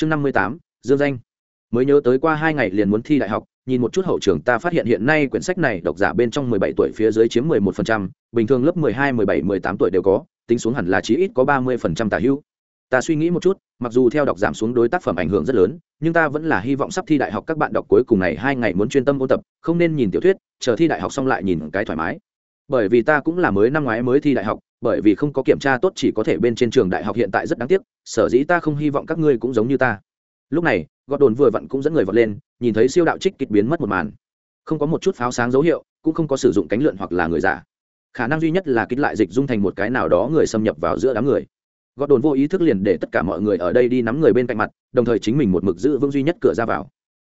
chương năm mươi tám, dương danh. Mới nhớ tới qua hai ngày liền muốn thi đại học, nhìn một chút hậu trường ta phát hiện hiện nay quyển sách này độc giả bên trong mười bảy tuổi phía dưới chiếm mười một phần trăm, bình thường lớp mười hai, mười bảy, mười tám tuổi đều có, tính xuống hẳn là chí ít có ba mươi phần trăm tả hữu. Ta suy nghĩ một chút, mặc dù theo đọc giảm xuống đối tác phẩm ảnh hưởng rất lớn, nhưng ta vẫn là hy vọng sắp thi đại học các bạn đọc cuối cùng này hai ngày muốn chuyên tâm ôn tập, không nên nhìn tiểu thuyết, chờ thi đại học xong lại nhìn cái thoải mái. Bởi vì ta cũng là mới năm ngoái mới thi đại học, bởi vì không có kiểm tra tốt chỉ có thể bên trên trường đại học hiện tại rất đáng tiếc sở dĩ ta không hy vọng các ngươi cũng giống như ta. Lúc này gọt đồn vừa vặn cũng dẫn người vọt lên, nhìn thấy siêu đạo trích kịch biến mất một màn. Không có một chút pháo sáng dấu hiệu, cũng không có sử dụng cánh lượn hoặc là người giả. Khả năng duy nhất là kích lại dịch dung thành một cái nào đó người xâm nhập vào giữa đám người. Gọt đồn vô ý thức liền để tất cả mọi người ở đây đi nắm người bên cạnh mặt, đồng thời chính mình một mực giữ vững duy nhất cửa ra vào.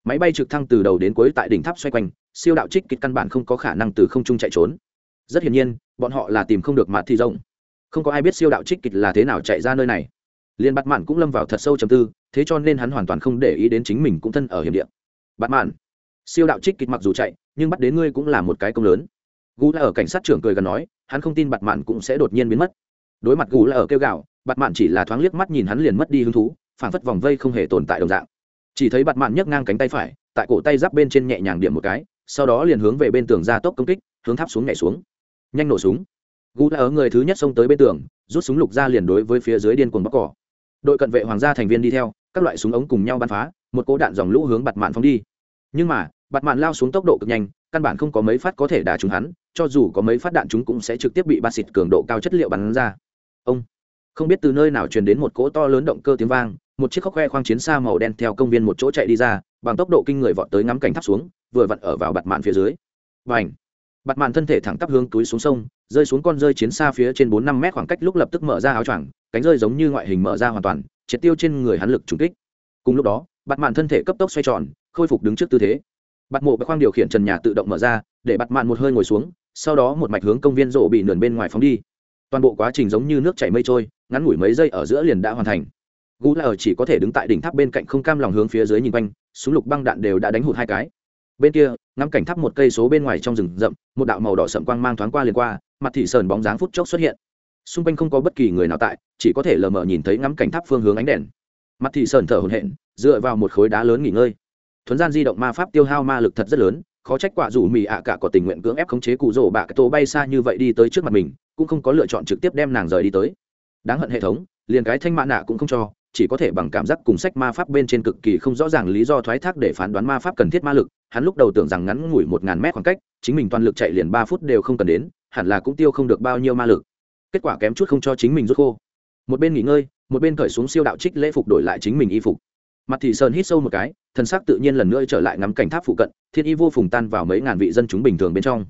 Máy bay trực thăng từ đầu đến cuối tại đỉnh tháp xoay quanh, siêu đạo trích kịch căn bản không có khả năng từ không trung chạy trốn. Rất hiển nhiên, bọn họ là tìm không được mặt thi rộng. Không có ai biết siêu đạo trích kịch là thế nào chạy ra nơi này liền bắt mạn cũng lâm vào thật sâu trầm tư, thế cho nên hắn hoàn toàn không để ý đến chính mình cũng thân ở hiểm địa. Bắt mạn, siêu đạo trích kịch mặc dù chạy, nhưng bắt đến ngươi cũng là một cái công lớn. Gú là ở cảnh sát trưởng cười gần nói, hắn không tin bặt mạn cũng sẽ đột nhiên biến mất. Đối mặt gú là ở kêu gạo bặt mạn chỉ là thoáng liếc mắt nhìn hắn liền mất đi hứng thú, phản phất vòng vây không hề tồn tại đồng dạng. Chỉ thấy bặt mạn nhấc ngang cánh tay phải, tại cổ tay giáp bên trên nhẹ nhàng điểm một cái, sau đó liền hướng về bên tường ra tốc công kích, hướng tháp xuống nhảy xuống. Nhanh nổ súng. Gú là ở người thứ nhất xông tới bên tường, rút súng lục ra liền đối với phía dưới điên cuồng bóc cỏ đội cận vệ hoàng gia thành viên đi theo, các loại súng ống cùng nhau bắn phá, một cỗ đạn dòng lũ hướng bặt mạn phóng đi. Nhưng mà bặt mạn lao xuống tốc độ cực nhanh, căn bản không có mấy phát có thể đả trúng hắn, cho dù có mấy phát đạn chúng cũng sẽ trực tiếp bị bạt xịt cường độ cao chất liệu bắn ra. Ông, không biết từ nơi nào truyền đến một cỗ to lớn động cơ tiếng vang, một chiếc khóc khoe khoang chiến xa màu đen theo công viên một chỗ chạy đi ra, bằng tốc độ kinh người vọt tới ngắm cảnh tháp xuống, vừa vặn ở vào bặt mạn phía dưới. Và ảnh bặt mạn thân thể thẳng tắp hướng túi xuống sông, rơi xuống con rơi chiến xa phía trên bốn năm mét khoảng cách lúc lập tức mở ra áo choàng, cánh rơi giống như ngoại hình mở ra hoàn toàn, triệt tiêu trên người hắn lực trùng kích. Cùng lúc đó bặt mạn thân thể cấp tốc xoay tròn, khôi phục đứng trước tư thế. Bặt mộ bạc khoang điều khiển trần nhà tự động mở ra, để bặt mạn một hơi ngồi xuống, sau đó một mạch hướng công viên rộ bị nườn bên ngoài phóng đi. Toàn bộ quá trình giống như nước chảy mây trôi, ngắn ngủi mấy giây ở giữa liền đã hoàn thành. Gú là ở chỉ có thể đứng tại đỉnh tháp bên cạnh không cam lòng hướng phía dưới nhìn quanh, súng lục băng đạn đều đã đánh hụt hai cái bên kia, ngắm cảnh tháp một cây số bên ngoài trong rừng rậm, một đạo màu đỏ sậm quang mang thoáng qua liền qua, mặt thị sờn bóng dáng phút chốc xuất hiện. Xung quanh không có bất kỳ người nào tại, chỉ có thể lờ mờ nhìn thấy ngắm cảnh tháp phương hướng ánh đèn. Mặt thị sờn thở hổn hển, dựa vào một khối đá lớn nghỉ ngơi. Thuấn gian di động ma pháp tiêu hao ma lực thật rất lớn, khó trách quả rủ mì ạ cả có tình nguyện cưỡng ép khống chế cụ rổ bạ cái tô bay xa như vậy đi tới trước mặt mình, cũng không có lựa chọn trực tiếp đem nàng rời đi tới. Đáng hận hệ thống, liền cái thanh mạ nạ cũng không cho chỉ có thể bằng cảm giác cùng sách ma pháp bên trên cực kỳ không rõ ràng lý do thoái thác để phán đoán ma pháp cần thiết ma lực, hắn lúc đầu tưởng rằng ngắn ngủi một ngàn mét khoảng cách, chính mình toàn lực chạy liền ba phút đều không cần đến, hẳn là cũng tiêu không được bao nhiêu ma lực. Kết quả kém chút không cho chính mình rút khô. Một bên nghỉ ngơi, một bên cởi xuống siêu đạo trích lễ phục đổi lại chính mình y phục. Mặt thị sơn hít sâu một cái, thân xác tự nhiên lần nữa trở lại ngắm cảnh tháp phụ cận, thiên y vô phùng tan vào mấy ngàn vị dân chúng bình thường bên trong.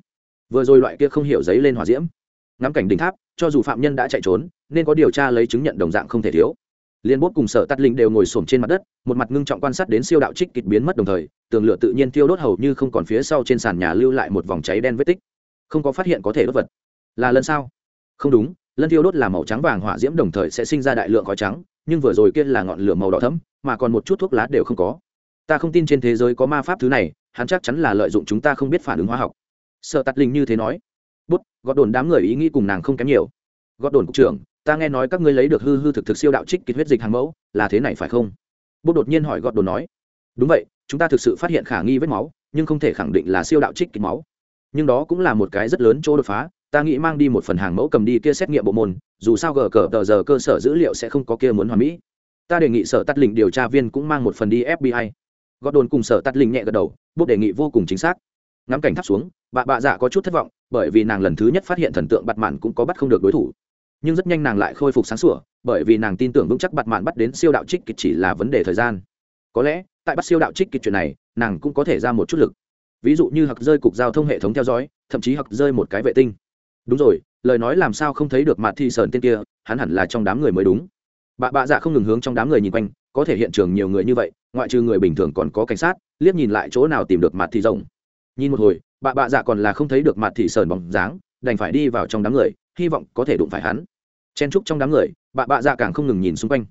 Vừa rồi loại kia không hiểu giấy lên hòa diễm. Ngắm cảnh đỉnh tháp, cho dù phạm nhân đã chạy trốn, nên có điều tra lấy chứng nhận đồng dạng không thể thiếu liên bốt cùng sở tắt linh đều ngồi xổm trên mặt đất, một mặt ngưng trọng quan sát đến siêu đạo trích kịch biến mất đồng thời, tường lửa tự nhiên tiêu đốt hầu như không còn phía sau trên sàn nhà lưu lại một vòng cháy đen vết tích. Không có phát hiện có thể đốt vật. Là lần sao? Không đúng, lân thiêu đốt là màu trắng vàng hỏa diễm đồng thời sẽ sinh ra đại lượng khói trắng, nhưng vừa rồi kia là ngọn lửa màu đỏ thẫm, mà còn một chút thuốc lá đều không có. Ta không tin trên thế giới có ma pháp thứ này, hắn chắc chắn là lợi dụng chúng ta không biết phản ứng hóa học. Sợ tắt linh như thế nói. Bút, gọt đồn đám người ý nghĩ cùng nàng không kém nhiều. Gọt đồn cục trưởng ta nghe nói các ngươi lấy được hư hư thực thực siêu đạo trích kịch huyết dịch hàng mẫu, là thế này phải không? Bút đột nhiên hỏi gọt đồn nói. Đúng vậy, chúng ta thực sự phát hiện khả nghi vết máu, nhưng không thể khẳng định là siêu đạo trích kịch máu. Nhưng đó cũng là một cái rất lớn chỗ đột phá, ta nghĩ mang đi một phần hàng mẫu cầm đi kia xét nghiệm bộ môn, dù sao gờ cờ tờ giờ cơ sở dữ liệu sẽ không có kia muốn hoàn mỹ. Ta đề nghị sở tắt lĩnh điều tra viên cũng mang một phần đi fbi Gọt đồn cùng sở tắt lĩnh nhẹ gật đầu bút đề nghị vô cùng chính xác. Ngắm cảnh thắp xuống, bà bạ dạ có chút thất vọng, bởi vì nàng lần thứ nhất phát hiện thần tượng bặt mạn cũng có bắt không được đối thủ nhưng rất nhanh nàng lại khôi phục sáng sủa, bởi vì nàng tin tưởng vững chắc bặt mạn bắt đến siêu đạo trích kịch chỉ là vấn đề thời gian. Có lẽ, tại bắt siêu đạo trích kịch chuyện này, nàng cũng có thể ra một chút lực. Ví dụ như hặc rơi cục giao thông hệ thống theo dõi, thậm chí hặc rơi một cái vệ tinh. Đúng rồi, lời nói làm sao không thấy được mặt thi sờn tên kia, hắn hẳn là trong đám người mới đúng. Bà bạ dạ không ngừng hướng trong đám người nhìn quanh, có thể hiện trường nhiều người như vậy, ngoại trừ người bình thường còn có cảnh sát, liếc nhìn lại chỗ nào tìm được mặt thị rồng. Nhìn một hồi bà bạ dạ còn là không thấy được mặt thị sờn bóng dáng, đành phải đi vào trong đám người, hy vọng có thể đụng phải hắn chen trúc trong đám người bà bạ dạ càng không ngừng nhìn xung quanh.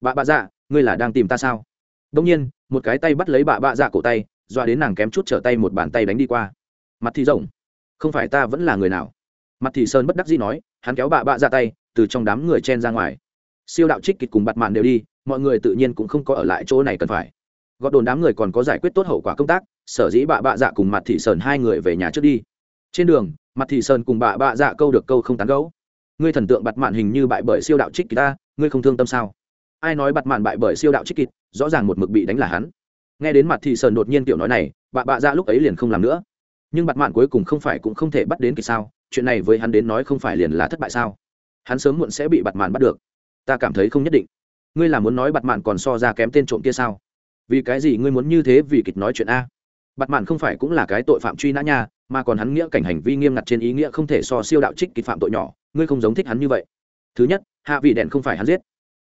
Bà bạ dạ ngươi là đang tìm ta sao? Đông nhiên, một cái tay bắt lấy bà bạ dạ cổ tay, dọa đến nàng kém chút trở tay một bàn tay đánh đi qua. Mặt thì rộng. không phải ta vẫn là người nào? Mặt thì sơn bất đắc dĩ nói, hắn kéo bà bạ ra dạ tay, từ trong đám người chen ra ngoài. Siêu đạo trích kịch cùng bặt mạn đều đi, mọi người tự nhiên cũng không có ở lại chỗ này cần phải. Gọt đồn đám người còn có giải quyết tốt hậu quả công tác, sở dĩ bà bạ dạ cùng mặt thị sơn hai người về nhà trước đi. Trên đường, mặt thị sơn cùng bà bạ dạ câu được câu không tán gấu ngươi thần tượng bặt mạn hình như bại bởi siêu đạo trích kỳ ta, ngươi không thương tâm sao? Ai nói bặt mạn bại bởi siêu đạo trích kịt rõ ràng một mực bị đánh là hắn. Nghe đến mặt thị sơn đột nhiên tiểu nói này, bà bạ ra lúc ấy liền không làm nữa. Nhưng bặt mạn cuối cùng không phải cũng không thể bắt đến kỳ sao, chuyện này với hắn đến nói không phải liền là thất bại sao? Hắn sớm muộn sẽ bị bặt mạn bắt được. Ta cảm thấy không nhất định. Ngươi là muốn nói bặt mạn còn so ra kém tên trộm kia sao? Vì cái gì ngươi muốn như thế vì kịch nói chuyện a? Bặt mạn không phải cũng là cái tội phạm truy nã nha, mà còn hắn nghĩa cảnh hành vi nghiêm ngặt trên ý nghĩa không thể so siêu đạo trích kịch phạm tội nhỏ ngươi không giống thích hắn như vậy. Thứ nhất, hạ vị đèn không phải hắn giết.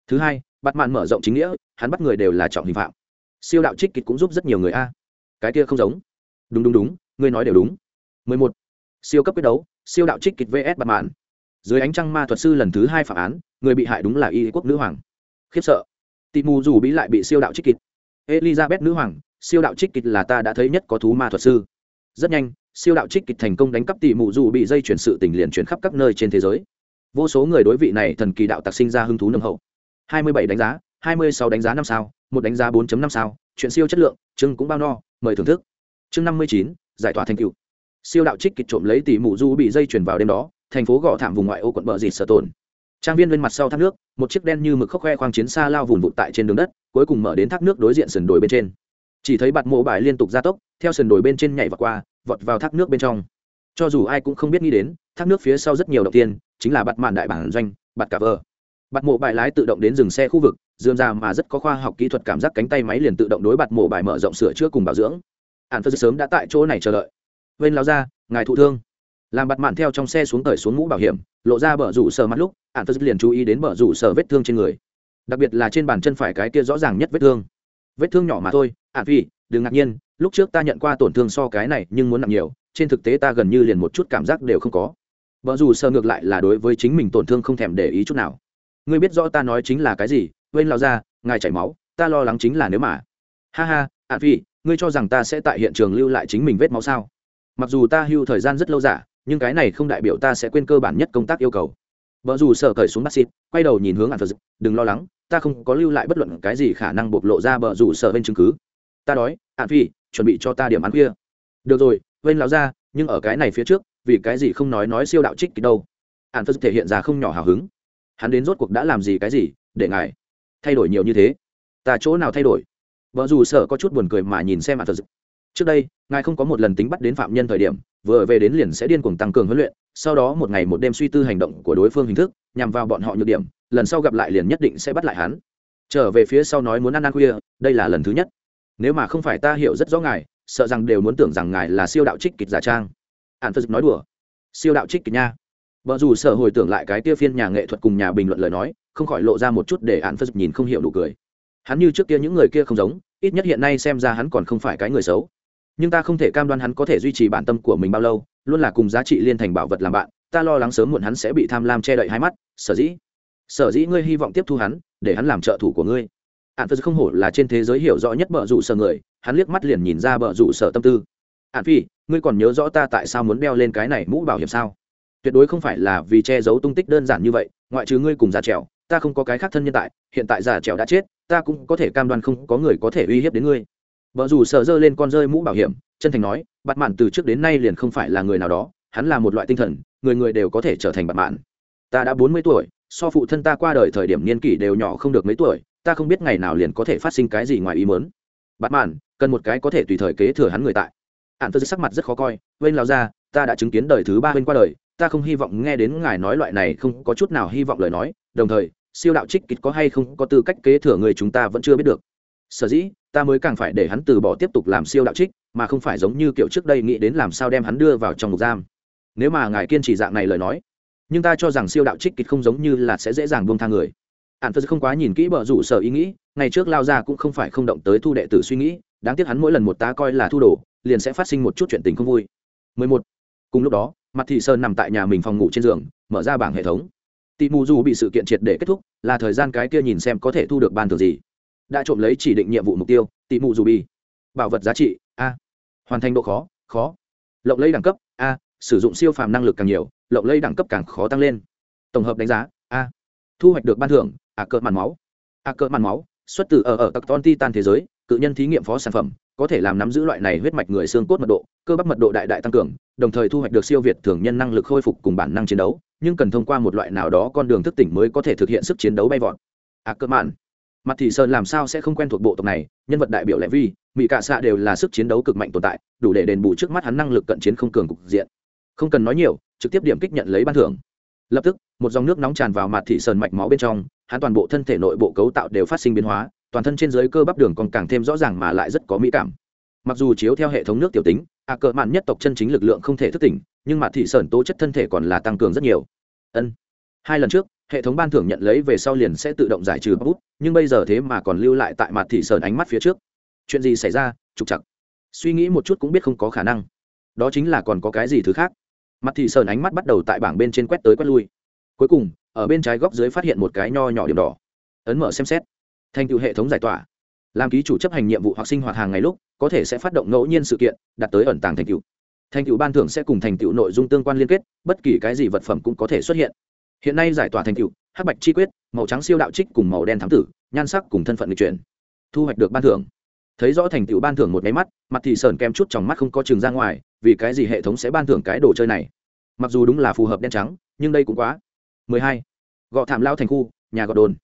Thứ hai bắt mạn mở rộng chính nghĩa, hắn bắt người đều là trọng hình phạm. Siêu đạo trích kịch cũng giúp rất nhiều người a. Cái kia không giống. Đúng đúng đúng, ngươi nói đều đúng. 11. siêu cấp quyết đấu, siêu đạo trích kịch vs bắt mạn. Dưới ánh trăng ma thuật sư lần thứ hai phạm án, người bị hại đúng là y quốc nữ hoàng. Khiếp sợ. Tị mù dù bí lại bị siêu đạo trích kịch. Elizabeth nữ hoàng, siêu đạo trích kịch là ta đã thấy nhất có thú ma thuật sư rất nhanh siêu đạo trích kịch thành công đánh cắp tỷ mụ dù bị dây chuyển sự tình liền chuyển khắp các nơi trên thế giới. Vô số người đối vị này thần kỳ đạo tặc sinh ra hứng thú nâng hậu. 27 đánh giá 26 đánh giá năm sao một đánh giá 4.5 sao chuyện siêu chất lượng chưng cũng bao no mời thưởng thức. Chương 59, giải tỏa thành cựu siêu đạo trích kịch trộm lấy tỷ mụ du bị dây chuyển vào đêm đó thành phố gò thảm vùng ngoại ô quận bờ dịt sở tồn. Trang viên lên mặt sau thác nước một chiếc đen như mực khóc khoe khoang chiến xa lao vùng vụt tại trên đường đất cuối cùng mở đến thác nước đối diện sườn đồi bên trên. Chỉ thấy bạt mộ bài liên tục gia tốc theo sườn đồi bên trên nhảy vào qua, vọt vào thác nước bên trong. Cho dù ai cũng không biết nghĩ đến, thác nước phía sau rất nhiều đầu tiên, chính là bạt mạn đại bản doanh, bạt cả vờ. Bạt mộ bài lái tự động đến dừng xe khu vực dường ra mà rất có khoa học kỹ thuật cảm giác cánh tay máy liền tự động đối bạt mộ bài mở rộng sửa chữa cùng bảo dưỡng. Ạn phật sớm đã tại chỗ này chờ đợi. Bên lao ra, ngài thụ thương. Làm bạt mạn theo trong xe xuống tởi xuống mũ bảo hiểm, lộ ra bờ rủ sờ mắt lúc ạn phật liền chú ý đến bờ rủ sờ vết thương trên người. Đặc biệt là trên bàn chân phải cái kia rõ ràng nhất vết thương. Vết thương nhỏ mà thôi ạn phi đừng ngạc nhiên, lúc trước ta nhận qua tổn thương so cái này nhưng muốn nặng nhiều, trên thực tế ta gần như liền một chút cảm giác đều không có. Vợ dù sơ ngược lại là đối với chính mình tổn thương không thèm để ý chút nào. Ngươi biết rõ ta nói chính là cái gì, quên lao ra, ngài chảy máu, ta lo lắng chính là nếu mà. Ha ha ạ phi, ngươi cho rằng ta sẽ tại hiện trường lưu lại chính mình vết máu sao? Mặc dù ta hưu thời gian rất lâu giả nhưng cái này không đại biểu ta sẽ quên cơ bản nhất công tác yêu cầu. Vợ dù sợ cởi xuống bác xịt, quay đầu nhìn hướng ạn phật đừng lo lắng, ta không có lưu lại bất luận cái gì khả năng bộc lộ ra bờ rủ sợ bên chứng cứ. Ta đói ạn phi, chuẩn bị cho ta điểm ăn khuya. Được rồi vên lão ra nhưng ở cái này phía trước, vì cái gì không nói nói siêu đạo trích kịch đâu? Ạn phật thể hiện ra không nhỏ hào hứng. Hắn đến rốt cuộc đã làm gì cái gì, để ngài thay đổi nhiều như thế? Ta chỗ nào thay đổi? Vợ dù sợ có chút buồn cười mà nhìn xem ạn phật trước đây, ngài không có một lần tính bắt đến phạm nhân thời điểm, vừa về đến liền sẽ điên cuồng tăng cường huấn luyện, sau đó một ngày một đêm suy tư hành động của đối phương hình thức, nhằm vào bọn họ nhược điểm, lần sau gặp lại liền nhất định sẽ bắt lại hắn. Trở về phía sau nói muốn ăn ăn khuya, đây là lần thứ nhất nếu mà không phải ta hiểu rất rõ ngài, sợ rằng đều muốn tưởng rằng ngài là siêu đạo trích kịch giả trang. Ạn phật nói đùa. Siêu đạo trích kịch nha. Vợ dù sợ hồi tưởng lại cái tia phiên nhà nghệ thuật cùng nhà bình luận lời nói, không khỏi lộ ra một chút để ạn phật nhìn không hiểu đủ cười. Hắn như trước kia những người kia không giống, ít nhất hiện nay xem ra hắn còn không phải cái người xấu. Nhưng ta không thể cam đoan hắn có thể duy trì bản tâm của mình bao lâu, luôn là cùng giá trị liên thành bảo vật làm bạn, ta lo lắng sớm muộn hắn sẽ bị tham lam che đậy hai mắt. Sở dĩ. Sở dĩ ngươi hy vọng tiếp thu hắn, để hắn làm trợ thủ của ngươi ạn phật không hổ là trên thế giới hiểu rõ nhất bờ rủ sở người, hắn liếc mắt liền nhìn ra bờ rủ sở tâm tư. Ạn phi, ngươi còn nhớ rõ ta tại sao muốn đeo lên cái này mũ bảo hiểm sao? Tuyệt đối không phải là vì che giấu tung tích đơn giản như vậy, ngoại trừ ngươi cùng già trèo ta không có cái khác thân nhân tại, hiện tại già trèo đã chết, ta cũng có thể cam đoan không có người có thể uy hiếp đến ngươi. Vợ dù sợ dơ lên con rơi mũ bảo hiểm, chân thành nói bạn mạn từ trước đến nay liền không phải là người nào đó, hắn là một loại tinh thần, người người đều có thể trở thành bạn mạn. Ta đã bốn mươi tuổi, so phụ thân ta qua đời thời điểm niên kỷ đều nhỏ không được mấy tuổi ta không biết ngày nào liền có thể phát sinh cái gì ngoài ý muốn. bạn mạn cần một cái có thể tùy thời kế thừa hắn người tại. Hạn phật sắc mặt rất khó coi bên lão gia, ta đã chứng kiến đời thứ ba bên qua đời ta không hy vọng nghe đến ngài nói loại này không có chút nào hy vọng lời nói đồng thời siêu đạo trích kịch có hay không có tư cách kế thừa người chúng ta vẫn chưa biết được. Sở dĩ ta mới càng phải để hắn từ bỏ tiếp tục làm siêu đạo trích mà không phải giống như kiểu trước đây nghĩ đến làm sao đem hắn đưa vào trong ngục giam. Nếu mà ngài kiên trì dạng này lời nói nhưng ta cho rằng siêu đạo trích kịch không giống như là sẽ dễ dàng buông tha người ạn phật không quá nhìn kỹ bờ rủ sở ý nghĩ, ngày trước lao ra cũng không phải không động tới thu đệ tử suy nghĩ, đáng tiếc hắn mỗi lần một tá coi là thu đồ, liền sẽ phát sinh một chút chuyện tình không vui. 11. cùng lúc đó mặt thị sơn nằm tại nhà mình phòng ngủ trên giường, mở ra bảng hệ thống. Tị mù dù bị sự kiện triệt để kết thúc, là thời gian cái kia nhìn xem có thể thu được ban thưởng gì. Đã trộm lấy chỉ định nhiệm vụ mục tiêu, tị mù dù bi bảo vật giá trị, a. Hoàn thành độ khó khó. Lộng lấy đẳng cấp, a. Sử dụng siêu phàm năng lực càng nhiều, lộng lấy đẳng cấp càng khó tăng lên. Tổng hợp đánh giá, a. Thu hoạch được ban thưởng À, a cơ màn máu. À, a cơ màn máu, xuất từ ở ở tặc ton titan thế giới, cự nhân thí nghiệm phó sản phẩm, có thể làm nắm giữ loại này huyết mạch người xương cốt mật độ, cơ bắp mật độ đại đại tăng cường, đồng thời thu hoạch được siêu việt thường nhân năng lực khôi phục cùng bản năng chiến đấu, nhưng cần thông qua một loại nào đó con đường thức tỉnh mới có thể thực hiện sức chiến đấu bay vọt. À cơ mạn mặt thị sơn làm sao sẽ không quen thuộc bộ tộc này, nhân vật đại biểu Lệ vi mỹ cạ xạ đều là sức chiến đấu cực mạnh tồn tại, đủ để đền bù trước mắt hắn năng lực cận chiến không cường cục diện. Không cần nói nhiều, trực tiếp điểm kích nhận lấy ban thưởng. Lập tức, một dòng nước nóng tràn vào mặt thị sơn mạch máu bên trong hắn toàn bộ thân thể nội bộ cấu tạo đều phát sinh biến hóa, toàn thân trên dưới cơ bắp đường còn càng thêm rõ ràng mà lại rất có mỹ cảm. Mặc dù chiếu theo hệ thống nước tiểu tính, ạ cờ mạn nhất tộc chân chính lực lượng không thể thức tỉnh, nhưng mặt thị sơn tố chất thân thể còn là tăng cường rất nhiều. Ân. Hai lần trước, hệ thống ban thưởng nhận lấy về sau liền sẽ tự động giải trừ bút, nhưng bây giờ thế mà còn lưu lại tại mặt thị sơn ánh mắt phía trước. Chuyện gì xảy ra? Trục chặt suy nghĩ một chút cũng biết không có khả năng. Đó chính là còn có cái gì thứ khác? Mặt thị sơn ánh mắt bắt đầu tại bảng bên trên quét tới quét lui. Cuối cùng ở bên trái góc dưới phát hiện một cái nho nhỏ điểm đỏ. Ấn mở xem xét. Thành tựu hệ thống giải tỏa. Làm ký chủ chấp hành nhiệm vụ hoặc sinh hoạt hàng ngày lúc, có thể sẽ phát động ngẫu nhiên sự kiện đặt tới ẩn tàng thành tựu. Thành tựu ban thưởng sẽ cùng thành tựu nội dung tương quan liên kết, bất kỳ cái gì vật phẩm cũng có thể xuất hiện. Hiện nay giải tỏa thành tựu, hắc bạch chi quyết, màu trắng siêu đạo trích cùng màu đen thám tử, nhan sắc cùng thân phận lịch chuyển. Thu hoạch được ban thưởng. Thấy rõ thành tựu ban thưởng một máy mắt, mặt thì sờn kem chút trong mắt không có chừng ra ngoài, vì cái gì hệ thống sẽ ban thưởng cái đồ chơi này? Mặc dù đúng là phù hợp đen trắng, nhưng đây cũng quá. 12. gọ thảm lao thành khu, nhà gọt đồn.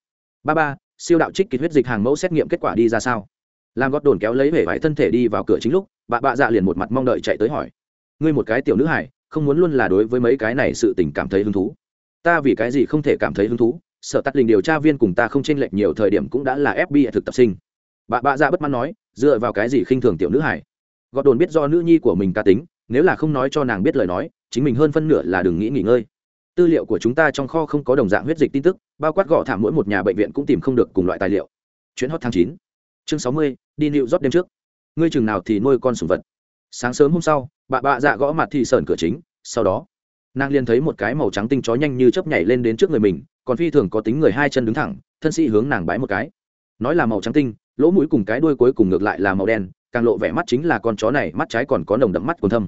Ba ba, siêu đạo trích kịch huyết dịch hàng mẫu xét nghiệm kết quả đi ra sao? Làm gọt đồn kéo lấy vẻ vải thân thể đi vào cửa chính lúc, bà bạ dạ liền một mặt mong đợi chạy tới hỏi. Ngươi một cái tiểu nữ hải không muốn luôn là đối với mấy cái này sự tình cảm thấy hứng thú. Ta vì cái gì không thể cảm thấy hứng thú? Sở tắt linh điều tra viên cùng ta không chênh lệch nhiều thời điểm cũng đã là fbi thực tập sinh. Bà bạ dạ bất mãn nói, dựa vào cái gì khinh thường tiểu nữ hải gọt đồn biết do nữ nhi của mình cá tính, nếu là không nói cho nàng biết lời nói, chính mình hơn phân nửa là đừng nghĩ nghỉ ngơi tư liệu của chúng ta trong kho không có đồng dạng huyết dịch tin tức, bao quát gõ thảm mỗi một nhà bệnh viện cũng tìm không được cùng loại tài liệu. Chuyến hot tháng chín, chương sáu mươi, đi nịu rót đêm trước. Ngươi chừng nào thì nuôi con sùng vật. Sáng sớm hôm sau, bà bạ dạ gõ mặt thì sờn cửa chính, sau đó, nàng liền thấy một cái màu trắng tinh chó nhanh như chớp nhảy lên đến trước người mình, còn phi thường có tính người hai chân đứng thẳng, thân sĩ hướng nàng bái một cái. Nói là màu trắng tinh, lỗ mũi cùng cái đuôi cuối cùng ngược lại là màu đen, càng lộ vẻ mắt chính là con chó này, mắt trái còn có nồng đậm mắt còn thâm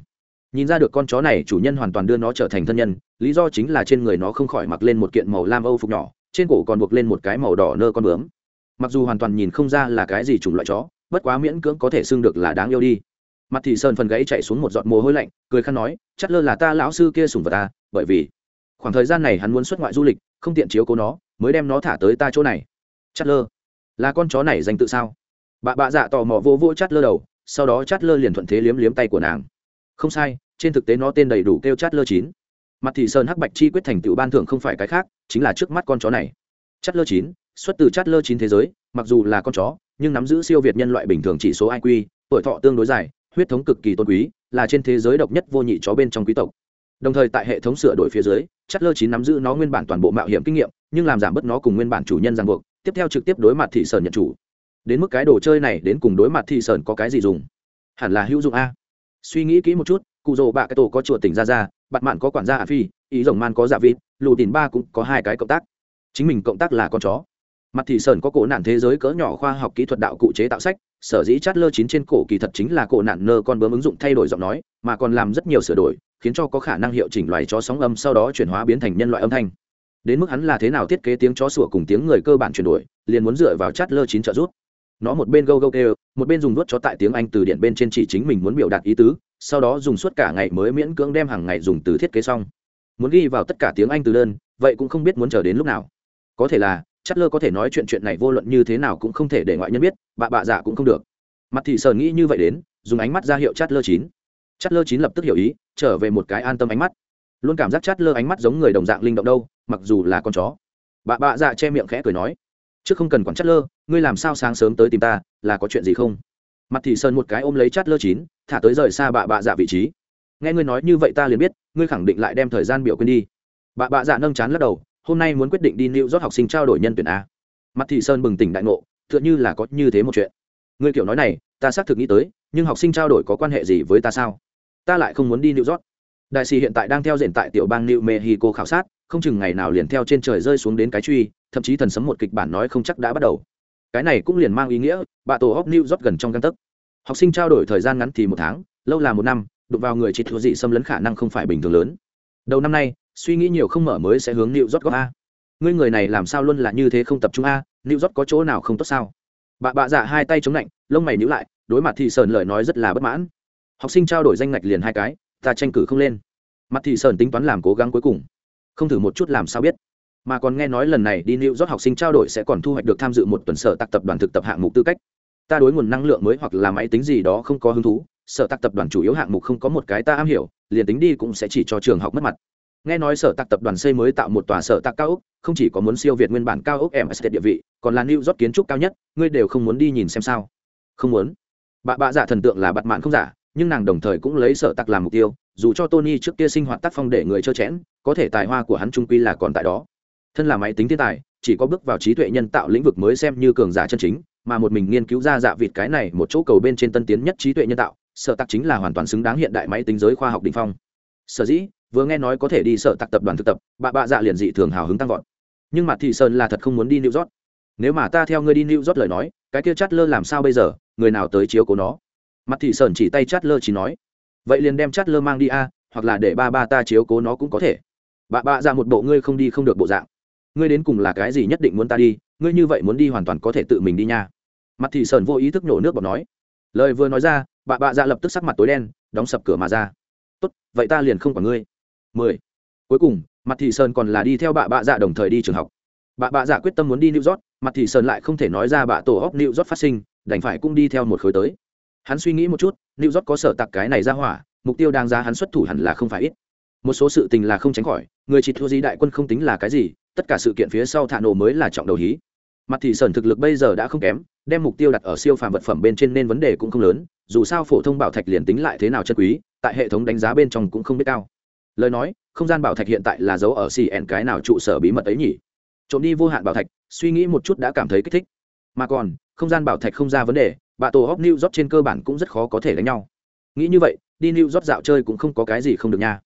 nhìn ra được con chó này chủ nhân hoàn toàn đưa nó trở thành thân nhân, lý do chính là trên người nó không khỏi mặc lên một kiện màu lam âu phục nhỏ, trên cổ còn buộc lên một cái màu đỏ nơ con bướm. Mặc dù hoàn toàn nhìn không ra là cái gì chủng loại chó, bất quá miễn cưỡng có thể xưng được là đáng yêu đi. Mặt Thị sơn phần gãy chạy xuống một giọt mồ hôi lạnh, cười khăn nói, chắc lơ là ta lão sư kia sùng vật ta bởi vì khoảng thời gian này hắn muốn xuất ngoại du lịch, không tiện chiếu cố nó, mới đem nó thả tới ta chỗ này. Chắc lơ, là con chó này danh tự sao? Bà bạ dạ tò mò vô vô chát lơ đầu, sau đó chát lơ liền thuận thế liếm liếm tay của nàng không sai, trên thực tế nó tên đầy đủ kêu chát lơ chín. Mặt thị sơn hắc bạch chi quyết thành tựu ban thưởng không phải cái khác, chính là trước mắt con chó này. Chát lơ chín, xuất từ chát lơ chín thế giới, mặc dù là con chó, nhưng nắm giữ siêu việt nhân loại bình thường chỉ số iq tuổi thọ tương đối dài, huyết thống cực kỳ tôn quý, là trên thế giới độc nhất vô nhị chó bên trong quý tộc. Đồng thời tại hệ thống sửa đổi phía dưới chát lơ chín nắm giữ nó nguyên bản toàn bộ mạo hiểm kinh nghiệm, nhưng làm giảm bớt nó cùng nguyên bản chủ nhân ràng buộc, tiếp theo trực tiếp đối mặt thị sơn nhận chủ. Đến mức cái đồ chơi này đến cùng đối mặt thị sơn có cái gì dùng? Hẳn là hữu dụng a suy nghĩ kỹ một chút, cụ rồ bạ cái tổ có chùa tỉnh ra ra bạn mạn có quản gia ả phi, ý rồng man có giả vịt, lù tìm ba cũng có hai cái cộng tác. Chính mình cộng tác là con chó. Mặt thị sơn có cổ nạn thế giới cỡ nhỏ khoa học kỹ thuật đạo cụ chế tạo sách, sở dĩ chát lơ chín trên cổ kỳ thật chính là cổ nạn nơ con bướm ứng dụng thay đổi giọng nói, mà còn làm rất nhiều sửa đổi, khiến cho có khả năng hiệu chỉnh loài chó sóng âm sau đó chuyển hóa biến thành nhân loại âm thanh. Đến mức hắn là thế nào thiết kế tiếng chó sủa cùng tiếng người cơ bản chuyển đổi, liền muốn dựa vào chát lơ chín trợ giúp nó một bên gâu gâu kêu, một bên dùng đuốt chó tại tiếng anh từ điển bên trên chỉ chính mình muốn biểu đạt ý tứ, sau đó dùng suốt cả ngày mới miễn cưỡng đem hàng ngày dùng từ thiết kế xong. Muốn ghi vào tất cả tiếng anh từ đơn, vậy cũng không biết muốn chờ đến lúc nào. Có thể là chất lơ có thể nói chuyện chuyện này vô luận như thế nào cũng không thể để ngoại nhân biết bạ bạ dạ cũng không được. Mặt thị sờn nghĩ như vậy đến, dùng ánh mắt ra hiệu chát lơ chín. Chát lơ chín lập tức hiểu ý, trở về một cái an tâm ánh mắt. Luôn cảm giác chát lơ ánh mắt giống người đồng dạng linh động đâu, mặc dù là con chó. Bạ bạ dạ che miệng khẽ cười nói chứ không cần quản chất lơ, ngươi làm sao sáng sớm tới tìm ta, là có chuyện gì không? Mặt thị sơn một cái ôm lấy chất lơ chín, thả tới rời xa bà bạ dạ vị trí. Nghe ngươi nói như vậy ta liền biết, ngươi khẳng định lại đem thời gian biểu quên đi. Bà bạ dạ nâng chán lắc đầu, hôm nay muốn quyết định đi lưu rót học sinh trao đổi nhân tuyển a. Mặt thị sơn bừng tỉnh đại ngộ, tựa như là có như thế một chuyện. Ngươi kiểu nói này, ta xác thực nghĩ tới, nhưng học sinh trao đổi có quan hệ gì với ta sao? Ta lại không muốn đi lưu rót đại sĩ hiện tại đang theo diện tại tiểu bang new mexico khảo sát, không chừng ngày nào liền theo trên trời rơi xuống đến cái truy thậm chí thần sấm một kịch bản nói không chắc đã bắt đầu. Cái này cũng liền mang ý nghĩa, bà tổ hóc new rót gần trong căn tấc. Học sinh trao đổi thời gian ngắn thì một tháng, lâu là một năm, đụng vào người chỉ thua dị xâm lấn khả năng không phải bình thường lớn. Đầu năm nay, suy nghĩ nhiều không mở mới sẽ hướng new rót góp a. Ngươi người này làm sao luôn là như thế không tập trung a new rót có chỗ nào không tốt sao? Bà bạ dạ hai tay chống lạnh, lông mày nhíu lại, đối mặt thị sơn lời nói rất là bất mãn. Học sinh trao đổi danh ngạch liền hai cái, ta tranh cử không lên. Mặt thị sơn tính toán làm cố gắng cuối cùng. Không thử một chút làm sao biết mà còn nghe nói lần này đi New York học sinh trao đổi sẽ còn thu hoạch được tham dự một tuần sở tạc tập đoàn thực tập hạng mục tư cách. Ta đối nguồn năng lượng mới hoặc là máy tính gì đó không có hứng thú, sở tạc tập đoàn chủ yếu hạng mục không có một cái ta am hiểu, liền tính đi cũng sẽ chỉ cho trường học mất mặt. Nghe nói sở tạc tập đoàn xây mới tạo một tòa sở tạc cao ốc, không chỉ có muốn siêu việt nguyên bản cao ốc MS địa vị, còn là New York kiến trúc cao nhất, ngươi đều không muốn đi nhìn xem sao? Không muốn. Bà bạ giả thần tượng là bạt mạn không giả, nhưng nàng đồng thời cũng lấy sở tạc làm mục tiêu, dù cho Tony trước kia sinh hoạt tác phong để người chơi chẽn, có thể tài hoa của hắn trung quy là còn tại đó thân là máy tính thiên tài, chỉ có bước vào trí tuệ nhân tạo lĩnh vực mới xem như cường giả chân chính, mà một mình nghiên cứu ra dạ vịt cái này một chỗ cầu bên trên tân tiến nhất trí tuệ nhân tạo, sở tạc chính là hoàn toàn xứng đáng hiện đại máy tính giới khoa học đình phong. Sở dĩ, vừa nghe nói có thể đi sở tạc tập đoàn thực tập, bà bạ dạ liền dị thường hào hứng tăng vọt. Nhưng mặt thị sơn là thật không muốn đi new york. Nếu mà ta theo ngươi đi new york lời nói, cái kia chát lơ làm sao bây giờ? Người nào tới chiếu cố nó? Mặt thị sơn chỉ tay chát lơ chỉ nói. Vậy liền đem chát lơ mang đi a, hoặc là để ba ba ta chiếu cố nó cũng có thể. Bà bạ dạ một bộ ngươi không đi không được bộ dạng ngươi đến cùng là cái gì nhất định muốn ta đi, ngươi như vậy muốn đi hoàn toàn có thể tự mình đi nha. Mặt thị sơn vô ý thức nhổ nước bọt nói. Lời vừa nói ra, bà bạ dạ lập tức sắc mặt tối đen, đóng sập cửa mà ra. Tốt, vậy ta liền không quản ngươi. Mười. Cuối cùng, mặt thị sơn còn là đi theo bà bạ dạ đồng thời đi trường học. Bà bạ dạ quyết tâm muốn đi new york, mặt thị sơn lại không thể nói ra bà tổ óc new york phát sinh, đành phải cũng đi theo một khối tới. Hắn suy nghĩ một chút, new york có sở tặc cái này ra hỏa, mục tiêu đang ra hắn xuất thủ hẳn là không phải ít. Một số sự tình là không tránh khỏi, người chỉ thua gì đại quân không tính là cái gì tất cả sự kiện phía sau thả nổ mới là trọng đầu hí. Mặt thị sơn thực lực bây giờ đã không kém, đem mục tiêu đặt ở siêu phàm vật phẩm bên trên nên vấn đề cũng không lớn, dù sao phổ thông bảo thạch liền tính lại thế nào chân quý, tại hệ thống đánh giá bên trong cũng không biết cao. Lời nói, không gian bảo thạch hiện tại là dấu ở cn cái nào trụ sở bí mật ấy nhỉ? Trộm đi vô hạn bảo thạch, suy nghĩ một chút đã cảm thấy kích thích. Mà còn, không gian bảo thạch không ra vấn đề, bà tổ hóc new job trên cơ bản cũng rất khó có thể đánh nhau. Nghĩ như vậy, đi new job dạo chơi cũng không có cái gì không được nha.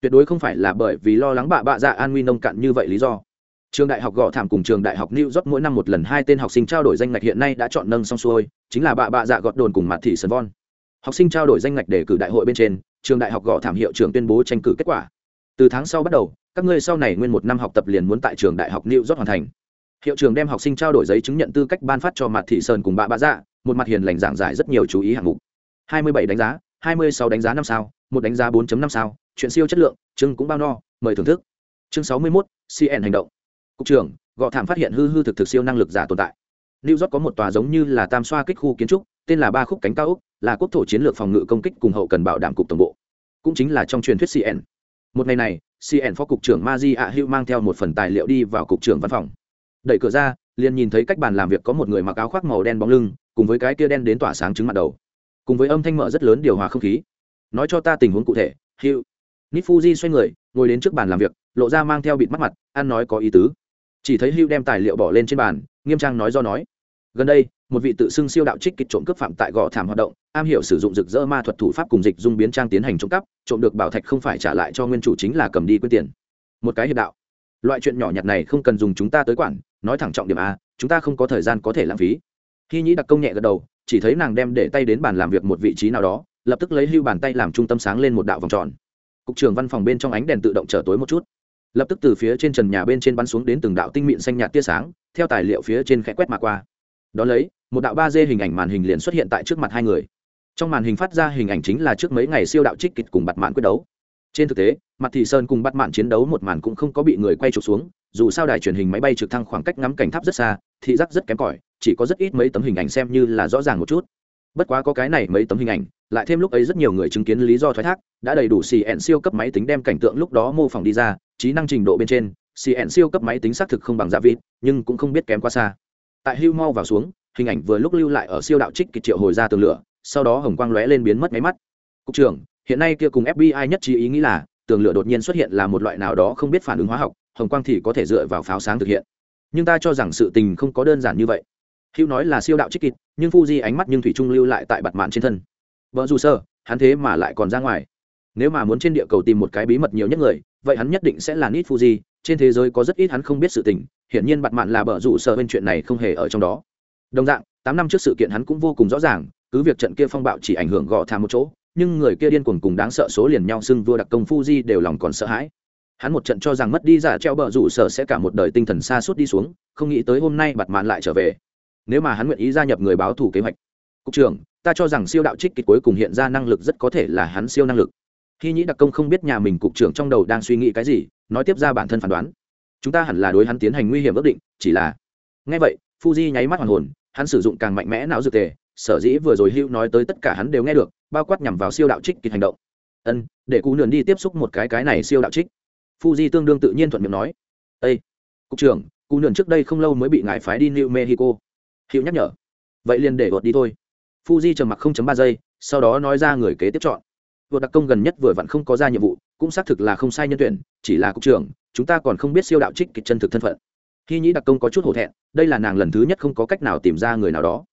Tuyệt đối không phải là bởi vì lo lắng bạ bạ dạ an nguy nông cạn như vậy lý do trường đại học Gò thảm cùng trường đại học new york mỗi năm một lần hai tên học sinh trao đổi danh ngạch hiện nay đã chọn nâng xong xuôi chính là bạ bạ dạ gọt đồn cùng mặt thị sơn von. Học sinh trao đổi danh ngạch để cử đại hội bên trên trường đại học Gò thảm hiệu trưởng tuyên bố tranh cử kết quả. Từ tháng sau bắt đầu các ngươi sau này nguyên một năm học tập liền muốn tại trường đại học new york hoàn thành. Hiệu trường đem học sinh trao đổi giấy chứng nhận tư cách ban phát cho mặt thị sơn cùng bạ bạ dạ một mặt hiền lành giảng giải rất nhiều chú ý hạng mục. 27 đánh giá 26 đánh giá năm sao một đánh giá 4.5 sao chuyện siêu chất lượng chương cũng bao no mời thưởng thức. Chương 61, cn hành động cục trưởng, gọ thảm phát hiện hư hư thực thực siêu năng lực giả tồn tại. New york có một tòa giống như là tam xoa kích khu kiến trúc, tên là ba khúc cánh cao úc, là quốc thổ chiến lược phòng ngự công kích cùng hậu cần bảo đảm cục tổng bộ. Cũng chính là trong truyền thuyết cn một ngày này cn phó cục trưởng maji a hữu mang theo một phần tài liệu đi vào cục trưởng văn phòng. Đẩy cửa ra, liền nhìn thấy cách bàn làm việc có một người mặc áo khoác màu đen bóng lưng, cùng với cái kia đen đến tỏa sáng trứng mặt đầu. Cùng với âm thanh mở rất lớn điều hòa không khí. Nói cho ta tình huống cụ thể hữu nít fuji xoay người, ngồi đến trước bàn làm việc, lộ ra mang theo bịt mắt mặt, ăn nói có ý tứ chỉ thấy hưu đem tài liệu bỏ lên trên bàn, nghiêm trang nói do nói. Gần đây, một vị tự xưng siêu đạo trích kịch trộm cướp phạm tại gò thảm hoạt động, am hiểu sử dụng rực rỡ ma thuật thủ pháp cùng dịch dung biến trang tiến hành trộm cắp, trộm được bảo thạch không phải trả lại cho nguyên chủ chính là cầm đi quyết tiền. Một cái hiệp đạo. Loại chuyện nhỏ nhặt này không cần dùng chúng ta tới quản, nói thẳng trọng điểm a, chúng ta không có thời gian có thể lãng phí. Khi nhĩ đặc công nhẹ gật đầu, chỉ thấy nàng đem để tay đến bàn làm việc một vị trí nào đó, lập tức lấy hưu bàn tay làm trung tâm sáng lên một đạo vòng tròn. Cục trưởng văn phòng bên trong ánh đèn tự động trở tối một chút lập tức từ phía trên trần nhà bên trên bắn xuống đến từng đạo tinh mịn xanh nhạt tia sáng, theo tài liệu phía trên khẽ quét mà qua. Đón lấy, một đạo ba d hình ảnh màn hình liền xuất hiện tại trước mặt hai người. Trong màn hình phát ra hình ảnh chính là trước mấy ngày siêu đạo trích kịch cùng bặt mạn quyết đấu. Trên thực tế mặt thị sơn cùng bắt mạn chiến đấu một màn cũng không có bị người quay trục xuống, dù sao đài truyền hình máy bay trực thăng khoảng cách ngắm cảnh tháp rất xa, thị giác rất kém cỏi, chỉ có rất ít mấy tấm hình ảnh xem như là rõ ràng một chút. Bất quá có cái này mấy tấm hình ảnh, lại thêm lúc ấy rất nhiều người chứng kiến lý do thoái thác, đã đầy đủ xì ẹn siêu cấp máy tính đem cảnh tượng lúc đó mô phỏng đi ra trí năng trình độ bên trên cn siêu cấp máy tính xác thực không bằng giả vịt nhưng cũng không biết kém quá xa. Tại hưu mau vào xuống, hình ảnh vừa lúc lưu lại ở siêu đạo trích kịch triệu hồi ra tường lửa, sau đó hồng quang lóe lên biến mất máy mắt. Cục trưởng, hiện nay kia cùng fbi nhất trí ý nghĩ là, tường lửa đột nhiên xuất hiện là một loại nào đó không biết phản ứng hóa học, hồng quang thì có thể dựa vào pháo sáng thực hiện. Nhưng ta cho rằng sự tình không có đơn giản như vậy. Hữu nói là siêu đạo trích kịch, nhưng fuji ánh mắt nhưng thủy trung lưu lại tại bặt mạn trên thân. Vợ dù sơ, hắn thế mà lại còn ra ngoài nếu mà muốn trên địa cầu tìm một cái bí mật nhiều nhất người, vậy hắn nhất định sẽ là nít fuji, trên thế giới có rất ít hắn không biết sự tình, hiển nhiên bặt mạn là bở rủ sợ bên chuyện này không hề ở trong đó. Đồng dạng, tám năm trước sự kiện hắn cũng vô cùng rõ ràng, cứ việc trận kia phong bạo chỉ ảnh hưởng gò thà một chỗ, nhưng người kia điên cuồng cùng đáng sợ số liền nhau xưng vua đặc công fuji đều lòng còn sợ hãi. Hắn một trận cho rằng mất đi giả treo bờ rủ sợ sẽ cả một đời tinh thần xa suốt đi xuống, không nghĩ tới hôm nay bặt mạn lại trở về. Nếu mà hắn nguyện ý gia nhập người báo thủ kế hoạch. Cục trưởng, ta cho rằng siêu đạo trích kịch cuối cùng hiện ra năng lực rất có thể là hắn siêu năng lực hy nhĩ đặc công không biết nhà mình cục trưởng trong đầu đang suy nghĩ cái gì, nói tiếp ra bản thân phán đoán. Chúng ta hẳn là đối hắn tiến hành nguy hiểm ước định, chỉ là ngay vậy, fuji nháy mắt hoàn hồn, hắn sử dụng càng mạnh mẽ não dược tề, sở dĩ vừa rồi hữu nói tới tất cả hắn đều nghe được, bao quát nhằm vào siêu đạo trích kịch hành động. Ân, để cụ nườn đi tiếp xúc một cái cái này siêu đạo trích. Fuji tương đương tự nhiên thuận miệng nói. Ây cục trưởng, cụ nườn trước đây không lâu mới bị ngài phái đi new mexico. Hữu nhắc nhở. Vậy liền để gọt đi thôi. Fuji trầm mặc 0.3 giây, sau đó nói ra người kế tiếp chọn vừa đặc công gần nhất vừa vặn không có ra nhiệm vụ, cũng xác thực là không sai nhân tuyển, chỉ là cục trưởng, chúng ta còn không biết siêu đạo trích kịch chân thực thân phận. Khi nhĩ đặc công có chút hổ thẹn, đây là nàng lần thứ nhất không có cách nào tìm ra người nào đó.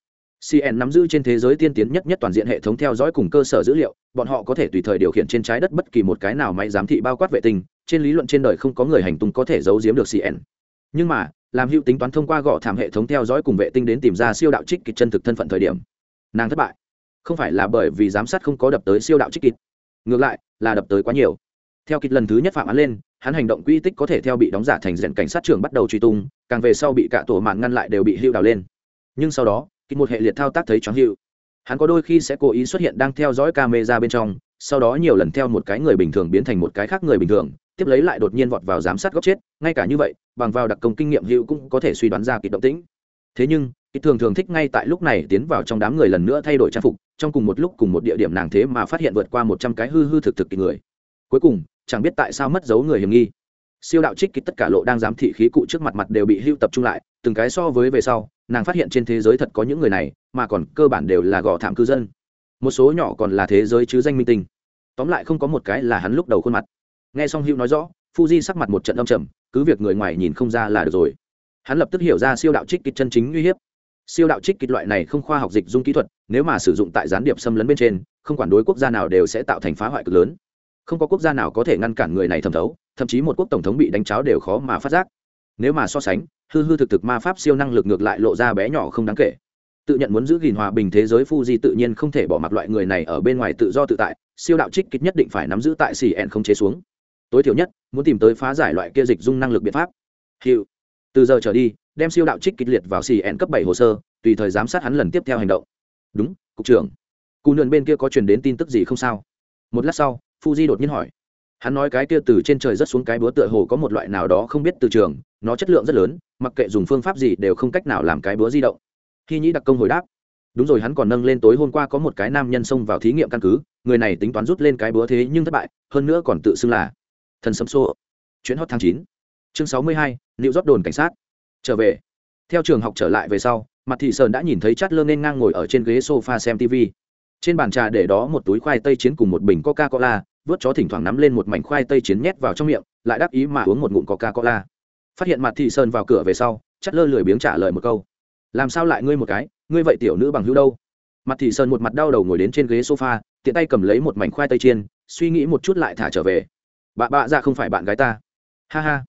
Cn nắm giữ trên thế giới tiên tiến nhất nhất toàn diện hệ thống theo dõi cùng cơ sở dữ liệu, bọn họ có thể tùy thời điều khiển trên trái đất bất kỳ một cái nào máy giám thị bao quát vệ tinh, trên lý luận trên đời không có người hành tung có thể giấu giếm được cn nhưng mà, làm hữu tính toán thông qua gõ thảm hệ thống theo dõi cùng vệ tinh đến tìm ra siêu đạo trích kịch chân thực thân phận thời điểm, nàng thất bại. Không phải là bởi vì giám sát không có đập tới siêu đạo trích kịch ngược lại, là đập tới quá nhiều. Theo kịch lần thứ nhất phạm án lên, hắn hành động quy tích có thể theo bị đóng giả thành diện cảnh sát trưởng bắt đầu truy tung, càng về sau bị cả tổ mạn ngăn lại đều bị hưu đào lên. Nhưng sau đó, kịch một hệ liệt thao tác thấy choáng hưu. Hắn có đôi khi sẽ cố ý xuất hiện đang theo dõi camera bên trong, sau đó nhiều lần theo một cái người bình thường biến thành một cái khác người bình thường, tiếp lấy lại đột nhiên vọt vào giám sát góc chết. Ngay cả như vậy, bằng vào đặc công kinh nghiệm hữu cũng có thể suy đoán ra kịch động tĩnh. Thế nhưng ít thường thường thích ngay tại lúc này tiến vào trong đám người lần nữa thay đổi trang phục, trong cùng một lúc cùng một địa điểm nàng thế mà phát hiện vượt qua một trăm cái hư hư thực thực kịch người. Cuối cùng, chẳng biết tại sao mất dấu người hiểm nghi. Siêu đạo trích kịch tất cả lộ đang giám thị khí cụ trước mặt mặt đều bị hưu tập trung lại, từng cái so với về sau, nàng phát hiện trên thế giới thật có những người này, mà còn cơ bản đều là gò thảm cư dân. Một số nhỏ còn là thế giới chứ danh minh tinh. Tóm lại không có một cái là hắn lúc đầu khuôn mặt. Nghe xong hữu nói rõ, fuji sắc mặt một trận âm trầm, cứ việc người ngoài nhìn không ra là được rồi. Hắn lập tức hiểu ra siêu đạo trích kịch chân chính uy hiếp siêu đạo trích kịch loại này không khoa học dịch dung kỹ thuật nếu mà sử dụng tại gián điệp xâm lấn bên trên không quản đối quốc gia nào đều sẽ tạo thành phá hoại cực lớn không có quốc gia nào có thể ngăn cản người này thẩm thấu thậm chí một quốc tổng thống bị đánh cháo đều khó mà phát giác nếu mà so sánh hư hư thực thực ma pháp siêu năng lực ngược lại lộ ra bé nhỏ không đáng kể tự nhận muốn giữ gìn hòa bình thế giới Fuji tự nhiên không thể bỏ mặc loại người này ở bên ngoài tự do tự tại, siêu đạo trích kích nhất định phải nắm giữ tại CN không chế xuống. Tối thiểu nhất, muốn tìm tới phá giải loại kia dịch dung năng lực biện pháp. Hiệu. Từ giờ trở đi, đem siêu đạo trích kịch liệt vào CN cấp bảy hồ sơ, tùy thời giám sát hắn lần tiếp theo hành động. Đúng, cục trưởng. cụ nườn bên kia có truyền đến tin tức gì không sao? Một lát sau, Fuji đột nhiên hỏi. Hắn nói cái kia từ trên trời rất xuống cái búa tựa hồ có một loại nào đó không biết từ trường, nó chất lượng rất lớn, mặc kệ dùng phương pháp gì đều không cách nào làm cái búa di động khi nhĩ đặc công hồi đáp đúng rồi hắn còn nâng lên tối hôm qua có một cái nam nhân xông vào thí nghiệm căn cứ người này tính toán rút lên cái búa thế nhưng thất bại hơn nữa còn tự xưng là thần sấm xô chuyến hot tháng chín chương sáu mươi hai liệu rót đồn cảnh sát trở về. Theo trường học trở lại về sau, mặt thị sơn đã nhìn thấy chát lơ nên ngang ngồi ở trên ghế sofa xem tv trên bàn trà để đó một túi khoai tây chiến cùng một bình coca cola vớt chó thỉnh thoảng nắm lên một mảnh khoai tây chiến nhét vào trong miệng, lại đáp ý mà uống một ngụm coca cola phát hiện mặt thị sơn vào cửa về sau, chát lơ lười biếng trả lời một câu. Làm sao lại ngươi một cái? Ngươi vậy tiểu nữ bằng hữu đâu? Mặt thị sơn một mặt đau đầu ngồi đến trên ghế sofa, tiện tay cầm lấy một mảnh khoai tây chiên, suy nghĩ một chút lại thả trở về. Bà bạ ra không phải bạn gái ta. Ha ha.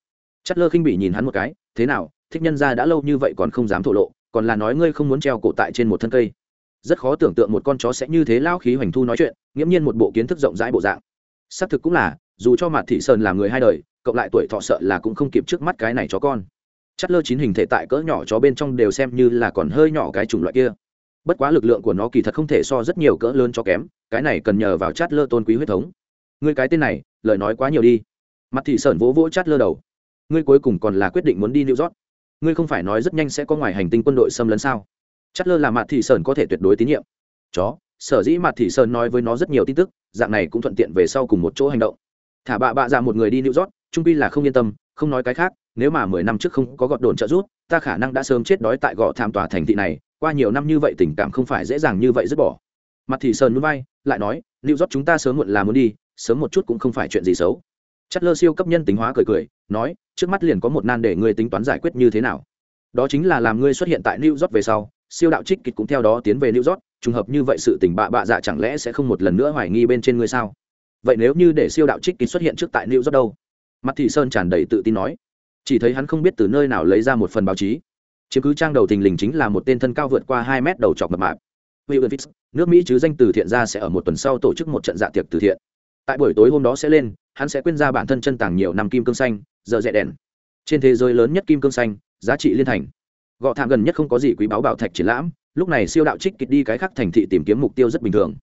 Chất lơ khinh bỉ nhìn hắn một cái, thế nào thích nhân ra đã lâu như vậy còn không dám thổ lộ, còn là nói ngươi không muốn treo cổ tại trên một thân cây. Rất khó tưởng tượng một con chó sẽ như thế lao khí hoành thu nói chuyện, nghiễm nhiên một bộ kiến thức rộng rãi bộ dạng. Xác thực cũng là, dù cho mặt thị sơn là người hai đời, cộng lại tuổi thọ sợ là cũng không kịp trước mắt cái này chó con. Chất lơ chín hình thể tại cỡ nhỏ chó bên trong đều xem như là còn hơi nhỏ cái chủng loại kia. Bất quá lực lượng của nó kỳ thật không thể so rất nhiều cỡ lớn cho kém, cái này cần nhờ vào chát lơ tôn quý huyết thống. Ngươi cái tên này, lời nói quá nhiều đi. Mặt thị sơn vỗ vỗ chát lơ đầu. Ngươi cuối cùng còn là quyết định muốn đi new york ngươi không phải nói rất nhanh sẽ có ngoài hành tinh quân đội xâm lấn sao? Chất lơ là mặt thị sơn có thể tuyệt đối tín nhiệm. Chó, sở dĩ mặt thị sơn nói với nó rất nhiều tin tức, dạng này cũng thuận tiện về sau cùng một chỗ hành động. Thả bạ bạ ra một người đi new york, trung pi là không yên tâm, không nói cái khác, nếu mà mười năm trước không có gọt đồn trợ giúp, ta khả năng đã sớm chết đói tại gò tham tòa thành thị này, qua nhiều năm như vậy tình cảm không phải dễ dàng như vậy dứt bỏ. Mặt thì sơn núi bay lại nói lưu rót chúng ta sớm muộn là muốn đi, sớm một chút cũng không phải chuyện gì xấu chất lơ siêu cấp nhân tính hóa cười cười nói trước mắt liền có một nan để ngươi tính toán giải quyết như thế nào. Đó chính là làm ngươi xuất hiện tại new york về sau siêu đạo trích kịch cũng theo đó tiến về new york trùng hợp như vậy sự tình bạ bạ dạ chẳng lẽ sẽ không một lần nữa hoài nghi bên trên ngươi sao? Vậy nếu như để siêu đạo trích kịch xuất hiện trước tại new york đâu? Mặt thị sơn tràn đầy tự tin nói. Chỉ thấy hắn không biết từ nơi nào lấy ra một phần báo chí. Chiếm cứ trang đầu thình lình chính là một tên thân cao vượt qua hai mét đầu chọc mập mạp. Nước Mỹ chứ danh từ thiện ra sẽ ở một tuần sau tổ chức một trận dạ tiệc từ thiện. Tại buổi tối hôm đó sẽ lên, hắn sẽ quyên ra bản thân chân tàng nhiều năm kim cương xanh, giờ rẻ đèn. Trên thế giới lớn nhất kim cương xanh, giá trị liên thành. gọ thảm gần nhất không có gì quý báo bảo thạch triển lãm lúc này siêu đạo trích kịch đi cái khác thành thị tìm kiếm mục tiêu rất bình thường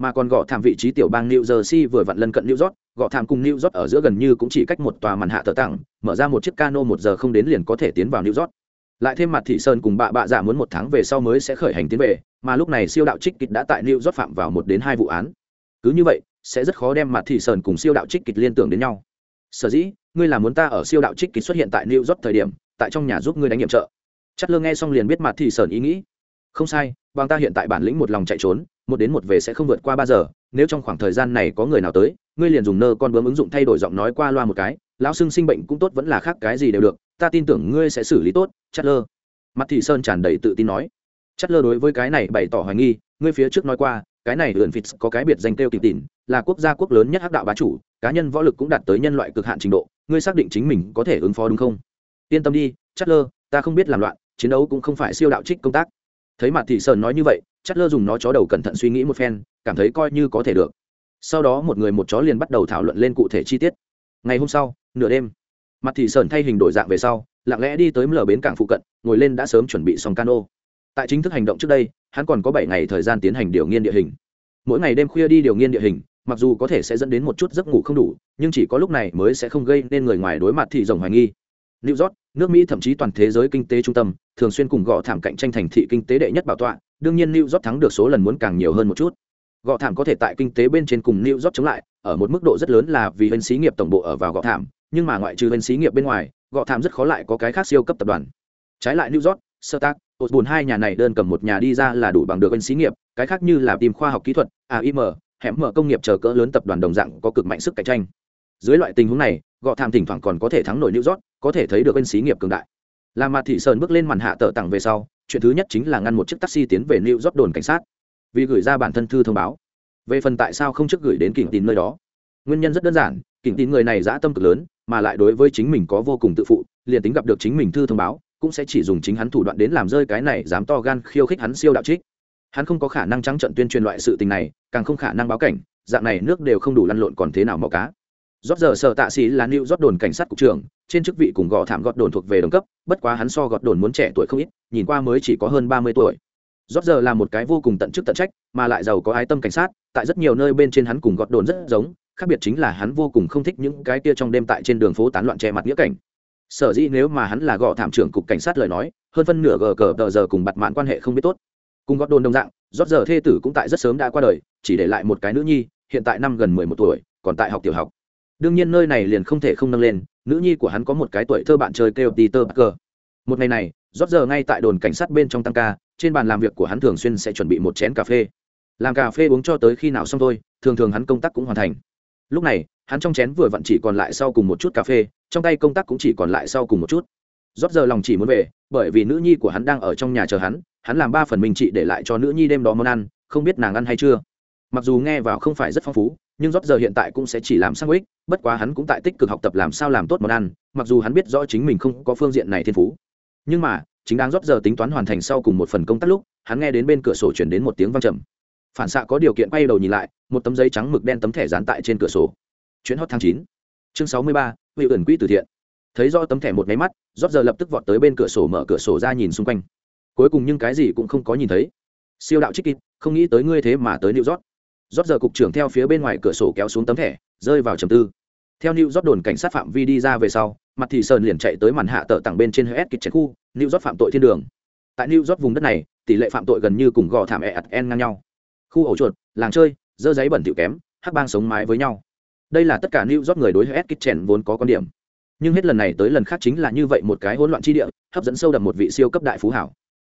mà còn gọ thảm vị trí tiểu bang New Jersey vừa vặn lân cận New York, gọ thảm cùng New York ở giữa gần như cũng chỉ cách một tòa màn hạ tờ tặng, mở ra một chiếc cano một giờ không đến liền có thể tiến vào New York. Lại thêm mặt thị sơn cùng bạ bạ giả dạ muốn một tháng về sau mới sẽ khởi hành tiến về, mà lúc này siêu đạo trích kịch đã tại New York phạm vào một đến hai vụ án. Cứ như vậy, sẽ rất khó đem mặt thị sơn cùng siêu đạo trích kịch liên tưởng đến nhau. Sở dĩ, ngươi là muốn ta ở siêu đạo trích kịch xuất hiện tại New York thời điểm, tại trong nhà giúp ngươi đánh nhiệm trợ. Chất lơ nghe xong liền biết mặt thị sơn ý nghĩ. Không sai, bằng ta hiện tại bản lĩnh một lòng chạy trốn, một đến một về sẽ không vượt qua ba giờ nếu trong khoảng thời gian này có người nào tới ngươi liền dùng nơ con bướm ứng dụng thay đổi giọng nói qua loa một cái lão xưng sinh bệnh cũng tốt vẫn là khác cái gì đều được ta tin tưởng ngươi sẽ xử lý tốt chất lơ mặt thị sơn tràn đầy tự tin nói chất lơ đối với cái này bày tỏ hoài nghi ngươi phía trước nói qua cái này ườn vịt có cái biệt danh kêu kịp tỉn là quốc gia quốc lớn nhất hắc đạo bá chủ, cá nhân võ lực cũng đạt tới nhân loại cực hạn trình độ, ngươi xác định chính mình có thể ứng phó đúng không? Yên tâm đi chất lơ ta không biết làm loạn, chiến đấu cũng không phải siêu đạo trích công tác. Thấy mặt thị sơn nói như vậy chất lơ dùng nó chó đầu cẩn thận suy nghĩ một phen, cảm thấy coi như có thể được. Sau đó một người một chó liền bắt đầu thảo luận lên cụ thể chi tiết. Ngày hôm sau, nửa đêm, mặt thị sơn thay hình đổi dạng về sau, lặng lẽ đi tới mở bến cảng phụ cận, ngồi lên đã sớm chuẩn bị xong cano. Tại chính thức hành động trước đây, hắn còn có bảy ngày thời gian tiến hành điều nghiên địa hình. Mỗi ngày đêm khuya đi điều nghiên địa hình mặc dù có thể sẽ dẫn đến một chút giấc ngủ không đủ, nhưng chỉ có lúc này mới sẽ không gây nên người ngoài đối mặt thị rồng hoài nghi. New york, nước mỹ, thậm chí toàn thế giới kinh tế trung tâm, thường xuyên cùng gõ thảm cạnh tranh thành thị kinh tế đệ nhất bảo tọa, đương nhiên new york thắng được số lần muốn càng nhiều hơn một chút. Gõ thảm có thể tại kinh tế bên trên cùng new york chống lại, ở một mức độ rất lớn là vì bên xí nghiệp tổng bộ ở vào gõ thảm, nhưng mà ngoại trừ bên xí nghiệp bên ngoài gõ thảm rất khó lại có cái khác siêu cấp tập đoàn. Trái lại new york sơ tác buồn hai nhà này đơn cầm một nhà đi ra là đủ bằng được bên xí nghiệp, cái khác như là tìm khoa học kỹ thuật aim hẻm mở công nghiệp chờ cỡ lớn tập đoàn đồng dạng có cực mạnh sức cạnh tranh. Dưới loại tình huống này, gọ thảm thỉnh thoảng còn có thể thắng nổi new york, có thể thấy được bên xí nghiệp cường đại. Là mặt thị sơn bước lên màn hạ tờ tặng về sau, chuyện thứ nhất chính là ngăn một chiếc taxi tiến về new york đồn cảnh sát. Vì gửi ra bản thân thư thông báo. Về phần tại sao không trước gửi đến kỉnh tín nơi đó? Nguyên nhân rất đơn giản, kỉnh tín người này dã tâm cực lớn, mà lại đối với chính mình có vô cùng tự phụ, liền tính gặp được chính mình thư thông báo, cũng sẽ chỉ dùng chính hắn thủ đoạn đến làm rơi cái này dám to gan khiêu khích hắn siêu đạo trích hắn không có khả năng trắng trận tuyên truyền loại sự tình này, càng không khả năng báo cảnh, dạng này nước đều không đủ lăn lộn còn thế nào màu cá. Rót giờ sở tạ sĩ là nữ rót đồn cảnh sát cục trưởng, trên chức vị cùng gò thảm gọt đồn thuộc về đồng cấp, bất quá hắn so gọt đồn muốn trẻ tuổi không ít, nhìn qua mới chỉ có hơn ba mươi tuổi. Rót giờ là một cái vô cùng tận chức tận trách, mà lại giàu có ái tâm cảnh sát, tại rất nhiều nơi bên trên hắn cùng gọt đồn rất giống, khác biệt chính là hắn vô cùng không thích những cái kia trong đêm tại trên đường phố tán loạn che mặt nghĩa cảnh. Sở dĩ nếu mà hắn là gò thảm trưởng cục cảnh sát lời nói, hơn phân nửa gờ cờ tờ giờ cùng bặt mạn quan hệ không biết tốt cùng gót đồn đồng dạng, rót giờ thê tử cũng tại rất sớm đã qua đời, chỉ để lại một cái nữ nhi, hiện tại năm gần mười một tuổi, còn tại học tiểu học. Đương nhiên nơi này liền không thể không nâng lên, nữ nhi của hắn có một cái tuổi thơ bạn chơi kêu peter parker. Một ngày này, rót giờ ngay tại đồn cảnh sát bên trong tăng ca, trên bàn làm việc của hắn thường xuyên sẽ chuẩn bị một chén cà phê. Làm cà phê uống cho tới khi nào xong thôi, thường thường hắn công tác cũng hoàn thành. Lúc này, hắn trong chén vừa vặn chỉ còn lại sau cùng một chút cà phê, trong tay công tác cũng chỉ còn lại sau cùng một chút rót giờ lòng chỉ muốn về, bởi vì nữ nhi của hắn đang ở trong nhà chờ hắn hắn làm ba phần mình chị để lại cho nữ nhi đêm đó món ăn, không biết nàng ăn hay chưa. Mặc dù nghe vào không phải rất phong phú, nhưng rót giờ hiện tại cũng sẽ chỉ làm sang ích bất quá hắn cũng tại tích cực học tập làm sao làm tốt món ăn, mặc dù hắn biết rõ chính mình không có phương diện này thiên phú. Nhưng mà, chính đang rót giờ tính toán hoàn thành sau cùng một phần công tác lúc, hắn nghe đến bên cửa sổ chuyển đến một tiếng văng trầm. Phản xạ có điều kiện quay đầu nhìn lại, một tấm giấy trắng mực đen tấm thẻ dán tại trên cửa sổ. Chuyến hot tháng chín. Chương sáu mươi ba vị ẩn quỹ từ thiện thấy do tấm thẻ một máy mắt rót giờ lập tức vọt tới bên cửa sổ mở cửa sổ ra nhìn xung quanh. Cuối cùng nhưng cái gì cũng không có nhìn thấy. Siêu đạo trích kịp không nghĩ tới ngươi thế mà tới nữ rót rót giờ cục trưởng theo phía bên ngoài cửa sổ kéo xuống tấm thẻ, rơi vào trầm tư. Theo nữ rót đồn cảnh sát phạm vi đi ra về sau, mặt thì sơn liền chạy tới màn hạ tờ tặng bên trên hết kịch trạch khu nữ rót phạm tội thiên đường. Tại new rót vùng đất này, tỷ lệ phạm tội gần như cùng gò thảm ẹ ạt en ngang nhau. Khu ổ chuột, làng chơi, dơ giấy bẩn thỉu kém, hắc bang sống mái với nhau. Đây là tất cả new rót người đối hết kịch chèn vốn có quan điểm nhưng hết lần này tới lần khác chính là như vậy một cái hỗn loạn chi địa, hấp dẫn sâu đậm một vị siêu cấp đại phú hảo.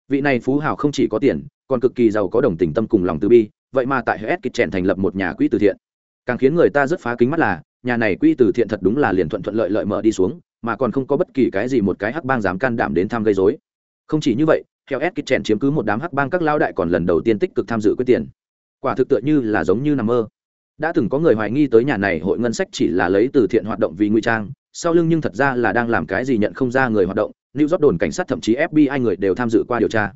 Vị này phú hảo không chỉ có tiền, còn cực kỳ giàu có đồng tình tâm cùng lòng từ bi, vậy mà tại hết kịch chèn thành lập một nhà quỹ từ thiện. Càng khiến người ta rất phá kính mắt là, nhà này quỹ từ thiện thật đúng là liền thuận thuận lợi lợi mở đi xuống, mà còn không có bất kỳ cái gì một cái hắc bang dám can đảm đến tham gây dối không chỉ như vậy, theo ed kitchen chèn chiếm cứ một đám hắc bang các lao đại còn lần đầu tiên tích cực tham dự quyết tiền. Quả thực tựa như là giống như nằm mơ. Đã từng có người hoài nghi tới nhà này hội ngân sách chỉ là lấy từ thiện hoạt động vì nguy trang sau lưng nhưng thật ra là đang làm cái gì nhận không ra người hoạt động, new york đồn cảnh sát thậm chí fbi người đều tham dự qua điều tra.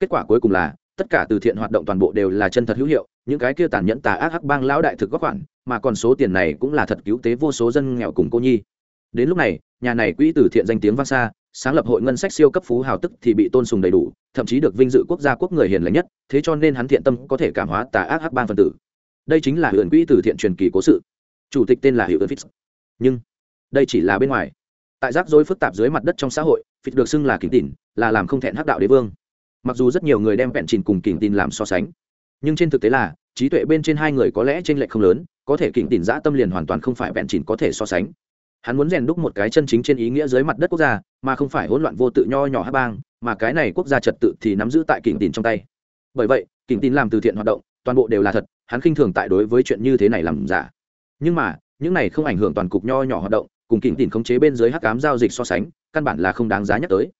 Kết quả cuối cùng là, tất cả từ thiện hoạt động toàn bộ đều là chân thật hữu hiệu, những cái kia tàn nhẫn tà ác hắc bang lão đại thực góp khoản, mà còn số tiền này cũng là thật cứu tế vô số dân nghèo cùng cô nhi. Đến lúc này, nhà này quỹ từ thiện danh tiếng vang xa, sáng lập hội ngân sách siêu cấp phú hào tức thì bị tôn sùng đầy đủ, thậm chí được vinh dự quốc gia quốc người hiền lành nhất, thế cho nên hắn thiện tâm có thể cảm hóa tà ác hắc bang phân tử. Đây chính là huyện quỹ từ thiện truyền kỳ cố sự. Chủ tịch tên là hiệu fitz. Nhưng đây chỉ là bên ngoài. Tại rắc rối phức tạp dưới mặt đất trong xã hội, phịt được xưng là kính tỉn là làm không thẹn hắc đạo đế vương. Mặc dù rất nhiều người đem vẹn trình cùng kính tin làm so sánh, nhưng trên thực tế là, trí tuệ bên trên hai người có lẽ t r ê n lệch không lớn, có thể kính tỉn giã tâm liền hoàn toàn không phải vẹn trình có thể so sánh. Hắn muốn rèn đúc một cái chân chính trên ý nghĩa dưới mặt đất quốc gia, mà không phải hỗn loạn vô tự nho nhỏ hát bang, mà cái này quốc gia trật tự thì nắm giữ tại kỉnh tin trong tay. Bởi vậy kỉnh tin làm từ thiện hoạt động, toàn bộ đều là thật, hắn khinh thường tại đối với chuyện như thế này làm giả. Nhưng mà, những này không ảnh hưởng toàn cục nho nhỏ hoạt động cùng kỉnh tin khống chế bên dưới hắc cám giao dịch so sánh, căn bản là không đáng giá nhắc tới.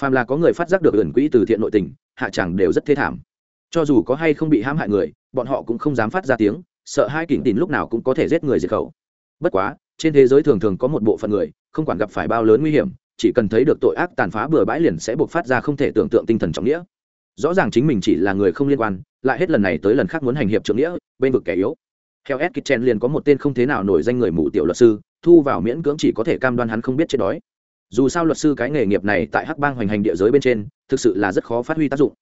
Phàm là có người phát giác được ẩn quỹ từ thiện nội tình, hạ chẳng đều rất thê thảm. Cho dù có hay không bị hãm hại người, bọn họ cũng không dám phát ra tiếng, sợ hai kỉnh tin lúc nào cũng có thể giết người diệt khẩu. Bất quá, trên thế giới thường thường có một bộ phận người, không quản gặp phải bao lớn nguy hiểm, chỉ cần thấy được tội ác tàn phá bừa bãi liền sẽ buộc phát ra không thể tưởng tượng tinh thần trọng nghĩa. Rõ ràng chính mình chỉ là người không liên quan, lại hết lần này tới lần khác muốn hành hiệp trưởng nghĩa, bên vực kẻ yếu. Theo ed kitchen liền có một tên không thế nào nổi danh người mù tiểu luật sư thu vào miễn cưỡng chỉ có thể cam đoan hắn không biết chết đói. Dù sao luật sư cái nghề nghiệp này tại hắc bang hoành hành địa giới bên trên, thực sự là rất khó phát huy tác dụng.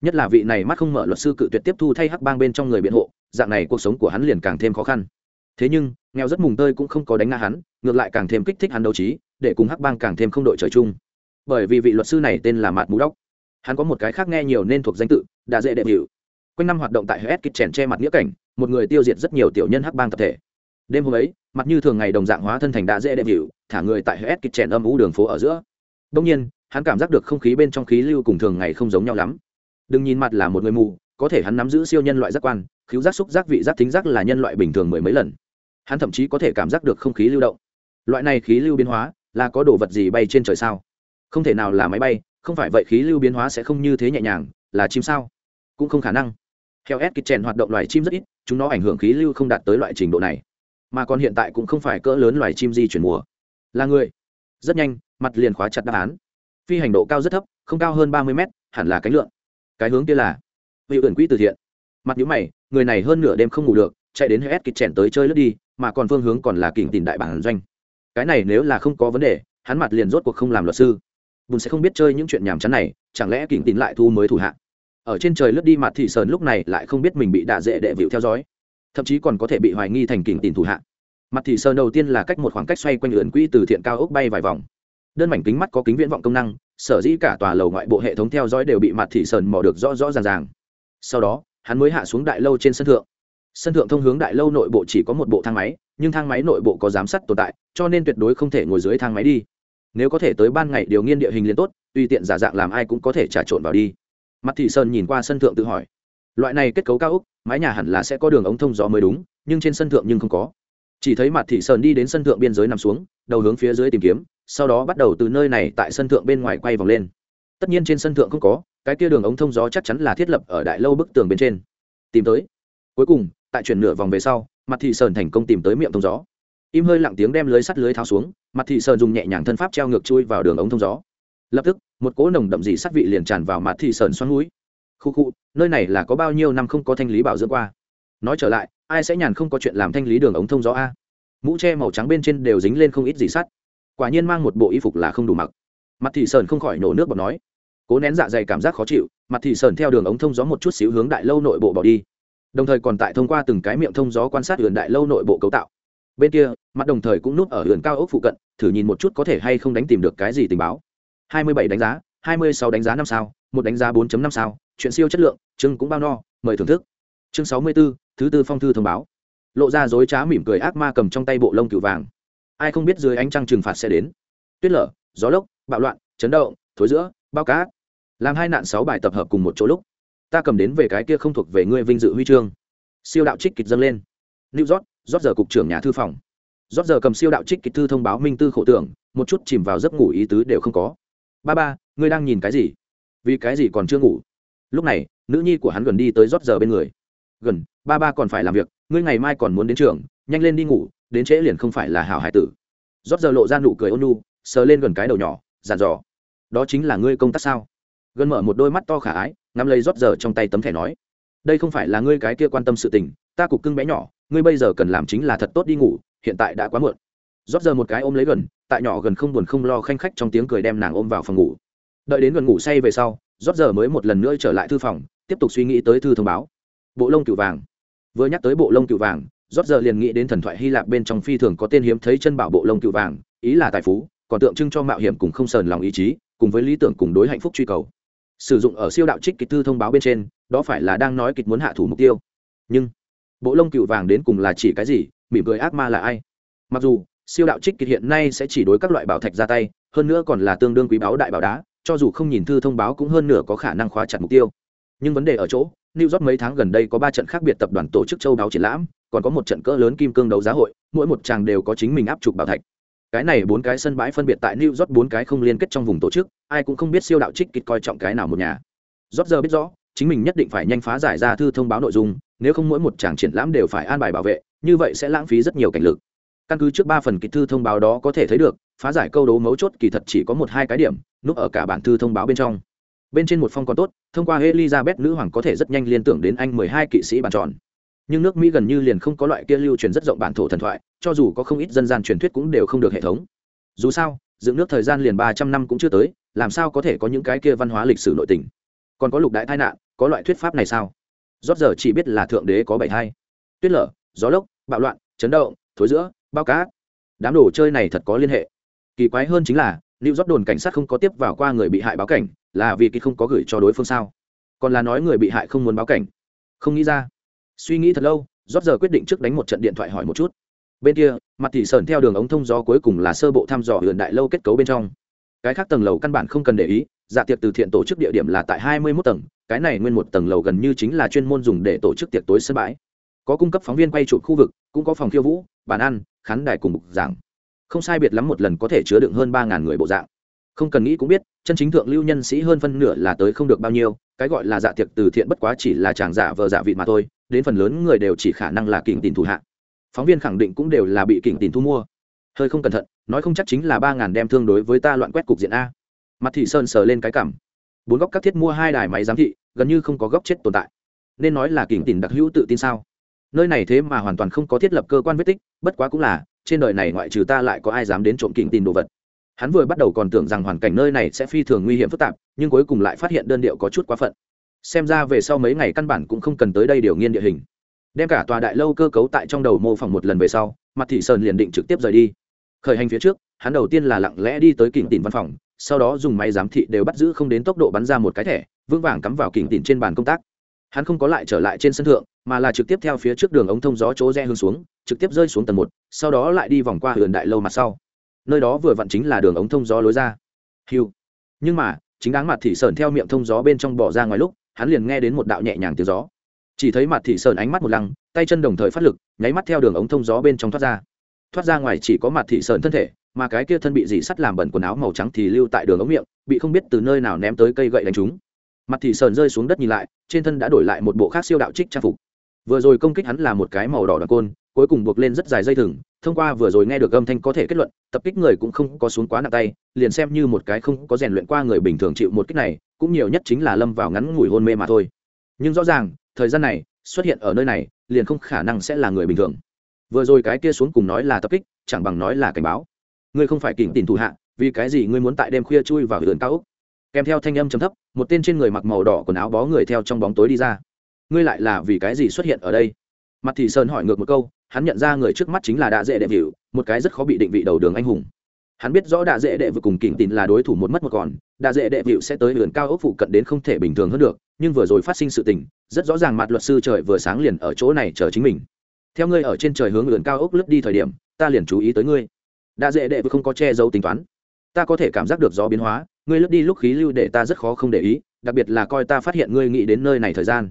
Nhất là vị này mắt không mở luật sư cự tuyệt tiếp thu thay hắc bang bên trong người biện hộ, dạng này cuộc sống của hắn liền càng thêm khó khăn. Thế nhưng, nghèo rất mùng tơi cũng không có đánh ngã hắn, ngược lại càng thêm kích thích hắn đấu trí, để cùng hắc bang càng thêm không đội trời chung. Bởi vì vị luật sư này tên là mạt mũ đốc. Hắn có một cái khác nghe nhiều nên thuộc danh tự đã dễ đệ hiệu quanh năm hoạt động tại hết kích chèn che mặt nghĩa cảnh, một người tiêu diệt rất nhiều tiểu nhân hắc bang tập thể đêm hôm ấy, mặt như thường ngày đồng dạng hóa thân thành đã dễ đệm hiệu thả người tại hết kịch chèn âm ú đường phố ở giữa. Đông nhiên, hắn cảm giác được không khí bên trong khí lưu cùng thường ngày không giống nhau lắm. Đừng nhìn mặt là một người mù, có thể hắn nắm giữ siêu nhân loại giác quan khiếu giác, xúc giác, vị giác, thính giác là nhân loại bình thường mười mấy lần. Hắn thậm chí có thể cảm giác được không khí lưu động. Loại này khí lưu biến hóa là có đồ vật gì bay trên trời sao? Không thể nào là máy bay, không phải vậy khí lưu biến hóa sẽ không như thế nhẹ nhàng, là chim sao? Cũng không khả năng. Theo s chèn hoạt động loài chim rất ít, chúng nó ảnh hưởng khí lưu không đạt tới loại trình độ này mà còn hiện tại cũng không phải cỡ lớn loài chim di chuyển mùa. Là người. Rất nhanh, mặt liền khóa chặt đáp án. Phi hành độ cao rất thấp, không cao hơn ba mươi mét, hẳn là cánh lượn. Cái hướng kia là vị ẩn quỹ từ thiện. Mặt nhũ mày, người này hơn nửa đêm không ngủ được, chạy đến hết kịch chèn tới chơi lướt đi, mà còn phương hướng còn là kỉnh tìm đại bản doanh. Cái này nếu là không có vấn đề, hắn mặt liền rốt cuộc không làm luật sư. Bùn sẽ không biết chơi những chuyện nhàm chán này, chẳng lẽ kỉnh tìm lại thu mới thủ hạ. Ở trên trời lướt đi mặt thị sờn lúc này lại không biết mình bị đạ dễ đệ vịu theo dõi thậm chí còn có thể bị hoài nghi thành kỉnh tìm thủ hạ. Mặt thị sơn đầu tiên là cách một khoảng cách xoay quanh lượn quỹ từ thiện cao ốc bay vài vòng. Đơn mảnh kính mắt có kính viễn vọng công năng, sở dĩ cả tòa lầu ngoại bộ hệ thống theo dõi đều bị mặt thị sơn mò được rõ rõ ràng ràng. Sau đó, hắn mới hạ xuống đại lâu trên sân thượng. Sân thượng thông hướng đại lâu nội bộ chỉ có một bộ thang máy, nhưng thang máy nội bộ có giám sát tồn tại, cho nên tuyệt đối không thể ngồi dưới thang máy đi. Nếu có thể tới ban ngày điều nghiên địa hình liền tốt, tùy tiện giả dạng làm ai cũng có thể trà trộn vào đi. Mặt thị sơn nhìn qua sân thượng tự hỏi loại này kết cấu cao ốc, mái nhà hẳn là sẽ có đường ống thông gió mới đúng, nhưng trên sân thượng nhưng không có. Chỉ thấy mặt thị sơn đi đến sân thượng biên giới nằm xuống, đầu hướng phía dưới tìm kiếm, sau đó bắt đầu từ nơi này tại sân thượng bên ngoài quay vòng lên. Tất nhiên trên sân thượng không có, cái kia đường ống thông gió chắc chắn là thiết lập ở đại lâu bức tường bên trên. Tìm tới. Cuối cùng, tại chuyển nửa vòng về sau, mặt thị sơn thành công tìm tới miệng thông gió. Im hơi lặng tiếng đem lưới sắt lưới tháo xuống, mặt thị sơn dùng nhẹ nhàng thân pháp treo ngược chui vào đường ống thông gió. Lập tức, một cỗ nồng đậm dị sắt vị liền tràn vào mặt thị sơn xoắn núi khu khu, nơi này là có bao nhiêu năm không có thanh lý bảo dưỡng qua? Nói trở lại, ai sẽ nhàn không có chuyện làm thanh lý đường ống thông gió a? Mũ tre màu trắng bên trên đều dính lên không ít gì sắt. Quả nhiên mang một bộ y phục là không đủ mặc. Mặt thị sơn không khỏi nổ nước bọt nói. Cố nén dạ dày cảm giác khó chịu, mặt thị sơn theo đường ống thông gió một chút xíu hướng đại lâu nội bộ bỏ đi. Đồng thời còn tại thông qua từng cái miệng thông gió quan sát ườn đại lâu nội bộ cấu tạo. Bên kia, mặt đồng thời cũng núp ở ườn cao ốc phụ cận, thử nhìn một chút có thể hay không đánh tìm được cái gì tình báo. Hai mươi bảy đánh giá, hai mươi sáu đánh giá năm sao, một đánh giá 4 năm sao chuyện siêu chất lượng chưng cũng bao no mời thưởng thức. Chương sáu mươi 64, thứ tư phong thư thông báo. Lộ ra dối trá mỉm cười ác ma cầm trong tay bộ lông cựu vàng. Ai không biết dưới ánh trăng trừng phạt sẽ đến. Tuyết lở gió lốc bạo loạn chấn động thối giữa bao cá. Làm hai nạn sáu bài tập hợp cùng một chỗ lúc. Ta cầm đến về cái kia không thuộc về ngươi vinh dự huy chương. Siêu đạo trích kịch dâng lên. New york rót giờ cục trưởng nhà thư phòng. Rót giờ cầm siêu đạo trích kịch thư thông báo minh tư khổ tưởng một chút chìm vào giấc ngủ ý tứ đều không có. Ba ba ngươi đang nhìn cái gì? Vì cái gì còn chưa ngủ? Lúc này, nữ nhi của hắn gần đi tới rót giờ bên người. Gần, ba ba còn phải làm việc, ngươi ngày mai còn muốn đến trường, nhanh lên đi ngủ, đến trễ liền không phải là hảo hải tử. Rót giờ lộ ra nụ cười ôn nu sờ lên gần cái đầu nhỏ dàn dò, đó chính là ngươi công tác sao? Gần mở một đôi mắt to khả ái, ngắm lấy rót giờ trong tay tấm thẻ nói, đây không phải là ngươi cái kia quan tâm sự tình, ta cục cưng bé nhỏ, ngươi bây giờ cần làm chính là thật tốt đi ngủ, hiện tại đã quá muộn. Rót giờ một cái ôm lấy gần, tại nhỏ gần không buồn không lo khanh khách trong tiếng cười đem nàng ôm vào phòng ngủ. Đợi đến gần ngủ say về sau rót giờ mới một lần nữa trở lại thư phòng, tiếp tục suy nghĩ tới thư thông báo. Bộ lông cựu vàng. Vừa nhắc tới bộ lông cựu vàng, rót giờ liền nghĩ đến thần thoại hy lạp bên trong phi thường có tên hiếm thấy chân bảo bộ lông cựu vàng, ý là tài phú, còn tượng trưng cho mạo hiểm cùng không sờn lòng ý chí, cùng với lý tưởng cùng đối hạnh phúc truy cầu. Sử dụng ở siêu đạo trích kịch thư thông báo bên trên, đó phải là đang nói kịch muốn hạ thủ mục tiêu. Nhưng, bộ lông cựu vàng đến cùng là chỉ cái gì, mỉm cười ác ma là ai? Mặc dù, siêu đạo trích kịch hiện nay sẽ chỉ đối các loại bảo thạch ra tay, hơn nữa còn là tương đương quý báu đại bảo đá cho dù không nhìn thư thông báo cũng hơn nửa có khả năng khóa chặt mục tiêu. Nhưng vấn đề ở chỗ, new york mấy tháng gần đây có ba trận khác biệt tập đoàn tổ chức châu đáo triển lãm, còn có một trận cỡ lớn kim cương đấu giá hội, mỗi một tràng đều có chính mình áp trục bảo thạch. Cái này bốn cái sân bãi phân biệt tại new york bốn cái không liên kết trong vùng tổ chức, ai cũng không biết siêu đạo trích kịch coi trọng cái nào một nhà. Rót giờ biết rõ, chính mình nhất định phải nhanh phá giải ra thư thông báo nội dung, nếu không mỗi một tràng triển lãm đều phải an bài bảo vệ, như vậy sẽ lãng phí rất nhiều cảnh lực. Căn cứ trước ba phần kịch thư thông báo đó có thể thấy được, phá giải câu đố mấu chốt kỳ thật chỉ có một hai cái điểm núp ở cả bản thư thông báo bên trong. Bên trên một phong còn tốt, thông qua elizabeth nữ hoàng có thể rất nhanh liên tưởng đến anh mười hai kỵ sĩ bàn tròn nhưng nước mỹ gần như liền không có loại kia lưu truyền rất rộng bản thổ thần thoại, cho dù có không ít dân gian truyền thuyết cũng đều không được hệ thống. Dù sao, dựng nước thời gian liền ba trăm năm cũng chưa tới, làm sao có thể có những cái kia văn hóa lịch sử nội tình? Còn có lục đại tai nạn, có loại thuyết pháp này sao? Rót giờ chỉ biết là thượng đế có bảy thai tuyết lở, gió lốc, bạo loạn, chấn động, thối giữa, bao cá đám đồ chơi này thật có liên hệ. Kỳ quái hơn chính là lưu rót đồn cảnh sát không có tiếp vào qua người bị hại báo cảnh, là vì kỳ không có gửi cho đối phương sao? Còn là nói người bị hại không muốn báo cảnh? Không nghĩ ra. Suy nghĩ thật lâu rót giờ quyết định trước đánh một trận điện thoại hỏi một chút. Bên kia, mặt thị sờn theo đường ống thông gió cuối cùng là sơ bộ thăm dò huyện đại lâu kết cấu bên trong. Cái khác tầng lầu căn bản không cần để ý dạ tiệc từ thiện tổ chức địa điểm là tại hai mươi 21 tầng, cái này nguyên một tầng lầu gần như chính là chuyên môn dùng để tổ chức tiệc tối sân bãi. Có cung cấp phóng viên quay chụp khu vực, cũng có phòng khiêu vũ, bàn ăn, khán đài cùng mục giảng không sai biệt lắm một lần có thể chứa đựng hơn ba ngàn người bộ dạng. Không cần nghĩ cũng biết, chân chính thượng lưu nhân sĩ hơn phân nửa là tới không được bao nhiêu, cái gọi là dạ tiệc từ thiện bất quá chỉ là chàng giả vờ dạ vị mà thôi, đến phần lớn người đều chỉ khả năng là kỉnh tìm thủ hạ. Phóng viên khẳng định cũng đều là bị kỉnh tìm thu mua. Hơi không cẩn thận, nói không chắc chính là ba ngàn đem thương đối với ta loạn quét cục diện a. Mặt thị sơn sờ lên cái cảm bốn góc các thiết mua hai đài máy giám thị, gần như không có góc chết tồn tại. Nên nói là kỉnh tìm đặc hữu tự tin sao? Nơi này thế mà hoàn toàn không có thiết lập cơ quan vết tích, bất quá cũng là trên đời này ngoại trừ ta lại có ai dám đến trộm kỉnh tin đồ vật. Hắn vừa bắt đầu còn tưởng rằng hoàn cảnh nơi này sẽ phi thường nguy hiểm phức tạp, nhưng cuối cùng lại phát hiện đơn điệu có chút quá phận. Xem ra về sau mấy ngày căn bản cũng không cần tới đây điều nghiên địa hình. Đem cả tòa đại lâu cơ cấu tại trong đầu mô phỏng một lần về sau mặt thị sơn liền định trực tiếp rời đi. Khởi hành phía trước, hắn đầu tiên là lặng lẽ đi tới kỉnh tin văn phòng, sau đó dùng máy giám thị đều bắt giữ không đến tốc độ bắn ra một cái thẻ, vững vàng cắm vào kỉnh tin trên bàn công tác hắn không có lại trở lại trên sân thượng, mà là trực tiếp theo phía trước đường ống thông gió chỗ rẽ hướng xuống, trực tiếp rơi xuống tầng một, sau đó lại đi vòng qua hườn đại lâu mặt sau. Nơi đó vừa vặn chính là đường ống thông gió lối ra. Hiu. Nhưng mà, chính đáng mặt thị sơn theo miệng thông gió bên trong bỏ ra ngoài lúc, hắn liền nghe đến một đạo nhẹ nhàng tiếng gió. Chỉ thấy mặt thị sơn ánh mắt một lăng, tay chân đồng thời phát lực, nháy mắt theo đường ống thông gió bên trong thoát ra. Thoát ra ngoài chỉ có mặt thị sơn thân thể, mà cái kia thân bị dì sắt làm bẩn quần áo màu trắng thì lưu tại đường ống miệng, bị không biết từ nơi nào ném tới cây gậy đánh trúng mặt thì sờn rơi xuống đất nhìn lại, trên thân đã đổi lại một bộ khác siêu đạo trích trang phục. Vừa rồi công kích hắn là một cái màu đỏ đặc côn, cuối cùng buộc lên rất dài dây thừng, thông qua vừa rồi nghe được âm thanh có thể kết luận, tập kích người cũng không có xuống quá nặng tay, liền xem như một cái không có rèn luyện qua người bình thường chịu một kích này, cũng nhiều nhất chính là lâm vào ngắn ngủi hôn mê mà thôi. Nhưng rõ ràng, thời gian này, xuất hiện ở nơi này, liền không khả năng sẽ là người bình thường. Vừa rồi cái kia xuống cùng nói là tập kích, chẳng bằng nói là cảnh báo. Ngươi không phải kỉnh tìm thủ hạ, vì cái gì ngươi muốn tại đêm khuya chui vào hườn cao úc kèm theo thanh âm chấm thấp, một tên trên người mặc màu đỏ quần áo bó người theo trong bóng tối đi ra. Ngươi lại là vì cái gì xuất hiện ở đây? Mặt thị sơn hỏi ngược một câu, hắn nhận ra người trước mắt chính là đạ dễ đệ vịu, một cái rất khó bị định vị đầu đường anh hùng. Hắn biết rõ đạ dễ đệ vừa cùng kỉnh tín là đối thủ một mất một còn, đạ dễ đệ vịu sẽ tới vườn cao ốc phụ cận đến không thể bình thường hơn được, nhưng vừa rồi phát sinh sự tình, rất rõ ràng mặt luật sư trời vừa sáng liền ở chỗ này chờ chính mình. Theo ngươi ở trên trời hướng vườn cao ốc lướt đi thời điểm, ta liền chú ý tới ngươi. Đạ dễ đệ vừa không có che giấu tính toán. Ta có thể cảm giác được gió biến hóa ngươi lướt đi lúc khí lưu để ta rất khó không để ý, đặc biệt là coi ta phát hiện ngươi nghĩ đến nơi này thời gian.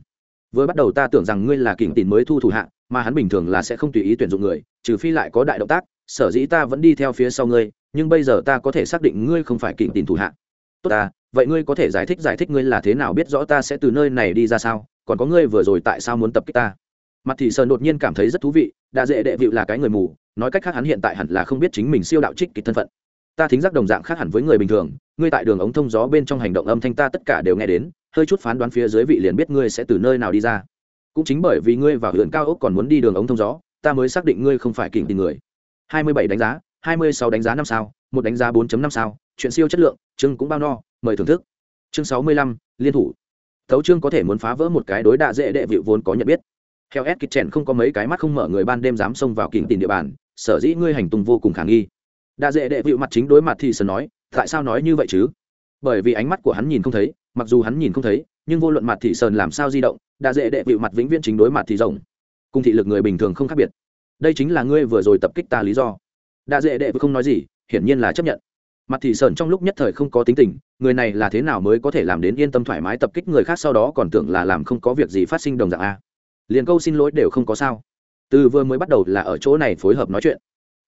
Vừa bắt đầu ta tưởng rằng ngươi là kỉnh tín mới thu thủ hạ, mà hắn bình thường là sẽ không tùy ý tuyển dụng người, trừ phi lại có đại động tác, sở dĩ ta vẫn đi theo phía sau ngươi, nhưng bây giờ ta có thể xác định ngươi không phải kỉnh tín thủ hạ. Tốt ta, vậy ngươi có thể giải thích giải thích ngươi là thế nào biết rõ ta sẽ từ nơi này đi ra sao, còn có ngươi vừa rồi tại sao muốn tập kích ta? Mặt thị sơn đột nhiên cảm thấy rất thú vị, đã dễ đệ vịu là cái người mù, nói cách khác hắn hiện tại hẳn là không biết chính mình siêu đạo trích kịch thân phận ta thính giác đồng dạng khác hẳn với người bình thường ngươi tại đường ống thông gió bên trong hành động âm thanh ta tất cả đều nghe đến hơi chút phán đoán phía dưới vị liền biết ngươi sẽ từ nơi nào đi ra. Cũng chính bởi vì ngươi vào huyện cao ốc còn muốn đi đường ống thông gió ta mới xác định ngươi không phải kỉnh tình người. Hai mươi bảy đánh giá hai mươi sáu đánh giá năm sao một đánh giá 4.5 sao chuyện siêu chất lượng chương cũng bao no mời thưởng thức. Chương 65, liên thủ. Thấu chương có thể muốn phá vỡ một cái đối đạ dễ đệ vịu vốn có nhận biết. Theo s kịch chèn không có mấy cái mắt không mở người ban đêm dám xông vào kỉnh tình địa bàn sở dĩ ngươi hành tung vô cùng khả nghi. Đa dễ đệ vịu mặt chính đối mặt thì sơn nói, tại sao nói như vậy chứ? Bởi vì ánh mắt của hắn nhìn không thấy, mặc dù hắn nhìn không thấy, nhưng vô luận mặt thị sơn làm sao di động, Đa dễ đệ vịu mặt vĩnh viễn chính đối mặt thì rồng cùng thị lực người bình thường không khác biệt. Đây chính là ngươi vừa rồi tập kích ta lý do. Đa dễ đệ không nói gì, hiển nhiên là chấp nhận. Mặt thị sơn trong lúc nhất thời không có tính tình, người này là thế nào mới có thể làm đến yên tâm thoải mái tập kích người khác sau đó còn tưởng là làm không có việc gì phát sinh đồng dạng a. Liền câu xin lỗi đều không có sao. Từ vừa mới bắt đầu là ở chỗ này phối hợp nói chuyện.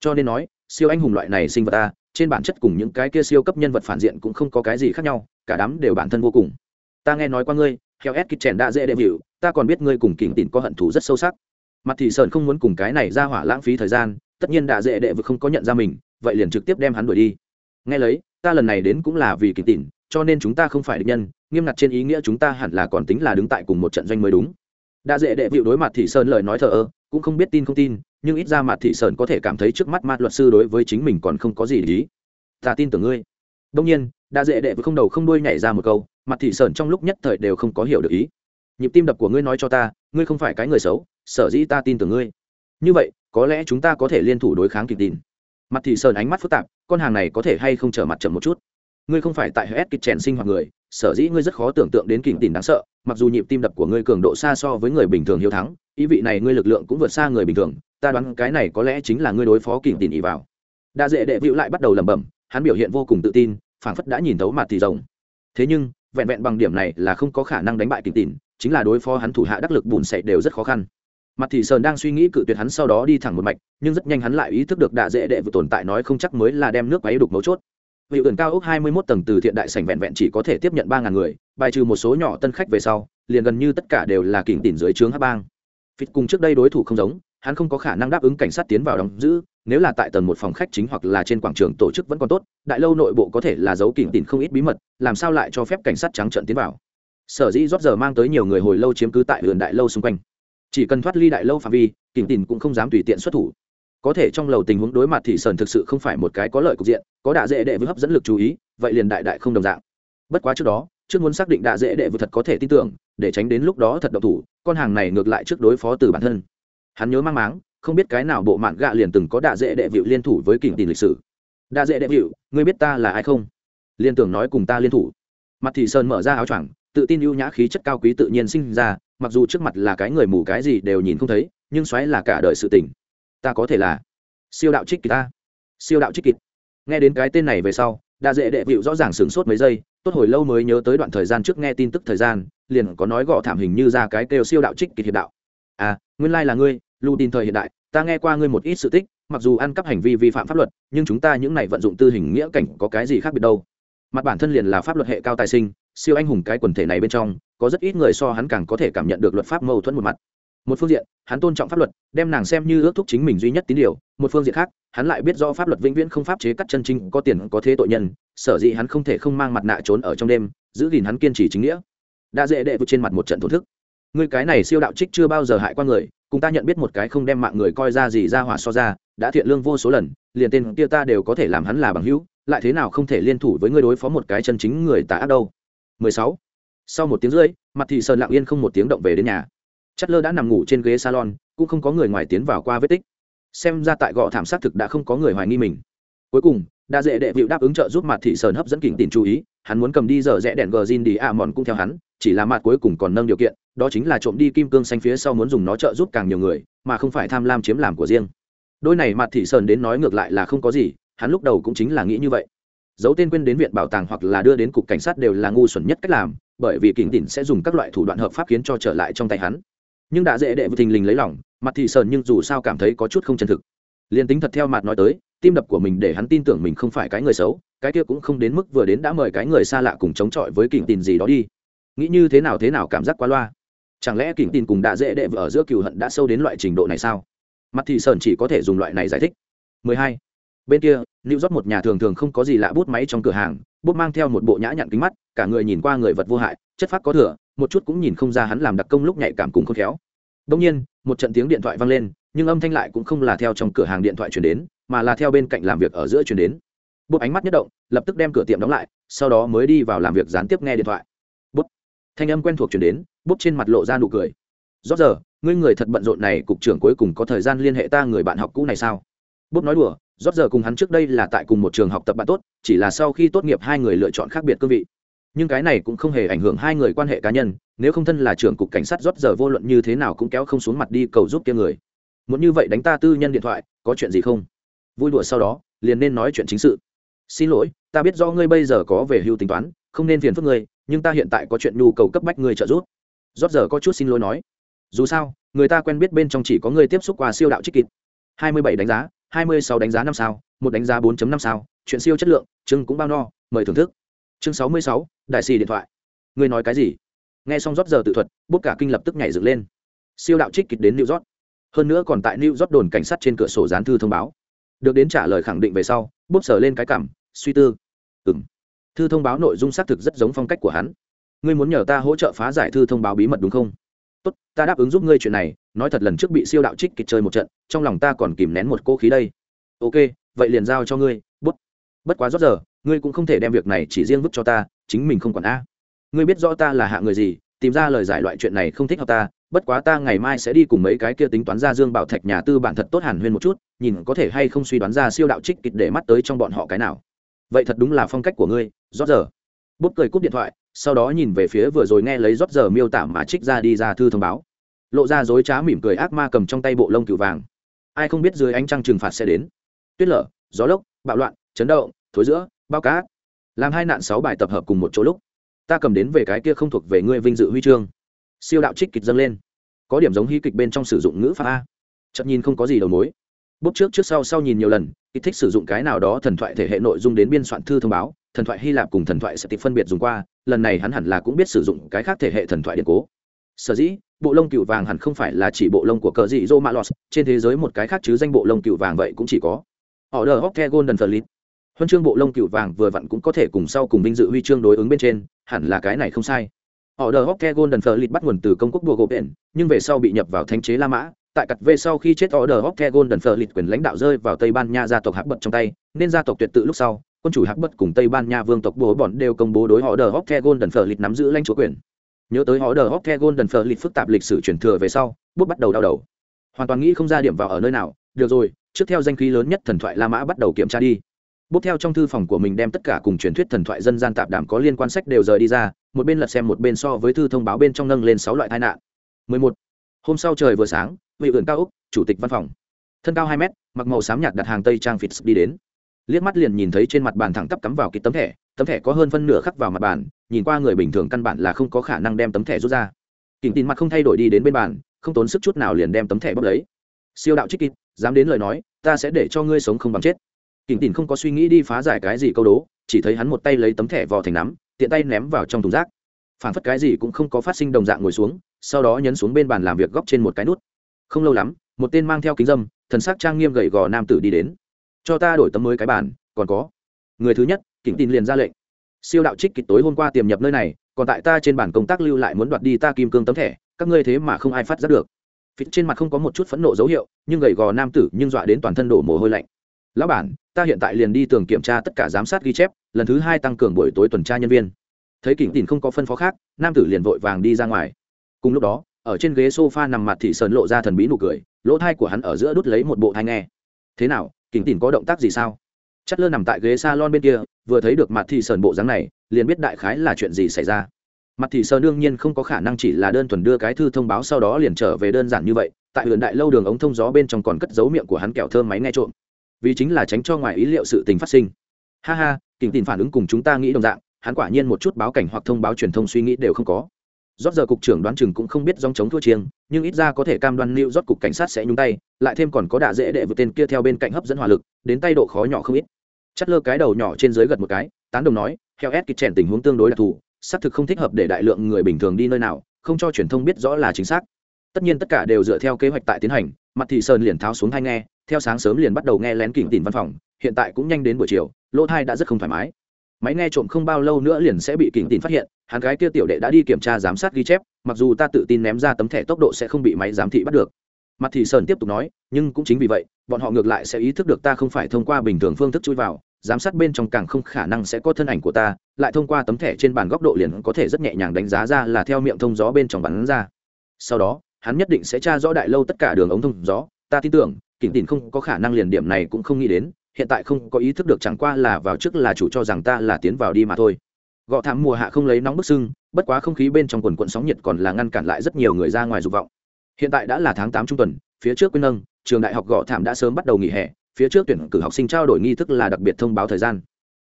Cho nên nói siêu anh hùng loại này sinh vật ta, trên bản chất cùng những cái kia siêu cấp nhân vật phản diện cũng không có cái gì khác nhau, cả đám đều bản thân vô cùng. Ta nghe nói qua ngươi theo ed kịch chèn đã dễ đệ vịu ta còn biết ngươi cùng kỉnh tịn có hận thù rất sâu sắc. Mặt thị sơn không muốn cùng cái này ra hỏa lãng phí thời gian, tất nhiên đã dễ đệ vực không có nhận ra mình, vậy liền trực tiếp đem hắn đuổi đi. Nghe lấy, ta lần này đến cũng là vì kỉnh tịn cho nên chúng ta không phải địch nhân, nghiêm ngặt trên ý nghĩa chúng ta hẳn là còn tính là đứng tại cùng một trận doanh mới đúng. Đã dễ đệ vịu đối mặt thị sơn lời nói thờ ơ, cũng không biết tin không tin nhưng ít ra mặt thị sơn có thể cảm thấy trước mắt mặt luật sư đối với chính mình còn không có gì lý ta tin tưởng ngươi. Đông nhiên, đã dễ đệ vừa không đầu không đuôi nhảy ra một câu mặt thị sơn trong lúc nhất thời đều không có hiểu được ý. Nhịp tim đập của ngươi nói cho ta, ngươi không phải cái người xấu, sở dĩ ta tin tưởng ngươi. Như vậy, có lẽ chúng ta có thể liên thủ đối kháng kịp tin mặt thị sơn ánh mắt phức tạp, con hàng này có thể hay không trở mặt chậm một chút? Ngươi không phải tại hết kịch trèn sinh hoạt người, sở dĩ ngươi rất khó tưởng tượng đến kình tin đáng sợ, mặc dù nhịp tim đập của ngươi cường độ xa so với người bình thường hiếu thắng, ý vị này ngươi lực lượng cũng vượt xa người bình thường ta đoán cái này có lẽ chính là ngươi đối phó kình tìm ý vào. Đa dễ đệ vịu lại bắt đầu lẩm bẩm hắn biểu hiện vô cùng tự tin phảng phất đã nhìn thấu mặt thì rồng thế nhưng vẹn vẹn bằng điểm này là không có khả năng đánh bại kình tìm chính là đối phó hắn thủ hạ đắc lực bùn sậy đều rất khó khăn. Mặt thị sơn đang suy nghĩ cự tuyệt hắn sau đó đi thẳng một mạch nhưng rất nhanh hắn lại ý thức được đạ dễ đệ vừa tồn tại nói không chắc mới là đem nước máy đục mấu chốt. Vị ẩn cao ốc 21 tầng từ thiện đại sảnh vẹn vẹn chỉ có thể tiếp nhận 3000 người, bài trừ một số nhỏ tân khách về sau, liền gần như tất cả đều là kỉnh tỉnh dưới trướng hắc bang. Phịt cùng trước đây đối thủ không giống, hắn không có khả năng đáp ứng cảnh sát tiến vào đóng giữ, nếu là tại tầng một phòng khách chính hoặc là trên quảng trường tổ chức vẫn còn tốt, đại lâu nội bộ có thể là giấu kỉnh tìm không ít bí mật, làm sao lại cho phép cảnh sát trắng trợn tiến vào. Sở dĩ Rót giờ mang tới nhiều người hồi lâu chiếm cứ tại vườn đại lâu xung quanh. Chỉ cần thoát ly đại lâu phạm vi, kỉnh tìm cũng không dám tùy tiện xuất thủ có thể trong lầu tình huống đối mặt thì sơn thực sự không phải một cái có lợi cục diện có đạ dễ đệ với hấp dẫn lực chú ý vậy liền đại đại không đồng dạng bất quá trước đó trước muốn xác định đạ dễ đệ vừa thật có thể tin tưởng để tránh đến lúc đó thật độc thủ con hàng này ngược lại trước đối phó từ bản thân hắn nhớ mang máng, không biết cái nào bộ mạn gạ liền từng có đạ dễ đệ vịu liên thủ với kỉnh tìm lịch sử. Đạ dễ đệ vịu, ngươi biết ta là ai không? Liên tưởng nói cùng ta liên thủ. Mặt thị sơn mở ra áo choàng, tự tin ưu nhã khí chất cao quý tự nhiên sinh ra, mặc dù trước mặt là cái người mù cái gì đều nhìn không thấy, nhưng xoáy là cả đời sự tỉnh ta có thể là siêu đạo trích kịch ta. Siêu đạo trích kịch nghe đến cái tên này về sau đa dễ đệ vịu rõ ràng sửng sốt mấy giây, tốt hồi lâu mới nhớ tới đoạn thời gian trước nghe tin tức thời gian, liền có nói gõ thảm hình như ra cái kêu siêu đạo trích kịch hiệp đạo. À nguyên lai là ngươi lưu tin thời hiện đại, ta nghe qua ngươi một ít sự tích, mặc dù ăn cắp hành vi vi phạm pháp luật, nhưng chúng ta những này vận dụng tư hình nghĩa cảnh có cái gì khác biệt đâu? Mặt bản thân liền là pháp luật hệ cao tài sinh, siêu anh hùng cái quần thể này bên trong, có rất ít người so hắn càng có thể cảm nhận được luật pháp mâu thuẫn một mặt. Một phương diện, hắn tôn trọng pháp luật, đem nàng xem như ước thúc chính mình duy nhất tín điều, một phương diện khác, hắn lại biết do pháp luật vĩnh viễn không pháp chế cắt chân chính, có tiền, có thế tội nhân, sở dĩ hắn không thể không mang mặt nạ trốn ở trong đêm, giữ gìn hắn kiên trì chính nghĩa. Đã dễ đệ vượt trên mặt một trận thổn thức người cái này siêu đạo trích chưa bao giờ hại qua người, cùng ta nhận biết một cái không đem mạng người coi ra gì ra hỏa so ra, đã thiện lương vô số lần, liền tên kia ta đều có thể làm hắn là bằng hữu, lại thế nào không thể liên thủ với ngươi đối phó một cái chân chính người tà ác đâu. 16. sau một tiếng rưỡi, mặt thị sơn lặng yên không một tiếng động về đến nhà. Chất lơ đã nằm ngủ trên ghế salon, cũng không có người ngoài tiến vào qua vết tích. Xem ra tại gọ thảm sát thực đã không có người hoài nghi mình. Cuối cùng, đa dễ đệ vịu đáp ứng trợ giúp mặt thị sơn hấp dẫn kỉnh tiền chú ý, hắn muốn cầm đi giờ rẽ đèn gờ zin đi à mòn cũng theo hắn, chỉ là mặt cuối cùng còn nâng điều kiện đó chính là trộm đi kim cương xanh phía sau muốn dùng nó trợ giúp càng nhiều người, mà không phải tham lam chiếm làm của riêng. Đôi này mặt thị sơn đến nói ngược lại là không có gì, hắn lúc đầu cũng chính là nghĩ như vậy. Giấu tên quên đến viện bảo tàng hoặc là đưa đến cục cảnh sát đều là ngu xuẩn nhất cách làm, bởi vì kỉnh tỉn sẽ dùng các loại thủ đoạn hợp pháp khiến cho trở lại trong tay hắn. Nhưng đã dễ đệ vừa thình lình lấy lỏng mặt thị sơn nhưng dù sao cảm thấy có chút không chân thực. Liền tính thật theo mặt nói tới, tim đập của mình để hắn tin tưởng mình không phải cái người xấu, cái kia cũng không đến mức vừa đến đã mời cái người xa lạ cùng chống chọi với kỉnh tỉn gì đó đi. Nghĩ như thế nào thế nào cảm giác quá loa chẳng lẽ kỉnh tin cùng đã dễ đệ vợ ở giữa cựu hận đã sâu đến loại trình độ này sao? Mặt thì sơn chỉ có thể dùng loại này giải thích. 12. bên kia lưu rót một nhà thường thường không có gì lạ bút máy trong cửa hàng, bút mang theo một bộ nhã nhặn kính mắt, cả người nhìn qua người vật vô hại, chất phát có thừa, một chút cũng nhìn không ra hắn làm đặc công lúc nhạy cảm cùng khôn khéo. Đông nhiên, một trận tiếng điện thoại vang lên, nhưng âm thanh lại cũng không là theo trong cửa hàng điện thoại chuyển đến, mà là theo bên cạnh làm việc ở giữa chuyển đến. Bút ánh mắt nhất động, lập tức đem cửa tiệm đóng lại, sau đó mới đi vào làm việc gián tiếp nghe điện thoại thanh âm quen thuộc chuyển đến, bút trên mặt lộ ra nụ cười. Rõ giờ, ngươi người thật bận rộn này, cục trưởng cuối cùng có thời gian liên hệ ta người bạn học cũ này sao? Bút nói đùa rót giờ cùng hắn trước đây là tại cùng một trường học tập bạn tốt, chỉ là sau khi tốt nghiệp hai người lựa chọn khác biệt cương vị. Nhưng cái này cũng không hề ảnh hưởng hai người quan hệ cá nhân, nếu không thân là trưởng cục cảnh sát rót giờ vô luận như thế nào cũng kéo không xuống mặt đi cầu giúp kia người. Muốn như vậy đánh ta tư nhân điện thoại, có chuyện gì không? Vui đùa sau đó, liền nên nói chuyện chính sự xin lỗi, ta biết do ngươi bây giờ có về hưu tính toán, không nên phiền phức ngươi, nhưng ta hiện tại có chuyện nhu cầu cấp bách ngươi trợ giúp. Rót giờ có chút xin lỗi nói. Dù sao, người ta quen biết bên trong chỉ có ngươi tiếp xúc qua siêu đạo trích kịp hai mươi bảy đánh giá, hai mươi sáu đánh giá năm sao, một đánh giá bốn năm sao, chuyện siêu chất lượng chưng cũng bao no, mời thưởng thức. Chương sáu mươi sáu, đại xì điện thoại. Ngươi nói cái gì? Nghe xong rót giờ tự thuật, bút cả kinh lập tức nhảy dựng lên. Siêu đạo trích kịch đến new york. Hơn nữa còn tại new york đồn cảnh sát trên cửa sổ dán thư thông báo. Được đến trả lời khẳng định về sau, bút sở lên cái cảm suy tư. Ừng thư thông báo nội dung xác thực rất giống phong cách của hắn. Ngươi muốn nhờ ta hỗ trợ phá giải thư thông báo bí mật đúng không? Tốt, ta đáp ứng giúp ngươi chuyện này, nói thật lần trước bị siêu đạo trích kịch chơi một trận, trong lòng ta còn kìm nén một cô khí đây. Ok, vậy liền giao cho ngươi, bút. Bất quá rót giờ, ngươi cũng không thể đem việc này chỉ riêng vứt cho ta, chính mình không còn a. Ngươi biết rõ ta là hạ người gì, tìm ra lời giải loại chuyện này không thích hợp ta, bất quá ta ngày mai sẽ đi cùng mấy cái kia tính toán ra dương bảo thạch nhà tư bản thật tốt hẳn huyên một chút, nhìn có thể hay không suy đoán ra siêu đạo trích kịch để mắt tới trong bọn họ cái nào vậy thật đúng là phong cách của ngươi rót giờ bút cười cúp điện thoại, sau đó nhìn về phía vừa rồi nghe lấy rót giờ miêu tả mà trích ra đi ra thư thông báo. Lộ ra dối trá mỉm cười ác ma cầm trong tay bộ lông cựu vàng. Ai không biết dưới ánh trăng trừng phạt sẽ đến. Tuyết lở, gió lốc, bạo loạn, chấn động, thối giữa, bao cá làm hai nạn sáu bài tập hợp cùng một chỗ lúc. Ta cầm đến về cái kia không thuộc về ngươi vinh dự huy chương. Siêu đạo trích kịch dâng lên. Có điểm giống hy kịch bên trong sử dụng ngữ pháp a. Chậm nhìn không có gì đầu mối. Bút trước trước sau sau nhìn nhiều lần ít thích sử dụng cái nào đó thần thoại thể hệ nội dung đến biên soạn thư thông báo, thần thoại hy lạp cùng thần thoại sẽ tịch phân biệt dùng qua, lần này hắn hẳn là cũng biết sử dụng cái khác thể hệ thần thoại điện cố. Sở dĩ, bộ lông cựu vàng hẳn không phải là chỉ bộ lông của cờ dị dô malos trên thế giới một cái khác chứ danh bộ lông cựu vàng vậy cũng chỉ có. Order hóc the golden fleet. Huân chương bộ lông cựu vàng vừa vặn cũng có thể cùng sau cùng vinh dự huy chương đối ứng bên trên, hẳn là cái này không sai. Order hóc the golden fleet bắt nguồn từ công quốc bùa gỗ biển nhưng về sau bị nhập vào thanh chế la mã tại cặt về sau khi chết order of the golden fleet quyền lãnh đạo rơi vào tây ban nha gia tộc Hạc bật trong tay, nên gia tộc tuyệt tự lúc sau, quân chủ Hạc bất cùng tây ban nha vương tộc bố bọn đều công bố đối họ of the golden phở lịch nắm giữ lãnh chúa quyền. Nhớ tới họ of the golden phở lịch phức tạp lịch sử truyền thừa về sau bút bắt đầu đau đầu. Hoàn toàn nghĩ không ra điểm vào ở nơi nào, được rồi, trước theo danh khí lớn nhất thần thoại la mã bắt đầu kiểm tra đi. Bút theo trong thư phòng của mình đem tất cả cùng truyền thuyết thần thoại dân gian tạp đảm có liên quan sách đều rời đi ra, một bên lật xem một bên so với thư thông báo bên trong nâng lên sáu loại tai nạn. 11 hôm sau trời vừa sáng, vị อื่ n cao úc, chủ tịch văn phòng. Thân cao hai mét, mặc màu xám nhạt đặt hàng tây trang phịt đi đến. Liếc mắt liền nhìn thấy trên mặt bàn thẳng tắp cắm vào cái tấm thẻ tấm thẻ có hơn phân nửa khắc vào mặt bàn, nhìn qua người bình thường căn bản là không có khả năng đem tấm thẻ rút ra. Kỉnh tin mặt không thay đổi đi đến bên bàn, không tốn sức chút nào liền đem tấm thẻ bốc lấy. Siêu đạo trích kịp dám đến lời nói, ta sẽ để cho ngươi sống không bằng chết. Kỉnh tin không có suy nghĩ đi phá giải cái gì câu đố, chỉ thấy hắn một tay lấy tấm thẻ vò thành nắm, tiện tay ném vào trong thùng rác. Phản phất cái gì cũng không có phát sinh đồng dạng ngồi xuống sau đó nhấn xuống bên bàn làm việc góc trên một cái nút. Không lâu lắm một tên mang theo kính dâm thần sắc trang nghiêm gầy gò nam tử đi đến. Cho ta đổi tấm mới cái bàn, còn có. Người thứ nhất kỉnh tin liền ra lệnh. Siêu đạo trích kịch tối hôm qua tiềm nhập nơi này còn tại ta trên bản công tác lưu lại muốn đoạt đi ta kim cương tấm thẻ các ngươi thế mà không ai phát giác được. Phít trên mặt không có một chút phẫn nộ dấu hiệu nhưng gầy gò nam tử nhưng dọa đến toàn thân đổ mồ hôi lạnh. Lão bản ta hiện tại liền đi tường kiểm tra tất cả giám sát ghi chép lần thứ hai tăng cường buổi tối tuần tra nhân viên. Thấy kỉnh tin không có phân phó khác nam tử liền vội vàng đi ra ngoài cùng lúc đó, ở trên ghế sofa nằm mặt thị sơn lộ ra thần bí nụ cười, lỗ thai của hắn ở giữa đút lấy một bộ thai nghe. Thế nào kính tìm có động tác gì sao? Chất lơ nằm tại ghế s a lon bên kia, vừa thấy được mặt thị sơn bộ dáng này, liền biết đại khái là chuyện gì xảy ra. Mặt thị sơn đương nhiên không có khả năng chỉ là đơn thuần đưa cái thư thông báo sau đó liền trở về đơn giản như vậy, tại huyện đại lâu đường ống thông gió bên trong còn cất dấu miệng của hắn kẹo thơm máy nghe trộm. Vì chính là tránh cho ngoài ý liệu sự tình phát sinh. Ha ha kính tìm phản ứng cùng chúng ta nghĩ đồng dạng, hắn quả nhiên một chút báo cảnh hoặc thông báo truyền thông suy nghĩ đều không có rót giờ cục trưởng đoán chừng cũng không biết dòng chống thua chiêng, nhưng ít ra có thể cam đoan lưu rót cục cảnh sát sẽ nhúng tay, lại thêm còn có đạ dễ đệ vượt tên kia theo bên cạnh hấp dẫn hỏa lực, đến tay độ khó nhỏ không ít. Chắt lơ cái đầu nhỏ trên dưới gật một cái, tán đồng nói, theo ed kịch trẻn tình huống tương đối đặc thù, xác thực không thích hợp để đại lượng người bình thường đi nơi nào, không cho truyền thông biết rõ là chính xác. Tất nhiên tất cả đều dựa theo kế hoạch tại tiến hành, mặt thị sơn liền tháo xuống hai nghe, theo sáng sớm liền bắt đầu nghe lén kỉnh tìm văn phòng, hiện tại cũng nhanh đến buổi chiều, lỗ thai đã rất không thoải mái máy nghe trộm không bao lâu nữa liền sẽ bị kỉnh tin phát hiện, hắn gái kia tiểu đệ đã đi kiểm tra giám sát ghi chép, mặc dù ta tự tin ném ra tấm thẻ tốc độ sẽ không bị máy giám thị bắt được. Mặt thì sơn tiếp tục nói, nhưng cũng chính vì vậy, bọn họ ngược lại sẽ ý thức được ta không phải thông qua bình thường phương thức chui vào, giám sát bên trong càng không khả năng sẽ có thân ảnh của ta, lại thông qua tấm thẻ trên bàn góc độ liền có thể rất nhẹ nhàng đánh giá ra là theo miệng thông gió bên trong bắn ra. Sau đó, hắn nhất định sẽ tra rõ đại lâu tất cả đường ống thông gió, ta tin tưởng, kỉnh tin không có khả năng liền điểm này cũng không nghĩ đến hiện tại không có ý thức được chẳng qua là vào trước là chủ cho rằng ta là tiến vào đi mà thôi. Gọ thảm mùa hạ không lấy nóng bức sưng, bất quá không khí bên trong quần quận sóng nhiệt còn là ngăn cản lại rất nhiều người ra ngoài dục vọng. Hiện tại đã là tháng tám trung tuần, phía trước quyên nâng, trường đại học gọ thảm đã sớm bắt đầu nghỉ hè, phía trước tuyển cử học sinh trao đổi nghi thức là đặc biệt thông báo thời gian.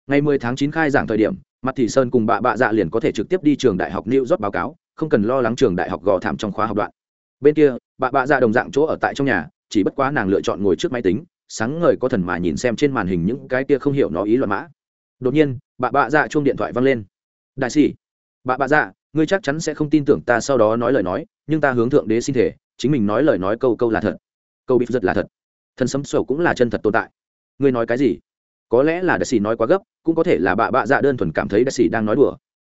Ngày 10 tháng 9 khai giảng thời điểm mặt thị sơn cùng bạ bạ dạ liền có thể trực tiếp đi trường đại học new york báo cáo, không cần lo lắng trường đại học gò thảm trong khóa học đoạn. Bên kia, bạ bạ dạ đồng dạng chỗ ở tại trong nhà, chỉ bất quá nàng lựa chọn ngồi trước máy tính sáng ngời có thần mà nhìn xem trên màn hình những cái kia không hiểu nó ý luận mã. Đột nhiên, bà bạ dạ chuông điện thoại văng lên. Đại sĩ, bà bạ dạ ngươi chắc chắn sẽ không tin tưởng ta sau đó nói lời nói, nhưng ta hướng thượng đế xin thể, chính mình nói lời nói câu câu là thật. Câu bị giật là thật. Thần sấm sổ cũng là chân thật tồn tại. Ngươi nói cái gì? Có lẽ là đại sĩ nói quá gấp, cũng có thể là bà bạ dạ đơn thuần cảm thấy đại sĩ đang nói đùa.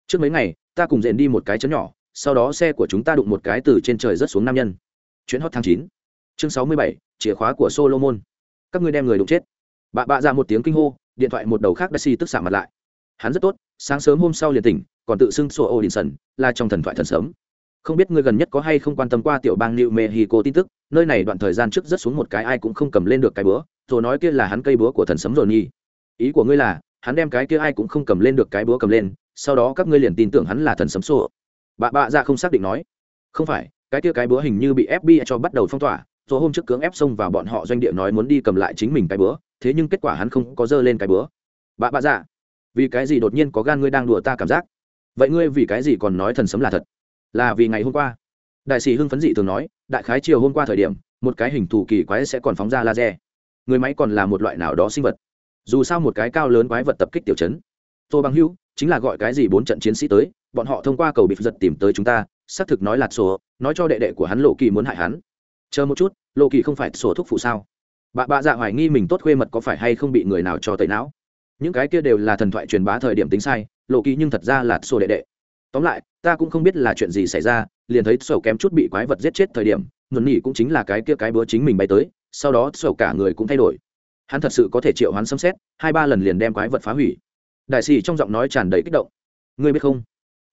Trước mấy ngày, ta cùng dện đi một cái chấn nhỏ, sau đó xe của chúng ta đụng một cái từ trên trời rớt xuống nam nhân. Chuyến hot tháng chín. Chương sáu mươi bảy, chìa khóa của solomon các ngươi đem người đụng chết. Bà bạ ra dạ một tiếng kinh hô, điện thoại một đầu khác đã xì tức xả mặt lại. Hắn rất tốt, sáng sớm hôm sau liền tỉnh, còn tự xưng sổ ô đình sần là trong thần thoại thần sớm. Không biết ngươi gần nhất có hay không quan tâm qua tiểu bang new mexico tin tức, nơi này đoạn thời gian trước rất xuống một cái ai cũng không cầm lên được cái búa rồi nói kia là hắn cây búa của thần sấm rồi nhi ý của ngươi là, hắn đem cái kia ai cũng không cầm lên được cái búa cầm lên, sau đó các ngươi liền tin tưởng hắn là thần sấm sổ. Bà bạ ra dạ không xác định nói. Không phải, cái kia cái búa hình như bị fbi cho bắt đầu phong tỏa rồi hôm trước cưỡng ép xông vào bọn họ doanh địa nói muốn đi cầm lại chính mình cái búa thế nhưng kết quả hắn không có dơ lên cái búa bà bà dạ vì cái gì đột nhiên có gan ngươi đang đùa ta cảm giác? Vậy ngươi vì cái gì còn nói thần sấm là thật? Là vì ngày hôm qua. Đại sĩ hưng phấn dị thường nói, đại khái chiều hôm qua thời điểm, một cái hình thù kỳ quái sẽ còn phóng ra laser. Người máy còn là một loại nào đó sinh vật. Dù sao một cái cao lớn quái vật tập kích tiểu chấn. Tô bằng hữu, chính là gọi cái gì bốn trận chiến sĩ tới, bọn họ thông qua cầu bịp giật tìm tới chúng ta, xác thực nói là sổ, nói cho đệ đệ của hắn lộ kỳ muốn hại hắn chờ một chút, lộ kỳ không phải sổ thuốc phụ sao? Bà bạ dạ hoài nghi mình tốt khuê mật có phải hay không bị người nào cho tẩy não? Những cái kia đều là thần thoại truyền bá thời điểm tính sai, lộ kỳ nhưng thật ra là sổ đệ đệ. Tóm lại, ta cũng không biết là chuyện gì xảy ra, liền thấy sổ kém chút bị quái vật giết chết thời điểm nhuần nhỉ cũng chính là cái kia cái búa chính mình bay tới, sau đó sổ cả người cũng thay đổi. Hắn thật sự có thể triệu hắn xâm xét hai ba lần liền đem quái vật phá hủy. Đại sĩ trong giọng nói tràn đầy kích động. Ngươi biết không?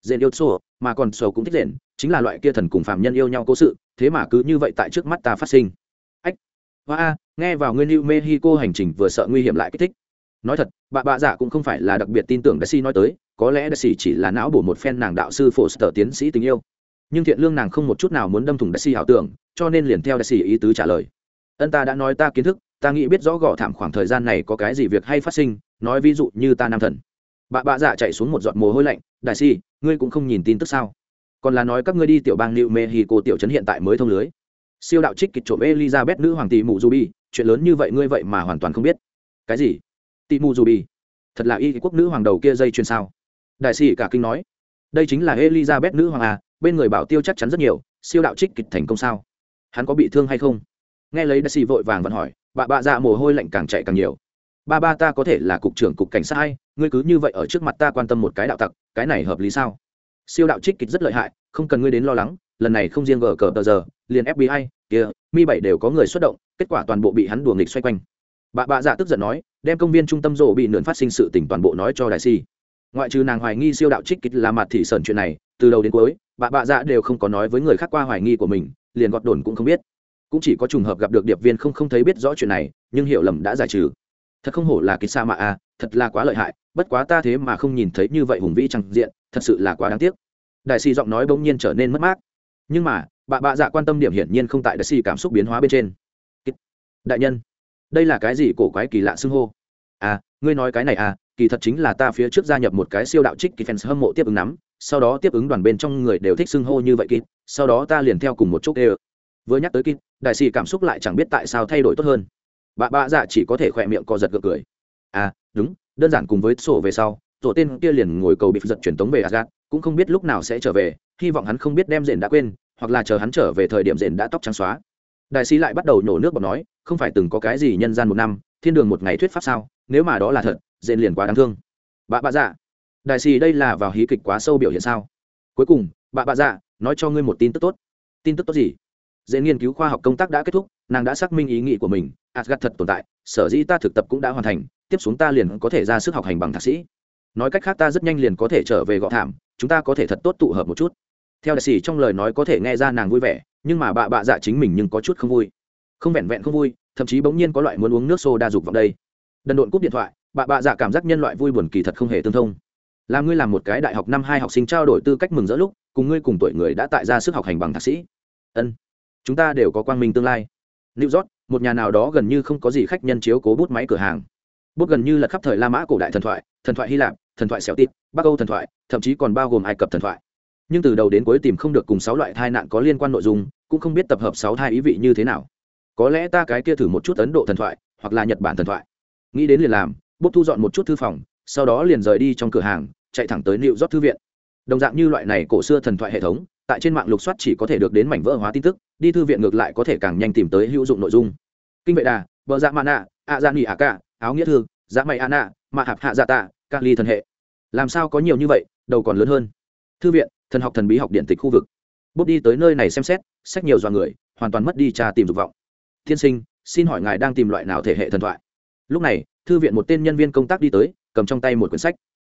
Dền yêu sổ mà còn sổ cũng thích dền chính là loại kia thần cùng phạm nhân yêu nhau cố sự, thế mà cứ như vậy tại trước mắt ta phát sinh. Ách, hoa a, nghe vào ngươi new mexico hành trình vừa sợ nguy hiểm lại kích thích. Nói thật, bà bạ dạ giả cũng không phải là đặc biệt tin tưởng đại sĩ nói tới, có lẽ đại sĩ chỉ là não bổ một phen nàng đạo sư phổ sở tiến sĩ tình yêu. Nhưng thiện lương nàng không một chút nào muốn đâm thủng đại sĩ ảo tưởng, cho nên liền theo đại sĩ ý tứ trả lời. Ân ta đã nói ta kiến thức, ta nghĩ biết rõ gõ thảm khoảng thời gian này có cái gì việc hay phát sinh, nói ví dụ như ta nam thần bà bạ dạ chạy xuống một giọt mồ hôi lạnh, đại si, ngươi cũng không nhìn tin tức sao? Còn là nói các ngươi đi tiểu bang new mexico tiểu trấn hiện tại mới thông lưới. Siêu đạo trích kịch trộm elizabeth nữ hoàng tỷ mụ ruby chuyện lớn như vậy ngươi vậy mà hoàn toàn không biết. Cái gì? Tỷ mụ ruby thật là y quốc nữ hoàng đầu kia dây chuyền sao? Đại sĩ cả kinh nói. Đây chính là elizabeth nữ hoàng à bên người bảo tiêu chắc chắn rất nhiều, siêu đạo trích kịch thành công sao? Hắn có bị thương hay không? Nghe lấy đại sĩ vội vàng vẫn hỏi, bà bạ dạ mồ hôi lạnh càng chạy càng nhiều. Ba ba ta có thể là cục trưởng cục cảnh sát hay? Ngươi cứ như vậy ở trước mặt ta quan tâm một cái đạo tặc, cái này hợp lý sao? Siêu đạo trích kịch rất lợi hại, không cần ngươi đến lo lắng, lần này không riêng gờ cờ tờ giờ, liền fbi kia, mi bảy đều có người xuất động, kết quả toàn bộ bị hắn đùa nghịch xoay quanh. Bà bạ dạ tức giận nói, đem công viên trung tâm rộ bị nượn phát sinh sự tỉnh toàn bộ nói cho đại si. Ngoại trừ nàng hoài nghi siêu đạo trích kịch là mặt thị sờn chuyện này, từ đầu đến cuối, bà bạ dạ đều không có nói với người khác qua hoài nghi của mình, liền gọt đồn cũng không biết. Cũng chỉ có trùng hợp gặp được điệp viên không không thấy biết rõ chuyện này, nhưng hiểu lầm đã giải trừ. Thật không hổ là kịch sa mạ a thật là quá lợi hại, bất quá ta thế mà không nhìn thấy như vậy hùng vĩ chẳng diện, thật sự là quá đáng tiếc. Đại sĩ giọng nói bỗng nhiên trở nên mất mát. Nhưng mà, bà bạ dạ quan tâm điểm hiển nhiên không tại đại sĩ cảm xúc biến hóa bên trên. Đại nhân, đây là cái gì cổ quái kỳ lạ xưng hô? À ngươi nói cái này à kỳ thật chính là ta phía trước gia nhập một cái siêu đạo trích kỳ fans hâm mộ tiếp ứng nắm, sau đó tiếp ứng đoàn bên trong người đều thích xưng hô như vậy kịp sau đó ta liền theo cùng một chút ê vừa nhắc tới kịp đại sĩ cảm xúc lại chẳng biết tại sao thay đổi tốt hơn. Bà bạ dạ chỉ có thể khỏe miệng co giật gượng cười. À đúng đơn giản cùng với sổ về sau tổ tên kia liền ngồi cầu bị giật truyền tống về Asgard, cũng không biết lúc nào sẽ trở về, hy vọng hắn không biết đem rền đã quên, hoặc là chờ hắn trở về thời điểm rền đã tóc trắng xóa. Đại sĩ lại bắt đầu nhổ nước bọt nói, không phải từng có cái gì nhân gian một năm, thiên đường một ngày thuyết pháp sao, nếu mà đó là thật, rền liền quá đáng thương. Bà bà dạ, đại sĩ đây là vào hí kịch quá sâu biểu hiện sao? Cuối cùng, bà bà dạ, nói cho ngươi một tin tức tốt. Tin tức tốt gì? Dễ nghiên cứu khoa học công tác đã kết thúc, nàng đã xác minh ý nghĩ của mình, Asgard thật tồn tại, sở dĩ ta thực tập cũng đã hoàn thành, tiếp xuống ta liền có thể ra sức học hành bằng thạc sĩ. Nói cách khác ta rất nhanh liền có thể trở về gõ thảm, chúng ta có thể thật tốt tụ hợp một chút. Theo đại sĩ trong lời nói có thể nghe ra nàng vui vẻ, nhưng mà bạ bạ dạ chính mình nhưng có chút không vui. Không vẹn vẹn không vui, thậm chí bỗng nhiên có loại muốn uống nước xô đa dục vào đây. Đần độn cúp điện thoại, bạ bạ dạ cảm giác nhân loại vui buồn kỳ thật không hề tương thông. Là ngươi làm một cái đại học năm hai học sinh trao đổi tư cách mừng rỡ lúc, cùng ngươi cùng tuổi người đã tại ra sức học hành bằng thạc sĩ. Ân, chúng ta đều có quang minh tương lai. New york, một nhà nào đó gần như không có gì khách nhân chiếu cố bút máy cửa hàng bút gần như là khắp thời la mã cổ đại thần thoại thần thoại hy lạp, thần thoại xẻo tít, bắc âu thần thoại, thậm chí còn bao gồm ai cập thần thoại. Nhưng từ đầu đến cuối tìm không được cùng sáu loại thai nạn có liên quan nội dung, cũng không biết tập hợp sáu thai ý vị như thế nào. Có lẽ ta cái kia thử một chút ấn độ thần thoại, hoặc là nhật bản thần thoại. Nghĩ đến liền làm, bút thu dọn một chút thư phòng, sau đó liền rời đi trong cửa hàng, chạy thẳng tới liệu rót thư viện. Đồng dạng như loại này cổ xưa thần thoại hệ thống, tại trên mạng lục soát chỉ có thể được đến mảnh vỡ hóa tin tức, đi thư viện ngược lại có thể càng nhanh tìm tới hữu dụng nội dung. Kinh vệ đà vợ dạ mạn ạ ạ dạ nghỉ ạ cả áo nghĩa thư giá mày an nạ mạ hạp hạ dạ tạ, ca ly thần hệ. Làm sao có nhiều như vậy, đầu còn lớn hơn. Thư viện, thần học thần bí học điện tịch khu vực. Bút đi tới nơi này xem xét, sách nhiều dọa người, hoàn toàn mất đi trà tìm dục vọng. Tiên sinh, xin hỏi ngài đang tìm loại nào thể hệ thần thoại? Lúc này, thư viện một tên nhân viên công tác đi tới, cầm trong tay một quyển sách.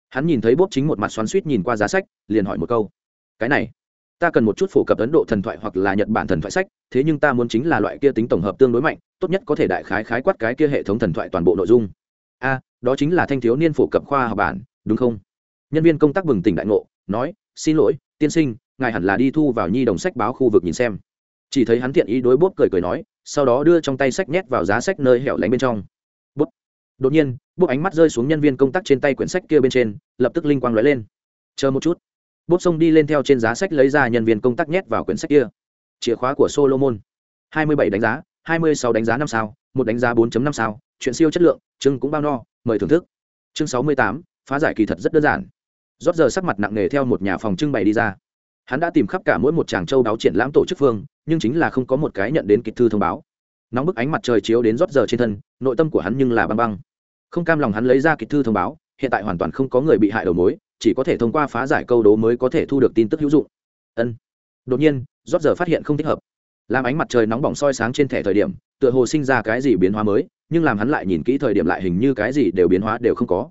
Hắn nhìn thấy bốp chính một mặt xoắn suýt nhìn qua giá sách, liền hỏi một câu. Cái này ta cần một chút phổ cập ấn độ thần thoại hoặc là nhật bản thần thoại sách, thế nhưng ta muốn chính là loại kia tính tổng hợp tương đối mạnh, tốt nhất có thể đại khái khái quát cái kia hệ thống thần thoại toàn bộ nội dung. A, đó chính là thanh thiếu niên phổ cập khoa học bản, đúng không? Nhân viên công tác bừng tỉnh đại ngộ, nói, xin lỗi, tiên sinh, ngài hẳn là đi thu vào nhi đồng sách báo khu vực nhìn xem. Chỉ thấy hắn thiện ý đối bốp cười cười nói, sau đó đưa trong tay sách nhét vào giá sách nơi hẻo lánh bên trong. Bút đột nhiên bút ánh mắt rơi xuống nhân viên công tác trên tay quyển sách kia bên trên, lập tức linh quang lóe lên. Chờ một chút bốp sông đi lên theo trên giá sách lấy ra nhân viên công tác nhét vào quyển sách kia. Chìa khóa của solomon. Hai mươi bảy đánh giá, hai mươi sáu đánh giá năm sao, một đánh giá 4 năm sao, chuyện siêu chất lượng, chương cũng bao no, mời thưởng thức. Chương sáu mươi tám, phá giải kỳ thật rất đơn giản. Rót giờ sắc mặt nặng nề theo một nhà phòng trưng bày đi ra. Hắn đã tìm khắp cả mỗi một chàng châu đáo triển lãm tổ chức phương, nhưng chính là không có một cái nhận đến kịch thư thông báo. Nóng bức ánh mặt trời chiếu đến rót giờ trên thân, nội tâm của hắn nhưng là băng băng. Không cam lòng hắn lấy ra kịch thư thông báo, hiện tại hoàn toàn không có người bị hại đầu mối chỉ có thể thông qua phá giải câu đố mới có thể thu được tin tức hữu dụng. Ân. Đột nhiên rót giờ phát hiện không thích hợp. Làm ánh mặt trời nóng bỏng soi sáng trên thẻ thời điểm, tựa hồ sinh ra cái gì biến hóa mới, nhưng làm hắn lại nhìn kỹ thời điểm lại hình như cái gì đều biến hóa đều không có.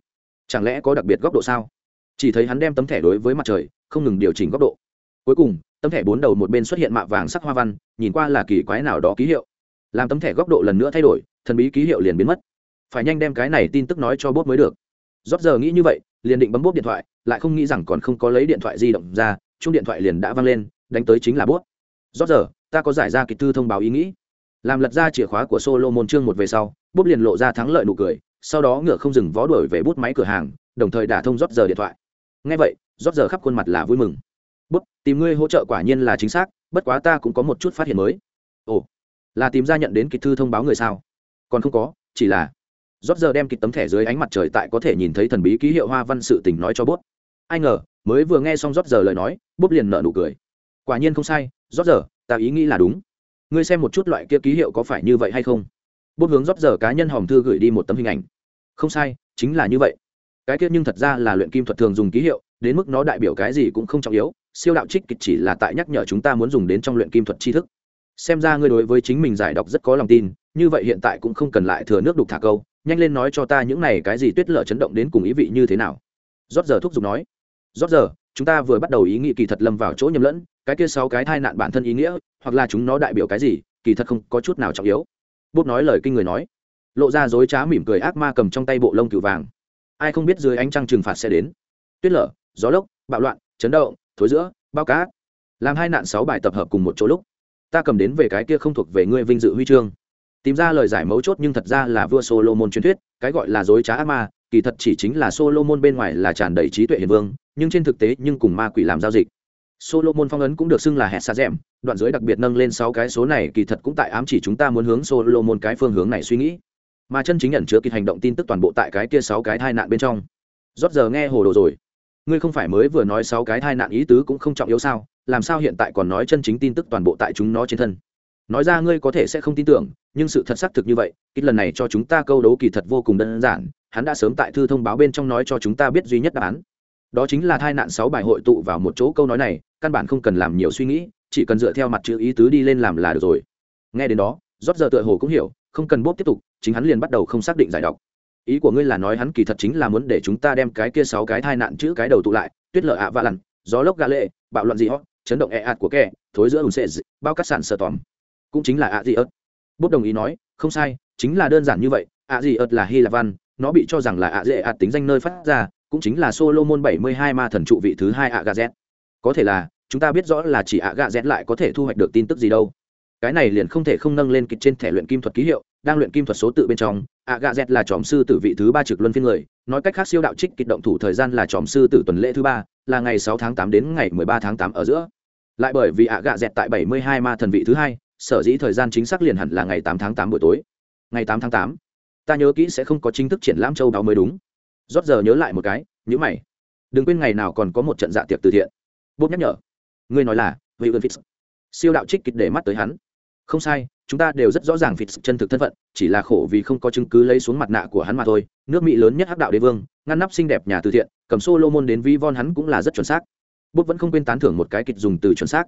Chẳng lẽ có đặc biệt góc độ sao? Chỉ thấy hắn đem tấm thẻ đối với mặt trời, không ngừng điều chỉnh góc độ. Cuối cùng, tấm thẻ bốn đầu một bên xuất hiện mạ vàng sắc hoa văn, nhìn qua là kỳ quái nào đó ký hiệu. Làm tấm thẻ góc độ lần nữa thay đổi, thần bí ký hiệu liền biến mất. Phải nhanh đem cái này tin tức nói cho bốt mới được rót giờ nghĩ như vậy, liền định bấm bốt điện thoại, lại không nghĩ rằng còn không có lấy điện thoại di động ra chung điện thoại liền đã văng lên, đánh tới chính là bốt rót giờ, ta có giải ra kịch thư thông báo ý nghĩ. Làm lật ra chìa khóa của solo môn chương một về sau bốt liền lộ ra thắng lợi nụ cười, sau đó ngựa không dừng vó đuổi về bút máy cửa hàng, đồng thời đả thông rót giờ điện thoại. Ngay vậy, rót giờ khắp khuôn mặt là vui mừng. Bút tìm ngươi hỗ trợ quả nhiên là chính xác, bất quá ta cũng có một chút phát hiện mới. Ồ, là tìm ra nhận đến kịch thư thông báo người sao? Còn không có, chỉ là rót giờ đem kịch tấm thẻ dưới ánh mặt trời tại có thể nhìn thấy thần bí ký hiệu hoa văn sự tình nói cho bút ai ngờ, mới vừa nghe xong rót giờ lời nói bút liền nợ nụ cười. Quả nhiên không sai, rót giờ, ta ý nghĩ là đúng. Ngươi xem một chút loại kia ký hiệu có phải như vậy hay không? Bút hướng rót giờ cá nhân hòm thư gửi đi một tấm hình ảnh. Không sai, chính là như vậy. Cái kia nhưng thật ra là luyện kim thuật thường dùng ký hiệu, đến mức nó đại biểu cái gì cũng không trọng yếu, siêu đạo trích kịch chỉ là tại nhắc nhở chúng ta muốn dùng đến trong luyện kim thuật tri thức xem ra ngươi đối với chính mình giải đọc rất có lòng tin, như vậy hiện tại cũng không cần lại thừa nước đục thả câu, nhanh lên nói cho ta những này cái gì tuyết lở chấn động đến cùng ý vị như thế nào. Rót giờ thúc giục nói. Rót giờ, chúng ta vừa bắt đầu ý nghĩ kỳ thật lâm vào chỗ nhầm lẫn, cái kia sáu cái thai nạn bản thân ý nghĩa, hoặc là chúng nó đại biểu cái gì, kỳ thật không có chút nào trọng yếu. Bút nói lời kinh người nói. Lộ ra dối trá mỉm cười ác ma cầm trong tay bộ lông cựu vàng. Ai không biết dưới ánh trăng trừng phạt sẽ đến? Tuyết lở, gió lốc, bạo loạn, chấn động, thối giữa, bao cá làm hai nạn sáu bài tập hợp cùng một chỗ lúc ta cầm đến về cái kia không thuộc về ngươi vinh dự huy chương. Tìm ra lời giải mấu chốt nhưng thật ra là vua solomon truyền thuyết, cái gọi là dối trá ác ma, kỳ thật chỉ chính là solomon bên ngoài là tràn đầy trí tuệ hiền vương, nhưng trên thực tế nhưng cùng ma quỷ làm giao dịch. Solomon phong ấn cũng được xưng là hẹn xa rẽm đoạn dưới đặc biệt nâng lên sáu cái số này kỳ thật cũng tại ám chỉ chúng ta muốn hướng solomon cái phương hướng này suy nghĩ. Mà chân chính nhận chứa kịp hành động tin tức toàn bộ tại cái kia sáu cái tai nạn bên trong. Rót giờ nghe hồ đồ rồi ngươi không phải mới vừa nói sáu cái thai nạn ý tứ cũng không trọng yếu sao, làm sao hiện tại còn nói chân chính tin tức toàn bộ tại chúng nó trên thân? Nói ra ngươi có thể sẽ không tin tưởng, nhưng sự thật xác thực như vậy, ít lần này cho chúng ta câu đấu kỳ thật vô cùng đơn giản, hắn đã sớm tại thư thông báo bên trong nói cho chúng ta biết duy nhất đáp án. Đó chính là thai nạn sáu bài hội tụ vào một chỗ câu nói này, căn bản không cần làm nhiều suy nghĩ, chỉ cần dựa theo mặt chữ ý tứ đi lên làm là được rồi. Nghe đến đó, rót giờ tựa hồ cũng hiểu, không cần bốp tiếp tục, chính hắn liền bắt đầu không xác định giải đọc ý của ngươi là nói hắn kỳ thật chính là muốn để chúng ta đem cái kia sáu cái thai nạn chữ cái đầu tụ lại, tuyết lở ạ vạ lặn gió lốc gà lệ, bạo loạn gì hót chấn động e ạt của kẻ, thối giữa ùn sệ bao cắt sản sợ tòm. Cũng chính là ạ gì ớt. Bút đồng ý nói, không sai, chính là đơn giản như vậy, ạ gì ớt là hy lạp văn, nó bị cho rằng là ạ dễ ạt tính danh nơi phát ra, cũng chính là solomon bảy mươi hai ma thần trụ vị thứ hai ạ gà z có thể là, chúng ta biết rõ là chỉ ạ gà z lại có thể thu hoạch được tin tức gì đâu. Cái này liền không thể không nâng lên kịch trên thẻ luyện kim thuật ký hiệu đang luyện kim thuật số tự bên trong, ạ gà z là tròm sư tử vị thứ ba trực luân phiên người, nói cách khác siêu đạo trích kịch động thủ thời gian là tròm sư tử tuần lễ thứ ba, là ngày sáu tháng tám đến ngày mười ba tháng tám ở giữa. Lại bởi vì ạ gà z tại bảy mươi hai ma thần vị thứ hai, sở dĩ thời gian chính xác liền hẳn là ngày tám tháng tám buổi tối. Ngày tám tháng tám, ta nhớ kỹ sẽ không có chính thức triển lãm châu đáo mới đúng. Rót giờ nhớ lại một cái nhữ mày. Đừng quên ngày nào còn có một trận dạ tiệc từ thiện. Bốp nhắc nhở. Ngươi nói là vị ươn fitz siêu đạo trích kịch để mắt tới hắn không sai, chúng ta đều rất rõ ràng vịt chân thực thân phận, chỉ là khổ vì không có chứng cứ lấy xuống mặt nạ của hắn mà thôi. Nước mỹ lớn nhất hắc đạo đế vương, ngăn nắp xinh đẹp nhà từ thiện, cầm solomon đến vi von hắn cũng là rất chuẩn xác. Bút vẫn không quên tán thưởng một cái kịch dùng từ chuẩn xác.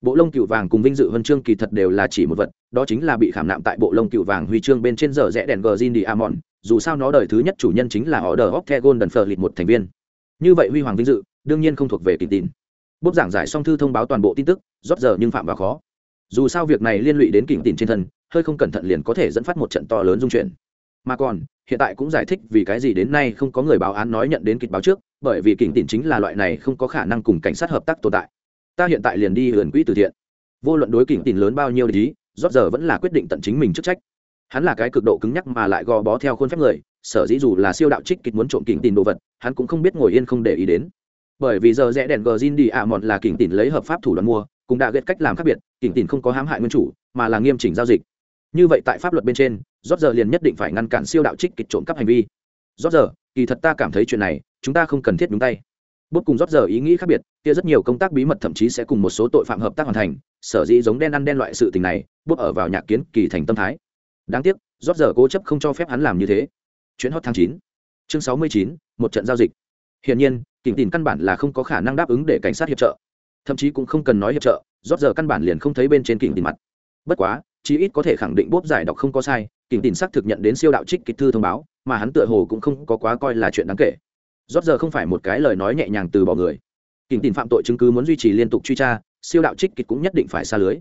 Bộ lông cựu vàng cùng vinh dự huân chương kỳ thật đều là chỉ một vật, đó chính là bị khảm nạm tại bộ lông cựu vàng huy chương bên trên giờ rẽ đèn gờ zin đi amon, dù sao nó đời thứ nhất chủ nhân chính là họ đờ hóc the golden phờ lịt một thành viên. Như vậy huy hoàng vinh dự, đương nhiên không thuộc về kỳ tín. Bút giảng giải xong thư thông báo toàn bộ tin tức, rót giờ nhưng phạm vào khó dù sao việc này liên lụy đến kỉnh tìm trên thân, hơi không cẩn thận liền có thể dẫn phát một trận to lớn dung chuyển. Mà còn, hiện tại cũng giải thích vì cái gì đến nay không có người báo án nói nhận đến kịch báo trước, bởi vì kỉnh tìm chính là loại này không có khả năng cùng cảnh sát hợp tác tồn tại. Ta hiện tại liền đi hưởng quỹ từ thiện. Vô luận đối kỉnh tìm lớn bao nhiêu lý rót giờ vẫn là quyết định tận chính mình chức trách. Hắn là cái cực độ cứng nhắc mà lại gò bó theo khuôn phép người, sở dĩ dù là siêu đạo trích kịch muốn trộm kỉnh tìm đồ vật, hắn cũng không biết ngồi yên không để ý đến. Bởi vì giờ rẽ đèn gờ zin đi ạ, mọn là kỉnh tìm lấy hợp pháp thủ đoạn mua cũng đã ghét cách làm khác biệt, kỉnh tín không có hãm hại nguyên chủ, mà là nghiêm chỉnh giao dịch. Như vậy tại pháp luật bên trên rót giờ liền nhất định phải ngăn cản siêu đạo trích kịch trộm cắp hành vi. Rót giờ, kỳ thật ta cảm thấy chuyện này, chúng ta không cần thiết đúng tay. Bút cùng rót giờ ý nghĩ khác biệt, kia rất nhiều công tác bí mật thậm chí sẽ cùng một số tội phạm hợp tác hoàn thành, sở dĩ giống đen ăn đen loại sự tình này, bút ở vào nhạc kiến kỳ thành tâm thái. Đáng tiếc rót giờ cố chấp không cho phép hắn làm như thế. Chuyến hot tháng chín, chương sáu mươi chín, một trận giao dịch. Hiển nhiên, kỉnh tìm căn bản là không có khả năng đáp ứng để cảnh sát hiệp trợ thậm chí cũng không cần nói hiệp trợ, rót giờ căn bản liền không thấy bên trên kỉnh tìm mặt. Bất quá, chí ít có thể khẳng định bốp giải đọc không có sai, kỉnh tìm xác thực nhận đến siêu đạo trích kịch thư thông báo, mà hắn tựa hồ cũng không có quá coi là chuyện đáng kể. Rót giờ không phải một cái lời nói nhẹ nhàng từ bỏ người. Kỉnh tìm phạm tội chứng cứ muốn duy trì liên tục truy tra, siêu đạo trích kịch cũng nhất định phải xa lưới.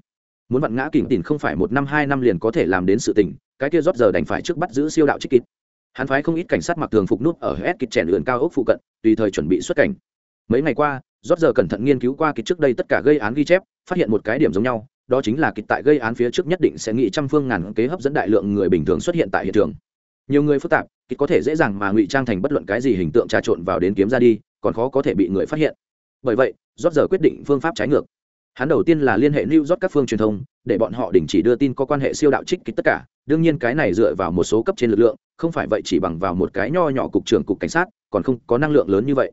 Muốn vặn ngã kỉnh tìm không phải một năm, hai năm liền có thể làm đến sự tình, cái kia rót giờ đành phải trước bắt giữ siêu đạo trích kịch. Hắn phái không ít cảnh sát mặc thường phục nút ở hết kịch trẻ lượn cao ốc phụ cận, tùy thời chuẩn bị xuất cảnh. Mấy ngày qua rót giờ cẩn thận nghiên cứu qua kịch trước đây tất cả gây án ghi chép, phát hiện một cái điểm giống nhau, đó chính là kịch tại gây án phía trước nhất định sẽ nghĩ trăm phương ngàn kế hấp dẫn đại lượng người bình thường xuất hiện tại hiện trường. Nhiều người phức tạp, kịch có thể dễ dàng mà ngụy trang thành bất luận cái gì hình tượng trà trộn vào đến kiếm ra đi, còn khó có thể bị người phát hiện. Bởi vậy rót giờ quyết định phương pháp trái ngược. Hắn đầu tiên là liên hệ lưu rót các phương truyền thông, để bọn họ đình chỉ đưa tin có quan hệ siêu đạo trích kịch tất cả. Đương nhiên cái này dựa vào một số cấp trên lực lượng, không phải vậy chỉ bằng vào một cái nho nhỏ cục trưởng cục cảnh sát, còn không có năng lượng lớn như vậy.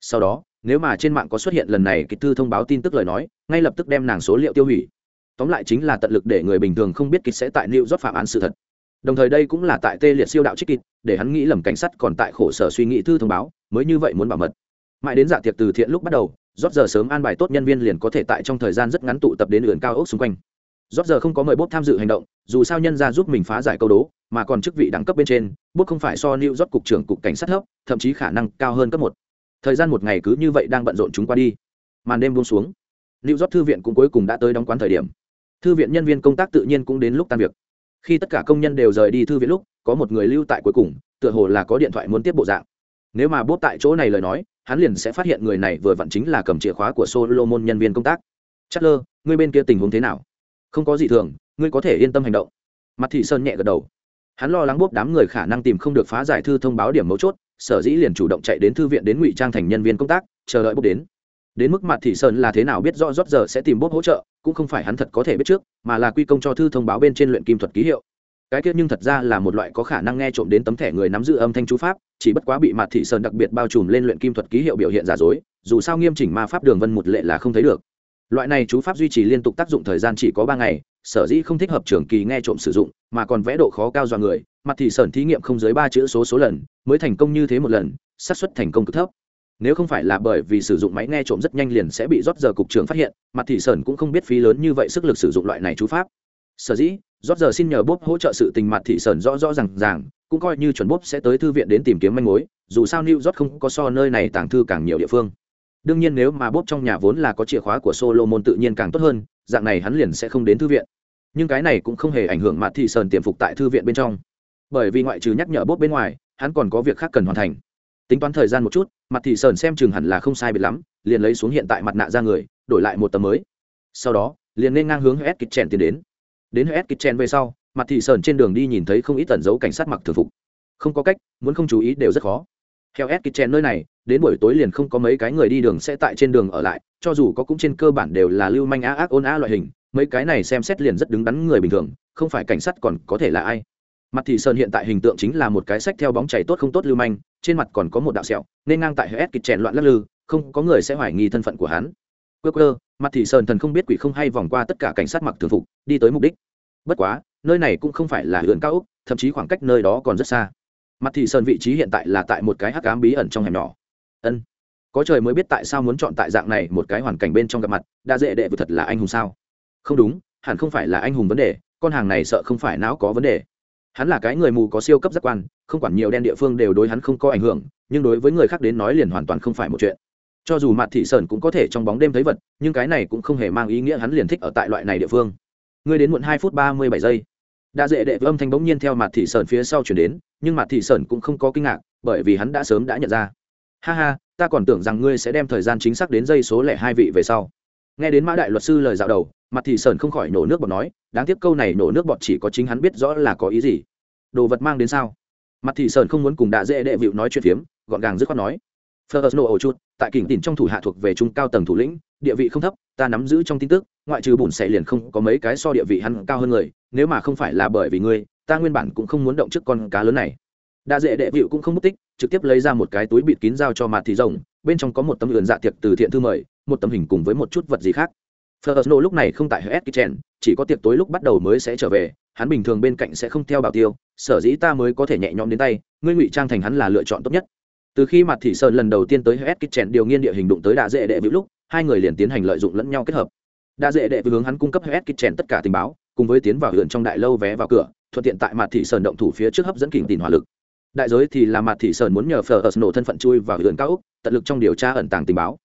Sau đó nếu mà trên mạng có xuất hiện lần này kịch thư thông báo tin tức lời nói, ngay lập tức đem nàng số liệu tiêu hủy. Tóm lại chính là tận lực để người bình thường không biết kịch sẽ tại liệu rót phạm án sự thật. Đồng thời đây cũng là tại tê liệt siêu đạo trích kịch để hắn nghĩ lầm cảnh sát còn tại khổ sở suy nghĩ thư thông báo, mới như vậy muốn bảo mật. Mãi đến dạ tiệc từ thiện lúc bắt đầu rót giờ sớm an bài tốt nhân viên liền có thể tại trong thời gian rất ngắn tụ tập đến ườn cao ốc xung quanh. Rót giờ không có mời bốt tham dự hành động, dù sao nhân ra giúp mình phá giải câu đố, mà còn chức vị đẳng cấp bên trên bốt không phải so new rót cục trưởng cục cảnh sát thấp, thậm chí khả năng cao hơn cấp một thời gian một ngày cứ như vậy đang bận rộn chúng qua đi. Màn đêm buông xuống. Lưu rót thư viện cũng cuối cùng đã tới đóng quán thời điểm. Thư viện nhân viên công tác tự nhiên cũng đến lúc tan việc. Khi tất cả công nhân đều rời đi thư viện lúc, có một người lưu tại cuối cùng, tựa hồ là có điện thoại muốn tiếp bộ dạng. Nếu mà bốt tại chỗ này lời nói, hắn liền sẽ phát hiện người này vừa vặn chính là cầm chìa khóa của solomon nhân viên công tác. Chất lơ ngươi bên kia tình huống thế nào? Không có gì thường, ngươi có thể yên tâm hành động. Mặt thị sơn nhẹ gật đầu. Hắn lo lắng bốp đám người khả năng tìm không được phá giải thư thông báo điểm mấu chốt sở dĩ liền chủ động chạy đến thư viện đến ngụy trang thành nhân viên công tác, chờ đợi bốc đến. Đến mức mặt thị sơn là thế nào biết rõ rót giờ sẽ tìm bốp hỗ trợ, cũng không phải hắn thật có thể biết trước, mà là quy công cho thư thông báo bên trên luyện kim thuật ký hiệu. Cái kia nhưng thật ra là một loại có khả năng nghe trộm đến tấm thẻ người nắm giữ âm thanh chú pháp, chỉ bất quá bị mặt thị sơn đặc biệt bao trùm lên luyện kim thuật ký hiệu biểu hiện giả dối, dù sao nghiêm chỉnh ma pháp đường vân một lệ là không thấy được. Loại này chú pháp duy trì liên tục tác dụng thời gian chỉ có ba ngày, sở dĩ không thích hợp trường kỳ nghe trộm sử dụng, mà còn vẽ độ khó cao do người mặt thị sơn thí nghiệm không dưới ba chữ số số lần, mới thành công như thế một lần, xác suất thành công cực thấp. Nếu không phải là bởi vì sử dụng máy nghe trộm rất nhanh liền sẽ bị rót giờ cục trưởng phát hiện, mặt thị sơn cũng không biết phí lớn như vậy sức lực sử dụng loại này chú pháp. Sở dĩ, rót giờ xin nhờ bốp hỗ trợ sự tình mặt thị sơn rõ rõ rằng ràng, cũng coi như chuẩn bốp sẽ tới thư viện đến tìm kiếm manh mối, dù sao new rót không có so nơi này tàng thư càng nhiều địa phương. Đương nhiên nếu mà bốp trong nhà vốn là có chìa khóa của solomon tự nhiên càng tốt hơn, dạng này hắn liền sẽ không đến thư viện. Nhưng cái này cũng không hề ảnh hưởng mặt thị sơn tiềm phục tại thư viện bên trong bởi vì ngoại trừ nhắc nhở bốp bên ngoài, hắn còn có việc khác cần hoàn thành. Tính toán thời gian một chút, mặt thị sơn xem chừng hẳn là không sai biệt lắm, liền lấy xuống hiện tại mặt nạ ra người, đổi lại một tấm mới. Sau đó, liền nên ngang hướng hết kịch chèn tiến đến. Đến hết kịch chèn về sau, mặt thị sơn trên đường đi nhìn thấy không ít tẩn dấu cảnh sát mặc thường phục. Không có cách, muốn không chú ý đều rất khó. Theo hết kịch chèn nơi này, đến buổi tối liền không có mấy cái người đi đường sẽ tại trên đường ở lại, cho dù có cũng trên cơ bản đều là lưu manh á ác ôn á loại hình, mấy cái này xem xét liền rất đứng đắn người bình thường, không phải cảnh sát còn có thể là ai mặt thị sơn hiện tại hình tượng chính là một cái sách theo bóng chảy tốt không tốt lưu manh, trên mặt còn có một đạo sẹo, nên ngang tại hết kịch chèn loạn lắc lư, không có người sẽ hoài nghi thân phận của hắn. Quơ quơ, mặt thị sơn thần không biết quỷ không hay vòng qua tất cả cảnh sát mặc thường phục, đi tới mục đích. Bất quá, nơi này cũng không phải là huyện cao úc thậm chí khoảng cách nơi đó còn rất xa. Mặt thị sơn vị trí hiện tại là tại một cái hắc ám bí ẩn trong hẻm nhỏ. Ân, có trời mới biết tại sao muốn chọn tại dạng này một cái hoàn cảnh bên trong gặp mặt đa dễ đệ vừa thật là anh hùng sao? Không đúng, hẳn không phải là anh hùng vấn đề, con hàng này sợ không phải não có vấn đề hắn là cái người mù có siêu cấp giác quan, không quản nhiều đen địa phương đều đối hắn không có ảnh hưởng, nhưng đối với người khác đến nói liền hoàn toàn không phải một chuyện. Cho dù mặt thị sơn cũng có thể trong bóng đêm thấy vật, nhưng cái này cũng không hề mang ý nghĩa hắn liền thích ở tại loại này địa phương. Ngươi đến muộn hai phút ba mươi bảy giây. Đã dễ đệ với âm thanh bỗng nhiên theo mặt thị sơn phía sau chuyển đến, nhưng mặt thị sơn cũng không có kinh ngạc, bởi vì hắn đã sớm đã nhận ra. Ha ha, ta còn tưởng rằng ngươi sẽ đem thời gian chính xác đến giây số lẻ hai vị về sau nghe đến mã đại luật sư lời dạo đầu mặt thị sờn không khỏi nổ nước bọt nói đáng tiếc câu này nổ nước bọt chỉ có chính hắn biết rõ là có ý gì đồ vật mang đến sao mặt thị sờn không muốn cùng đã dễ đệ vịu nói chuyện phiếm gọn gàng dứt khoát nói Ferguson ổ chút, tại kỉnh tỉnh trong thủ hạ thuộc về trung cao tầng thủ lĩnh, địa vị không thấp, ta nắm giữ trong tin tức, ngoại trừ bùn xẻ liền không có mấy cái so địa vị hắn cao hơn người, nếu mà không phải là bởi vì ngươi, ta nguyên bản cũng không muốn động trước con cá lớn này. Đa dễ đệ vịu cũng không mất tích, trực tiếp lấy ra một cái túi bịt kín giao cho mặt thị rồng, bên trong có một tấm ườn dạ tiệc từ thiện thư mời, một tấm hình cùng với một chút vật gì khác. Ferguson lúc này không tại HS Kitchen, chỉ có tiệc tối lúc bắt đầu mới sẽ trở về, hắn bình thường bên cạnh sẽ không theo bảo tiêu, sở dĩ ta mới có thể nhẹ nhõm đến tay, ngươi ngụy trang thành hắn là lựa chọn tốt nhất. Từ khi mặt thị sơn lần đầu tiên tới hết Kitchen điều nghiên địa hình đụng tới đạ dễ đệ vĩu lúc hai người liền tiến hành lợi dụng lẫn nhau kết hợp. Đạ dễ đệ hướng hắn cung cấp hết Kitchen tất cả tình báo cùng với tiến vào huyện trong đại lâu vé vào cửa thuận tiện tại mặt thị sơn động thủ phía trước hấp dẫn kình tình hỏa lực. Đại giới thì là mặt thị sơn muốn nhờ phờ thân phận chui vào huyện cao ốc, tận lực trong điều tra ẩn tàng tình báo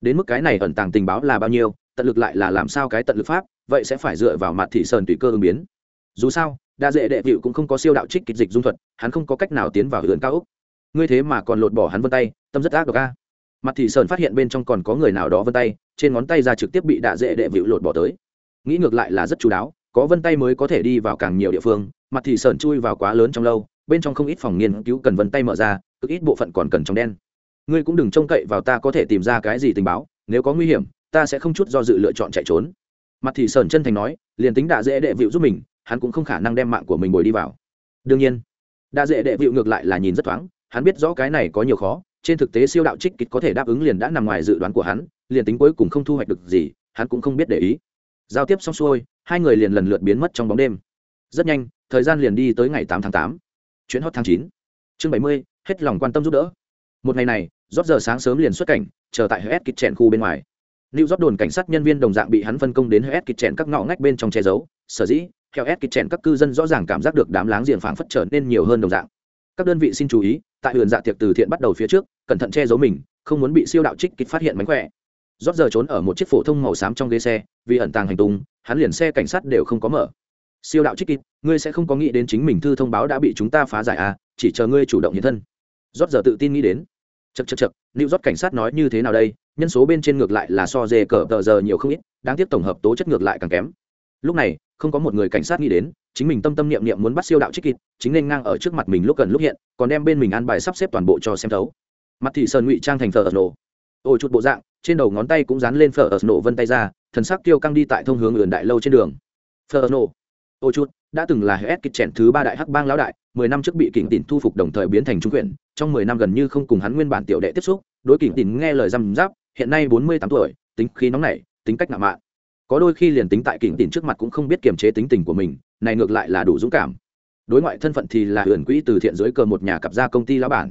đến mức cái này ẩn tàng tình báo là bao nhiêu, tận lực lại là làm sao cái tận lực pháp, vậy sẽ phải dựa vào mặt thị sơn tùy cơ ứng biến. Dù sao, đa dễ đệ vịu cũng không có siêu đạo trích kịch dịch dung thuật, hắn không có cách nào tiến vào huyện cao úc ngươi thế mà còn lột bỏ hắn vân tay, tâm rất ác độc ca mặt thị sơn phát hiện bên trong còn có người nào đó vân tay, trên ngón tay ra trực tiếp bị đa dễ đệ vịu lột bỏ tới. Nghĩ ngược lại là rất chú đáo, có vân tay mới có thể đi vào càng nhiều địa phương, mặt thị sơn chui vào quá lớn trong lâu, bên trong không ít phòng nghiên cứu cần vân tay mở ra, cực ít bộ phận còn cần trong đen ngươi cũng đừng trông cậy vào ta có thể tìm ra cái gì tình báo, nếu có nguy hiểm, ta sẽ không chút do dự lựa chọn chạy trốn. Mặt thị sờn chân thành nói, liền tính đã dễ đệ vịu giúp mình, hắn cũng không khả năng đem mạng của mình bồi đi vào. Đương nhiên đã dễ đệ vịu ngược lại là nhìn rất thoáng, hắn biết rõ cái này có nhiều khó, trên thực tế siêu đạo trích kịch có thể đáp ứng liền đã nằm ngoài dự đoán của hắn, liền tính cuối cùng không thu hoạch được gì, hắn cũng không biết để ý. Giao tiếp xong xuôi, hai người liền lần lượt biến mất trong bóng đêm. Rất nhanh, thời gian liền đi tới ngày tám tháng tám. Chuyến hot tháng chín. Chương bảy mươi, hết lòng quan tâm giúp đỡ một ngày này rót giờ sáng sớm liền xuất cảnh, chờ tại hs kịch trẹn khu bên ngoài. Lưu rót đồn cảnh sát nhân viên đồng dạng bị hắn phân công đến hs kịch trẹn các ngõ ngách bên trong che giấu. Sở dĩ, theo hết kịch trẹn các cư dân rõ ràng cảm giác được đám láng giềng phảng phất trở nên nhiều hơn đồng dạng. Các đơn vị xin chú ý, tại hườn dạ tiệc từ thiện bắt đầu phía trước, cẩn thận che giấu mình, không muốn bị siêu đạo trích kịch phát hiện mánh khỏe. Rót giờ trốn ở một chiếc phổ thông màu xám trong ghế xe, vì ẩn tàng hành tung, hắn liền xe cảnh sát đều không có mở. Siêu đạo trích kịch ngươi sẽ không có nghĩ đến chính mình thư thông báo đã bị chúng ta phá giải à chỉ chờ ngươi chủ động hiện thân rót giờ tự tin nghĩ đến. Chật chật chật nữ rót cảnh sát nói như thế nào đây? Nhân số bên trên ngược lại là so dê cờ tờ giờ nhiều không ít, đáng tiếc tổng hợp tố chất ngược lại càng kém. Lúc này, không có một người cảnh sát nghĩ đến, chính mình tâm tâm niệm niệm muốn bắt siêu đạo trích kịt chính nên ngang ở trước mặt mình lúc gần lúc hiện, còn đem bên mình ăn bài sắp xếp toàn bộ cho xem thấu. Mặt thị sơn ngụy trang thành thờ ở nổ. Ôi chút bộ dạng, trên đầu ngón tay cũng dán lên phở ở nổ vân tay ra, thần sắc tiêu căng đi tại thông hướng ườn đại lâu trên đường. Phở ở nổ. Ôi chút đã từng là hết kịch chèn thứ ba đại hắc bang lão đại mười năm trước bị kỉnh tỉn thu phục đồng thời biến thành trung quyền, trong mười năm gần như không cùng hắn nguyên bản tiểu đệ tiếp xúc, đối kỉnh tỉn nghe lời răm giáp hiện nay bốn mươi tám tuổi, tính khí nóng nảy, tính cách ngạo mạn. Có đôi khi liền tính tại kỉnh tỉn trước mặt cũng không biết kiềm chế tính tình của mình, này ngược lại là đủ dũng cảm. Đối ngoại thân phận thì là hưởng quỹ từ thiện dưới cờ một nhà cặp gia công ty lão bản.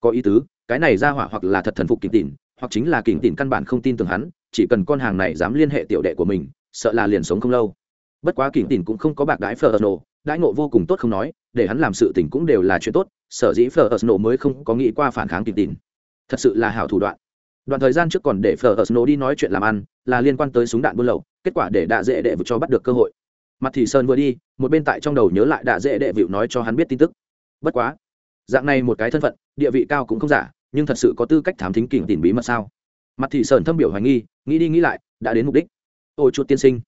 Có ý tứ, cái này ra hỏa hoặc là thật thần phục kỉnh tỉn, hoặc chính là kỉnh tỉn căn bản không tin tưởng hắn, chỉ cần con hàng này dám liên hệ tiểu đệ của mình, sợ là liền sống không lâu. Bất quá kỉnh Tỉnh cũng không có bạc đái phở nổ đãi ngộ vô cùng tốt không nói, để hắn làm sự tình cũng đều là chuyện tốt, sở dĩ phở ẩn nổ mới không có nghĩ qua phản kháng kịp tìn thật sự là hảo thủ đoạn. Đoạn thời gian trước còn để phở ẩn nổ đi nói chuyện làm ăn, là liên quan tới súng đạn buôn lậu, kết quả để đạ dễ đệ vực cho bắt được cơ hội. Mặt thì sơn vừa đi, một bên tại trong đầu nhớ lại đạ dễ đệ vịu nói cho hắn biết tin tức. Bất quá, dạng này một cái thân phận, địa vị cao cũng không giả, nhưng thật sự có tư cách thám thính kỉnh tìm bí mật sao? Mặt thị sơn thâm biểu hoài nghi, nghĩ đi nghĩ lại, đã đến mục đích. Ôi chuột tiên sinh.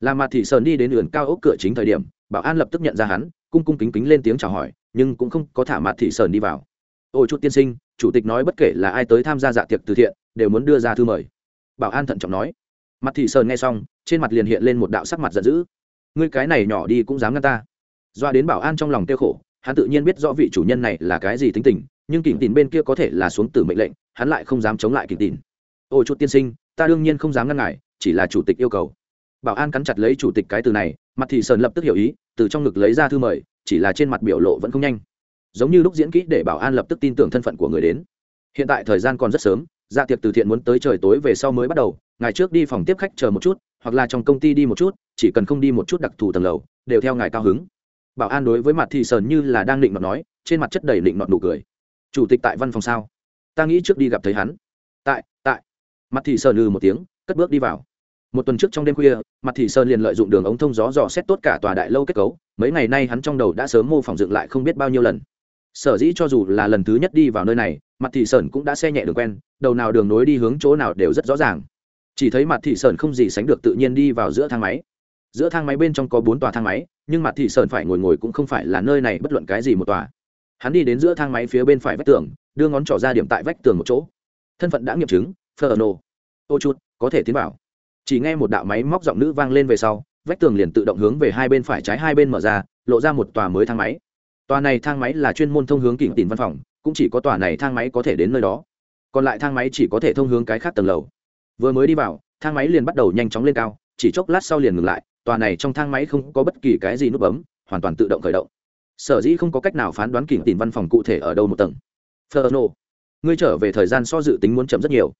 Là mặt thị sơn đi đến ườn cao ốc cửa chính thời điểm bảo an lập tức nhận ra hắn, cung cung kính kính lên tiếng chào hỏi, nhưng cũng không có thả mặt thị sơn đi vào. Ôi chút tiên sinh, chủ tịch nói bất kể là ai tới tham gia dạ tiệc từ thiện, đều muốn đưa ra thư mời. Bảo an thận trọng nói. Mặt thị sơn nghe xong, trên mặt liền hiện lên một đạo sắc mặt giận dữ. Ngươi cái này nhỏ đi cũng dám ngăn ta. Doa đến bảo an trong lòng tiêu khổ, hắn tự nhiên biết rõ vị chủ nhân này là cái gì tính tình, nhưng kỉnh tìn bên kia có thể là xuống từ mệnh lệnh, hắn lại không dám chống lại kỉnh tìn ôi chút tiên sinh, ta đương nhiên không dám ngăn ngại, chỉ là chủ tịch yêu cầu. Bảo an cắn chặt lấy chủ tịch cái từ này mặt thị sơn lập tức hiểu ý, từ trong ngực lấy ra thư mời, chỉ là trên mặt biểu lộ vẫn không nhanh. Giống như lúc diễn kỹ để bảo an lập tức tin tưởng thân phận của người đến. Hiện tại thời gian còn rất sớm dạ tiệc từ thiện muốn tới trời tối về sau mới bắt đầu ngày trước đi phòng tiếp khách chờ một chút, hoặc là trong công ty đi một chút, chỉ cần không đi một chút đặc thù tầng lầu, đều theo ngài cao hứng. Bảo an đối với mặt thị sơn như là đang định nọt nói, trên mặt chất đầy định nọt nụ cười. Chủ tịch tại văn phòng sao? Ta nghĩ trước đi gặp thấy hắn. Tại tại. Mặt thị sơn lừ một tiếng, cất bước đi vào một tuần trước trong đêm khuya, mặt thị sơn liền lợi dụng đường ống thông gió dò xét tốt cả tòa đại lâu kết cấu, mấy ngày nay hắn trong đầu đã sớm mô phỏng dựng lại không biết bao nhiêu lần. Sở dĩ cho dù là lần thứ nhất đi vào nơi này, mặt thị sơn cũng đã xe nhẹ đường quen, đầu nào đường nối đi hướng chỗ nào đều rất rõ ràng. Chỉ thấy mặt thị sơn không gì sánh được tự nhiên đi vào giữa thang máy. Giữa thang máy bên trong có bốn tòa thang máy, nhưng mặt thị sơn phải ngồi ngồi cũng không phải là nơi này bất luận cái gì một tòa. Hắn đi đến giữa thang máy phía bên phải vách tường, đưa ngón trỏ ra điểm tại vách tường một chỗ. Thân phận đã nghiệm chứng ferno ô chút có thể tiến vào chỉ nghe một đạo máy móc giọng nữ vang lên về sau, vách tường liền tự động hướng về hai bên phải trái hai bên mở ra, lộ ra một tòa mới thang máy. Tòa này thang máy là chuyên môn thông hướng kỉnh tìm văn phòng, cũng chỉ có tòa này thang máy có thể đến nơi đó. Còn lại thang máy chỉ có thể thông hướng cái khác tầng lầu. Vừa mới đi vào, thang máy liền bắt đầu nhanh chóng lên cao, chỉ chốc lát sau liền ngừng lại, tòa này trong thang máy không có bất kỳ cái gì nút bấm, hoàn toàn tự động khởi động. Sở dĩ không có cách nào phán đoán kỉnh tìm văn phòng cụ thể ở đâu một tầng. Ferno ngươi trở về thời gian so dự tính muốn chậm rất nhiều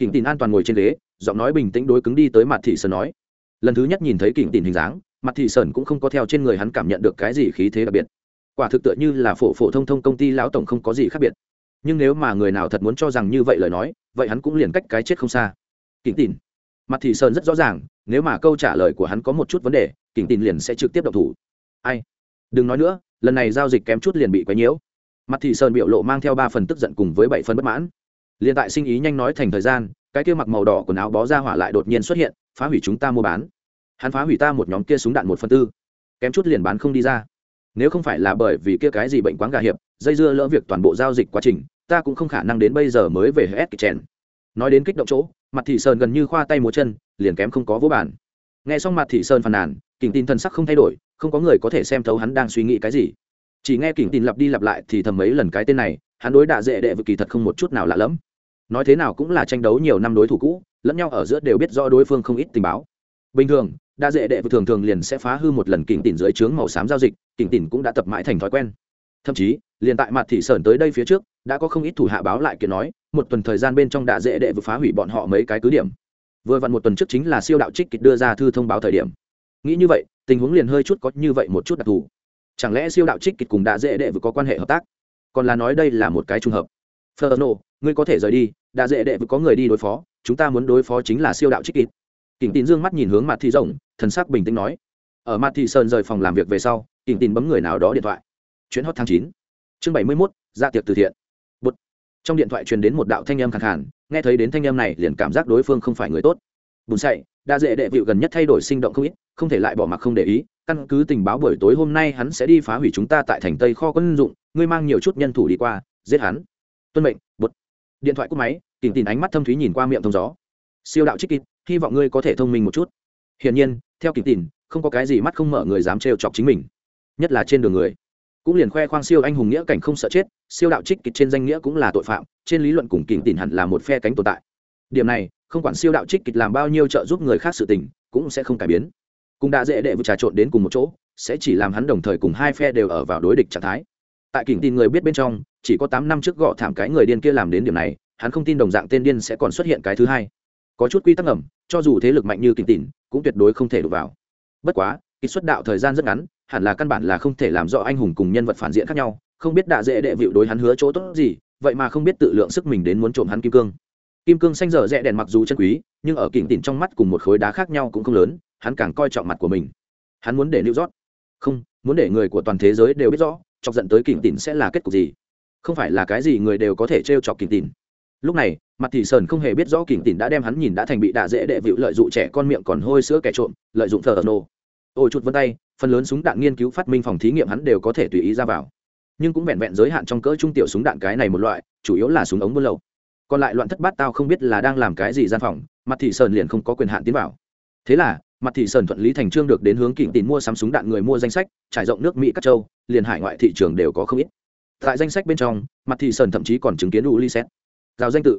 kỉnh tin an toàn ngồi trên ghế, giọng nói bình tĩnh đối cứng đi tới mặt thị sơn nói. Lần thứ nhất nhìn thấy kỉnh tin hình dáng mặt thị sơn cũng không có theo trên người hắn cảm nhận được cái gì khí thế đặc biệt. Quả thực tựa như là phổ phổ thông thông công ty lão tổng không có gì khác biệt. Nhưng nếu mà người nào thật muốn cho rằng như vậy lời nói, vậy hắn cũng liền cách cái chết không xa. Kỉnh tin mặt thị sơn rất rõ ràng, nếu mà câu trả lời của hắn có một chút vấn đề, kỉnh tin liền sẽ trực tiếp động thủ. Ai? Đừng nói nữa, lần này giao dịch kém chút liền bị quấy nhiễu. Mặt thị sơn biểu lộ mang theo ba phần tức giận cùng với bảy phần bất mãn liền tại sinh ý nhanh nói thành thời gian, cái kia mặc màu đỏ quần áo bó ra hỏa lại đột nhiên xuất hiện, phá hủy chúng ta mua bán. Hắn phá hủy ta một nhóm kia súng đạn một phần tư, kém chút liền bán không đi ra. Nếu không phải là bởi vì kia cái gì bệnh quán gà hiệp, dây dưa lỡ việc toàn bộ giao dịch quá trình, ta cũng không khả năng đến bây giờ mới về hết kịch chèn. Nói đến kích động chỗ mặt thị sơn gần như khoa tay múa chân, liền kém không có vô bản nghe xong mặt thị sơn phàn nàn, kình tin thần sắc không thay đổi, không có người có thể xem thấu hắn đang suy nghĩ cái gì. Chỉ nghe kình tin lặp đi lặp lại thì thầm mấy lần cái tên này, hắn đối đạ dễ đệ vực kỳ thật không một chút nào lạ lẫm nói thế nào cũng là tranh đấu nhiều năm đối thủ cũ lẫn nhau ở giữa đều biết rõ đối phương không ít tình báo. Bình thường đa dễ đệ thường thường liền sẽ phá hư một lần kình tỉn dưới trướng màu xám giao dịch kình tỉn cũng đã tập mãi thành thói quen. Thậm chí liền tại mặt thị sơn tới đây phía trước đã có không ít thủ hạ báo lại kiện nói một tuần thời gian bên trong đa dễ đệ vừa phá hủy bọn họ mấy cái cứ điểm. Vừa vặn một tuần trước chính là siêu đạo trích kịch đưa ra thư thông báo thời điểm. Nghĩ như vậy tình huống liền hơi chút có như vậy một chút đặc thù. Chẳng lẽ siêu đạo trích kịch cùng đa dễ đệ vừa có quan hệ hợp tác? Còn là nói đây là một cái trùng hợp. Ferno, ngươi có thể rời đi, đã dễ đệ vừa có người đi đối phó, chúng ta muốn đối phó chính là siêu đạo trích kịt. kỉnh Tín dương mắt nhìn hướng mặt thị rộng, thần sắc bình tĩnh nói. Ở mặt thị sơn rời phòng làm việc về sau, kỉnh Tín bấm người nào đó điện thoại. Chuyến hot tháng chín, Chương bảy mươi mốt ra tiệc từ thiện. Bụt. Trong điện thoại truyền đến một đạo thanh âm khàn khàn, nghe thấy đến thanh âm này liền cảm giác đối phương không phải người tốt. Bùn sậy, đã dễ đệ vịu gần nhất thay đổi sinh động không ít, không thể lại bỏ mặc không để ý, căn cứ tình báo buổi tối hôm nay hắn sẽ đi phá hủy chúng ta tại thành Tây kho quân dụng, ngươi mang nhiều chút nhân thủ đi qua, giết hắn tuân mệnh bột điện thoại cúp máy, kỉnh tìm ánh mắt thâm thúy nhìn qua miệng thông gió. Siêu đạo trích kịp hy vọng ngươi có thể thông minh một chút. Hiển nhiên, theo kỉnh tìm không có cái gì mắt không mở người dám trêu chọc chính mình. Nhất là trên đường người. Cũng liền khoe khoang siêu anh hùng nghĩa cảnh không sợ chết, siêu đạo trích kịch trên danh nghĩa cũng là tội phạm, trên lý luận cùng kỉnh tìm hẳn là một phe cánh tồn tại. Điểm này, không quản siêu đạo trích kịch làm bao nhiêu trợ giúp người khác sự tình, cũng sẽ không cải biến. Cũng đã dễ đệ vụ trà trộn đến cùng một chỗ, sẽ chỉ làm hắn đồng thời cùng hai phe đều ở vào đối địch trạng thái tại kỉnh tin người biết bên trong, chỉ có tám năm trước gõ thảm cái người điên kia làm đến điểm này, hắn không tin đồng dạng tên điên sẽ còn xuất hiện cái thứ hai. Có chút quy tắc ngầm, cho dù thế lực mạnh như kỉnh tin, cũng tuyệt đối không thể đụng vào. Bất quá kỹ xuất đạo thời gian rất ngắn, hẳn là căn bản là không thể làm rõ anh hùng cùng nhân vật phản diện khác nhau, không biết đạ dễ đệ vịu đối hắn hứa chỗ tốt gì, vậy mà không biết tự lượng sức mình đến muốn trộm hắn kim cương. Kim cương xanh dở rẽ đèn mặc dù chân quý, nhưng ở kỉnh tỉn trong mắt cùng một khối đá khác nhau cũng không lớn, hắn càng coi trọng mặt của mình. Hắn muốn để lưu rót không, muốn để người của toàn thế giới đều biết rõ chọc giận tới kỉnh tỉn sẽ là kết cục gì? Không phải là cái gì người đều có thể t chọc kỉnh tỉn. Lúc này mặt thì sờn không hề biết rõ kỉnh tỉn đã đem hắn nhìn đã thành bị đạ dễ đệ vịu lợi dụng trẻ con miệng còn hôi sữa kẻ trộm lợi dụng thờ nô. Ôi chút vân tay phần lớn súng đạn nghiên cứu phát minh phòng thí nghiệm hắn đều có thể tùy ý ra vào. Nhưng cũng vẹn vẹn giới hạn trong cỡ trung tiểu súng đạn cái này một loại chủ yếu là súng ống buôn lậu. Còn lại loạn thất bát tao không biết là đang làm cái gì gian phòng mặt thị sơn liền không có quyền hạn tiến vào. Thế là mặt thị sơn thuận lý thành trương được đến hướng kỉnh tìm mua sắm súng đạn người mua danh sách trải rộng nước mỹ các châu liền hải ngoại thị trường đều có không ít. Tại danh sách bên trong, mặt thị sơn thậm chí còn chứng kiến đủ ly xét giao danh tự.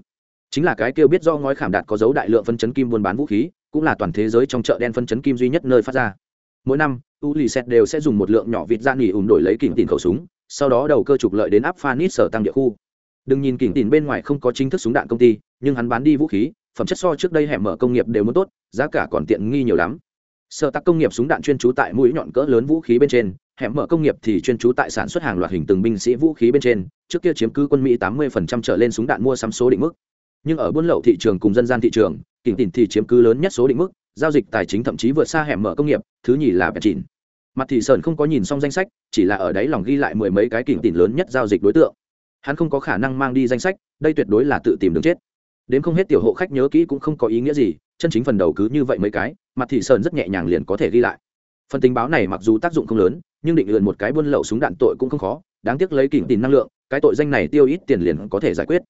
Chính là cái kêu biết do ngói khảm đạt có dấu đại lượng phân chấn kim buôn bán vũ khí, cũng là toàn thế giới trong chợ đen phân chấn kim duy nhất nơi phát ra. Mỗi năm u lì xét đều sẽ dùng một lượng nhỏ vịt da nghỉ ùn đổi lấy kỉnh tìm khẩu súng, sau đó đầu cơ trục lợi đến áp phanit sở tăng địa khu. Đừng nhìn kỉnh tìm bên ngoài không có chính thức súng đạn công ty, nhưng hắn bán đi vũ khí, phẩm chất so trước đây hẻm mở công nghiệp đều muốn tốt, giá cả còn tiện nghi nhiều lắm. Sở tắc công nghiệp súng đạn chuyên trú tại mũi nhọn cỡ lớn vũ khí bên trên hẻm mở công nghiệp thì chuyên trú tại sản xuất hàng loạt hình từng binh sĩ vũ khí bên trên, trước kia chiếm cứ quân mỹ tám mươi trở lên súng đạn mua sắm số định mức. Nhưng ở buôn lậu thị trường cùng dân gian thị trường, kỉnh tỉnh thì chiếm cứ lớn nhất số định mức, giao dịch tài chính thậm chí vượt xa hẻm mở công nghiệp, thứ nhì là bẹt chìn mặt thị sơn không có nhìn xong danh sách, chỉ là ở đấy lòng ghi lại mười mấy cái kỉnh tỉnh lớn nhất giao dịch đối tượng. Hắn không có khả năng mang đi danh sách, đây tuyệt đối là tự tìm đường chết. Đến không hết tiểu hộ khách nhớ kỹ cũng không có ý nghĩa gì, chân chính phần đầu cứ như vậy mấy cái, mặt thị sơn rất nhẹ nhàng liền có thể ghi lại. Phần tình báo này mặc dù tác dụng không lớn nhưng định lượn một cái buôn lậu súng đạn tội cũng không khó, đáng tiếc lấy kỉnh tìm năng lượng, cái tội danh này tiêu ít tiền liền có thể giải quyết.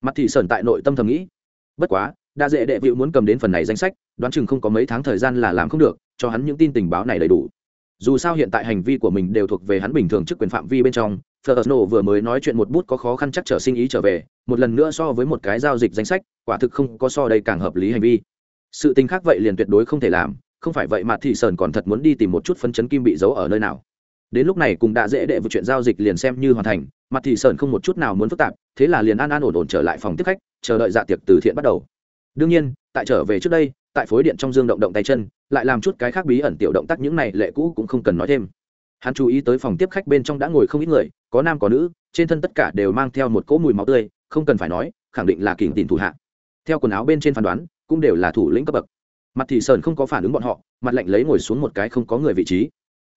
Mặt thị sơn tại nội tâm thầm nghĩ, bất quá, đa dễ đệ vịu muốn cầm đến phần này danh sách, đoán chừng không có mấy tháng thời gian là làm không được, cho hắn những tin tình báo này đầy đủ. Dù sao hiện tại hành vi của mình đều thuộc về hắn bình thường chức quyền phạm vi bên trong Fernando vừa mới nói chuyện một bút có khó khăn chắc trở sinh ý trở về, một lần nữa so với một cái giao dịch danh sách, quả thực không có so đây càng hợp lý hành vi. Sự tình khác vậy liền tuyệt đối không thể làm, không phải vậy mà thị sơn còn thật muốn đi tìm một chút phân chấn kim bị giấu ở nơi nào đến lúc này cũng đã dễ đệ vượt chuyện giao dịch liền xem như hoàn thành, mặt thị sơn không một chút nào muốn phức tạp, thế là liền an an ổn ổn trở lại phòng tiếp khách, chờ đợi dạ tiệc từ thiện bắt đầu. Đương nhiên, tại trở về trước đây, tại phối điện trong dương động động tay chân, lại làm chút cái khác bí ẩn tiểu động tác những này lệ cũ cũng không cần nói thêm. Hắn chú ý tới phòng tiếp khách bên trong đã ngồi không ít người, có nam có nữ, trên thân tất cả đều mang theo một cỗ mùi máu tươi, không cần phải nói, khẳng định là kình tìm thủ hạ. Theo quần áo bên trên phán đoán, cũng đều là thủ lĩnh cấp bậc. Mặt thì sơn không có phản ứng bọn họ, mặt lạnh lấy ngồi xuống một cái không có người vị trí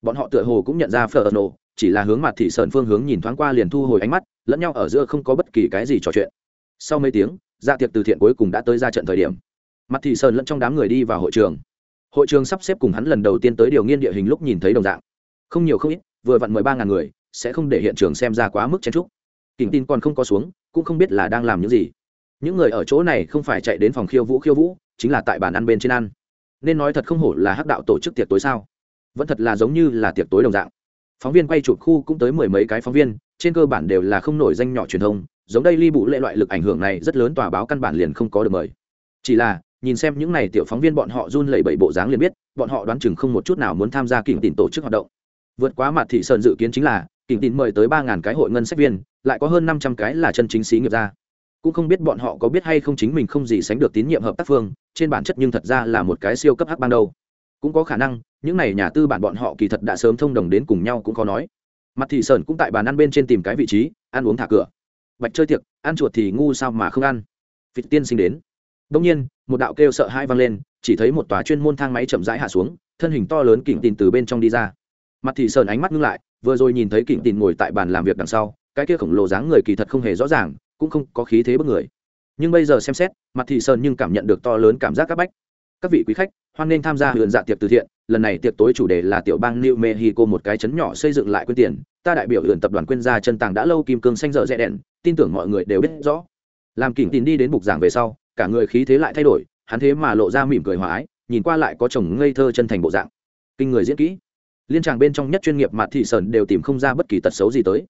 bọn họ tựa hồ cũng nhận ra phở ẩn nổ, chỉ là hướng mặt thị sơn phương hướng nhìn thoáng qua liền thu hồi ánh mắt, lẫn nhau ở giữa không có bất kỳ cái gì trò chuyện. Sau mấy tiếng dạ tiệc từ thiện cuối cùng đã tới ra trận thời điểm. Mặt thị sơn lẫn trong đám người đi vào hội trường. Hội trường sắp xếp cùng hắn lần đầu tiên tới điều nghiên địa hình lúc nhìn thấy đồng dạng. Không nhiều không ít, vừa vặn mười ba ngàn người, sẽ không để hiện trường xem ra quá mức chen trúc kỉnh tin còn không có xuống, cũng không biết là đang làm những gì. Những người ở chỗ này không phải chạy đến phòng khiêu vũ khiêu vũ, chính là tại bàn ăn bên trên ăn. Nên nói thật không hổ là hắc đạo tổ chức tiệc tối sao vẫn thật là giống như là tiệc tối đồng dạng. Phóng viên quay chụp khu cũng tới mười mấy cái phóng viên, trên cơ bản đều là không nổi danh nhỏ truyền thông, giống đây ly bụ lệ loại lực ảnh hưởng này rất lớn tòa báo căn bản liền không có được mời. Chỉ là, nhìn xem những n à y tiểu phóng viên bọn họ run lẩy bẩy bộ dáng liền biết, bọn họ đoán chừng không một chút nào muốn tham gia kỉnh tin tổ chức hoạt động. Vượt quá mặt thị sơn dự kiến chính là, kỉnh tin mời tới ba ngàn cái hội ngân sách viên, lại có hơn năm trăm cái là chân chính sĩ nghiệp gia. Cũng không biết bọn họ có biết hay không chính mình không gì sánh được tín nhiệm hợp tác phương, trên bản chất nhưng thật ra là một cái siêu cấp hắc ban đầu cũng có khả năng những này nhà tư bản bọn họ kỳ thật đã sớm thông đồng đến cùng nhau cũng khó nói. Mặt thị sơn cũng tại bàn ăn bên trên tìm cái vị trí, ăn uống thả cửa. Bạch chơi tiệc, ăn chuột thì ngu sao mà không ăn. Vịt tiên sinh đến. Đông nhiên, một đạo kêu sợ hai vang lên, chỉ thấy một tòa chuyên môn thang máy chậm rãi hạ xuống, thân hình to lớn kỉnh tin từ bên trong đi ra. Mặt thị sơn ánh mắt ngưng lại, vừa rồi nhìn thấy kỉnh tin ngồi tại bàn làm việc đằng sau, cái kia khổng lồ dáng người kỳ thật không hề rõ ràng, cũng không có khí thế bất người nhưng bây giờ xem xét, mặt thị sơn nhưng cảm nhận được to lớn cảm giác các bách. Các vị quý khách hoan nên tham gia huyền dạ tiệc từ thiện, lần này tiệc tối chủ đề là tiểu bang new mexico một cái chấn nhỏ xây dựng lại quyên tiền. Ta đại biểu huyền tập đoàn quyên gia chân tàng đã lâu kim cương xanh dở rẽ đèn, tin tưởng mọi người đều biết rõ. Làm kỉnh tin đi đến bục giảng về sau, cả người khí thế lại thay đổi, hắn thế mà lộ ra mỉm cười hòa ái, nhìn qua lại có chồng ngây thơ chân thành bộ dạng. Kinh người diễn kỹ. Liên tràng bên trong nhất chuyên nghiệp mặt thị sơn đều tìm không ra bất kỳ tật xấu gì tới.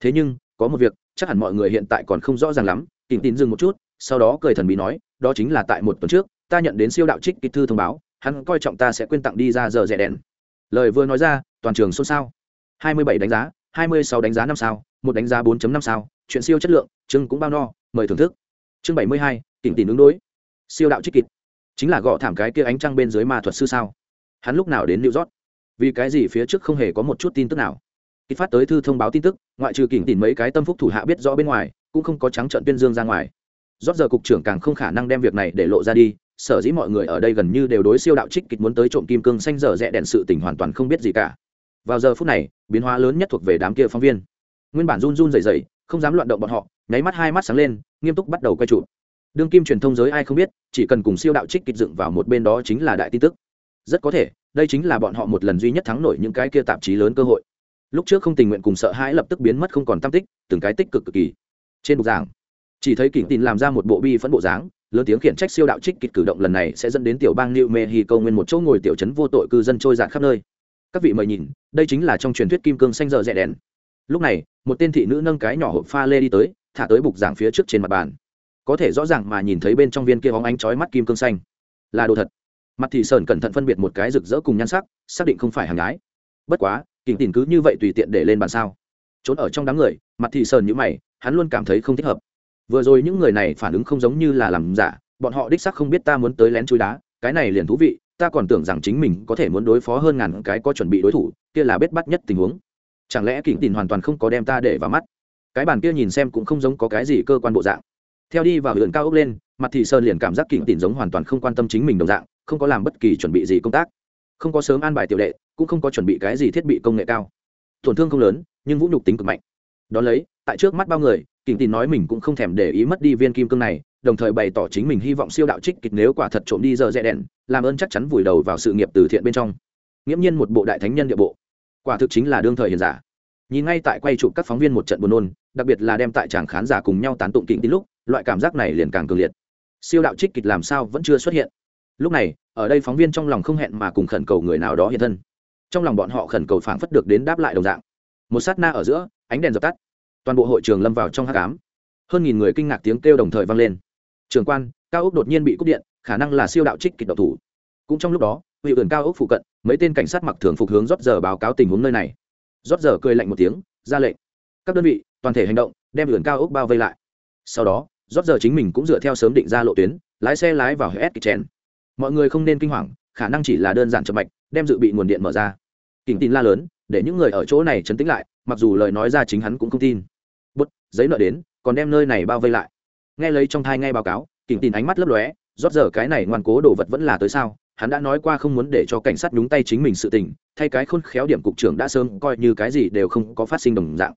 Thế nhưng, có một việc, chắc hẳn mọi người hiện tại còn không rõ ràng lắm, kỉnh tin dừng một chút, sau đó cười thần bí nói, đó chính là tại một tuần trước, ta nhận đến siêu đạo trích kịch thư thông báo hắn coi trọng ta sẽ quên tặng đi ra giờ rẻ đèn. Lời vừa nói ra, toàn trường xôn xao. Hai mươi bảy đánh giá, hai mươi sáu đánh giá năm sao, một đánh giá 4 năm sao, chuyện siêu chất lượng chưng cũng bao no, mời thưởng thức. Chương bảy mươi hai tỉnh tỉnh ứng đối. Siêu đạo trích kịch. Chính là gõ thảm cái kia ánh trăng bên dưới ma thuật sư sao? Hắn lúc nào đến new york? Vì cái gì phía trước không hề có một chút tin tức nào? Khi phát tới thư thông báo tin tức, ngoại trừ kỉnh tìm mấy cái tâm phúc thủ hạ biết rõ bên ngoài, cũng không có trắng trận tuyên dương ra ngoài. Rót giờ cục trưởng càng không khả năng đem việc này để lộ ra đi sở dĩ mọi người ở đây gần như đều đối siêu đạo trích kịch muốn tới trộm kim cương xanh dở rẽ đèn sự tình hoàn toàn không biết gì cả. Vào giờ phút này, biến hóa lớn nhất thuộc về đám kia phóng viên. Nguyên bản run run rẩy rẩy, không dám loạn động bọn họ, nháy mắt hai mắt sáng lên, nghiêm túc bắt đầu quay trụ đương kim truyền thông giới ai không biết, chỉ cần cùng siêu đạo trích kịch dựng vào một bên đó chính là đại tin tức. Rất có thể, đây chính là bọn họ một lần duy nhất thắng nổi những cái kia tạp chí lớn cơ hội. Lúc trước không tình nguyện cùng sợ hãi lập tức biến mất không còn tam tích, từng cái tích cực cực kỳ. Trên bục giảng, chỉ thấy kỉnh tin làm ra một bộ bi phẫn bộ dáng lớn tiếng khiển trách siêu đạo trích kịch cử động lần này sẽ dẫn đến tiểu bang New Mexico nguyên một chỗ ngồi tiểu trấn vô tội cư dân trôi dạt khắp nơi. Các vị mời nhìn, đây chính là trong truyền thuyết kim cương xanh giờ rẻ đèn. Lúc này, một tên thị nữ nâng cái nhỏ hộp pha lê đi tới, thả tới bục giảng phía trước trên mặt bàn. Có thể rõ ràng mà nhìn thấy bên trong viên kia bóng ánh chói mắt kim cương xanh, là đồ thật. Mặt thị sơn cẩn thận phân biệt một cái rực rỡ cùng nhan sắc, xác định không phải hàng nhái. Bất quá, kỉnh tỉnh cứ như vậy tùy tiện để lên bàn sao? Trốn ở trong đám người, mặt thị sơn như mày, hắn luôn cảm thấy không thích hợp vừa rồi những người này phản ứng không giống như là làm giả, bọn họ đích sắc không biết ta muốn tới lén chui đá, cái này liền thú vị, ta còn tưởng rằng chính mình có thể muốn đối phó hơn ngàn cái có chuẩn bị đối thủ, kia là bết bắt nhất tình huống. Chẳng lẽ kỉnh tìm hoàn toàn không có đem ta để vào mắt? Cái bàn kia nhìn xem cũng không giống có cái gì cơ quan bộ dạng. Theo đi vào huyện cao ốc lên, mặt thị sơn liền cảm giác kỉnh tìm giống hoàn toàn không quan tâm chính mình đồng dạng, không có làm bất kỳ chuẩn bị gì công tác. Không có sớm an bài tiểu đệ, cũng không có chuẩn bị cái gì thiết bị công nghệ cao. Tổn thương không lớn, nhưng vũ nhục tính cực mạnh. Đón lấy, tại trước mắt bao người kỉnh tin nói mình cũng không thèm để ý mất đi viên kim cương này, đồng thời bày tỏ chính mình hy vọng siêu đạo trích kịch nếu quả thật trộm đi giờ rẽ đèn, làm ơn chắc chắn vùi đầu vào sự nghiệp từ thiện bên trong. Nghiễm nhiên một bộ đại thánh nhân địa bộ. Quả thực chính là đương thời hiền giả. Nhìn ngay tại quay chụp các phóng viên một trận buồn nôn, đặc biệt là đem tại tràng khán giả cùng nhau tán tụng kỉnh tin lúc, loại cảm giác này liền càng cường liệt. Siêu đạo trích kịch làm sao vẫn chưa xuất hiện. Lúc này, ở đây phóng viên trong lòng không hẹn mà cùng khẩn cầu người nào đó hiện thân. Trong lòng bọn họ khẩn cầu phảng phất được đến đáp lại đồng dạng. Một sát na ở giữa, ánh đèn dập tắt toàn bộ hội trường lâm vào trong hát cám hơn nghìn người kinh ngạc tiếng kêu đồng thời vang lên. Trường quan, cao ốc đột nhiên bị cúp điện, khả năng là siêu đạo trích kịch độc thủ. Cũng trong lúc đó, vị vườn cao ốc phụ cận, mấy tên cảnh sát mặc thường phục hướng rót giờ báo cáo tình huống nơi này. Rót giờ cười lạnh một tiếng, ra lệnh. Các đơn vị, toàn thể hành động, đem vườn cao ốc bao vây lại. Sau đó, rót giờ chính mình cũng dựa theo sớm định ra lộ tuyến, lái xe lái vào hết kịch chèn mọi người không nên kinh hoàng, khả năng chỉ là đơn giản chậm mạch, đem dự bị nguồn điện mở ra. Kỉnh tin la lớn, để những người ở chỗ này chấn tĩnh lại mặc dù lời nói ra chính hắn cũng không tin. Bút, giấy nợ đến, còn đem nơi này bao vây lại. Nghe lấy trong thai ngay báo cáo kỉnh tin ánh mắt lấp lóe rót giờ cái này ngoan cố đồ vật vẫn là tới sao? Hắn đã nói qua không muốn để cho cảnh sát nhúng tay chính mình sự tình, thay cái khôn khéo điểm cục trưởng đã sớm coi như cái gì đều không có phát sinh đồng dạng.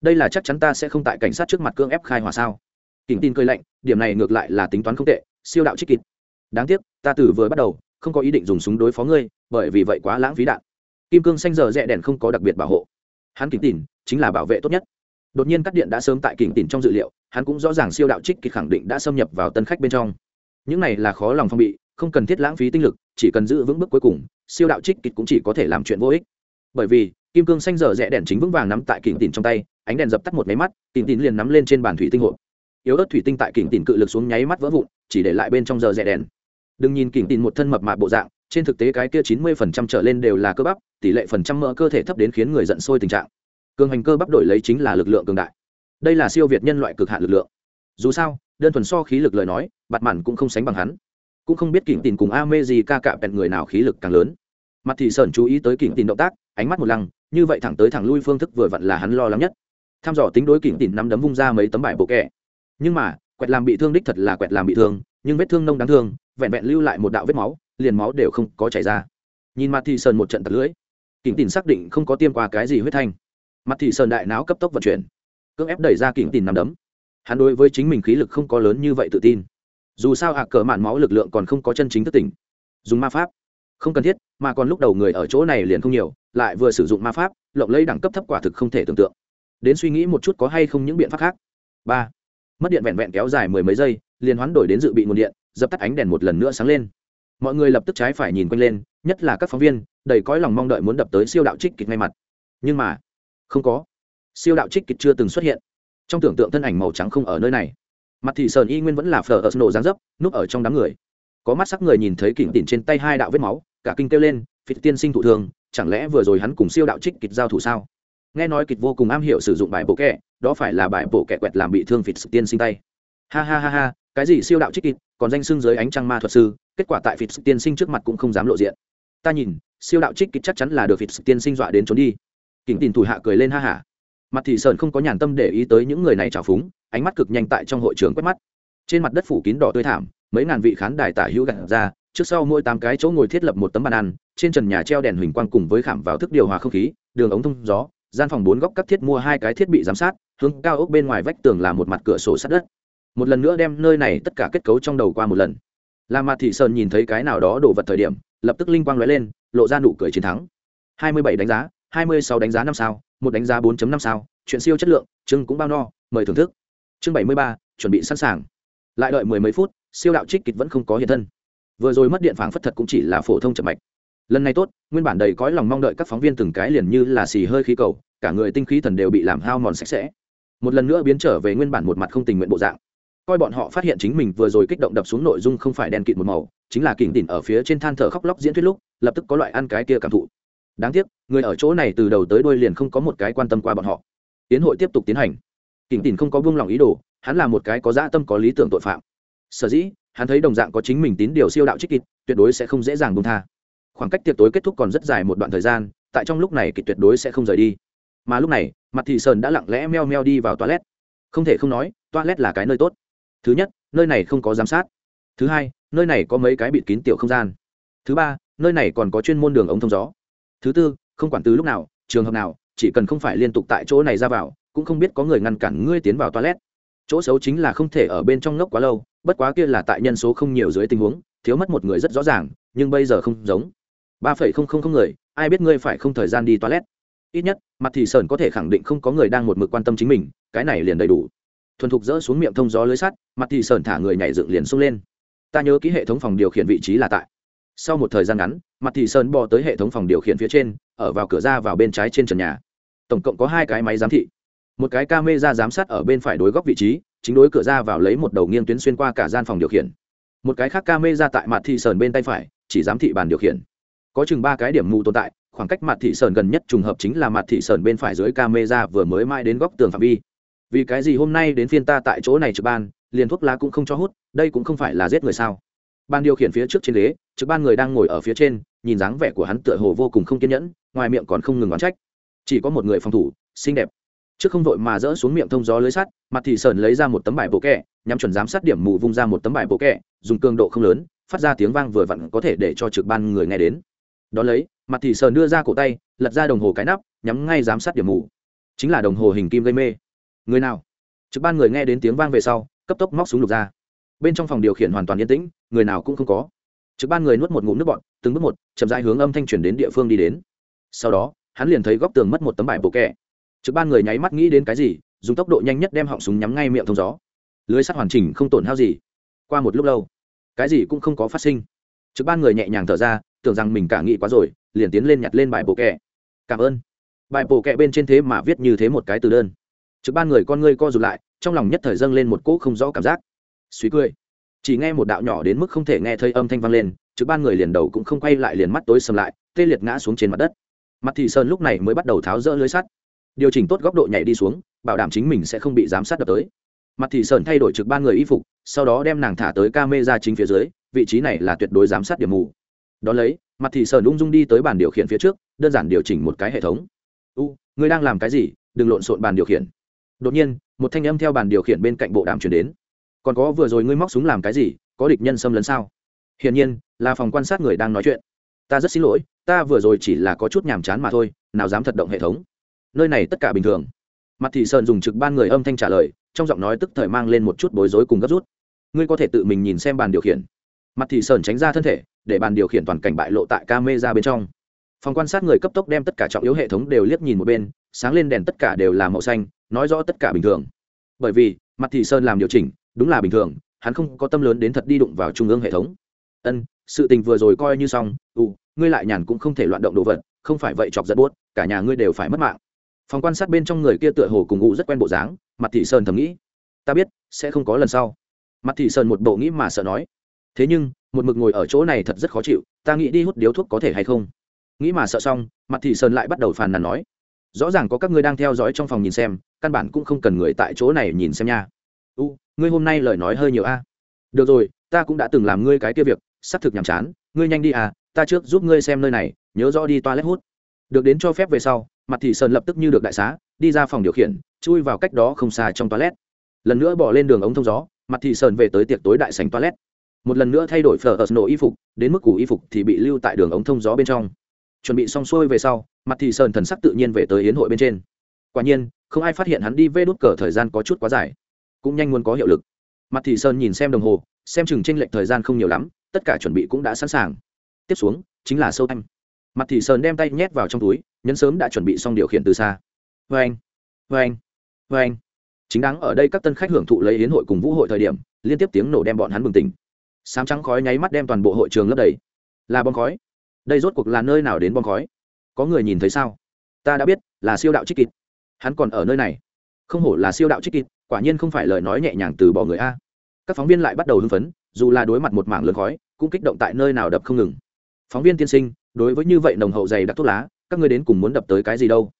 Đây là chắc chắn ta sẽ không tại cảnh sát trước mặt cưỡng ép khai hỏa sao? Kỉnh tin cười lạnh, điểm này ngược lại là tính toán không tệ, siêu đạo trích kịt đáng tiếc, ta từ vừa bắt đầu, không có ý định dùng súng đối phó ngươi, bởi vì vậy quá lãng phí đạn. Kim cương xanh giờ rẽ đèn không có đặc biệt bảo hộ hắn kỉnh tỉn, chính là bảo vệ tốt nhất. Đột nhiên cắt điện đã sớm tại kỉnh tỉn trong dự liệu, hắn cũng rõ ràng siêu đạo trích kịch khẳng định đã xâm nhập vào tân khách bên trong. Những này là khó lòng phong bị, không cần thiết lãng phí tinh lực, chỉ cần giữ vững bước cuối cùng, siêu đạo trích kịch cũng chỉ có thể làm chuyện vô ích. Bởi vì, kim cương xanh dở rẽ đèn chính vững vàng nắm tại kỉnh tỉn trong tay, ánh đèn dập tắt một máy mắt kỉnh tỉn liền nắm lên trên bàn thủy tinh hộp. Yếu ớt thủy tinh tại kỉnh tỉn cự lực xuống nháy mắt vỡ vụn, chỉ để lại bên trong giờ rẽ đèn. Đừng nhìn kỉnh tỉn một thân mập mạp bộ dạng trên thực tế cái kia chín mươi phần trăm trở lên đều là cơ bắp, tỷ lệ phần trăm mỡ cơ thể thấp đến khiến người giận sôi tình trạng. Cường hành cơ bắp đổi lấy chính là lực lượng cường đại. Đây là siêu việt nhân loại cực hạn lực lượng. Dù sao, đơn thuần so khí lực lời nói, bạt mặn cũng không sánh bằng hắn. Cũng không biết kỉnh tin cùng a mê gì ca cạ bẹn người nào khí lực càng lớn. Mặt thì sởn chú ý tới kỉnh tin động tác, ánh mắt một lăng, như vậy thẳng tới thẳng lui phương thức vừa vặn là hắn lo lắng nhất. Tham dò tính đối kỉnh tin nắm đấm vung ra mấy tấm bài bộ kẹ nhưng mà, quẹt làm bị thương đích thật là quẹt làm bị thương, nhưng vết thương nông đáng thương, vẹn vẹn lưu lại một đạo vết máu liền máu đều không có chảy ra. Nhìn mặt thì sơn một trận tật lưỡi kỉnh tin xác định không có tiêm qua cái gì huyết thanh. Mặt thì sơn đại não cấp tốc vận chuyển, cưỡng ép đẩy ra kỉnh tin nằm đấm. Hắn đối với chính mình khí lực không có lớn như vậy tự tin. Dù sao hạ cỡ mạn máu lực lượng còn không có chân chính thức tỉnh. Dùng ma pháp, không cần thiết, mà còn lúc đầu người ở chỗ này liền không nhiều, lại vừa sử dụng ma pháp, lộng lấy đẳng cấp thấp quả thực không thể tưởng tượng. Đến suy nghĩ một chút có hay không những biện pháp khác. Ba, mất điện vẹn vẹn kéo dài mười mấy giây, liền hoán đổi đến dự bị nguồn điện, dập tắt ánh đèn một lần nữa sáng lên mọi người lập tức trái phải nhìn quanh lên, nhất là các phóng viên, đầy cõi lòng mong đợi muốn đập tới siêu đạo trích kịch ngay mặt. Nhưng mà, không có. Siêu đạo trích kịch chưa từng xuất hiện. Trong tưởng tượng thân ảnh màu trắng không ở nơi này. Mặt thị sơn y nguyên vẫn là phở ở nổ dáng dấp, núp ở trong đám người. Có mắt sắc người nhìn thấy kỉnh tỉn trên tay hai đạo vết máu, cả kinh kêu lên phịch tiên sinh thụ thường, chẳng lẽ vừa rồi hắn cùng siêu đạo trích kịch giao thủ sao? Nghe nói kịch vô cùng am hiểu sử dụng bài bộ kẹ, đó phải là bài bộ kẹ quẹt làm bị thương phịch tiên sinh tay. Ha ha ha ha cái gì siêu đạo trích kịch, còn danh xưng dưới ánh trăng ma thuật sư, kết quả tại phịch tiên sinh trước mặt cũng không dám lộ diện. Ta nhìn, siêu đạo trích kịch chắc chắn là được vịt tiên sinh dọa đến trốn đi. Kỉnh tìm thủ hạ cười lên ha hả. Mặt thị sơn không có nhàn tâm để ý tới những người này trào phúng, ánh mắt cực nhanh tại trong hội trường quét mắt. Trên mặt đất phủ kín đỏ tươi thảm, mấy ngàn vị khán đài tả hữu gặt ra, trước sau mỗi tám cái chỗ ngồi thiết lập một tấm bàn ăn, trên trần nhà treo đèn huỳnh quang cùng với khảm vào thức điều hòa không khí, đường ống thông gió, gian phòng bốn góc cấp thiết mua hai cái thiết bị giám sát, hướng cao ốc bên ngoài vách tường là một mặt cửa sổ sắt đất một lần nữa đem nơi này tất cả kết cấu trong đầu qua một lần. Là mặt thị sơn nhìn thấy cái nào đó đổ vật thời điểm lập tức linh quang lóe lên lộ ra nụ cười chiến thắng. 27 đánh giá 26 đánh giá năm sao một đánh giá 4.5 sao chuyện siêu chất lượng chưng cũng bao no mời thưởng thức. Chương 73, chuẩn bị sẵn sàng. Lại đợi mười mấy phút siêu đạo trích kịch vẫn không có hiện thân. Vừa rồi mất điện phảng phất thật cũng chỉ là phổ thông chậm mạch. Lần này tốt nguyên bản đầy cõi lòng mong đợi các phóng viên từng cái liền như là xì hơi khí cầu cả người tinh khí thần đều bị làm hao mòn sạch sẽ. Một lần nữa biến trở về nguyên bản một mặt không tình nguyện bộ dạng coi bọn họ phát hiện chính mình vừa rồi kích động đập xuống nội dung không phải đen kịt một màu, chính là kỉnh tỉn ở phía trên than thở khóc lóc diễn thuyết lúc, lập tức có loại ăn cái kia cảm thụ. Đáng tiếc, người ở chỗ này từ đầu tới đuôi liền không có một cái quan tâm qua bọn họ. Tiến hội tiếp tục tiến hành. Kỉnh tỉn không có buông lòng ý đồ, hắn là một cái có dã tâm có lý tưởng tội phạm. Sở dĩ, hắn thấy đồng dạng có chính mình tín điều siêu đạo trích kịch, tuyệt đối sẽ không dễ dàng buông tha. Khoảng cách tiệc tối kết thúc còn rất dài một đoạn thời gian, tại trong lúc này kịch tuyệt đối sẽ không rời đi. Mà lúc này, mặt thị sơn đã lặng lẽ meo meo đi vào toilet. Không thể không nói, toilet là cái nơi tốt thứ nhất, nơi này không có giám sát. Thứ hai, nơi này có mấy cái bịt kín tiểu không gian. Thứ ba, nơi này còn có chuyên môn đường ống thông gió. Thứ tư, không quản từ lúc nào, trường hợp nào, chỉ cần không phải liên tục tại chỗ này ra vào, cũng không biết có người ngăn cản ngươi tiến vào toilet. Chỗ xấu chính là không thể ở bên trong ngốc quá lâu, bất quá kia là tại nhân số không nhiều dưới tình huống, thiếu mất một người rất rõ ràng, nhưng bây giờ không giống. Ba phẩy không không không người, ai biết ngươi phải không thời gian đi toilet. Ít nhất, mặt thì sơn có thể khẳng định không có người đang một mực quan tâm chính mình, cái này liền đầy đủ thuần thục dỡ xuống miệng thông gió lưới sắt, mặt thì sơn thả người nhảy dựng liền xông lên. Ta nhớ ký hệ thống phòng điều khiển vị trí là tại. Sau một thời gian ngắn, mặt thì sơn bò tới hệ thống phòng điều khiển phía trên, ở vào cửa ra vào bên trái trên trần nhà. Tổng cộng có hai cái máy giám thị. Một cái camera giám sát ở bên phải đối góc vị trí, chính đối cửa ra vào lấy một đầu nghiêng tuyến xuyên qua cả gian phòng điều khiển. Một cái khác camera tại mặt thị sơn bên tay phải, chỉ giám thị bàn điều khiển. Có chừng ba cái điểm mù tồn tại, khoảng cách mặt thị sơn gần nhất trùng hợp chính là mặt thị sơn bên phải dưới camera vừa mới mai đến góc tường phạm vi vì cái gì hôm nay đến phiên ta tại chỗ này trực ban, liền thuốc lá cũng không cho hút, đây cũng không phải là giết người sao? Ban điều khiển phía trước trên ghế, trực ban người đang ngồi ở phía trên, nhìn dáng vẻ của hắn tựa hồ vô cùng không kiên nhẫn, ngoài miệng còn không ngừng đoán trách. Chỉ có một người phòng thủ, xinh đẹp. Trước không vội mà dỡ xuống miệng thông gió lưới sắt, mặt thị sơn lấy ra một tấm bài bộ kẹ, nhắm chuẩn giám sát điểm mù vung ra một tấm bài bộ kẹ, dùng cường độ không lớn, phát ra tiếng vang vừa vặn có thể để cho trực ban người nghe đến. Đ ó lấy, mặt thị sơn đưa ra cổ tay, lật ra đồng hồ cái nắp, nhắm ngay giám sát điểm mù. Chính là đồng hồ hình kim gây mê người nào? Trực ban người nghe đến tiếng vang về sau, cấp tốc móc súng lục ra. Bên trong phòng điều khiển hoàn toàn yên tĩnh, người nào cũng không có. Trực ban người nuốt một ngụm nước bọn từng bước một, chậm dãi hướng âm thanh chuyển đến địa phương đi đến. Sau đó, hắn liền thấy góc tường mất một tấm bài bộ kẹ. Trực ban người nháy mắt nghĩ đến cái gì, dùng tốc độ nhanh nhất đem họng súng nhắm ngay miệng thông gió. Lưới sắt hoàn chỉnh không tổn hao gì. Qua một lúc lâu, cái gì cũng không có phát sinh. Trực ban người nhẹ nhàng thở ra, tưởng rằng mình cả nghĩ quá rồi, liền tiến lên nhặt lên bài bộ kẹ. Cảm ơn. Bài bộ kẹ bên trên thế mà viết như thế một cái từ đơn trực ban người con ngươi co rụt lại, trong lòng nhất thời dâng lên một cỗ không rõ cảm giác. Suy cười. Chỉ nghe một đạo nhỏ đến mức không thể nghe thấy âm thanh vang lên, trực ban người liền đầu cũng không quay lại liền mắt tối sầm lại, tê liệt ngã xuống trên mặt đất. Mặt thị sơn lúc này mới bắt đầu tháo rỡ lưới sắt. Điều chỉnh tốt góc độ nhảy đi xuống, bảo đảm chính mình sẽ không bị giám sát đập tới. Mặt thị sơn thay đổi trực ban người y phục, sau đó đem nàng thả tới ca mê ra chính phía dưới, vị trí này là tuyệt đối giám sát điểm mù. Đ ó lấy, mặt thị sơn ung dung đi tới bàn điều khiển phía trước, đơn giản điều chỉnh một cái hệ thống. U, ngươi đang làm cái gì? Đừng lộn xộn bàn điều khiển đột nhiên, một thanh âm theo bàn điều khiển bên cạnh bộ đàm chuyển đến. Còn có vừa rồi ngươi móc súng làm cái gì? Có địch nhân xâm lấn sao? Hiển nhiên, là phòng quan sát người đang nói chuyện. Ta rất xin lỗi, ta vừa rồi chỉ là có chút nhàm chán mà thôi, nào dám thật động hệ thống. Nơi này tất cả bình thường. Mặt thị sơn dùng trực ban người âm thanh trả lời, trong giọng nói tức thời mang lên một chút bối rối cùng gấp rút. Ngươi có thể tự mình nhìn xem bàn điều khiển. Mặt thị sơn tránh ra thân thể, để bàn điều khiển toàn cảnh bại lộ tại ca mê ra bên trong. Phòng quan sát người cấp tốc đem tất cả trọng yếu hệ thống đều liếc nhìn một bên, sáng lên đèn tất cả đều là màu xanh nói rõ tất cả bình thường. Bởi vì, mặt thị sơn làm điều chỉnh, đúng là bình thường, hắn không có tâm lớn đến thật đi đụng vào trung ương hệ thống. Ân, sự tình vừa rồi coi như xong ừ ngươi lại nhàn cũng không thể loạn động đồ vật, không phải vậy chọc giật buốt, cả nhà ngươi đều phải mất mạng. Phòng quan sát bên trong người kia tựa hồ cùng ngụ rất quen bộ dáng, mặt thị sơn thầm nghĩ. Ta biết, sẽ không có lần sau. Mặt thị sơn một bộ nghĩ mà sợ nói. Thế nhưng, một mực ngồi ở chỗ này thật rất khó chịu, ta nghĩ đi hút điếu thuốc có thể hay không? Nghĩ mà sợ xong, mặt thị sơn lại bắt đầu phàn nàn nói. Rõ ràng có các ngươi đang theo dõi trong phòng nhìn xem căn bản cũng không cần người tại chỗ này nhìn xem nha. U, ngươi hôm nay lời nói hơi nhiều a. Được rồi, ta cũng đã từng làm ngươi cái kia việc, xác thực nhàm chán. Ngươi nhanh đi à ta trước giúp ngươi xem nơi này, nhớ rõ đi toilet hút. Được đến cho phép về sau, mặt thị sơn lập tức như được đại xá, đi ra phòng điều khiển, chui vào cách đó không xa trong toilet. Lần nữa bỏ lên đường ống thông gió, mặt thị sơn về tới tiệc tối đại sành toilet. Một lần nữa thay đổi phở ở nổ y phục, đến mức củ y phục thì bị lưu tại đường ống thông gió bên trong. Chuẩn bị xong xuôi về sau, mặt thị sơn thần sắc tự nhiên về tới yến hội bên trên. Quả nhiên không ai phát hiện hắn đi vê đốt cờ thời gian có chút quá dài. Cũng nhanh muốn có hiệu lực. Mặt thị sơn nhìn xem đồng hồ, xem chừng tranh lệch thời gian không nhiều lắm, tất cả chuẩn bị cũng đã sẵn sàng. Tiếp xuống, chính là sâu anh mặt thị sơn đem tay nhét vào trong túi, nhấn sớm đã chuẩn bị xong điều khiển từ xa. Vê anh vê anh vê anh. Chính đáng ở đây các tân khách hưởng thụ lấy hiến hội cùng vũ hội thời điểm, liên tiếp tiếng nổ đem bọn hắn bừng tỉnh. Sám trắng khói nháy mắt đem toàn bộ hội trường lấp đầy. Là bom khói. Đây rốt cuộc là nơi nào đến bom khói? Có người nhìn thấy sao? Ta đã biết, là siêu đạo trích kịt hắn còn ở nơi này. Không hổ là siêu đạo trích kịp quả nhiên không phải lời nói nhẹ nhàng từ bỏ người a. Các phóng viên lại bắt đầu hưng phấn, dù là đối mặt một mảng lớn khói, cũng kích động tại nơi nào đập không ngừng. Phóng viên tiên sinh, đối với như vậy nồng hậu dày đặc thuốc lá, các ngươi đến cùng muốn đập tới cái gì đâu?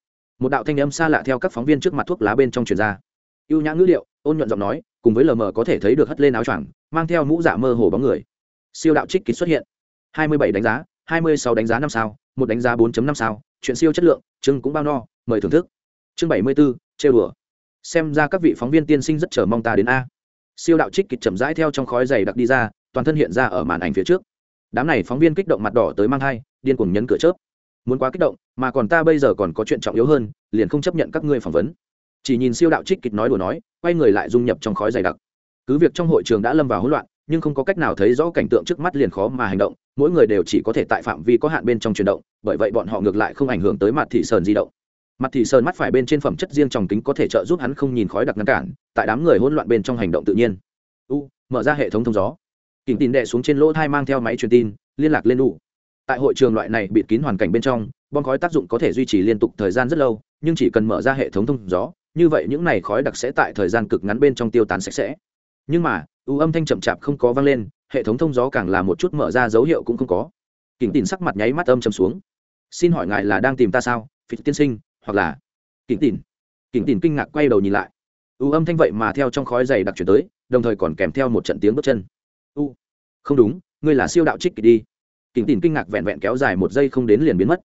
Một đạo thanh âm xa lạ theo các phóng viên trước mặt thuốc lá bên trong truyền ra. Ưu nhã ngữ liệu, ôn nhuận giọng nói, cùng với lờ mờ có thể thấy được hất lên áo choàng, mang theo mũ giả mơ hồ bóng người. Siêu đạo trích kịch xuất hiện. Hai mươi bảy đánh giá, hai mươi sáu đánh giá năm sao, một đánh giá 4 năm sao, chuyện siêu chất lượng chưng cũng bao no, mời thưởng thức chương bảy mươi 74, trêu đùa. Xem ra các vị phóng viên tiên sinh rất chờ mong ta đến a. Siêu đạo trích kịch chậm rãi theo trong khói dày đặc đi ra toàn thân hiện ra ở màn ảnh phía trước. Đám này phóng viên kích động mặt đỏ tới mang hai điên cuồng nhấn cửa chớp. Muốn quá kích động mà còn ta bây giờ còn có chuyện trọng yếu hơn liền không chấp nhận các ngươi phỏng vấn. Chỉ nhìn siêu đạo trích kịch nói đùa nói quay người lại dung nhập trong khói dày đặc. Cứ việc trong hội trường đã lâm vào hỗn loạn nhưng không có cách nào thấy rõ cảnh tượng trước mắt liền khó mà hành động mỗi người đều chỉ có thể tại phạm vi có hạn bên trong chuyển động bởi vậy bọn họ ngược lại không ảnh hưởng tới mặt thị sơn di động mặt thì sờn mắt phải bên trên phẩm chất riêng trong kính có thể trợ giúp hắn không nhìn khói đặc ngăn cản, tại đám người hỗn loạn bên trong hành động tự nhiên. U, mở ra hệ thống thông gió. Kỉnh tin đệ xuống trên lỗ thai mang theo máy truyền tin, liên lạc lên đủ tại hội trường loại này bịt kín hoàn cảnh bên trong, bom khói tác dụng có thể duy trì liên tục thời gian rất lâu, nhưng chỉ cần mở ra hệ thống thông gió, như vậy những này khói đặc sẽ tại thời gian cực ngắn bên trong tiêu tán sạch sẽ. Nhưng mà, u âm thanh chậm chạp không có vang lên, hệ thống thông gió càng là một chút mở ra dấu hiệu cũng không có. Kỉnh tin sắc mặt nháy mắt âm chầm xuống. Xin hỏi ngài là đang tìm ta sao phí tiên sinh hoặc là kính tin kính tin kinh ngạc quay đầu nhìn lại. U âm thanh vậy mà theo trong khói dày đặc chuyển tới, đồng thời còn kèm theo một trận tiếng bước chân. U, không đúng, ngươi là siêu đạo trích kịch đi. Kính tin kinh ngạc vẹn vẹn kéo dài một giây không đến liền biến mất.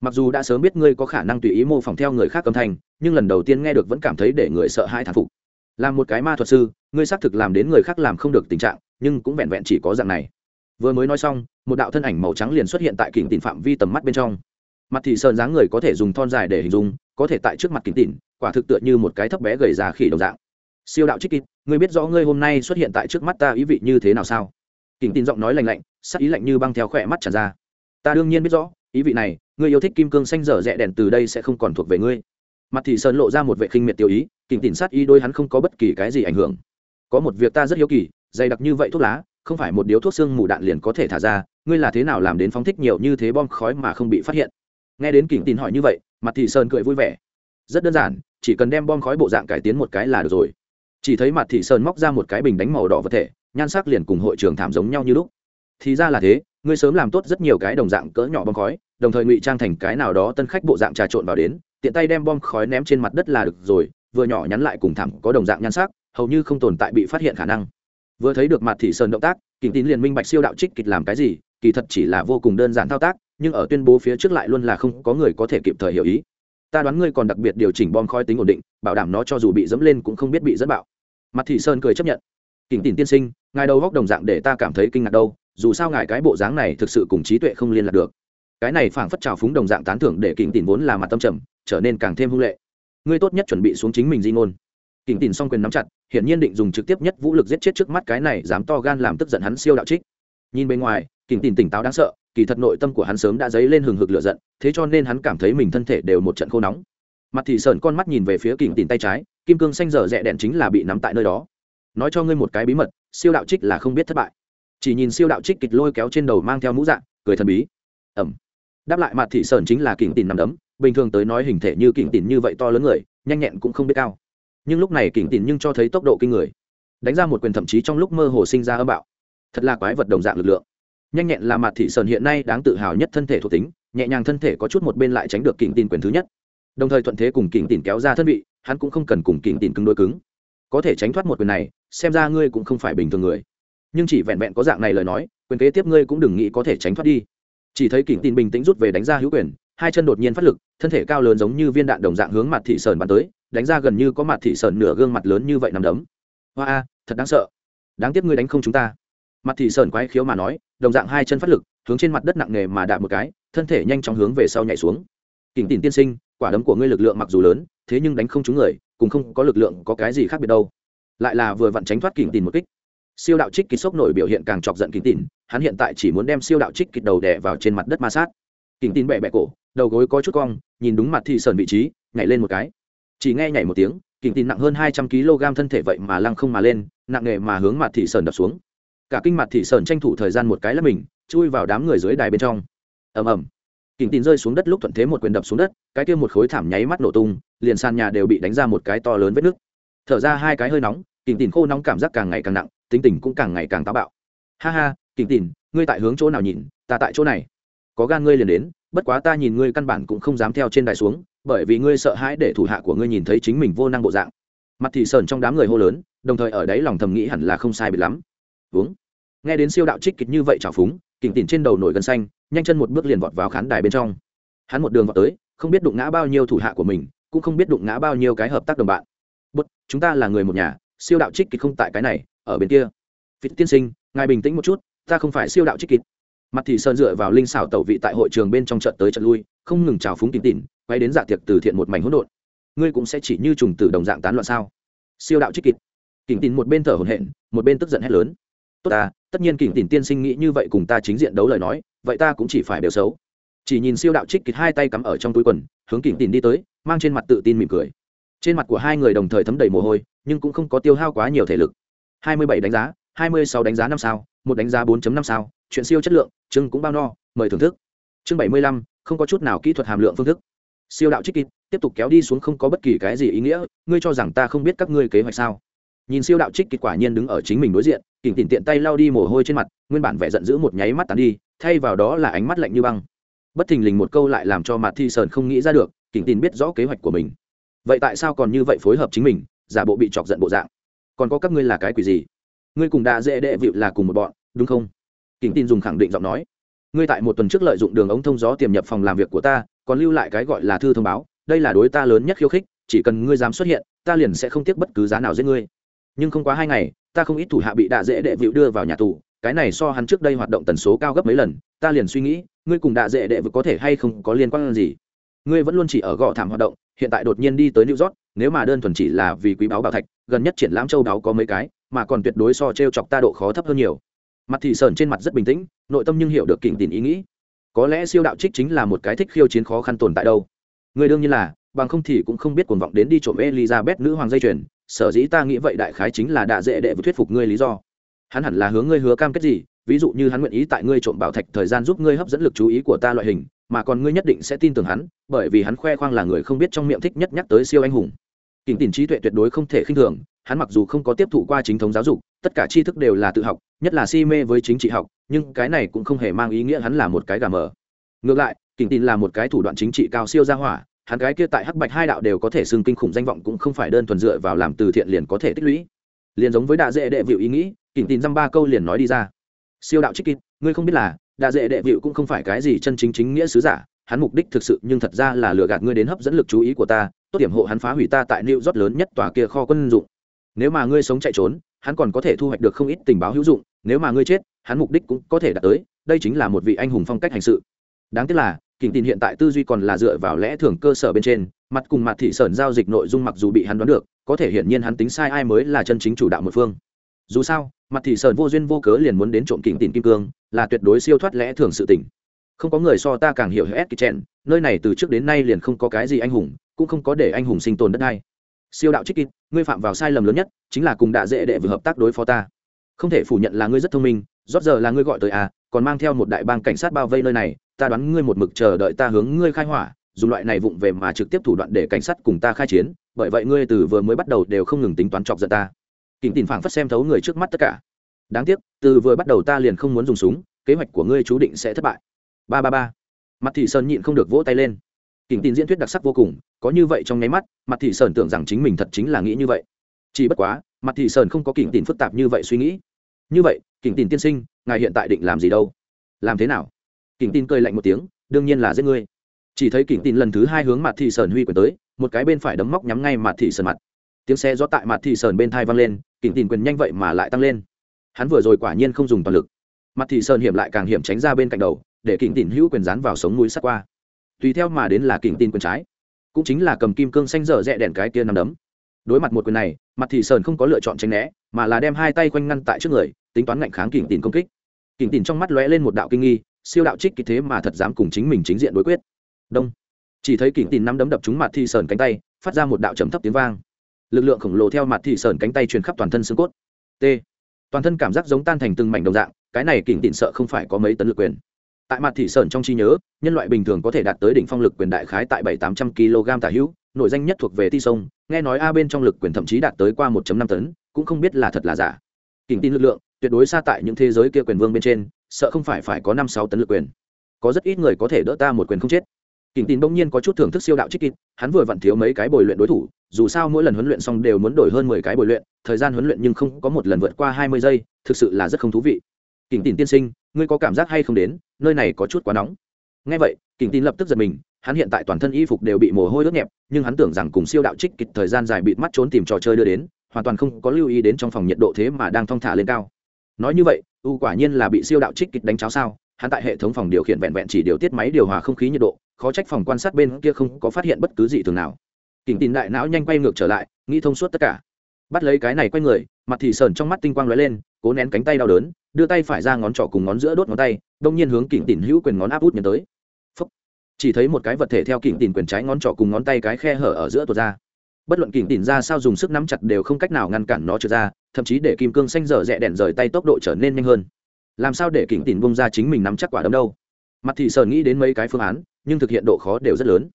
Mặc dù đã sớm biết ngươi có khả năng tùy ý mô phỏng theo người khác âm thanh, nhưng lần đầu tiên nghe được vẫn cảm thấy để người sợ hãi thán phục. Làm một cái ma thuật sư, ngươi xác thực làm đến người khác làm không được tình trạng, nhưng cũng vẹn vẹn chỉ có dạng này. Vừa mới nói xong, một đạo thân ảnh màu trắng liền xuất hiện tại kỉnh tìm phạm vi tầm mắt bên trong mặt thì sơn dáng người có thể dùng thon dài để hình dung, có thể tại trước mặt kín tỉn, quả thực tựa như một cái thấp bé gầy già khỉ đồng dạng. Siêu đạo trích kịt ngươi biết rõ ngươi hôm nay xuất hiện tại trước mắt ta ý vị như thế nào sao? Kỉnh tin giọng nói lành lạnh, sắc ý lạnh như băng theo khỏe mắt tràn ra. Ta đương nhiên biết rõ, ý vị này, ngươi yêu thích kim cương xanh dở rẽ đèn từ đây sẽ không còn thuộc về ngươi. Mặt thì sơn lộ ra một vệ khinh miệt tiêu ý kỉnh tỉn sát ý đôi hắn không có bất kỳ cái gì ảnh hưởng. Có một việc ta rất hiếu kỳ, dày đặc như vậy thuốc lá, không phải một điếu thuốc xương mù đạn liền có thể thả ra, ngươi là thế nào làm đến phóng thích nhiều như thế bom khói mà không bị phát hiện? Nghe đến kỉnh tin hỏi như vậy, mặt thị sơn cười vui vẻ. Rất đơn giản, chỉ cần đem bom khói bộ dạng cải tiến một cái là được rồi. Chỉ thấy mặt thị sơn móc ra một cái bình đánh màu đỏ vật thể, nhan sắc liền cùng hội trường thảm giống nhau như lúc. Thì ra là thế, ngươi sớm làm tốt rất nhiều cái đồng dạng cỡ nhỏ bom khói, đồng thời ngụy trang thành cái nào đó tân khách bộ dạng trà trộn vào đến, tiện tay đem bom khói ném trên mặt đất là được rồi, vừa nhỏ nhắn lại cùng thảm có đồng dạng nhan sắc, hầu như không tồn tại bị phát hiện khả năng. Vừa thấy được mặt thị sơn động tác, kình tín liền minh bạch siêu đạo trích kịch làm cái gì, kỳ thật chỉ là vô cùng đơn giản thao tác nhưng ở tuyên bố phía trước lại luôn là không có người có thể kịp thời hiểu ý. Ta đoán ngươi còn đặc biệt điều chỉnh bom khói tính ổn định, bảo đảm nó cho dù bị dẫm lên cũng không biết bị dẫn bạo. Mặt thị sơn cười chấp nhận. Kình tìm tiên sinh, ngài đầu góc đồng dạng để ta cảm thấy kinh ngạc đâu, dù sao ngài cái bộ dáng này thực sự cùng trí tuệ không liên lạc được. Cái này phảng phất trào phúng đồng dạng tán thưởng để kình tìm vốn là mặt tâm trầm, trở nên càng thêm hung lệ. Ngươi tốt nhất chuẩn bị xuống chính mình di ngôn. Kình tìm song quyền nắm chặt, hiển nhiên định dùng trực tiếp nhất vũ lực giết chết trước mắt cái này dám to gan làm tức giận hắn siêu đạo trích. Nhìn bên ngoài, kình tìm tỉnh táo đáng sợ kỳ thật nội tâm của hắn sớm đã dấy lên hừng hực lửa giận, thế cho nên hắn cảm thấy mình thân thể đều một trận khô nóng. Mặt thì sờn con mắt nhìn về phía kình tín tay trái, kim cương xanh dở rẽ đèn chính là bị nắm tại nơi đó. Nói cho ngươi một cái bí mật, siêu đạo trích là không biết thất bại. Chỉ nhìn siêu đạo trích kịch lôi kéo trên đầu mang theo mũ dạng cười thần bí. Ẩm. Đáp lại mặt thị sơn chính là kình tín nằm đấm, bình thường tới nói hình thể như kình tín như vậy to lớn người, nhanh nhẹn cũng không biết cao. Nhưng lúc này kình tín nhưng cho thấy tốc độ kinh người. Đánh ra một quyền thậm chí trong lúc mơ hồ sinh ra âm bạo. Thật là quái vật đồng dạng lực lượng nhanh nhẹn là mặt thị sơn hiện nay đáng tự hào nhất thân thể thuộc tính, nhẹ nhàng thân thể có chút một bên lại tránh được kình tin quyền thứ nhất. Đồng thời thuận thế cùng kình tin kéo ra thân vị, hắn cũng không cần cùng kình tin cứng đối cứng. Có thể tránh thoát một quyền này, xem ra ngươi cũng không phải bình thường người. Nhưng chỉ vẹn vẹn có dạng này lời nói, quyền kế tiếp ngươi cũng đừng nghĩ có thể tránh thoát đi. Chỉ thấy kỉnh tin bình tĩnh rút về đánh ra hữu quyền, hai chân đột nhiên phát lực, thân thể cao lớn giống như viên đạn đồng dạng hướng mặt thị sơn bắn tới, đánh ra gần như có mặt thị sơn nửa gương mặt lớn như vậy nằm đấm. Hoa a thật đáng sợ. Đáng tiếc ngươi đánh không chúng ta mặt thì sờn quái khiếu mà nói, đồng dạng hai chân phát lực, hướng trên mặt đất nặng nề mà đạp một cái, thân thể nhanh chóng hướng về sau nhảy xuống. Kỉnh tin tiên sinh, quả đấm của ngươi lực lượng mặc dù lớn, thế nhưng đánh không trúng người cũng không có lực lượng có cái gì khác biệt đâu. Lại là vừa vặn tránh thoát kỉnh tin một kích. Siêu đạo trích kịch sốc nổi biểu hiện càng chọc giận kỉnh tin hắn hiện tại chỉ muốn đem siêu đạo trích kịch đầu đè vào trên mặt đất ma sát. Kỉnh tin bẹ bẹ cổ, đầu gối có chút cong, nhìn đúng mặt thì sờn vị trí, nhảy lên một cái. Chỉ nghe nhảy một tiếng kỉnh tin nặng hơn hai trăm kg thân thể vậy mà lăng không mà lên, nặng nề mà hướng mặt thị sơn đập xuống cả kinh mặt thị sơn tranh thủ thời gian một cái là mình, chui vào đám người dưới đài bên trong. Ầm ầm. Kỉnh tin rơi xuống đất lúc thuận thế một quyền đập xuống đất, cái kia một khối thảm nháy mắt nổ tung, liền sàn nhà đều bị đánh ra một cái to lớn vết nứt. Thở ra hai cái hơi nóng kỉnh tin khô nóng cảm giác càng ngày càng nặng, tính tình cũng càng ngày càng táo bạo. Ha ha kỉnh tin ngươi tại hướng chỗ nào nhìn? Ta tại chỗ này. Có gan ngươi liền đến, bất quá ta nhìn ngươi căn bản cũng không dám theo trên đài xuống, bởi vì ngươi sợ hãi để thủ hạ của ngươi nhìn thấy chính mình vô năng bộ dạng. Mặt thì sờn trong đám người hô lớn, đồng thời ở đấy lòng thầm nghĩ hẳn là không sai biệt lắm uống. Nghe đến siêu đạo trích kịch như vậy trào phúng kỉnh tỉn trên đầu nổi gân xanh, nhanh chân một bước liền vọt vào khán đài bên trong. Hắn một đường vọt tới, không biết đụng ngã bao nhiêu thủ hạ của mình, cũng không biết đụng ngã bao nhiêu cái hợp tác đồng bạn. Bất chúng ta là người một nhà, siêu đạo trích kịch không tại cái này, ở bên kia. Vị tiên sinh, ngài bình tĩnh một chút, ta không phải siêu đạo trích kịch. Mặt thì sơn dựa vào linh xảo tẩu vị tại hội trường bên trong trận tới trận lui, không ngừng trào phúng kỉnh tỉn, quay đến dạ tiệc từ thiện một mảnh hỗn độn. Ngươi cũng sẽ chỉ như trùng tử đồng dạng tán loạn sao? Siêu đạo trích kịch. Kỉnh tỉn một bên thở hổn hển, một bên tức giận hét lớn tốt ta, tất nhiên kỉnh tỉn tiên sinh nghĩ như vậy cùng ta chính diện đấu lời nói, vậy ta cũng chỉ phải đều xấu. Chỉ nhìn siêu đạo trích kịch hai tay cắm ở trong túi quần, hướng kỉnh tỉn đi tới, mang trên mặt tự tin mỉm cười. Trên mặt của hai người đồng thời thấm đầy mồ hôi, nhưng cũng không có tiêu hao quá nhiều thể lực. Hai mươi bảy đánh giá, hai mươi sáu đánh giá năm sao, một đánh giá 4 năm sao, chuyện siêu chất lượng, chương cũng bao no, mời thưởng thức. Chương bảy mươi lăm, không có chút nào kỹ thuật hàm lượng phương thức. Siêu đạo trích kịch, tiếp tục kéo đi xuống không có bất kỳ cái gì ý nghĩa, ngươi cho rằng ta không biết các ngươi kế hoạch sao? Nhìn siêu đạo trích kịch quả nhiên đứng ở chính mình đối diện kỉnh tỉn tiện tay lao đi mồ hôi trên mặt, nguyên bản vẻ giận dữ một nháy mắt tàn đi, thay vào đó là ánh mắt lạnh như băng. Bất thình lình một câu lại làm cho mặt thi sơn không nghĩ ra được, kỉnh tỉn biết rõ kế hoạch của mình. Vậy tại sao còn như vậy phối hợp chính mình, giả bộ bị chọc giận bộ dạng? Còn có các ngươi là cái quỷ gì? Ngươi cùng đã dễ đệ vịu là cùng một bọn, đúng không? Kỉnh tin dùng khẳng định giọng nói. Ngươi tại một tuần trước lợi dụng đường ống thông gió tiềm nhập phòng làm việc của ta, còn lưu lại cái gọi là thư thông báo, đây là đối ta lớn nhất khiêu khích, chỉ cần ngươi dám xuất hiện, ta liền sẽ không tiếc bất cứ giá nào giết ngươi nhưng không quá hai ngày, ta không ít thủ hạ bị đạ dễ đệ vịu đưa vào nhà tù, cái này so hắn trước đây hoạt động tần số cao gấp mấy lần, ta liền suy nghĩ, ngươi cùng đạ dễ đệ vịu có thể hay không có liên quan gì? Ngươi vẫn luôn chỉ ở gò thảm hoạt động, hiện tại đột nhiên đi tới new york, nếu mà đơn thuần chỉ là vì quý báo bảo thạch, gần nhất triển lãm châu đáo có mấy cái, mà còn tuyệt đối so t r e o chọc ta độ khó thấp hơn nhiều. Mặt thị sờn trên mặt rất bình tĩnh, nội tâm nhưng hiểu được kỉnh tìm ý nghĩ. Có lẽ siêu đạo trích chính là một cái thích khiêu chiến khó khăn tồn tại đâu. Người đương nhiên là, bằng không thì cũng không biết cuồng vọng đến đi trộm elizabeth nữ hoàng dây chuyền sở dĩ ta nghĩ vậy đại khái chính là đạ dễ đệ vừa thuyết phục ngươi lý do. Hắn hẳn là hướng ngươi hứa cam kết gì, ví dụ như hắn nguyện ý tại ngươi trộm bảo thạch thời gian giúp ngươi hấp dẫn lực chú ý của ta loại hình, mà còn ngươi nhất định sẽ tin tưởng hắn, bởi vì hắn khoe khoang là người không biết trong miệng thích nhất nhắc tới siêu anh hùng. Kỉnh tình trí tuệ tuyệt đối không thể khinh thường, hắn mặc dù không có tiếp thụ qua chính thống giáo dục, tất cả tri thức đều là tự học, nhất là si mê với chính trị học, nhưng cái này cũng không hề mang ý nghĩa hắn là một cái gà mờ. Ngược lại kỉnh tin là một cái thủ đoạn chính trị cao siêu ra hỏa hắn cái kia tại hắc bạch hai đạo đều có thể xưng kinh khủng danh vọng cũng không phải đơn thuần dựa vào làm từ thiện liền có thể tích lũy liền giống với đạ dễ đệ vịu ý nghĩ kỉnh tin dăm ba câu liền nói đi ra siêu đạo trích kịp ngươi không biết là đạ dễ đệ vịu cũng không phải cái gì chân chính chính nghĩa sứ giả hắn mục đích thực sự nhưng thật ra là lừa gạt ngươi đến hấp dẫn lực chú ý của ta tốt điểm hộ hắn phá hủy ta tại New York lớn nhất tòa kia kho quân dụng. Nếu mà ngươi sống chạy trốn, hắn còn có thể thu hoạch được không ít tình báo hữu dụng, nếu mà ngươi chết, hắn mục đích cũng có thể đạt tới, đây chính là một vị anh hùng phong cách hành sự. Đáng tiếc là, Kình Tin hiện tại tư duy còn là dựa vào lẽ thường cơ sở bên trên, mặt cùng mặt thị sởn giao dịch nội dung mặc dù bị hắn đoán được, có thể hiển nhiên hắn tính sai ai mới là chân chính chủ đạo một phương. Dù sao, mặt thị sởn vô duyên vô cớ liền muốn đến trộm Kình Tin kim cương, là tuyệt đối siêu thoát lẽ thường sự tình. Không có người so ta càng hiểu hết kỳ trẹn nơi này từ trước đến nay liền không có cái gì anh hùng, cũng không có để anh hùng sinh tồn đất này siêu đạo trích kịp ngươi phạm vào sai lầm lớn nhất chính là cùng đạ dễ đệ vừa hợp tác đối phó ta không thể phủ nhận là ngươi rất thông minh rót giờ là ngươi gọi tới à còn mang theo một đại bang cảnh sát bao vây nơi này ta đoán ngươi một mực chờ đợi ta hướng ngươi khai hỏa, dùng loại này vụng về mà trực tiếp thủ đoạn để cảnh sát cùng ta khai chiến, bởi vậy ngươi từ vừa mới bắt đầu đều không ngừng tính toán chọc giận ta. Kỉnh tìm phảng phất xem thấu người trước mắt tất cả. Đáng tiếc, từ vừa bắt đầu ta liền không muốn dùng súng, kế hoạch của ngươi chú định sẽ thất bại. Ba ba ba. Mặt thị sơn nhịn không được vỗ tay lên. Kỉnh tìm diễn thuyết đặc sắc vô cùng, có như vậy trong nháy mắt, mặt thị sơn tưởng rằng chính mình thật chính là nghĩ như vậy. Chỉ bất quá, mặt thị sơn không có kỉnh tìm phức tạp như vậy suy nghĩ. Như vậy kỉnh tìm tiên sinh, ngài hiện tại định làm gì đâu? Làm thế nào? Kỉnh tin cười lạnh một tiếng, đương nhiên là giết ngươi. Chỉ thấy kỉnh tin lần thứ hai hướng mặt thị sơn huy quyền tới, một cái bên phải đấm móc nhắm ngay mặt thị sơn mặt. Tiếng xe gió tại mặt thị sơn bên thai văng lên, kỉnh tin quyền nhanh vậy mà lại tăng lên. Hắn vừa rồi quả nhiên không dùng toàn lực. Mặt thị sơn hiểm lại càng hiểm tránh ra bên cạnh đầu, để kỉnh tin hữu quyền dán vào sống mũi sắt qua. Tùy theo mà đến là kỉnh tin quyền trái, cũng chính là cầm kim cương xanh dở rẽ đèn cái kia nằm đấm. Đối mặt một quyền này mặt thị sơn không có lựa chọn tránh né, mà là đem hai tay quanh ngăn tại trước người, tính toán ngạnh kháng kỉnh tin công kích. Kỉnh tin trong mắt lóe lên một đạo kinh nghi siêu đạo trích kịch thế mà thật dám cùng chính mình chính diện đối quyết. Đông. Chỉ thấy kỉnh tìm năm đấm đập trúng mặt thị sơn cánh tay, phát ra một đạo trầm thấp tiếng vang. Lực lượng khổng lồ theo mặt thị sơn cánh tay truyền khắp toàn thân xương cốt. T. Toàn thân cảm giác giống tan thành từng mảnh đồng dạng, cái này kỉnh tin sợ không phải có mấy tấn lực quyền. Tại mặt thị sơn trong trí nhớ, nhân loại bình thường có thể đạt tới đỉnh phong lực quyền đại khái tại bảy tám trăm kg tả hữu, nội danh nhất thuộc về ti sông, nghe nói a bên trong lực quyền thậm chí đạt tới qua một năm tấn, cũng không biết là thật là giả. Kỉnh tin lực lượng, tuyệt đối xa tại những thế giới kia quyền vương bên trên sợ không phải phải có năm sáu tấn lực quyền. Có rất ít người có thể đỡ ta một quyền không chết. Kỉnh tin bỗng nhiên có chút thưởng thức siêu đạo trích kịt hắn vừa vặn thiếu mấy cái bồi luyện đối thủ, dù sao mỗi lần huấn luyện xong đều muốn đổi hơn mười cái bồi luyện, thời gian huấn luyện nhưng không có một lần vượt qua hai mươi giây, thực sự là rất không thú vị. Kỉnh tin tiên sinh, ngươi có cảm giác hay không đến, nơi này có chút quá nóng. Ngay vậy kỉnh tin lập tức giật mình, hắn hiện tại toàn thân y phục đều bị mồ hôi ướt nhẹp, nhưng hắn tưởng rằng cùng siêu đạo trích kịch thời gian dài bị mắt trốn tìm trò chơi đưa đến, hoàn toàn không có lưu ý đến trong phòng nhiệt độ thế mà đang thong thả lên cao nói như vậy, u quả nhiên là bị siêu đạo trích kịch đánh cháo sao, hắn tại hệ thống phòng điều khiển vẹn vẹn chỉ điều tiết máy điều hòa không khí nhiệt độ, khó trách phòng quan sát bên kia không có phát hiện bất cứ gì thường nào. Kỉnh tin đại não nhanh quay ngược trở lại, nghĩ thông suốt tất cả. Bắt lấy cái này quay người, mặt thì sờn trong mắt tinh quang lóe lên, cố nén cánh tay đau đớn, đưa tay phải ra ngón trỏ cùng ngón giữa đốt ngón tay, đông nhiên hướng kỉnh tỉn hữu quyền ngón áp út nhấn tới. Phúc. chỉ thấy một cái vật thể theo kỉnh tỉn quyền trái ngón trỏ cùng ngón tay cái khe hở ở giữa tuột ra bất luận kỉnh tỉn ra sao dùng sức nắm chặt đều không cách nào ngăn cản nó trượt ra, thậm chí để kim cương xanh dở rẽ đèn rời tay tốc độ trở nên nhanh hơn. Làm sao để kỉnh tỉn bông ra chính mình nắm chắc quả đấm đâu? Mặt thị sơn nghĩ đến mấy cái phương án, nhưng thực hiện độ khó đều rất lớn.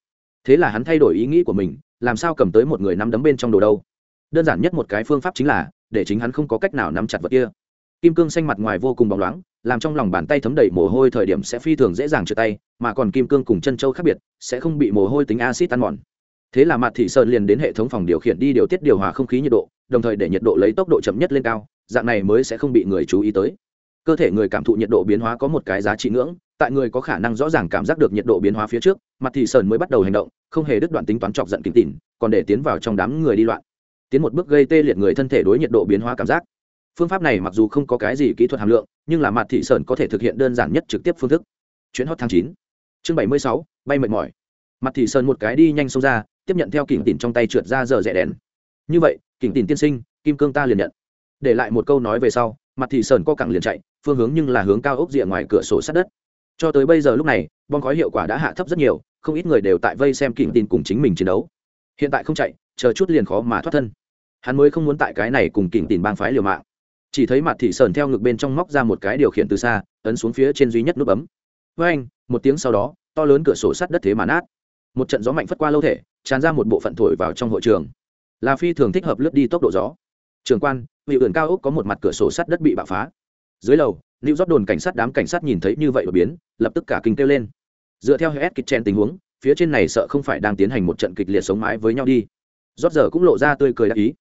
Thế là hắn thay đổi ý nghĩ của mình, làm sao cầm tới một người nắm đấm bên trong đồ đâu? Đơn giản nhất một cái phương pháp chính là, để chính hắn không có cách nào nắm chặt vật kia. Kim cương xanh mặt ngoài vô cùng bóng loáng, làm trong lòng bàn tay thấm đầy mồ hôi thời điểm sẽ phi thường dễ dàng trượt tay, mà còn kim cương cùng chân châu khác biệt, sẽ không bị mồ hôi tính acid ăn mòn thế là mặt thị sơn liền đến hệ thống phòng điều khiển đi điều tiết điều hòa không khí nhiệt độ, đồng thời để nhiệt độ lấy tốc độ chậm nhất lên cao, dạng này mới sẽ không bị người chú ý tới. Cơ thể người cảm thụ nhiệt độ biến hóa có một cái giá trị ngưỡng, tại người có khả năng rõ ràng cảm giác được nhiệt độ biến hóa phía trước mặt thị sơn mới bắt đầu hành động, không hề đứt đoạn tính toán chọc giận kính tỉn, còn để tiến vào trong đám người đi loạn. Tiến một bước gây tê liệt người thân thể đối nhiệt độ biến hóa cảm giác. Phương pháp này mặc dù không có cái gì kỹ thuật hàm lượng, nhưng là mặt thị sơn có thể thực hiện đơn giản nhất trực tiếp phương thức. Chuyến hot tháng chín. Chương bảy mươi sáu, bay mệt mỏi. Mặt thị sơn một cái đi nhanh xông ra tiếp nhận theo kỉnh tỉn trong tay trượt ra giờ rẻ đèn. Như vậy, kỉnh tỉn tiên sinh, kim cương ta liền nhận. Để lại một câu nói về sau, mặt thị sơn co cẳng liền chạy, phương hướng nhưng là hướng cao ốc rìa ngoài cửa sổ sát đất. Cho tới bây giờ lúc này bom khói hiệu quả đã hạ thấp rất nhiều, không ít người đều tại vây xem kỉnh tin cùng chính mình chiến đấu. Hiện tại không chạy, chờ chút liền khó mà thoát thân. Hắn mới không muốn tại cái này cùng kỉnh tin bang phái liều mạng. Chỉ thấy mặt thị sơn theo ngực bên trong móc ra một cái điều khiển từ xa, ấn xuống phía trên duy nhất nút bấm. Với anh một tiếng sau đó, to lớn cửa sổ sắt đất thế mà nát một trận gió mạnh phất qua lâu thể, tràn ra một bộ phận thổi vào trong hội trường. Là phi thường thích hợp lướt đi tốc độ gió. Trường quan, vị ưởng cao ốc có một mặt cửa sổ sắt đất bị bạo phá. Dưới lầu lưu rót đồn cảnh sát đám cảnh sát nhìn thấy như vậy đột biến, lập tức cả kinh kêu lên. Dựa theo hết kịch chen tình huống, phía trên này sợ không phải đang tiến hành một trận kịch liệt sống mãi với nhau đi. Rót giờ cũng lộ ra tươi cười đắc ý.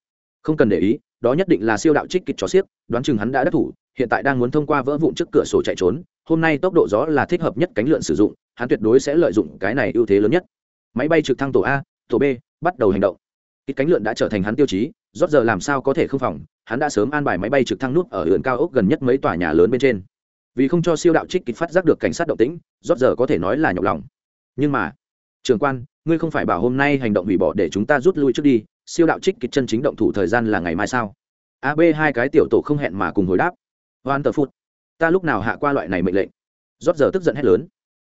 Không cần để ý, đó nhất định là siêu đạo trích kịch chó xiếc, đoán chừng hắn đã đắc thủ, hiện tại đang muốn thông qua vỡ vụn trước cửa sổ chạy trốn, hôm nay tốc độ gió là thích hợp nhất cánh lượn sử dụng, hắn tuyệt đối sẽ lợi dụng cái này ưu thế lớn nhất máy bay trực thăng tổ a, tổ b, bắt đầu hành động. Ít cánh lượn đã trở thành hắn tiêu chí, rót giờ làm sao có thể không phòng, hắn đã sớm an bài máy bay trực thăng nút ở huyện cao ốc gần nhất mấy tòa nhà lớn bên trên. Vì không cho siêu đạo trích kịch phát giác được cảnh sát động tĩnh, rót giờ có thể nói là nhọc lòng. Nhưng mà trường quan, ngươi không phải bảo hôm nay hành động hủy bỏ để chúng ta rút lui trước đi, siêu đạo trích kịch chân chính động thủ thời gian là ngày mai sao? Ab hai cái tiểu tổ không hẹn mà cùng hồi đáp. Hoan tờ phút ta lúc nào hạ qua loại này mệnh lệnh? Rót giờ tức giận hét lớn.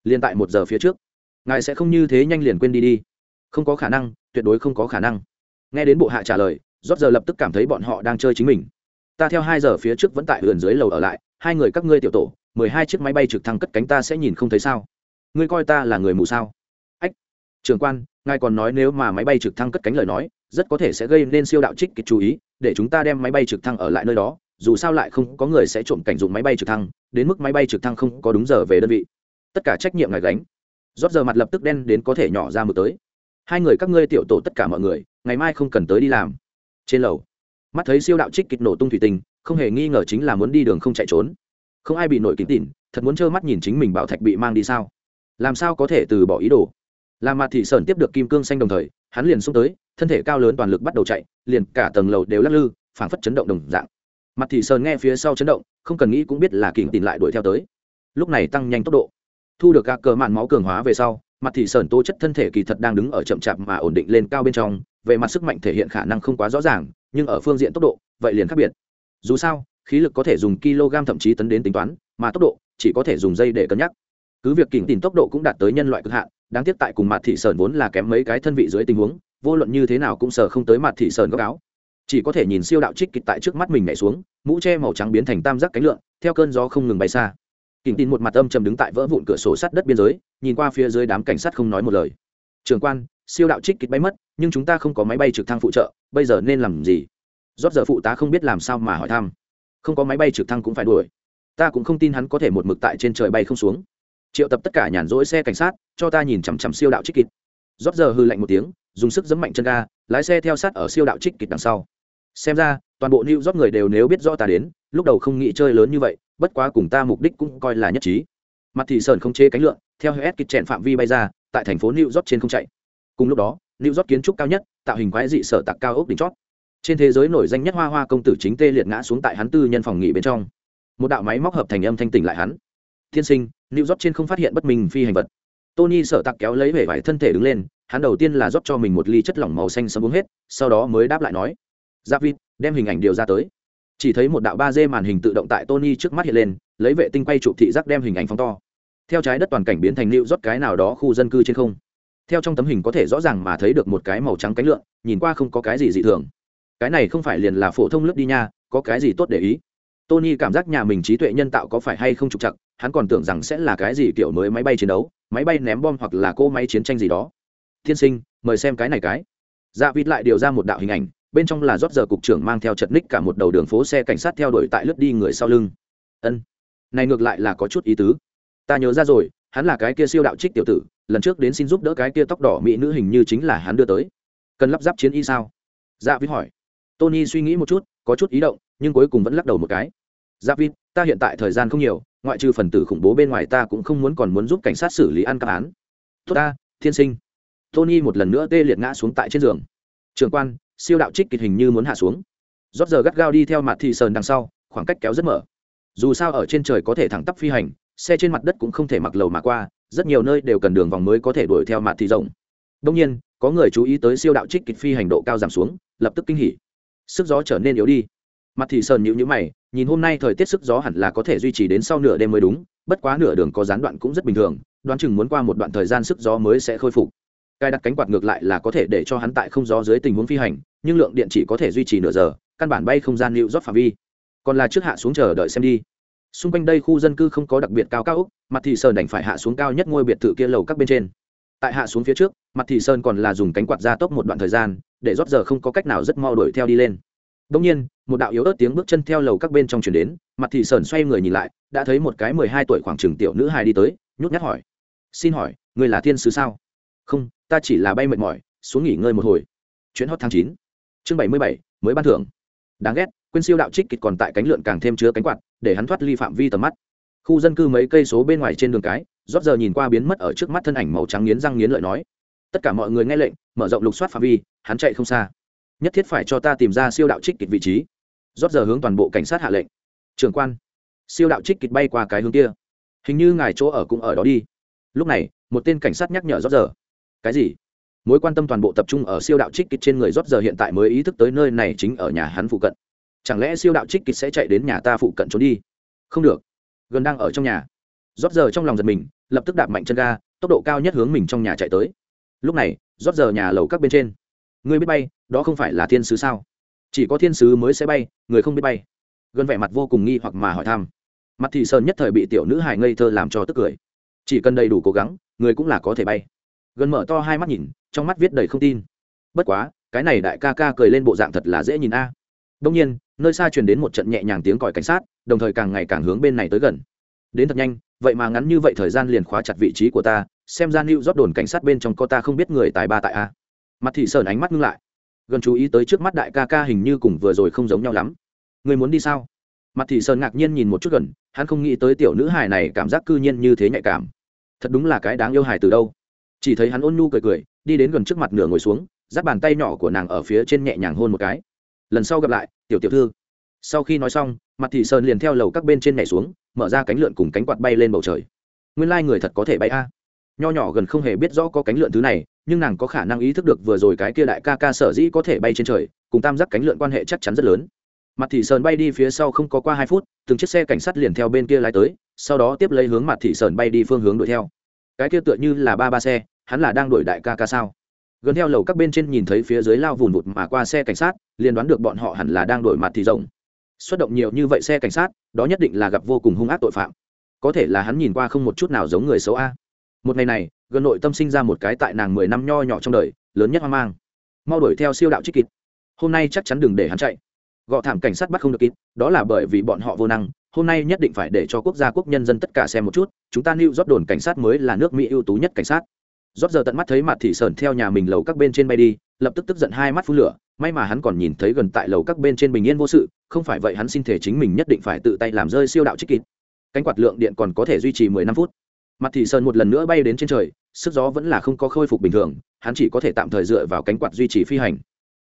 Liền tại một giờ phía trước ngài sẽ không như thế nhanh liền quên đi đi. Không có khả năng, tuyệt đối không có khả năng. Nghe đến bộ hạ trả lời, rót giờ lập tức cảm thấy bọn họ đang chơi chính mình. Ta theo hai giờ phía trước vẫn tại vườn dưới lầu ở lại, hai người các ngươi tiểu tổ, mười hai chiếc máy bay trực thăng cất cánh ta sẽ nhìn không thấy sao? Ngươi coi ta là người mù sao? Ách trường quan, ngài còn nói nếu mà máy bay trực thăng cất cánh lời nói, rất có thể sẽ gây nên siêu đạo trích kịch chú ý, để chúng ta đem máy bay trực thăng ở lại nơi đó, dù sao lại không có người sẽ trộm cảnh dụng máy bay trực thăng, đến mức máy bay trực thăng không có đúng giờ về đơn vị. Tất cả trách nhiệm ngài gánh rót giờ mặt lập tức đen đến có thể nhỏ ra một tới. Hai người các ngươi tiểu tổ tất cả mọi người, ngày mai không cần tới đi làm. Trên lầu, mắt thấy siêu đạo trích kịch nổ tung thủy tinh, không hề nghi ngờ chính là muốn đi đường không chạy trốn. Không ai bị nổi kính tỉn, thật muốn trơ mắt nhìn chính mình bảo thạch bị mang đi sao? Làm sao có thể từ bỏ ý đồ? Làm mặt thị sơn tiếp được kim cương xanh đồng thời, hắn liền xông tới, thân thể cao lớn toàn lực bắt đầu chạy, liền cả tầng lầu đều lắc lư, phảng phất chấn động đồng dạng. Mặt thị sơn nghe phía sau chấn động, không cần nghĩ cũng biết là kình tìm lại đuổi theo tới. Lúc này tăng nhanh tốc độ thu được các cờ mạn máu cường hóa về sau, mặt thị sơn tố chất thân thể kỳ thật đang đứng ở chậm chạp mà ổn định lên cao bên trong, về mặt sức mạnh thể hiện khả năng không quá rõ ràng, nhưng ở phương diện tốc độ, vậy liền khác biệt. Dù sao, khí lực có thể dùng kg thậm chí tấn đến tính toán, mà tốc độ chỉ có thể dùng dây để cân nhắc. Cứ việc kỉnh tìm tốc độ cũng đạt tới nhân loại cực hạn, đáng tiếc tại cùng mặt thị sơn vốn là kém mấy cái thân vị dưới tình huống, vô luận như thế nào cũng sờ không tới mặt thị sơn góc áo. Chỉ có thể nhìn siêu đạo trích kịch tại trước mắt mình nhảy xuống, mũ che màu trắng biến thành tam giác cánh lượn, theo cơn gió không ngừng bay xa kỉnh tin một mặt âm trầm đứng tại vỡ vụn cửa sổ sắt đất biên giới, nhìn qua phía dưới đám cảnh sát không nói một lời. Trường quan, siêu đạo trích kịch bay mất, nhưng chúng ta không có máy bay trực thăng phụ trợ, bây giờ nên làm gì? Rót giờ phụ tá không biết làm sao mà hỏi thăm. Không có máy bay trực thăng cũng phải đuổi. Ta cũng không tin hắn có thể một mực tại trên trời bay không xuống. Triệu tập tất cả nhàn rỗi xe cảnh sát, cho ta nhìn chằm chằm siêu đạo trích kịch. Rót giờ hư lạnh một tiếng, dùng sức giấm mạnh chân ga, lái xe theo sát ở siêu đạo trích kịch đằng sau xem ra, toàn bộ new rót người đều nếu biết rõ ta đến, lúc đầu không nghĩ chơi lớn như vậy, bất quá cùng ta mục đích cũng coi là nhất trí. Mặt thị sơn không chế cánh lượn, theo hết kịch chèn phạm vi bay ra, tại thành phố new york trên không chạy. Cùng lúc đó, new york kiến trúc cao nhất, tạo hình quái dị sở tạc cao ốc đỉnh chót. Trên thế giới nổi danh nhất hoa hoa công tử chính tê liệt ngã xuống tại hắn tư nhân phòng nghỉ bên trong. Một đạo máy móc hợp thành âm thanh tỉnh lại hắn. Thiên sinh, new york trên không phát hiện bất minh phi hành vật. Tony sở tạc kéo lấy vẻ vải thân thể đứng lên, hắn đầu tiên là rót cho mình một ly chất lỏng màu xanh sớm uống hết, sau đó mới đáp lại nói giáp vịt đem hình ảnh điều ra tới. Chỉ thấy một đạo ba d màn hình tự động tại tony trước mắt hiện lên, lấy vệ tinh quay chụp thị giác đem hình ảnh phóng to. Theo trái đất toàn cảnh biến thành lưu rót cái nào đó khu dân cư trên không. Theo trong tấm hình có thể rõ ràng mà thấy được một cái màu trắng cánh lượn, nhìn qua không có cái gì dị thường. Cái này không phải liền là phổ thông lướt đi nha, có cái gì tốt để ý? Tony cảm giác nhà mình trí tuệ nhân tạo có phải hay không trục chặt hắn còn tưởng rằng sẽ là cái gì kiểu mới máy bay chiến đấu, máy bay ném bom hoặc là cô máy chiến tranh gì đó. Tiên sinh, mời xem cái này cái. Dạ vịt lại điều ra một đạo hình ảnh bên trong là rót giờ cục trưởng mang theo chật ních cả một đầu đường phố xe cảnh sát theo đuổi tại lướt đi người sau lưng. Ân, này ngược lại là có chút ý tứ. Ta nhớ ra rồi, hắn là cái kia siêu đạo trích tiểu tử, lần trước đến xin giúp đỡ cái kia tóc đỏ mỹ nữ hình như chính là hắn đưa tới. Cần lắp ráp chiến y sao? Dạ vít hỏi. Tony suy nghĩ một chút, có chút ý động, nhưng cuối cùng vẫn lắc đầu một cái. Dạ vít ta hiện tại thời gian không nhiều, ngoại trừ phần tử khủng bố bên ngoài ta cũng không muốn còn muốn giúp cảnh sát xử lý ăn cắp án. Tốt ta, thiên sinh. Tony một lần nữa tê liệt ngã xuống tại trên giường. Trường quan siêu đạo trích kịch hình như muốn hạ xuống. Rót giờ gắt gao đi theo mặt thị sờn đằng sau, khoảng cách kéo rất mở. Dù sao ở trên trời có thể thẳng tắp phi hành, xe trên mặt đất cũng không thể mặc lầu mà qua, rất nhiều nơi đều cần đường vòng mới có thể đuổi theo mặt thị rộng. Đông nhiên, có người chú ý tới siêu đạo trích kịch phi hành độ cao giảm xuống, lập tức kinh hỉ. Sức gió trở nên yếu đi. Mặt thị sờn nhịu nhữ mày, nhìn hôm nay thời tiết sức gió hẳn là có thể duy trì đến sau nửa đêm mới đúng, bất quá nửa đường có gián đoạn cũng rất bình thường, đoán chừng muốn qua một đoạn thời gian sức gió mới sẽ khôi phục cài đặt cánh quạt ngược lại là có thể để cho hắn tại không gió dưới tình huống phi hành, nhưng lượng điện chỉ có thể duy trì nửa giờ, căn bản bay không gian lưu rót phạm vi. Còn là trước hạ xuống chờ đợi xem đi. Xung quanh đây khu dân cư không có đặc biệt cao cao úc mặt thị sơn đành phải hạ xuống cao nhất ngôi biệt thự kia lầu các bên trên. Tại hạ xuống phía trước, mặt thị sơn còn là dùng cánh quạt ra tốc một đoạn thời gian, để rót giờ không có cách nào rất mau đuổi theo đi lên. Đông nhiên, một đạo yếu ớt tiếng bước chân theo lầu các bên trong chuyển đến, mặt thị sơn xoay người nhìn lại, đã thấy một cái mười hai tuổi khoảng trường tiểu nữ hài đi tới, nhút nhát hỏi. Xin hỏi, người là thiên sứ sao? Không ta chỉ là bay mệt mỏi, xuống nghỉ ngơi một hồi. Chuyến hot tháng chín, chương bảy mươi bảy, mới ban thưởng. Đáng ghét, quên siêu đạo trích kịch còn tại cánh lượn càng thêm chứa cánh quạt, để hắn thoát ly phạm vi tầm mắt. Khu dân cư mấy cây số bên ngoài trên đường cái, rót giờ nhìn qua biến mất ở trước mắt thân ảnh màu trắng nghiến răng nghiến lợi nói. Tất cả mọi người nghe lệnh, mở rộng lục soát phạm vi, hắn chạy không xa. Nhất thiết phải cho ta tìm ra siêu đạo trích kịch vị trí. Rót giờ hướng toàn bộ cảnh sát hạ lệnh. Trường quan, siêu đạo trích kịch bay qua cái hướng kia. Hình như ngài chỗ ở cũng ở đó đi. Lúc này, một tên cảnh sát nhắc nhở rót giờ cái gì? Mối quan tâm toàn bộ tập trung ở siêu đạo trích kịch trên người rót giờ hiện tại mới ý thức tới nơi này chính ở nhà hắn phụ cận. Chẳng lẽ siêu đạo trích kịch sẽ chạy đến nhà ta phụ cận trốn đi? Không được. Gần đang ở trong nhà. Rót giờ trong lòng giật mình, lập tức đạp mạnh chân ga, tốc độ cao nhất hướng mình trong nhà chạy tới. Lúc này rót giờ nhà lầu các bên trên. Người biết bay, đó không phải là thiên sứ sao? Chỉ có thiên sứ mới sẽ bay, người không biết bay. Gần vẻ mặt vô cùng nghi hoặc mà hỏi thăm. Mặt thị sơn nhất thời bị tiểu nữ hài ngây thơ làm cho tức cười. Chỉ cần đầy đủ cố gắng, người cũng là có thể bay gần mở to hai mắt nhìn, trong mắt viết đầy không tin. Bất quá, cái này đại ca ca cười lên bộ dạng thật là dễ nhìn a. Đông nhiên, nơi xa truyền đến một trận nhẹ nhàng tiếng còi cảnh sát, đồng thời càng ngày càng hướng bên này tới gần. Đến thật nhanh, vậy mà ngắn như vậy thời gian liền khóa chặt vị trí của ta, xem ra lưu rót đồn cảnh sát bên trong có ta không biết người tài ba tại a. Mặt thị sơn ánh mắt ngưng lại. Gần chú ý tới trước mắt đại ca ca hình như cùng vừa rồi không giống nhau lắm. Người muốn đi sao? Mặt thị sơn ngạc nhiên nhìn một chút gần, hắn không nghĩ tới tiểu nữ hài này cảm giác cư nhiên như thế nhạy cảm. Thật đúng là cái đáng yêu hài từ đâu chỉ thấy hắn ôn nhu cười cười, đi đến gần trước mặt nửa ngồi xuống, giáp bàn tay nhỏ của nàng ở phía trên nhẹ nhàng hôn một cái. Lần sau gặp lại, tiểu tiểu thư. Sau khi nói xong, mặt thị sơn liền theo lầu các bên trên nhảy xuống, mở ra cánh lượn cùng cánh quạt bay lên bầu trời. Nguyên lai、like、người thật có thể bay a. Nho nhỏ gần không hề biết rõ có cánh lượn thứ này, nhưng nàng có khả năng ý thức được vừa rồi cái kia đại ca ca sở dĩ có thể bay trên trời, cùng tam giác cánh lượn quan hệ chắc chắn rất lớn. Mặt thị sơn bay đi phía sau không có qua hai phút, từng chiếc xe cảnh sát liền theo bên kia lái tới, sau đó tiếp lấy hướng mặt thị sơn bay đi phương hướng đuổi theo cái kia tựa như là ba ba xe, hắn là đang đuổi đại ca ca sao? Gần theo lầu các bên trên nhìn thấy phía dưới lao vùn vụt mà qua xe cảnh sát, liền đoán được bọn họ hẳn là đang đổi mặt thì rộng. Xuất động nhiều như vậy xe cảnh sát, đó nhất định là gặp vô cùng hung ác tội phạm. Có thể là hắn nhìn qua không một chút nào giống người xấu a. Một ngày này, gần nội tâm sinh ra một cái tại nàng mười năm nho nhỏ trong đời, lớn nhất hoang mang. Mau đuổi theo siêu đạo trích kịt hôm nay chắc chắn đừng để hắn chạy. Gọ thảm cảnh sát bắt không được kịp, đó là bởi vì bọn họ vô năng, hôm nay nhất định phải để cho quốc gia quốc nhân dân tất cả xem một chút chúng ta lưu rót đồn cảnh sát mới là nước mỹ ưu tú nhất cảnh sát. Rót giờ tận mắt thấy mặt thị sờn theo nhà mình lầu các bên trên bay đi, lập tức tức giận hai mắt phun lửa, may mà hắn còn nhìn thấy gần tại lầu các bên trên bình yên vô sự, không phải vậy hắn xin thể chính mình nhất định phải tự tay làm rơi siêu đạo trích kịt cánh quạt lượng điện còn có thể duy trì mười năm phút. Mặt thị sơn một lần nữa bay đến trên trời, sức gió vẫn là không có khôi phục bình thường, hắn chỉ có thể tạm thời dựa vào cánh quạt duy trì phi hành.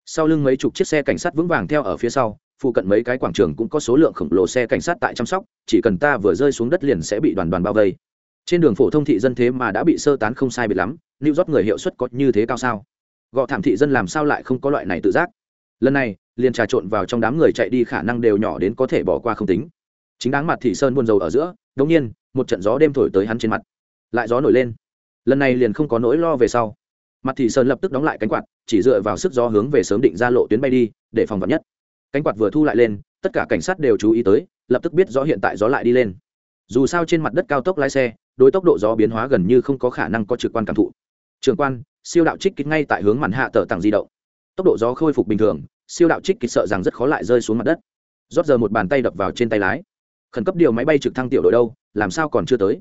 Sau lưng mấy chục chiếc xe cảnh sát vững vàng theo ở phía sau phụ cận mấy cái quảng trường cũng có số lượng khổng lồ xe cảnh sát tại chăm sóc, chỉ cần ta vừa rơi xuống đất liền sẽ bị đoàn đoàn bao vây. Trên đường phổ thông thị dân thế mà đã bị sơ tán không sai biệt lắm lưu rót người hiệu suất có như thế cao sao? Gọ thảm thị dân làm sao lại không có loại này tự giác? Lần này, liền trà trộn vào trong đám người chạy đi khả năng đều nhỏ đến có thể bỏ qua không tính. Chính đáng mặt thị sơn buồn rầu ở giữa, đống nhiên, một trận gió đêm thổi tới hắn trên mặt. Lại gió nổi lên. Lần này liền không có nỗi lo về sau. Mặt thị sơn lập tức đóng lại cánh quạt, chỉ dựa vào sức gió hướng về sớm định ra lộ tuyến bay đi, để phòng vật nhất cánh quạt vừa thu lại lên, tất cả cảnh sát đều chú ý tới, lập tức biết rõ hiện tại gió lại đi lên. Dù sao trên mặt đất cao tốc lái xe, đối tốc độ gió biến hóa gần như không có khả năng có trực quan cảm thụ. Trường quan, siêu đạo trích kích ngay tại hướng màn hạ tờ tặng di động. Tốc độ gió khôi phục bình thường, siêu đạo trích kích sợ rằng rất khó lại rơi xuống mặt đất. Rót giờ một bàn tay đập vào trên tay lái. Khẩn cấp điều máy bay trực thăng tiểu đội đâu, làm sao còn chưa tới?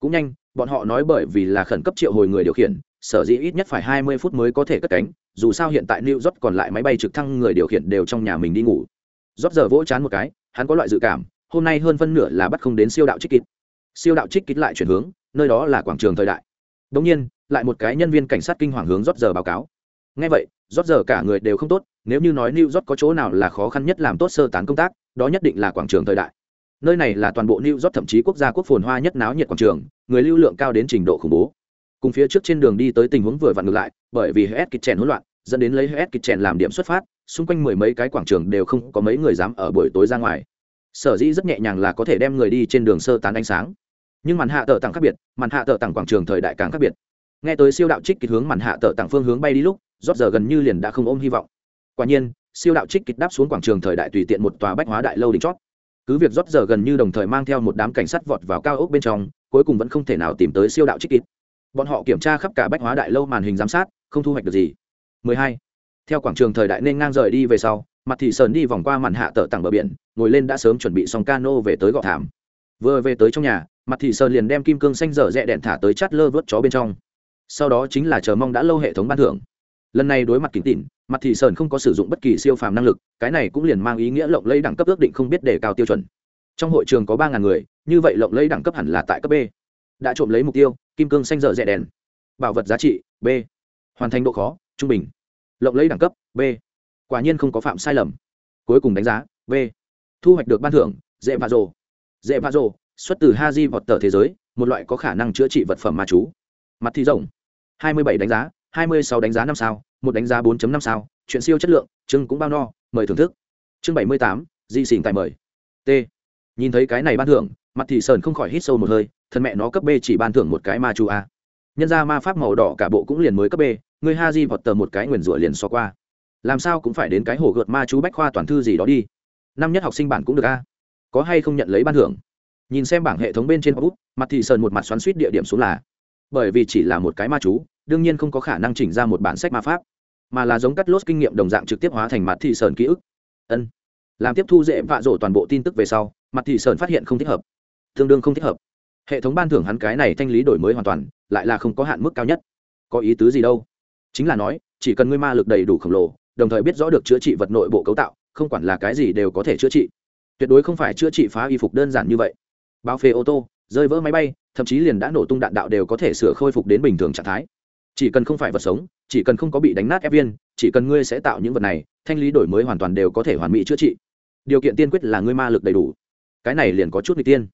Cũng nhanh, bọn họ nói bởi vì là khẩn cấp triệu hồi người điều khiển, sở dĩ ít nhất phải hai mươi phút mới có thể cất cánh dù sao hiện tại new york còn lại máy bay trực thăng người điều khiển đều trong nhà mình đi ngủ. Rốt giờ vỗ chán một cái, hắn có loại dự cảm, hôm nay hơn phân nửa là bắt không đến siêu đạo trích kín. siêu đạo trích kín lại chuyển hướng, nơi đó là quảng trường thời đại. Đống nhiên, lại một cái nhân viên cảnh sát kinh hoàng hướng Rốt giờ báo cáo. Nghe vậy, Rốt giờ cả người đều không tốt, nếu như nói new york có chỗ nào là khó khăn nhất làm tốt sơ tán công tác, đó nhất định là quảng trường thời đại. Nơi này là toàn bộ new york thậm chí quốc gia quốc phồn hoa nhất náo nhiệt quảng trường, người lưu lượng cao đến trình độ khủng bố cùng phía trước trên đường đi tới tình huống vừa vặn ngược lại, bởi vì hết kịch chèn hỗn loạn, dẫn đến lấy hết kịch chèn làm điểm xuất phát, xung quanh mười mấy cái quảng trường đều không có mấy người dám ở buổi tối ra ngoài. Sở dĩ rất nhẹ nhàng là có thể đem người đi trên đường sơ tán ánh sáng. Nhưng màn hạ tờ tặng khác biệt, màn hạ tờ tặng quảng trường thời đại càng khác biệt. Nghe tới siêu đạo trích kịch hướng màn hạ tờ tặng phương hướng bay đi lúc, rót giờ gần như liền đã không ôm hy vọng. Quả nhiên, siêu đạo trích kịch đáp xuống quảng trường thời đại tùy tiện một tòa bách hóa đại lâu đỉnh chót. Cứ việc rót giờ gần như đồng thời mang theo một đám cảnh sát vọt vào cao ốc bên trong, cuối cùng vẫn không thể nào tìm tới siêu đạo trích kịch bọn họ kiểm tra khắp cả bách hóa đại lâu màn hình giám sát, không thu hoạch được gì. 12. theo quảng trường thời đại nên ngang rời đi về sau, mặt thị sơn đi vòng qua màn hạ tờ tặng bờ biển, ngồi lên đã sớm chuẩn bị xong cano về tới gọ thảm. Vừa về tới trong nhà, mặt thị sơn liền đem kim cương xanh dở rẽ đèn thả tới chát lơ vớt chó bên trong. Sau đó chính là chờ mong đã lâu hệ thống ban thưởng. Lần này đối mặt kín tỉn, mặt thị sơn không có sử dụng bất kỳ siêu phàm năng lực, cái này cũng liền mang ý nghĩa lộng lấy đẳng cấp ước định không biết đề cao tiêu chuẩn. Trong hội trường có ba ngàn người, như vậy lộng lấy đẳng cấp hẳn là tại cấp b đã trộm lấy mục tiêu, kim cương xanh dở rẽ đèn. Bảo vật giá trị, b. Hoàn thành độ khó, trung bình. Lộng lấy đẳng cấp, b. Quả nhiên không có phạm sai lầm. Cuối cùng đánh giá, b. Thu hoạch được ban thưởng, dễ vạ rồ. Dễ vạ rồ, xuất từ ha di vọt tờ thế giới, một loại có khả năng chữa trị vật phẩm ma chú. Mặt thi rộng. Hai mươi bảy đánh giá, hai mươi sáu đánh giá năm sao, một đánh giá 4 năm sao, chuyện siêu chất lượng chưng cũng bao no, mời thưởng thức. Chương bảy mươi tám, di xỉn tại mời. T. Nhìn thấy cái này ban thưởng, mặt thị sơn không khỏi hít sâu một hơi thân mẹ nó cấp b chỉ ban thưởng một cái ma chú a. Nhân ra ma pháp màu đỏ cả bộ cũng liền mới cấp b, người ha di vọt tờ một cái nguyền rủa liền so qua. Làm sao cũng phải đến cái hồ gợt ma chú bách khoa toàn thư gì đó đi. Năm nhất học sinh bản cũng được a. Có hay không nhận lấy ban thưởng? Nhìn xem bảng hệ thống bên trên úp mặt thị sơn một mặt xoắn suýt địa điểm xuống là. Bởi vì chỉ là một cái ma chú, đương nhiên không có khả năng chỉnh ra một bản sách ma pháp, mà là giống cắt lốt kinh nghiệm đồng dạng trực tiếp hóa thành mặt thị sơn ký ức. Ân. Làm tiếp thu dễ vạ rổ toàn bộ tin tức về sau, mặt thị sơn phát hiện không thích hợp. Tương đương không thích hợp hệ thống ban thưởng hắn cái này thanh lý đổi mới hoàn toàn, lại là không có hạn mức cao nhất. Có ý tứ gì đâu? Chính là nói, chỉ cần ngươi ma lực đầy đủ khổng lồ, đồng thời biết rõ được chữa trị vật nội bộ cấu tạo, không quản là cái gì đều có thể chữa trị. Tuyệt đối không phải chữa trị phá y phục đơn giản như vậy. Bao phê ô tô, rơi vỡ máy bay, thậm chí liền đã nổ tung đạn đạo đều có thể sửa khôi phục đến bình thường trạng thái. Chỉ cần không phải vật sống, chỉ cần không có bị đánh nát ép viên, chỉ cần ngươi sẽ tạo những vật này, thanh lý đổi mới hoàn toàn đều có thể hoàn mỹ chữa trị. Điều kiện tiên quyết là ngươi ma lực đầy đủ. Cái này liền có chút n tiên.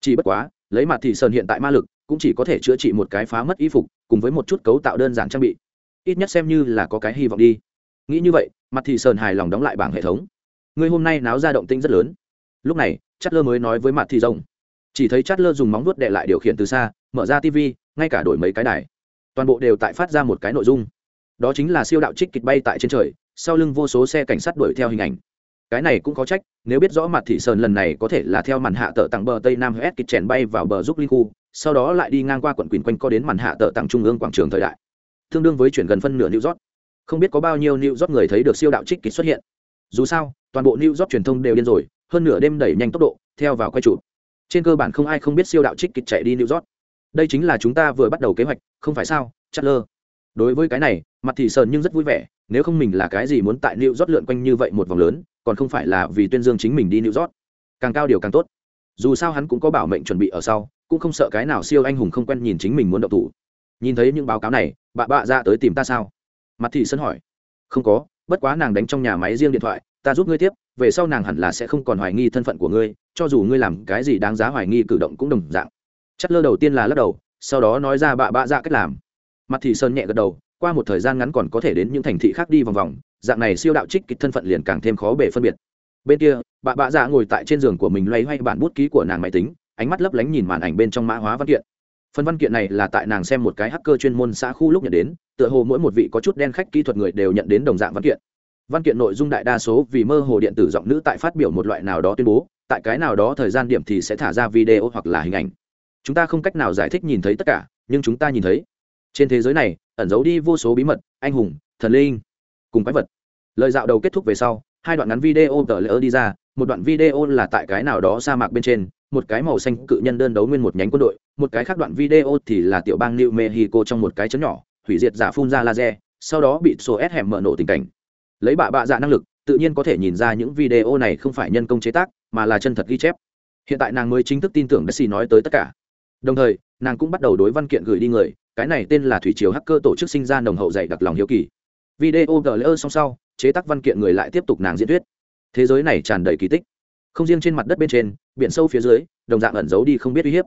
Chỉ bất quá lấy mặt thị sơn hiện tại ma lực, cũng chỉ có thể chữa trị một cái phá mất y phục, cùng với một chút cấu tạo đơn giản trang bị. Ít nhất xem như là có cái hy vọng đi. Nghĩ như vậy, mặt thị sơn hài lòng đóng lại bảng hệ thống. Người hôm nay náo ra động tĩnh rất lớn. Lúc này chất lơ mới nói với mặt thị rồng. Chỉ thấy chất lơ dùng móng vuốt đệ lại điều khiển từ xa, mở ra tv ngay cả đổi mấy cái đài. Toàn bộ đều tại phát ra một cái nội dung. Đó chính là siêu đạo trích kịch bay tại trên trời, sau lưng vô số xe cảnh sát đuổi theo hình ảnh cái này cũng có trách, nếu biết rõ mặt thị sơn lần này có thể là theo màn hạ tờ tặng bờ tây nam hết kịch chèn bay vào bờ giúp linh khu, sau đó lại đi ngang qua quận quỳnh quanh co đến màn hạ tờ tặng trung ương quảng trường thời đại. Tương đương với chuyển gần phân nửa new york. Không biết có bao nhiêu new york người thấy được siêu đạo trích kịch xuất hiện. Dù sao, toàn bộ new york truyền thông đều điên rồi, hơn nửa đêm đẩy nhanh tốc độ, theo vào quay chụp. Trên cơ bản không ai không biết siêu đạo trích kịch chạy đi new york. Đây chính là chúng ta vừa bắt đầu kế hoạch, không phải sao chắc lơ đối với cái này, mặt thị sơn nhưng rất vui vẻ, nếu không mình là cái gì muốn tại new york lượn quanh như vậy một vòng lớn, còn không phải là vì tuyên dương chính mình đi new york. Càng cao điều càng tốt. Dù sao hắn cũng có bảo mệnh chuẩn bị ở sau, cũng không sợ cái nào siêu anh hùng không quen nhìn chính mình muốn động thủ. Nhìn thấy những báo cáo này, bà bạ ra tới tìm ta sao? Mặt thị sơn hỏi. Không có, bất quá nàng đánh trong nhà máy riêng điện thoại, ta giúp ngươi tiếp, về sau nàng hẳn là sẽ không còn hoài nghi thân phận của ngươi, cho dù ngươi làm cái gì đáng giá hoài nghi cử động cũng đồng dạng. Chất lơ đầu tiên là lắc đầu, sau đó nói ra bạ bạ ra cách làm mặt thị sơn nhẹ gật đầu, qua một thời gian ngắn còn có thể đến những thành thị khác đi vòng vòng, dạng này siêu đạo trích kịch thân phận liền càng thêm khó bể phân biệt. Bên kia, bà bạ dạ ngồi tại trên giường của mình loay hoay bản bút ký của nàng máy tính, ánh mắt lấp lánh nhìn màn ảnh bên trong mã hóa văn kiện. Phần văn kiện này là tại nàng xem một cái hacker chuyên môn xã khu lúc nhận đến, tựa hồ mỗi một vị có chút đen khách kỹ thuật người đều nhận đến đồng dạng văn kiện. Văn kiện nội dung đại đa số vì mơ hồ điện tử giọng nữ tại phát biểu một loại nào đó tuyên bố, tại cái nào đó thời gian điểm thì sẽ thả ra video hoặc là hình ảnh. Chúng ta không cách nào giải thích nhìn thấy tất cả, nhưng chúng ta nhìn thấy trên thế giới này, ẩn giấu đi vô số bí mật, anh hùng, thần linh, cùng quái vật. Lời dạo đầu kết thúc về sau, hai đoạn ngắn video tờ lỡ đi ra, một đoạn video là tại cái nào đó sa mạc bên trên, một cái màu xanh cự nhân đơn đấu nguyên một nhánh quân đội, một cái khác đoạn video thì là tiểu bang new mexico trong một cái chấn nhỏ, hủy diệt giả phun ra laser, sau đó bị sổ ép hẻm mở nổ tình cảnh. Lấy bạ bạ dạ năng lực, tự nhiên có thể nhìn ra những video này không phải nhân công chế tác, mà là chân thật ghi chép. Hiện tại nàng mới chính thức tin tưởng Messi nói tới tất cả. Đồng thời, nàng cũng bắt đầu đối văn kiện gửi đi người cái này tên là thủy triều hacker tổ chức sinh ra nồng hậu dạy đặc lòng hiếu kỳ. Video gỡ lỡ xong sau, chế tác văn kiện người lại tiếp tục nàng diễn thuyết. Thế giới này tràn đầy kỳ tích. Không riêng trên mặt đất bên trên, biển sâu phía dưới, đồng dạng ẩn giấu đi không biết uy hiếp.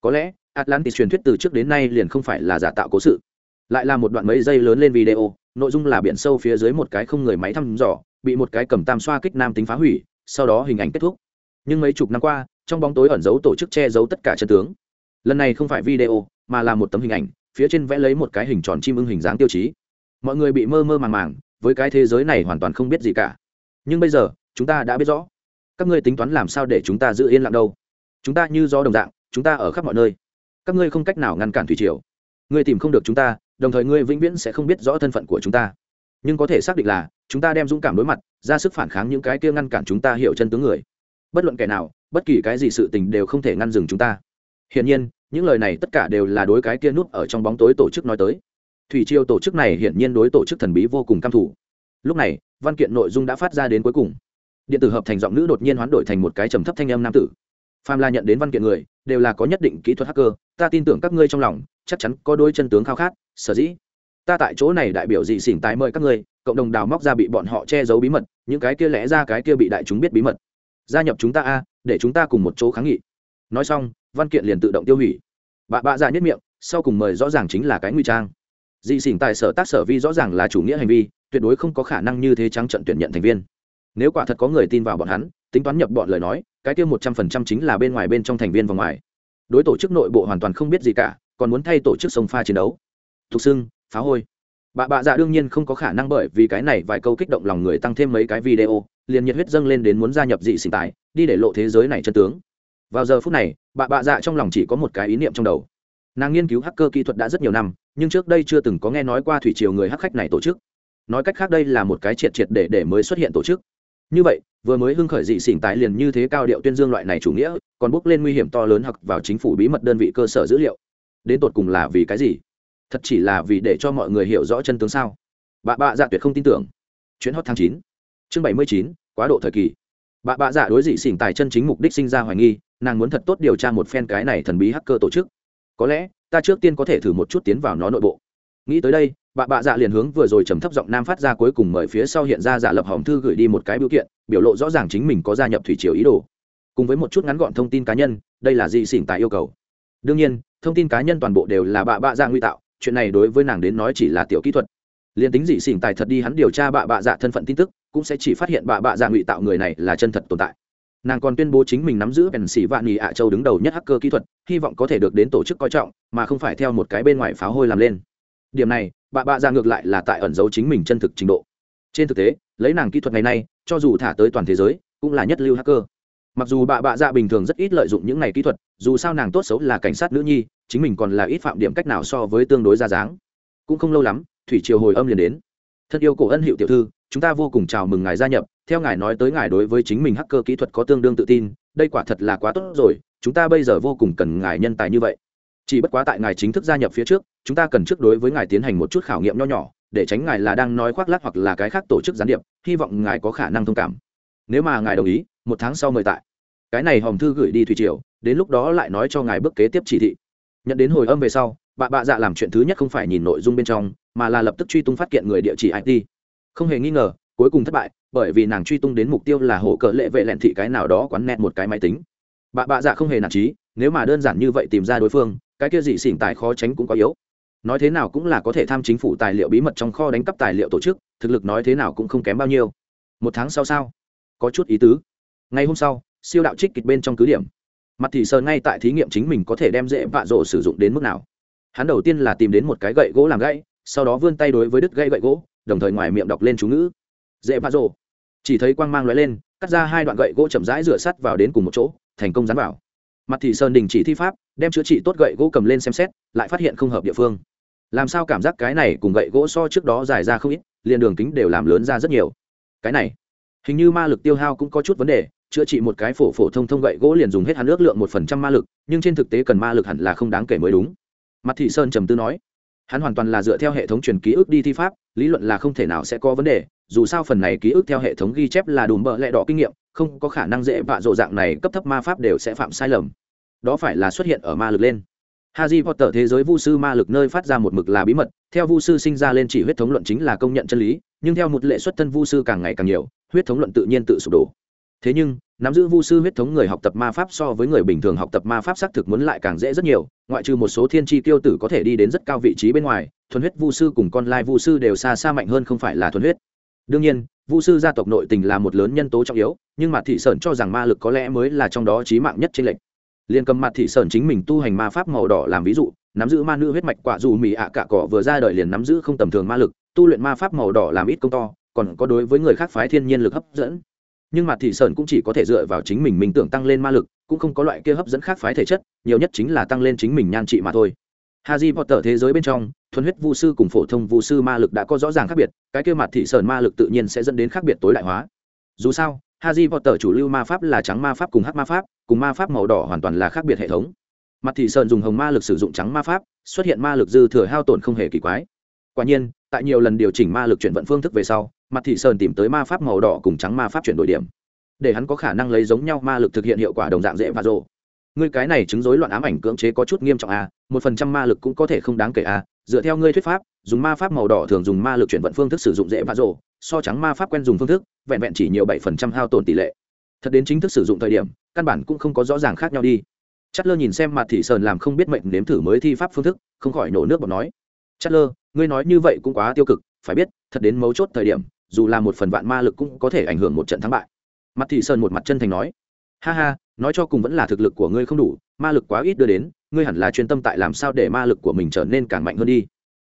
Có lẽ, atlantis truyền thuyết từ trước đến nay liền không phải là giả tạo cố sự. Lại là một đoạn mấy giây lớn lên video, nội dung là biển sâu phía dưới một cái không người máy thăm dò, bị một cái cầm tam xoa kích nam tính phá hủy, sau đó hình ảnh kết thúc. Nhưng mấy chục năm qua, trong bóng tối ẩn giấu tổ chức che giấu tất cả chân tướng. Lần này không phải video, mà là một tấm hình ảnh phía trên vẽ lấy một cái hình tròn chim ưng hình dáng tiêu chí. Mọi người bị mơ mơ màng màng, với cái thế giới này hoàn toàn không biết gì cả. Nhưng bây giờ, chúng ta đã biết rõ. Các ngươi tính toán làm sao để chúng ta giữ yên lặng đâu? Chúng ta như do đồng dạng, chúng ta ở khắp mọi nơi. Các ngươi không cách nào ngăn cản thủy triều. Ngươi tìm không được chúng ta, đồng thời ngươi vĩnh viễn sẽ không biết rõ thân phận của chúng ta. Nhưng có thể xác định là, chúng ta đem dũng cảm đối mặt, ra sức phản kháng những cái kia ngăn cản chúng ta hiểu chân tướng người. Bất luận kẻ nào, bất kỳ cái gì sự tình đều không thể ngăn dừng chúng ta. Hiển nhiên những lời này tất cả đều là đối cái kia nút ở trong bóng tối tổ chức nói tới. Thủy triều tổ chức này hiển nhiên đối tổ chức thần bí vô cùng căm thủ lúc này, văn kiện nội dung đã phát ra đến cuối cùng. Điện tử hợp thành giọng nữ đột nhiên hoán đổi thành một cái trầm thấp thanh âm nam tử. Phạm la nhận đến văn kiện người, đều là có nhất định kỹ thuật hacker, ta tin tưởng các ngươi trong lòng, chắc chắn có đôi chân tướng khao khát, sở dĩ. Ta tại chỗ này đại biểu dị xỉn tái mời các ngươi, cộng đồng đào móc ra bị bọn họ che giấu bí mật, những cái kia lẽ ra cái kia bị đại chúng biết bí mật. Gia nhập chúng ta a, để chúng ta cùng một chỗ kháng nghị. Nói xong văn kiện liền tự động tiêu hủy. Bà bạ dạ nhất miệng, sau cùng mời rõ ràng chính là cái nguy trang. Dị xỉn tại sở tác sở vi rõ ràng là chủ nghĩa hành vi, tuyệt đối không có khả năng như thế trắng trận tuyển nhận thành viên. Nếu quả thật có người tin vào bọn hắn, tính toán nhập bọn lời nói, cái tiêu một trăm phần trăm chính là bên ngoài bên trong thành viên và ngoài. Đối tổ chức nội bộ hoàn toàn không biết gì cả, còn muốn thay tổ chức sông pha chiến đấu. Thục xưng phá hôi. Bà bạ dạ đương nhiên không có khả năng bởi vì cái này vài câu kích động lòng người tăng thêm mấy cái video, liền nhiệt huyết dâng lên đến muốn gia nhập dị sinh tài đi để lộ thế giới này chân tướng vào giờ phút này, bà bạ dạ trong lòng chỉ có một cái ý niệm trong đầu. Nàng nghiên cứu hacker kỹ thuật đã rất nhiều năm, nhưng trước đây chưa từng có nghe nói qua thủy triều người hắc khách này tổ chức. Nói cách khác đây là một cái triệt triệt để để mới xuất hiện tổ chức. Như vậy, vừa mới hưng khởi dị xỉn tài liền như thế cao điệu tuyên dương loại này chủ nghĩa, còn bước lên nguy hiểm to lớn hoặc vào chính phủ bí mật đơn vị cơ sở dữ liệu. Đến tột cùng là vì cái gì? Thật chỉ là vì để cho mọi người hiểu rõ chân tướng sao? Bà bạ dạ tuyệt không tin tưởng. Chuyến hot tháng chín, chương bảy mươi chín, quá độ thời kỳ. Bà bạ dạ đối dị xỉn tài chân chính mục đích sinh ra hoài nghi nàng muốn thật tốt điều tra một phen cái này thần bí hacker tổ chức. Có lẽ, ta trước tiên có thể thử một chút tiến vào nó nội bộ. Nghĩ tới đây, bà bạ dạ liền hướng vừa rồi trầm thấp giọng nam phát ra cuối cùng mời phía sau hiện ra giả lập hòm thư gửi đi một cái biểu kiện, biểu lộ rõ ràng chính mình có gia nhập thủy triều ý đồ. Cùng với một chút ngắn gọn thông tin cá nhân, đây là dị xỉn tài yêu cầu. Đương nhiên, thông tin cá nhân toàn bộ đều là bà bạ dạ nguy tạo, chuyện này đối với nàng đến nói chỉ là tiểu kỹ thuật. Liền tính dị xỉn tài thật đi hắn điều tra bà bạ dạ thân phận tin tức, cũng sẽ chỉ phát hiện bà bạ dạ ngụy tạo người này là chân thật tồn tại nàng còn tuyên bố chính mình nắm giữ bèn xỉ vạn nhì ạ châu đứng đầu nhất hacker kỹ thuật, hy vọng có thể được đến tổ chức coi trọng, mà không phải theo một cái bên ngoài pháo hôi làm lên. Điểm này, bà bạ ra ngược lại là tại ẩn giấu chính mình chân thực trình độ. Trên thực tế, lấy nàng kỹ thuật ngày nay, cho dù thả tới toàn thế giới, cũng là nhất lưu hacker. Mặc dù bà bạ dạ bình thường rất ít lợi dụng những này kỹ thuật, dù sao nàng tốt xấu là cảnh sát nữ nhi, chính mình còn là ít phạm điểm cách nào so với tương đối ra dáng. Cũng không lâu lắm, thủy triều hồi âm liền đến. Thân yêu cổ ân hiệu tiểu thư, chúng ta vô cùng chào mừng ngài gia nhập theo ngài nói tới ngài đối với chính mình hacker kỹ thuật có tương đương tự tin, đây quả thật là quá tốt rồi, chúng ta bây giờ vô cùng cần ngài nhân tài như vậy. Chỉ bất quá tại ngài chính thức gia nhập phía trước, chúng ta cần trước đối với ngài tiến hành một chút khảo nghiệm nho nhỏ, để tránh ngài là đang nói khoác lác hoặc là cái khác tổ chức gián điệp, hy vọng ngài có khả năng thông cảm. Nếu mà ngài đồng ý, một tháng sau mời tại. Cái này hòm thư gửi đi thủy triều, đến lúc đó lại nói cho ngài bước kế tiếp chỉ thị. Nhận đến hồi âm về sau, bà bạ dạ làm chuyện thứ nhất không phải nhìn nội dung bên trong, mà là lập tức truy tung phát kiện người địa chỉ it không hề nghi ngờ, cuối cùng thất bại bởi vì nàng truy tung đến mục tiêu là hổ cỡ lệ vệ lẹn thị cái nào đó quán nẹt một cái máy tính. Bà bạ dạ không hề nản trí, nếu mà đơn giản như vậy tìm ra đối phương, cái kia dị xỉn tài khó tránh cũng có yếu. Nói thế nào cũng là có thể tham chính phủ tài liệu bí mật trong kho đánh cắp tài liệu tổ chức, thực lực nói thế nào cũng không kém bao nhiêu. Một tháng sau sao? Có chút ý tứ. Ngày hôm sau, siêu đạo trích kịch bên trong cứ điểm. Mặt thì sờ ngay tại thí nghiệm chính mình có thể đem dễ vạ rộ sử dụng đến mức nào. Hắn đầu tiên là tìm đến một cái gậy gỗ làm gãy, sau đó vươn tay đối với đứt gãy gậy gỗ, đồng thời ngoài miệng đọc lên chú ngữ dễ vạ rồ. Chỉ thấy quang mang lóe lên, cắt ra hai đoạn gậy gỗ chậm rãi rửa sắt vào đến cùng một chỗ, thành công dán vào. Mặt thì sơn đình chỉ thi pháp, đem chữa trị tốt gậy gỗ cầm lên xem xét, lại phát hiện không hợp địa phương. Làm sao cảm giác cái này cùng gậy gỗ so trước đó dài ra không ít, liền đường kính đều làm lớn ra rất nhiều. Cái này, hình như ma lực tiêu hao cũng có chút vấn đề, chữa trị một cái phổ phổ thông thông gậy gỗ liền dùng hết hắn ước lượng một phần trăm ma lực, nhưng trên thực tế cần ma lực hẳn là không đáng kể mới đúng. Mặt thị sơn trầm tư nói, hắn hoàn toàn là dựa theo hệ thống truyền ký ức đi thi pháp, lý luận là không thể nào sẽ có vấn đề dù sao phần này ký ức theo hệ thống ghi chép là đùm bợ lẹ đỏ kinh nghiệm không có khả năng dễ vạ rộ dạng này cấp thấp ma pháp đều sẽ phạm sai lầm đó phải là xuất hiện ở ma lực lên Harry Potter thế giới vu sư ma lực nơi phát ra một mực là bí mật, theo vu sư sinh ra lên chỉ huyết thống luận chính là công nhận chân lý, nhưng theo một lệ xuất thân vu sư càng ngày càng nhiều, huyết thống luận tự nhiên tự sụp đổ. Thế nhưng, nắm giữ vu sư huyết thống người học tập ma pháp so với người bình thường học tập ma pháp xác thực muốn lại càng dễ rất nhiều, ngoại trừ một số thiên chi tiêu tử có thể đi đến rất cao vị trí bên ngoài, thuần huyết vu sư cùng con lai vu sư đều xa xa mạnh hơn không phải là thuần huyết. Đương nhiên, vũ sư gia tộc nội tình là một lớn nhân tố trọng yếu, nhưng mặt thị sơn cho rằng ma lực có lẽ mới là trong đó chí mạng nhất trên lệnh liền cầm mặt thị sơn chính mình tu hành ma pháp màu đỏ làm ví dụ nắm giữ ma nữ huyết mạch quả dù mì ạ à cạ cỏ vừa ra đời liền nắm giữ không tầm thường ma lực tu luyện ma pháp màu đỏ làm ít công to còn có đối với người khác phái thiên nhiên lực hấp dẫn. Nhưng mặt thị sơn cũng chỉ có thể dựa vào chính mình mình tưởng tăng lên ma lực cũng không có loại kia hấp dẫn khác phái thể chất nhiều nhất chính là tăng lên chính mình nhan trị mà thôi. Harry Potter thế giới bên trong, thuần huyết vu sư cùng phổ thông vu sư ma lực đã có rõ ràng khác biệt, cái kia mặt thị sơn ma lực tự nhiên sẽ dẫn đến khác biệt tối đại hóa. Dù sao, Harry Potter chủ lưu ma pháp là trắng ma pháp cùng hắc ma pháp, cùng ma pháp màu đỏ hoàn toàn là khác biệt hệ thống. Mặt thị sơn dùng hồng ma lực sử dụng trắng ma pháp, xuất hiện ma lực dư thừa hao tổn không hề kỳ quái. Quả nhiên, tại nhiều lần điều chỉnh ma lực chuyển vận phương thức về sau, Mặt thị sơn tìm tới ma pháp màu đỏ cùng trắng ma pháp chuyển đổi điểm, để hắn có khả năng lấy giống nhau ma lực thực hiện hiệu quả đồng dạng dễ và rồ. Ngươi cái này chứng rối loạn ám ảnh cưỡng chế có chút nghiêm trọng a, à, một phần trăm ma lực cũng có thể không đáng kể à. dựa theo ngươi thuyết pháp, dùng ma pháp màu đỏ thường dùng ma lực chuyển vận phương thức sử dụng dễ và rồ, so trắng ma pháp quen dùng phương thức vẹn vẹn chỉ nhiều bảy phần trăm hao tổn tỷ lệ. Thật đến chính thức sử dụng thời điểm căn bản cũng không có rõ ràng khác nhau đi. Chất lơ nhìn xem mặt thị sơn làm không biết mệnh nếm thử mới thi pháp phương thức không khỏi nổ nước bọt nói. Chất lơ ngươi nói như vậy cũng quá tiêu cực phải biết thật đến mấu chốt thời điểm dù là một phần vạn ma lực cũng có thể ảnh hưởng một trận thắng bại. Mặt thị sơn một mặt chân thành nói. Ha ha nói cho cùng vẫn là thực lực của ngươi không đủ ma lực quá ít đưa đến ngươi hẳn là chuyên tâm tại làm sao để ma lực của mình trở nên càng mạnh hơn đi.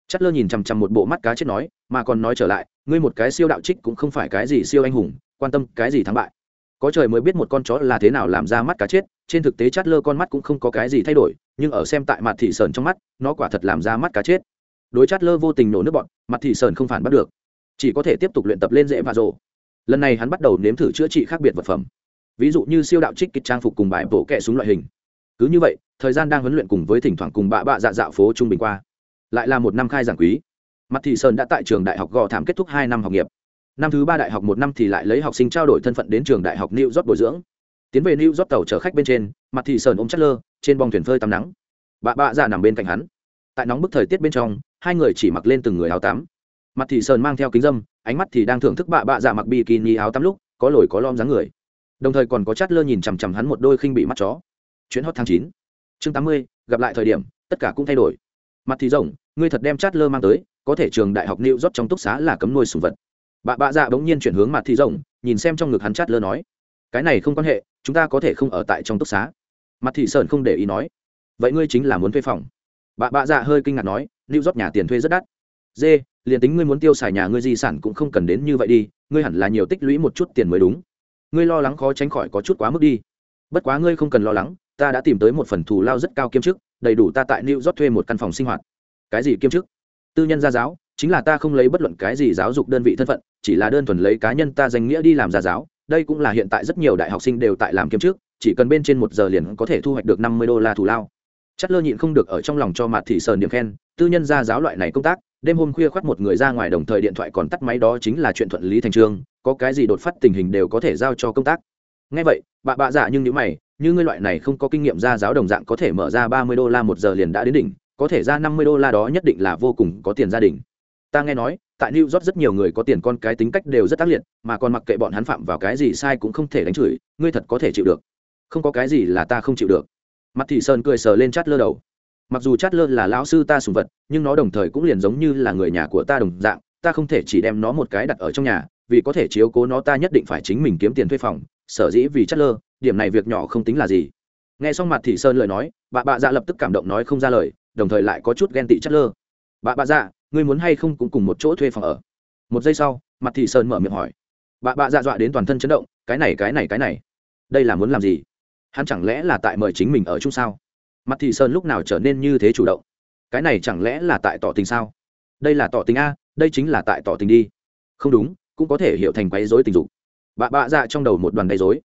Chất lơ nhìn chằm chằm một bộ mắt cá chết nói, mà còn nói trở lại, ngươi một cái siêu đạo trích cũng không phải cái gì siêu anh hùng, quan tâm cái gì thắng bại. Có trời mới biết một con chó là thế nào làm ra mắt cá chết, trên thực tế chát lơ con mắt cũng không có cái gì thay đổi, nhưng ở xem tại mặt thị sơn trong mắt, nó quả thật làm ra mắt cá chết. Đối chát lơ vô tình nổ nước bọn, mặt thị sơn không phản bắt được. Chỉ có thể tiếp tục luyện tập lên dễ và rồ. Lần này hắn bắt đầu nếm thử chữa trị khác biệt vật phẩm. Ví dụ như siêu đạo trích kịch trang phục cùng bài bổ kẹ súng loại hình cứ như vậy, thời gian đang huấn luyện cùng với thỉnh thoảng cùng bạ bạ dạ dạo phố trung bình qua. Lại là một năm khai giảng quý. Mặt thị sơn đã tại trường đại học gò thảm kết thúc hai năm học nghiệp. Năm thứ ba đại học một năm thì lại lấy học sinh trao đổi thân phận đến trường đại học new york bồi dưỡng. Tiến về new york tàu chở khách bên trên, mặt thị sơn ôm chất lơ, trên bong thuyền phơi tắm nắng. Bà bạ dạ nằm bên cạnh hắn. Tại nóng bức thời tiết bên trong, hai người chỉ mặc lên từng người áo tắm. Mặt thị sơn mang theo kính dâm, ánh mắt thì đang thưởng thức bạ bạ dạ mặc bikini áo tắm lúc, có lồi có lom dáng người. Đồng thời còn có chát lơ nhìn chằm chằm hắn một đôi khinh bị mắt chó chuyến hot tháng chín. Chương tám mươi, gặp lại thời điểm, tất cả cũng thay đổi. Mặt thì rộng, ngươi thật đem chát lơ mang tới, có thể trường đại học new york trong túc xá là cấm nuôi sùng vật. Bà bạ dạ bỗng nhiên chuyển hướng mặt thì rộng, nhìn xem trong ngực hắn chát lơ nói, cái này không quan hệ, chúng ta có thể không ở tại trong túc xá. Mặt thị sơn không để ý nói, vậy ngươi chính là muốn thuê phòng? Bà bạ dạ hơi kinh ngạc nói, new york nhà tiền thuê rất đắt. Dê, liền tính ngươi muốn tiêu xài nhà ngươi di sản cũng không cần đến như vậy đi, ngươi hẳn là nhiều tích lũy một chút tiền mới đúng. Ngươi lo lắng khó tránh khỏi có chút quá mức đi. Bất quá ngươi không cần lo lắng ta đã tìm tới một phần thù lao rất cao kiêm chức, đầy đủ ta tại new york thuê một căn phòng sinh hoạt. Cái gì kiêm chức? Tư nhân gia giáo, chính là ta không lấy bất luận cái gì giáo dục đơn vị thân phận, chỉ là đơn thuần lấy cá nhân ta danh nghĩa đi làm gia giáo. Đây cũng là hiện tại rất nhiều đại học sinh đều tại làm kiêm chức, chỉ cần bên trên một giờ liền có thể thu hoạch được năm mươi đô la thù lao. Chất lơ nhịn không được ở trong lòng cho mặt thị sờn điểm khen, tư nhân gia giáo loại này công tác, đêm hôm khuya khoắt một người ra ngoài đồng thời điện thoại còn tắt máy đó chính là chuyện thuận lý thành trương, có cái gì đột phát tình hình đều có thể giao cho công tác. Ngay vậy, bà bạ dạ nhưng nếu mày như ngươi loại này không có kinh nghiệm ra giáo đồng dạng có thể mở ra ba mươi đô la một giờ liền đã đến đỉnh, có thể ra năm mươi đô la đó nhất định là vô cùng có tiền gia đình. Ta nghe nói, tại new york rất nhiều người có tiền con cái tính cách đều rất tác liệt, mà còn mặc kệ bọn hắn phạm vào cái gì sai cũng không thể đánh chửi, ngươi thật có thể chịu được. Không có cái gì là ta không chịu được. Mặt thị sơn cười sờ lên chát lơ đầu. Mặc dù chát lơ là lão sư ta sùng vật, nhưng nó đồng thời cũng liền giống như là người nhà của ta đồng dạng, ta không thể chỉ đem nó một cái đặt ở trong nhà, vì có thể chiếu cố nó ta nhất định phải chính mình kiếm tiền thuê phòng, sở dĩ vì chát lơ điểm này việc nhỏ không tính là gì. Nghe xong mặt thị sơn lời nói, bà bạ dạ lập tức cảm động nói không ra lời, đồng thời lại có chút ghen tị chất lơ. Bà bạ dạ ngươi muốn hay không cũng cùng một chỗ thuê phòng ở. Một giây sau, mặt thị sơn mở miệng hỏi. Bà bạ dạ dọa đến toàn thân chấn động, cái này cái này cái này. Đây là muốn làm gì? Hắn chẳng lẽ là tại mời chính mình ở chung sao? Mặt thị sơn lúc nào trở nên như thế chủ động? Cái này chẳng lẽ là tại tỏ tình sao? Đây là tỏ tình a, đây chính là tại tỏ tình đi. Không đúng, cũng có thể hiểu thành quấy dối tình dục. Bà bạ dạ trong đầu một đoàn gây dối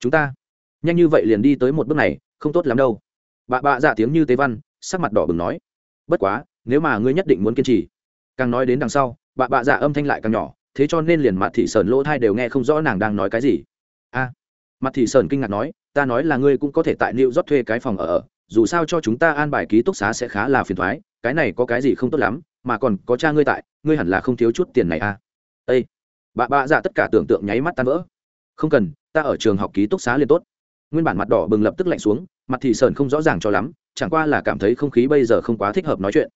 chúng ta nhanh như vậy liền đi tới một bước này không tốt lắm đâu bà bạ dạ tiếng như tế văn sắc mặt đỏ bừng nói bất quá nếu mà ngươi nhất định muốn kiên trì càng nói đến đằng sau bà bạ dạ âm thanh lại càng nhỏ thế cho nên liền mặt thị sơn lỗ thai đều nghe không rõ nàng đang nói cái gì a mặt thị sơn kinh ngạc nói ta nói là ngươi cũng có thể tại New York thuê cái phòng ở ở, dù sao cho chúng ta an bài ký túc xá sẽ khá là phiền toái, cái này có cái gì không tốt lắm, mà còn có cha ngươi tại, ngươi hẳn là không thiếu chút tiền này à. ây Bà bạ dạ tất cả tưởng tượng nháy mắt tan vỡ. Không cần, ta ở trường học ký túc xá liền tốt. Nguyên bản mặt đỏ bừng lập tức lạnh xuống, mặt thì sờn không rõ ràng cho lắm, chẳng qua là cảm thấy không khí bây giờ không quá thích hợp nói chuyện.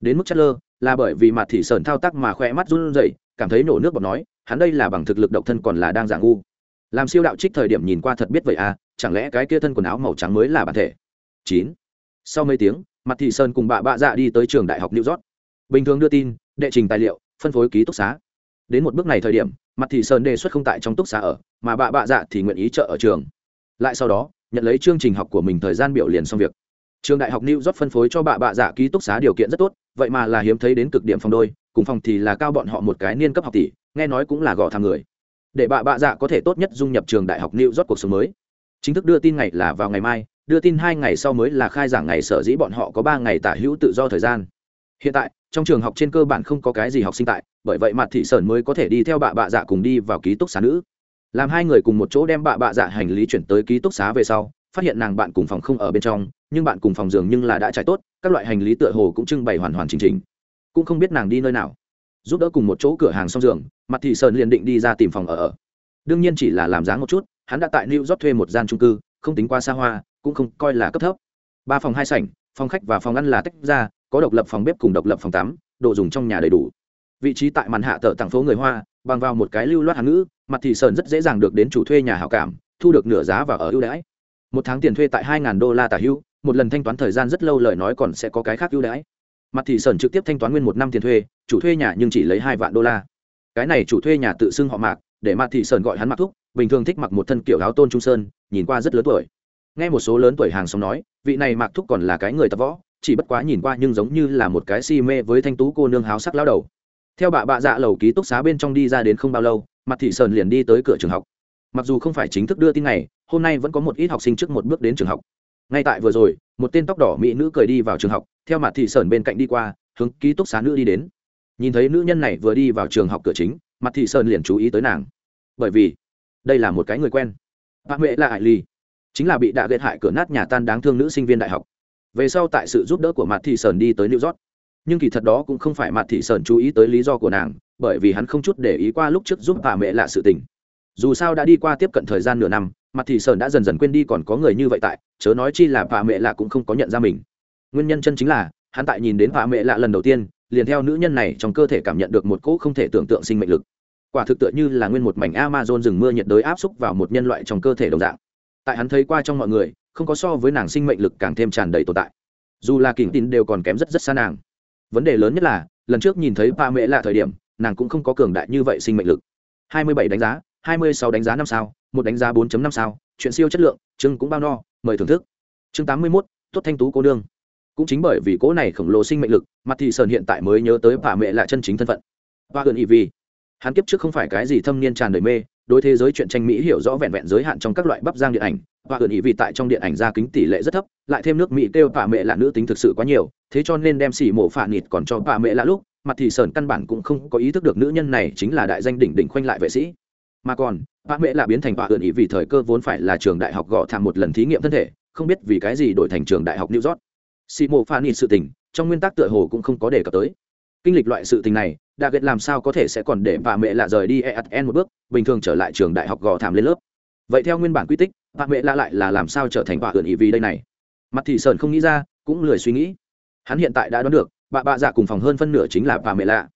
Đến mức chất lơ, là bởi vì mặt thì sờn thao tác mà khỏe mắt run rẩy, cảm thấy nổ nước bọt nói, hắn đây là bằng thực lực độc thân còn là đang giả ngu. Làm siêu đạo trích thời điểm nhìn qua thật biết vậy à chẳng lẽ cái kia thân quần áo màu trắng mới là bản thể? Chín. Sau mấy tiếng mặt thị sơn cùng bà bạ dạ đi tới trường đại học new york. Bình thường đưa tin đệ trình tài liệu phân phối ký túc xá. Đến một bước này thời điểm mặt thị sơn đề xuất không tại trong túc xá ở mà bà bạ dạ thì nguyện ý trợ ở trường lại sau đó, nhận lấy chương trình học của mình thời gian biểu liền xong việc. Trường đại học new york phân phối cho bà bạ dạ ký túc xá điều kiện rất tốt, vậy mà là hiếm thấy đến cực điểm phòng đôi, cùng phòng thì là cao bọn họ một cái niên cấp học tỷ, nghe nói cũng là gõ thằng người. Để bà bạ dạ có thể tốt nhất dung nhập trường đại học new york cuộc sống mới. Chính thức đưa tin ngày là vào ngày mai, đưa tin hai ngày sau mới là khai giảng ngày sở dĩ bọn họ có ba ngày tả hữu tự do thời gian. Hiện tại, trong trường học trên cơ bản không có cái gì học sinh tại, bởi vậy mặt thị sơn mới có thể đi theo bà bạ dạ cùng đi vào ký túc xá nữ làm hai người cùng một chỗ đem bạ bạ dạ hành lý chuyển tới ký túc xá về sau, phát hiện nàng bạn cùng phòng không ở bên trong, nhưng bạn cùng phòng giường nhưng là đã trải tốt, các loại hành lý tựa hồ cũng trưng bày hoàn hoàn chỉnh chỉnh. Cũng không biết nàng đi nơi nào. Giúp đỡ cùng một chỗ cửa hàng xong giường, mặt thị sơn liền định đi ra tìm phòng ở ở. Đương nhiên chỉ là làm dáng một chút, hắn đã tại new york thuê một gian trung cư, không tính qua xa hoa, cũng không coi là cấp thấp. Ba phòng hai sảnh, phòng khách và phòng ăn là tách ra, có độc lập phòng bếp cùng độc lập phòng tắm, đồ dùng trong nhà đầy đủ. Vị trí tại màn hạ tờ tặng phố người hoa, bằng vào một cái lưu loát hán ngữ mặt thị sơn rất dễ dàng được đến chủ thuê nhà hảo cảm, thu được nửa giá và ở ưu đãi. Một tháng tiền thuê tại hai đô la tả hữu một lần thanh toán thời gian rất lâu lời nói còn sẽ có cái khác ưu đãi. Mặt thị sơn trực tiếp thanh toán nguyên một năm tiền thuê, chủ thuê nhà nhưng chỉ lấy hai vạn đô la. Cái này chủ thuê nhà tự xưng họ mạc, để mặt thị sơn gọi hắn mặc thúc, bình thường thích mặc một thân kiểu áo tôn trung sơn, nhìn qua rất lớn tuổi. Nghe một số lớn tuổi hàng xóm nói, vị này mặc thúc còn là cái người tập võ, chỉ bất quá nhìn qua nhưng giống như là một cái si mê với thanh tú cô nương háo sắc lao đầu. Theo bà bạ dạ lầu ký túc xá bên trong đi ra đến không bao lâu mặt thị sơn liền đi tới cửa trường học. Mặc dù không phải chính thức đưa tin này hôm nay vẫn có một ít học sinh trước một bước đến trường học. Ngay tại vừa rồi, một tên tóc đỏ mỹ nữ cười đi vào trường học, theo mặt thị sơn bên cạnh đi qua, hướng ký túc xá nữ đi đến. Nhìn thấy nữ nhân này vừa đi vào trường học cửa chính, mặt thị sơn liền chú ý tới nàng. Bởi vì, đây là một cái người quen. Bà huệ là hải ly chính là bị đạ ghét hại cửa nát nhà tan đáng thương nữ sinh viên đại học. Về sau tại sự giúp đỡ của mặt thị sơn đi tới new york. Nhưng kỳ thật đó cũng không phải mặt thị sơn chú ý tới lý do của nàng bởi vì hắn không chút để ý qua lúc trước giúp bà mẹ lạ sự tình. Dù sao đã đi qua tiếp cận thời gian nửa năm mặt thì sơn đã dần dần quên đi còn có người như vậy tại, chớ nói chi là bà mẹ lạ cũng không có nhận ra mình. Nguyên nhân chân chính là, hắn tại nhìn đến bà mẹ lạ lần đầu tiên, liền theo nữ nhân này trong cơ thể cảm nhận được một cỗ không thể tưởng tượng sinh mệnh lực. Quả thực tựa như là nguyên một mảnh amazon rừng mưa nhiệt đới áp xúc vào một nhân loại trong cơ thể đồng dạng. Tại hắn thấy qua trong mọi người, không có so với nàng sinh mệnh lực càng thêm tràn đầy tồn tại. Dù là kỉnh tin đều còn kém rất rất xa nàng. Vấn đề lớn nhất là, lần trước nhìn thấy ba mẹ là thời điểm nàng cũng không có cường đại như vậy sinh mệnh lực. 27 đánh giá 26 đánh giá năm sao một đánh giá 4.5 sao chuyện siêu chất lượng chương cũng bao no mời thưởng thức. Chương 81, tốt thanh tú cô đương cũng chính bởi vì cố này khổng lồ sinh mệnh lực mặt thị sơn hiện tại mới nhớ tới bà mẹ là chân chính thân phận. Và gần ý vì hắn kiếp trước không phải cái gì thâm niên tràn đầy mê đối thế giới chuyện tranh mỹ hiểu rõ vẹn vẹn giới hạn trong các loại bắp giang điện ảnh. Và gần ý vì tại trong điện ảnh ra kính tỷ lệ rất thấp lại thêm nước mỹ kêu bà mẹ là nữ tính thực sự quá nhiều thế cho nên đem xỉ mổ phản nịt còn cho bà mẹ là lúc mặt thì sờn căn bản cũng không có ý thức được nữ nhân này chính là đại danh đỉnh đỉnh khoanh lại vệ sĩ. Mà còn bà mẹ là biến thành bà ẩn ý vì thời cơ vốn phải là trường đại học gõ thảm một lần thí nghiệm thân thể, không biết vì cái gì đổi thành trường đại học new york. Xì mộ pha nịt sự tình, trong nguyên tắc tựa hồ cũng không có đề cập tới. Kinh lịch loại sự tình này đã ghét làm sao có thể sẽ còn để bà mẹ lạ rời đi esn một bước, bình thường trở lại trường đại học gò thảm lên lớp? Vậy theo nguyên bản quy tích bà mẹ lạ lại là làm sao trở thành bà ẩn ý vì đây này? Mặt thì sơn không nghĩ ra, cũng lười suy nghĩ. Hắn hiện tại đã đoán được bà bạ dạ cùng phòng hơn phân nửa chính là bà mẹ lạ.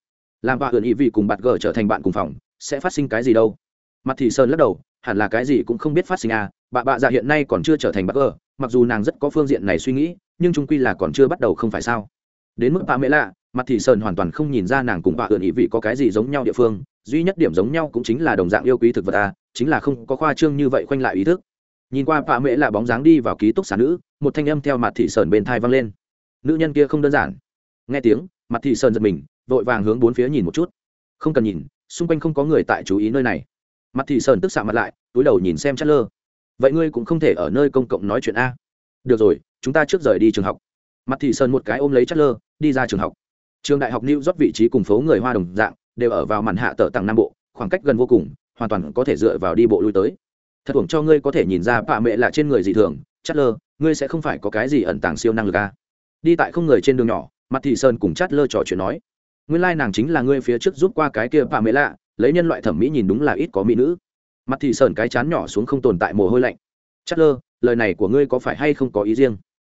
Làm bà ẩn ý vị cùng bạt gờ trở thành bạn cùng phòng, sẽ phát sinh cái gì đâu? Mặt thị sơn lắc đầu, hẳn là cái gì cũng không biết phát sinh à bà bạ dạ hiện nay còn chưa trở thành bạt gờ, mặc dù nàng rất có phương diện này suy nghĩ, nhưng trung quy là còn chưa bắt đầu không phải sao. Đến mức bà mẹ lạ, mặt thị sơn hoàn toàn không nhìn ra nàng cùng bà ẩn ý vị có cái gì giống nhau địa phương, duy nhất điểm giống nhau cũng chính là đồng dạng yêu quý thực vật à chính là không có khoa trương như vậy khoanh lại ý thức. Nhìn qua bà mẹ lạ bóng dáng đi vào ký túc xá nữ, một thanh âm theo mặt thị sơn bên thai vang lên. Nữ nhân kia không đơn giản nghe tiếng, mặt thị sơn giật mình, vội vàng hướng bốn phía nhìn một chút. Không cần nhìn, xung quanh không có người tại chú ý nơi này. Mặt thị sơn tức xạ mặt lại, túi đầu nhìn xem chất lơ. Vậy ngươi cũng không thể ở nơi công cộng nói chuyện a. Được rồi, chúng ta trước rời đi trường học. Mặt thị sơn một cái ôm lấy chất lơ, đi ra trường học. Trường đại học new rót vị trí cùng phố người hoa đồng dạng, đều ở vào màn hạ tờ tầng nam bộ, khoảng cách gần vô cùng, hoàn toàn có thể dựa vào đi bộ lui tới. Thật ủng cho ngươi có thể nhìn ra bạ mẹ là trên người dị thường chất lơ, ngươi sẽ không phải có cái gì ẩn tàng siêu năng lực a. Đi tại không người trên đường nhỏ mặt thị sơn cùng chát lơ trò chuyện nói, nguyên lai nàng chính là ngươi phía trước giúp qua cái kia và mẹ lạ, lấy nhân loại thẩm mỹ nhìn đúng là ít có mỹ nữ. Mặt thị sơn cái chán nhỏ xuống không tồn tại mồ hôi lạnh. Chát lơ, lời này của ngươi có phải hay không có ý riêng?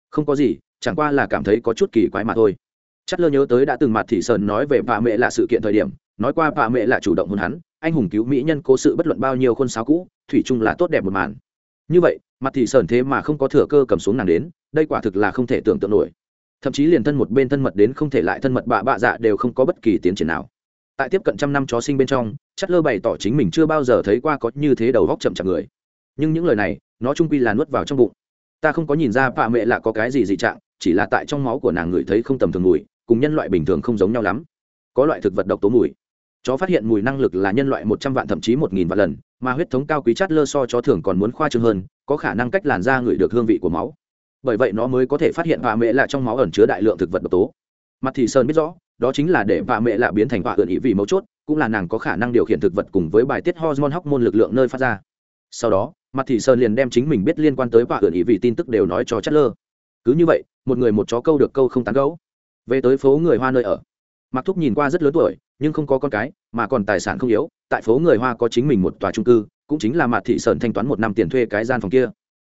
Không có gì, chẳng qua là cảm thấy có chút kỳ quái mà thôi. Chát lơ nhớ tới đã từng mặt thị sơn nói về bà mẹ là sự kiện thời điểm, nói qua bà mẹ là chủ động hơn hắn, anh hùng cứu mỹ nhân cố sự bất luận bao nhiêu khuôn sáo cũ, thủy chung là tốt đẹp một màn. Như vậy, mặt thị sơn thế mà không có thừa cơ cầm xuống nàng đến, đây quả thực là không thể tưởng tượng nổi thậm chí liền thân một bên thân mật đến không thể lại thân mật bạ bạ dạ đều không có bất kỳ tiến triển nào. Tại tiếp cận trăm năm chó sinh bên trong, chất lơ bày tỏ chính mình chưa bao giờ thấy qua có như thế đầu góc chậm chạp người. Nhưng những lời này, nó trung quy là nuốt vào trong bụng. Ta không có nhìn ra bạ mẹ là có cái gì dị trạng, chỉ là tại trong máu của nàng ngửi thấy không tầm thường mùi, cùng nhân loại bình thường không giống nhau lắm. Có loại thực vật độc tố mùi. Chó phát hiện mùi năng lực là nhân loại một trăm vạn thậm chí một nghìn vạn lần, mà huyết thống cao quý chát lơ so chó thường còn muốn khoa trương hơn, có khả năng cách làn da ngửi được hương vị của máu bởi vậy nó mới có thể phát hiện vạ mẹ lạ trong máu ẩn chứa đại lượng thực vật độc tố. Mặt thì sơn biết rõ, đó chính là để vạ mẹ lạ biến thành vạ ẩn ý vì mấu chốt, cũng là nàng có khả năng điều khiển thực vật cùng với bài tiết hormone hóc môn lực lượng nơi phát ra. Sau đó, mặt thị sơn liền đem chính mình biết liên quan tới vạ ẩn ý vì tin tức đều nói cho chất lơ cứ như vậy, một người một chó câu được câu không tán gấu về tới phố người hoa nơi ở. Mặc thúc nhìn qua rất lớn tuổi, nhưng không có con cái, mà còn tài sản không yếu. Tại phố người hoa có chính mình một tòa trung cư, cũng chính là mặt thị sơn thanh toán một năm tiền thuê cái gian phòng kia.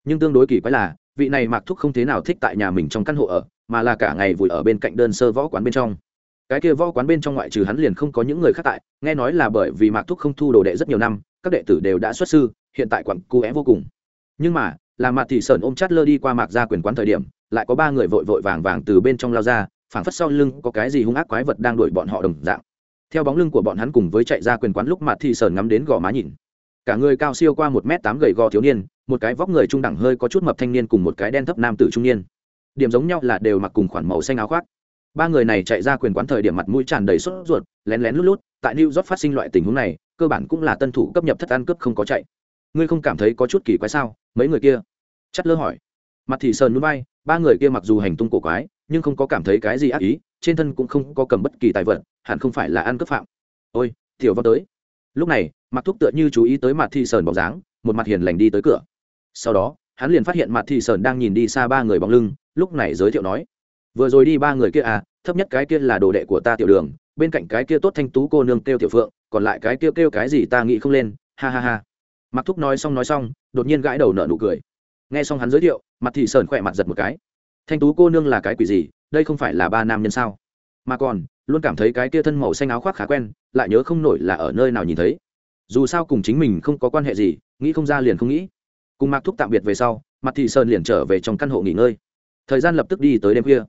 Nhưng tương đối kỳ quái là vị này mạc thúc không thế nào thích tại nhà mình trong căn hộ ở, mà là cả ngày vùi ở bên cạnh đơn sơ võ quán bên trong. Cái kia võ quán bên trong ngoại trừ hắn liền không có những người khác tại, nghe nói là bởi vì mạc thúc không thu đồ đệ rất nhiều năm, các đệ tử đều đã xuất sư, hiện tại quặng cu é vô cùng. Nhưng mà, là mặt thị sơn ôm chát lơ đi qua mạc ra quyền quán thời điểm, lại có ba người vội vội vàng vàng từ bên trong lao ra, phảng phất sau lưng có cái gì hung ác quái vật đang đuổi bọn họ đồng dạng. Theo bóng lưng của bọn hắn cùng với chạy ra quyền quán lúc mặt thị sơn ngắm đến gò má nhìn. Cả người cao siêu qua một m tám gầy gò thiếu niên một cái vóc người trung đẳng hơi có chút mập thanh niên cùng một cái đen thấp nam tử trung niên. Điểm giống nhau là đều mặc cùng khoản màu xanh áo khoác. Ba người này chạy ra quyền quán thời điểm mặt mũi tràn đầy sốt ruột, lén lén lút lút, tại new york phát sinh loại tình huống này, cơ bản cũng là tân thủ cấp nhập thất ăn cướp không có chạy. Ngươi không cảm thấy có chút kỳ quái sao? Mấy người kia? Chất lơ hỏi. Mặt thì sờn núi bay, ba người kia mặc dù hành tung cổ quái, nhưng không có cảm thấy cái gì ác ý, trên thân cũng không có cầm bất kỳ tài vật, hẳn không phải là ăn cướp phạm. Ôi, tiểu vào tới. Lúc này, mặc thúc tựa như chú ý tới mặt thị sơn bóng dáng, một mặt hiền lành đi tới cửa sau đó hắn liền phát hiện mặt thị sơn đang nhìn đi xa ba người bóng lưng lúc này giới thiệu nói vừa rồi đi ba người kia à thấp nhất cái kia là đồ đệ của ta tiểu đường bên cạnh cái kia tốt thanh tú cô nương kêu tiểu phượng còn lại cái kia kêu, kêu cái gì ta nghĩ không lên ha ha ha. Mặc thúc nói xong nói xong đột nhiên gãi đầu nở nụ cười. Nghe xong hắn giới thiệu mặt thị sơn khỏe mặt giật một cái. Thanh tú cô nương là cái quỷ gì đây không phải là ba nam nhân sao? Mà còn luôn cảm thấy cái kia thân màu xanh áo khoác khá quen lại nhớ không nổi là ở nơi nào nhìn thấy. Dù sao cùng chính mình không có quan hệ gì nghĩ không ra liền không nghĩ cùng mạc thúc tạm biệt về sau, mặt thị sơn liền trở về trong căn hộ nghỉ ngơi. Thời gian lập tức đi tới đêm khuya.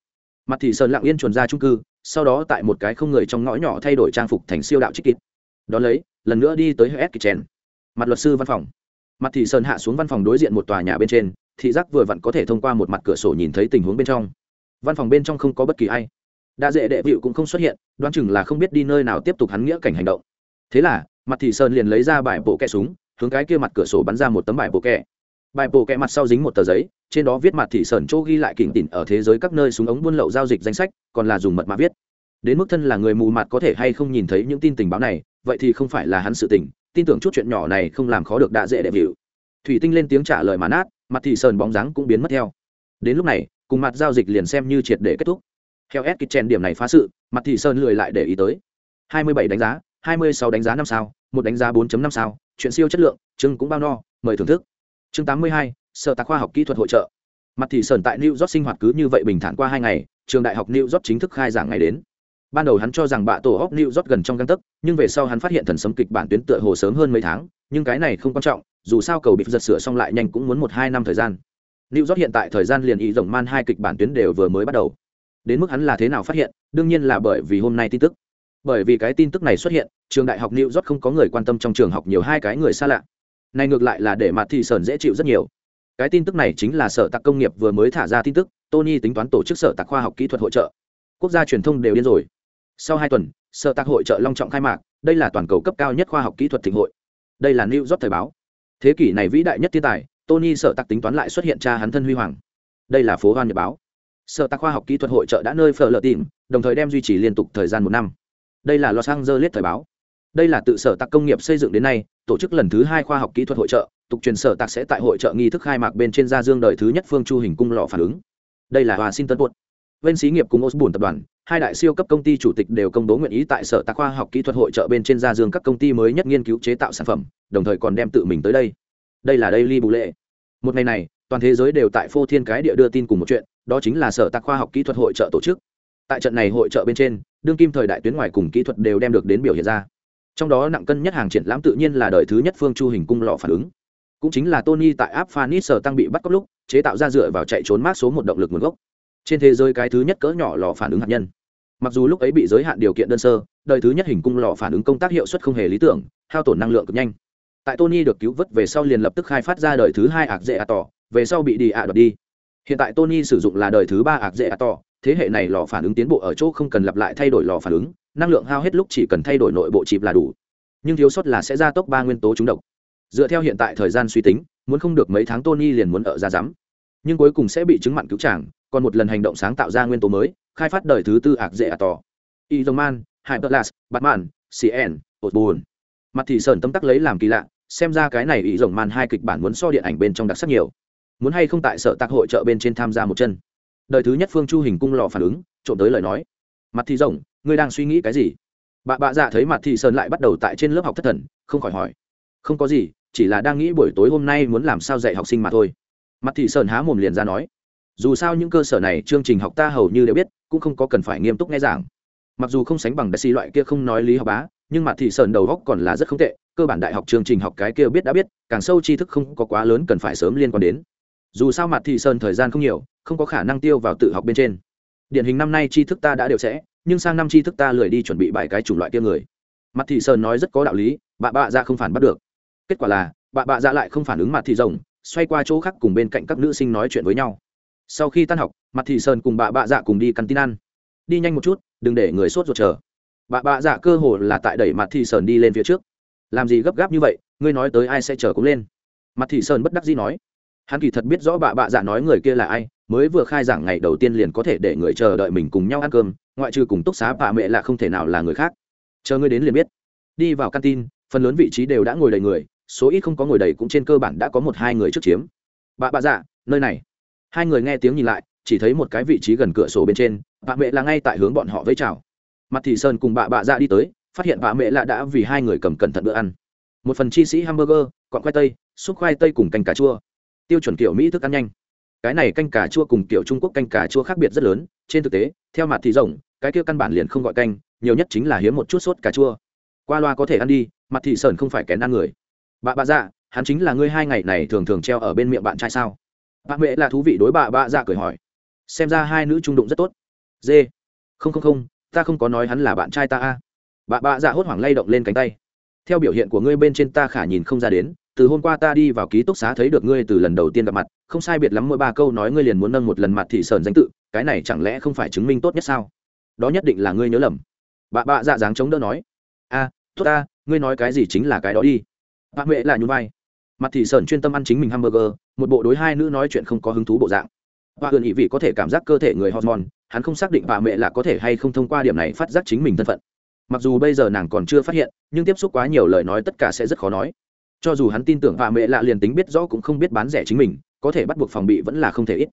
Mặt thị sơn lặng yên chuồn ra trung cư, sau đó tại một cái không người trong ngõ nhỏ thay đổi trang phục thành siêu đạo trích kịp đón lấy, lần nữa đi tới hết kitchen. Mặt luật sư văn phòng. Mặt thị sơn hạ xuống văn phòng đối diện một tòa nhà bên trên, thị giác vừa vặn có thể thông qua một mặt cửa sổ nhìn thấy tình huống bên trong. Văn phòng bên trong không có bất kỳ ai. Đa dễ đệ vịu cũng không xuất hiện, đoán chừng là không biết đi nơi nào tiếp tục hắn nghĩa cảnh hành động. Thế là, mặt thị sơn liền lấy ra bài bộ kẹ súng, hướng cái kia mặt cửa sổ bắn ra một tấm bài bộ kẹ bài bổ kẹ mặt sau dính một tờ giấy, trên đó viết mặt thị sơn chỗ ghi lại kỉnh tỉn ở thế giới các nơi súng ống buôn lậu giao dịch danh sách, còn là dùng mật mã viết. Đến mức thân là người mù mặt có thể hay không nhìn thấy những tin tình báo này, vậy thì không phải là hắn sự tình, tin tưởng chút chuyện nhỏ này không làm khó được đa dễ đệ hiệu thủy tinh lên tiếng trả lời mà nát, mặt thị sơn bóng dáng cũng biến mất theo. Đến lúc này, cùng mặt giao dịch liền xem như triệt để kết thúc. Theo s kitchen điểm này phá sự, mặt thị sơn lười lại để ý tới. 27 đánh giá 26 đánh giá năm sao, một đánh giá 4.5 sao, chuyện siêu chất lượng chưng cũng bao no, mời thưởng thức chương 82, sở tạc khoa học kỹ thuật hội trợ mặt thị sơn tại new york sinh hoạt cứ như vậy bình thản qua hai ngày trường đại học new york chính thức khai giảng ngày đến ban đầu hắn cho rằng bạ tổ óc new york gần trong găng tấc nhưng về sau hắn phát hiện thần sấm kịch bản tuyến tựa hồ sớm hơn mấy tháng nhưng cái này không quan trọng dù sao cầu bị giật sửa xong lại nhanh cũng muốn một hai năm thời gian New York hiện tại thời gian liền ý rồng man hai kịch bản tuyến đều vừa mới bắt đầu. Đến mức hắn là thế nào phát hiện, đương nhiên là bởi vì hôm nay tin tức. Bởi vì cái tin tức này xuất hiện, trường đại học New York không có người quan tâm trong trường học nhiều hai cái người xa lạ. Này ngược lại là để mặt thị sơn dễ chịu rất nhiều. Cái tin tức này chính là sở tạc công nghiệp vừa mới thả ra tin tức, Tony tính toán tổ chức sở tạc khoa học kỹ thuật hội trợ. Quốc gia truyền thông đều điên rồi. Sau hai tuần, sở tạc hội trợ long trọng khai mạc, đây là toàn cầu cấp cao nhất khoa học kỹ thuật thịnh hội. Đây là New York thời báo. Thế kỷ này vĩ đại nhất thiên tài, tony sở tạc tính toán lại xuất hiện cha hắn thân huy hoàng đây là phố hoan nhật báo Sở tạc khoa học kỹ thuật hội trợ đã nơi phở lợ tìm đồng thời đem duy trì liên tục thời gian một năm đây là los angeles thời báo đây là tự sở tạc công nghiệp xây dựng đến nay, tổ chức lần thứ hai khoa học kỹ thuật hội trợ, tục truyền sở tạc sẽ tại hội trợ nghi thức khai mạc bên trên gia dương đời thứ nhất phương chu hình cung lò phản ứng. Đây là washington post. Bên xí nghiệp cùng osborne tập đoàn, hai đại siêu cấp công ty chủ tịch đều công bố nguyện ý tại sở tạc khoa học kỹ thuật hội trợ bên trên gia dương các công ty mới nhất nghiên cứu chế tạo sản phẩm, đồng thời còn đem tự mình tới đây. Đây là đây bù lệ. Một ngày này, toàn thế giới đều tại phô thiên cái địa đưa tin cùng một chuyện, đó chính là sở tạc khoa học kỹ thuật hội trợ tổ chức. Tại trận này hội trợ bên trên, đương kim thời đại tuyến ngoài cùng kỹ thuật đều đem được đến biểu hiện ra trong đó nặng cân nhất hàng triển lãm tự nhiên là đời thứ nhất phương chu hình cung lò phản ứng. Cũng chính là tony tại áp phanis sở tăng bị bắt cóc lúc, chế tạo ra dựa vào chạy trốn mát số một động lực nguồn gốc. Trên thế giới cái thứ nhất cỡ nhỏ lò phản ứng hạt nhân. Mặc dù lúc ấy bị giới hạn điều kiện đơn sơ, đời thứ nhất hình cung lò phản ứng công tác hiệu suất không hề lý tưởng, hao tổn năng lượng cực nhanh. Tại tony được cứu vớt về sau liền lập tức khai phát ra đời thứ hai ạc dễ ạ tỏ, về sau bị đi ạ đoạt đi. Hiện tại tony sử dụng là đời thứ ba ạc dễ ạ tỏ, thế hệ này lò phản ứng tiến bộ ở chỗ không cần lặp lại thay đổi lò phản ứng năng lượng hao hết lúc chỉ cần thay đổi nội bộ chịp là đủ. Nhưng thiếu sót là sẽ gia tốc ba nguyên tố trúng độc. Dựa theo hiện tại thời gian suy tính, muốn không được mấy tháng tony liền muốn ở ra rắm. Nhưng cuối cùng sẽ bị chứng mặn cứu tràng còn một lần hành động sáng tạo ra nguyên tố mới, khai phát đời thứ tư ạc dễ ạ tỏ y dòng man hyperlas, batman cn osborne. Mặt thì sờn tâm tắc lấy làm kỳ lạ, xem ra cái này y rồng man hai kịch bản muốn so điện ảnh bên trong đặc sắc nhiều. Muốn hay không tại sở tạc hội trợ bên trên tham gia một chân. Đời thứ nhất phương chu hình cung lò phản ứng, trộm tới lời nói. Mặt thì rồng ngươi đang suy nghĩ cái gì? Bà bạ dạ thấy mặt Thị sơn lại bắt đầu tại trên lớp học thất thần, không khỏi hỏi. Không có gì, chỉ là đang nghĩ buổi tối hôm nay muốn làm sao dạy học sinh mà thôi. Mặt Thị sơn há mồm liền ra nói. Dù sao những cơ sở này, chương trình học ta hầu như đều biết, cũng không có cần phải nghiêm túc nghe giảng. Mặc dù không sánh bằng đại sĩ loại kia không nói lý học bá, nhưng mặt thị sơn đầu góc còn là rất không tệ, cơ bản đại học chương trình học cái kia biết đã biết, càng sâu tri thức không có quá lớn cần phải sớm liên quan đến. Dù sao mặt thị sơn thời gian không nhiều, không có khả năng tiêu vào tự học bên trên. Điển hình năm nay tri thức ta đã đều sẽ nhưng sang năm tri thức ta lười đi chuẩn bị bài cái chủng loại kia người. Mặt thị sơn nói rất có đạo lý, bà bạ ra dạ không phản bắt được. Kết quả là, bà bạ ra dạ lại không phản ứng mặt thị rồng, xoay qua chỗ khác cùng bên cạnh các nữ sinh nói chuyện với nhau. Sau khi tan học, mặt thị sơn cùng bà bạ dạ cùng đi căn tin ăn. Đi nhanh một chút, đừng để người sốt ruột chờ. Bà bạ dạ cơ hồ là tại đẩy mặt thị sơn đi lên phía trước. Làm gì gấp gáp như vậy, ngươi nói tới ai sẽ chờ cũng lên. Mặt thị sơn bất đắc dĩ nói. Hắn kỳ thật biết rõ bà bạ dạ nói người kia là ai, mới vừa khai giảng ngày đầu tiên liền có thể để người chờ đợi mình cùng nhau ăn cơm ngoại trừ cùng túc xá bà mẹ là không thể nào là người khác. Chờ ngươi đến liền biết. Đi vào căn tin phần lớn vị trí đều đã ngồi đầy người, số ít không có ngồi đầy cũng trên cơ bản đã có một hai người trước chiếm. Bà bà dạ nơi này. Hai người nghe tiếng nhìn lại, chỉ thấy một cái vị trí gần cửa sổ bên trên, bà mẹ là ngay tại hướng bọn họ với chào. Mặt thị sơn cùng bà bà dạ đi tới, phát hiện bà mẹ là đã vì hai người cầm cẩn thận bữa ăn. Một phần chi sĩ hamburger cọn khoai tây xúc khoai tây cùng canh cà chua. Tiêu chuẩn kiểu mỹ thức ăn nhanh. Cái này canh cà chua cùng kiểu trung quốc canh cà chua khác biệt rất lớn, trên thực tế, theo mặt thị rồng cái kia căn bản liền không gọi canh, nhiều nhất chính là hiếm một chút sốt cà chua. Qua loa có thể ăn đi, mặt thị sơn không phải kén ăn người. Bà bà dạ hắn chính là ngươi hai ngày này thường thường treo ở bên miệng bạn trai sao? Bà mẹ là thú vị đối bà bà dạ cười hỏi. Xem ra hai nữ trung đụng rất tốt. Dê. Không không không, ta không có nói hắn là bạn trai ta a. Bà bà dạ hốt hoảng lay động lên cánh tay. Theo biểu hiện của ngươi bên trên ta khả nhìn không ra đến, từ hôm qua ta đi vào ký túc xá thấy được ngươi từ lần đầu tiên gặp mặt, không sai biệt lắm mỗi ba câu nói ngươi liền muốn nâng một lần mặt thị sơn danh tự, cái này chẳng lẽ không phải chứng minh tốt nhất sao? Đó nhất định là ngươi nhớ lầm. Bà bạ dạ dáng chống đỡ nói, a, tốt ta, ngươi nói cái gì chính là cái đó đi. Bà huệ là nhún vai. Mặt thị sờn chuyên tâm ăn chính mình hamburger, một bộ đối hai nữ nói chuyện không có hứng thú bộ dạng. Và ươn ỵ vị có thể cảm giác cơ thể người hormone, hắn không xác định bà mẹ là có thể hay không thông qua điểm này phát giác chính mình thân phận. Mặc dù bây giờ nàng còn chưa phát hiện, nhưng tiếp xúc quá nhiều lời nói tất cả sẽ rất khó nói. Cho dù hắn tin tưởng bà mẹ lạ liền tính biết rõ cũng không biết bán rẻ chính mình, có thể bắt buộc phòng bị vẫn là không thể ít.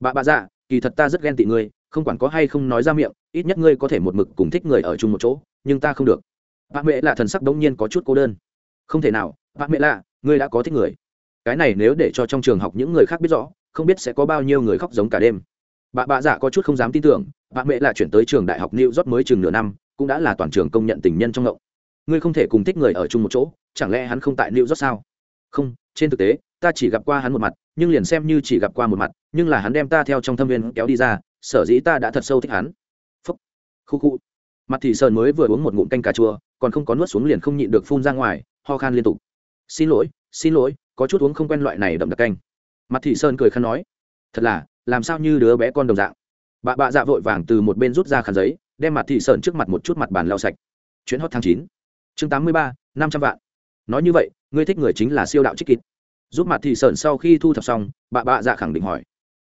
Bà bà dạ kỳ thật ta rất ghen tị ngươi, không quản có hay không nói ra miệng, ít nhất ngươi có thể một mực cùng thích người ở chung một chỗ, nhưng ta không được. Bà mẹ lạ thần sắc đống nhiên có chút cô đơn. Không thể nào bà mẹ lạ, ngươi đã có thích người. Cái này nếu để cho trong trường học những người khác biết rõ, không biết sẽ có bao nhiêu người khóc giống cả đêm. Bà bà dạ có chút không dám tin tưởng bà mẹ là chuyển tới trường đại học new york mới chừng nửa năm, cũng đã là toàn trường công nhận tình nhân trong ngộng. Ngươi không thể cùng thích người ở chung một chỗ, chẳng lẽ hắn không tại new york sao? Không, trên thực tế, ta chỉ gặp qua hắn một mặt, nhưng liền xem như chỉ gặp qua một mặt nhưng là hắn đem ta theo trong thâm viên kéo đi ra, sở dĩ ta đã thật sâu thích hắn. Phúc. Khu khu. Mặt thị sơn mới vừa uống một ngụm canh cà chua, còn không có nuốt xuống liền không nhịn được phun ra ngoài, ho khan liên tục. Xin lỗi xin lỗi, có chút uống không quen loại này đậm đặc canh. Mặt thị sơn cười khăn nói, thật là, làm sao như đứa bé con đồng dạng? Bà bạ dạ vội vàng từ một bên rút ra khăn giấy, đem mặt thị sơn trước mặt một chút mặt bàn lau sạch. Chuyến hot tháng chín. Chương tám mươi ba, năm trăm vạn. Nói như vậy, ngươi thích người chính là siêu đạo trích kịt. Giúp mặt thị sơn sau khi thu thập xong, bà bạ dạ khẳng định hỏi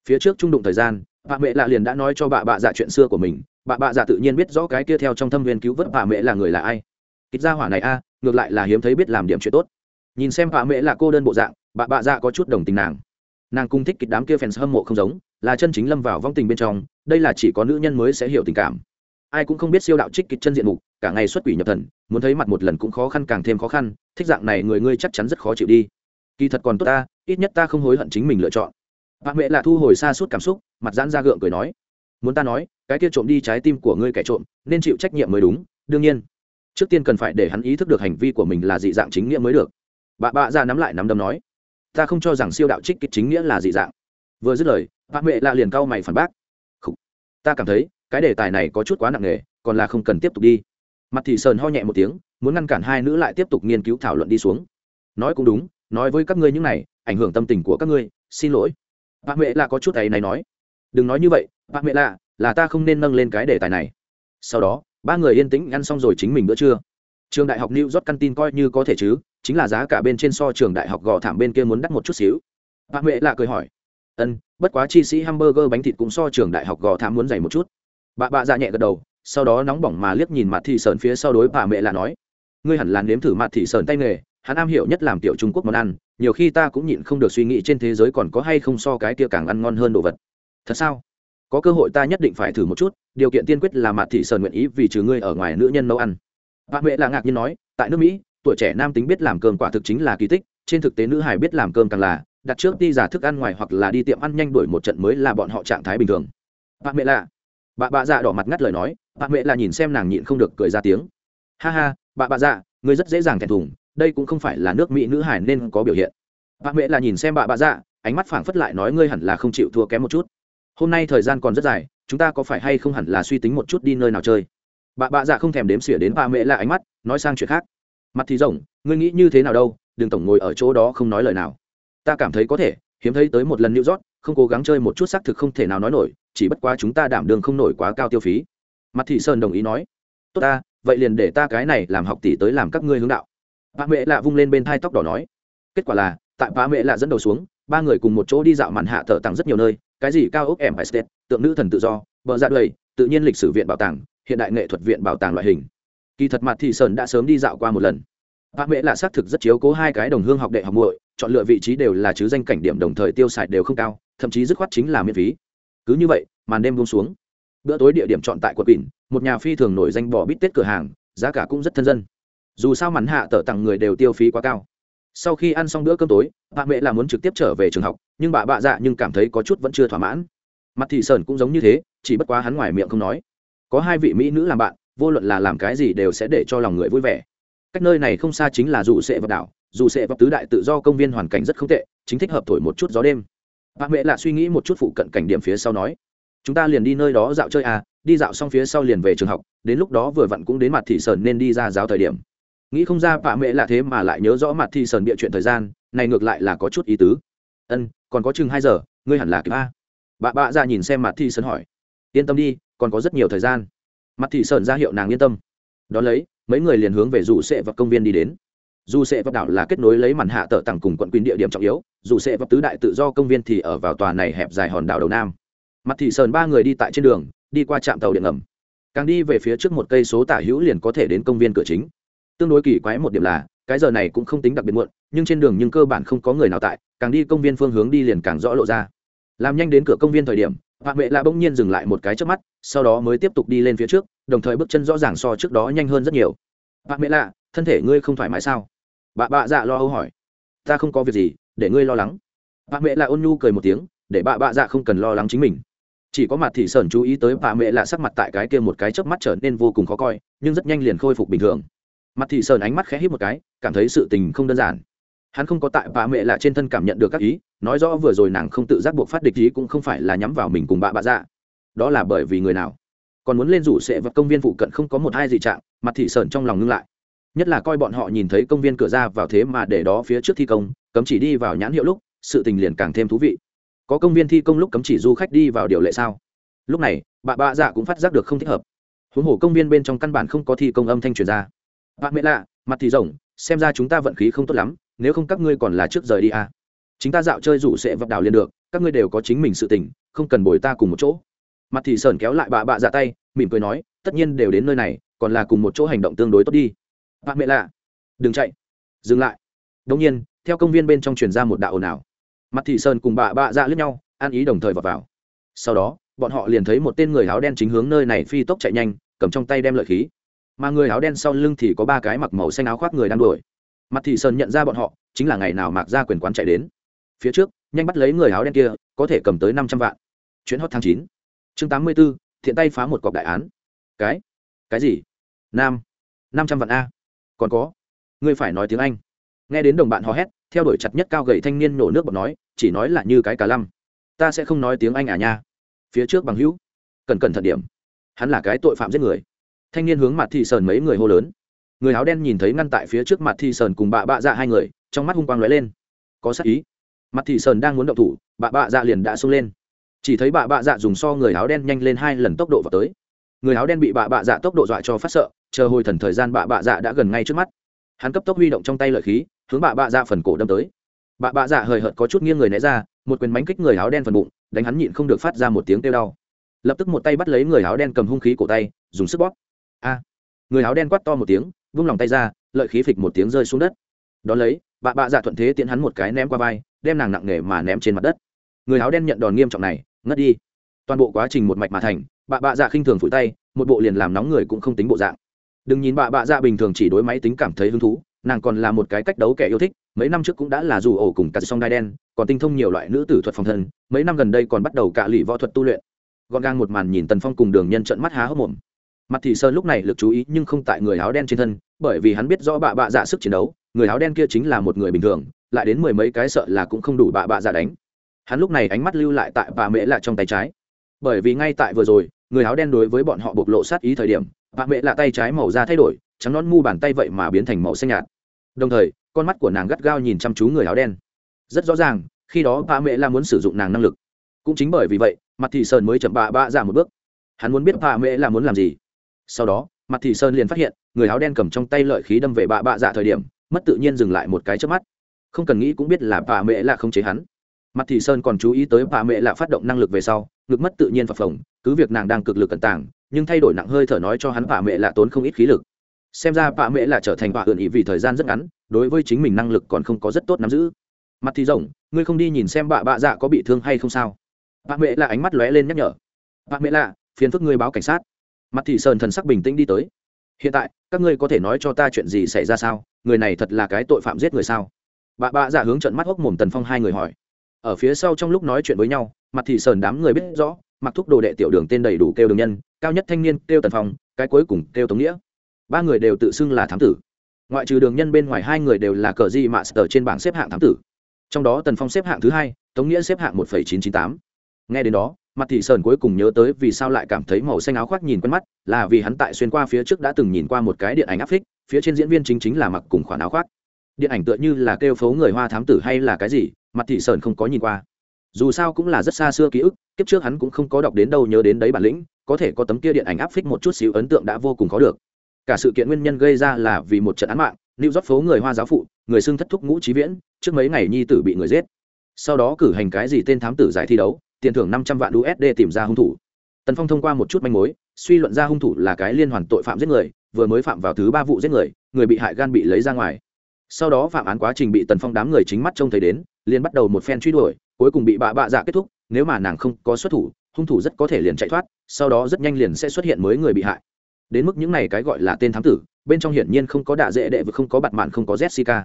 phía trước trung đụng thời gian bà mẹ lạ liền đã nói cho bà bạ dạ chuyện xưa của mình. Bà bạ dạ tự nhiên biết rõ cái kia theo trong thâm viên cứu vớt bà mẹ là người là ai. Kịch ra hỏa này a, ngược lại là hiếm thấy biết làm điểm chuyện tốt. Nhìn xem bà mẹ là cô đơn bộ dạng bà bạ dạ có chút đồng tình nàng. Nàng cung thích kịch đám kia fans hâm mộ không giống, là chân chính lâm vào vong tình bên trong, đây là chỉ có nữ nhân mới sẽ hiểu tình cảm. Ai cũng không biết siêu đạo trích kịch chân diện mục, cả ngày xuất quỷ nhập thần, muốn thấy mặt một lần cũng khó khăn càng thêm khó khăn, thích dạng này người ngươi chắc chắn rất khó chịu đi. Kỳ thật còn tốt ta, ít nhất ta không hối hận chính mình lựa chọn bà mẹ là thu hồi xa suốt cảm xúc, mặt giãn ra gượng cười nói, muốn ta nói, cái kia trộm đi trái tim của ngươi kẻ trộm, nên chịu trách nhiệm mới đúng, đương nhiên. Trước tiên cần phải để hắn ý thức được hành vi của mình là dị dạng chính nghĩa mới được. Bà bạ ra nắm lại nắm đấm nói, ta không cho rằng siêu đạo trích kích chính nghĩa là dị dạng. Vừa dứt lời bà mẹ là liền cau mày phản bác Khủ. ta cảm thấy, cái đề tài này có chút quá nặng nề, còn là không cần tiếp tục đi. Mặt thị sơn ho nhẹ một tiếng, muốn ngăn cản hai nữ lại tiếp tục nghiên cứu thảo luận đi xuống. Nói cũng đúng, nói với các ngươi những này, ảnh hưởng tâm tình của các ngươi, xin lỗi bà mẹ là có chút ấy này nói đừng nói như vậy bà mẹ là, là ta không nên nâng lên cái đề tài này. Sau đó ba người yên tĩnh ăn xong rồi chính mình bữa trưa. Trường đại học new york căn tin coi như có thể chứ chính là giá cả bên trên so trường đại học gò thảm bên kia muốn đắt một chút xíu. Bà mẹ là cười hỏi ân bất quá chi sĩ hamburger bánh thịt cũng so trường đại học gò thảm muốn dày một chút. Bà bạ dạ nhẹ gật đầu sau đó nóng bỏng mà liếc nhìn mặt thị sơn phía sau đối bà mẹ là nói ngươi hẳn là nếm thử mặt thị sơn tay nghề hắn am hiểu nhất làm tiểu trung quốc món ăn nhiều khi ta cũng nhịn không được suy nghĩ trên thế giới còn có hay không so cái kia càng ăn ngon hơn đồ vật. Thật sao? Có cơ hội ta nhất định phải thử một chút, điều kiện tiên quyết là mặt thị sơn nguyện ý vì trừ ngươi ở ngoài nữ nhân nấu ăn. Bà mẹ là ngạc nhiên nói, tại nước mỹ, tuổi trẻ nam tính biết làm cơm quả thực chính là kỳ tích, trên thực tế nữ hải biết làm cơm càng là, đặt trước đi giả thức ăn ngoài hoặc là đi tiệm ăn nhanh đuổi một trận mới là bọn họ trạng thái bình thường. Bà mẹ lạ bà bà dạ đỏ mặt ngắt lời nói bà mẹ là nhìn xem nàng nhịn không được cười ra tiếng. Ha ha, bà bà dạ ngươi rất dễ dàng thẹn thùng đây cũng không phải là nước mỹ nữ hải nên có biểu hiện bà mẹ là nhìn xem bà bà dạ ánh mắt phảng phất lại nói ngươi hẳn là không chịu thua kém một chút. hôm nay thời gian còn rất dài, chúng ta có phải hay không hẳn là suy tính một chút đi nơi nào chơi? bà bà dạ không thèm đếm xỉa đến bà mẹ là ánh mắt, nói sang chuyện khác. mặt thì rộng, ngươi nghĩ như thế nào đâu, đừng tổng ngồi ở chỗ đó không nói lời nào. ta cảm thấy có thể, hiếm thấy tới một lần new rót không cố gắng chơi một chút xác thực không thể nào nói nổi, chỉ bất quá chúng ta đảm đường không nổi quá cao tiêu phí. mặt thị sơn đồng ý nói, tốt ta, vậy liền để ta cái này làm học tỷ tới làm các ngươi hướng đạo bà mẹ lạ vung lên bên thai tóc đỏ nói, kết quả là, tại bà mẹ lạ dẫn đầu xuống, ba người cùng một chỗ đi dạo màn hạ thợ tặng rất nhiều nơi, cái gì cao ốc em state tượng nữ thần tự do, bờ dạ ra đầy tự nhiên lịch sử viện bảo tàng, hiện đại nghệ thuật viện bảo tàng loại hình. Kỳ thật mặt thị sơn đã sớm đi dạo qua một lần. Bà mẹ lạ xác thực rất chiếu cố hai cái đồng hương học đệ học muội, chọn lựa vị trí đều là chứ danh cảnh điểm đồng thời tiêu xài đều không cao, thậm chí dứt khoát chính là miễn phí. Cứ như vậy, màn đêm buông xuống. Bữa tối địa điểm chọn tại quận quỳnh, một nhà phi thường nổi danh bỏ bít tết cửa hàng, giá cả cũng rất thân dân dù sao mắn hạ tờ tặng người đều tiêu phí quá cao. Sau khi ăn xong bữa cơm tối, bà mẹ là muốn trực tiếp trở về trường học, nhưng bà bạ dạ nhưng cảm thấy có chút vẫn chưa thỏa mãn. Mặt thị sơn cũng giống như thế, chỉ bất quá hắn ngoài miệng không nói. Có hai vị mỹ nữ làm bạn, vô luận là làm cái gì đều sẽ để cho lòng người vui vẻ. Cách nơi này không xa chính là dù sệ vật đảo, dù sệ vật tứ đại tự do công viên hoàn cảnh rất không tệ, chính thích hợp thổi một chút gió đêm. Bà mẹ là suy nghĩ một chút phụ cận cảnh điểm phía sau nói, chúng ta liền đi nơi đó dạo chơi à đi dạo xong phía sau liền về trường học, đến lúc đó vừa vặn cũng đến mặt thị sơn nên đi ra giáo thời điểm nghĩ không ra bà mẹ là thế mà lại nhớ rõ mặt thị sơn bịa chuyện thời gian, này ngược lại là có chút ý tứ. Ân, còn có chừng hai giờ, ngươi hẳn là kịp a. Bà bạ ra nhìn xem mặt thị sơn hỏi. Yên tâm đi, còn có rất nhiều thời gian. Mặt thị sơn ra hiệu nàng yên tâm. Đ ó lấy, mấy người liền hướng về dù sệ và công viên đi đến. Dù sệ và đảo là kết nối lấy màn hạ tờ tặng cùng quận quyền địa điểm trọng yếu, dù sệ và tứ đại tự do công viên thì ở vào tòa này hẹp dài hòn đảo đầu nam. Mặt thị sơn ba người đi tại trên đường, đi qua trạm tàu điện ngầm. Càng đi về phía trước một cây số tả hữu liền có thể đến công viên cửa chính tương đối kỳ quái một điểm là, cái giờ này cũng không tính đặc biệt muộn, nhưng trên đường nhưng cơ bản không có người nào tại, càng đi công viên phương hướng đi liền càng rõ lộ ra. Làm nhanh đến cửa công viên thời điểm hạ mẹ lạ bỗng nhiên dừng lại một cái trước mắt, sau đó mới tiếp tục đi lên phía trước, đồng thời bước chân rõ ràng so trước đó nhanh hơn rất nhiều. Hạ mẹ lạ, thân thể ngươi không thoải mái sao? Bà bạ dạ lo âu hỏi. Ta không có việc gì, để ngươi lo lắng. Bà mẹ lạ ôn nhu cười một tiếng, để bà bạ dạ không cần lo lắng chính mình. Chỉ có mặt thì sởn chú ý tới bà mẹ lạ sắc mặt tại cái kia một cái chớp mắt trở nên vô cùng khó coi, nhưng rất nhanh liền khôi phục bình thường mặt Thị sờn ánh mắt khẽ hít một cái, cảm thấy sự tình không đơn giản. Hắn không có tại bà mẹ lạ trên thân cảm nhận được các ý, nói rõ vừa rồi nàng không tự giác buộc phát địch ý cũng không phải là nhắm vào mình cùng bà bà dạ. Đó là bởi vì người nào? Còn muốn lên rủ sẽ vật công viên phụ cận không có một hai gì trạng, mặt thị sờn trong lòng ngưng lại. Nhất là coi bọn họ nhìn thấy công viên cửa ra vào thế mà để đó phía trước thi công, cấm chỉ đi vào nhãn hiệu lúc, sự tình liền càng thêm thú vị. Có công viên thi công lúc cấm chỉ du khách đi vào điều lệ sao? Lúc này bà bạ dạ cũng phát giác được không thích hợp. Huống hồ công viên bên trong căn bản không có thi công âm thanh truyền ra bà mẹ lạ, mặt thì rồng xem ra chúng ta vận khí không tốt lắm, nếu không các ngươi còn là trước rời đi à. chính ta dạo chơi rủ sẽ vập đảo liền được, các ngươi đều có chính mình sự tình, không cần bồi ta cùng một chỗ. Mặt thì sờn kéo lại bà bạ dạ tay, mỉm cười nói, tất nhiên đều đến nơi này, còn là cùng một chỗ hành động tương đối tốt đi. Bà mẹ lạ, đừng chạy. Dừng lại. Đông nhiên, theo công viên bên trong truyền ra một đạo ồn ào. Mặt thị sơn cùng bà bạ dạ lướt nhau, an ý đồng thời vào vào. Sau đó, bọn họ liền thấy một tên người áo đen chính hướng nơi này phi tốc chạy nhanh, cầm trong tay đem lợi khí mà người áo đen sau lưng thì có ba cái mặc màu xanh áo khoác người đang đuổi. Mặt thị sơn nhận ra bọn họ, chính là ngày nào mạc ra quyền quán chạy đến. Phía trước, nhanh bắt lấy người áo đen kia, có thể cầm tới năm trăm vạn. Chuyến hot tháng chín. Chương tám mươi b ố thiện tay phá một cọc đại án. Cái? Cái gì? Nam. Năm trăm vạn a. Còn có? Ngươi phải nói tiếng anh. Nghe đến đồng bạn hò hét, theo đuổi chặt nhất cao gầy thanh niên nổ nước bọt nói, chỉ nói là như cái cả lăm. Ta sẽ không nói tiếng anh à nha. Phía trước bằng hữu. Cần cẩn thận điểm. Hắn là cái tội phạm giết người thanh niên hướng mặt thị sờn mấy người hô lớn. Người áo đen nhìn thấy ngăn tại phía trước mặt thị sờn cùng bà bạ dạ hai người, trong mắt hung quang lóe lên. Có sắc ý. Mặt thị sờn đang muốn động thủ bà bạ dạ liền đã xông lên. Chỉ thấy bà bạ dạ dùng so người áo đen nhanh lên hai lần tốc độ vào tới. Người áo đen bị bà bạ dạ tốc độ dọa cho phát sợ, chờ hồi thần thời gian bà bạ dạ đã gần ngay trước mắt. Hắn cấp tốc huy động trong tay lợi khí, hướng bà bạ dạ phần cổ đâm tới. Bà bạ dạ hời hợt có chút nghiêng người né ra, một quyền mánh kích người áo đen phần bụng, đánh hắn nhịn không được phát ra một tiếng kêu đau. Lập tức một tay bắt lấy người áo đen cầm hung khí cổ tay, dùng sức bóp a. Người áo đen quát to một tiếng, vung lòng tay ra, lợi khí phịch một tiếng rơi xuống đất. Đón lấy, bà bạ dạ thuận thế tiễn hắn một cái ném qua vai, đem nàng nặng nề mà ném trên mặt đất. Người áo đen nhận đòn nghiêm trọng này, ngất đi. Toàn bộ quá trình một mạch mà thành, bà bạ dạ khinh thường phủi tay, một bộ liền làm nóng người cũng không tính bộ dạng. Đừng nhìn bà bạ dạ bình thường chỉ đối máy tính cảm thấy hứng thú, nàng còn là một cái cách đấu kẻ yêu thích, mấy năm trước cũng đã là dù ổ cùng cả song đai đen, còn tinh thông nhiều loại nữ tử thuật phòng thân, mấy năm gần đây còn bắt đầu cạ lụy võ thuật tu luyện. Gọn gàng một màn nhìn tần phong cùng đường nhân trận mắt há hốc mồm mặt thị sơn lúc này lực chú ý nhưng không tại người áo đen trên thân, bởi vì hắn biết rõ bạ bạ dạ sức chiến đấu, người áo đen kia chính là một người bình thường, lại đến mười mấy cái sợ là cũng không đủ bạ bạ dạ đánh. Hắn lúc này ánh mắt lưu lại tại bà mẹ lạ trong tay trái. Bởi vì ngay tại vừa rồi, người áo đen đối với bọn họ bộc lộ sát ý thời điểm bà mẹ lạ tay trái màu da thay đổi, trắng non mu bàn tay vậy mà biến thành màu xanh nhạt. Đồng thời, con mắt của nàng gắt gao nhìn chăm chú người áo đen. Rất rõ ràng, khi đó bà mẹ là muốn sử dụng nàng năng lực. Cũng chính bởi vì vậy, mặt thị sơn mới chậm bạ bạ ra một bước. Hắn muốn biết bà mẹ là muốn làm gì sau đó, mặt thị sơn liền phát hiện, người áo đen cầm trong tay lợi khí đâm về bạ bạ dạ thời điểm, mất tự nhiên dừng lại một cái trước mắt. Không cần nghĩ cũng biết là bà mẹ là không chế hắn. Mặt thị sơn còn chú ý tới bà mẹ là phát động năng lực về sau, ngực mất tự nhiên phập phồng, cứ việc nàng đang cực lực cẩn tàng, nhưng thay đổi nặng hơi thở nói cho hắn bà mẹ là tốn không ít khí lực. Xem ra bà mẹ là trở thành bà อื่ n ý vì thời gian rất ngắn, đối với chính mình năng lực còn không có rất tốt nắm giữ. Mặt thì rộng, ngươi không đi nhìn xem bà bạ dạ có bị thương hay không sao? Bà mẹ là ánh mắt lóe lên nhắc nhở. Bà mẹ là phiền phức ngươi báo cảnh sát mặt thị sơn thần sắc bình tĩnh đi tới. Hiện tại, các ngươi có thể nói cho ta chuyện gì xảy ra sao? Người này thật là cái tội phạm giết người sao? Bà bạ dạ giả hướng trận mắt hốc mồm tần phong hai người hỏi. Ở phía sau trong lúc nói chuyện với nhau, mặt thị sơn đám người biết rõ, mặc thúc đồ đệ tiểu đường tên đầy đủ kêu đường nhân, cao nhất thanh niên kêu tần phong, cái cuối cùng kêu tống nghĩa. Ba người đều tự xưng là thám tử. Ngoại trừ đường nhân bên ngoài hai người đều là cờ di mạ sờ trên bảng xếp hạng thám tử. Trong đó tần phong xếp hạng thứ hai, tống nghĩa xếp hạng một chín trăm chín tám. Nghe đến đó mặt thị sơn cuối cùng nhớ tới vì sao lại cảm thấy màu xanh áo khoác nhìn quen mắt, là vì hắn tại xuyên qua phía trước đã từng nhìn qua một cái điện ảnh áp phích, phía trên diễn viên chính chính là mặc cùng khoản áo khoác. Điện ảnh tựa như là kêu phố người hoa thám tử hay là cái gì, mặt thị sơn không có nhìn qua. Dù sao cũng là rất xa xưa ký ức, kiếp trước hắn cũng không có đọc đến đâu nhớ đến đấy bản lĩnh, có thể có tấm kia điện ảnh áp phích một chút xíu ấn tượng đã vô cùng khó được. Cả sự kiện nguyên nhân gây ra là vì một trận án mạng lưu rót phố người hoa giáo phụ, người xưng thất thúc ngũ trí viễn, trước mấy ngày nhi tử bị người giết. Sau đó cử hành cái gì tên thám tử giải thi đấu tiền thưởng năm trăm vạn usd tìm ra hung thủ. Tần phong thông qua một chút manh mối, suy luận ra hung thủ là cái liên hoàn tội phạm giết người, vừa mới phạm vào thứ ba vụ giết người người bị hại gan bị lấy ra ngoài. Sau đó phạm án quá trình bị tần phong đám người chính mắt trông thấy đến, liền bắt đầu một phen truy đuổi, cuối cùng bị bạ bạ dạ kết thúc, nếu mà nàng không có xuất thủ, hung thủ rất có thể liền chạy thoát, sau đó rất nhanh liền sẽ xuất hiện mới người bị hại. Đến mức những này cái gọi là tên thám tử, bên trong hiển nhiên không có đạ dễ đệ vực không có bặt mạn, không có jessica.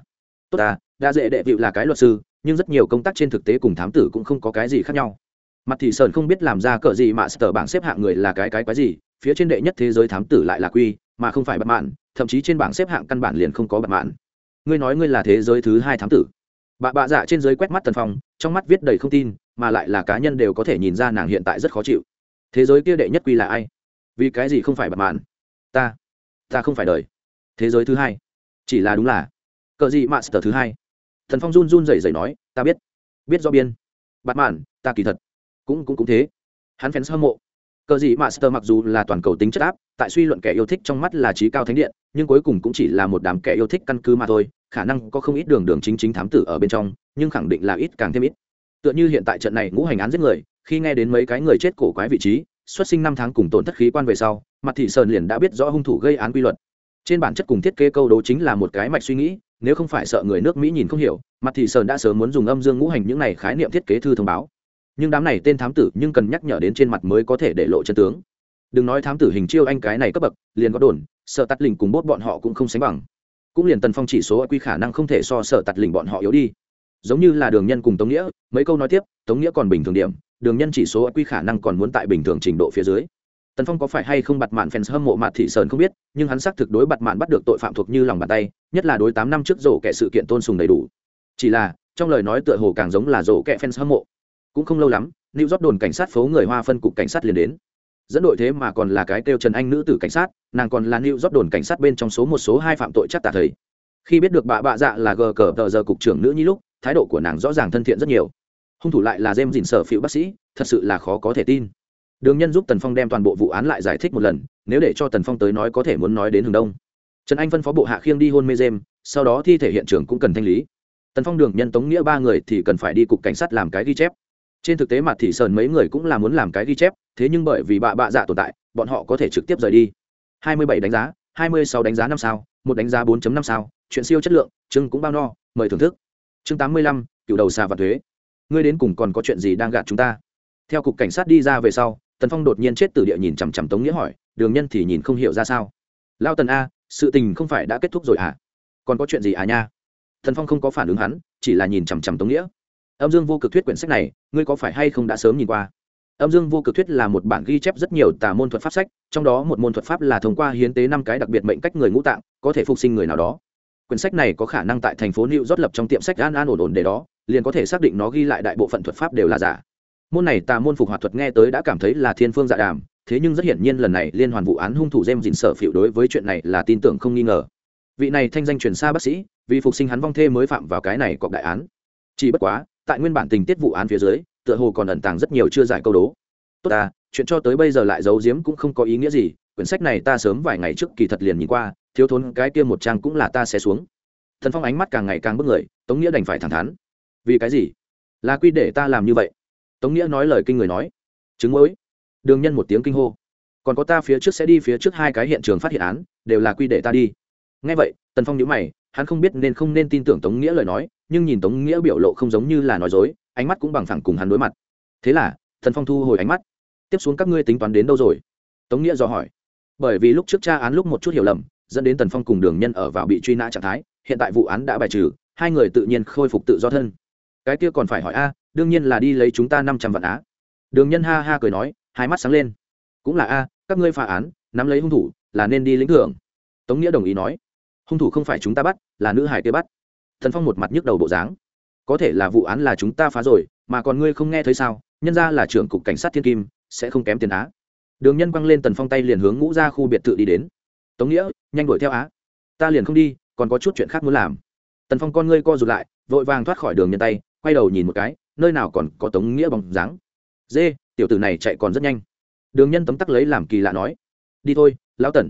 Tốt à đạ dễ đệ vịu là cái luật sư, nhưng rất nhiều công tác trên thực tế cùng thám tử cũng không có cái gì khác nhau mặt thì sơn không biết làm ra cỡ gì mà sở bảng xếp hạng người là cái cái quái gì, phía trên đệ nhất thế giới thám tử lại là quy, mà không phải bật mạn, thậm chí trên bảng xếp hạng căn bản liền không có bật mạn. Ngươi nói ngươi là thế giới thứ hai thám tử. Bà bạ dạ trên giới quét mắt tần phong, trong mắt viết đầy không tin, mà lại là cá nhân đều có thể nhìn ra nàng hiện tại rất khó chịu. Thế giới kia đệ nhất quy là ai? Vì cái gì không phải bật mạn? Ta ta không phải đời. Thế giới thứ hai, chỉ là đúng là cờ gì mà sở thứ hai. Thần phong run run rẩy rẩy nói, ta biết biết do biên. Bặt mạn, ta kỳ thật cũng cũng cũng thế. Hắn fans hâm mộ. Cờ gì master mặc dù là toàn cầu tính chất áp, tại suy luận kẻ yêu thích trong mắt là trí cao thánh điện, nhưng cuối cùng cũng chỉ là một đám kẻ yêu thích căn cứ mà thôi, khả năng có không ít đường đường chính chính thám tử ở bên trong, nhưng khẳng định là ít càng thêm ít. Tựa như hiện tại trận này ngũ hành án giết người, khi nghe đến mấy cái người chết cổ quái vị trí, xuất sinh năm tháng cùng tổn thất khí quan về sau, mặt thị sơn liền đã biết rõ hung thủ gây án quy luật. Trên bản chất cùng thiết kế câu đố chính là một cái mạch suy nghĩ, nếu không phải sợ người nước mỹ nhìn không hiểu, mặt thị sơn đã sớm muốn dùng âm dương ngũ hành những này khái niệm thiết kế thư thông báo nhưng đám này tên thám tử nhưng cần nhắc nhở đến trên mặt mới có thể để lộ chân tướng. Đừng nói thám tử hình chiêu anh cái này cấp bậc, liền có đồn, sợ tắt lình cùng bốt bọn họ cũng không sánh bằng. Cũng liền tần phong chỉ số quy khả năng không thể so sợ tắt lình bọn họ yếu đi. Giống như là đường nhân cùng tống nghĩa, mấy câu nói tiếp, tống nghĩa còn bình thường điểm, đường nhân chỉ số quy khả năng còn muốn tại bình thường trình độ phía dưới. Tần phong có phải hay không bặt mạn fans hâm mộ mặt thị sơn không biết, nhưng hắn xác thực đối bặt mạn bắt được tội phạm thuộc như lòng bàn tay, nhất là đối tám năm trước rổ kẻ sự kiện tôn sùng đầy đủ. Chỉ là, trong lời nói tựa hồ càng giống là rổ kẻ fans hâm mộ cũng không lâu lắm new york đồn cảnh sát phố người hoa phân cục cảnh sát liền đến. Dẫn đội thế mà còn là cái kêu trần anh nữ tử cảnh sát nàng còn là new york đồn cảnh sát bên trong số một số hai phạm tội chắc tả thầy. Khi biết được bà bạ dạ là gờ cờ tờ giờ cục trưởng nữ nhi lúc thái độ của nàng rõ ràng thân thiện rất nhiều. Hung thủ lại là dêm dìn sở phịu bác sĩ thật sự là khó có thể tin. Đường nhân giúp tần phong đem toàn bộ vụ án lại giải thích một lần nếu để cho tần phong tới nói có thể muốn nói đến hướng đông. Trần anh phân phó bộ hạ khiêng đi hôn mê dêm, sau đó thi thể hiện trường cũng cần thanh lý. Tần phong đường nhân tống nghĩa ba người thì cần phải đi cục cảnh sát làm cái ghi chép trên thực tế mặt thị sơn mấy người cũng là muốn làm cái ghi chép thế nhưng bởi vì bạ bạ dạ tồn tại bọn họ có thể trực tiếp rời đi. 27 đánh giá 26 đánh giá năm sao một đánh giá 4.5 sao chuyện siêu chất lượng chương cũng bao no mời thưởng thức. Chương 85, cựu đầu xà và thuế. Ngươi đến cùng còn có chuyện gì đang gạt chúng ta? Theo cục cảnh sát đi ra về sau tần phong đột nhiên chết từ địa nhìn chằm chằm tống nghĩa hỏi đường nhân thì nhìn không hiểu ra sao. Lao tần a sự tình không phải đã kết thúc rồi à còn có chuyện gì à nha? Tần phong không có phản ứng hắn chỉ là nhìn chằm chằm tống nghĩa âm dương vô cực thuyết quyển sách này, ngươi có phải hay không đã sớm nhìn qua? Âm dương vô cực thuyết là một bản ghi chép rất nhiều tà môn thuật pháp sách, trong đó một môn thuật pháp là thông qua hiến tế năm cái đặc biệt mệnh cách người ngũ tạng, có thể phục sinh người nào đó. Quyển sách này có khả năng tại thành phố new rót lập trong tiệm sách an an ổn ổn để đó, liền có thể xác định nó ghi lại đại bộ phận thuật pháp đều là giả. Môn này tà môn phục hoạt thuật nghe tới đã cảm thấy là thiên phương dạ đàm, thế nhưng rất hiển nhiên lần này liên hoàn vụ án hung thủ jem dịn sở phịu đối với chuyện này là tin tưởng không nghi ngờ. Vị này thanh danh truyền xa bác sĩ, vì phục sinh hắn vong thê mới phạm vào cái này cọc đại án. Chỉ bất quá tại nguyên bản tình tiết vụ án phía dưới, tựa hồ còn ẩn tàng rất nhiều chưa giải câu đố. Tốt ta, chuyện cho tới bây giờ lại giấu giếm cũng không có ý nghĩa gì, quyển sách này ta sớm vài ngày trước kỳ thật liền nhìn qua, thiếu thốn cái kia một trang cũng là ta sẽ xuống. Thần phong ánh mắt càng ngày càng bức người, tống nghĩa đành phải thẳng thắn. Vì cái gì? Là quy để ta làm như vậy. Tống nghĩa nói lời kinh người nói. Chứng mới đường nhân một tiếng kinh hô. Còn có ta phía trước sẽ đi phía trước hai cái hiện trường phát hiện án, đều là quy để ta đi. Nghe vậy, tần phong nhớ mày, hắn không biết nên không nên tin tưởng tống nghĩa lời nói nhưng nhìn tống nghĩa biểu lộ không giống như là nói dối, ánh mắt cũng bằng phẳng cùng hắn đối mặt. Thế là tần phong thu hồi ánh mắt. Tiếp xuống các ngươi tính toán đến đâu rồi? Tống nghĩa dò hỏi. Bởi vì lúc trước tra án lúc một chút hiểu lầm, dẫn đến tần phong cùng đường nhân ở vào bị truy nã trạng thái, hiện tại vụ án đã bài trừ, hai người tự nhiên khôi phục tự do thân. Cái kia còn phải hỏi a, đương nhiên là đi lấy chúng ta năm trăm vạn á. Đường nhân ha ha cười nói, hai mắt sáng lên. Cũng là a, các ngươi phá án, nắm lấy hung thủ, là nên đi lĩnh thưởng. Tống nghĩa đồng ý nói, hung thủ không phải chúng ta bắt, là nữ hải kia bắt thần phong một mặt nhức đầu bộ dáng. Có thể là vụ án là chúng ta phá rồi, mà còn ngươi không nghe thấy sao? Nhân ra là trưởng cục cảnh sát thiên kim, sẽ không kém tiền á. Đường nhân quăng lên tần phong tay liền hướng ngũ ra khu biệt thự đi đến. Tống nghĩa, nhanh đuổi theo á. Ta liền không đi, còn có chút chuyện khác muốn làm. Tần phong con ngươi co rụt lại, vội vàng thoát khỏi đường nhân tay, quay đầu nhìn một cái, nơi nào còn có tống nghĩa bóng dáng. Dê, tiểu tử này chạy còn rất nhanh. Đường nhân tấm tắc lấy làm kỳ lạ nói. Đi thôi, lão tần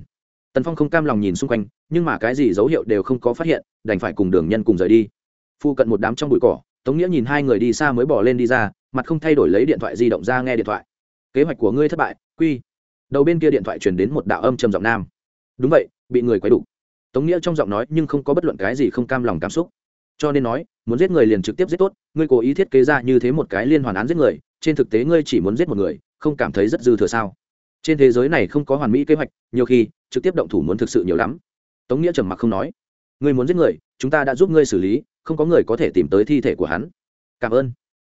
tần phong không cam lòng nhìn xung quanh, nhưng mà cái gì dấu hiệu đều không có phát hiện, đành phải cùng đường nhân cùng rời đi. Phu cận một đám trong bụi cỏ, tống nghĩa nhìn hai người đi xa mới bỏ lên đi ra, mặt không thay đổi lấy điện thoại di động ra nghe điện thoại. Kế hoạch của ngươi thất bại, quy. Đầu bên kia điện thoại truyền đến một đạo âm trầm giọng nam. Đúng vậy, bị người quấy đủ. Tống nghĩa trong giọng nói nhưng không có bất luận cái gì không cam lòng cảm xúc. Cho nên nói, muốn giết người liền trực tiếp giết tốt, ngươi cố ý thiết kế ra như thế một cái liên hoàn án giết người, trên thực tế ngươi chỉ muốn giết một người, không cảm thấy rất dư thừa sao? Trên thế giới này không có hoàn mỹ kế hoạch, nhiều khi, trực tiếp động thủ muốn thực sự nhiều lắm. Tống nghĩa trầm mặc không nói. Ngươi muốn giết người, chúng ta đã giúp ngươi xử lý, không có người có thể tìm tới thi thể của hắn. Cảm ơn.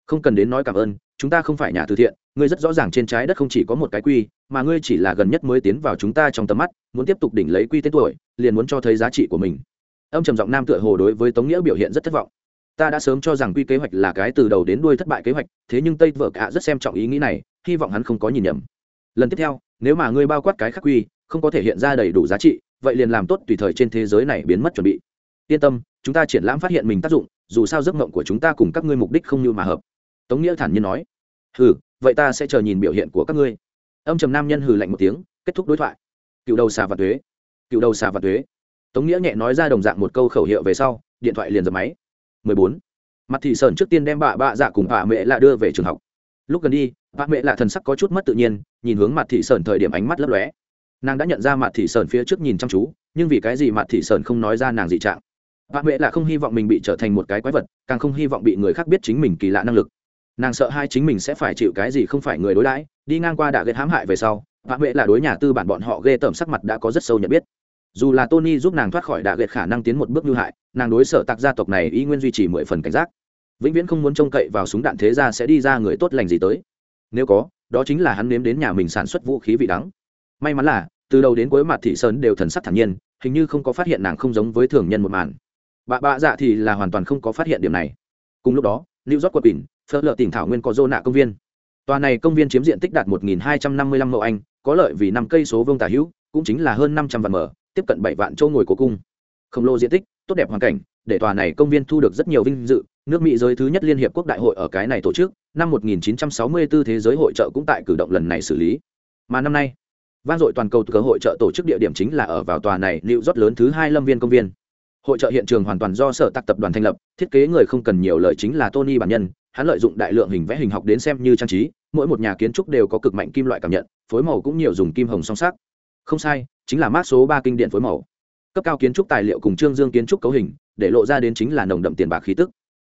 Không cần đến nói cảm ơn, chúng ta không phải nhà từ thiện, ngươi rất rõ ràng trên trái đất không chỉ có một cái quy, mà ngươi chỉ là gần nhất mới tiến vào chúng ta trong tầm mắt, muốn tiếp tục đỉnh lấy quy tên tuổi, liền muốn cho thấy giá trị của mình. Ông trầm giọng nam tựa hồ đối với tống nghĩa biểu hiện rất thất vọng. Ta đã sớm cho rằng quy kế hoạch là cái từ đầu đến đuôi thất bại kế hoạch, thế nhưng tây vợ cả rất xem trọng ý nghĩ này, hy vọng hắn không có nhìn nhầm lần tiếp theo, nếu mà ngươi bao quát cái khắc quy, không có thể hiện ra đầy đủ giá trị, vậy liền làm tốt tùy thời trên thế giới này biến mất chuẩn bị. Yên tâm, chúng ta triển lãm phát hiện mình tác dụng, dù sao giấc mộng của chúng ta cùng các ngươi mục đích không như mà hợp. Tống nghĩa thản nhiên nói. Hừ, vậy ta sẽ chờ nhìn biểu hiện của các ngươi. Âm trầm nam nhân hừ lạnh một tiếng, kết thúc đối thoại. Cựu đầu xà và thuế cựu đầu xà và thuế tống nghĩa nhẹ nói ra đồng dạng một câu khẩu hiệu về sau, điện thoại liền dập máy. 14. mặt thị sơn trước tiên đem bà bạ dạ cùng bà mẹ lạ đưa về trường học. Lúc gần đi bà mẹ lạ thần sắc có chút mất tự nhiên, nhìn hướng mặt thị sơn thời điểm ánh mắt lấp lóe. Nàng đã nhận ra mặt thị sơn phía trước nhìn chăm chú, nhưng vì cái gì mặt thị sơn không nói ra nàng dị trạng? Bà mẹ lạ không hy vọng mình bị trở thành một cái quái vật, càng không hy vọng bị người khác biết chính mình kỳ lạ năng lực. Nàng sợ hai chính mình sẽ phải chịu cái gì không phải người đối đãi, đi ngang qua đã gây hãm hại về sau bà mẹ là đối nhà tư bản bọn họ ghê tởm sắc mặt đã có rất sâu nhận biết. Dù là tony giúp nàng thoát khỏi đạ gệt khả năng tiến một bước như hại, nàng đối sở tạc gia tộc này y nguyên duy trì mười phần cảnh giác. Vĩnh viễn không muốn trông cậy vào súng đạn thế ra sẽ đi ra người tốt lành gì tới nếu có, đó chính là hắn nếm đến nhà mình sản xuất vũ khí vị đắng. May mắn là, từ đầu đến cuối mặt thị sơn đều thần sắc thản nhiên, hình như không có phát hiện nàng không giống với thường nhân một màn. Bà bạ dạ thì là hoàn toàn không có phát hiện điểm này. Cùng lúc đó, new york quật bình phớt lợ tỉnh thảo nguyên có dô nạ công viên. Tòa này công viên chiếm diện tích đạt 1.255 mẫu anh, có lợi vì năm cây số vương tả hữu, cũng chính là hơn 500 vạn mở, tiếp cận bảy vạn châu ngồi của cung. Khổng lồ diện tích, tốt đẹp hoàn cảnh để tòa này công viên thu được rất nhiều vinh dự. Nước mỹ giới thứ nhất liên hiệp quốc đại hội ở cái này tổ chức, năm 1964 thế giới hội trợ cũng tại cử động lần này xử lý. Mà năm nay, vang dội toàn cầu cơ hội trợ tổ chức địa điểm chính là ở vào tòa này liệu rót lớn thứ hai lâm viên công viên. Hội trợ hiện trường hoàn toàn do sở tạc tập đoàn thành lập, thiết kế người không cần nhiều lời chính là tony bản nhân, hắn lợi dụng đại lượng hình vẽ hình học đến xem như trang trí, mỗi một nhà kiến trúc đều có cực mạnh kim loại cảm nhận, phối màu cũng nhiều dùng kim hồng song sắc. Không sai, chính là mát số ba kinh điện phối màu. Cấp cao kiến trúc tài liệu cùng trương dương kiến trúc cấu hình để lộ ra đến chính là nồng đậm tiền bạc khí tức.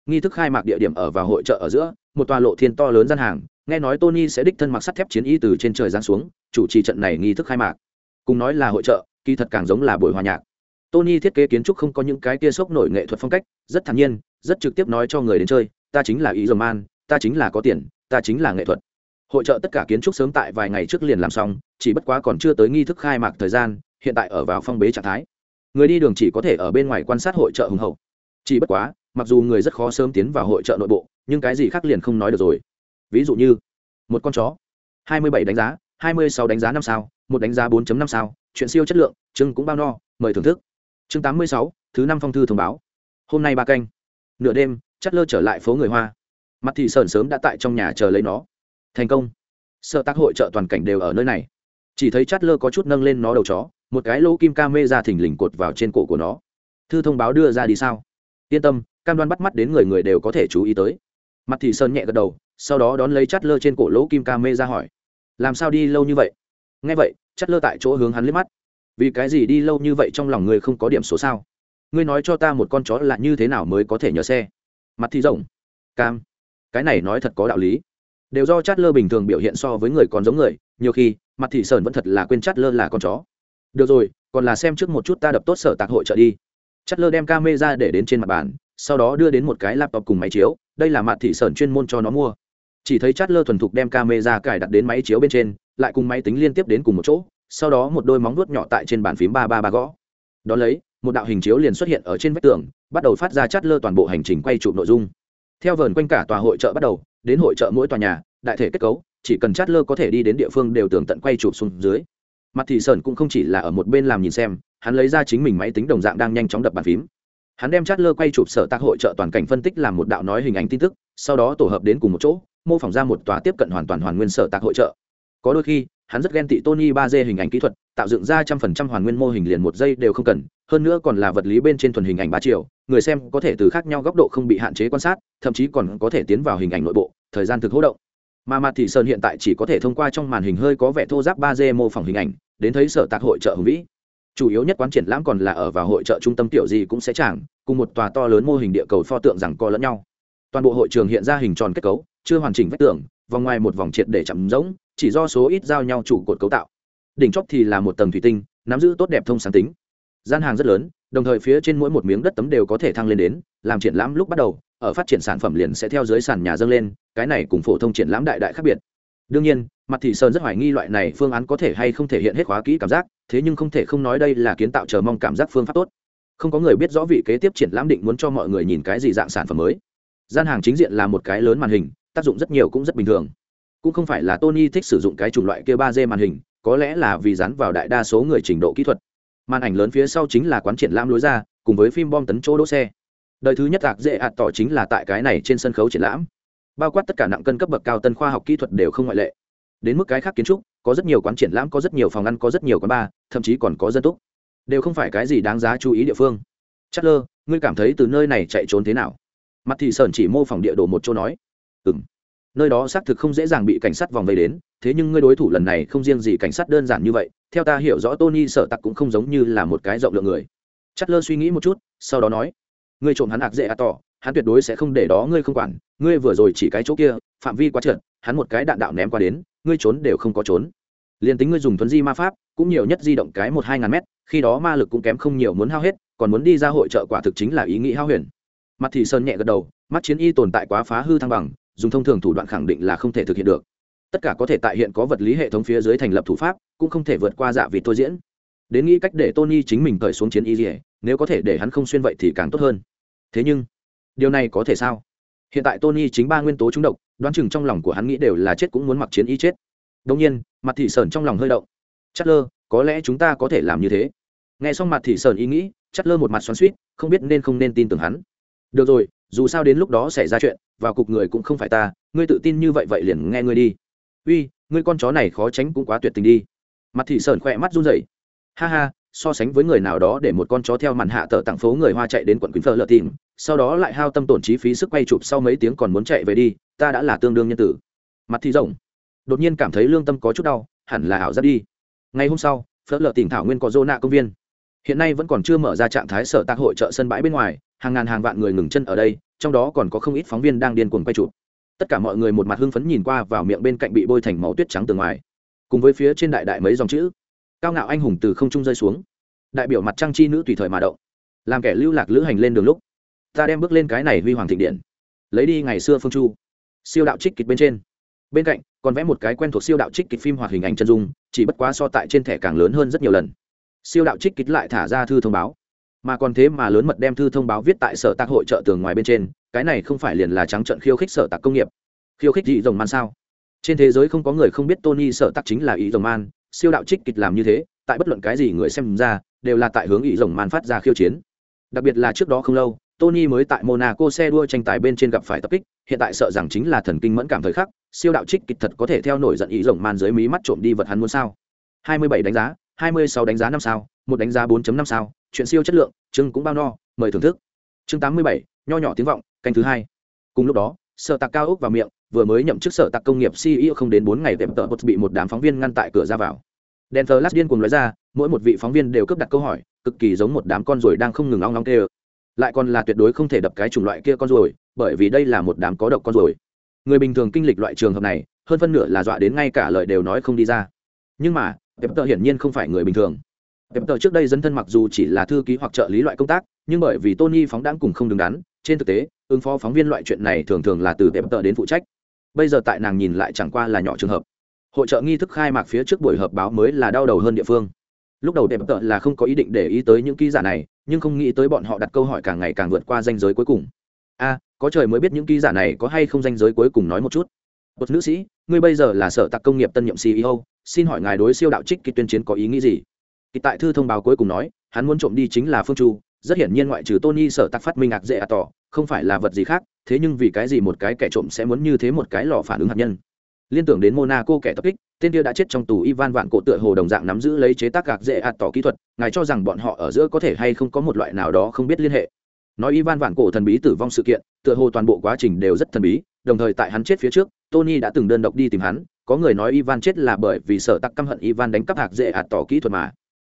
Nghi thức khai mạc địa điểm ở vào hội trợ ở giữa, một tòa lộ thiên to lớn gian hàng, nghe nói tony sẽ đích thân mặc sắt thép chiến y từ trên trời giáng xuống, chủ trì trận này nghi thức khai mạc. Cùng nói là hội trợ kỳ thật càng giống là buổi hòa nhạc. Tony thiết kế kiến trúc không có những cái tia sốc nổi nghệ thuật phong cách, rất thản nhiên, rất trực tiếp nói cho người đến chơi, ta chính là ý dầu man ta chính là có tiền, ta chính là nghệ thuật. Hội trợ tất cả kiến trúc sớm tại vài ngày trước liền làm xong, chỉ bất quá còn chưa tới nghi thức khai mạc thời gian, hiện tại ở vào phong bế trạng thái người đi đường chỉ có thể ở bên ngoài quan sát hội trợ hùng hậu. Chỉ bất quá mặc dù người rất khó sớm tiến vào hội trợ nội bộ nhưng cái gì khác liền không nói được rồi. Ví dụ như một con chó 27 đánh giá 26 đánh giá năm sao một đánh giá 4.5 sao chuyện siêu chất lượng chưng cũng bao no mời thưởng thức. Chương 86, thứ năm phong thư thông báo. Hôm nay ba canh. Nửa đêm chất lơ trở lại phố người hoa. Mặt thì sờn sớm đã tại trong nhà chờ lấy nó. Thành công. Sợ tác hội trợ toàn cảnh đều ở nơi này. Chỉ thấy chát lơ có chút nâng lên nó đầu chó một cái lỗ kim ca mê ra thình lình cột vào trên cổ của nó. Thư thông báo đưa ra đi sao? Yên tâm, cam đoan bắt mắt đến người người đều có thể chú ý tới. Mặt thì sơn nhẹ gật đầu, sau đó đón lấy chát lơ trên cổ lỗ kim ca mê ra hỏi. Làm sao đi lâu như vậy? Nghe vậy chát lơ tại chỗ hướng hắn liếc mắt. Vì cái gì đi lâu như vậy trong lòng người không có điểm số sao? Ngươi nói cho ta một con chó là như thế nào mới có thể nhờ xe? Mặt thì rộng. Cam. Cái này nói thật có đạo lý. Đều do chát lơ bình thường biểu hiện so với người còn giống người, nhiều khi, mặt thị sơn vẫn thật là quên chát lơ là con chó được rồi, còn là xem trước một chút ta đập tốt sở tạc hội trợ đi. Chát lơ đem ca mê ra để đến trên mặt bàn, sau đó đưa đến một cái laptop cùng máy chiếu, đây là mặt thị sơn chuyên môn cho nó mua. Chỉ thấy chát lơ thuần thục đem ca mê ra cài đặt đến máy chiếu bên trên, lại cùng máy tính liên tiếp đến cùng một chỗ, sau đó một đôi móng vuốt nhỏ tại trên bàn phím ba ba ba gõ. Đ ó lấy, một đạo hình chiếu liền xuất hiện ở trên vách tường, bắt đầu phát ra chát lơ toàn bộ hành trình quay chụp nội dung. Theo vườn quanh cả tòa hội trợ bắt đầu, đến hội trợ mỗi tòa nhà, đại thể kết cấu, chỉ cần chát lơ có thể đi đến địa phương đều tường tận quay chụp xuống dưới mặt thị sơn cũng không chỉ là ở một bên làm nhìn xem hắn lấy ra chính mình máy tính đồng dạng đang nhanh chóng đập bàn phím. Hắn đem chát lơ quay chụp sở tác hội trợ toàn cảnh phân tích làm một đạo nói hình ảnh tin tức sau đó tổ hợp đến cùng một chỗ mô phỏng ra một tòa tiếp cận hoàn toàn hoàn nguyên sở tác hội trợ. Có đôi khi hắn rất ghen tị tony ba d hình ảnh kỹ thuật tạo dựng ra trăm phần trăm hoàn nguyên mô hình liền một giây đều không cần hơn nữa còn là vật lý bên trên thuần hình ảnh ba chiều, người xem có thể từ khác nhau góc độ không bị hạn chế quan sát thậm chí còn có thể tiến vào hình ảnh nội bộ thời gian thực hỗ động mà mặt thị sơn hiện tại chỉ có thể thông qua trong màn hình hơi có vẻ thô giáp ba d mô phỏng hình ảnh, đến thấy sở tạc hội trợ hùng vĩ. Chủ yếu nhất quán triển lãm còn là ở vào hội trợ trung tâm tiểu gì cũng sẽ chẳng cùng một tòa to lớn mô hình địa cầu pho tượng rằng co lẫn nhau. Toàn bộ hội trường hiện ra hình tròn kết cấu, chưa hoàn chỉnh vách tường, vòng ngoài một vòng triệt để chậm rỗng, chỉ do số ít giao nhau trụ cột cấu tạo. Đỉnh chóp thì là một tầng thủy tinh, nắm giữ tốt đẹp thông sáng tính. Gian hàng rất lớn, đồng thời phía trên mỗi một miếng đất tấm đều có thể thăng lên đến, làm triển lãm lúc bắt đầu ở phát triển sản phẩm liền sẽ theo dưới sàn nhà dâng lên, cái này cùng phổ thông triển lãm đại đại khác biệt. Đương nhiên, mặt thị sơn rất hoài nghi loại này phương án có thể hay không thể hiện hết khóa kỹ cảm giác, thế nhưng không thể không nói đây là kiến tạo chờ mong cảm giác phương pháp tốt. Không có người biết rõ vị kế tiếp triển lãm định muốn cho mọi người nhìn cái gì dạng sản phẩm mới. Gian hàng chính diện là một cái lớn màn hình, tác dụng rất nhiều cũng rất bình thường. Cũng không phải là tony thích sử dụng cái chủng loại kia ba d màn hình, có lẽ là vì dán vào đại đa số người trình độ kỹ thuật. Màn ảnh lớn phía sau chính là quán triển lãm lối ra, cùng với phim bom tấn chỗ đỗ xe đời thứ nhất ạc dễ ạt tỏ chính là tại cái này trên sân khấu triển lãm. Bao quát tất cả nặng cân cấp bậc cao tân khoa học kỹ thuật đều không ngoại lệ. Đến mức cái khác kiến trúc, có rất nhiều quán triển lãm, có rất nhiều phòng ăn, có rất nhiều quán bar, thậm chí còn có dân túc. Đều không phải cái gì đáng giá chú ý địa phương. Chất lơ ngươi cảm thấy từ nơi này chạy trốn thế nào? Mặt thị sơn chỉ mô phỏng địa đồ một chỗ nói. Ừ m nơi đó xác thực không dễ dàng bị cảnh sát vòng vây đến, thế nhưng ngươi đối thủ lần này không riêng gì cảnh sát đơn giản như vậy, theo ta hiểu rõ tony sở tặc cũng không giống như là một cái rộng lượng người. Chất lơ suy nghĩ một chút, sau đó nói ngươi trộm hắn ạc dễ à tỏ, hắn tuyệt đối sẽ không để đó ngươi không quản, ngươi vừa rồi chỉ cái chỗ kia, phạm vi quá trượt, hắn một cái đạn đạo ném qua đến, ngươi trốn đều không có trốn. Liền tính ngươi dùng thuấn di ma pháp, cũng nhiều nhất di động cái một hai ngàn mét, khi đó ma lực cũng kém không nhiều muốn hao hết, còn muốn đi ra hội trợ quả thực chính là ý nghĩ hao huyền. Mặt thì sơn nhẹ gật đầu, mắt chiến y tồn tại quá phá hư thăng bằng, dùng thông thường thủ đoạn khẳng định là không thể thực hiện được. Tất cả có thể tại hiện có vật lý hệ thống phía dưới thành lập thủ pháp, cũng không thể vượt qua dạ vịt thôi diễn. Đến nghĩ cách để tony chính mình cởi xuống chiến y dỉa nếu có thể để hắn không xuyên vậy thì càng tốt hơn. Thế nhưng, điều này có thể sao? Hiện tại tony chính ba nguyên tố trúng độc, đoán chừng trong lòng của hắn nghĩ đều là chết cũng muốn mặc chiến y chết. Đông nhiên, mặt thị sơn trong lòng hơi động. Chất lơ có lẽ chúng ta có thể làm như thế. Nghe xong mặt thị sơn ý nghĩ chất lơ một mặt xoắn suýt không biết nên không nên tin tưởng hắn. Được rồi, dù sao đến lúc đó xảy ra chuyện, vào cục người cũng không phải ta, ngươi tự tin như vậy vậy liền nghe ngươi đi. Uy, ngươi con chó này khó tránh cũng quá tuyệt tình đi. Mặt thị sơn khỏe mắt run rẩy. Ha ha so sánh với người nào đó để một con chó theo màn hạ tờ tặng phố người hoa chạy đến quận quýnh phở lợ tìm, sau đó lại hao tâm tổn chi phí sức quay chụp sau mấy tiếng còn muốn chạy về đi, ta đã là tương đương nhân tử. Mặt thì rộng. Đột nhiên cảm thấy lương tâm có chút đau, hẳn là ảo giác đi. Ngày hôm sau, phở lợ tỉnh thảo nguyên có dô nạ công viên. Hiện nay vẫn còn chưa mở ra trạng thái sở tác hội trợ sân bãi bên ngoài, hàng ngàn hàng vạn người ngừng chân ở đây, trong đó còn có không ít phóng viên đang điên cuồng quay chụp. Tất cả mọi người một mặt hưng phấn nhìn qua vào miệng bên cạnh bị bôi thành màu tuyết trắng từ ngoài. Cùng với phía trên đại đại mấy dòng chữ cao ngạo anh hùng từ không trung rơi xuống. Đại biểu mặt trăng chi nữ tùy thời mà động. Làm kẻ lưu lạc lữ hành lên đường lúc, ta đem bước lên cái này huy hoàng thịnh điện. Lấy đi ngày xưa phương chu. Siêu đạo trích kịch bên trên. Bên cạnh, còn vẽ một cái quen thuộc siêu đạo trích kịch phim hoạt hình ảnh chân dung, chỉ bất quá so tại trên thẻ càng lớn hơn rất nhiều lần. Siêu đạo trích kịch lại thả ra thư thông báo. Mà còn thế mà lớn mật đem thư thông báo viết tại sở tạc hội trợ tường ngoài bên trên, cái này không phải liền là trắng trận khiêu khích sở tạc công nghiệp. Khiêu khích dị rồng man sao? Trên thế giới không có người không biết tony sở tạc chính là ý rồng man siêu đạo trích kịch làm như thế tại bất luận cái gì người xem ra đều là tại hướng ý rồng man phát ra khiêu chiến. Đặc biệt là trước đó không lâu tony mới tại monaco xe đua tranh tài bên trên gặp phải tập kích hiện tại sợ rằng chính là thần kinh mẫn cảm thời khắc siêu đạo trích kịch thật có thể theo nổi giận ý rồng man dưới mí mắt trộm đi vật hắn muốn sao? 27 đánh giá 26 đánh giá năm sao một đánh giá 4.5 sao chuyện siêu chất lượng chương cũng bao no mời thưởng thức. Chương 87, nho nhỏ tiếng vọng canh thứ hai. Cùng lúc đó sợ tạc cao ốc vào miệng vừa mới nhậm chức sở tạc công nghiệp ceo không đến bốn ngày tiệm tợ bột bị một đám phóng viên ngăn tại cửa ra vào. Đèn thờ lát điên cuồng nói ra, mỗi một vị phóng viên đều cướp đặt câu hỏi, cực kỳ giống một đám con ruồi đang không ngừng ong ong kêu. lại còn là tuyệt đối không thể đập cái chủng loại kia con ruồi, bởi vì đây là một đám có độc con ruồi. Người bình thường kinh lịch loại trường hợp này, hơn phân nửa là dọa đến ngay cả lời đều nói không đi ra. Nhưng mà tiệm tợ hiển nhiên không phải người bình thường. Tiệm tợ trước đây dân thân mặc dù chỉ là thư ký hoặc trợ lý loại công tác, nhưng bởi vì tony phóng đãng cùng không đứng đắn, trên thực tế, ứng phó phóng viên loại chuyện này thường thường là từ tiệm tợ đến phụ trách bây giờ tại nàng nhìn lại chẳng qua là nhỏ trường hợp. Hội trợ nghi thức khai mạc phía trước buổi họp báo mới là đau đầu hơn địa phương. Lúc đầu đẹp tợ là không có ý định để ý tới những ký giả này, nhưng không nghĩ tới bọn họ đặt câu hỏi càng ngày càng vượt qua danh giới cuối cùng. A, có trời mới biết những ký giả này có hay không danh giới cuối cùng nói một chút. Một nữ sĩ, ngươi bây giờ là sở tạc công nghiệp tân nhiệm ceo xin hỏi ngài đối siêu đạo trích kỳ tuyên chiến có ý nghĩ gì? Kỳ tại thư thông báo cuối cùng nói, hắn muốn trộm đi chính là phương chu rất hiển nhiên ngoại trừ tony sở tạc phát minh ạc dễ à tỏ, không phải là vật gì khác, thế nhưng vì cái gì một cái kẻ trộm sẽ muốn như thế một cái lò phản ứng hạt nhân? Liên tưởng đến monaco kẻ tập kích, tên kia đã chết trong tù ivan vạn cổ tựa hồ đồng dạng nắm giữ lấy chế tác gạc dễ ạt tỏ kỹ thuật, ngài cho rằng bọn họ ở giữa có thể hay không có một loại nào đó không biết liên hệ. Nói ivan vạn cổ thần bí tử vong sự kiện, tựa hồ toàn bộ quá trình đều rất thần bí, đồng thời tại hắn chết phía trước, tony đã từng đơn độc đi tìm hắn, có người nói ivan chết là bởi vì sợ tắc căm hận ivan đánh cắp hạc dễ ạt tỏ kỹ thuật mà.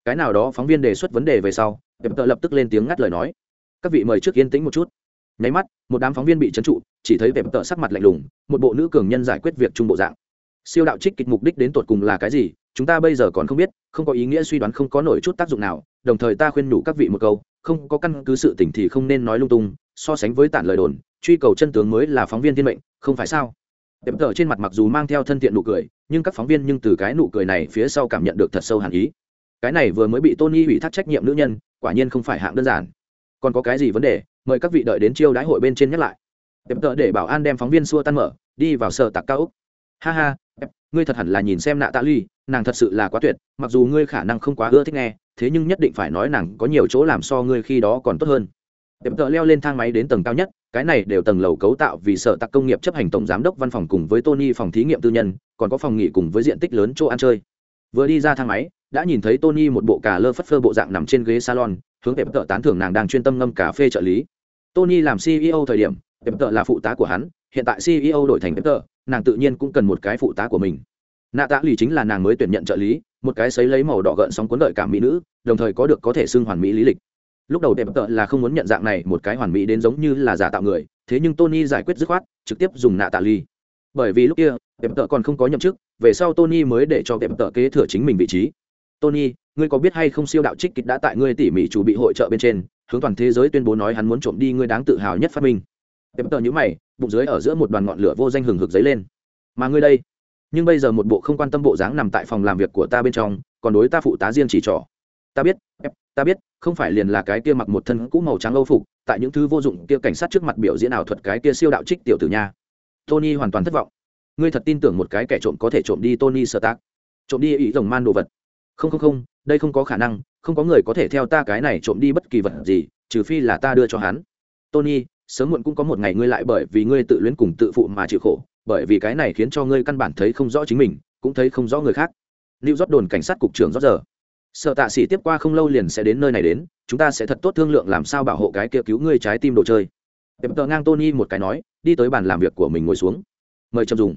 Cái nào đó phóng viên đề xuất vấn đề về sau đẹp tợ lập tức lên tiếng ngắt lời nói. Các vị mời trước yên tĩnh một chút. Nháy mắt, một đám phóng viên bị trấn trụ, chỉ thấy đẹp tợ sắc mặt lạnh lùng, một bộ nữ cường nhân giải quyết việc trung bộ dạng. Siêu đạo trích kịch mục đích đến tột cùng là cái gì, chúng ta bây giờ còn không biết, không có ý nghĩa suy đoán không có nổi chút tác dụng nào, đồng thời ta khuyên nhủ các vị một câu, không có căn cứ sự tỉnh thì không nên nói lung tung, so sánh với tản lời đồn, truy cầu chân tướng mới là phóng viên thiên mệnh, không phải sao? Đẹp tờ trên mặt mặc dù mang theo thân thiện nụ cười, nhưng các phóng viên nhưng từ cái nụ cười này phía sau cảm nhận được thật sâu hẳn ý cái này vừa mới bị tony ủy thác trách nhiệm nữ nhân, quả nhiên không phải hạng đơn giản. Còn có cái gì vấn đề, mời các vị đợi đến chiêu đãi hội bên trên nhắc lại. Đẹp tợ để bảo an đem phóng viên xua tan mở, đi vào sở tạc cao úc ha ha ngươi thật hẳn là nhìn xem nạ tạ ly, nàng thật sự là quá tuyệt, mặc dù ngươi khả năng không quá ưa thích nghe, thế nhưng nhất định phải nói nàng có nhiều chỗ làm so ngươi khi đó còn tốt hơn. Tiệm tợ leo lên thang máy đến tầng cao nhất, cái này đều tầng lầu cấu tạo vì sở tạc công nghiệp chấp hành tổng giám đốc văn phòng cùng với tony phòng thí nghiệm tư nhân, còn có phòng nghỉ cùng với diện tích lớn chỗ ăn chơi. Vừa đi ra thang máy đã nhìn thấy tony một bộ cà lơ phất phơ bộ dạng nằm trên ghế salon, hướng đẹp tợ tán thưởng nàng đang chuyên tâm ngâm cà phê trợ lý. Tony làm ceo thời điểm đẹp tợ là phụ tá của hắn, hiện tại ceo đổi thành đẹp tợ, nàng tự nhiên cũng cần một cái phụ tá của mình. Nạ tạ lì chính là nàng mới tuyển nhận trợ lý, một cái xấy lấy màu đỏ gợn sóng cuốn đợi cảm mỹ nữ, đồng thời có được có thể xưng hoàn mỹ lý lịch. Lúc đầu đẹp tợ là không muốn nhận dạng này một cái hoàn mỹ đến giống như là giả tạo người, thế nhưng tony giải quyết dứt khoát, trực tiếp dùng nạ tạ lì bởi vì lúc kia đẹp tợ còn không có nhậm chức, về sau tony mới để cho đẹp tợ kế thừa chính mình vị trí tony, ngươi có biết hay không siêu đạo trích kịch đã tại ngươi tỉ mỉ chủ bị hội trợ bên trên, hướng toàn thế giới tuyên bố nói hắn muốn trộm đi ngươi đáng tự hào nhất phát minh. Đẹp tờ nhữ mày, bụng dưới ở giữa một đoàn ngọn lửa vô danh hừng hực dấy lên. Mà ngươi đây? Nhưng bây giờ một bộ không quan tâm bộ dáng nằm tại phòng làm việc của ta bên trong, còn đối ta phụ tá riêng chỉ trỏ. Ta biết ta biết, không phải liền là cái kia mặc một thân cũ màu trắng âu phục, tại những thứ vô dụng kia cảnh sát trước mặt biểu diễn ảo thuật cái kia siêu đạo trích tiểu tử nha. Tony hoàn toàn thất vọng. Ngươi thật tin tưởng một cái kẻ trộm có thể trộm đi tony sơ tác trộm đi ý rồng man đồ vật không không không, đây không có khả năng, không có người có thể theo ta cái này trộm đi bất kỳ vật gì, trừ phi là ta đưa cho hắn. Tony, sớm muộn cũng có một ngày ngươi lại bởi vì ngươi tự luyến cùng tự phụ mà chịu khổ, bởi vì cái này khiến cho ngươi căn bản thấy không rõ chính mình, cũng thấy không rõ người khác. Lưu rót đồn cảnh sát cục trưởng rót giờ sợ tạ sĩ tiếp qua không lâu liền sẽ đến nơi này đến, chúng ta sẽ thật tốt thương lượng làm sao bảo hộ cái kia cứu ngươi trái tim đồ chơi. Đẹp tờ ngang tony một cái nói, đi tới bàn làm việc của mình ngồi xuống. Mời chậm dùng.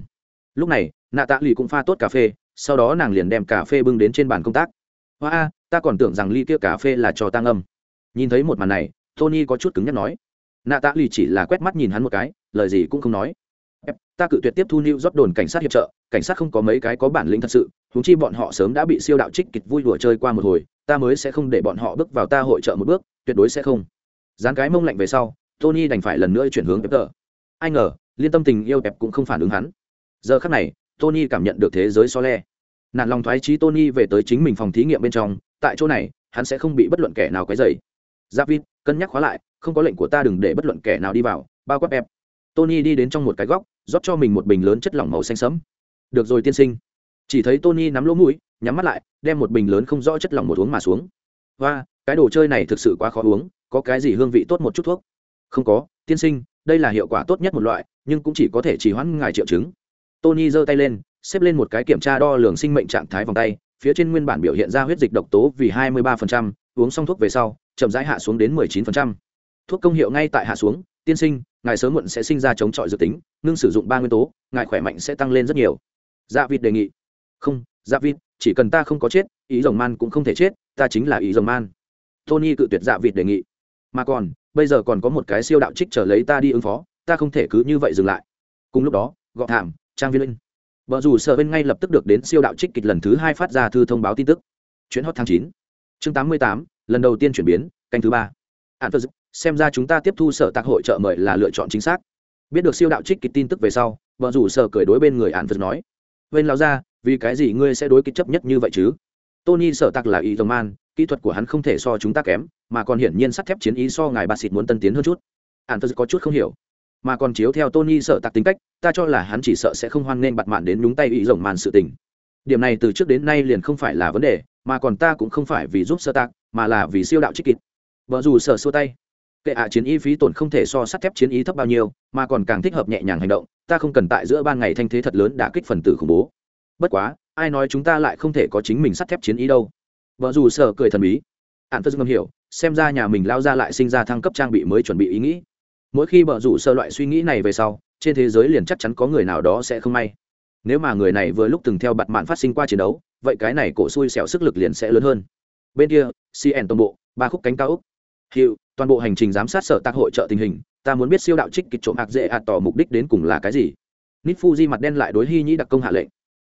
Lúc này nạ tạ lì cũng pha tốt cà phê sau đó nàng liền đem cà phê bưng đến trên bàn công tác. Hoa a, ta còn tưởng rằng ly kia cà phê là cho tang âm. Nhìn thấy một màn này, tony có chút cứng nhắc nói. Nạ tạ lì chỉ là quét mắt nhìn hắn một cái, lời gì cũng không nói. Ta cự tuyệt tiếp thu new rót đồn cảnh sát hiệp trợ, cảnh sát không có mấy cái có bản lĩnh thật sự húng chi bọn họ sớm đã bị siêu đạo trích kịch vui đùa chơi qua một hồi, ta mới sẽ không để bọn họ bước vào ta hội trợ một bước, tuyệt đối sẽ không. Dán cái mông lạnh về sau, tony đành phải lần nữa chuyển hướng ép tờ ai ngờ, liên tâm tình yêu đẹp cũng không phản ứng hắn. Giờ khắc này tony cảm nhận được thế giới so le. Nạn lòng thoái trí tony về tới chính mình phòng thí nghiệm bên trong, tại chỗ này, hắn sẽ không bị bất luận kẻ nào quấy dày giáp vít cân nhắc khóa lại, không có lệnh của ta đừng để bất luận kẻ nào đi vào, bao quát ép tony đi đến trong một cái góc, rót cho mình một bình lớn chất lỏng màu xanh sẫm. Được rồi tiên sinh. Chỉ thấy tony nắm lỗ mũi, nhắm mắt lại, đem một bình lớn không rõ chất lỏng một uống mà xuống. Và cái đồ chơi này thực sự quá khó uống, có cái gì hương vị tốt một chút thuốc? Không có, tiên sinh, đây là hiệu quả tốt nhất một loại, nhưng cũng chỉ có thể chỉ hoãn ngài triệu chứng tony giơ tay lên xếp lên một cái kiểm tra đo lường sinh mệnh trạng thái vòng tay phía trên nguyên bản biểu hiện ra huyết dịch độc tố vì 23%, uống xong thuốc về sau chậm rãi hạ xuống đến 19%. thuốc công hiệu ngay tại hạ xuống tiên sinh ngài sớm muộn sẽ sinh ra chống chọi dự tính ngưng sử dụng ba nguyên tố ngài khỏe mạnh sẽ tăng lên rất nhiều. Dạ vịt đề nghị. Không dạ vịt chỉ cần ta không có chết ý rồng man cũng không thể chết ta chính là ý rồng man. Tony cự tuyệt dạ vịt đề nghị. Mà còn bây giờ còn có một cái siêu đạo trích trở lấy ta đi ứng phó ta không thể cứ như vậy dừng lại. Cùng lúc đó gọt thảm trang viên linh vợ dù sợ bên ngay lập tức được đến siêu đạo trích kịch lần thứ hai phát ra thư thông báo tin tức. Chuyến hot tháng chín, chương tám mươi tám, lần đầu tiên chuyển biến, canh thứ ba. Hạn phật xem ra chúng ta tiếp thu sở tạc hội trợ mời là lựa chọn chính xác. Biết được siêu đạo trích kịch tin tức về sau vợ rủ sở cười đối bên người ạn phật nói bên lao ra vì cái gì ngươi sẽ đối kịch chấp nhất như vậy chứ? Tony sở tạc là ý tờ man, kỹ thuật của hắn không thể so chúng ta kém, mà còn hiển nhiên sắt thép chiến ý so ngài bà xịt muốn tân tiến hơn chút. Ạn phật có chút không hiểu mà còn chiếu theo tony sợ tặc tính cách, ta cho là hắn chỉ sợ sẽ không hoan nghênh bặt mạn đến nhúng tay ý rồng màn sự tình. Điểm này từ trước đến nay liền không phải là vấn đề, mà còn ta cũng không phải vì giúp sơ tạc mà là vì siêu đạo trích kịt vợ dù sở xua tay. Kệ hạ chiến y phí tổn không thể so sắt thép chiến ý thấp bao nhiêu, mà còn càng thích hợp nhẹ nhàng hành động, ta không cần tại giữa ban ngày thanh thế thật lớn đã kích phần tử khủng bố. Bất quá, ai nói chúng ta lại không thể có chính mình sắt thép chiến ý đâu? Vợ dù sở cười thần bí. Ạn phật ngầm hiểu, xem ra nhà mình lao ra lại sinh ra thăng cấp trang bị mới chuẩn bị ý nghĩ mỗi khi bờ rủ sơ loại suy nghĩ này về sau, trên thế giới liền chắc chắn có người nào đó sẽ không may. Nếu mà người này vừa lúc từng theo bặt mạn phát sinh qua chiến đấu, vậy cái này cổ xui xẻo sức lực liền sẽ lớn hơn. Bên kia cn toàn bộ, ba khúc cánh cao úc hiệu, toàn bộ hành trình giám sát sở tác hội trợ tình hình, ta muốn biết siêu đạo trích kịch trộm hạc dễ ạt tỏ mục đích đến cùng là cái gì. Nít fuji mặt đen lại đối hy nhĩ đặc công hạ lệnh.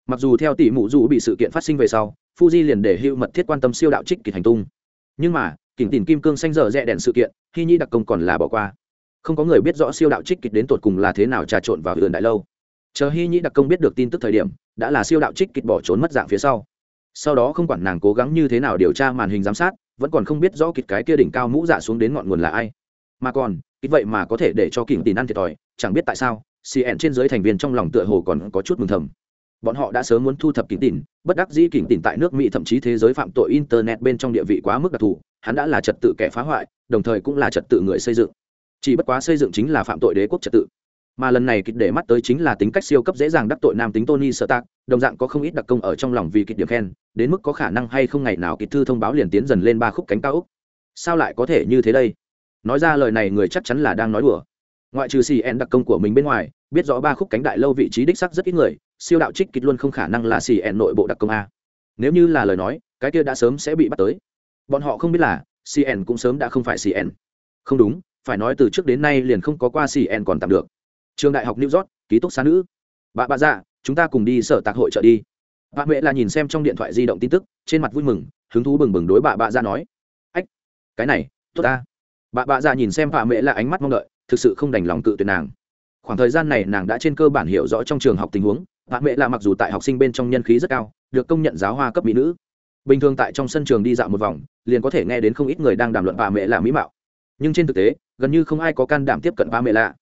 Mặc dù theo tỷ mụ dù bị sự kiện phát sinh về sau, fuji liền để hưu mật thiết quan tâm siêu đạo trích kịch hành tung. Nhưng mà, kỉnh tìm kim cương xanh dở rẽ đèn sự kiện hy nhĩ đặc công còn là bỏ qua không có người biết rõ siêu đạo trích kịch đến tột cùng là thế nào trà trộn vào vườn đại lâu. Chờ hy nhĩ đặc công biết được tin tức thời điểm, đã là siêu đạo trích kịch bỏ trốn mất dạng phía sau. Sau đó không quản nàng cố gắng như thế nào điều tra màn hình giám sát, vẫn còn không biết rõ kịch cái kia đỉnh cao mũ dạ xuống đến ngọn nguồn là ai. Mà còn, kịch vậy mà có thể để cho kỉnh tín ăn thiệt thòi, chẳng biết tại sao cn trên giới thành viên trong lòng tựa hồ còn có chút mừng thầm. Bọn họ đã sớm muốn thu thập kỉnh tín bất đắc dĩ kỉnh tín tại nước mỹ thậm chí thế giới phạm tội internet bên trong địa vị quá mức đặc thù, hắn đã là trật tự kẻ phá hoại, đồng thời cũng là trật tự người xây dựng chỉ bất quá xây dựng chính là phạm tội đế quốc trật tự. Mà lần này kịch để mắt tới chính là tính cách siêu cấp dễ dàng đắc tội nam tính tony sợ tạc đồng dạng có không ít đặc công ở trong lòng vì kịch điểm khen, đến mức có khả năng hay không ngày nào kịch thư thông báo liền tiến dần lên ba khúc cánh cao úc. Sao lại có thể như thế đây? Nói ra lời này người chắc chắn là đang nói đùa. Ngoại trừ cn đặc công của mình bên ngoài, biết rõ ba khúc cánh đại lâu vị trí đích sắc rất ít người, siêu đạo trích kịch luôn không khả năng là cn nội bộ đặc công a. Nếu như là lời nói, cái kia đã sớm sẽ bị bắt tới. Bọn họ không biết là cn cũng sớm đã không phải cn không đúng phải nói từ trước đến nay liền không có qua cn còn tạm được. Trường đại học new york, ký túc xá nữ. Bà bà dạ chúng ta cùng đi sở tạc hội trợ đi. Bà mẹ là nhìn xem trong điện thoại di động tin tức, trên mặt vui mừng, hứng thú bừng bừng đối bà bà dạ nói. Ách, cái này, tốt ta. Bà bà dạ nhìn xem bà mẹ là ánh mắt mong đợi, thực sự không đành lòng cự tuyệt nàng. Khoảng thời gian này nàng đã trên cơ bản hiểu rõ trong trường học tình huống, bà mẹ là mặc dù tại học sinh bên trong nhân khí rất cao, được công nhận giáo hoa cấp mỹ nữ. Bình thường tại trong sân trường đi dạo một vòng, liền có thể nghe đến không ít người đang đàm luận bà mẹ là mỹ mạo nhưng trên thực tế, gần như không ai có can đảm tiếp cận bà mẹ lạ.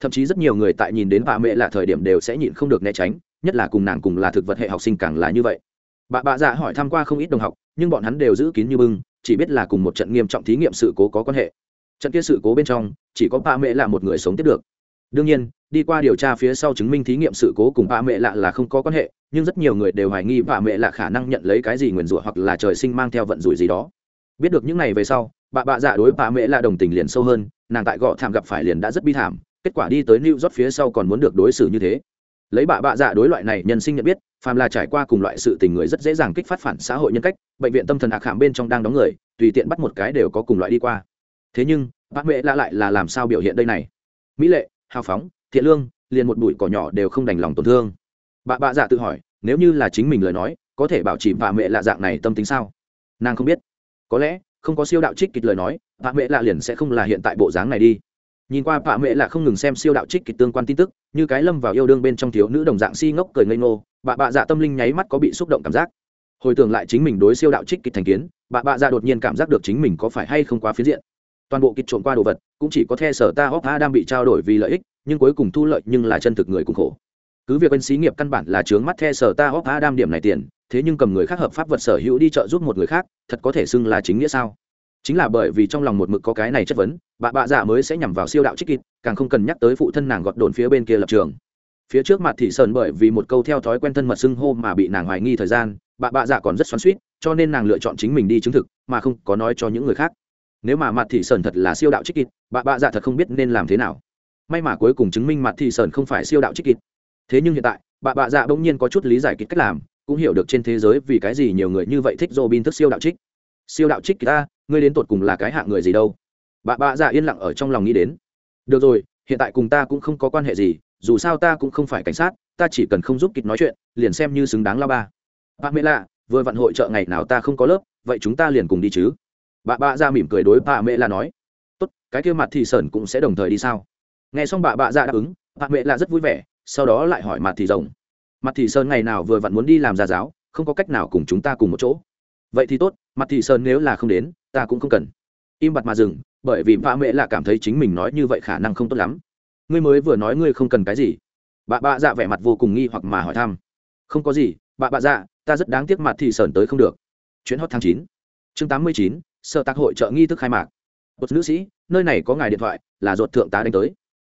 Thậm chí rất nhiều người tại nhìn đến bà mẹ lạ thời điểm đều sẽ nhịn không được né tránh, nhất là cùng nàng cùng là thực vật hệ học sinh càng là như vậy. Bà bạ dạ hỏi tham q u a không ít đồng học, nhưng bọn hắn đều giữ kín như bưng, chỉ biết là cùng một trận nghiêm trọng thí nghiệm sự cố có quan hệ. Trận kia sự cố bên trong, chỉ có bà mẹ là một người sống tiếp được. Đương nhiên, đi qua điều tra phía sau chứng minh thí nghiệm sự cố cùng bà mẹ lạ là không có quan hệ, nhưng rất nhiều người đều hoài nghi bà mẹ lạ khả năng nhận lấy cái gì nguyền rủa hoặc là trời sinh mang theo vận rủi gì đó. Biết được những này về sau bà bạ dạ đối bà mẹ là đồng tình liền sâu hơn, nàng tại gọ thảm gặp phải liền đã rất bi thảm, kết quả đi tới new york phía sau còn muốn được đối xử như thế. Lấy bà bạ dạ đối loại này nhân sinh nhận biết, phàm là trải qua cùng loại sự tình người rất dễ dàng kích phát phản xã hội nhân cách, bệnh viện tâm thần ạc hạm bên trong đang đóng người, tùy tiện bắt một cái đều có cùng loại đi qua. Thế nhưng bác mẹ lạ lại là làm sao biểu hiện đây này? Mỹ lệ, hào phóng, thiện lương, liền một bụi cỏ nhỏ đều không đành lòng tổn thương. Bà bạ dạ tự hỏi, nếu như là chính mình lời nói, có thể bảo trì bà mẹ lạ dạng này tâm tính sao? Nàng không biết. Có lẽ không có siêu đạo trích kịch lời nói bà mẹ lạ liền sẽ không là hiện tại bộ dáng này đi. Nhìn qua bà mẹ lạ không ngừng xem siêu đạo trích kịch tương quan tin tức, như cái lâm vào yêu đương bên trong thiếu nữ đồng dạng si ngốc cười ngây ngô, bà bạ dạ tâm linh nháy mắt có bị xúc động cảm giác. Hồi tưởng lại chính mình đối siêu đạo trích kịch thành kiến, bà bạ dạ đột nhiên cảm giác được chính mình có phải hay không quá phiến diện. Toàn bộ kịch trộm qua đồ vật, cũng chỉ có the sở ta hóc đang bị trao đổi vì lợi ích, nhưng cuối cùng thu lợi nhưng là chân thực người cùng khổ cứ việc bên xí nghiệp căn bản là chướng mắt the sở ta hóc đam điểm này tiền, thế nhưng cầm người khác hợp pháp vật sở hữu đi chợ giúp một người khác, thật có thể xưng là chính nghĩa sao? Chính là bởi vì trong lòng một mực có cái này chất vấn, bà bạ dạ mới sẽ nhằm vào siêu đạo trích kịt càng không cần nhắc tới phụ thân nàng gọt đồn phía bên kia lập trường. Phía trước mặt thị sơn bởi vì một câu theo thói quen thân mật xưng hô mà bị nàng hoài nghi thời gian, bà bạ dạ còn rất xoắn suýt cho nên nàng lựa chọn chính mình đi chứng thực, mà không có nói cho những người khác. Nếu mà mặt thị sơn thật là siêu đạo trích kịt bà bạ dạ thật không biết nên làm thế nào. May mà cuối cùng chứng minh mặt thị sơn không phải siêu đạo trích kịt thế nhưng hiện tại, bà bạ dạ bỗng nhiên có chút lý giải kịch cách làm, cũng hiểu được trên thế giới vì cái gì nhiều người như vậy thích robin thức siêu đạo trích. Siêu đạo trích ta, ngươi đến tột cùng là cái hạng người gì đâu? Bà bạ dạ yên lặng ở trong lòng nghĩ đến. Được rồi, hiện tại cùng ta cũng không có quan hệ gì, dù sao ta cũng không phải cảnh sát, ta chỉ cần không giúp kịch nói chuyện, liền xem như xứng đáng la ba. Bà mẹ lạ, vừa vặn hội trợ ngày nào ta không có lớp, vậy chúng ta liền cùng đi chứ. Bà bạ ra mỉm cười đối bà mẹ lạ nói. Tốt, cái kia mặt thì sởn cũng sẽ đồng thời đi sao? Nghe xong bà bạ ra đáp ứng, bà mẹ lạ rất vui vẻ sau đó lại hỏi mặt thì rồng. Mặt thì sơn ngày nào vừa vặn muốn đi làm gia giáo, không có cách nào cùng chúng ta cùng một chỗ. Vậy thì tốt, mặt thì sơn nếu là không đến, ta cũng không cần. Im bặt mà dừng, bởi vì vạ mẹ là cảm thấy chính mình nói như vậy khả năng không tốt lắm. Ngươi mới vừa nói ngươi không cần cái gì. Bà bạ dạ vẻ mặt vô cùng nghi hoặc mà hỏi thăm. Không có gì, bà bạ dạ ta rất đáng tiếc mặt thì sơn tới không được. Chuyến hot tháng chín, chương tám mươi chín, sở tạc hội trợ nghi thức khai mạc. Một nữ sĩ, nơi này có ngài điện thoại, là ruột thượng tá đánh tới.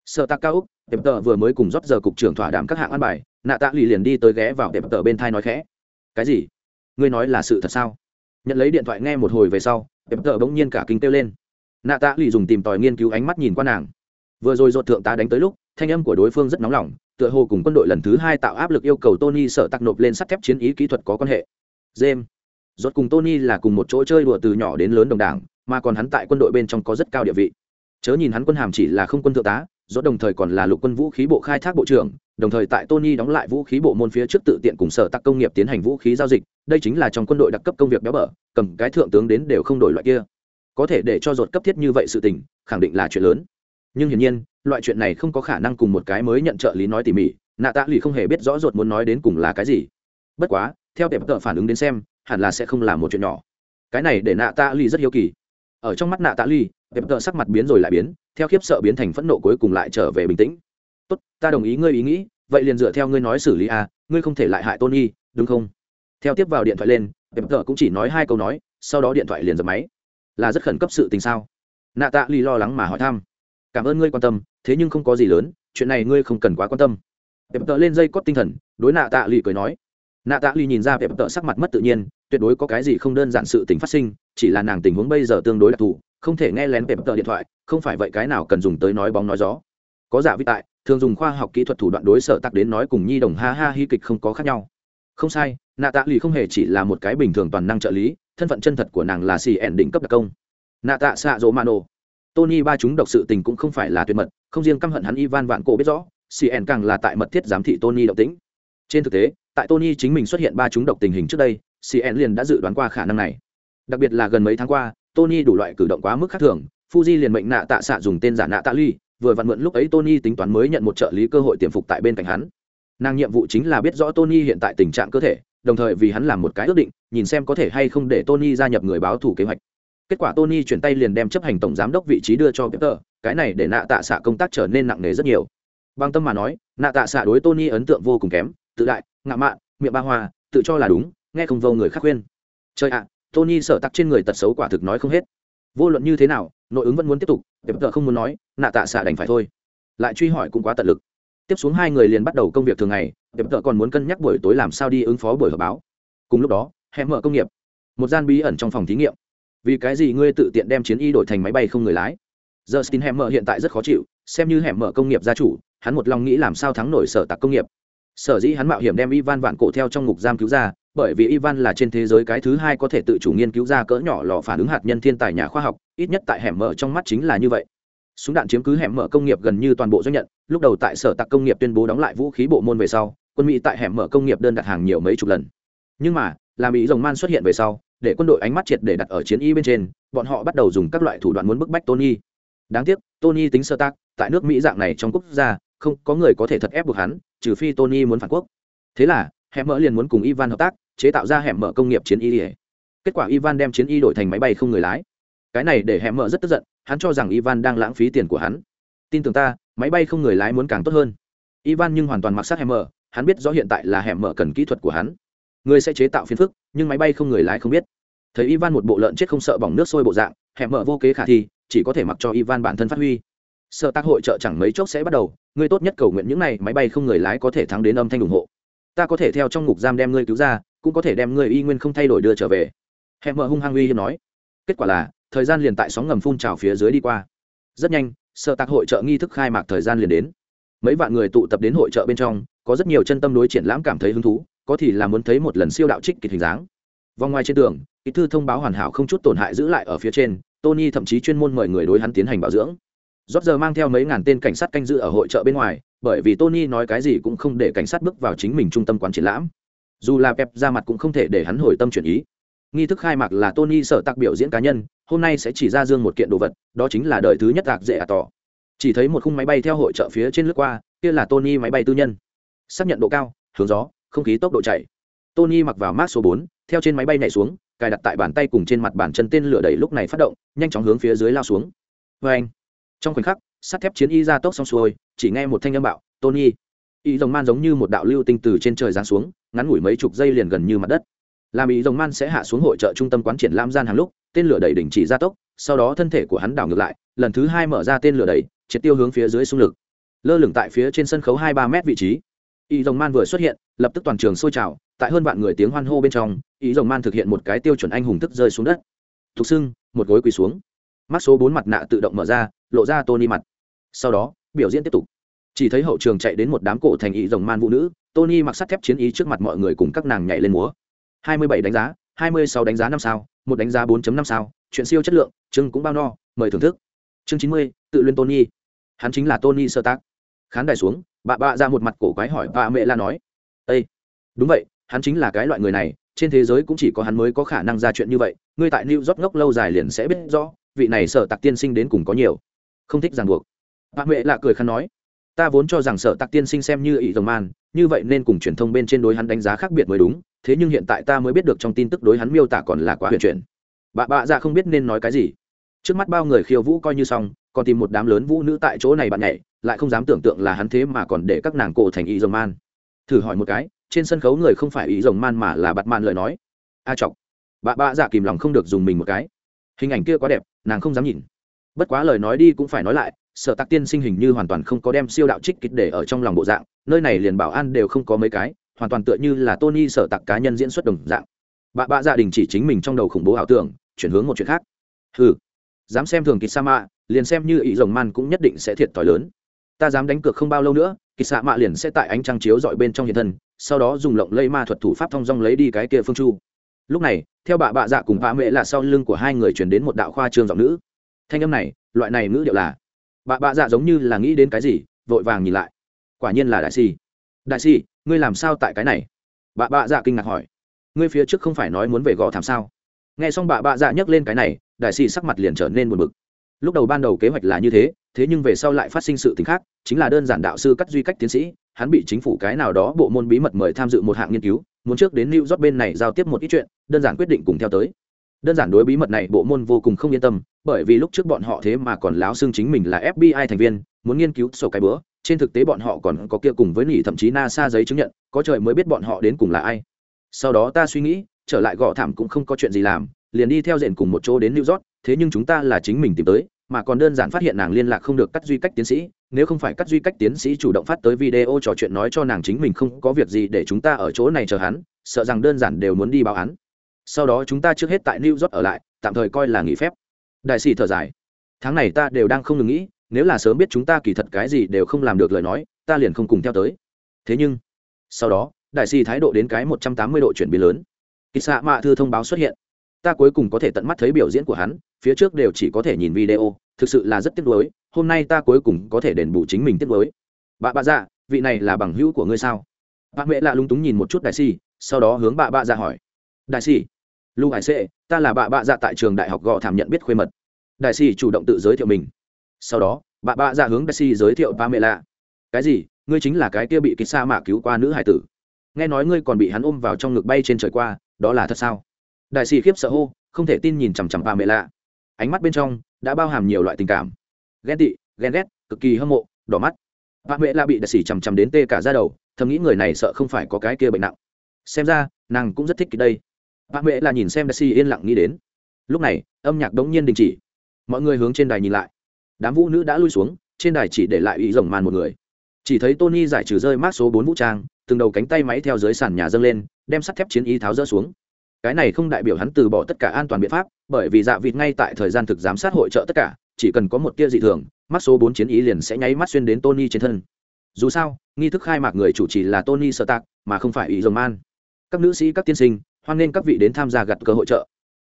Sở tạc cao úc đẹp tờ vừa mới cùng rót giờ cục trưởng thỏa đàm các hạng ăn bài, nạ tạ lì liền đi tới ghé vào đẹp tờ bên thai nói khẽ. Cái gì? Ngươi nói là sự thật sao? Nhận lấy điện thoại nghe một hồi về sau đẹp tờ bỗng nhiên cả kinh kêu lên. Nạ tạ lì dùng tìm tòi nghiên cứu ánh mắt nhìn qua nàng. Vừa rồi dột thượng tá đánh tới lúc, thanh âm của đối phương rất nóng lòng, tựa hồ cùng quân đội lần thứ hai tạo áp lực yêu cầu tony sợ tặc nộp lên sắt thép chiến ý kỹ thuật có quan hệ. James dột cùng tony là cùng một chỗ chơi đùa từ nhỏ đến lớn đồng đảng, mà còn hắn tại quân đội bên trong có rất cao địa vị. Chớ nhìn hắn quân hàm chỉ là không quân thượng tá dốt đồng thời còn là lục quân vũ khí bộ khai thác bộ trưởng, đồng thời tại tony đóng lại vũ khí bộ môn phía trước tự tiện cùng sở tắc công nghiệp tiến hành vũ khí giao dịch, đây chính là trong quân đội đặc cấp công việc béo bở, cầm cái thượng tướng đến đều không đổi loại kia. Có thể để cho dột cấp thiết như vậy sự tình, khẳng định là chuyện lớn. Nhưng hiển nhiên, loại chuyện này không có khả năng cùng một cái mới nhận trợ lý nói tỉ mỉ nạ tạ lì không hề biết rõ ruột muốn nói đến cùng là cái gì. Bất quá, theo tệp tợ phản ứng đến xem, hẳn là sẽ không là một chuyện nhỏ. Cái này để nạ tạ lì rất hiếu kỳ ở trong mắt nạ tạ ly, đẹp tợ sắc mặt biến rồi lại biến, theo khiếp sợ biến thành phẫn nộ cuối cùng lại trở về bình tĩnh. Tốt, ta đồng ý ngươi ý nghĩ, vậy liền dựa theo ngươi nói xử lý à ngươi không thể lại hại tôn nghi đúng không? Theo tiếp vào điện thoại lên, đẹp tợ cũng chỉ nói hai câu nói, sau đó điện thoại liền dập máy. Là rất khẩn cấp sự tình sao? Nạ tạ ly lo lắng mà hỏi thăm. Cảm ơn ngươi quan tâm, thế nhưng không có gì lớn, chuyện này ngươi không cần quá quan tâm. Đẹp tợ lên dây cót tinh thần, đối nạ tạ ly cười nói nạ tạ Ly nhìn ra pep tợ sắc mặt mất tự nhiên, tuyệt đối có cái gì không đơn giản sự tình phát sinh, chỉ là nàng tình huống bây giờ tương đối đặc thù, không thể nghe lén pep tợ điện thoại, không phải vậy cái nào cần dùng tới nói bóng nói gió. Có giả vi tại, thường dùng khoa học kỹ thuật thủ đoạn đối sở tắc đến nói cùng nhi đồng ha ha hy kịch không có khác nhau. Không sai, nạ tạ lì không hề chỉ là một cái bình thường toàn năng trợ lý, thân phận chân thật của nàng là xì ẻn đỉnh cấp đặc công. Nạ tạ xạ dỗ mano tony ba chúng độc sự tình cũng không phải là tuyệt mật, không riêng căm hận hắn ivan vạn cổ biết rõ cn càng là tại mật thiết giám thị tony động tĩnh. Trên thực tế tại tony chính mình xuất hiện ba chúng độc tình hình trước đây cn liền đã dự đoán qua khả năng này. Đặc biệt là gần mấy tháng qua, tony đủ loại cử động quá mức khác thường, fuji liền mệnh nạ tạ xạ dùng tên giả nạ tạ ly, vừa vặn mượn lúc ấy tony tính toán mới nhận một trợ lý cơ hội tiềm phục tại bên cạnh hắn. Nàng nhiệm vụ chính là biết rõ tony hiện tại tình trạng cơ thể, đồng thời vì hắn làm một cái ước định, nhìn xem có thể hay không để tony gia nhập người báo thủ kế hoạch. Kết quả tony chuyển tay liền đem chấp hành tổng giám đốc vị trí đưa cho peter, cái này để nạ tạ xạ công tác trở nên nặng nề rất nhiều. Bằng tâm mà nói, nạ tạ xạ đối tony ấn tượng vô cùng kém, tự đại ngạo mạn, miệng ba hoa, tự cho là đúng, nghe không vô người khác khuyên. Trời ạ, tony sợ tắc trên người tật xấu quả thực nói không hết. Vô luận như thế nào, nội ứng vẫn muốn tiếp tục peter không muốn nói, nạ tạ xạ đành phải thôi. Lại truy hỏi cũng quá tận lực. Tiếp xuống hai người liền bắt đầu công việc thường ngày peter còn muốn cân nhắc buổi tối làm sao đi ứng phó buổi họp báo. Cùng lúc đó, hẹn mở công nghiệp. Một gian bí ẩn trong phòng thí nghiệm. Vì cái gì ngươi tự tiện đem chiến y đổi thành máy bay không người lái? Giờ stin hẻm mở hiện tại rất khó chịu, xem như hẻm mở công nghiệp gia chủ, hắn một lòng nghĩ làm sao thắng nổi sở tạc công nghiệp sở dĩ hắn mạo hiểm đem ivan vạn cổ theo trong ngục giam cứu ra, bởi vì ivan là trên thế giới cái thứ hai có thể tự chủ nghiên cứu ra cỡ nhỏ lò phản ứng hạt nhân thiên tài nhà khoa học, ít nhất tại hẻm mở trong mắt chính là như vậy. Súng đạn chiếm cứ hẻm mở công nghiệp gần như toàn bộ doanh nhận, lúc đầu tại sở tạc công nghiệp tuyên bố đóng lại vũ khí bộ môn về sau, quân mỹ tại hẻm mở công nghiệp đơn đặt hàng nhiều mấy chục lần. Nhưng mà, làm ý rồng man xuất hiện về sau, để quân đội ánh mắt triệt để đặt ở chiến y bên trên, bọn họ bắt đầu dùng các loại thủ đoạn muốn bức bách tony. Đáng tiếc, tony tính sơ tác, tại nước mỹ dạng này trong quốc gia, không có người có thể thật ép buộc hắn trừ phi tony muốn phản quốc. Thế là hẻm mở liền muốn cùng ivan hợp tác, chế tạo ra hẻm mở công nghiệp chiến y kết quả ivan đem chiến y đổi thành máy bay không người lái. Cái này để hẻm mở rất tức giận, hắn cho rằng ivan đang lãng phí tiền của hắn. Tin tưởng ta, máy bay không người lái muốn càng tốt hơn. Ivan nhưng hoàn toàn mặc sát hẻm mở hắn biết rõ hiện tại là hẻm mở cần kỹ thuật của hắn. Người sẽ chế tạo phiền phức, nhưng máy bay không người lái không biết. Thấy ivan một bộ lợn chết không sợ bỏng nước sôi bộ dạng hẻm mở vô kế khả thi, chỉ có thể mặc cho ivan bản thân phát huy sợ tác hội trợ chẳng mấy chốc sẽ bắt đầu, ngươi tốt nhất cầu nguyện những này, máy bay không người lái có thể thắng đến âm thanh ủng hộ. Ta có thể theo trong ngục giam đem ngươi cứu ra, cũng có thể đem ngươi y nguyên không thay đổi đưa trở về. Hẹn mở hung hăng uy hiếp nói. Kết quả là, thời gian liền tại sóng ngầm phun trào phía dưới đi qua. Rất nhanh sợ tác hội trợ nghi thức khai mạc thời gian liền đến. Mấy vạn người tụ tập đến hội trợ bên trong, có rất nhiều chân tâm đối triển lãm cảm thấy hứng thú, có thì là muốn thấy một lần siêu đạo trích kịch hình dáng. Vòng ngoài trên tường, kỹ thư thông báo hoàn hảo không chút tổn hại giữ lại ở phía trên, tony thậm chí chuyên môn mời người đối hắn tiến hành bảo dưỡng rót giờ mang theo mấy ngàn tên cảnh sát canh giữ ở hội trợ bên ngoài, bởi vì tony nói cái gì cũng không để cảnh sát bước vào chính mình trung tâm quán triển lãm. Dù là pep ra mặt cũng không thể để hắn hồi tâm chuyển ý. Nghi thức khai mạc là tony sở tạc biểu diễn cá nhân, hôm nay sẽ chỉ ra dương một kiện đồ vật, đó chính là đời thứ nhất tạc dễ à tỏ. Chỉ thấy một khung máy bay theo hội trợ phía trên lướt qua, kia là tony máy bay tư nhân. Xác nhận độ cao, hướng gió, không khí tốc độ chạy. Tony mặc vào mát số bốn, theo trên máy bay nhảy xuống, cài đặt tại bàn tay cùng trên mặt bàn chân tên lửa đẩy lúc này phát động, nhanh chóng hướng phía dưới lao xuống. Vê anh trong khoảnh khắc, sắt thép chiến y ra tốc xong xuôi, chỉ nghe một thanh âm bạo, tony. Y dòng man giống như một đạo lưu tinh từ trên trời giáng xuống, ngắn ngủi mấy chục giây liền gần như mặt đất. Làm ý dòng man sẽ hạ xuống hội trợ trung tâm quán triển lam gian hàng lúc, tên lửa đẩy đỉnh chỉ ra tốc, sau đó thân thể của hắn đảo ngược lại, lần thứ hai mở ra tên lửa đẩy, triệt tiêu hướng phía dưới xung lực. Lơ lửng tại phía trên sân khấu hai ba mét vị trí. Ý dòng man vừa xuất hiện, lập tức toàn trường sôi trào, tại hơn vạn người tiếng hoan hô bên trong ý dòng man thực hiện một cái tiêu chuẩn anh hùng thức rơi xuống đất. Thục xưng một gối quỳ xuống. Mắt số bốn mặt nạ tự động mở ra lộ ra tony mặt. Sau đó biểu diễn tiếp tục. Chỉ thấy hậu trường chạy đến một đám cổ thành ý rồng man vũ nữ tony mặc sắt thép chiến ý trước mặt mọi người cùng các nàng nhảy lên múa. 27 đánh giá 26 đánh giá năm sao một đánh giá 4.5 sao chuyện siêu chất lượng chương cũng bao no mời thưởng thức. Chương 90, tự luyện tony. Hắn chính là tony sơ tác. Khán đài xuống bà bạ ra một mặt cổ quái hỏi bà mẹ la nói. Ây đúng vậy hắn chính là cái loại người này trên thế giới cũng chỉ có hắn mới có khả năng ra chuyện như vậy ngươi tại new york ngốc lâu dài liền sẽ biết rõ vị này sợ tặc tiên sinh đến cùng có nhiều không thích ràng buộc. Bà huệ lạ cười khăn nói, ta vốn cho rằng sợ tạc tiên sinh xem như ỷ dòng man, như vậy nên cùng truyền thông bên trên đối hắn đánh giá khác biệt mới đúng, thế nhưng hiện tại ta mới biết được trong tin tức đối hắn miêu tả còn là quá huyền chuyển. Bà bạ dạ không biết nên nói cái gì. Trước mắt bao người khiêu vũ coi như xong, còn tìm một đám lớn vũ nữ tại chỗ này bạn nhảy, lại không dám tưởng tượng là hắn thế mà còn để các nàng cổ thành ý rồng man. Thử hỏi một cái, trên sân khấu người không phải ý rồng man mà là bặt man lời nói. A chọc. Bà bạ dạ kìm lòng không được dùng mình một cái. Hình ảnh kia quá đẹp, nàng không dám nhìn bất quá lời nói đi cũng phải nói lại, sở tạc tiên sinh hình như hoàn toàn không có đem siêu đạo trích kịch để ở trong lòng bộ dạng, nơi này liền bảo an đều không có mấy cái, hoàn toàn tựa như là tony sở tạc cá nhân diễn xuất đồng dạng. Bà bạ gia dạ đình chỉ chính mình trong đầu khủng bố ảo tưởng, chuyển hướng một chuyện khác. Ừ dám xem thường kịch sa mạ liền xem như ý rồng man cũng nhất định sẽ thiệt thòi lớn. Ta dám đánh cược không bao lâu nữa kịch sa mạ liền sẽ tại ánh trăng chiếu dọi bên trong hiện thân, sau đó dùng lộng lây ma thuật thủ pháp thông dong lấy đi cái kia phương chu. Lúc này, theo bà bạ dạ cùng bà mẹ là sau lưng của hai người chuyển đến một đạo khoa trương giọng nữ thanh âm này, loại này ngữ điệu là, bà bạ dạ giống như là nghĩ đến cái gì, vội vàng nhìn lại. Quả nhiên là đại si. Đại si, ngươi làm sao tại cái này? Bà bạ dạ kinh ngạc hỏi. Ngươi phía trước không phải nói muốn về gò thảm sao? Nghe xong bà bạ dạ nhấc lên cái này, đại si sắc mặt liền trở nên buồn bực. Lúc đầu ban đầu kế hoạch là như thế thế nhưng về sau lại phát sinh sự t khác, chính là đơn giản đạo sư cắt duy cách tiến sĩ, hắn bị chính phủ cái nào đó bộ môn bí mật mời tham dự một hạng nghiên cứu, muốn trước đến new york bên này giao tiếp một ít chuyện, đơn giản quyết định cùng theo tới đơn giản đối bí mật này, bộ môn vô cùng không yên tâm, bởi vì lúc trước bọn họ thế mà còn láo xưng chính mình là fbi thành viên, muốn nghiên cứu sổ cái bữa. Trên thực tế bọn họ còn có kia cùng với nỉ thậm chí nasa giấy chứng nhận, có trời mới biết bọn họ đến cùng là ai. Sau đó ta suy nghĩ, trở lại gõ thảm cũng không có chuyện gì làm, liền đi theo dện cùng một chỗ đến new york, thế nhưng chúng ta là chính mình tìm tới, mà còn đơn giản phát hiện nàng liên lạc không được cắt duy cách tiến sĩ, nếu không phải cắt duy cách tiến sĩ chủ động phát tới video trò chuyện nói cho nàng chính mình không có việc gì để chúng ta ở chỗ này chờ hắn, sợ rằng đơn giản đều muốn đi báo án sau đó chúng ta trước hết tại new york ở lại, tạm thời coi là nghỉ phép. Đại sĩ thở dài. Tháng này ta đều đang không ngừng nghĩ, nếu là sớm biết chúng ta kỳ thật cái gì đều không làm được lời nói, ta liền không cùng theo tới. Thế nhưng, sau đó, đại sĩ thái độ đến cái một trăm tám mươi độ chuyển biến lớn. Kỳ xạ mạ thư thông báo xuất hiện. Ta cuối cùng có thể tận mắt thấy biểu diễn của hắn, phía trước đều chỉ có thể nhìn video, thực sự là rất tiếc nuối, hôm nay ta cuối cùng có thể đền bù chính mình tiếc nuối. Bà bà dạ vị này là bằng hữu của ngươi sao? Bà mẹ lạ lung túng nhìn một chút đại sĩ, sau đó hướng bà bà dạ hỏi. Đại sĩ lưu hải sệ, ta là bà bạ dạ tại trường đại học gò thảm nhận biết khuê mật. Đại si chủ động tự giới thiệu mình. Sau đó bà bạ dạ hướng đại si giới thiệu bà mẹ lạ cái gì? Ngươi chính là cái kia bị kịch sa mạ cứu qua nữ hải tử. Nghe nói ngươi còn bị hắn ôm vào trong ngực bay trên trời qua, đó là thật sao? Đại sĩ khiếp sợ hô, không thể tin nhìn chằm chằm bà mẹ lạ ánh mắt bên trong đã bao hàm nhiều loại tình cảm. Ghen tị, ghen ghét, cực kỳ hâm mộ, đỏ mắt. Bà mẹ lạ bị đại sĩ chằm chằm đến tê cả ra đầu, thầm nghĩ người này sợ không phải có cái kia bệnh nặng. Xem ra, nàng cũng rất thích cái đây bà mẹ là nhìn xem messi yên lặng nghĩ đến. Lúc này, âm nhạc đống nhiên đình chỉ. Mọi người hướng trên đài nhìn lại. Đám vũ nữ đã lui xuống, trên đài chỉ để lại ý rồng màn một người. Chỉ thấy tony giải trừ rơi mát số bốn vũ trang, từng đầu cánh tay máy theo dưới sàn nhà dâng lên, đem sắt thép chiến ý tháo rỡ xuống. Cái này không đại biểu hắn từ bỏ tất cả an toàn biện pháp, bởi vì dạ vịt ngay tại thời gian thực giám sát hội trợ tất cả, chỉ cần có một tia dị thường mắt số bốn chiến ý liền sẽ nháy mắt xuyên đến tony trên thân. Dù sao, nghi thức khai mạc người chủ trì là tony sơ tạc mà không phải ý rồng man. Các nữ sĩ, các tiên sinh hoan nghênh các vị đến tham gia gặt cơ hội trợ.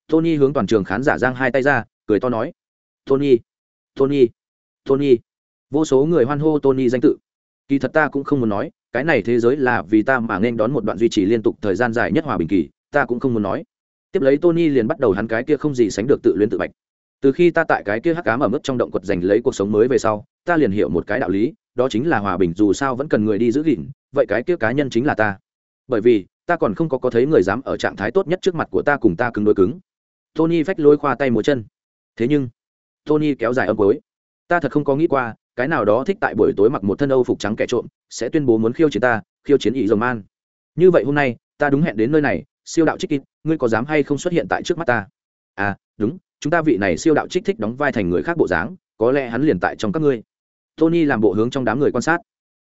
Tony hướng toàn trường khán giả giang hai tay ra, cười to nói. Tony tony tony. Vô số người hoan hô tony danh tự. Kỳ thật ta cũng không muốn nói, cái này thế giới là vì ta mà nên đón một đoạn duy trì liên tục thời gian dài nhất hòa bình kỳ, ta cũng không muốn nói. Tiếp lấy tony liền bắt đầu hắn cái kia không gì sánh được tự luyến tự bạch. Từ khi ta tại cái kia hắc cám ở mức trong động quật giành lấy cuộc sống mới về sau, ta liền hiểu một cái đạo lý, đó chính là hòa bình dù sao vẫn cần người đi giữ gìn, vậy cái kia cá nhân chính là ta. Bởi vì ta còn không có có thấy người dám ở trạng thái tốt nhất trước mặt của ta cùng ta cứng đối cứng. Tony phách lôi khoa tay múa chân. Thế nhưng, tony kéo dài âm cuối. Ta thật không có nghĩ qua, cái nào đó thích tại buổi tối mặc một thân âu phục trắng kẻ trộm, sẽ tuyên bố muốn khiêu chiến ta, khiêu chiến ý dòng man. Như vậy hôm nay, ta đúng hẹn đến nơi này, siêu đạo trích kít ngươi có dám hay không xuất hiện tại trước mắt ta? À đúng, chúng ta vị này siêu đạo trích thích đóng vai thành người khác bộ dáng, có lẽ hắn liền tại trong các ngươi. Tony làm bộ hướng trong đám người quan sát.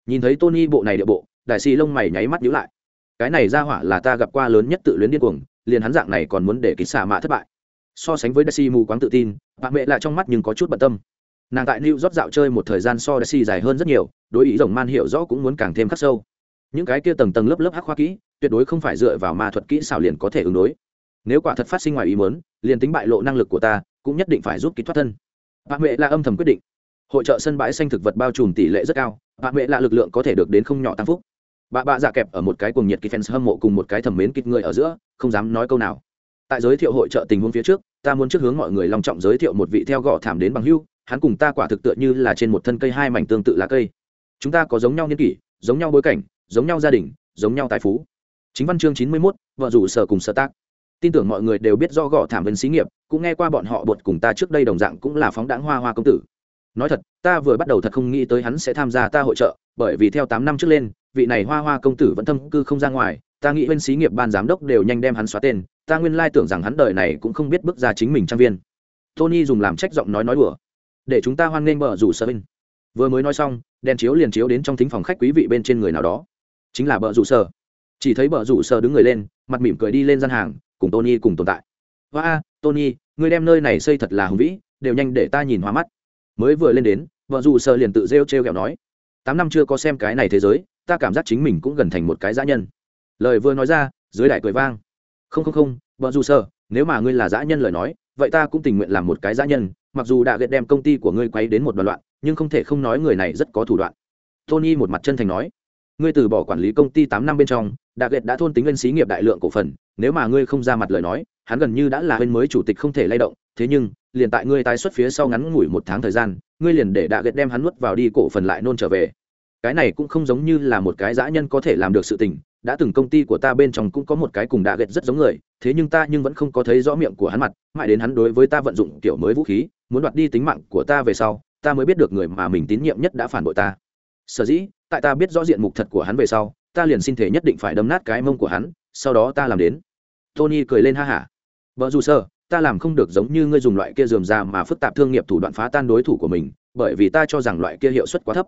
Nhìn thấy tony bộ này địa bộ, đại sĩ lông mày nháy mắt nhíu lại cái này ra hỏa là ta gặp qua lớn nhất tự luyến điên cuồng, liền hắn dạng này còn muốn để ký xạ mạ thất bại. So sánh với Daisy mù quáng tự tin bạn mẹ lại trong mắt nhưng có chút bận tâm. Nàng tại new york dạo chơi một thời gian so Daisy dài hơn rất nhiều, đối ý rồng man hiểu rõ cũng muốn càng thêm khắc sâu. Những cái kia tầng tầng lớp lớp hắc khoa kỹ, tuyệt đối không phải dựa vào ma thuật kỹ xảo liền có thể ứng đối. Nếu quả thật phát sinh ngoài ý muốn, liền tính bại lộ năng lực của ta, cũng nhất định phải giúp kỹ thoát thân. Bạn mẹ là âm thầm quyết định. Hội trợ sân bãi xanh thực vật bao trùm tỷ lệ rất cao bạn mẹ là lực lượng có thể được đến không nhỏ tăng phúc bà bạ dạ kẹp ở một cái cuồng nhiệt kỹ fans hâm mộ cùng một cái thẩm mến kịch người ở giữa không dám nói câu nào. Tại giới thiệu hội trợ tình huống phía trước ta muốn trước hướng mọi người long trọng giới thiệu một vị theo gõ thảm đến bằng hưu hắn cùng ta quả thực tựa như là trên một thân cây hai mảnh tương tự là cây. Chúng ta có giống nhau niên kỷ giống nhau bối cảnh giống nhau gia đình giống nhau tài phú. Chính văn chương chín mươi 91, vợ rủ sở cùng sở tác. Tin tưởng mọi người đều biết do gõ thảm vân xí nghiệp cũng nghe qua bọn họ bột cùng ta trước đây đồng dạng cũng là phóng đáng hoa hoa công tử. Nói thật ta vừa bắt đầu thật không nghĩ tới hắn sẽ tham gia ta hội trợ bởi vì theo tám năm trước lên vị này hoa hoa công tử vẫn thâm cư không ra ngoài, ta nghĩ bên xí nghiệp ban giám đốc đều nhanh đem hắn xóa tên, ta nguyên lai tưởng rằng hắn đời này cũng không biết bước ra chính mình trang viên. Tony dùng làm trách giọng nói nói đùa. Để chúng ta hoan nghênh bờ rủ sơ bên. Vừa mới nói xong, đèn chiếu liền chiếu đến trong thính phòng khách quý vị bên trên người nào đó. Chính là bờ rủ sơ chỉ thấy bờ rủ sơ đứng người lên, mặt mỉm cười đi lên gian hàng, cùng tony cùng tồn tại. Hoa tony, người đem nơi này xây thật là hùng vĩ, đều nhanh để ta nhìn hoa mắt. Mới vừa lên đến vợ rủ sơ liền tự rêu t r kẹo nói. Tám năm chưa có xem cái này thế giới ta cảm giác chính mình cũng gần thành một cái dã nhân. Lời vừa nói ra, dưới đại cười vang. Không không không vợ dù sơ nếu mà ngươi là dã nhân lời nói, vậy ta cũng tình nguyện làm một cái dã nhân, mặc dù đã ghét đem công ty của ngươi quay đến một đoạn loạn, nhưng không thể không nói người này rất có thủ đoạn. Tony một mặt chân thành nói, ngươi từ bỏ quản lý công ty tám năm bên trong, đã ghét đã thôn tính lên xí nghiệp đại lượng cổ phần, nếu mà ngươi không ra mặt lời nói, hắn gần như đã là bên mới chủ tịch không thể lay động, thế nhưng, liền tại ngươi tái xuất phía sau ngắn ngủi một tháng thời gian, ngươi liền để đã ghét đem hắn nuốt vào đi cổ phần lại nôn trở về cái này cũng không giống như là một cái dã nhân có thể làm được sự tình, đã từng công ty của ta bên trong cũng có một cái cùng đạ ghét rất giống người, thế nhưng ta nhưng vẫn không có thấy rõ miệng của hắn mặt, mãi đến hắn đối với ta vận dụng kiểu mới vũ khí, muốn đoạt đi tính mạng của ta về sau, ta mới biết được người mà mình tín nhiệm nhất đã phản bội ta. Sở dĩ, tại ta biết rõ diện mục thật của hắn về sau, ta liền xin thể nhất định phải đâm nát cái mông của hắn, sau đó ta làm đến. Tony cười lên ha hả. Vợ dù sơ, ta làm không được giống như ngươi dùng loại kia dườm ra mà phức tạp thương nghiệp thủ đoạn phá tan đối thủ của mình, bởi vì ta cho rằng loại kia hiệu suất quá thấp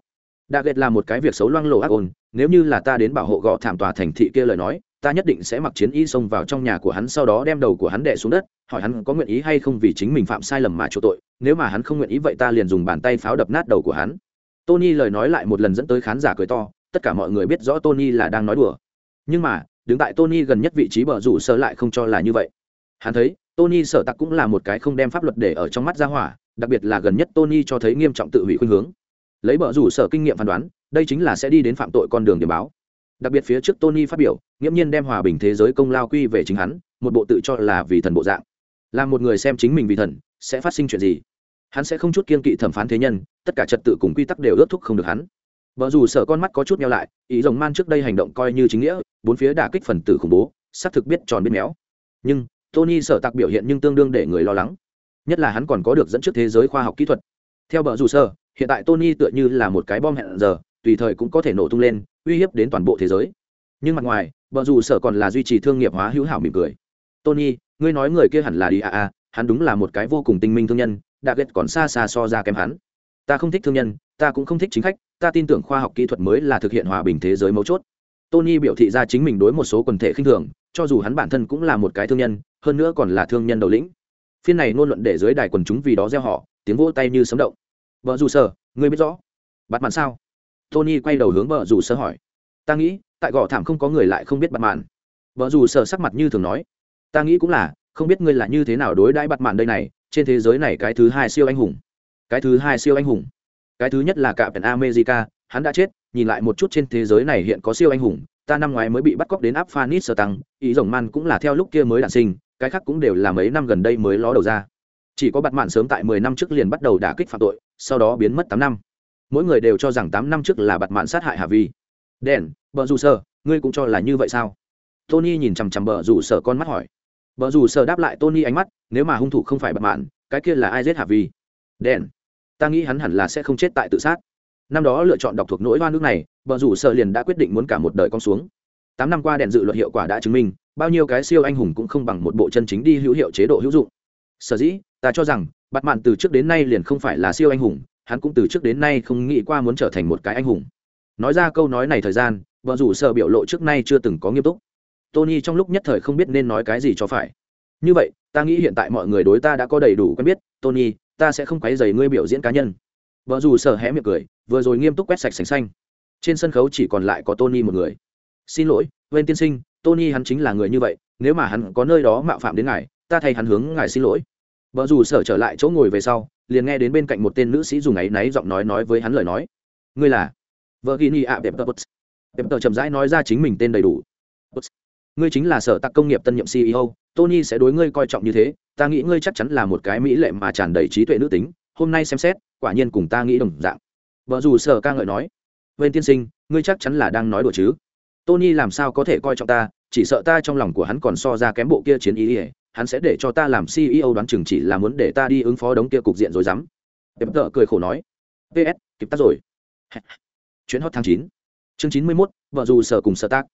đạ ghét là một cái việc xấu loang lộ ác ôn, nếu như là ta đến bảo hộ gọ thảm tòa thành thị kia lời nói, ta nhất định sẽ mặc chiến y xông vào trong nhà của hắn sau đó đem đầu của hắn đẻ xuống đất, hỏi hắn có nguyện ý hay không vì chính mình phạm sai lầm mà chỗ tội, nếu mà hắn không nguyện ý vậy ta liền dùng bàn tay pháo đập nát đầu của hắn. Tony lời nói lại một lần dẫn tới khán giả cười to, tất cả mọi người biết rõ tony là đang nói đùa. Nhưng mà, đứng tại tony gần nhất vị trí bờ rủ sơ lại không cho là như vậy. Hắn thấy, tony sở tặc cũng là một cái không đem pháp luật để ở trong mắt ra hỏa, đặc biệt là gần nhất tony cho thấy nghiêm trọng tự hủy khuynh hướng lấy bờ rủ sở kinh nghiệm phán đoán, đây chính là sẽ đi đến phạm tội con đường điểm báo. Đặc biệt phía trước tony phát biểu, nghiễm nhiên đem hòa bình thế giới công lao quy về chính hắn, một bộ tự cho là vì thần bộ dạng. Là một người xem chính mình vì thần, sẽ phát sinh chuyện gì? Hắn sẽ không chút kiên kỵ thẩm phán thế nhân, tất cả trật tự cùng quy tắc đều ước thúc không được hắn. Vợ dù sở con mắt có chút nhau lại, ý rồng man trước đây hành động coi như chính nghĩa, bốn phía đả kích phần tử khủng bố, xác thực biết tròn biết méo. Nhưng, tony sở tặc biểu hiện nhưng tương đương để người lo lắng. Nhất là hắn còn có được dẫn trước thế giới khoa học kỹ thuật. Theo bờ dù sợ hiện tại tony tựa như là một cái bom hẹn giờ, tùy thời cũng có thể nổ tung lên, uy hiếp đến toàn bộ thế giới. Nhưng mặt ngoài, bờ dù sở còn là duy trì thương nghiệp hóa hữu hảo mỉm cười. Tony, ngươi nói người kia hẳn là đi à à hắn đúng là một cái vô cùng tinh minh thương nhân, đã ghét còn xa xa so ra kém hắn. Ta không thích thương nhân, ta cũng không thích chính khách, ta tin tưởng khoa học kỹ thuật mới là thực hiện hòa bình thế giới mấu chốt. Tony biểu thị ra chính mình đối một số quần thể khinh thường, cho dù hắn bản thân cũng là một cái thương nhân, hơn nữa còn là thương nhân đầu lĩnh. Phiên này ngôn luận để dưới đài quần chúng vì đó gieo họ, tiếng vỗ tay như sấm động vợ dù sở, ngươi biết rõ. Bắt mạn sao? Tony quay đầu hướng vợ dù sở hỏi. Ta nghĩ tại gò thảm không có người lại không biết bắt mạn. Vợ dù sở sắc mặt như thường nói. Ta nghĩ cũng là không biết ngươi là như thế nào đối đãi bắt mạn đây này trên thế giới này cái thứ hai siêu anh hùng. Cái thứ hai siêu anh hùng. Cái thứ nhất là cả pèn america hắn đã chết nhìn lại một chút trên thế giới này hiện có siêu anh hùng ta năm ngoái mới bị bắt cóc đến áp phanit sơ tăng ý rồng man cũng là theo lúc kia mới đản sinh cái khác cũng đều là mấy năm gần đây mới ló đầu ra chỉ có bặt mạn sớm tại mười năm trước liền bắt đầu đả kích phạm tội, sau đó biến mất tám năm. Mỗi người đều cho rằng tám năm trước là bặt mạn sát hại hà vi. Đèn, bờ rủ sở, ngươi cũng cho là như vậy sao? Tony nhìn chằm chằm bờ rủ sở con mắt hỏi. Bờ rủ sở đáp lại tony ánh mắt, nếu mà hung thủ không phải bặt mạn, cái kia là ai giết hà vi? Đèn, ta nghĩ hắn hẳn là sẽ không chết tại tự sát. Năm đó lựa chọn đọc thuộc nỗi oan nước này, bờ rủ sở liền đã quyết định muốn cả một đời con xuống. Tám năm qua đèn dự luật hiệu quả đã chứng minh, bao nhiêu cái siêu anh hùng cũng không bằng một bộ chân chính đi hữu hiệu chế độ hữu dụng sở dĩ, ta cho rằng bắt mạn từ trước đến nay liền không phải là siêu anh hùng, hắn cũng từ trước đến nay không nghĩ qua muốn trở thành một cái anh hùng. Nói ra câu nói này thời gian, vợ rủ sợ biểu lộ trước nay chưa từng có nghiêm túc. Tony trong lúc nhất thời không biết nên nói cái gì cho phải. Như vậy, ta nghĩ hiện tại mọi người đối ta đã có đầy đủ quen biết, tony, ta sẽ không quấy dày ngươi biểu diễn cá nhân. Vợ dù sợ hé miệng cười, vừa rồi nghiêm túc quét sạch sành xanh. Trên sân khấu chỉ còn lại có tony một người. Xin lỗi bên tiên sinh, tony hắn chính là người như vậy, nếu mà hắn có nơi đó mạo phạm đến ngài ta thay hắn hướng ngài xin lỗi. Vợ dù sở trở lại chỗ ngồi về sau, liền nghe đến bên cạnh một tên nữ sĩ dùng áy náy giọng nói nói với hắn lời nói. Ngươi là? Vợ ghi ni ạ đẹp tờ đẹp tờ chậm rãi nói ra chính mình tên đầy đủ. Ngươi chính là sở tạc công nghiệp tân nhiệm ceo tony sẽ đối ngươi coi trọng như thế, ta nghĩ ngươi chắc chắn là một cái mỹ lệ mà tràn đầy trí tuệ nữ tính, hôm nay xem xét, quả nhiên cùng ta nghĩ đồng dạng. Vợ dù sở ca ngợi nói. Vên tiên sinh, ngươi chắc chắn là đang nói đùa chứ? Tony làm sao có thể coi trọng ta, chỉ sợ ta trong lòng của hắn còn so ra kém bộ kia chiến ý ỉa hắn sẽ để cho ta làm ceo đoán chừng chỉ là muốn để ta đi ứng phó đống kia cục diện rồi dám. Em tợ cười khổ nói ps kịp tắt rồi. Chuyến hot tháng chín. Chương chín mươi mốt, vợ dù sở cùng sở tác.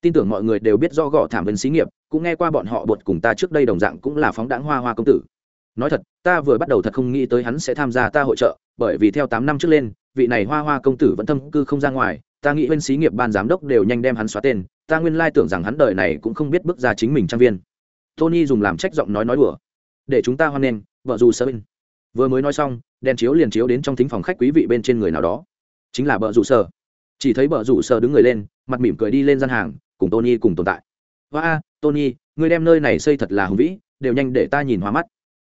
Tin tưởng mọi người đều biết do gõ thảm vân xí nghiệp, cũng nghe qua bọn họ bột cùng ta trước đây đồng dạng cũng là phóng đãng hoa hoa công tử. Nói thật, ta vừa bắt đầu thật không nghĩ tới hắn sẽ tham gia ta hội trợ, bởi vì theo tám năm trước lên, vị này hoa hoa công tử vẫn thâm cư không ra ngoài, ta nghĩ bên xí nghiệp ban giám đốc đều nhanh đem hắn xóa tên, ta nguyên lai tưởng rằng hắn đời này cũng không biết bước ra chính mình trang viên tony dùng làm trách giọng nói nói đùa. Để chúng ta hoan nghênh, vợ dù sơ bên vừa mới nói xong, đèn chiếu liền chiếu đến trong thính phòng khách quý vị bên trên người nào đó. Chính là vợ rủ sơ chỉ thấy vợ rủ sơ đứng người lên, mặt mỉm cười đi lên gian hàng, cùng tony cùng tồn tại. Và tony, người đem nơi này xây thật là hùng vĩ, đều nhanh để ta nhìn hoa mắt.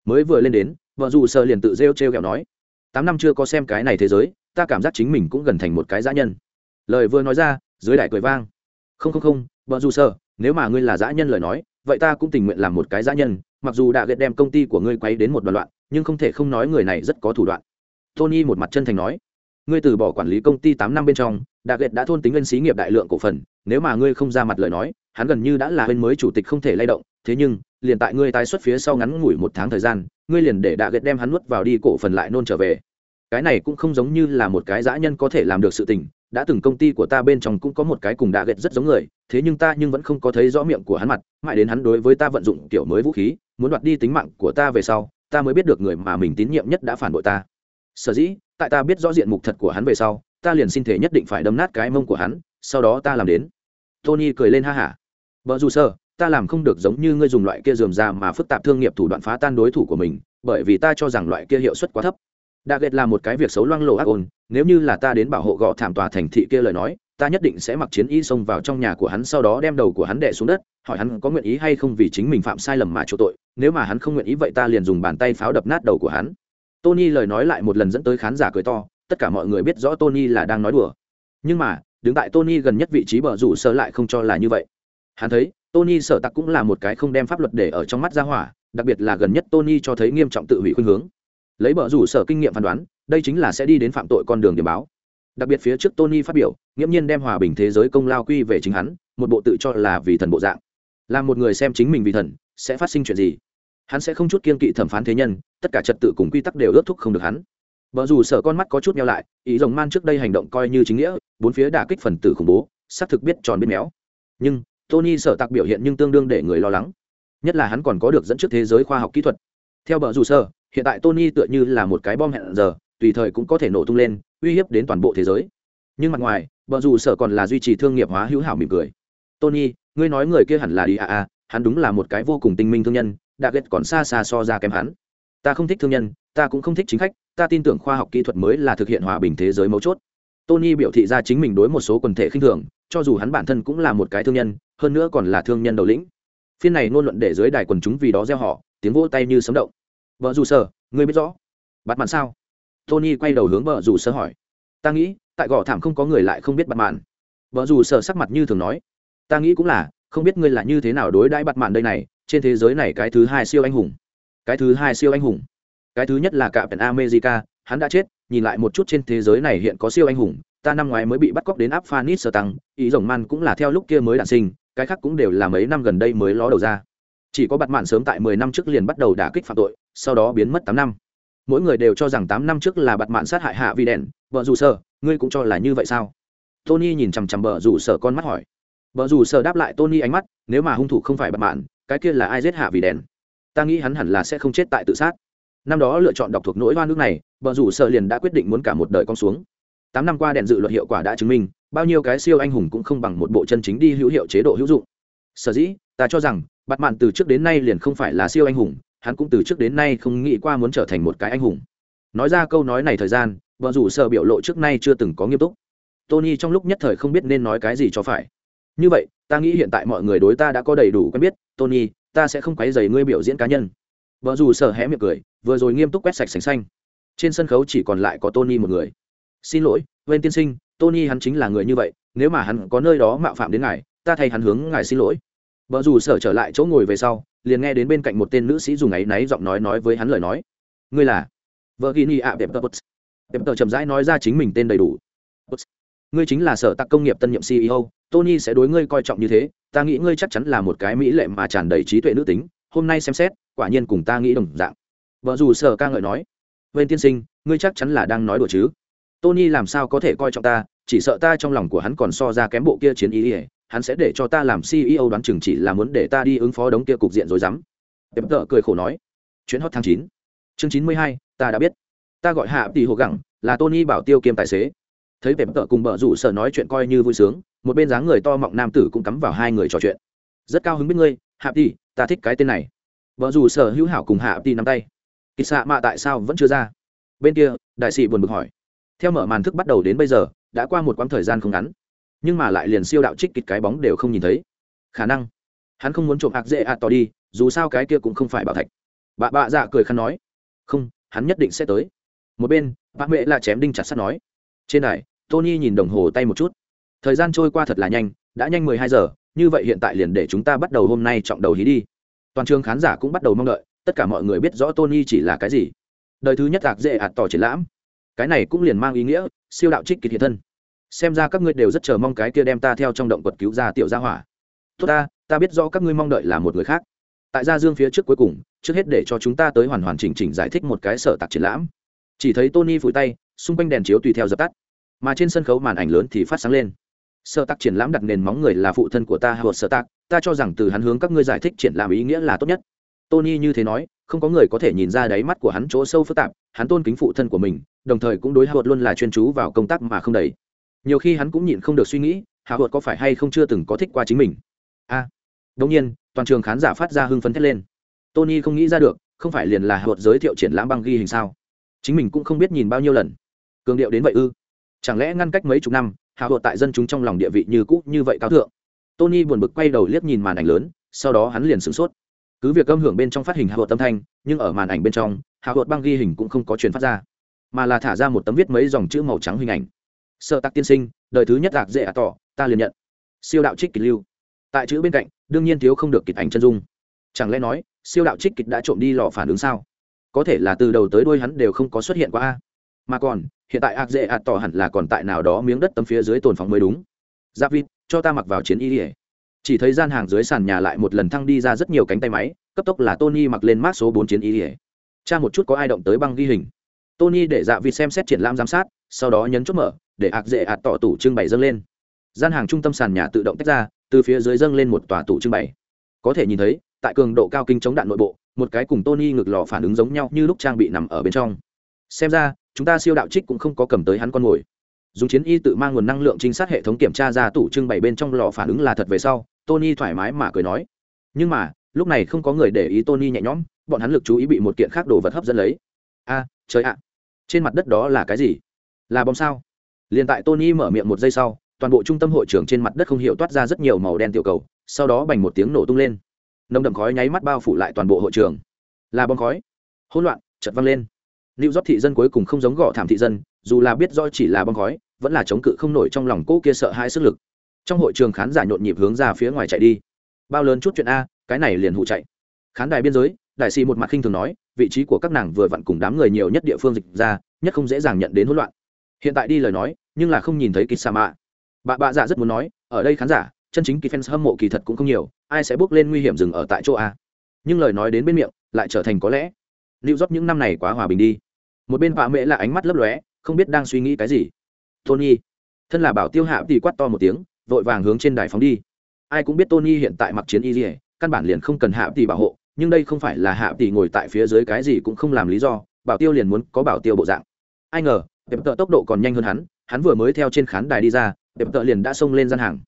Mới vừa lên đến, vợ rủ sơ liền tự rêu trêu kẹo nói, tám năm chưa có xem cái này thế giới, ta cảm giác chính mình cũng gần thành một cái dã nhân. Lời vừa nói ra, dưới đại cười vang. Không không không, vợ rủ sơ nếu mà ngươi là dã nhân lời nói vậy ta cũng tình nguyện làm một cái dã nhân, mặc dù đã ghét đem công ty của ngươi quay đến một đoạn loạn, nhưng không thể không nói người này rất có thủ đoạn. Tony một mặt chân thành nói. Ngươi từ bỏ quản lý công ty tám năm bên trong, đã ghét đã thôn tính lên xí nghiệp đại lượng cổ phần, nếu mà ngươi không ra mặt lời nói, hắn gần như đã là bên mới chủ tịch không thể lay động, thế nhưng, liền tại ngươi tái xuất phía sau ngắn ngủi một tháng thời gian, ngươi liền để đã ghét đem hắn nuốt vào đi cổ phần lại nôn trở về cái này cũng không giống như là một cái dã nhân có thể làm được sự tình, đã từng công ty của ta bên trong cũng có một cái cùng đạ ghét rất giống người, thế nhưng ta nhưng vẫn không có thấy rõ miệng của hắn mặt, mãi đến hắn đối với ta vận dụng kiểu mới vũ khí, muốn đoạt đi tính mạng của ta về sau, ta mới biết được người mà mình tín nhiệm nhất đã phản bội ta. Sở dĩ, tại ta biết rõ diện mục thật của hắn về sau, ta liền xin thể nhất định phải đâm nát cái mông của hắn, sau đó ta làm đến. Tony cười lên ha hả. Vợ dù sơ, ta làm không được giống như ngươi dùng loại kia dườm ra mà phức tạp thương nghiệp thủ đoạn phá tan đối thủ của mình, bởi vì ta cho rằng loại kia hiệu suất quá thấp đạ ghét là một cái việc xấu loang lộ ác ôn, nếu như là ta đến bảo hộ gọ thảm tòa thành thị kia lời nói, ta nhất định sẽ mặc chiến y xông vào trong nhà của hắn sau đó đem đầu của hắn đẻ xuống đất, hỏi hắn có nguyện ý hay không vì chính mình phạm sai lầm mà chỗ tội, nếu mà hắn không nguyện ý vậy ta liền dùng bàn tay pháo đập nát đầu của hắn. Tony lời nói lại một lần dẫn tới khán giả cười to, tất cả mọi người biết rõ tony là đang nói đùa. Nhưng mà, đứng tại tony gần nhất vị trí bờ rủ sơ lại không cho là như vậy. Hắn thấy, tony sở tặc cũng là một cái không đem pháp luật để ở trong mắt ra hỏa, đặc biệt là gần nhất tony cho thấy nghiêm trọng tự hủy khuynh hướng lấy bờ rủ sở kinh nghiệm phán đoán, đây chính là sẽ đi đến phạm tội con đường điểm báo. Đặc biệt phía trước tony phát biểu, nghiễm nhiên đem hòa bình thế giới công lao quy về chính hắn, một bộ tự cho là vì thần bộ dạng. Là một người xem chính mình vì thần, sẽ phát sinh chuyện gì? Hắn sẽ không chút kiên kỵ thẩm phán thế nhân, tất cả trật tự cùng quy tắc đều ước thúc không được hắn. Vợ dù sở con mắt có chút nhau lại, ý rồng man trước đây hành động coi như chính nghĩa, bốn phía đả kích phần tử khủng bố, xác thực biết tròn biết méo. Nhưng, tony sở tạc biểu hiện nhưng tương đương để người lo lắng. Nhất là hắn còn có được dẫn trước thế giới khoa học kỹ thuật. Theo bờ dù sở hiện tại tony tựa như là một cái bom hẹn giờ, tùy thời cũng có thể nổ tung lên, uy hiếp đến toàn bộ thế giới. Nhưng mặt ngoài, bờ dù sở còn là duy trì thương nghiệp hóa hữu hảo mỉm cười. Tony, ngươi nói người kia hẳn là đi à à hắn đúng là một cái vô cùng tinh minh thương nhân đã ghét còn xa xa so ra kém hắn. Ta không thích thương nhân, ta cũng không thích chính khách, ta tin tưởng khoa học kỹ thuật mới là thực hiện hòa bình thế giới mấu chốt. Tony biểu thị ra chính mình đối một số quần thể khinh thường, cho dù hắn bản thân cũng là một cái thương nhân, hơn nữa còn là thương nhân đầu lĩnh. Phiên này ngôn luận để dưới đài quần chúng vì đó gieo họ, tiếng vỗ tay như sấm động vợ dù sở, ngươi biết rõ. Bắt mạn sao? Tony quay đầu hướng vợ dù sở hỏi. Ta nghĩ, tại gò thảm không có người lại không biết bắt mạn. Vợ dù sở sắc mặt như thường nói. Ta nghĩ cũng là, không biết ngươi là như thế nào đối đãi bắt mạn đây này, trên thế giới này cái thứ hai siêu anh hùng. Cái thứ hai siêu anh hùng. Cái thứ nhất là cả pèn america, hắn đã chết, nhìn lại một chút trên thế giới này hiện có siêu anh hùng, ta năm ngoái mới bị bắt cóc đến áp phanis sơ tăng ý rồng man cũng là theo lúc kia mới đản sinh, cái khác cũng đều là mấy năm gần đây mới ló đầu ra chỉ có bắt mạn sớm tại mười năm trước liền bắt đầu đả kích phạm tội, sau đó biến mất tám năm. Mỗi người đều cho rằng tám năm trước là bắt mạn sát hại hạ vi đèn vợ dù sở, ngươi cũng cho là như vậy sao? Tony nhìn chằm chằm vợ dù sở con mắt hỏi. Vợ dù sở đáp lại tony ánh mắt, nếu mà hung thủ không phải bắt mạn, cái kia là ai giết hạ vì đèn? Ta nghĩ hắn hẳn là sẽ không chết tại tự sát. Năm đó lựa chọn đọc thuộc nỗi oan nước này vợ rủ sợ liền đã quyết định muốn cả một đời con xuống. Tám năm qua đèn dự luật hiệu quả đã chứng minh, bao nhiêu cái siêu anh hùng cũng không bằng một bộ chân chính đi hữu hiệu chế độ hữu dụng. Sở dĩ, ta cho rằng bắt mạn từ trước đến nay liền không phải là siêu anh hùng, hắn cũng từ trước đến nay không nghĩ qua muốn trở thành một cái anh hùng. Nói ra câu nói này thời gian, vợ rủ sợ biểu lộ trước nay chưa từng có nghiêm túc. Tony trong lúc nhất thời không biết nên nói cái gì cho phải. Như vậy, ta nghĩ hiện tại mọi người đối ta đã có đầy đủ quen biết, tony, ta sẽ không quấy dày ngươi biểu diễn cá nhân. Vợ dù sợ hé miệng cười, vừa rồi nghiêm túc quét sạch sành xanh. Trên sân khấu chỉ còn lại có tony một người. Xin lỗi bên tiên sinh, tony hắn chính là người như vậy, nếu mà hắn có nơi đó mạo phạm đến ngài, ta thay hắn hướng ngài xin lỗi vợ dù sở trở lại chỗ ngồi về sau, liền nghe đến bên cạnh một tên nữ sĩ dùng áy náy giọng nói nói với hắn lời nói. Ngươi là? Vợ ghi ni ạ, đẹp tờ đẹp tờ chậm rãi nói ra chính mình tên đầy đủ. Ngươi chính là sở tạc công nghiệp tân nhiệm ceo tony sẽ đối ngươi coi trọng như thế, ta nghĩ ngươi chắc chắn là một cái mỹ lệ mà tràn đầy trí tuệ nữ tính, hôm nay xem xét, quả nhiên cùng ta nghĩ đồng dạng. Vợ dù sở ca ngợi nói. Vên tiên sinh, ngươi chắc chắn là đang nói đùa chứ? Tony làm sao có thể coi trọng ta, chỉ sợ ta trong lòng của hắn còn so ra kém bộ kia chiến ý ỉa hắn sẽ để cho ta làm ceo đoán chừng chỉ là muốn để ta đi ứng phó đống kia cục diện rồi dám. Em tợ cười khổ nói. Chuyến hot tháng chín. Chương chín mươi hai, ta đã biết. Ta gọi hạ tỷ hồ gẳng, là tony bảo tiêu kiêm tài xế. Thấy vẻ tợ cùng bờ rủ sở nói chuyện coi như vui sướng, một bên dáng người to mọng nam tử cũng cắm vào hai người trò chuyện. Rất cao hứng biết ngươi, hạ tỷ, ta thích cái tên này. Vợ dù sở hữu hảo cùng hạ tỷ nắm tay. Kỳ xạ mạ tại sao vẫn chưa ra? Bên kia, đại sĩ buồn bực hỏi. Theo mở màn thức bắt đầu đến bây giờ, đã qua một quãng thời gian không ngắn nhưng mà lại liền siêu đạo trích kịch cái bóng đều không nhìn thấy. Khả năng, hắn không muốn trộm hạc dễ ạt tỏ đi, dù sao cái kia cũng không phải bảo thạch. Bà bạ dạ cười khăn nói, không, hắn nhất định sẽ tới. Một bên, bác mẹ là chém đinh chặt sắt nói, trên đài tony nhìn đồng hồ tay một chút. Thời gian trôi qua thật là nhanh, đã nhanh mười hai giờ, như vậy hiện tại liền để chúng ta bắt đầu hôm nay trọng đầu hí đi. Toàn trường khán giả cũng bắt đầu mong đợi, tất cả mọi người biết rõ tony chỉ là cái gì. Đời thứ nhất gạc dễ ạt tỏ triển lãm. Cái này cũng liền mang ý nghĩa siêu đạo trích kịch hiện thân xem ra các ngươi đều rất chờ mong cái kia đem ta theo trong động quật cứu ra tiểu gia hỏa. Tốt ta ta biết rõ các ngươi mong đợi là một người khác. Tại gia dương phía trước cuối cùng, trước hết để cho chúng ta tới hoàn hoàn chỉnh chỉnh giải thích một cái sở tạc triển lãm. Chỉ thấy tony phủi tay, xung quanh đèn chiếu tùy theo dập tắt. Mà trên sân khấu màn ảnh lớn thì phát sáng lên. Sơ tạc triển lãm đặt nền móng người là phụ thân của ta hoặc sơ tạc. Ta cho rằng từ hắn hướng các ngươi giải thích triển lãm ý nghĩa là tốt nhất. Tony như thế nói, không có người có thể nhìn ra đáy mắt của hắn chỗ sâu phức tạp. Hắn tôn kính phụ thân của mình, đồng thời cũng đối hợp luôn là chuyên chú vào công tác mà không đầy nhiều khi hắn cũng nhịn không được suy nghĩ Hạ howard có phải hay không chưa từng có thích qua chính mình? A. À, đông nhiên toàn trường khán giả phát ra hưng phấn thét lên. Tony không nghĩ ra được không phải liền là Hạ howard giới thiệu triển lãm băng ghi hình sao? Chính mình cũng không biết nhìn bao nhiêu lần. Cường điệu đến vậy ư? Chẳng lẽ ngăn cách mấy chục năm Hạ hột tại dân chúng trong lòng địa vị như cũ như vậy cao thượng? Tony buồn bực quay đầu liếc nhìn màn ảnh lớn sau đó hắn liền sửng sốt. Cứ việc âm hưởng bên trong phát hình Hạ hột âm thanh nhưng ở màn ảnh bên trong Hạ hột băng ghi hình cũng không có truyền phát ra mà là thả ra một tấm viết mấy dòng chữ màu trắng hình ảnh sợ tắc tiên sinh, đời thứ nhất lạc dễ ạ tỏ, ta liền nhận. Siêu đạo trích kịch lưu. Tại chữ bên cạnh, đương nhiên thiếu không được kịch ảnh chân dung. Chẳng lẽ nói, siêu đạo trích kịch đã trộm đi lò phản ứng sao? Có thể là từ đầu tới đuôi hắn đều không có xuất hiện qua a. Mà còn, hiện tại ác dễ ạt tỏ hẳn là còn tại nào đó miếng đất tấm phía dưới tồn phóng mới đúng. Giáp vịt, cho ta mặc vào chiến y ỉa chỉ thấy gian hàng dưới sàn nhà lại một lần thăng đi ra rất nhiều cánh tay máy, cấp tốc là tony mặc lên mát số bốn chiến y ỉa cha một chút có ai động tới băng ghi hình. Tony để dạ vịt xem xét triển lãm giám sát, sau đó nhấn chốt mở để ạc dễ ạt tỏ tủ trưng bày dâng lên. Gian hàng trung tâm sàn nhà tự động tách ra, từ phía dưới dâng lên một tòa tủ trưng bày. Có thể nhìn thấy, tại cường độ cao kinh chống đạn nội bộ, một cái cùng tony ngực lò phản ứng giống nhau như lúc trang bị nằm ở bên trong. Xem ra, chúng ta siêu đạo trích cũng không có cầm tới hắn con mồi dùng chiến y tự mang nguồn năng lượng trinh sát hệ thống kiểm tra ra tủ trưng bày bên trong lò phản ứng là thật về sau, tony thoải mái mà cười nói. Nhưng mà, lúc này không có người để ý tony nhẹ nhõm, bọn hắn lực chú ý bị một kiện khác đồ vật hấp dẫn lấy. A, trời ạ. Trên mặt đất đó là cái gì? Là bom sao? Liền tại tony mở miệng một giây sau, toàn bộ trung tâm hội trường trên mặt đất không hiểu toát ra rất nhiều màu đen tiểu cầu, sau đó bành một tiếng nổ tung lên. Nồng đậm khói nháy mắt bao phủ lại toàn bộ hội trường. Là bom khói. Hỗn loạn chật văng lên. Lưu rót thị dân cuối cùng không giống gõ thảm thị dân, dù là biết do chỉ là bom khói, vẫn là chống cự không nổi trong lòng cô kia sợ hai sức lực. Trong hội trường khán giả nhộn nhịp hướng ra phía ngoài chạy đi. Bao lớn chút chuyện a, cái này liền hụ chạy. Khán đài biên giới, đại sĩ một mặt khinh thường nói, vị trí của các nàng vừa vặn cùng đám người nhiều nhất địa phương dịch ra, nhất không dễ dàng nhận đến hỗn loạn. Hiện tại đi lời nói nhưng là không nhìn thấy kịch sa mạ. Bà bạ dạ rất muốn nói, ở đây khán giả, chân chính kỳ fans hâm mộ kỳ thật cũng không nhiều, ai sẽ bước lên nguy hiểm dừng ở tại chỗ a? Nhưng lời nói đến bên miệng, lại trở thành có lẽ lưu rót những năm này quá hòa bình đi. Một bên bà mẹ là ánh mắt lấp lóe, không biết đang suy nghĩ cái gì. Tony, thân là bảo tiêu hạ thì quát to một tiếng, vội vàng hướng trên đài phóng đi. Ai cũng biết tony hiện tại mặc chiến y dỉa căn bản liền không cần hạ tỷ bảo hộ, nhưng đây không phải là hạ tỷ ngồi tại phía dưới cái gì cũng không làm lý do, bảo tiêu liền muốn có bảo tiêu bộ dạng. Ai ngờ đẹp tợ tốc độ còn nhanh hơn hắn hắn vừa mới theo trên khán đài đi ra, đẹp tợ liền đã xông lên gian hàng.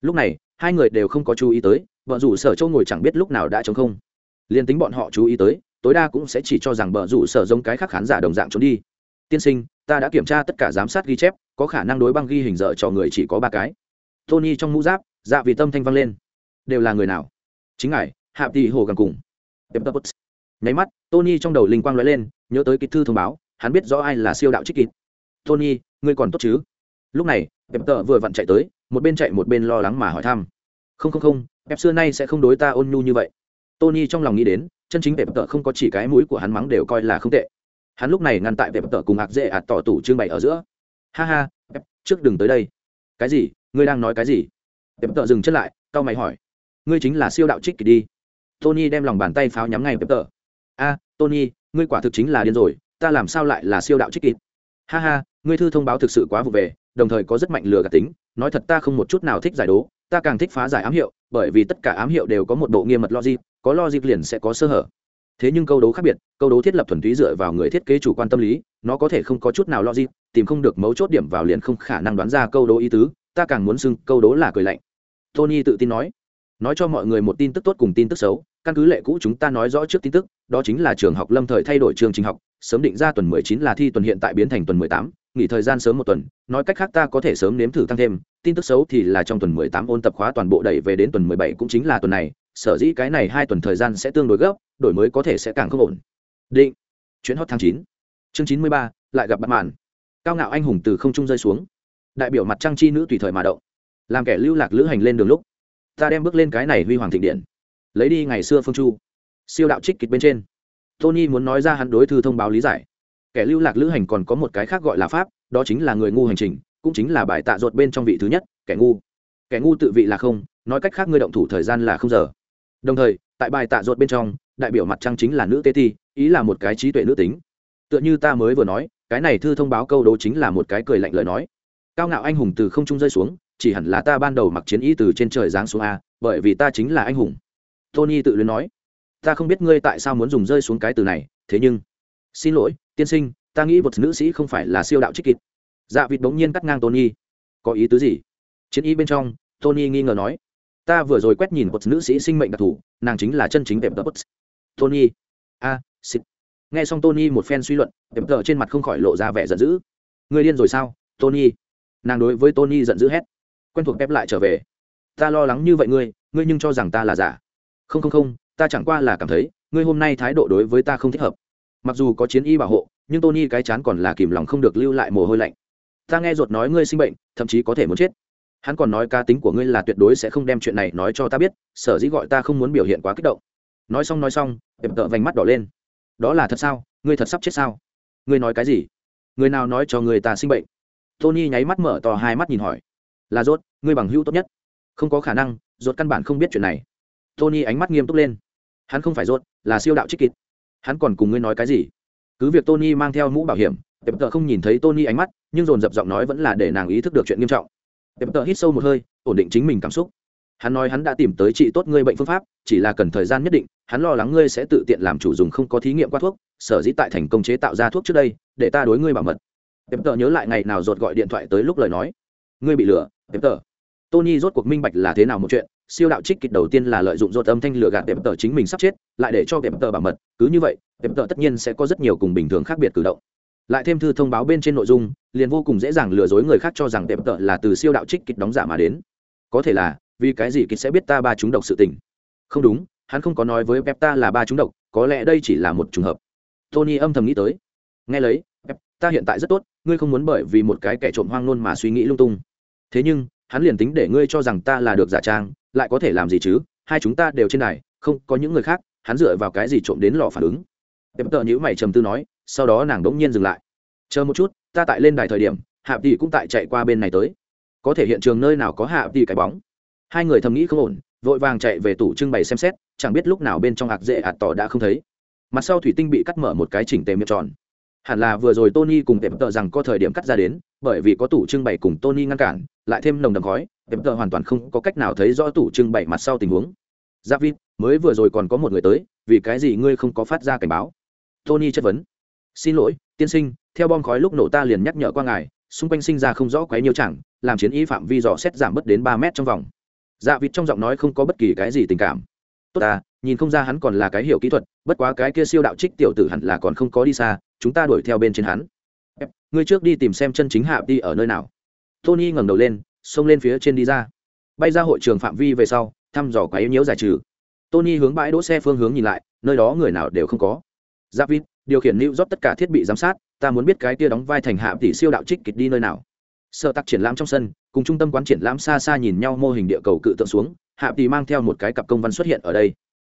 Lúc này, hai người đều không có chú ý tới vợ rủ sở châu ngồi chẳng biết lúc nào đã chống không. Liền tính bọn họ chú ý tới, tối đa cũng sẽ chỉ cho rằng bờ rủ sở giống cái khác khán giả đồng dạng trốn đi. Tiên sinh, ta đã kiểm tra tất cả giám sát ghi chép, có khả năng đối băng ghi hình dở cho người chỉ có ba cái. Tony trong mũ giáp dạ vì tâm thanh vang lên. Đều là người nào? Chính ngài, hạ tỷ hồ gần cùng. Nháy mắt, tony trong đầu linh quang lóe lên, nhớ tới kịch thư thông báo, hắn biết rõ ai là siêu đạo trích kịch. Tony ngươi còn tốt chứ? Lúc này, pep tợ vừa vặn chạy tới, một bên chạy một bên lo lắng mà hỏi thăm. Không không không, pep xưa nay sẽ không đối ta ôn nhu như vậy. Tony trong lòng nghĩ đến, chân chính pep tợ không có chỉ cái mũi của hắn mắng đều coi là không tệ. Hắn lúc này ngăn tại pep tợ cùng hạc dễ ạt tỏ tủ trưng bày ở giữa. Ha ha, pep, trước đừng tới đây. Cái gì? Ngươi đang nói cái gì? Pep tợ dừng chân lại, cau mày hỏi. Ngươi chính là siêu đạo trích kỳ đi. Tony đem lòng bàn tay pháo nhắm ngay pep tợ. A, tony, ngươi quả thực chính là điên rồi, ta làm sao lại là siêu đạo trích kịp ha ha, ngươi thư thông báo thực sự quá vụ về, đồng thời có rất mạnh lừa gạt tính, nói thật ta không một chút nào thích giải đố, ta càng thích phá giải ám hiệu, bởi vì tất cả ám hiệu đều có một độ nghiêm mật logic, có logic liền sẽ có sơ hở. Thế nhưng câu đố khác biệt, câu đố thiết lập thuần túy dựa vào người thiết kế chủ quan tâm lý, nó có thể không có chút nào logic, tìm không được mấu chốt điểm vào liền không khả năng đoán ra câu đố ý tứ, ta càng muốn xưng câu đố là cười lạnh. Tony tự tin nói nói cho mọi người một tin tức tốt cùng tin tức xấu căn cứ lệ cũ chúng ta nói rõ trước tin tức đó chính là trường học lâm thời thay đổi chương trình học sớm định ra tuần 19 là thi tuần hiện tại biến thành tuần 18, nghỉ thời gian sớm một tuần nói cách khác ta có thể sớm nếm thử tăng thêm tin tức xấu thì là trong tuần 18 ôn tập khóa toàn bộ đẩy về đến tuần 17 cũng chính là tuần này sở dĩ cái này hai tuần thời gian sẽ tương đối gấp đổi mới có thể sẽ càng không ổn. Định. Chuyến hot tháng 9 chương 93, lại gặp bạn màn cao ngạo anh hùng từ không trung rơi xuống. Đại biểu mặt trăng chi nữ tùy thời mà động. Làm kẻ lưu lạc lữ hành lên đường lúc ta đem bước lên cái này huy hoàng thịnh điện. Lấy đi ngày xưa phương chu. Siêu đạo trích kịch bên trên. Tony muốn nói ra hắn đối thư thông báo lý giải. Kẻ lưu lạc lữ hành còn có một cái khác gọi là pháp, đó chính là người ngu hành trình, cũng chính là bài tạ ruột bên trong vị thứ nhất, kẻ ngu. Kẻ ngu tự vị là không, nói cách khác ngươi động thủ thời gian là không giờ. Đồng thời, tại bài tạ ruột bên trong, đại biểu mặt trăng chính là nữ tê ti, ý là một cái trí tuệ nữ tính. Tựa như ta mới vừa nói, cái này thư thông báo câu đố chính là một cái cười lạnh lời nói. Cao ngạo anh hùng từ không trung rơi xuống chỉ hẳn là ta ban đầu mặc chiến ý từ trên trời giáng xuống a bởi vì ta chính là anh hùng. Tony tự luyến nói ta không biết ngươi tại sao muốn dùng rơi xuống cái từ này thế nhưng xin lỗi tiên sinh ta nghĩ một nữ sĩ không phải là siêu đạo trích kịp dạ vịt bỗng nhiên cắt ngang tony. Có ý tứ gì? Chiến ý bên trong tony nghi ngờ nói ta vừa rồi quét nhìn một nữ sĩ sinh mệnh đặc thù nàng chính là chân chính đẹp tờ tony. A à, xịt. Nghe xong tony một phen suy luận đẹp tờ trên mặt không khỏi lộ ra vẻ giận dữ. Người điên rồi sao tony? Nàng đối với tony giận dữ hét quen thuộc ép lại trở về. Ta lo lắng như vậy ngươi ngươi nhưng cho rằng ta là giả. Không không không, ta chẳng qua là cảm thấy, ngươi hôm nay thái độ đối với ta không thích hợp. Mặc dù có chiến y bảo hộ, nhưng tony cái chán còn là kìm lòng không được lưu lại mồ hôi lạnh. Ta nghe ruột nói ngươi sinh bệnh, thậm chí có thể muốn chết. Hắn còn nói ca tính của ngươi là tuyệt đối sẽ không đem chuyện này nói cho ta biết, sở dĩ gọi ta không muốn biểu hiện quá kích động. Nói xong nói xong đẹp tợ vành mắt đỏ lên. Đó là thật sao? Ngươi thật sắp chết sao? Ngươi nói cái gì? Người nào nói cho người ta sinh bệnh? Tony nháy mắt mở to hai mắt nhìn hỏi là rốt, ngươi bằng hữu tốt nhất. Không có khả năng, rốt căn bản không biết chuyện này. Tony ánh mắt nghiêm túc lên. Hắn không phải rốt, là siêu đạo trích kịt hắn còn cùng ngươi nói cái gì? Cứ việc tony mang theo mũ bảo hiểm, tệp tợ không nhìn thấy tony ánh mắt, nhưng dồn dập giọng nói vẫn là để nàng ý thức được chuyện nghiêm trọng. Tệp tợ hít sâu một hơi, ổn định chính mình cảm xúc. Hắn nói hắn đã tìm tới trị tốt ngươi bệnh phương pháp, chỉ là cần thời gian nhất định, hắn lo lắng ngươi sẽ tự tiện làm chủ dùng không có thí nghiệm qua thuốc, sở dĩ tại thành công chế tạo ra thuốc trước đây, để ta đối ngươi bảo mật. Tệp tợ nhớ lại ngày nào dột gọi điện thoại tới lúc lời nói. Ngươi bị lừa tệp tờ. Tony rốt cuộc minh bạch là thế nào một chuyện, siêu đạo trích kịch đầu tiên là lợi dụng rột âm thanh lừa gạt tệp tờ chính mình sắp chết, lại để cho tệp tờ bảo mật, cứ như vậy tệp tờ tất nhiên sẽ có rất nhiều cùng bình thường khác biệt cử động. Lại thêm thư thông báo bên trên nội dung, liền vô cùng dễ dàng lừa dối người khác cho rằng tệp tợ là từ siêu đạo trích kịch đóng giả mà đến. Có thể là, vì cái gì kịch sẽ biết ta ba chúng độc sự tình? Không đúng, hắn không có nói với pep ta là ba chúng độc, có lẽ đây chỉ là một trường hợp. Tony âm thầm nghĩ tới. Nghe lấy, pep, ta hiện tại rất tốt, ngươi không muốn bởi vì một cái kẻ trộm hoang nôn mà suy nghĩ lung tung thế nhưng, hắn liền tính để ngươi cho rằng ta là được giả trang, lại có thể làm gì chứ? Hai chúng ta đều trên này không có những người khác, hắn dựa vào cái gì trộm đến lò phản ứng? Em tợ nhữ mày trầm tư nói, sau đó nàng đỗng nhiên dừng lại. Chờ một chút, ta tại lên đài thời điểm, hạ tỷ cũng tại chạy qua bên này tới. Có thể hiện trường nơi nào có hạ tỷ cái bóng? Hai người thầm nghĩ không ổn, vội vàng chạy về tủ trưng bày xem xét, chẳng biết lúc nào bên trong hạt dễ ạt tỏ đã không thấy. Mặt sau thủy tinh bị cắt mở một cái chỉnh tề miệng tròn hẳn là vừa rồi tony cùng tệm tợ rằng có thời điểm cắt ra đến, bởi vì có tủ trưng bày cùng tony ngăn cản, lại thêm nồng đầm khói tệm tợ hoàn toàn không có cách nào thấy rõ tủ trưng bày mặt sau tình huống. Giáp vít, mới vừa rồi còn có một người tới, vì cái gì ngươi không có phát ra cảnh báo? Tony chất vấn. Xin lỗi, tiên sinh, theo bom khói lúc nổ ta liền nhắc nhở qua ngài, xung quanh sinh ra không rõ quấy nhiều chẳng, làm chiến ý phạm vi dò xét giảm bớt đến ba mét trong vòng. Dạ vịt trong giọng nói không có bất kỳ cái gì tình cảm. Tốt à nhìn không ra hắn còn là cái hiểu kỹ thuật, bất quá cái kia siêu đạo trích tiểu tử hẳn là còn không có đi xa, chúng ta đuổi theo bên trên hắn. Ngươi trước đi tìm xem chân chính hạ đi ở nơi nào. Tony ngẩng đầu lên, xông lên phía trên đi ra. Bay ra hội trường phạm vi về sau, thăm dò quái nhiễu giải trừ. Tony hướng bãi đỗ xe phương hướng nhìn lại, nơi đó người nào đều không có. Giáp vít điều khiển lưu rót tất cả thiết bị giám sát, ta muốn biết cái kia đóng vai thành hạ tỷ siêu đạo trích kịch đi nơi nào. Sợ tắc triển lãm trong sân, cùng trung tâm quán triển lãm xa xa nhìn nhau mô hình địa cầu cự tượng xuống, hạ tỷ mang theo một cái cặp công văn xuất hiện ở đây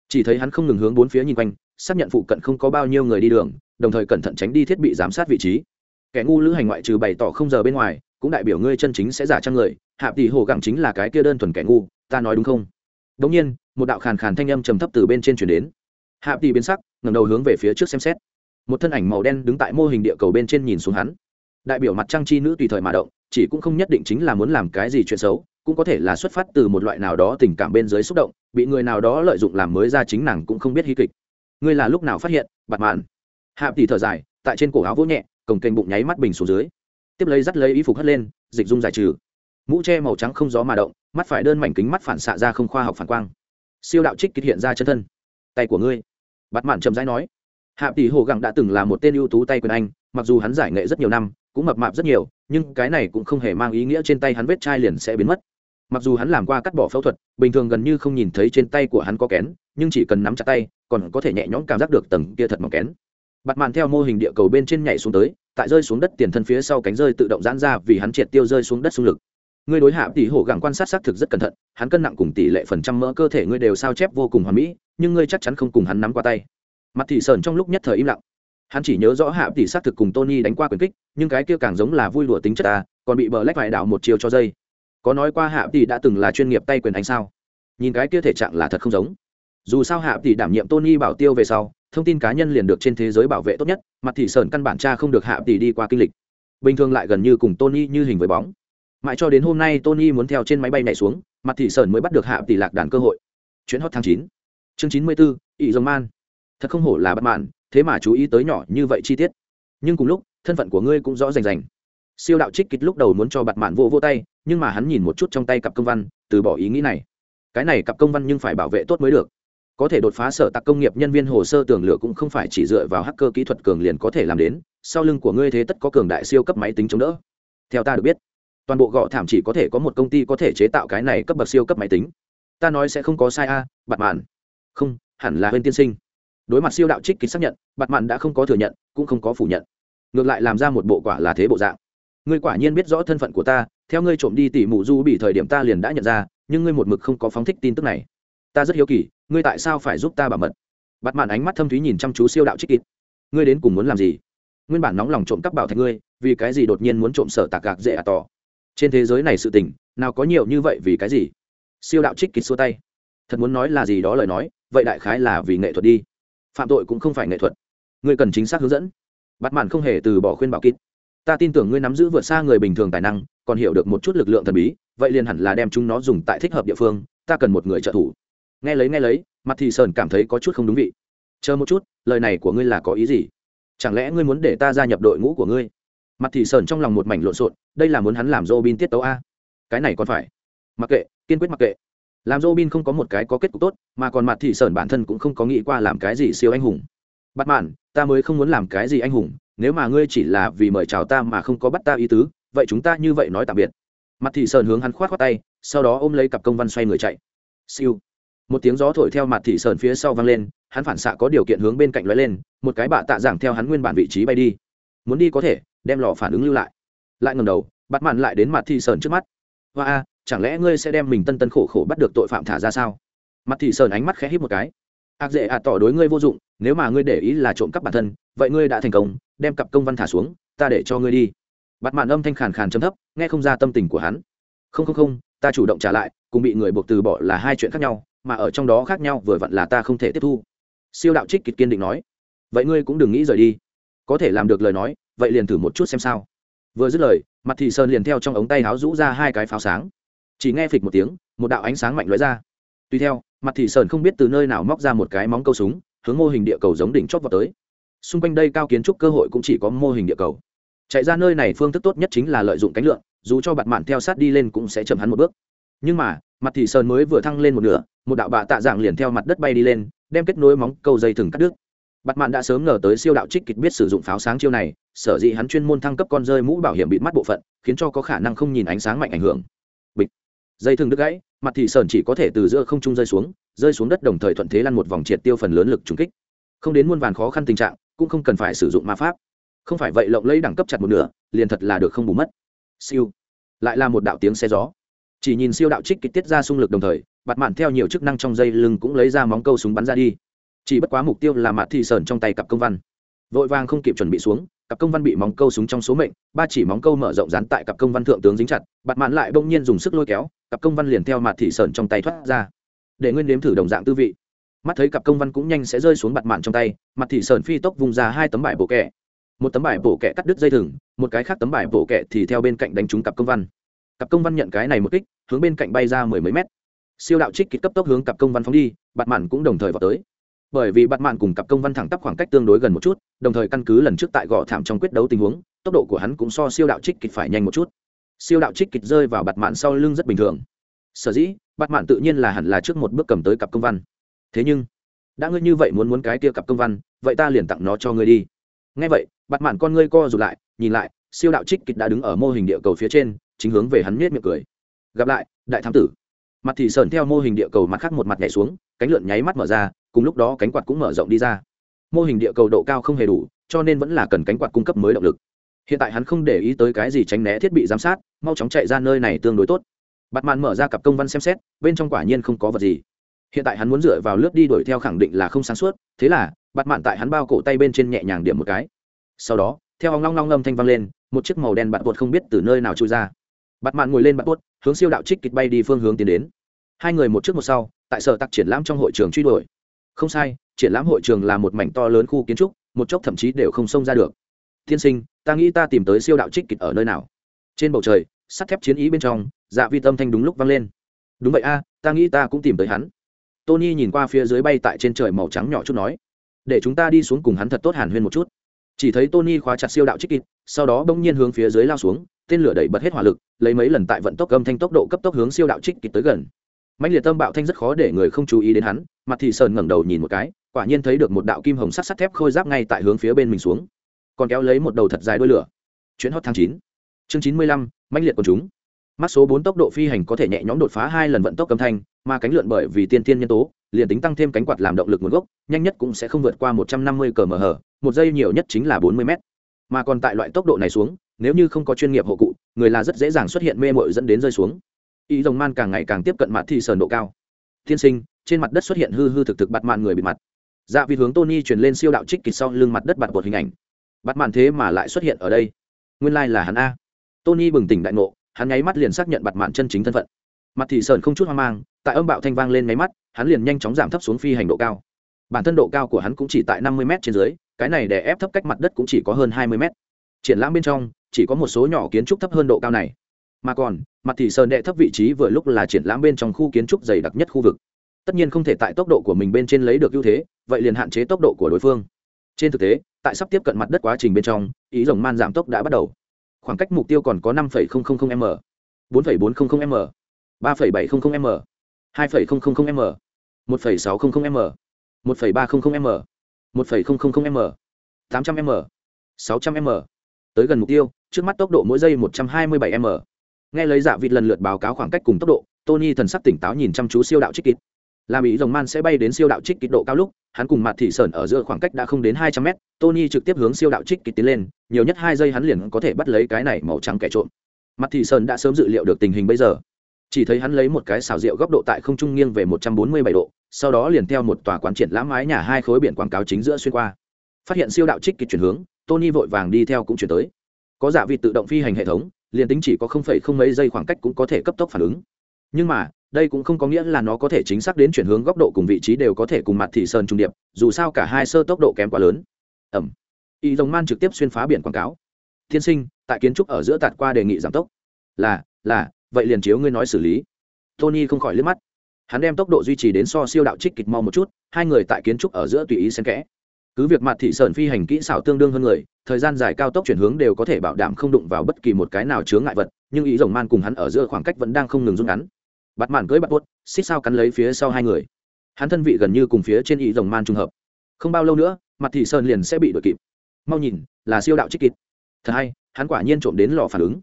chỉ thấy hắn không ngừng hướng bốn phía nhìn quanh, xác nhận phụ cận không có bao nhiêu người đi đường, đồng thời cẩn thận tránh đi thiết bị giám sát vị trí. Kẻ ngu lữ hành ngoại trừ bày tỏ không giờ bên ngoài, cũng đại biểu ngươi chân chính sẽ giả trang người, hạ tỷ hồ gặng chính là cái kia đơn thuần kẻ ngu, ta nói đúng không? Đống nhiên, một đạo khàn khàn thanh âm trầm thấp từ bên trên chuyển đến. Hạ tỷ biến sắc, ngẩng đầu hướng về phía trước xem xét. Một thân ảnh màu đen đứng tại mô hình địa cầu bên trên nhìn xuống hắn. Đại biểu mặt trăng chi nữ tùy thời mà động chỉ cũng không nhất định chính là muốn làm cái gì chuyện xấu, cũng có thể là xuất phát từ một loại nào đó tình cảm bên dưới xúc động, bị người nào đó lợi dụng làm mới ra chính nàng cũng không biết hy kịch. Ngươi là lúc nào phát hiện, bạt mạn? Hạ tỷ thở dài, tại trên cổ áo vỗ nhẹ cổng kênh bụng nháy mắt bình xuống dưới. Tiếp lấy dắt lấy y phục hất lên, dịch dung giải trừ. Mũ che màu trắng không gió mà động, mắt phải đơn mảnh kính mắt phản xạ ra không khoa học phản quang. Siêu đạo trích kích hiện ra chân thân. Tay của ngươi. Bạt mạn chậm rãi nói. Hạ tỷ hồ gặng đã từng là một tên ưu tú tay quyền anh, mặc dù hắn giải nghệ rất nhiều năm cũng mập mạp rất nhiều, nhưng cái này cũng không hề mang ý nghĩa trên tay hắn vết chai liền sẽ biến mất. Mặc dù hắn làm qua cắt bỏ phẫu thuật, bình thường gần như không nhìn thấy trên tay của hắn có kén, nhưng chỉ cần nắm chặt tay, còn có thể nhẹ nhõm cảm giác được tầng kia thật mỏng kén. Bặt màn theo mô hình địa cầu bên trên nhảy xuống tới, tại rơi xuống đất tiền thân phía sau cánh rơi tự động giãn ra vì hắn triệt tiêu rơi xuống đất xung lực. Ngươi đối hạ tỷ hổ gẳng quan sát xác thực rất cẩn thận, hắn cân nặng cùng tỷ lệ phần trăm mỡ cơ thể ngươi đều sao chép vô cùng hoàn mỹ, nhưng ngươi chắc chắn không cùng hắn nắm qua tay. Mặt thị sờn trong lúc nhất thời im lặng hắn chỉ nhớ rõ hạ tỷ xác thực cùng tony đánh qua quyền kích, nhưng cái kia càng giống là vui lụa tính chất ta, còn bị bờ lách vải đảo một chiều cho dây. Có nói qua hạ tỷ đã từng là chuyên nghiệp tay quyền anh sao? Nhìn cái kia thể trạng là thật không giống. Dù sao hạ tỷ đảm nhiệm tony bảo tiêu về sau, thông tin cá nhân liền được trên thế giới bảo vệ tốt nhất, mặt thị sờn căn bản cha không được hạ tỷ đi qua kinh lịch. Bình thường lại gần như cùng tony như hình với bóng. Mãi cho đến hôm nay tony muốn theo trên máy bay nhảy xuống, mặt thị sờn mới bắt được hạ tỷ lạc đàn cơ hội. Chuyến hot tháng chín. Chương chín mươi bốn ỵ dòng man. Thật không hổ là bất mãn thế mà chú ý tới nhỏ như vậy chi tiết. Nhưng cùng lúc thân phận của ngươi cũng rõ rành rành. Siêu đạo trích kịch lúc đầu muốn cho bạt mạn vô vô tay nhưng mà hắn nhìn một chút trong tay cặp công văn từ bỏ ý nghĩ này. Cái này cặp công văn nhưng phải bảo vệ tốt mới được. Có thể đột phá sở tạc công nghiệp nhân viên hồ sơ tưởng lửa cũng không phải chỉ dựa vào hacker kỹ thuật cường liền có thể làm đến sau lưng của ngươi thế tất có cường đại siêu cấp máy tính chống đỡ. Theo ta được biết toàn bộ gọ thảm chỉ có thể có một công ty có thể chế tạo cái này cấp bậc siêu cấp máy tính. Ta nói sẽ không có sai a à, bạt mạn. Không hẳn là bên tiên sinh đối mặt siêu đạo trích kịch xác nhận bặt mạn đã không có thừa nhận, cũng không có phủ nhận. Ngược lại làm ra một bộ quả là thế bộ dạng. Ngươi quả nhiên biết rõ thân phận của ta, theo ngươi trộm đi tỉ mụ du bị thời điểm ta liền đã nhận ra, nhưng ngươi một mực không có phóng thích tin tức này. Ta rất hiếu kỳ, ngươi tại sao phải giúp ta bảo mật? Bặt mạn ánh mắt thâm thúy nhìn chăm chú siêu đạo trích kịch ngươi đến cùng muốn làm gì? Nguyên bản nóng lòng trộm cắp bảo thạch ngươi, vì cái gì đột nhiên muốn trộm sở tạc gạc dễ à tỏ? Trên thế giới này sự tình, nào có nhiều như vậy vì cái gì? Siêu đạo trích kịch xua tay. Thật muốn nói là gì đó lời nói, vậy đại khái là vì nghệ thuật đi phạm tội cũng không phải nghệ thuật. Ngươi cần chính xác hướng dẫn. Bắt mạn không hề từ bỏ khuyên bảo kít ta tin tưởng ngươi nắm giữ vượt xa người bình thường tài năng, còn hiểu được một chút lực lượng thần bí, vậy liền hẳn là đem chúng nó dùng tại thích hợp địa phương, ta cần một người trợ thủ. Nghe lấy nghe lấy mặt thì sờn cảm thấy có chút không đúng vị. Chờ một chút, lời này của ngươi là có ý gì? Chẳng lẽ ngươi muốn để ta gia nhập đội ngũ của ngươi? Mặt thì sờn trong lòng một mảnh lộn xộn, đây là muốn hắn làm dô bin tiết tấu a. Cái này còn phải. Mặc kệ, kiên quyết mặc kệ làm robin không có một cái có kết cục tốt, mà còn mặt thị sơn bản thân cũng không có nghĩ qua làm cái gì siêu anh hùng. Bắt mạn, ta mới không muốn làm cái gì anh hùng, nếu mà ngươi chỉ là vì mời chào ta mà không có bắt ta ý tứ, vậy chúng ta như vậy nói tạm biệt. Mặt thị sơn hướng hắn khoát khoát tay, sau đó ôm lấy cặp công văn xoay người chạy. Siêu. Một tiếng gió thổi theo mặt thị sơn phía sau vang lên, hắn phản xạ có điều kiện hướng bên cạnh lóe lên, một cái bạ tạ giảng theo hắn nguyên bản vị trí bay đi. Muốn đi có thể, đem lò phản ứng lưu lại. Lại ngầm đầu bắt mạn lại đến mặt thị sơn trước mắt. Hoa a chẳng lẽ ngươi sẽ đem mình tân tân khổ khổ bắt được tội phạm thả ra sao? Mặt thị sơn ánh mắt khẽ hít một cái. Ác dễ ạ tỏ đối ngươi vô dụng, nếu mà ngươi để ý là trộm cắp bản thân, vậy ngươi đã thành công, đem cặp công văn thả xuống, ta để cho ngươi đi. Bặt mạn âm thanh khàn khàn chấm thấp, nghe không ra tâm tình của hắn. Không không không, ta chủ động trả lại, cùng bị người buộc từ bỏ là hai chuyện khác nhau, mà ở trong đó khác nhau vừa vặn là ta không thể tiếp thu. Siêu đạo trích kịch kiên định nói. Vậy ngươi cũng đừng nghĩ rời đi. Có thể làm được lời nói, vậy liền thử một chút xem sao. Vừa dứt lời, mặt thị sơn liền theo trong ống tay háo rũ ra hai cái pháo sáng chỉ nghe phịch một tiếng một đạo ánh sáng mạnh lóe ra. Tuy theo mặt thị sơn không biết từ nơi nào móc ra một cái móng câu súng hướng mô hình địa cầu giống đỉnh chót vào tới. Xung quanh đây cao kiến trúc cơ hội cũng chỉ có mô hình địa cầu. Chạy ra nơi này phương thức tốt nhất chính là lợi dụng cánh lượn, dù cho bạn mạn theo sát đi lên cũng sẽ chậm hắn một bước. Nhưng mà mặt thị sơn mới vừa thăng lên một nửa một đạo bạ tạ dạng liền theo mặt đất bay đi lên đem kết nối móng câu dây thừng cắt đứt. Bạt Mạn đã sớm ngờ tới siêu đạo trích kịch biết sử dụng pháo sáng chiêu này, sở dĩ hắn chuyên môn thăng cấp con rơi mũ bảo hiểm bị mắt bộ phận, khiến cho có khả năng không nhìn ánh sáng mạnh ảnh hưởng. Dây thừng đứt gãy, mặt thị sơn chỉ có thể từ giữa không trung rơi xuống, rơi xuống đất đồng thời thuận thế lăn một vòng triệt tiêu phần lớn lực trùng kích. Không đến muôn vàn khó khăn tình trạng, cũng không cần phải sử dụng ma pháp. Không phải vậy lộng lấy đẳng cấp chặt một nửa, liền thật là được không bù mất. Siêu. Lại là một đạo tiếng xe gió. Chỉ nhìn siêu đạo trích kịch tiết ra xung lực đồng thời, Bạt Mạn theo nhiều chức năng trong dây lưng cũng lấy ra móng câu súng bắn ra đi chỉ bất quá mục tiêu là mặt thị sờn trong tay cặp công văn vội vàng không kịp chuẩn bị xuống cặp công văn bị móng câu súng trong số mệnh, ba chỉ móng câu mở rộng dán tại cặp công văn thượng tướng dính chặt, bạt mạn lại bỗng nhiên dùng sức lôi kéo, cặp công văn liền theo mặt thị sơn trong tay thoát ra. Để nguyên đếm thử đồng dạng tư vị. Mắt thấy cặp công văn cũng nhanh sẽ rơi xuống bạt mạn trong tay, mặt thị sơn phi tốc vùng ra hai tấm bài bổ kẹ. Một tấm bài bổ kẹ cắt đứt dây thừng, một cái khác tấm bài bổ kẹ thì theo bên cạnh đánh trúng cặp công văn. Cặp công văn nhận cái này một kích, hướng bên cạnh bay ra mười mấy mét. Siêu đạo trích kịch cấp tốc hướng cặp công văn phóng đi, bạt mạn cũng đồng thời vào tới bởi vì bắt mạn cùng cặp công văn thẳng tắp khoảng cách tương đối gần một chút, đồng thời căn cứ lần trước tại gò thảm trong quyết đấu tình huống, tốc độ của hắn cũng so siêu đạo trích kịch phải nhanh một chút. Siêu đạo trích kịch rơi vào bạt mạn sau lưng rất bình thường. Sở dĩ, bạt mạn tự nhiên là hẳn là trước một bước cầm tới cặp công văn. Thế nhưng, đã ngươi như vậy muốn muốn cái kia cặp công văn, vậy ta liền tặng nó cho ngươi đi. Ngay vậy, bạt mạn con ngươi co rụt lại, nhìn lại, siêu đạo trích kịch đã đứng ở mô hình địa cầu phía trên, chính hướng về hắn miết miệng cười. Gặp lại, đại thám tử. Mặt thì sờn theo mô hình địa cầu mặt khác một mặt nhảy xuống, cánh lượn nháy mắt mở ra cùng lúc đó cánh quạt cũng mở rộng đi ra. Mô hình địa cầu độ cao không hề đủ, cho nên vẫn là cần cánh quạt cung cấp mới động lực. Hiện tại hắn không để ý tới cái gì tránh né thiết bị giám sát, mau chóng chạy ra nơi này tương đối tốt. Bạt mạn mở ra cặp công văn xem xét, bên trong quả nhiên không có vật gì. Hiện tại hắn muốn dựa vào lướt đi đuổi theo khẳng định là không sáng suốt, thế là, bạt mạn tại hắn bao cổ tay bên trên nhẹ nhàng điểm một cái. Sau đó, theo ông long long âm thanh vang lên, một chiếc màu đen bạt bột không biết từ nơi nào trôi ra. Bạt mạn ngồi lên bạt bột hướng siêu đạo trích kịch bay đi phương hướng tiến đến. Hai người một trước một sau, tại sở tặc triển lãm trong hội trường truy đuổi không sai, triển lãm hội trường là một mảnh to lớn khu kiến trúc, một chốc thậm chí đều không xông ra được. Tiên sinh, ta nghĩ ta tìm tới siêu đạo trích kịch ở nơi nào? Trên bầu trời, sắt thép chiến ý bên trong dạ vi tâm thanh đúng lúc vang lên. Đúng vậy a, ta nghĩ ta cũng tìm tới hắn. Tony nhìn qua phía dưới bay tại trên trời màu trắng nhỏ chút nói, để chúng ta đi xuống cùng hắn thật tốt hàn huyên một chút. Chỉ thấy tony khóa chặt siêu đạo trích kịch, sau đó bỗng nhiên hướng phía dưới lao xuống, tên lửa đẩy bật hết hỏa lực, lấy mấy lần tại vận tốc âm thanh tốc độ cấp tốc hướng siêu đạo trích kịch tới gần mạnh liệt tâm bạo thanh rất khó để người không chú ý đến hắn, mặt thị sơn ngẩng đầu nhìn một cái, quả nhiên thấy được một đạo kim hồng sắt sắt thép khôi giáp ngay tại hướng phía bên mình xuống. Còn kéo lấy một đầu thật dài đuôi lửa. Chuyến hot tháng chín. Chương chín mươi lăm mạnh liệt quần chúng. Mắt số bốn tốc độ phi hành có thể nhẹ nhõm đột phá hai lần vận tốc âm thanh, mà cánh lượn bởi vì tiên tiên nhân tố, liền tính tăng thêm cánh quạt làm động lực nguồn gốc, nhanh nhất cũng sẽ không vượt qua một trăm năm mươi cm một giây nhiều nhất chính là bốn mươi m mà còn tại loại tốc độ này xuống, nếu như không có chuyên nghiệp hộ cụ, người là rất dễ dàng xuất hiện mê mội dẫn đến rơi xuống ý rồng man càng ngày càng tiếp cận mặt thị sờn độ cao. Tiên sinh, trên mặt đất xuất hiện hư hư thực thực bạt mạn người bị mặt. Dạ vì hướng tony truyền lên siêu đạo trích kịch sau lưng mặt đất bạt bột hình ảnh. Bạt mạn thế mà lại xuất hiện ở đây? Nguyên lai、like、là hắn a. Tony bừng tỉnh đại ngộ, hắn nháy mắt liền xác nhận bạt mạn chân chính thân phận. Mặt thị sờn không chút hoang mang, tại âm bạo thanh vang lên nháy mắt, hắn liền nhanh chóng giảm thấp xuống phi hành độ cao. Bản thân độ cao của hắn cũng chỉ tại năm mươi m trên dưới, cái này để ép thấp cách mặt đất cũng chỉ có hơn hai mươi m triển lãm bên trong, chỉ có một số nhỏ kiến trúc thấp hơn độ cao này mà còn mặt thị sơn đệ thấp vị trí vừa lúc là triển lãm bên trong khu kiến trúc dày đặc nhất khu vực tất nhiên không thể tại tốc độ của mình bên trên lấy được ưu thế vậy liền hạn chế tốc độ của đối phương trên thực tế tại sắp tiếp cận mặt đất quá trình bên trong ý rồng man giảm tốc đã bắt đầu khoảng cách mục tiêu còn có năm m bốn bốn trăm linh m ba bảy trăm linh m hai m một sáu trăm linh m một ba trăm linh m một m tám trăm m 600 m tới gần mục tiêu trước mắt tốc độ mỗi giây 127 m nghe lấy dạ vịt lần lượt báo cáo khoảng cách cùng tốc độ, tony thần sắc tỉnh táo nhìn chăm chú siêu đạo trích kịt làm ý rồng man sẽ bay đến siêu đạo trích kịch độ cao lúc, hắn cùng mặt thị sơn ở giữa khoảng cách đã không đến hai trăm mét, tony trực tiếp hướng siêu đạo trích kịch tiến lên, nhiều nhất hai giây hắn liền có thể bắt lấy cái này màu trắng kẻ trộm. Mặt thị sơn đã sớm dự liệu được tình hình bây giờ. Chỉ thấy hắn lấy một cái xào rượu góc độ tại không trung nghiêng về một trăm bốn mươi bảy độ, sau đó liền theo một tòa quán triển lãm mái nhà hai khối biển quảng cáo chính giữa xuyên qua. Phát hiện siêu đạo trích kịch chuyển hướng, tony vội vàng đi theo cũng chuyển tới. Có dạ giả vị tự động phi hành hệ thống liền tính chỉ có không phẩy không mấy giây khoảng cách cũng có thể cấp tốc phản ứng. Nhưng mà, đây cũng không có nghĩa là nó có thể chính xác đến chuyển hướng góc độ cùng vị trí đều có thể cùng mặt thị sơn trung điệp, dù sao cả hai sơ tốc độ kém quá lớn. Ẩm. Y dòng man trực tiếp xuyên phá biển quảng cáo. Tiên sinh, tại kiến trúc ở giữa tạt qua đề nghị giảm tốc. Là là, vậy liền chiếu ngươi nói xử lý. Tony không khỏi liếc mắt. Hắn đem tốc độ duy trì đến so siêu đạo trích kịch mau một chút, hai người tại kiến trúc ở giữa tùy ý xen kẽ cứ việc mặt thị sơn phi hành kỹ xảo tương đương hơn người, thời gian dài cao tốc chuyển hướng đều có thể bảo đảm không đụng vào bất kỳ một cái nào chướng ngại vật, nhưng ý rồng man cùng hắn ở giữa khoảng cách vẫn đang không ngừng rút ngắn. Bắt màn cưới bắt buốt, xích sao cắn lấy phía sau hai người. Hắn thân vị gần như cùng phía trên ý rồng man trùng hợp. Không bao lâu nữa, mặt thị sơn liền sẽ bị đuổi kịp. Mau nhìn, là siêu đạo trích kịt. Thật hay, hắn quả nhiên trộm đến lò phản ứng.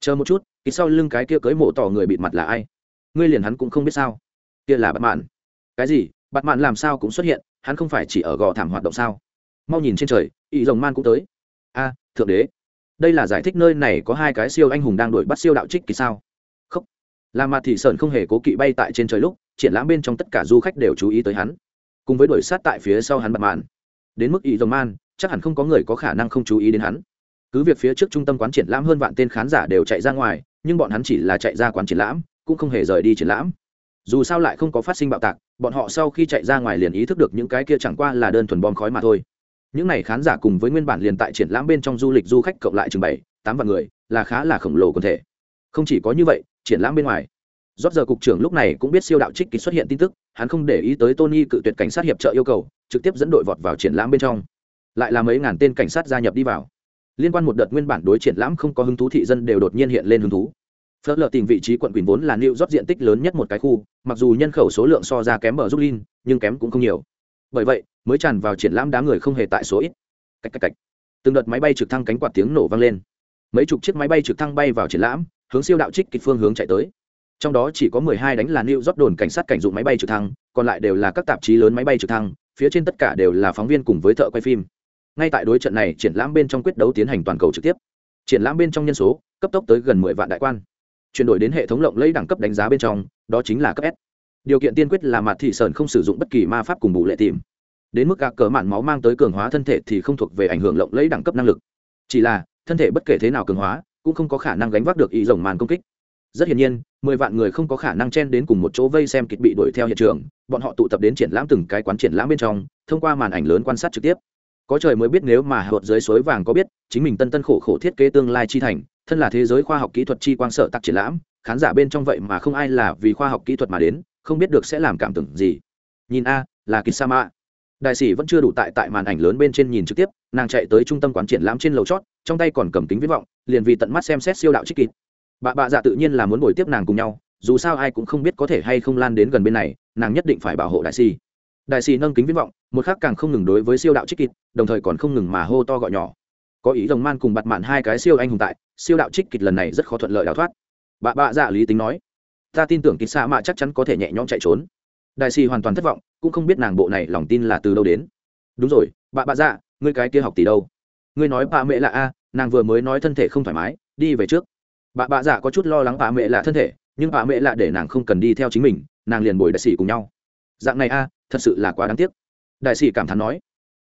Chờ một chút, kịt sau lưng cái kia cưới mộ tỏ người bịt mặt là ai? Ngươi liền hắn cũng không biết sao. Kia là bắt mạn. Cái gì? Bạt mạn làm sao cũng xuất hiện, hắn không phải chỉ ở gò thảm hoạt động sao? Mau nhìn trên trời ỵ rồng man cũng tới. A, thượng đế, đây là giải thích nơi này có hai cái siêu anh hùng đang đuổi bắt siêu đạo trích kỳ sao? Không là mặt thị sơn không hề cố kỵ bay tại trên trời lúc, triển lãm bên trong tất cả du khách đều chú ý tới hắn. Cùng với đuổi sát tại phía sau hắn bạt mạn. Đến mức ỵ rồng man, chắc hẳn không có người có khả năng không chú ý đến hắn. Cứ việc phía trước trung tâm quán triển lãm hơn vạn tên khán giả đều chạy ra ngoài, nhưng bọn hắn chỉ là chạy ra quán triển lãm, cũng không hề rời đi triển lãm dù sao lại không có phát sinh bạo tạc, bọn họ sau khi chạy ra ngoài liền ý thức được những cái kia chẳng qua là đơn thuần bom khói mà thôi. Những n à y khán giả cùng với nguyên bản liền tại triển lãm bên trong du lịch du khách cộng lại chừng bảy, tám vạn người, là khá là khổng lồ quần thể. Không chỉ có như vậy, triển lãm bên ngoài, rót giờ cục trưởng lúc này cũng biết siêu đạo trích kịch xuất hiện tin tức, hắn không để ý tới tony cự tuyệt cảnh sát hiệp trợ yêu cầu, trực tiếp dẫn đội vọt vào triển lãm bên trong. Lại là mấy ngàn tên cảnh sát gia nhập đi vào. Liên quan một đợt nguyên bản đối triển lãm không có hứng thú thị dân đều đột nhiên hiện lên hứng thú phớt lờ tìm vị trí quận quỳnh vốn là new york diện tích lớn nhất một cái khu mặc dù nhân khẩu số lượng so ra kém ở Dublin, nhưng kém cũng không nhiều. Bởi vậy mới tràn vào triển lãm đám người không hề tại số ít. Cách cách cách. Từng đợt máy bay trực thăng cánh quạt tiếng nổ vang lên. Mấy chục chiếc máy bay trực thăng bay vào triển lãm hướng siêu đạo trích kịch phương hướng chạy tới. Trong đó chỉ có mười hai đánh là new york đồn cảnh sát cảnh dụng máy bay trực thăng còn lại đều là các tạp chí lớn máy bay trực thăng phía trên tất cả đều là phóng viên cùng với thợ quay phim. Ngay tại đối trận này triển lãm bên trong quyết đấu tiến hành toàn cầu trực tiếp. Triển lãm bên trong nhân số cấp tốc tới gần mười vạn đại quan chuyển đổi đến hệ thống lộng lấy đẳng cấp đánh giá bên trong, đó chính là cấp s. Điều kiện tiên quyết là mặt thị sơn không sử dụng bất kỳ ma pháp cùng bù lệ tìm. Đến mức gạc cờ mạn máu mang tới cường hóa thân thể thì không thuộc về ảnh hưởng lộng lấy đẳng cấp năng lực. Chỉ là, thân thể bất kể thế nào cường hóa, cũng không có khả năng gánh vác được ý rồng màn công kích. Rất hiển nhiên, mười vạn người không có khả năng chen đến cùng một chỗ vây xem kịch bị đuổi theo hiện trường, bọn họ tụ tập đến triển lãm từng cái quán triển lãm bên trong, thông qua màn ảnh lớn quan sát trực tiếp. Có trời mới biết nếu mà hợp dưới suối vàng có biết, chính mình tân tân khổ khổ thiết kế tương lai chi thành thân là thế giới khoa học kỹ thuật chi quang sở tắc triển lãm, khán giả bên trong vậy mà không ai là vì khoa học kỹ thuật mà đến, không biết được sẽ làm cảm tưởng gì. Nhìn a, là kisama. Đại sĩ vẫn chưa đủ tại tại màn ảnh lớn bên trên nhìn trực tiếp, nàng chạy tới trung tâm quán triển lãm trên lầu chót, trong tay còn cầm kính viết vọng, liền vì tận mắt xem xét siêu đạo trích kịt bà bạ dạ tự nhiên là muốn ngồi tiếp nàng cùng nhau, dù sao ai cũng không biết có thể hay không lan đến gần bên này, nàng nhất định phải bảo hộ đại sĩ. Đại sĩ nâng kính viết vọng, một khác càng không ngừng đối với siêu đạo trích kịt đồng thời còn không ngừng mà hô to gọi nhỏ có ý rồng man cùng bặt mạn hai cái siêu anh hùng tại, siêu đạo trích kịch lần này rất khó thuận lợi đào thoát. Bà bạ dạ lý tính nói, ta tin tưởng kịch xạ mạ chắc chắn có thể nhẹ nhõm chạy trốn. Đại sĩ hoàn toàn thất vọng, cũng không biết nàng bộ này lòng tin là từ đâu đến. Đúng rồi, bà bạ dạ ngươi cái kia học tỷ đâu? Ngươi nói bà mẹ là a, nàng vừa mới nói thân thể không thoải mái, đi về trước. Bà bạ dạ có chút lo lắng bà mẹ là thân thể, nhưng bà mẹ là để nàng không cần đi theo chính mình, nàng liền bồi đại sĩ cùng nhau. Dạng này a, thật sự là quá đáng tiếc. Đại sĩ cảm thán nói,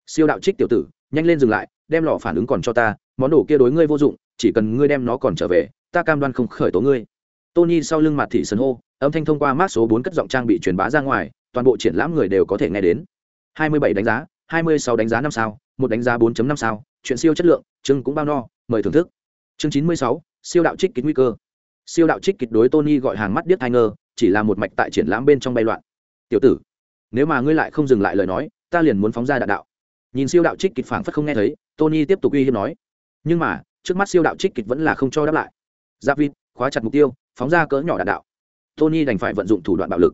siêu đạo trích tiểu tử, nhanh lên dừng lại đem lọ phản ứng còn cho ta món đồ kia đối ngươi vô dụng chỉ cần ngươi đem nó còn trở về ta cam đoan không khởi tố ngươi. Tony sau lưng mặt thị sơn hô âm thanh thông qua mát số bốn cất giọng trang bị truyền bá ra ngoài toàn bộ triển lãm người đều có thể nghe đến. 27 đánh giá 26 đánh giá năm sao một đánh giá 4.5 sao chuyện siêu chất lượng chương cũng bao no mời thưởng thức. Chương 96, siêu đạo trích kịch nguy cơ. Siêu đạo trích kịch đối tony gọi hàng mắt điếc hai ngơ chỉ là một mạch tại triển lãm bên trong bay loạn. Tiểu tử nếu mà ngươi lại không dừng lại lời nói ta liền muốn phóng ra đạn đạo nhìn siêu đạo trích kịch phảng phất không nghe thấy, tony tiếp tục uy hiếp nói. Nhưng mà, trước mắt siêu đạo trích kịch vẫn là không cho đáp lại. Giáp vịt, khóa chặt mục tiêu, phóng ra cỡ nhỏ đạn đạo. Tony đành phải vận dụng thủ đoạn bạo lực.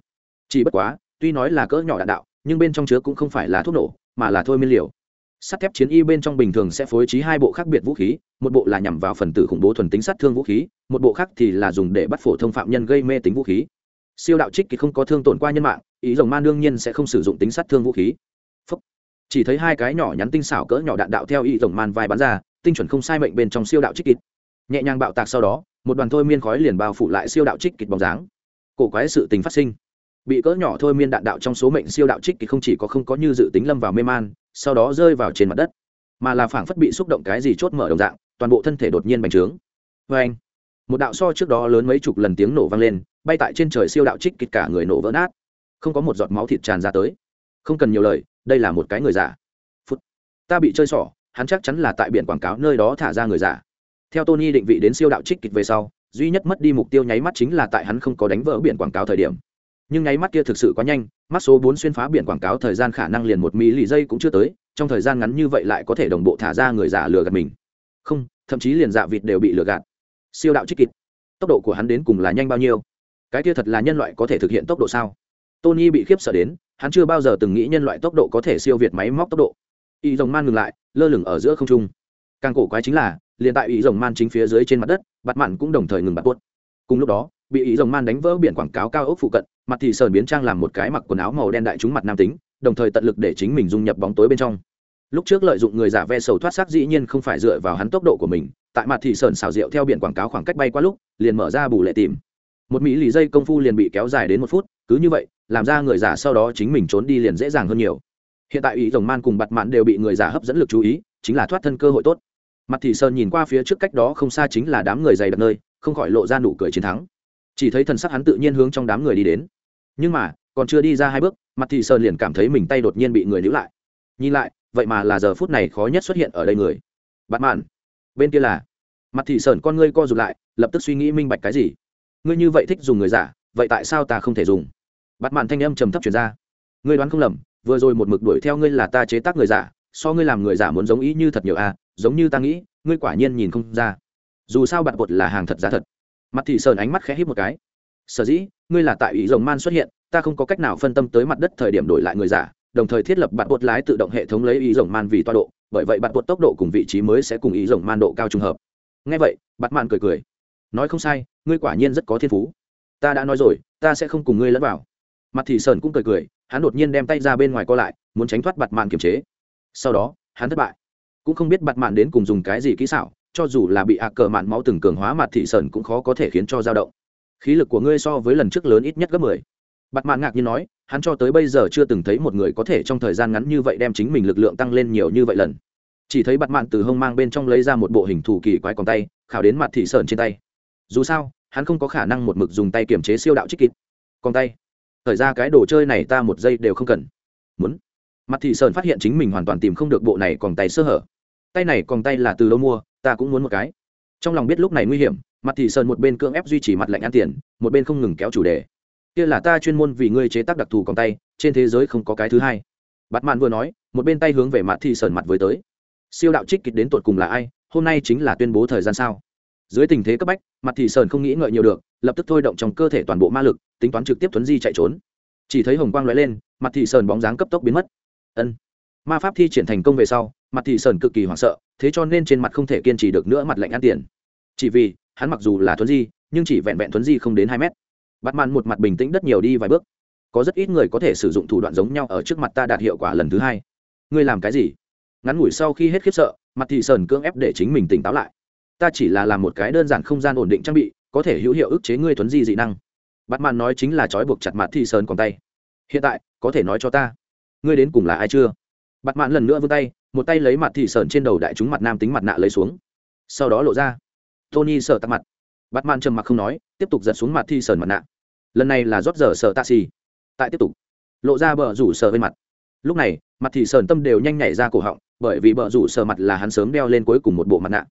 Chỉ bất quá, tuy nói là cỡ nhỏ đạn đạo, nhưng bên trong chứa cũng không phải là thuốc nổ, mà là thôi miên liều. Sắt thép chiến y bên trong bình thường sẽ phối trí hai bộ khác biệt vũ khí, một bộ là nhằm vào phần tử khủng bố thuần tính sát thương vũ khí, một bộ khác thì là dùng để bắt phổ thông phạm nhân gây mê tính vũ khí. Siêu đạo trích kịch không có thương tổn qua nhân mạng, ý rồng man đương nhiên sẽ không sử dụng tính sát thương vũ khí chỉ thấy hai cái nhỏ nhắn tinh xảo cỡ nhỏ đạn đạo theo y rồng man vai bắn ra, tinh chuẩn không sai mệnh bên trong siêu đạo trích kịch. Nhẹ nhàng bạo tạc sau đó, một đoàn thôi miên khói liền bao phủ lại siêu đạo trích kịch bóng dáng. Cổ quái sự tình phát sinh. Bị cỡ nhỏ thôi miên đạn đạo trong số mệnh siêu đạo trích kịch không chỉ có không có như dự tính lâm vào mê man, sau đó rơi vào trên mặt đất, mà là phảng phất bị xúc động cái gì chốt mở đồng dạng, toàn bộ thân thể đột nhiên bành trướng. Vê anh, một đạo so trước đó lớn mấy chục lần tiếng nổ vang lên, bay tại trên trời siêu đạo trích kịch cả người nổ vỡ nát. Không có một giọt máu thịt tràn ra tới. Không cần nhiều lời đây là một cái người giả. Phút. Ta bị chơi xỏ hắn chắc chắn là tại biển quảng cáo nơi đó thả ra người giả. Theo tony định vị đến siêu đạo trích kịch về sau, duy nhất mất đi mục tiêu nháy mắt chính là tại hắn không có đánh vỡ biển quảng cáo thời điểm. Nhưng nháy mắt kia thực sự quá nhanh mắt số bốn xuyên phá biển quảng cáo thời gian khả năng liền một mỹ lì giây cũng chưa tới, trong thời gian ngắn như vậy lại có thể đồng bộ thả ra người giả lừa gạt mình. Không, thậm chí liền dạ vịt đều bị lừa gạt. Siêu đạo trích kịch, tốc độ của hắn đến cùng là nhanh bao nhiêu? Cái kia thật là nhân loại có thể thực hiện tốc độ sao? Tony bị khiếp sợ đến hắn chưa bao giờ từng nghĩ nhân loại tốc độ có thể siêu việt máy móc tốc độ. Y rồng man ngừng lại, lơ lửng ở giữa không trung. Càng cổ quái chính là, liền tại y rồng man chính phía dưới trên mặt đất, bạt mặn cũng đồng thời ngừng bạt tuốt. Cùng lúc đó, bị ý rồng man đánh vỡ biển quảng cáo cao ốc phụ cận, mặt thì sờn biến trang làm một cái mặc quần áo màu đen đại chúng mặt nam tính, đồng thời tận lực để chính mình dung nhập bóng tối bên trong. Lúc trước lợi dụng người giả ve sầu thoát xác dĩ nhiên không phải dựa vào hắn tốc độ của mình, tại mặt thì sờn xào rượu theo biển quảng cáo khoảng cách bay qua lúc, liền mở ra bù lệ tìm. Một mỹ lì dây công phu liền bị kéo dài đến một phút cứ như vậy, làm ra người giả sau đó chính mình trốn đi liền dễ dàng hơn nhiều. Hiện tại ý rồng man cùng bặt mạn đều bị người giả hấp dẫn lực chú ý, chính là thoát thân cơ hội tốt. Mặt thì sơn nhìn qua phía trước cách đó không xa chính là đám người dày đặc nơi, không khỏi lộ ra nụ cười chiến thắng. Chỉ thấy thần sắc hắn tự nhiên hướng trong đám người đi đến. Nhưng mà, còn chưa đi ra hai bước, mặt thị sơn liền cảm thấy mình tay đột nhiên bị người níu lại. Nhìn lại, vậy mà là giờ phút này khó nhất xuất hiện ở đây người. Bạn mạn, bên kia là. Mặt thị sơn con ngươi co rụt lại, lập tức suy nghĩ minh bạch cái gì. Ngươi như vậy thích dùng người giả, vậy tại sao ta không thể dùng? Bắt mạn thanh âm trầm thấp chuyển ra. Ngươi đoán không lầm, vừa rồi một mực đuổi theo ngươi là ta chế tác người giả, so ngươi làm người giả muốn giống ý như thật nhiều à giống như ta nghĩ, ngươi quả nhiên nhìn không ra. Dù sao bạn bột là hàng thật giá thật. Mặt thị sơn ánh mắt khẽ hít một cái. Sở dĩ, ngươi là tại ý rồng man xuất hiện, ta không có cách nào phân tâm tới mặt đất thời điểm đổi lại người giả, đồng thời thiết lập bạn bột lái tự động hệ thống lấy ý rồng man vì toa độ, bởi vậy bạn bột tốc độ cùng vị trí mới sẽ cùng ý rồng man độ cao trùng hợp. Ngay vậy, bạn man cười cười. Nói không sai, ngươi quả nhiên rất có thiên phú. Ta đã nói rồi, ta sẽ không cùng ngươi lẫn vào mặt thị sơn cũng cười cười, hắn đột nhiên đem tay ra bên ngoài co lại, muốn tránh thoát bặt mạn kiềm chế. Sau đó, hắn thất bại. Cũng không biết bặt mạn đến cùng dùng cái gì kỹ xảo, cho dù là bị ạ cờ mạn máu từng cường hóa, mặt thị sơn cũng khó có thể khiến cho dao động. Khí lực của ngươi so với lần trước lớn ít nhất gấp mười. Bặt mạn ngạc nhiên nói, hắn cho tới bây giờ chưa từng thấy một người có thể trong thời gian ngắn như vậy đem chính mình lực lượng tăng lên nhiều như vậy lần. Chỉ thấy bặt mạn từ hông mang bên trong lấy ra một bộ hình thủ kỳ quái còn tay, khảo đến mặt thị sơn trên tay. Dù sao, hắn không có khả năng một mực dùng tay kiềm chế siêu đạo trích kịt còn tay thời ra cái đồ chơi này ta một giây đều không cần. Muốn. Mặt thị sơn phát hiện chính mình hoàn toàn tìm không được bộ này còn tay sơ hở. Tay này còn tay là từ đâu mua, ta cũng muốn một cái. Trong lòng biết lúc này nguy hiểm, mặt thị sơn một bên cưỡng ép duy trì mặt lạnh ăn tiền, một bên không ngừng kéo chủ đề. Kia là ta chuyên môn vì ngươi chế tác đặc thù còn tay, trên thế giới không có cái thứ hai. Bắt mạn vừa nói, một bên tay hướng về mặt thị sơn mặt với tới. Siêu đạo trích kịch đến tột cùng là ai, hôm nay chính là tuyên bố thời gian sao? Dưới tình thế cấp bách, mặt thị sơn không nghĩ ngợi nhiều được lập tức thôi động trong cơ thể toàn bộ ma lực, tính toán trực tiếp thuấn di chạy trốn. Chỉ thấy hồng quang lóe lên, mặt thị sơn bóng dáng cấp tốc biến mất. Ân. Ma pháp thi triển thành công về sau, mặt thị sơn cực kỳ hoảng sợ, thế cho nên trên mặt không thể kiên trì được nữa, mặt lạnh ăn tiền. Chỉ vì, hắn mặc dù là thuấn di, nhưng chỉ vẹn vẹn thuấn di không đến hai mét. Bắt màn một mặt bình tĩnh đất nhiều đi vài bước. Có rất ít người có thể sử dụng thủ đoạn giống nhau ở trước mặt ta đạt hiệu quả lần thứ hai. Ngươi làm cái gì? Ngắn ngủi sau khi hết khiếp sợ, mặt thị sơn cưỡng ép để chính mình tỉnh táo lại. Ta chỉ là làm một cái đơn giản không gian ổn định trang bị có thể hữu hiệu ức chế ngươi thuấn di dị năng. Bắt Mạn nói chính là trói buộc chặt mặt thị sơn còn tay. Hiện tại, có thể nói cho ta, ngươi đến cùng là ai chưa? Bắt mạn lần nữa vươn tay, một tay lấy mặt thị sơn trên đầu đại chúng mặt nam tính mặt nạ lấy xuống. Sau đó lộ ra, tony sợ tắc mặt. Bắt mạn trầm mặc không nói, tiếp tục giật xuống mặt thị sơn mặt nạ. Lần này là rót giờ sợ taxi tại tiếp tục, lộ ra bờ rủ sờ bên mặt. Lúc này, mặt thị sơn tâm đều nhanh nhảy ra cổ họng, bởi vì bờ rủ sờ mặt là hắn sớm đeo lên cuối cùng một bộ mặt nạ.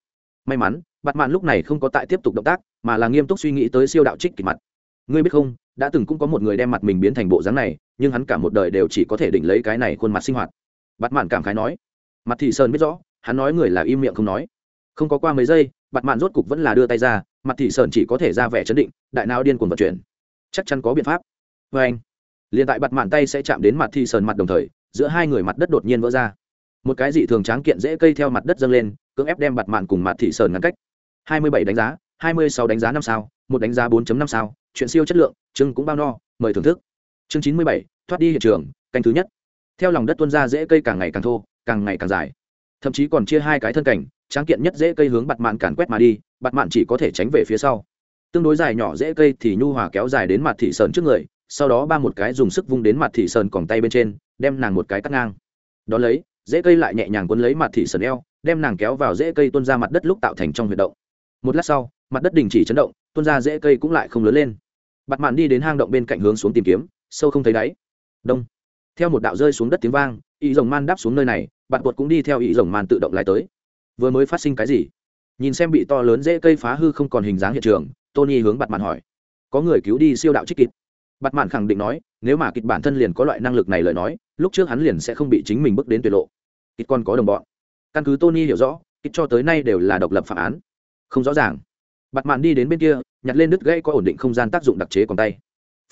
May mắn bạt mạn lúc này không có tại tiếp tục động tác mà là nghiêm túc suy nghĩ tới siêu đạo trích kịch mặt. Ngươi biết không, đã từng cũng có một người đem mặt mình biến thành bộ dáng này, nhưng hắn cả một đời đều chỉ có thể định lấy cái này khuôn mặt sinh hoạt. Bạt mạn cảm khái nói. Mặt thị sơn biết rõ, hắn nói người là im miệng không nói. Không có qua mấy giây bạt mạn rốt cục vẫn là đưa tay ra, mặt thị sơn chỉ có thể ra vẻ chấn định, đại não điên cuồng vận chuyển. Chắc chắn có biện pháp. Vê anh, liền tại bạt mạn tay sẽ chạm đến mặt thị sơn mặt đồng thời, giữa hai người mặt đất đột nhiên vỡ ra. Một cái dị thường tráng kiện dễ cây theo mặt đất dâng lên, cưỡng ép đem bạt mạn cùng mặt thị sơn ngăn cách. Hai mươi bảy đánh giá hai mươi sáu đánh giá năm sao, một đánh giá 4 năm sao, chuyện siêu chất lượng, chương cũng bao no, mời thưởng thức. Chương chín mươi bảy, thoát đi hiện trường, canh thứ nhất. Theo lòng đất tuôn ra dễ cây càng ngày càng thô, càng ngày càng dài. Thậm chí còn chia hai cái thân cảnh, tráng kiện nhất dễ cây hướng bạt mạn càn quét mà đi, bạt mạn chỉ có thể tránh về phía sau. Tương đối dài nhỏ dễ cây thì nhu hòa kéo dài đến mặt thị sơn trước người, sau đó ba một cái dùng sức vung đến mặt thị sơn còn tay bên trên, đem nàng một cái cắt ngang. Đón lấy dễ cây lại nhẹ nhàng quấn lấy mặt thị sơn eo, đem nàng kéo vào dễ cây tuôn ra mặt đất lúc tạo thành trong huyệt động. Một lát sau mặt đất đình chỉ chấn động, tuôn ra dễ cây cũng lại không lớn lên. Bặt mạn đi đến hang động bên cạnh hướng xuống tìm kiếm, sâu không thấy đáy. Đông. Theo một đạo rơi xuống đất tiếng vang ý rồng man đáp xuống nơi này bạn bột cũng đi theo ý rồng man tự động lại tới. Vừa mới phát sinh cái gì? Nhìn xem bị to lớn dễ cây phá hư không còn hình dáng hiện trường, tony hướng bặt mạn hỏi. Có người cứu đi siêu đạo trích kịp. Bặt mạn khẳng định nói, nếu mà kịch bản thân liền có loại năng lực này lời nói, lúc trước hắn liền sẽ không bị chính mình bước đến tuyệt lộ. Kịch còn có đồng bọn. Căn cứ tony hiểu rõ, kịch cho tới nay đều là độc lập phạm án. Không rõ ràng bạt mạn đi đến bên kia, nhặt lên đứt gãy có ổn định không gian tác dụng đặc chế còn tay.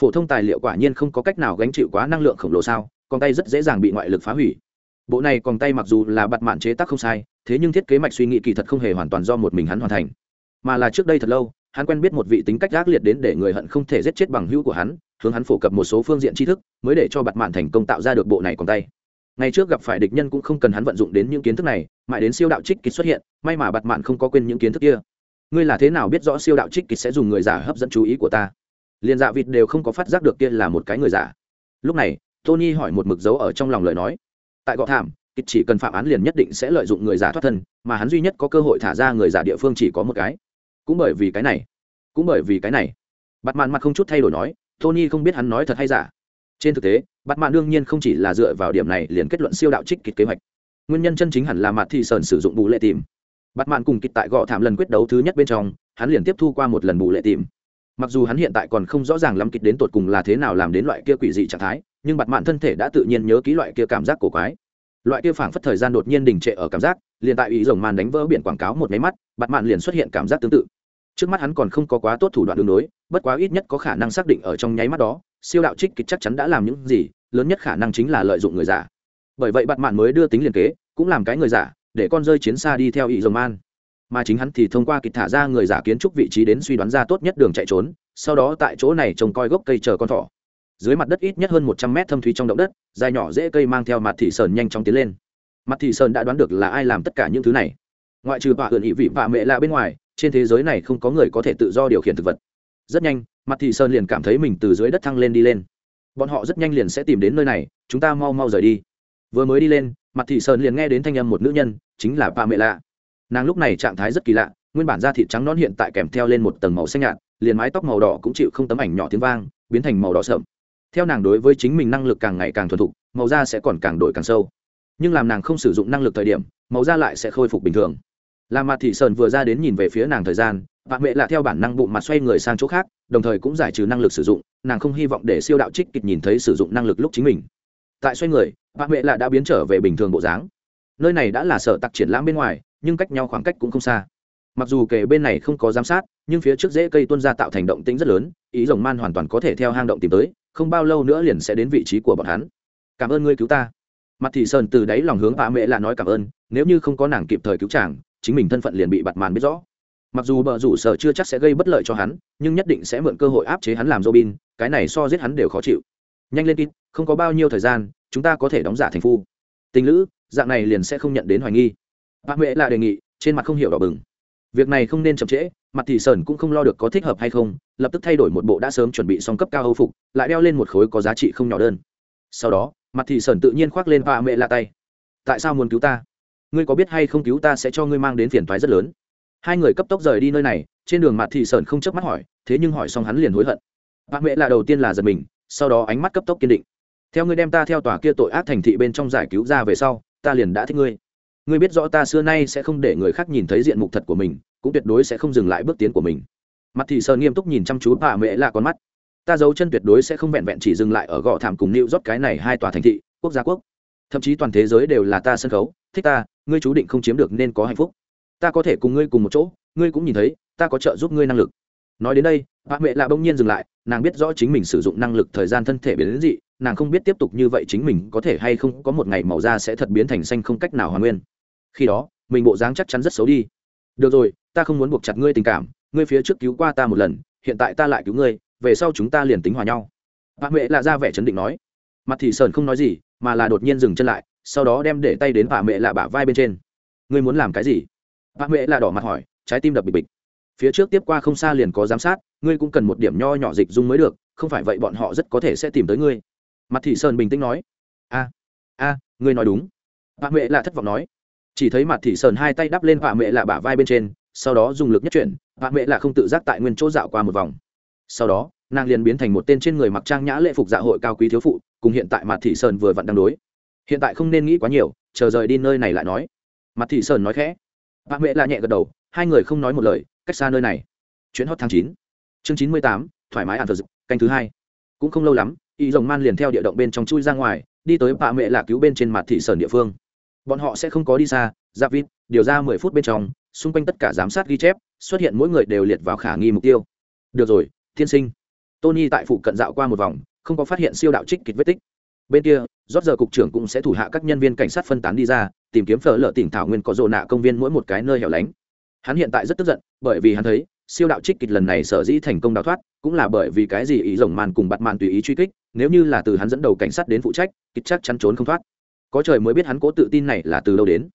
Phổ thông tài liệu quả nhiên không có cách nào gánh chịu quá năng lượng khổng lồ sao còn tay rất dễ dàng bị ngoại lực phá hủy. Bộ này còn tay mặc dù là bạt mạn chế tác không sai, thế nhưng thiết kế mạch suy nghĩ kỳ thật không hề hoàn toàn do một mình hắn hoàn thành. Mà là trước đây thật lâu, hắn quen biết một vị tính cách gác liệt đến để người hận không thể giết chết bằng hữu của hắn, hướng hắn phổ cập một số phương diện tri thức, mới để cho bạt mạn thành công tạo ra được bộ này còn tay. Ngày trước gặp phải địch nhân cũng không cần hắn vận dụng đến những kiến thức này, mãi đến siêu đạo trích kịch xuất hiện, may mà bạt mạn không có quên những kiến thức kia ngươi là thế nào biết rõ siêu đạo trích kịch sẽ dùng người giả hấp dẫn chú ý của ta? Liền dạ vịt đều không có phát giác được kia là một cái người giả. Lúc này, tony hỏi một mực dấu ở trong lòng lời nói. Tại gọ thảm, kịch chỉ cần phạm án liền nhất định sẽ lợi dụng người giả thoát thân, mà hắn duy nhất có cơ hội thả ra người giả địa phương chỉ có một cái. Cũng bởi vì cái này. Cũng bởi vì cái này. Bắt mạn mặt không chút thay đổi nói, tony không biết hắn nói thật hay giả. Trên thực tế bắt mạn đương nhiên không chỉ là dựa vào điểm này liền kết luận siêu đạo trích kịch kế hoạch. Nguyên nhân chân chính hẳn là mặt thị sơn sử dụng bù lệ tìm bắt mạn cùng kịch tại gọ thảm lần quyết đấu thứ nhất bên trong, hắn liền tiếp thu qua một lần bù lệ tìm. Mặc dù hắn hiện tại còn không rõ ràng lắm kịch đến tột cùng là thế nào làm đến loại kia quỷ dị trạng thái, nhưng bặt mạn thân thể đã tự nhiên nhớ kỹ loại kia cảm giác cổ quái. Loại kia phảng phất thời gian đột nhiên đình trệ ở cảm giác, liền tại ý rồng màn đánh vỡ biển quảng cáo một máy mắt bặt mạn liền xuất hiện cảm giác tương tự. Trước mắt hắn còn không có quá tốt thủ đoạn đường đối bất quá ít nhất có khả năng xác định ở trong nháy mắt đó, siêu đạo trích kịch chắc chắn đã làm những gì, lớn nhất khả năng chính là lợi dụng người giả. Bởi vậy bặt mạn mới đưa tính liền kế, cũng làm cái người giả để con rơi chiến xa đi theo ý rồng man. Mà chính hắn thì thông qua kịch thả ra người giả kiến trúc vị trí đến suy đoán ra tốt nhất đường chạy trốn, sau đó tại chỗ này trông coi gốc cây chờ con thỏ. Dưới mặt đất ít nhất hơn một trăm mét thâm thúy trong động đất, dài nhỏ dễ cây mang theo mặt thị sơn nhanh chóng tiến lên. Mặt thị sơn đã đoán được là ai làm tất cả những thứ này. Ngoại trừ bà ẩn ỵ vị vạ mẹ lạ bên ngoài, trên thế giới này không có người có thể tự do điều khiển thực vật. Rất nhanh, mặt thị sơn liền cảm thấy mình từ dưới đất thăng lên đi lên. Bọn họ rất nhanh liền sẽ tìm đến nơi này, chúng ta mau mau rời đi. Vừa mới đi lên mặt thị sơn liền nghe đến thanh âm một nữ nhân, chính là pa mẹ lạ nàng lúc này trạng thái rất kỳ lạ, nguyên bản da thịt trắng non hiện tại kèm theo lên một tầng màu xanh nhạt, liền mái tóc màu đỏ cũng chịu không tấm ảnh nhỏ tiếng vang, biến thành màu đỏ sợm theo nàng đối với chính mình năng lực càng ngày càng thuần thục, màu da sẽ còn càng đổi càng sâu. Nhưng làm nàng không sử dụng năng lực thời điểm, màu da lại sẽ khôi phục bình thường. Làm mặt thị sơn vừa ra đến nhìn về phía nàng thời gian bạn mẹ Lạ theo bản năng bụng mặt xoay người sang chỗ khác, đồng thời cũng giải trừ năng lực sử dụng, nàng không hy vọng để siêu đạo trích kịch nhìn thấy sử dụng năng lực lúc chính mình tại xoay người bạn mẹ là đã biến trở về bình thường bộ dáng. Nơi này đã là sở tặc triển lãm bên ngoài, nhưng cách nhau khoảng cách cũng không xa. Mặc dù kề bên này không có giám sát, nhưng phía trước rễ cây tuôn ra tạo thành động tĩnh rất lớn, ý rồng man hoàn toàn có thể theo hang động tìm tới, không bao lâu nữa liền sẽ đến vị trí của bọn hắn. Cảm ơn ngươi cứu ta. Mặt thị sơn từ đáy lòng hướng bà mẹ là nói cảm ơn, nếu như không có nàng kịp thời cứu chàng, chính mình thân phận liền bị bặt màn biết rõ. Mặc dù bờ rủ sở chưa chắc sẽ gây bất lợi cho hắn, nhưng nhất định sẽ mượn cơ hội áp chế hắn làm robin, cái này so giết hắn đều khó chịu nhanh lên kịp không có bao nhiêu thời gian, chúng ta có thể đóng giả thành phu. Tình lữ, dạng này liền sẽ không nhận đến hoài nghi. Bà mẹ là đề nghị, trên mặt không hiểu đỏ bừng. Việc này không nên chậm trễ, mặt thị sơn cũng không lo được có thích hợp hay không, lập tức thay đổi một bộ đã sớm chuẩn bị xong cấp cao hầu phục, lại đeo lên một khối có giá trị không nhỏ đơn. Sau đó, mặt thị sơn tự nhiên khoác lên bà mẹ là tay. Tại sao muốn cứu ta? Ngươi có biết hay không cứu ta sẽ cho ngươi mang đến phiền toái rất lớn. Hai người cấp tốc rời đi nơi này, trên đường mặt thị sơn không chớp mắt hỏi, thế nhưng hỏi xong hắn liền hối hận. Bà mẹ là đầu tiên là giật mình sau đó ánh mắt cấp tốc kiên định. Theo ngươi đem ta theo tòa kia tội ác thành thị bên trong giải cứu ra về sau, ta liền đã thích ngươi. Ngươi biết rõ ta xưa nay sẽ không để người khác nhìn thấy diện mục thật của mình, cũng tuyệt đối sẽ không dừng lại bước tiến của mình. Mặt thị sơn nghiêm túc nhìn chăm chú bà mẹ là con mắt. Ta giấu chân tuyệt đối sẽ không vẹn vẹn chỉ dừng lại ở gò thảm cùng nịu rót cái này hai tòa thành thị, quốc gia quốc. Thậm chí toàn thế giới đều là ta sân khấu, thích ta, ngươi chú định không chiếm được nên có hạnh phúc. Ta có thể cùng ngươi cùng một chỗ, ngươi cũng nhìn thấy, ta có trợ giúp ngươi năng lực nói đến đây bà mẹ lạ bỗng nhiên dừng lại, nàng biết rõ chính mình sử dụng năng lực thời gian thân thể biến đến dị, nàng không biết tiếp tục như vậy chính mình có thể hay không có một ngày màu da sẽ thật biến thành xanh không cách nào hoàn nguyên. Khi đó, mình bộ dáng chắc chắn rất xấu đi. Được rồi, ta không muốn buộc chặt ngươi tình cảm, ngươi phía trước cứu qua ta một lần, hiện tại ta lại cứu ngươi, về sau chúng ta liền tính hòa nhau. Bà mẹ lạ ra vẻ chấn định nói. Mặt thì sờn không nói gì, mà là đột nhiên dừng chân lại, sau đó đem để tay đến bà mẹ lạ bả vai bên trên. Ngươi muốn làm cái gì? Bà mẹ lạ đỏ mặt hỏi, trái tim đập bịch bịch phía trước tiếp qua không xa liền có giám sát, ngươi cũng cần một điểm nho nhỏ dịch dung mới được, không phải vậy bọn họ rất có thể sẽ tìm tới ngươi. Mặt thị sơn bình tĩnh nói. A a, ngươi nói đúng. Bà mẹ lạ thất vọng nói. Chỉ thấy mặt thị sơn hai tay đắp lên bà mẹ lạ bả vai bên trên, sau đó dùng lực nhất chuyển bà mẹ lạ không tự giác tại nguyên chỗ dạo qua một vòng. Sau đó, nàng liền biến thành một tên trên người mặc trang nhã lễ phục dạ hội cao quý thiếu phụ, cùng hiện tại mặt thị sơn vừa vặn đang đối. Hiện tại không nên nghĩ quá nhiều, chờ rời đi nơi này lại nói. Mặt thị sơn nói khẽ. Bà mẹ lạ nhẹ gật đầu, hai người không nói một lời cách xa nơi này. Chuyến hot tháng chín. Chương chín mươi tám, thoải mái ăn thờ dực canh thứ hai. Cũng không lâu lắm, y rồng man liền theo địa động bên trong chui ra ngoài, đi tới bà mẹ là cứu bên trên mặt thị sơn địa phương. Bọn họ sẽ không có đi xa dạ giáp vít điều ra mười phút bên trong, xung quanh tất cả giám sát ghi chép, xuất hiện mỗi người đều liệt vào khả nghi mục tiêu. Được rồi thiên sinh. Tony tại phụ cận dạo qua một vòng, không có phát hiện siêu đạo trích kịch vết tích. Bên kia rót giờ cục trưởng cũng sẽ thủ hạ các nhân viên cảnh sát phân tán đi ra, tìm kiếm phở lợ tỉnh thảo nguyên có rồ nạ công viên mỗi một cái nơi hẻo lánh hắn hiện tại rất tức giận, bởi vì hắn thấy, siêu đạo trích kịch lần này sở dĩ thành công đào thoát, cũng là bởi vì cái gì ý rồng màn cùng bặt màn tùy ý truy kích, nếu như là từ hắn dẫn đầu cảnh sát đến phụ trách, kịch chắc chắn trốn không thoát. Có trời mới biết hắn cố tự tin này là từ đâu đến.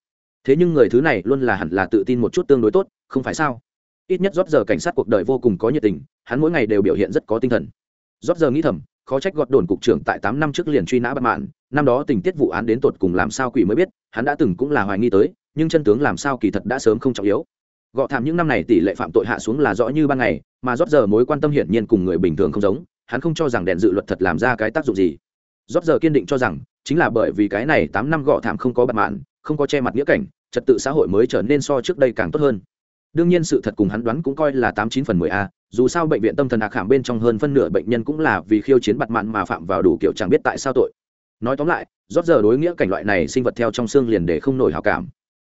Thế nhưng người thứ này luôn là hẳn là tự tin một chút tương đối tốt, không phải sao? Ít nhất rót giờ cảnh sát cuộc đời vô cùng có nhiệt tình, hắn mỗi ngày đều biểu hiện rất có tinh thần. Rót giờ nghĩ thầm, khó trách gọt đồn cục trưởng tại tám năm trước liền truy nã bắt mạn, năm đó tình tiết vụ án đến tột cùng làm sao quỷ mới biết, hắn đã từng cũng là hoài nghi tới, nhưng chân tướng làm sao kỳ thật đã sớm không trọng yếu gọ thảm những năm này tỷ lệ phạm tội hạ xuống là rõ như ban ngày, mà rót giờ mối quan tâm hiển nhiên cùng người bình thường không giống, hắn không cho rằng đèn dự luật thật làm ra cái tác dụng gì. Rót giờ kiên định cho rằng, chính là bởi vì cái này tám năm gọ thảm không có bặt mạn, không có che mặt nghĩa cảnh, trật tự xã hội mới trở nên so trước đây càng tốt hơn. Đương nhiên sự thật cùng hắn đoán cũng coi là tám chín phần mười a, dù sao bệnh viện tâm thần ạc khảm bên trong hơn phân nửa bệnh nhân cũng là vì khiêu chiến bặt mạn mà phạm vào đủ kiểu chẳng biết tại sao tội. Nói tóm lại, rót giờ đối nghĩa cảnh loại này sinh vật theo trong xương liền để không nổi hào cảm.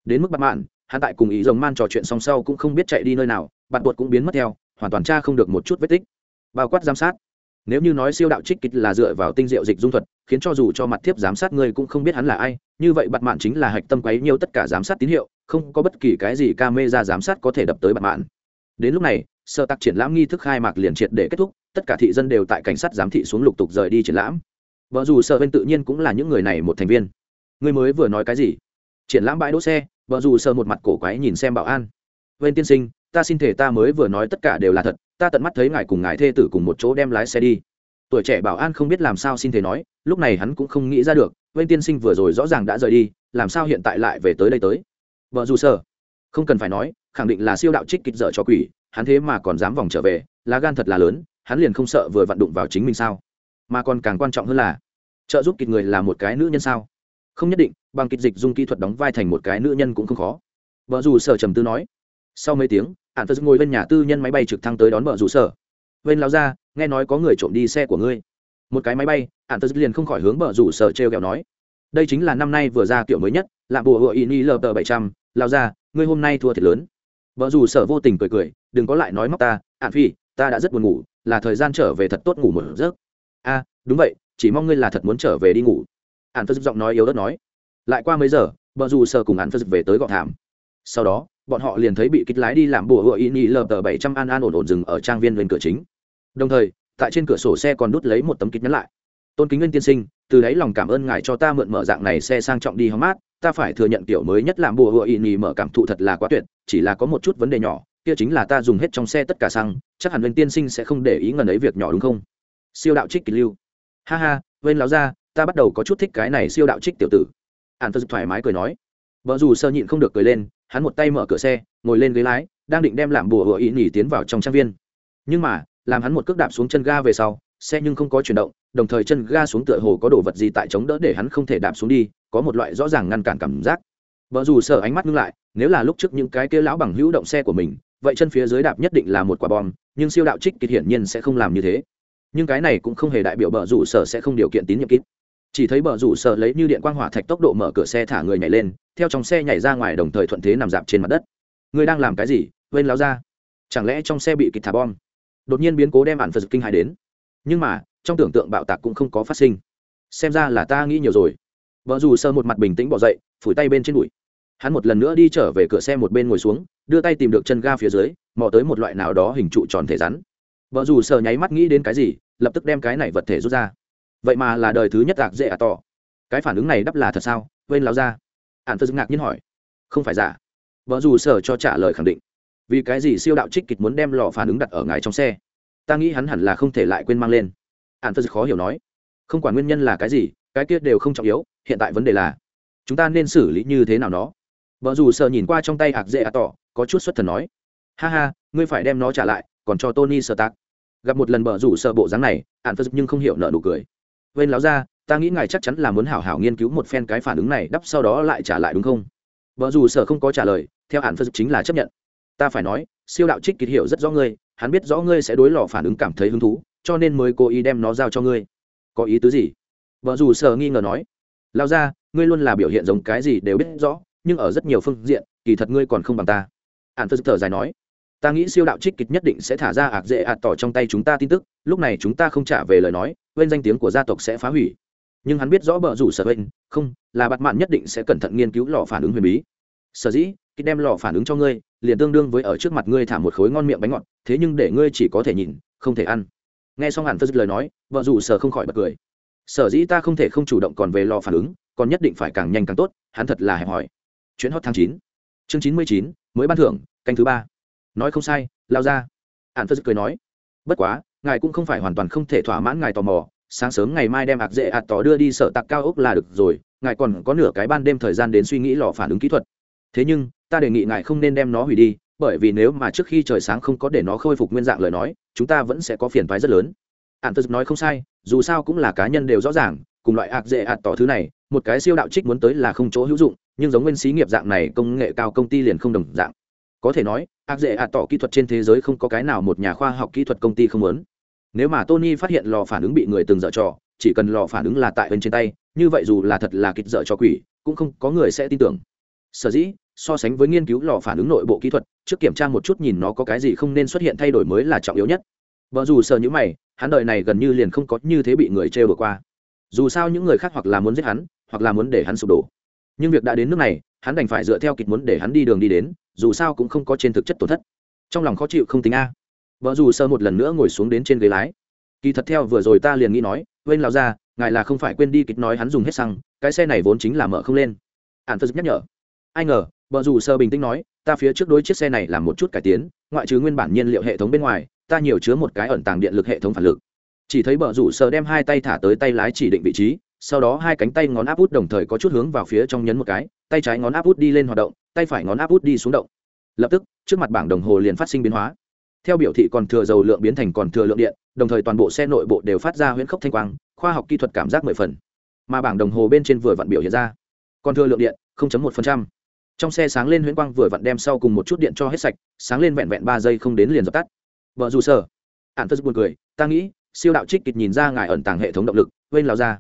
Đến mức bặt mạn hắn tại cùng ý rồng man trò chuyện song sau cũng không biết chạy đi nơi nào, bạn buộc cũng biến mất theo, hoàn toàn tra không được một chút vết tích. Bao quát giám sát. Nếu như nói siêu đạo trích kịch là dựa vào tinh diệu dịch dung thuật, khiến cho dù cho mặt thiếp giám sát người cũng không biết hắn là ai, như vậy bạn mạn chính là hạch tâm quấy nhiều tất cả giám sát tín hiệu, không có bất kỳ cái gì ca mê ra giám sát có thể đập tới bạn mạn. Đến lúc này sơ tạc triển lãm nghi thức khai mạc liền triệt để kết thúc, tất cả thị dân đều tại cảnh sát giám thị xuống lục tục rời đi triển lãm. Vợ dù sợ bên tự nhiên cũng là những người này một thành viên. Người mới vừa nói cái gì? Triển lãm bãi đỗ xe, vợ dù sờ một mặt cổ quái nhìn xem bảo an. Vên tiên sinh, ta xin thể ta mới vừa nói tất cả đều là thật, ta tận mắt thấy ngài cùng ngài thê tử cùng một chỗ đem lái xe đi. Tuổi trẻ bảo an không biết làm sao xin thể nói, lúc này hắn cũng không nghĩ ra được, vên tiên sinh vừa rồi rõ ràng đã rời đi, làm sao hiện tại lại về tới đây tới? Vợ dù sờ, không cần phải nói, khẳng định là siêu đạo trích kịch dở cho quỷ, hắn thế mà còn dám vòng trở về, lá gan thật là lớn, hắn liền không sợ vừa vặn đụng vào chính mình sao? Mà còn càng quan trọng hơn là, trợ giúp kịch người là một cái nữ nhân sao? Không nhất định bằng kịch dịch dung kỹ thuật đóng vai thành một cái nữ nhân cũng không khó. Vợ dù sở trầm tư nói. Sau mấy tiếng ạn tật ngồi bên nhà tư nhân máy bay trực thăng tới đón vợ dù sở. Bên lao ra nghe nói có người trộm đi xe của ngươi. Một cái máy bay ạn tật liền không khỏi hướng vợ dù sở trêu kẹo nói. Đây chính là năm nay vừa ra kiểu mới nhất, là bùa hựa in y lờ tờ bảy trăm lao ra ngươi hôm nay thua thiệt lớn. Vợ dù sở vô tình cười cười, đừng có lại nói móc ta ạn phi, ta đã rất buồn ngủ, là thời gian trở về thật tốt ngủ một giấc. A, đúng vậy, chỉ mong ngươi là thật muốn trở về đi ngủ. Ạn phật giọng nói yếu đất nói lại qua mấy giờ vợ dù sở cùng hắn phật về tới gọn thảm. Sau đó, bọn họ liền thấy bị kích lái đi làm bùa hựa in y lờ tờ bảy trăm an an ổn ổn dừng ở trang viên lên cửa chính. Đồng thời, tại trên cửa sổ xe còn đút lấy một tấm kích nhắn lại. Tôn kính nguyên tiên sinh, từ đấy lòng cảm ơn ngài cho ta mượn mở dạng này xe sang trọng đi hóng mát. Ta phải thừa nhận kiểu mới nhất làm bùa hựa in y mở cảm thụ thật là quá tuyệt, chỉ là có một chút vấn đề nhỏ, kia chính là ta dùng hết trong xe tất cả xăng, chắc hẳn nguyên tiên sinh sẽ không để ý ngần ấy việc nhỏ đúng không? Siêu đạo trích kỷ lưu. Ha ha bên láo ra ta bắt đầu có chút thích cái này siêu đạo trích tiểu tử ạn phật thoải mái cười nói. Vợ dù sơ nhịn không được cười lên, hắn một tay mở cửa xe, ngồi lên ghế lái, đang định đem làm bùa hựa ý nhỉ tiến vào trong trang viên. Nhưng mà, làm hắn một cước đạp xuống chân ga về sau, xe nhưng không có chuyển động, đồng thời chân ga xuống tựa hồ có đồ vật gì tại chống đỡ để hắn không thể đạp xuống đi, có một loại rõ ràng ngăn cản cảm giác. Vợ dù sở ánh mắt ngưng lại, nếu là lúc trước những cái kia lão bằng hữu động xe của mình, vậy chân phía dưới đạp nhất định là một quả bom, nhưng siêu đạo trích kịch hiển nhiên sẽ không làm như thế. Nhưng cái này cũng không hề đại biểu bờ rủ sở sẽ không điều kiện tín nhiệm kít chỉ thấy bờ rủ sợ lấy như điện quang hỏa thạch tốc độ mở cửa xe thả người nhảy lên, theo trong xe nhảy ra ngoài đồng thời thuận thế nằm dạp trên mặt đất. Người đang làm cái gì? Vên láo ra. Chẳng lẽ trong xe bị kịch thả bom? Đột nhiên biến cố đem ạn phật kinh hài đến. Nhưng mà, trong tưởng tượng bạo tạc cũng không có phát sinh. Xem ra là ta nghĩ nhiều rồi. Vợ dù sơ một mặt bình tĩnh bỏ dậy, phủi tay bên trên bụi. Hắn một lần nữa đi trở về cửa xe một bên ngồi xuống, đưa tay tìm được chân ga phía dưới, mò tới một loại nào đó hình trụ tròn thể rắn. Vợ dù sơ nháy mắt nghĩ đến cái gì, lập tức đem cái này vật thể rút ra vậy mà là đời thứ nhất gạc dễ à tỏ. Cái phản ứng này đắp là thật sao? Quên láo ra ạn phật ngạc nhiên hỏi. Không phải giả. Vợ dù sở cho trả lời khẳng định. Vì cái gì siêu đạo trích kịch muốn đem lò phản ứng đặt ở ngài trong xe? Ta nghĩ hắn hẳn là không thể lại quên mang lên. Ạn phật khó hiểu nói. Không quản nguyên nhân là cái gì, cái kia đều không trọng yếu, hiện tại vấn đề là chúng ta nên xử lý như thế nào nó? Vợ dù sợ nhìn qua trong tay ạc dễ ạ tỏ, có chút xuất thần nói. Ha ha, ngươi phải đem nó trả lại, còn cho tony sợ tạc gặp một lần bờ rủ sợ bộ dáng này ạn phật nhưng không hiểu nợ nụ cười vên láo ra ta nghĩ ngài chắc chắn là muốn hảo hảo nghiên cứu một phen cái phản ứng này, đắp sau đó lại trả lại đúng không? Vợ dù sở không có trả lời, theo hạn phật chính là chấp nhận. Ta phải nói, siêu đạo trích kịch hiểu rất rõ ngươi, hắn biết rõ ngươi sẽ đối lò phản ứng cảm thấy hứng thú, cho nên mới cố ý đem nó giao cho ngươi. Có ý tứ gì? Vợ dù sở nghi ngờ nói. Lao ra ngươi luôn là biểu hiện giống cái gì đều biết rõ, nhưng ở rất nhiều phương diện, kỳ thật ngươi còn không bằng ta. Ạn phật thở dài nói. Ta nghĩ siêu đạo trích kịch nhất định sẽ thả ra ạc dễ ạt tỏ trong tay chúng ta tin tức, lúc này chúng ta không trả về lời nói bên danh tiếng của gia tộc sẽ phá hủy. Nhưng hắn biết rõ bờ rủ sở bên, không, là bạt mạn nhất định sẽ cẩn thận nghiên cứu lò phản ứng huyền bí. Sở dĩ, khi đem lò phản ứng cho ngươi, liền tương đương với ở trước mặt ngươi thả một khối ngon miệng bánh ngọt, thế nhưng để ngươi chỉ có thể nhìn, không thể ăn. Nghe xong hẳn phật lời nói vợ rủ sở không khỏi bật cười. Sở dĩ ta không thể không chủ động còn về lò phản ứng, còn nhất định phải càng nhanh càng tốt, hắn thật là hẹp hòi. Chuyến hot tháng chín. Chương chín mươi chín, mới ban thưởng, canh thứ ba. Nói không sai, lao ra. Hạn phật cười nói. Bất quá ngài cũng không phải hoàn toàn không thể thỏa mãn ngài tò mò, sáng sớm ngày mai đem ạc dễ ạt tỏ đưa đi sở tạc cao ốc là được rồi, ngài còn có nửa cái ban đêm thời gian đến suy nghĩ lò phản ứng kỹ thuật. Thế nhưng, ta đề nghị ngài không nên đem nó hủy đi, bởi vì nếu mà trước khi trời sáng không có để nó khôi phục nguyên dạng lời nói, chúng ta vẫn sẽ có phiền phái rất lớn. Ạn phật nói không sai, dù sao cũng là cá nhân đều rõ ràng, cùng loại ạc dễ ạt tỏ thứ này, một cái siêu đạo trích muốn tới là không chỗ hữu dụng, nhưng giống nguyên xí nghiệp dạng này, công nghệ cao công ty liền không đồng dạng. Có thể nói, ạc dễ ạt tỏ kỹ thuật trên thế giới không có cái nào một nhà khoa học kỹ thuật công ty không muốn nếu mà tony phát hiện lò phản ứng bị người từng dở trò, chỉ cần lò phản ứng là tại bên trên tay, như vậy dù là thật là kịch dở cho quỷ, cũng không có người sẽ tin tưởng. Sở dĩ, so sánh với nghiên cứu lò phản ứng nội bộ kỹ thuật, trước kiểm tra một chút nhìn nó có cái gì không nên xuất hiện thay đổi mới là trọng yếu nhất. Vợ dù sợ những mày, hắn đời này gần như liền không có như thế bị người trêu vừa qua. Dù sao những người khác hoặc là muốn giết hắn, hoặc là muốn để hắn sụp đổ. Nhưng việc đã đến nước này, hắn đành phải dựa theo kịch muốn để hắn đi đường đi đến, dù sao cũng không có trên thực chất tổn thất. Trong lòng khó chịu không tính a vợ dù sơ một lần nữa ngồi xuống đến trên ghế lái. Kỳ thật theo vừa rồi ta liền nghĩ nói, quên lao ra ngài là không phải quên đi kịch nói hắn dùng hết xăng, cái xe này vốn chính là mở không lên. Ạn phật nhắc nhở. Ai ngờ, vợ dù sơ bình tĩnh nói, ta phía trước đối chiếc xe này là một chút cải tiến, ngoại trừ nguyên bản nhiên liệu hệ thống bên ngoài, ta nhiều chứa một cái ẩn tàng điện lực hệ thống phản lực. Chỉ thấy vợ rủ sơ đem hai tay thả tới tay lái chỉ định vị trí, sau đó hai cánh tay ngón áp út đồng thời có chút hướng vào phía trong nhấn một cái, tay trái ngón áp út đi lên hoạt động, tay phải ngón áp út đi xuống động. Lập tức, trước mặt bảng đồng hồ liền phát sinh biến hóa theo biểu thị còn thừa dầu lượng biến thành còn thừa lượng điện, đồng thời toàn bộ xe nội bộ đều phát ra huyễn khốc thanh quang, khoa học kỹ thuật cảm giác mười phần. Mà bảng đồng hồ bên trên vừa vặn biểu hiện ra, còn thừa lượng điện 0.1%. trong xe sáng lên huyễn quang vừa vặn đem sau cùng một chút điện cho hết sạch, sáng lên vẹn vẹn ba giây không đến liền dập tắt. Vợ dù sở ạn phật buồn cười, ta nghĩ, siêu đạo trích kịch nhìn ra ngài ẩn tàng hệ thống động lực, quên lao ra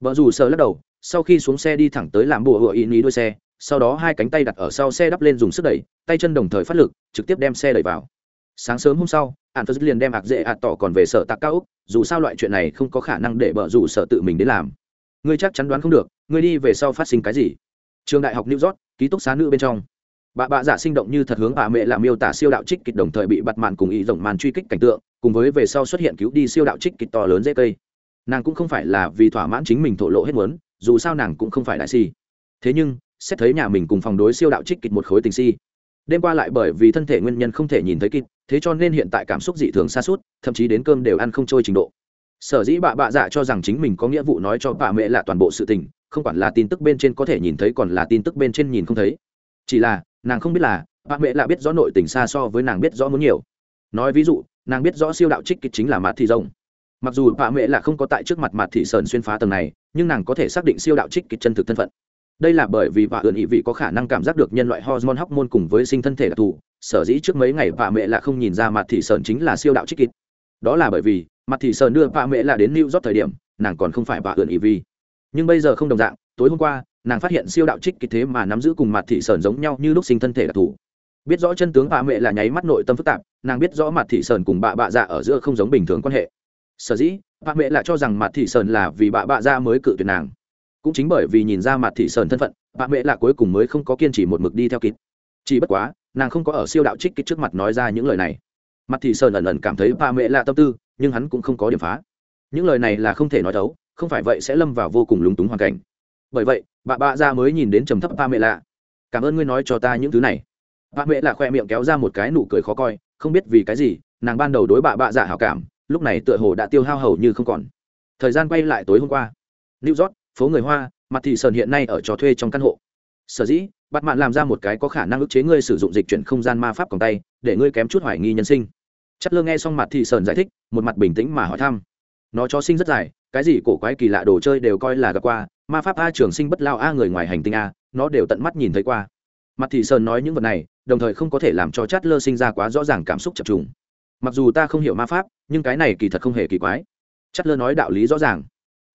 vợ dù sở lắc đầu, sau khi xuống xe đi thẳng tới làm bùa hựa ý ní đuôi xe, sau đó hai cánh tay đặt ở sau xe đắp lên dùng sức đẩy, tay chân đồng thời phát lực, trực tiếp đem xe đẩy vào sáng sớm hôm sau ạn phật liền đem ạc dễ ạt tỏ còn về sở tạc cao úc dù sao loại chuyện này không có khả năng để bợ rủ sợ tự mình đến làm. Ngươi chắc chắn đoán không được, ngươi đi về sau phát sinh cái gì? Trường đại học new york, ký túc xá nữ bên trong. Bà bạ giả sinh động như thật hướng bà mẹ làm miêu tả siêu đạo trích kịch đồng thời bị bặt mạn cùng ý rộng màn truy kích cảnh tượng, cùng với về sau xuất hiện cứu đi siêu đạo trích kịch to lớn dễ cây. Nàng cũng không phải là vì thỏa mãn chính mình thổ lộ hết muốn, dù sao nàng cũng không phải đại si. Thế nhưng, xét thấy nhà mình cùng phòng đối siêu đạo trích kịch một khối tình si đêm qua lại bởi vì thân thể nguyên nhân không thể nhìn thấy kịp, thế cho nên hiện tại cảm xúc dị thường xa suốt thậm chí đến cơm đều ăn không trôi trình độ. Sở dĩ bà bạ dạ cho rằng chính mình có nghĩa vụ nói cho bà mẹ là toàn bộ sự tình, không quản là tin tức bên trên có thể nhìn thấy còn là tin tức bên trên nhìn không thấy. Chỉ là, nàng không biết là, bà mẹ là biết rõ nội tình xa so với nàng biết rõ muốn nhiều. Nói ví dụ, nàng biết rõ siêu đạo trích kịch chính là mạt thị rồng. Mặc dù bà mẹ là không có tại trước mặt mặt thị sơn xuyên phá tầng này, nhưng nàng có thể xác định siêu đạo trích kịch chân thực thân phận đây là bởi vì bà ươn ý vị có khả năng cảm giác được nhân loại hormone hormone cùng với sinh thân thể đặc thù, sở dĩ trước mấy ngày bà mẹ là không nhìn ra mặt thị sơn chính là siêu đạo trích kịt đó là bởi vì, mặt thị sơn đưa bà mẹ là đến new york thời điểm, nàng còn không phải bà ươn ý vị. Nhưng bây giờ không đồng dạng, tối hôm qua, nàng phát hiện siêu đạo trích kịch thế mà nắm giữ cùng mặt thị sơn giống nhau như lúc sinh thân thể đặc thù. Biết rõ chân tướng bà mẹ là nháy mắt nội tâm phức tạp, nàng biết rõ mặt thị sơn cùng bà bạ dạ ở giữa không giống bình thường quan hệ. Sở dĩ bà mẹ là cho rằng mặt thị sơn là vì bà bạ dạ mới cự tuyệt nàng cũng chính bởi vì nhìn ra mặt thị sơn thân phận bà mẹ là cuối cùng mới không có kiên trì một mực đi theo kịp chỉ bất quá, nàng không có ở siêu đạo trích kích trước mặt nói ra những lời này. Mặt thị sơn ẩn ẩn cảm thấy bà mẹ lạ tâm tư, nhưng hắn cũng không có điểm phá. Những lời này là không thể nói thấu không phải vậy sẽ lâm vào vô cùng lúng túng hoàn cảnh. Bởi vậy, bà bạ ra mới nhìn đến trầm thấp ba mẹ lạ. Cảm ơn ngươi nói cho ta những thứ này. Bà mẹ lạ khoe miệng kéo ra một cái nụ cười khó coi, không biết vì cái gì, nàng ban đầu đối bà bạ dạ hảo cảm, lúc này tựa hồ đã tiêu hao hầu như không còn. Thời gian quay lại tối hôm qua, new york phố người hoa, mặt thị sơn hiện nay ở trò thuê trong căn hộ. Sở dĩ bắt mạn làm ra một cái có khả năng ức chế ngươi sử dụng dịch chuyển không gian ma pháp còn tay, để ngươi kém chút hoài nghi nhân sinh. Chất lơ nghe xong mặt thị sơn giải thích, một mặt bình tĩnh mà hỏi thăm. Nó cho sinh rất dài, cái gì cổ quái kỳ lạ đồ chơi đều coi là gặp qua, ma pháp a trường sinh bất lao a người ngoài hành tinh a, nó đều tận mắt nhìn thấy qua. Mặt thị sơn nói những vật này, đồng thời không có thể làm cho chát lơ sinh ra quá rõ ràng cảm xúc chập trùng. Mặc dù ta không hiểu ma pháp, nhưng cái này kỳ thật không hề kỳ quái. Chát lơ nói đạo lý rõ ràng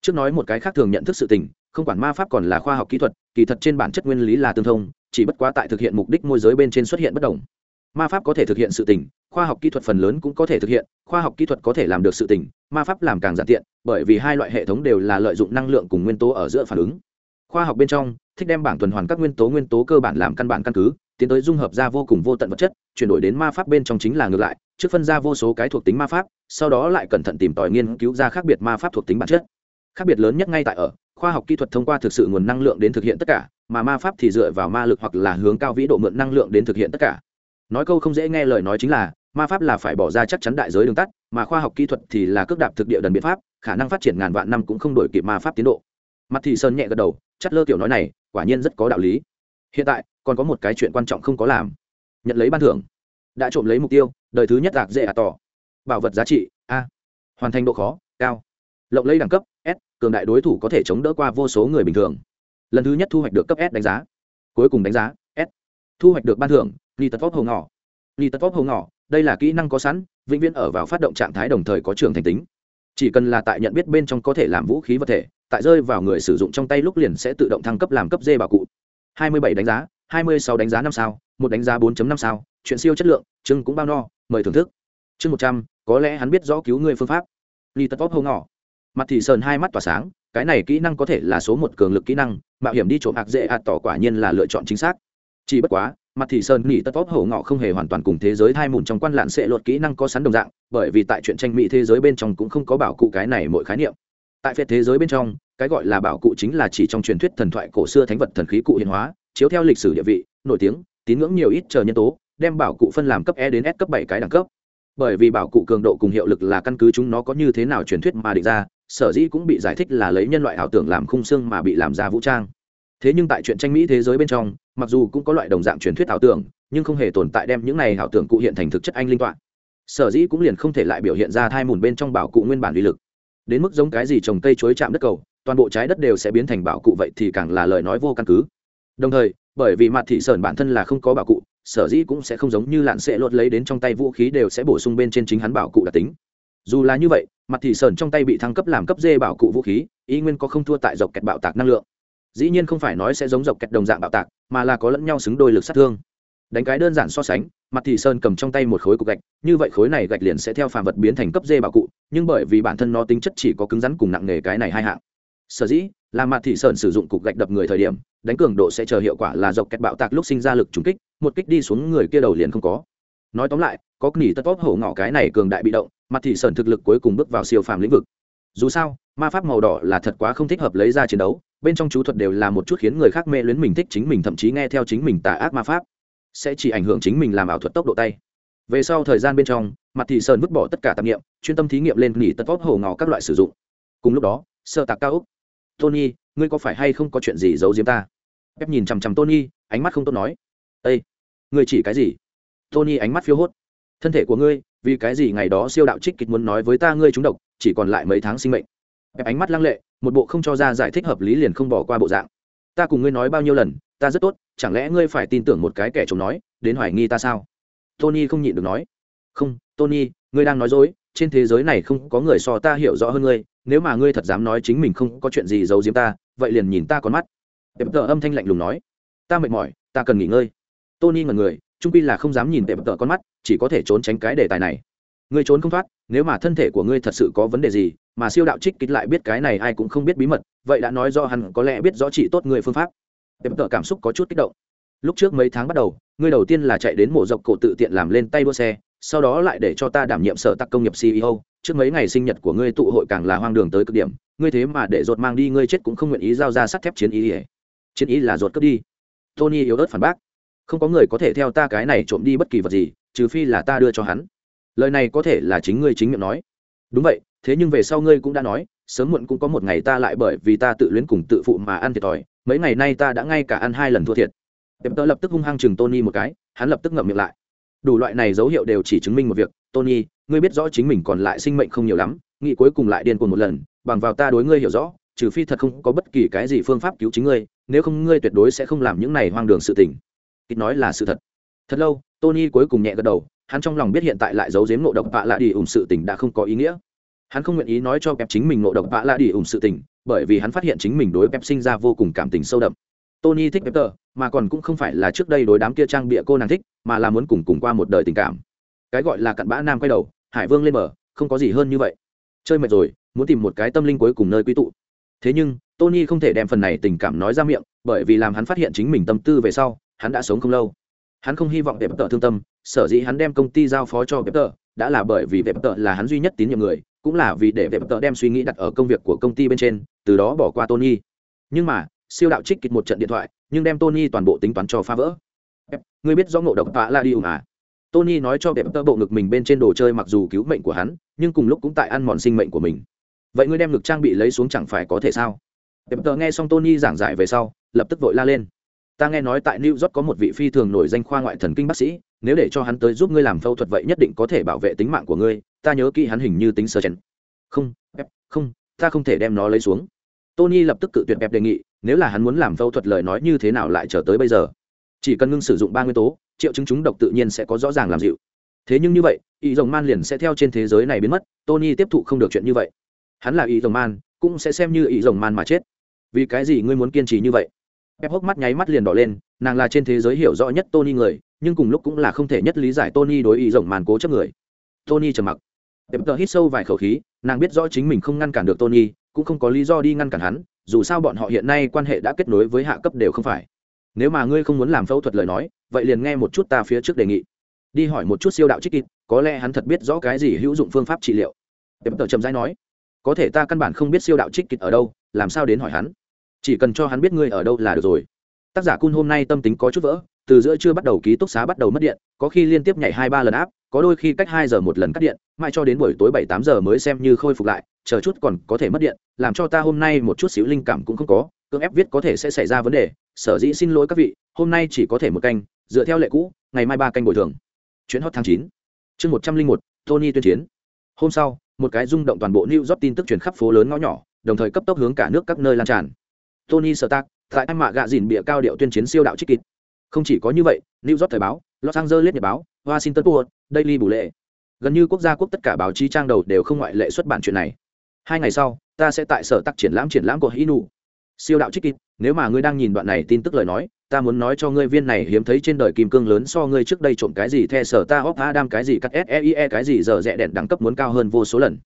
trước nói một cái khác thường nhận thức sự tình, không quản ma pháp còn là khoa học kỹ thuật, kỳ thật trên bản chất nguyên lý là tương thông, chỉ bất quá tại thực hiện mục đích môi giới bên trên xuất hiện bất đồng. Ma pháp có thể thực hiện sự tình, khoa học kỹ thuật phần lớn cũng có thể thực hiện, khoa học kỹ thuật có thể làm được sự tình, ma pháp làm càng giản tiện, bởi vì hai loại hệ thống đều là lợi dụng năng lượng cùng nguyên tố ở giữa phản ứng. Khoa học bên trong, thích đem bảng tuần hoàn các nguyên tố nguyên tố cơ bản làm căn bản căn cứ, tiến tới dung hợp ra vô cùng vô tận vật chất, chuyển đổi đến ma pháp bên trong chính là ngược lại, trước phân ra vô số cái thuộc tính ma pháp, sau đó lại cẩn thận tìm tòi nghiên cứu ra khác biệt ma pháp thuộc tính bản chất khác biệt lớn nhất ngay tại ở, khoa học kỹ thuật thông qua thực sự nguồn năng lượng đến thực hiện tất cả, mà ma pháp thì dựa vào ma lực hoặc là hướng cao vĩ độ mượn năng lượng đến thực hiện tất cả. Nói câu không dễ nghe lời nói chính là, ma pháp là phải bỏ ra chắc chắn đại giới đường tắt, mà khoa học kỹ thuật thì là cước đạp thực địa đần biện pháp, khả năng phát triển ngàn vạn năm cũng không đổi kịp ma pháp tiến độ. Mặt thị sơn nhẹ gật đầu chất lơ kiểu nói này, quả nhiên rất có đạo lý. Hiện tại, còn có một cái chuyện quan trọng không có làm. Nhận lấy ban thưởng. Đã trộm lấy mục tiêu, đời thứ nhất gạc dễ à tỏ. Bảo vật giá trị, a. Hoàn thành độ khó, cao lộng lấy đẳng cấp s cường đại đối thủ có thể chống đỡ qua vô số người bình thường. Lần thứ nhất thu hoạch được cấp s đánh giá. Cuối cùng đánh giá s thu hoạch được ban thưởng ni tật vóc hầu ngỏ ni tật vóc hầu ngỏ đây là kỹ năng có sẵn vĩnh viễn ở vào phát động trạng thái đồng thời có trường thành tính. Chỉ cần là tại nhận biết bên trong có thể làm vũ khí vật thể tại rơi vào người sử dụng trong tay lúc liền sẽ tự động thăng cấp làm cấp d bảo cụ. 27 đánh giá 26 đánh giá năm sao một đánh giá 4.5 sao chuyện siêu chất lượng chưng cũng bao no mời thưởng thức. Chương 100, có lẽ hắn biết rõ cứu người phương pháp. Ni tật vóc hầu ngỏ mặt thì Sơn hai mắt tỏa sáng, cái này kỹ năng có thể là số một cường lực kỹ năng, mạo hiểm đi trộm hạc dễ hạt tỏ quả nhiên là lựa chọn chính xác. Chỉ bất quá, mặt thì sơn nghĩ tất tốt hổ ngọ không hề hoàn toàn cùng thế giới thai mùn trong quan lạn sẽ luật kỹ năng có sẵn đồng dạng, bởi vì tại chuyện tranh mỹ thế giới bên trong cũng không có bảo cụ cái này mỗi khái niệm. Tại phệt thế giới bên trong, cái gọi là bảo cụ chính là chỉ trong truyền thuyết thần thoại cổ xưa thánh vật thần khí cụ hiện hóa, chiếu theo lịch sử địa vị, nổi tiếng, tín ngưỡng nhiều ít chờ nhân tố, đem bảo cụ phân làm cấp e đến s cấp bảy cái đẳng cấp. Bởi vì bảo cụ cường độ cùng hiệu lực là căn cứ chúng nó có như thế nào truyền thuyết mà định ra sở dĩ cũng bị giải thích là lấy nhân loại ảo tưởng làm khung xương mà bị làm ra vũ trang. Thế nhưng tại chuyện tranh mỹ thế giới bên trong, mặc dù cũng có loại đồng dạng truyền thuyết ảo tưởng, nhưng không hề tồn tại đem những này ảo tưởng cụ hiện thành thực chất anh linh toạn sở dĩ cũng liền không thể lại biểu hiện ra thai mùn bên trong bảo cụ nguyên bản uy lực. Đến mức giống cái gì trồng cây chuối chạm đất cầu, toàn bộ trái đất đều sẽ biến thành bảo cụ vậy thì càng là lời nói vô căn cứ. Đồng thời, bởi vì mặt thị sơn bản thân là không có bảo cụ, sở dĩ cũng sẽ không giống như lạn sẽ lột lấy đến trong tay vũ khí đều sẽ bổ sung bên trên chính hắn bảo cụ đặc tính dù là như vậy, mặt thị sơn trong tay bị thăng cấp làm cấp dê bảo cụ vũ khí ý nguyên có không thua tại dọc kẹt bạo tạc năng lượng. Dĩ nhiên không phải nói sẽ giống dọc kẹt đồng dạng bạo tạc, mà là có lẫn nhau xứng đôi lực sát thương. Đánh cái đơn giản so sánh, mặt thị sơn cầm trong tay một khối cục gạch, như vậy khối này gạch liền sẽ theo phàm vật biến thành cấp dê bảo cụ, nhưng bởi vì bản thân nó tính chất chỉ có cứng rắn cùng nặng nghề cái này hai hạng. Sở dĩ, là mặt thị sơn sử dụng cục gạch đập người thời điểm, đánh cường độ sẽ chờ hiệu quả là dọc kẹt bạo tạc lúc sinh ra lực trùng kích, một kích đi xuống người kia đầu liền không có. Nói tóm lại có nghỉ tất tốt hổ ngọ cái này cường đại bị động, mặt thị sơn thực lực cuối cùng bước vào siêu phàm lĩnh vực. Dù sao, ma pháp màu đỏ là thật quá không thích hợp lấy ra chiến đấu, bên trong chú thuật đều là một chút khiến người khác mê luyến mình thích chính mình thậm chí nghe theo chính mình tà ác ma pháp. Sẽ chỉ ảnh hưởng chính mình làm ảo thuật tốc độ tay. Về sau thời gian bên trong, mặt thị sơn vứt bỏ tất cả tạp nghiệm, chuyên tâm thí nghiệm lên nghỉ tật tốt hổ ngỏ các loại sử dụng. Cùng lúc đó, sơ tạc cao úc tony, ngươi có phải hay không có chuyện gì giấu giếm ta? Ép nhìn chằm chằm tony, ánh mắt không tốt nói. Ây ngươi chỉ cái gì? Tony ánh mắt phiêu hốt thân thể của ngươi, vì cái gì ngày đó siêu đạo trích kịch muốn nói với ta ngươi trúng độc, chỉ còn lại mấy tháng sinh mệnh. Ép ánh mắt lăng lệ, một bộ không cho ra giải thích hợp lý liền không bỏ qua bộ dạng. Ta cùng ngươi nói bao nhiêu lần, ta rất tốt, chẳng lẽ ngươi phải tin tưởng một cái kẻ chồng nói, đến hoài nghi ta sao? Tony không nhịn được nói. Không, tony, ngươi đang nói dối, trên thế giới này không có người so ta hiểu rõ hơn ngươi, nếu mà ngươi thật dám nói chính mình không có chuyện gì giấu giếm ta, vậy liền nhìn ta con mắt. Tệp tờ âm thanh lạnh lùng nói. Ta mệt mỏi, ta cần nghỉ ngơi. Tony ngần người trung quy là không dám nhìn tệp tợ con mắt, chỉ có thể trốn tránh cái đề tài này. Ngươi trốn không thoát, nếu mà thân thể của ngươi thật sự có vấn đề gì, mà siêu đạo trích kích lại biết cái này ai cũng không biết bí mật, vậy đã nói do hắn có lẽ biết rõ trị tốt người phương pháp. Em tợ cảm xúc có chút kích động. Lúc trước mấy tháng bắt đầu, ngươi đầu tiên là chạy đến mộ dọc cổ tự tiện làm lên tay đua xe, sau đó lại để cho ta đảm nhiệm sở tắc công nghiệp ceo trước mấy ngày sinh nhật của ngươi tụ hội càng là hoang đường tới cực điểm, ngươi thế mà để dột mang đi, ngươi chết cũng không nguyện ý giao ra sắt thép chiến ý ỉa chiến ý là dột cướp đi. Tony yếu ớt phản bác không có người có thể theo ta cái này trộm đi bất kỳ vật gì, trừ phi là ta đưa cho hắn. Lời này có thể là chính ngươi chính miệng nói. Đúng vậy, thế nhưng về sau ngươi cũng đã nói, sớm muộn cũng có một ngày ta lại bởi vì ta tự luyến cùng tự phụ mà ăn thiệt thòi, mấy ngày nay ta đã ngay cả ăn hai lần thua thiệt. Em tớ lập tức hung hăng chừng tony một cái, hắn lập tức ngậm miệng lại. Đủ loại này dấu hiệu đều chỉ chứng minh một việc, tony, ngươi biết rõ chính mình còn lại sinh mệnh không nhiều lắm, nghĩ cuối cùng lại điên cuồng một lần, bằng vào ta đối ngươi hiểu rõ, trừ phi thật không có bất kỳ cái gì phương pháp cứu chính ngươi, nếu không ngươi tuyệt đối sẽ không làm những này hoang đường sự tình kịch nói là sự thật. Thật lâu, tony cuối cùng nhẹ gật đầu, hắn trong lòng biết hiện tại lại giấu giếm ngộ độc vạ lạ đi ủng sự tình đã không có ý nghĩa. Hắn không nguyện ý nói cho pep chính mình ngộ độc vạ lạ đi ủng sự tình, bởi vì hắn phát hiện chính mình đối pep sinh ra vô cùng cảm tình sâu đậm. Tony thích pep mà còn cũng không phải là trước đây đối đám kia trang bịa cô nàng thích, mà là muốn cùng cùng qua một đời tình cảm. Cái gọi là cặn bã nam quay đầu, hải vương lên bờ, không có gì hơn như vậy. Chơi mệt rồi, muốn tìm một cái tâm linh cuối cùng nơi quy tụ. Thế nhưng, tony không thể đem phần này tình cảm nói ra miệng, bởi vì làm hắn phát hiện chính mình tâm tư về sau hắn đã sống không lâu. Hắn không hy vọng đẹp tờ thương tâm, sở dĩ hắn đem công ty giao phó cho đẹp tờ đã là bởi vì đẹp tờ là hắn duy nhất tín nhiệm người, cũng là vì để đẹp tờ đem suy nghĩ đặt ở công việc của công ty bên trên, từ đó bỏ qua tony. Nhưng mà, siêu đạo trích kịch một trận điện thoại, nhưng đem tony toàn bộ tính toán cho phá vỡ. Ngươi biết do ngộ độc tạ là đi ủng à tony nói cho đẹp tờ bộ ngực mình bên trên đồ chơi mặc dù cứu mệnh của hắn, nhưng cùng lúc cũng tại ăn mòn sinh mệnh của mình. Vậy ngươi đem ngực trang bị lấy xuống chẳng phải có thể sao? Đẹp tờ nghe xong tony giảng giải về sau, lập tức vội la lên ta nghe nói tại new york có một vị phi thường nổi danh khoa ngoại thần kinh bác sĩ, nếu để cho hắn tới giúp ngươi làm phẫu thuật vậy nhất định có thể bảo vệ tính mạng của ngươi, ta nhớ kỹ hắn hình như tính sơ chèn. Không không, ta không thể đem nó lấy xuống. Tony lập tức cự tuyệt bẹp đề nghị, nếu là hắn muốn làm phẫu thuật lời nói như thế nào lại chờ tới bây giờ? Chỉ cần ngưng sử dụng ba nguyên tố, triệu chứng chúng độc tự nhiên sẽ có rõ ràng làm dịu. Thế nhưng như vậy ý rồng man liền sẽ theo trên thế giới này biến mất, tony tiếp thụ không được chuyện như vậy. Hắn là ý rồng man, cũng sẽ xem như ý rồng man mà chết. Vì cái gì ngươi muốn kiên trì như vậy? Pep hốc mắt nháy mắt liền đỏ lên, nàng là trên thế giới hiểu rõ nhất Tony người, nhưng cùng lúc cũng là không thể nhất lý giải Tony đối ý rộng màn cố chấp người. Tony trầm mặc. Pep tự hít sâu vài khẩu khí, nàng biết rõ chính mình không ngăn cản được Tony, cũng không có lý do đi ngăn cản hắn, dù sao bọn họ hiện nay quan hệ đã kết nối với hạ cấp đều không phải. Nếu mà ngươi không muốn làm phẫu thuật lời nói, vậy liền nghe một chút ta phía trước đề nghị. Đi hỏi một chút siêu đạo trích kịt, có lẽ hắn thật biết rõ cái gì hữu dụng phương pháp trị liệu. Pep tự trầm rãi nói, có thể ta căn bản không biết siêu đạo trích kịt ở đâu, làm sao đến hỏi hắn? Chỉ cần cho hắn biết ngươi ở đâu là được rồi. Tác giả cun hôm nay tâm tính có chút vỡ, từ giữa chưa bắt đầu ký túc xá bắt đầu mất điện, có khi liên tiếp nhảy hai ba lần áp, có đôi khi cách hai giờ một lần cắt điện, mãi cho đến buổi tối bảy tám giờ mới xem như khôi phục lại, chờ chút còn có thể mất điện, làm cho ta hôm nay một chút xíu linh cảm cũng không có, cưỡng ép viết có thể sẽ xảy ra vấn đề. Sở dĩ xin lỗi các vị, hôm nay chỉ có thể một canh, dựa theo lệ cũ, ngày mai ba canh bồi thường. Chuyến hot tháng chín. Chương một trăm linh một, tony tuyên chiến. Hôm sau, một cái rung động toàn bộ new york tin tức truyền khắp phố lớn ngõ nhỏ, đồng thời cấp tốc hướng cả nước các nơi lan tràn tony stark tại anh mạ gạ dìn bịa cao điệu tuyên chiến siêu đạo trích kịch. không chỉ có như vậy new york thời báo los angeles nhật báo washington post daily bù lệ. Gần như quốc gia quốc tất cả báo chí trang đầu đều không ngoại lệ xuất bản chuyện này. Hai ngày sau ta sẽ tại sở tắc triển lãm triển lãm của hinu. Siêu đạo trích kịch, nếu mà ngươi đang nhìn đoạn này tin tức lời nói ta muốn nói cho ngươi viên này hiếm thấy trên đời kim cương lớn so ngươi trước đây trộm cái gì the sở ta hóc đam cái gì cắt seie cái gì giờ rẻ đèn đẳng cấp muốn cao hơn vô số lần.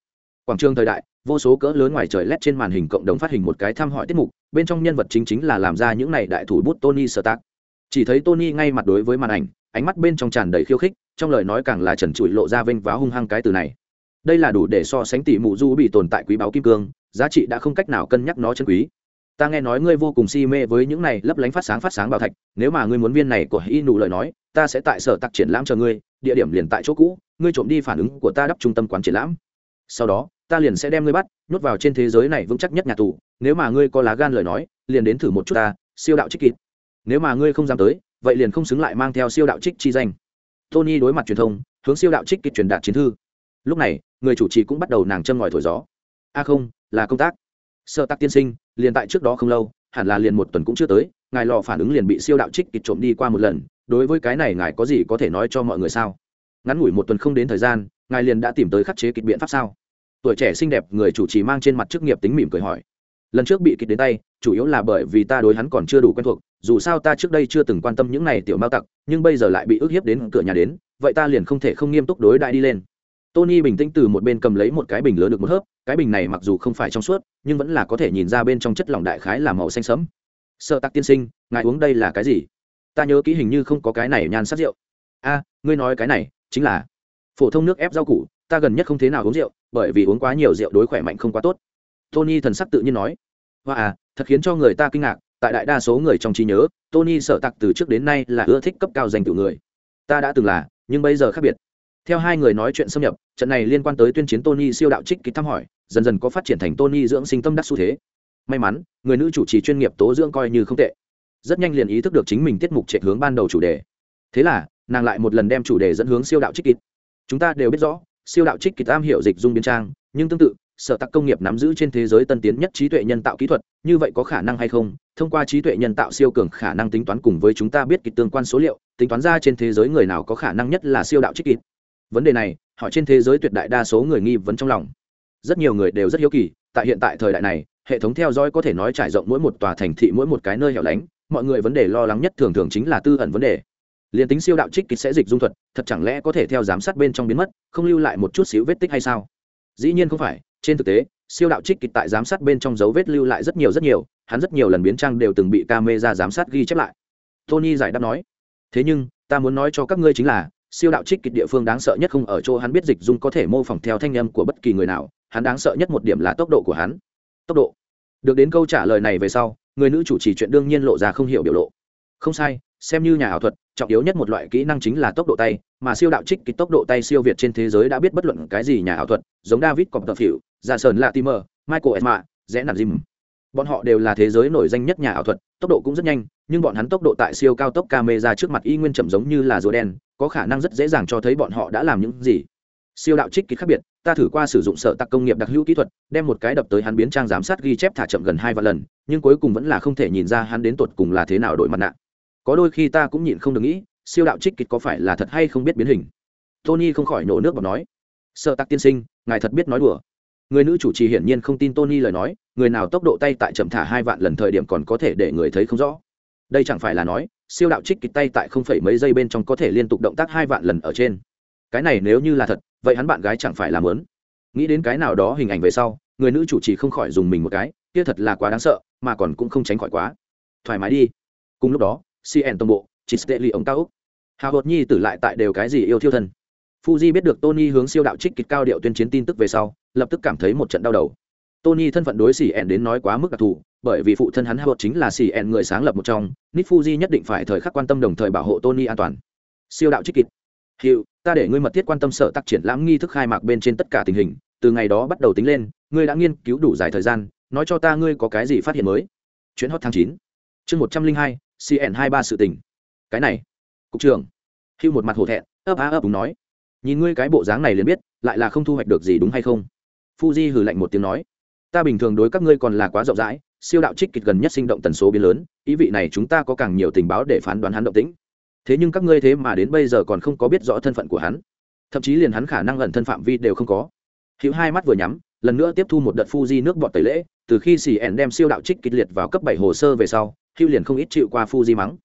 Quảng trường thời đại vô số cỡ lớn ngoài trời lét trên màn hình cộng đồng phát hình một cái thăm hỏi tiết mục, bên trong nhân vật chính chính là làm ra những này đại thủ bút tony stark. Chỉ thấy tony ngay mặt đối với màn ảnh, ánh mắt bên trong tràn đầy khiêu khích, trong lời nói càng là trần trụi lộ ra vênh váo hung hăng cái từ này. Đây là đủ để so sánh tỷ mụ du bị tồn tại quý báo kim cương, giá trị đã không cách nào cân nhắc nó chân quý. Ta nghe nói ngươi vô cùng si mê với những này lấp lánh phát sáng phát sáng bảo thạch, nếu mà ngươi muốn viên này của y nụ lời nói, ta sẽ tại sở tặc triển lãm cho ngươi, địa điểm liền tại chỗ cũ, ngươi trộm đi phản ứng của ta đắp trung tâm quán triển lãm. Sau đó ta liền sẽ đem ngươi bắt, nhốt vào trên thế giới này vững chắc nhất nhà tù, nếu mà ngươi có lá gan lời nói, liền đến thử một chút ta, siêu đạo trích kịt. Nếu mà ngươi không dám tới, vậy liền không xứng lại mang theo siêu đạo trích chi danh. Tony đối mặt truyền thông, hướng siêu đạo trích kịt truyền đạt chiến thư. Lúc này, người chủ trì cũng bắt đầu nàng châm ngòi thổi gió. A không, là công tác. Sợ tắc tiên sinh, liền tại trước đó không lâu, hẳn là liền một tuần cũng chưa tới, ngài lò phản ứng liền bị siêu đạo trích kịt trộm đi qua một lần, đối với cái này ngài có gì có thể nói cho mọi người sao? Ngắn ngủi một tuần không đến thời gian, ngài liền đã tìm tới khắc chế kịch biện pháp sao? Tuổi trẻ xinh đẹp người chủ trì mang trên mặt chức nghiệp tính mỉm cười hỏi. Lần trước bị kịch đến tay, chủ yếu là bởi vì ta đối hắn còn chưa đủ quen thuộc, dù sao ta trước đây chưa từng quan tâm những này tiểu mao tặc, nhưng bây giờ lại bị ức hiếp đến cửa nhà đến, vậy ta liền không thể không nghiêm túc đối đại đi lên. Tony bình tĩnh từ một bên cầm lấy một cái bình lớn được một hớp, cái bình này mặc dù không phải trong suốt, nhưng vẫn là có thể nhìn ra bên trong chất lỏng đại khái là màu xanh sẫm. Sợ tặc tiên sinh, ngài uống đây là cái gì? Ta nhớ kỹ hình như không có cái này nhan sắc rượu. A, ngươi nói cái này, chính là phổ thông nước ép rau củ, ta gần nhất không thế nào uống rượu bởi vì uống quá nhiều rượu đối khỏe mạnh không quá tốt. Tony thần sắc tự nhiên nói. Và à thật khiến cho người ta kinh ngạc, tại đại đa số người trong trí nhớ, tony sợ tặc từ trước đến nay là ưa thích cấp cao dành tự người. Ta đã từng là, nhưng bây giờ khác biệt. Theo hai người nói chuyện xâm nhập, trận này liên quan tới tuyên chiến tony siêu đạo trích kịch thăm hỏi, dần dần có phát triển thành tony dưỡng sinh tâm đắc xu thế. May mắn, người nữ chủ trì chuyên nghiệp tố dưỡng coi như không tệ. Rất nhanh liền ý thức được chính mình tiết mục chạy hướng ban đầu chủ đề. Thế là, nàng lại một lần đem chủ đề dẫn hướng siêu đạo trích kịch. Chúng ta đều biết rõ siêu đạo trích kịch tam hiệu dịch dung biến trang, nhưng tương tự, sở tắc công nghiệp nắm giữ trên thế giới tân tiến nhất trí tuệ nhân tạo kỹ thuật, như vậy có khả năng hay không? Thông qua trí tuệ nhân tạo siêu cường khả năng tính toán cùng với chúng ta biết kịch tương quan số liệu, tính toán ra trên thế giới người nào có khả năng nhất là siêu đạo trích kịch. Vấn đề này họ trên thế giới tuyệt đại đa số người nghi vấn trong lòng. Rất nhiều người đều rất hiếu kỳ, tại hiện tại thời đại này, hệ thống theo dõi có thể nói trải rộng mỗi một tòa thành thị mỗi một cái nơi hẻo lánh. Mọi người vấn đề lo lắng nhất thường thường chính là tư ẩn vấn đề liền tính siêu đạo trích kịch sẽ dịch dung thuật, thật chẳng lẽ có thể theo giám sát bên trong biến mất, không lưu lại một chút xíu vết tích hay sao? Dĩ nhiên không phải, trên thực tế, siêu đạo trích kịch tại giám sát bên trong dấu vết lưu lại rất nhiều rất nhiều, hắn rất nhiều lần biến trang đều từng bị camera giám sát ghi chép lại. Tony giải đáp nói, thế nhưng, ta muốn nói cho các ngươi chính là, siêu đạo trích kịch địa phương đáng sợ nhất không ở chỗ hắn biết dịch dung có thể mô phỏng theo thanh âm của bất kỳ người nào, hắn đáng sợ nhất một điểm là tốc độ của hắn. Tốc độ. Được đến câu trả lời này về sau, người nữ chủ trì chuyện đương nhiên lộ ra không hiểu biểu lộ. Không sai xem như nhà ảo thuật, trọng yếu nhất một loại kỹ năng chính là tốc độ tay, mà siêu đạo trích kịch tốc độ tay siêu việt trên thế giới đã biết bất luận cái gì nhà ảo thuật, giống david copperfield giả sơn latimer, michael esma, rẽ nạp jim bọn họ đều là thế giới nổi danh nhất nhà ảo thuật, tốc độ cũng rất nhanh, nhưng bọn hắn tốc độ tại siêu cao tốc camera trước mặt y nguyên chậm giống như là rùa đen, có khả năng rất dễ dàng cho thấy bọn họ đã làm những gì. Siêu đạo trích kịch khác biệt, ta thử qua sử dụng sở tặc công nghiệp đặc hữu kỹ thuật, đem một cái đập tới hắn biến trang giám sát ghi chép thả chậm gần hai vạn lần, nhưng cuối cùng vẫn là không thể nhìn ra hắn đến tột cùng là thế nào đổi mặt nạ có đôi khi ta cũng nhịn không được nghĩ, siêu đạo trích kịch có phải là thật hay không biết biến hình. Tony không khỏi nổ nước và nói. Sợ tặc tiên sinh, ngài thật biết nói đùa. Người nữ chủ trì hiển nhiên không tin tony lời nói, người nào tốc độ tay tại chậm thả hai vạn lần thời điểm còn có thể để người thấy không rõ. Đây chẳng phải là nói, siêu đạo trích kịch tay tại không phải mấy giây bên trong có thể liên tục động tác hai vạn lần ở trên. Cái này nếu như là thật, vậy hắn bạn gái chẳng phải làm lớn nghĩ đến cái nào đó hình ảnh về sau, người nữ chủ trì không khỏi dùng mình một cái, kia thật là quá đáng sợ, mà còn cũng không tránh khỏi quá. Thoải mái đi. Cùng lúc đó cn tổng bộ, chỉ tệ lì ống cao úc. Hào hột nhi tử lại tại đều cái gì yêu thiêu thân. Fuji biết được tony hướng siêu đạo trích kịch cao điệu tuyên chiến tin tức về sau, lập tức cảm thấy một trận đau đầu. Tony thân phận đối cn đến nói quá mức đặc thù, bởi vì phụ thân hắn hào chính là cn người sáng lập một trong nít fuji nhất định phải thời khắc quan tâm đồng thời bảo hộ tony an toàn. Siêu đạo trích kịch. Hiệu, ta để ngươi mật thiết quan tâm sở tác triển lãm nghi thức khai mạc bên trên tất cả tình hình, từ ngày đó bắt đầu tính lên, ngươi đã nghiên cứu đủ dài thời gian, nói cho ta ngươi có cái gì phát hiện mới. Chuyến hot tháng chín. Chương một trăm linh hai cn hai ba sự tình. Cái này, cục trưởng. Hưu một mặt hổ thẹn, ấp á ấp đúng nói. Nhìn ngươi cái bộ dáng này liền biết, lại là không thu hoạch được gì đúng hay không? Fuji hừ lạnh một tiếng nói. Ta bình thường đối các ngươi còn là quá rộng rãi, siêu đạo trích kịch gần nhất sinh động tần số biến lớn, ý vị này chúng ta có càng nhiều tình báo để phán đoán hắn động tĩnh. Thế nhưng các ngươi thế mà đến bây giờ còn không có biết rõ thân phận của hắn. Thậm chí liền hắn khả năng ẩn thân phạm vi đều không có. Hữu hai mắt vừa nhắm, lần nữa tiếp thu một đợt Fuji nước bọt tẩy lễ, từ khi xì ẻn đem siêu đạo trích kịch liệt vào cấp bảy hồ sơ về sau hữu liền không ít chịu qua Fuji mắng.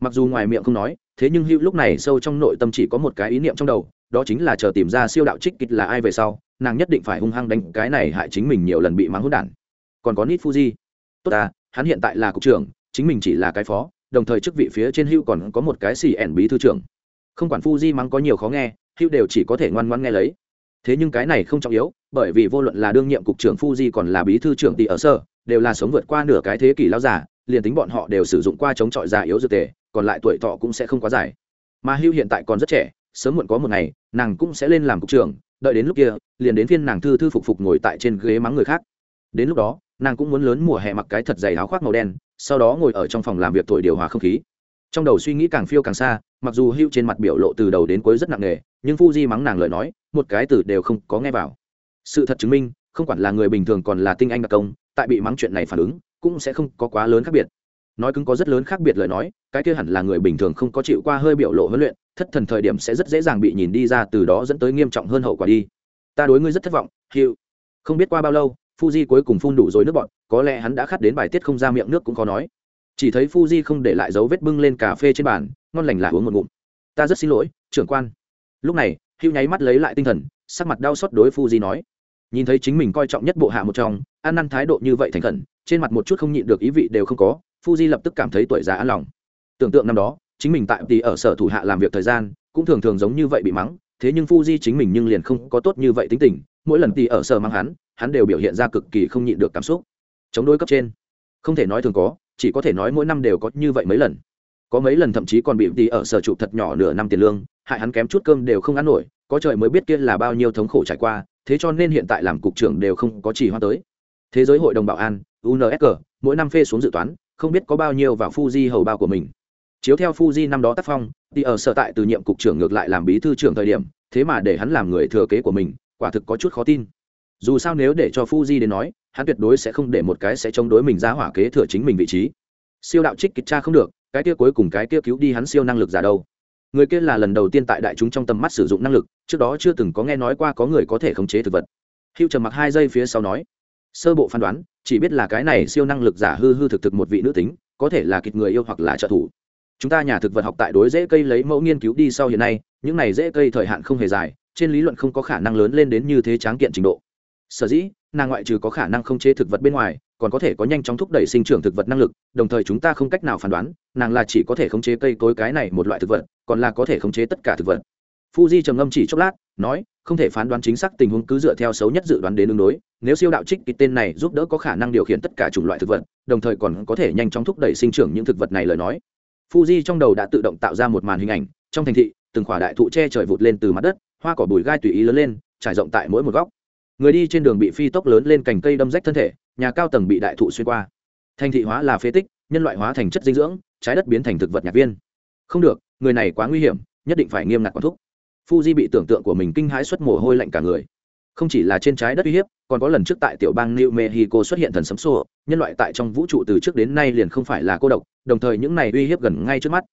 Mặc dù ngoài miệng không nói, thế nhưng Hưu lúc này sâu trong nội tâm chỉ có một cái ý niệm trong đầu, đó chính là chờ tìm ra siêu đạo trích kịch là ai về sau, nàng nhất định phải hung hăng đánh cái này hại chính mình nhiều lần bị mắng hỗn đản. Còn có nít Fuji. Tốt ta, hắn hiện tại là cục trưởng, chính mình chỉ là cái phó, đồng thời chức vị phía trên Hưu còn có một cái xì ẻn bí thư trưởng. Không quản Fuji mắng có nhiều khó nghe, Hưu đều chỉ có thể ngoan ngoan nghe lấy. Thế nhưng cái này không trọng yếu, bởi vì vô luận là đương nhiệm cục trưởng Fuji còn là bí thư trưởng tỷ ở sở, đều là sống vượt qua nửa cái thế kỷ lao giả liền tính bọn họ đều sử dụng qua chống chọi già yếu dược tề, còn lại tuổi thọ cũng sẽ không quá dài. Mà hưu hiện tại còn rất trẻ, sớm muộn có một ngày, nàng cũng sẽ lên làm cục trưởng, đợi đến lúc kia, liền đến phiên nàng thư thư phục phục ngồi tại trên ghế mắng người khác. Đến lúc đó, nàng cũng muốn lớn mùa hè mặc cái thật dày áo khoác màu đen, sau đó ngồi ở trong phòng làm việc thổi điều hòa không khí. Trong đầu suy nghĩ càng phiêu càng xa, mặc dù hưu trên mặt biểu lộ từ đầu đến cuối rất nặng nề, nhưng Fuji mắng nàng lời nói, một cái từ đều không có nghe vào. Sự thật chứng minh, không quản là người bình thường còn là tinh anh đặc công, tại bị mắng chuyện này phản ứng cũng sẽ không có quá lớn khác biệt. Nói cứng có rất lớn khác biệt lời nói, cái kia hẳn là người bình thường không có chịu qua hơi biểu lộ huấn luyện, thất thần thời điểm sẽ rất dễ dàng bị nhìn đi ra từ đó dẫn tới nghiêm trọng hơn hậu quả đi. Ta đối ngươi rất thất vọng hiệu không biết qua bao lâu, Fuji cuối cùng phun đủ rồi nước bọn có lẽ hắn đã khát đến bài tiết không ra miệng nước cũng khó nói. Chỉ thấy Fuji không để lại dấu vết bưng lên cà phê trên bàn, ngon lành là uống một ngụm. Ta rất xin lỗi, trưởng quan. Lúc này hữu nháy mắt lấy lại tinh thần, sắc mặt đau xót đối fuji nói. Nhìn thấy chính mình coi trọng nhất bộ hạ một trong, ăn năn thái độ như vậy thành khẩn trên mặt một chút không nhịn được ý vị đều không có, fuji lập tức cảm thấy tuổi già an lòng. Tưởng tượng năm đó, chính mình tại tỷ ở sở thủ hạ làm việc thời gian, cũng thường thường giống như vậy bị mắng, thế nhưng fuji chính mình nhưng liền không có tốt như vậy tính tình, mỗi lần tỷ ở sở mắng hắn hắn đều biểu hiện ra cực kỳ không nhịn được cảm xúc. Chống đối cấp trên. Không thể nói thường có, chỉ có thể nói mỗi năm đều có như vậy mấy lần. Có mấy lần thậm chí còn bị tỷ ở sở trụ thật nhỏ nửa năm tiền lương, hại hắn kém chút cơm đều không ăn nổi, có trời mới biết kia là bao nhiêu thống khổ trải qua, thế cho nên hiện tại làm cục trưởng đều không có chỉ hoa tới. Thế giới hội đồng bảo an unsg mỗi năm phê xuống dự toán, không biết có bao nhiêu vào fuji hầu bao của mình. Chiếu theo fuji năm đó tác phong, thì ở sở tại từ nhiệm cục trưởng ngược lại làm bí thư trưởng thời điểm, thế mà để hắn làm người thừa kế của mình, quả thực có chút khó tin. Dù sao nếu để cho fuji đến nói, hắn tuyệt đối sẽ không để một cái sẽ chống đối mình ra hỏa kế thừa chính mình vị trí. Siêu đạo trích kịch cha không được, cái kia cuối cùng cái kia cứu đi hắn siêu năng lực giả đâu. Người kia là lần đầu tiên tại đại chúng trong tầm mắt sử dụng năng lực, trước đó chưa từng có nghe nói qua có người có thể khống chế thực vật. Hữu trầm mặc hai giây phía sau nói, sơ bộ phán đoán chỉ biết là cái này siêu năng lực giả hư hư thực thực một vị nữ tính, có thể là kịch người yêu hoặc là trợ thủ. Chúng ta nhà thực vật học tại đối dễ cây lấy mẫu nghiên cứu đi sau hiện nay, những này dễ cây thời hạn không hề dài, trên lý luận không có khả năng lớn lên đến như thế tráng kiện trình độ. Sở dĩ, nàng ngoại trừ có khả năng không chế thực vật bên ngoài, còn có thể có nhanh chóng thúc đẩy sinh trưởng thực vật năng lực, đồng thời chúng ta không cách nào phán đoán, nàng là chỉ có thể khống chế cây cối cái này một loại thực vật, còn là có thể khống chế tất cả thực vật. Fuji trầm ngâm chỉ chốc lát nói, không thể phán đoán chính xác tình huống cứ dựa theo xấu nhất dự đoán đến ứng đối, nếu siêu đạo trích kịch tên này giúp đỡ có khả năng điều khiển tất cả chủng loại thực vật, đồng thời còn có thể nhanh chóng thúc đẩy sinh trưởng những thực vật này lời nói. Fuji trong đầu đã tự động tạo ra một màn hình ảnh, trong thành thị, từng khỏa đại thụ che trời vụt lên từ mặt đất, hoa cỏ bùi gai tùy ý lớn lên, trải rộng tại mỗi một góc. Người đi trên đường bị phi tốc lớn lên cành cây đâm rách thân thể, nhà cao tầng bị đại thụ xuyên qua. Thành thị hóa là phế tích, nhân loại hóa thành chất dinh dưỡng, trái đất biến thành thực vật nhạc viên. Không được, người này quá nguy hiểm, nhất định phải nghiêm ngặt quản thúc fuji bị tưởng tượng của mình kinh hãi xuất mồ hôi lạnh cả người. Không chỉ là trên trái đất uy hiếp còn có lần trước tại tiểu bang new mexico xuất hiện thần sấm sổ, nhân loại tại trong vũ trụ từ trước đến nay liền không phải là cô độc đồng thời những này uy hiếp gần ngay trước mắt.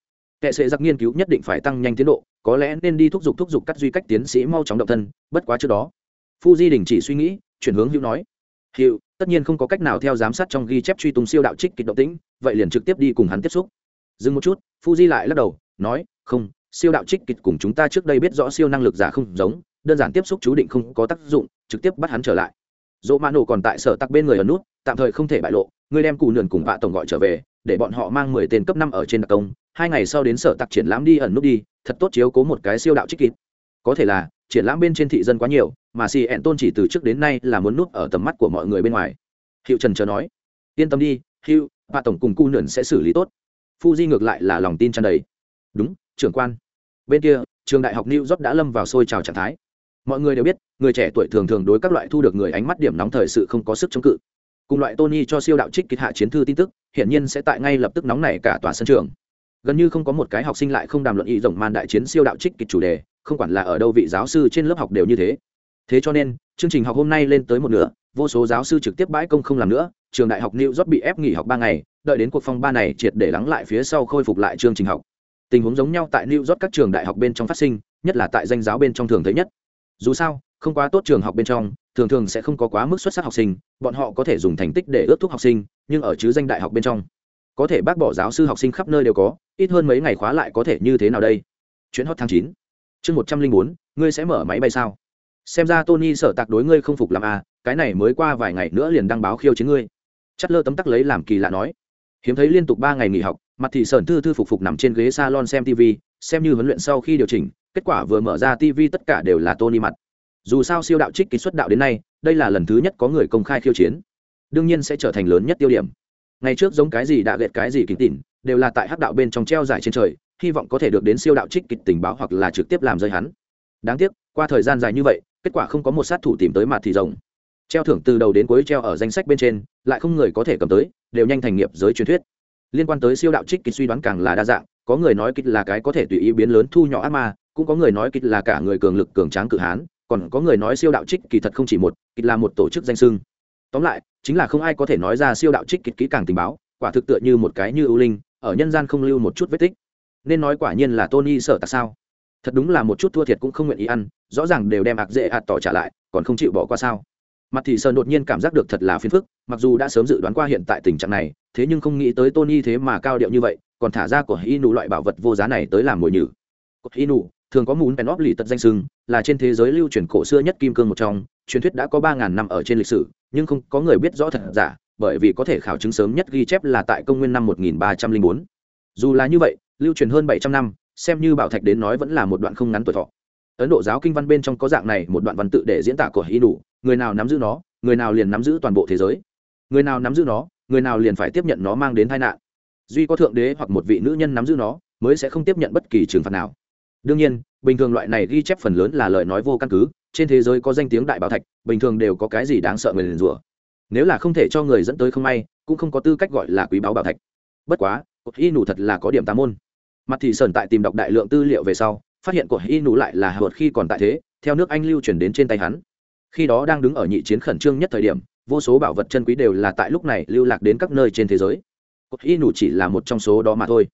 Kệ sẽ giặc nghiên cứu nhất định phải tăng nhanh tiến độ có lẽ nên đi thúc giục thúc giục cắt duy cách tiến sĩ mau chóng động thân bất quá trước đó fuji đình chỉ suy nghĩ chuyển hướng hữu nói. Hữu tất nhiên không có cách nào theo giám sát trong ghi chép truy tung siêu đạo trích kịch động tĩnh vậy liền trực tiếp đi cùng hắn tiếp xúc. Dừng một chút fuji lại lắc đầu nói không siêu đạo trích kịch cùng chúng ta trước đây biết rõ siêu năng lực giả không giống, đơn giản tiếp xúc chú định không có tác dụng, trực tiếp bắt hắn trở lại. Dỗ mã nổ còn tại sở tặc bên người ở nút, tạm thời không thể bại lộ, ngươi đem cụ nườn cùng vạ tổng gọi trở về, để bọn họ mang mười tên cấp năm ở trên đặc công, hai ngày sau đến sở tặc triển lãm đi ẩn nút đi, thật tốt chiếu cố một cái siêu đạo trích kịch. Có thể là, triển lãm bên trên thị dân quá nhiều, mà xì ẹn tôn chỉ từ trước đến nay là muốn nút ở tầm mắt của mọi người bên ngoài. Hiệu trần chờ nói, yên tâm đi hữu vạ tổng cùng cụ nườn sẽ xử lý tốt. Fuji ngược lại là lòng tin tràn đầy. Đúng, trưởng quan bên kia, trường đại học new york đã lâm vào sôi trào trạng thái. Mọi người đều biết, người trẻ tuổi thường thường đối các loại thu được người ánh mắt điểm nóng thời sự không có sức chống cự. Cùng loại tony cho siêu đạo trích kịch hạ chiến thư tin tức, hiển nhiên sẽ tại ngay lập tức nóng này cả tòa sân trường. Gần như không có một cái học sinh lại không đàm luận ý rộng man đại chiến siêu đạo trích kịch chủ đề, không quản là ở đâu vị giáo sư trên lớp học đều như thế. Thế cho nên, chương trình học hôm nay lên tới một nửa, vô số giáo sư trực tiếp bãi công không làm nữa, trường đại học new york bị ép nghỉ học ba ngày, đợi đến cuộc phong ba này triệt để lắng lại phía sau khôi phục lại chương trình học tình huống giống nhau tại new york các trường đại học bên trong phát sinh, nhất là tại danh giáo bên trong thường thấy nhất. Dù sao, không quá tốt trường học bên trong, thường thường sẽ không có quá mức xuất sắc học sinh, bọn họ có thể dùng thành tích để ước thúc học sinh, nhưng ở chứ danh đại học bên trong, có thể bác bỏ giáo sư học sinh khắp nơi đều có, ít hơn mấy ngày khóa lại có thể như thế nào đây? Chuyến hot tháng chín. Chương một trăm linh bốn, ngươi sẽ mở máy bay sao? Xem ra tony sở tạc đối ngươi không phục làm à cái này mới qua vài ngày nữa liền đăng báo khiêu chiến ngươi. Chất lơ tấm tắc lấy làm kỳ lạ nói hiếm thấy liên tục ba ngày nghỉ học, mặt thì sởn thư thư phục phục nằm trên ghế salon xem tv xem như huấn luyện sau khi điều chỉnh, kết quả vừa mở ra tv tất cả đều là tony mặt. Dù sao siêu đạo trích kỹ xuất đạo đến nay, đây là lần thứ nhất có người công khai khiêu chiến. Đương nhiên sẽ trở thành lớn nhất tiêu điểm. Ngày trước giống cái gì đã gệt cái gì kính tỉn, đều là tại hắc đạo bên trong treo giải trên trời, hy vọng có thể được đến siêu đạo trích kịch tình báo hoặc là trực tiếp làm rơi hắn. Đáng tiếc, qua thời gian dài như vậy, kết quả không có một sát thủ tìm tới mặt thì rồng treo thưởng từ đầu đến cuối treo ở danh sách bên trên, lại không người có thể cầm tới, đều nhanh thành nghiệp giới truyền thuyết. Liên quan tới siêu đạo trích kịch suy đoán càng là đa dạng, có người nói kịch là cái có thể tùy ý biến lớn thu nhỏ ác ma, cũng có người nói kịch là cả người cường lực cường tráng cự hán, còn có người nói siêu đạo trích kỳ thật không chỉ một, kịch là một tổ chức danh sưng tóm lại, chính là không ai có thể nói ra siêu đạo trích kịch kỹ càng tình báo, quả thực tựa như một cái như ưu linh, ở nhân gian không lưu một chút vết tích. Nên nói quả nhiên là tony sợ tại sao? Thật đúng là một chút thua thiệt cũng không nguyện ý ăn, rõ ràng đều đem ạc dễ ạt tỏ trả lại, còn không chịu bỏ qua sao? Mặt thì sơn đột nhiên cảm giác được thật là phiền phức, mặc dù đã sớm dự đoán qua hiện tại tình trạng này, thế nhưng không nghĩ tới tony thế mà cao điệu như vậy, còn thả ra của inu loại bảo vật vô giá này tới làm mồi nhử. Cột inu thường có mún penop lì tật danh sưng, là trên thế giới lưu truyền cổ xưa nhất kim cương một trong, truyền thuyết đã có ba ngàn năm ở trên lịch sử, nhưng không có người biết rõ thật giả, bởi vì có thể khảo chứng sớm nhất ghi chép là tại công nguyên năm 1304. dù là như vậy, lưu truyền hơn 700 năm, xem như bảo thạch đến nói vẫn là một đoạn không ngắn tuổi thọ. Ấn độ giáo kinh văn bên trong có dạng này một đoạn văn tự để diễn tả của hy đủ người nào nắm giữ nó, người nào liền nắm giữ toàn bộ thế giới. Người nào nắm giữ nó, người nào liền phải tiếp nhận nó mang đến tai nạn. Duy có thượng đế hoặc một vị nữ nhân nắm giữ nó, mới sẽ không tiếp nhận bất kỳ trừng phạt nào. Đương nhiên, bình thường loại này ghi chép phần lớn là lời nói vô căn cứ, trên thế giới có danh tiếng đại bảo thạch, bình thường đều có cái gì đáng sợ người liền rủa. Nếu là không thể cho người dẫn tới không may, cũng không có tư cách gọi là quý báo bảo thạch. Bất quá, cột y nủ thật là có điểm tám môn. Mặt thì sởn tại tìm đọc đại lượng tư liệu về sau, phát hiện cột y nủ lại là hợp khi còn tại thế, theo nước anh lưu truyền đến trên tay hắn khi đó đang đứng ở nhị chiến khẩn trương nhất thời điểm, vô số bảo vật chân quý đều là tại lúc này lưu lạc đến các nơi trên thế giới. Cuộc y nủ chỉ là một trong số đó mà thôi.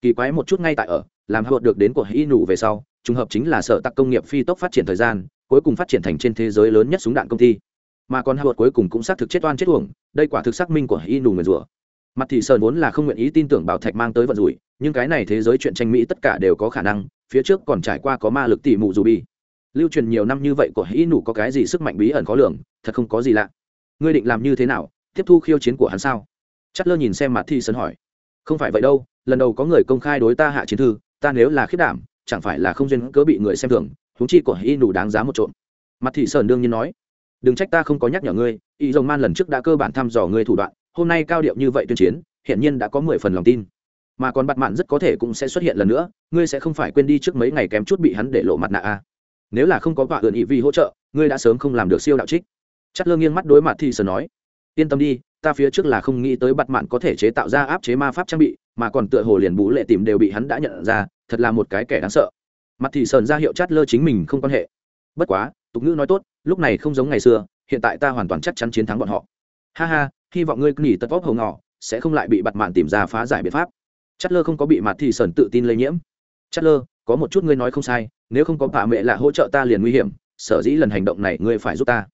Kỳ quái một chút ngay tại ở, làm hợt được đến của y nủ về sau, trùng hợp chính là sở tắc công nghiệp phi tốc phát triển thời gian, cuối cùng phát triển thành trên thế giới lớn nhất súng đạn công ty. Mà còn hạ cuối cùng cũng xác thực chết oan chết uổng, đây quả thực xác minh của y nù nguyền rủa. Mặt thị sơn vốn là không nguyện ý tin tưởng bảo thạch mang tới vận rủi, nhưng cái này thế giới chuyện tranh mỹ tất cả đều có khả năng, phía trước còn trải qua có ma lực tỉ mụ dù bi lưu truyền nhiều năm như vậy của hĩ nụ có cái gì sức mạnh bí ẩn khó lường, thật không có gì lạ. Ngươi định làm như thế nào, tiếp thu khiêu chiến của hắn sao? Chất lơ nhìn xem mặt thị sơn hỏi. Không phải vậy đâu, lần đầu có người công khai đối ta hạ chiến thư, ta nếu là khiết đảm, chẳng phải là không duyên cớ bị người xem thường, huống chi của hĩ nụ đáng giá một trộm. Mặt thị sơn đương nhiên nói. Đừng trách ta không có nhắc nhở ngươi y dòng man lần trước đã cơ bản thăm dò ngươi thủ đoạn, hôm nay cao điệu như vậy tuyên chiến hiện nhiên đã có mười phần lòng tin. Mà còn bạn mạn rất có thể cũng sẽ xuất hiện lần nữa, ngươi sẽ không phải quên đi trước mấy ngày kém chút bị hắn để lộ mặt nạ a à nếu là không có vạ ượn ý vi hỗ trợ, ngươi đã sớm không làm được siêu đạo trích. Chất lơ nghiêng mắt đối mặt thì sờ nói, yên tâm đi, ta phía trước là không nghĩ tới bặt mạn có thể chế tạo ra áp chế ma pháp trang bị, mà còn tựa hồ liền bú lệ tìm đều bị hắn đã nhận ra, thật là một cái kẻ đáng sợ. Mặt thì sờn ra hiệu chát lơ chính mình không quan hệ. Bất quá, tục ngữ nói tốt, lúc này không giống ngày xưa, hiện tại ta hoàn toàn chắc chắn chiến thắng bọn họ. Ha ha, hy vọng ngươi nghỉ tật vóc hầu ngỏ sẽ không lại bị bặt mạn tìm ra phá giải biện pháp. Chát lơ không có bị mặt thì sờn tự tin lây nhiễm. Chát lơ, có một chút ngươi nói không sai nếu không có bà mẹ là hỗ trợ ta liền nguy hiểm sở dĩ lần hành động này ngươi phải giúp ta.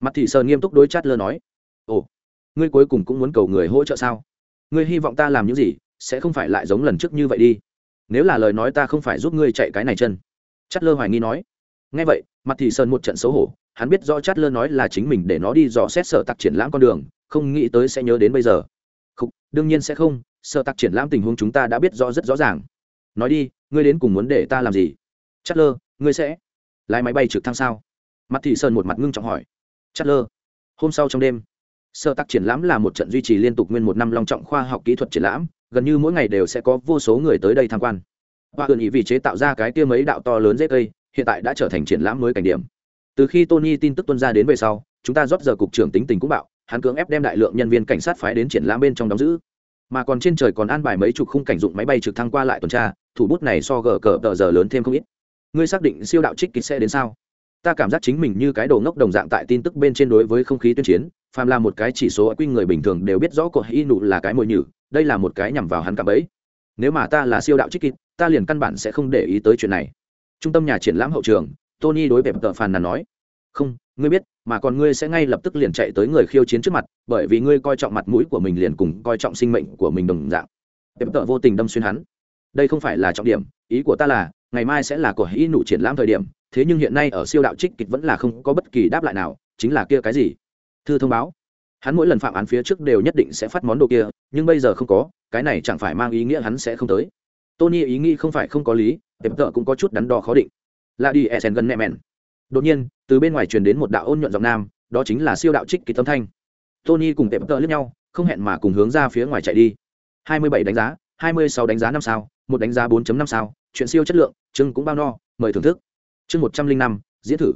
Mặt thị sơn nghiêm túc đối chát lơ nói ồ ngươi cuối cùng cũng muốn cầu người hỗ trợ sao? Ngươi hy vọng ta làm những gì sẽ không phải lại giống lần trước như vậy đi. Nếu là lời nói ta không phải giúp ngươi chạy cái này chân. Chát lơ hoài nghi nói. Ngay vậy mặt thị sơn một trận xấu hổ hắn biết do chát lơ nói là chính mình để nó đi dò xét sở tặc triển lãm con đường không nghĩ tới sẽ nhớ đến bây giờ. Không, đương nhiên sẽ không sở tặc triển lãm tình huống chúng ta đã biết rõ rất rõ ràng. Nói đi ngươi đến cùng muốn để ta làm gì? Chất lơ ngươi sẽ lái máy bay trực thăng sao? Mặt thị sơn một mặt ngưng trọng hỏi. Chất lơ hôm sau trong đêm, sơ tắc triển lãm là một trận duy trì liên tục nguyên một năm long trọng khoa học kỹ thuật triển lãm, gần như mỗi ngày đều sẽ có vô số người tới đây tham quan. Hoa ươn ý vì chế tạo ra cái tia mấy đạo to lớn dễ cây, hiện tại đã trở thành triển lãm mới cảnh điểm. Từ khi tony tin tức tuân ra đến về sau, chúng ta rót giờ cục trưởng tính tình cũng bạo, hắn cưỡng ép đem đại lượng nhân viên cảnh sát phái đến triển lãm bên trong đóng giữ. Mà còn trên trời còn an bài mấy chục khung cảnh dụng máy bay trực thăng qua lại tuần tra, thủ bút này so gờ cờ tờ giờ lớn thêm không ít ngươi xác định siêu đạo trích kịch sẽ đến sao? Ta cảm giác chính mình như cái đồ ngốc đồng dạng tại tin tức bên trên đối với không khí tuyên chiến, phàm là một cái chỉ số ở quy người bình thường đều biết rõ của y nụ là cái mồi nhử, đây là một cái nhằm vào hắn cả bấy nếu mà ta là siêu đạo trích kịch ta liền căn bản sẽ không để ý tới chuyện này. Trung tâm nhà triển lãm hậu trường, tony đối bẹp tờ phàn nàn nói, không, ngươi biết, mà còn ngươi sẽ ngay lập tức liền chạy tới người khiêu chiến trước mặt, bởi vì ngươi coi trọng mặt mũi của mình liền cùng coi trọng sinh mệnh của mình đồng dạng. Pep tợ vô tình đâm xuyên hắn. Đây không phải là trọng điểm, ý của ta là ngày mai sẽ là của hĩ nụ triển lãm thời điểm, thế nhưng hiện nay ở siêu đạo trích kịch vẫn là không có bất kỳ đáp lại nào, chính là kia cái gì? Thư thông báo. Hắn mỗi lần phạm án phía trước đều nhất định sẽ phát món đồ kia, nhưng bây giờ không có, cái này chẳng phải mang ý nghĩa hắn sẽ không tới. Tony ý nghĩ không phải không có lý tệp tợ cũng có chút đắn đo khó định. Là đi e sen gần nẹ mẹn. Đột nhiên, từ bên ngoài truyền đến một đạo ôn nhuận giọng nam, đó chính là siêu đạo trích kịch tâm thanh. Tony cùng tệp tợ lướt nhau, không hẹn mà cùng hướng ra phía ngoài chạy đi. Hai mươi bảy đánh giá, hai mươi sáu đánh giá năm sao, một đánh giá 4 năm sao chuyện siêu chất lượng chưng cũng bao no, mời thưởng thức. Chương một trăm linh năm, diễn thử.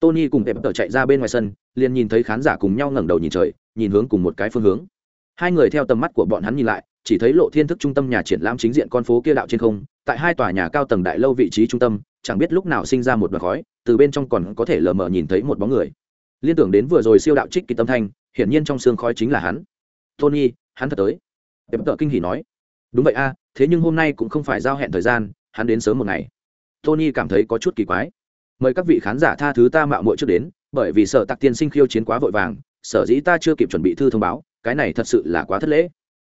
Tony cùng tệp tờ chạy ra bên ngoài sân, liền nhìn thấy khán giả cùng nhau ngẩng đầu nhìn trời, nhìn hướng cùng một cái phương hướng. Hai người theo tầm mắt của bọn hắn nhìn lại, chỉ thấy lộ thiên thức trung tâm nhà triển lãm chính diện con phố kia đạo trên không, tại hai tòa nhà cao tầng đại lâu vị trí trung tâm, chẳng biết lúc nào sinh ra một đoạn khói, từ bên trong còn có thể lờ mờ nhìn thấy một bóng người. Liên tưởng đến vừa rồi siêu đạo trích kỳ tâm thanh, hiển nhiên trong xương khói chính là hắn. Tony, hắn thật tới. Đẹp tợ kinh hỉ nói. Đúng vậy a, thế nhưng hôm nay cũng không phải giao hẹn thời gian hắn đến sớm một ngày. Tony cảm thấy có chút kỳ quái. Mời các vị khán giả tha thứ ta mạo muội trước đến, bởi vì sợ tặc tiên sinh khiêu chiến quá vội vàng, sở dĩ ta chưa kịp chuẩn bị thư thông báo, cái này thật sự là quá thất lễ.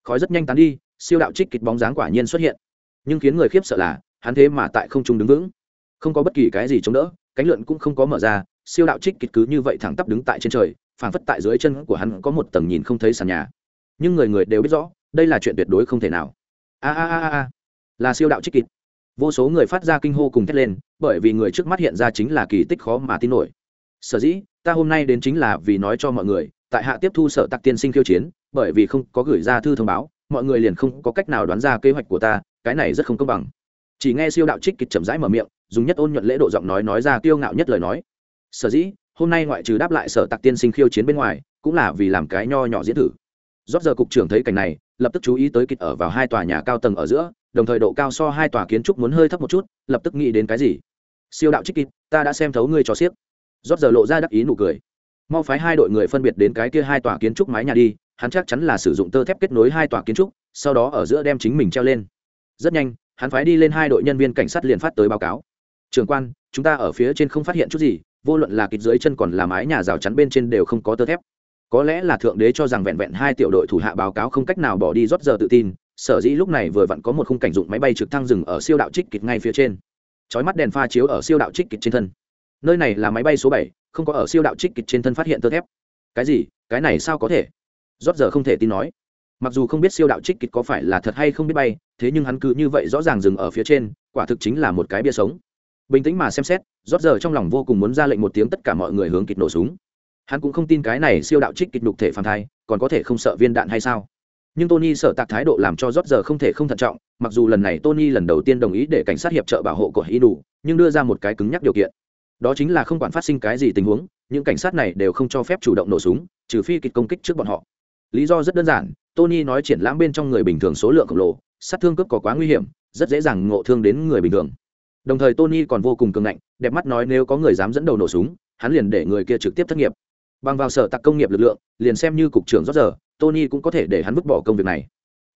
Khói rất nhanh tán đi, siêu đạo trích kịch bóng dáng quả nhiên xuất hiện. Nhưng khiến người khiếp sợ là, hắn thế mà tại không trung đứng vững. Không có bất kỳ cái gì chống đỡ, cánh lượn cũng không có mở ra, siêu đạo trích kịch cứ như vậy thẳng tắp đứng tại trên trời, phảng phất tại dưới chân của hắn có một tầng nhìn không thấy sàn nhà. Nhưng người người đều biết rõ, đây là chuyện tuyệt đối không thể nào. A a a a. Là siêu đạo trích kịch vô số người phát ra kinh hô cùng thét lên, bởi vì người trước mắt hiện ra chính là kỳ tích khó mà tin nổi. Sở dĩ, ta hôm nay đến chính là vì nói cho mọi người, tại hạ tiếp thu sở tặc tiên sinh khiêu chiến, bởi vì không có gửi ra thư thông báo, mọi người liền không có cách nào đoán ra kế hoạch của ta, cái này rất không công bằng. Chỉ nghe siêu đạo trích kịch chậm rãi mở miệng, dùng nhất ôn nhuận lễ độ giọng nói nói ra kiêu ngạo nhất lời nói. Sở dĩ, hôm nay ngoại trừ đáp lại sở tặc tiên sinh khiêu chiến bên ngoài, cũng là vì làm cái nho nhỏ diễn thử. Rót giờ cục trưởng thấy cảnh này lập tức chú ý tới kịch ở vào hai tòa nhà cao tầng ở giữa, đồng thời độ cao so hai tòa kiến trúc muốn hơi thấp một chút, lập tức nghĩ đến cái gì? Siêu đạo trích kịch, ta đã xem thấu ngươi cho xiếc. Rót giờ lộ ra đắc ý nụ cười. Mau phái hai đội người phân biệt đến cái kia hai tòa kiến trúc mái nhà đi, hắn chắc chắn là sử dụng tơ thép kết nối hai tòa kiến trúc, sau đó ở giữa đem chính mình treo lên. Rất nhanh, hắn phái đi lên hai đội nhân viên cảnh sát liền phát tới báo cáo. Trường quan, chúng ta ở phía trên không phát hiện chút gì, vô luận là kịch dưới chân còn là mái nhà rào chắn bên trên đều không có tơ thép có lẽ là thượng đế cho rằng vẹn vẹn hai tiểu đội thủ hạ báo cáo không cách nào bỏ đi rót giờ tự tin, sở dĩ lúc này vừa vặn có một khung cảnh dụng máy bay trực thăng dừng ở siêu đạo trích kịch ngay phía trên. Chói mắt đèn pha chiếu ở siêu đạo trích kịch trên thân. Nơi này là máy bay số bảy, không có ở siêu đạo trích kịch trên thân phát hiện tơ thép. Cái gì? Cái này sao có thể? Rót giờ không thể tin nói. Mặc dù không biết siêu đạo trích kịch có phải là thật hay không biết bay, thế nhưng hắn cứ như vậy rõ ràng dừng ở phía trên, quả thực chính là một cái bia sống. Bình tĩnh mà xem xét, rót giờ trong lòng vô cùng muốn ra lệnh một tiếng tất cả mọi người hướng kịch nổ súng hắn cũng không tin cái này siêu đạo trích kịch đục thể phản thai, còn có thể không sợ viên đạn hay sao? Nhưng tony sợ tạc thái độ làm cho rót giờ không thể không thận trọng, mặc dù lần này tony lần đầu tiên đồng ý để cảnh sát hiệp trợ bảo hộ của hy đủ nhưng đưa ra một cái cứng nhắc điều kiện. Đó chính là không quản phát sinh cái gì tình huống, những cảnh sát này đều không cho phép chủ động nổ súng, trừ phi kịch công kích trước bọn họ. Lý do rất đơn giản, tony nói triển lãm bên trong người bình thường số lượng khổng lồ, sát thương cướp có quá nguy hiểm, rất dễ dàng ngộ thương đến người bình thường. Đồng thời tony còn vô cùng cường ngạnh, đẹp mắt nói nếu có người dám dẫn đầu nổ súng, hắn liền để người kia trực tiếp thất nghiệp bằng vào sở tặc công nghiệp lực lượng liền xem như cục trưởng rót giờ tony cũng có thể để hắn vứt bỏ công việc này.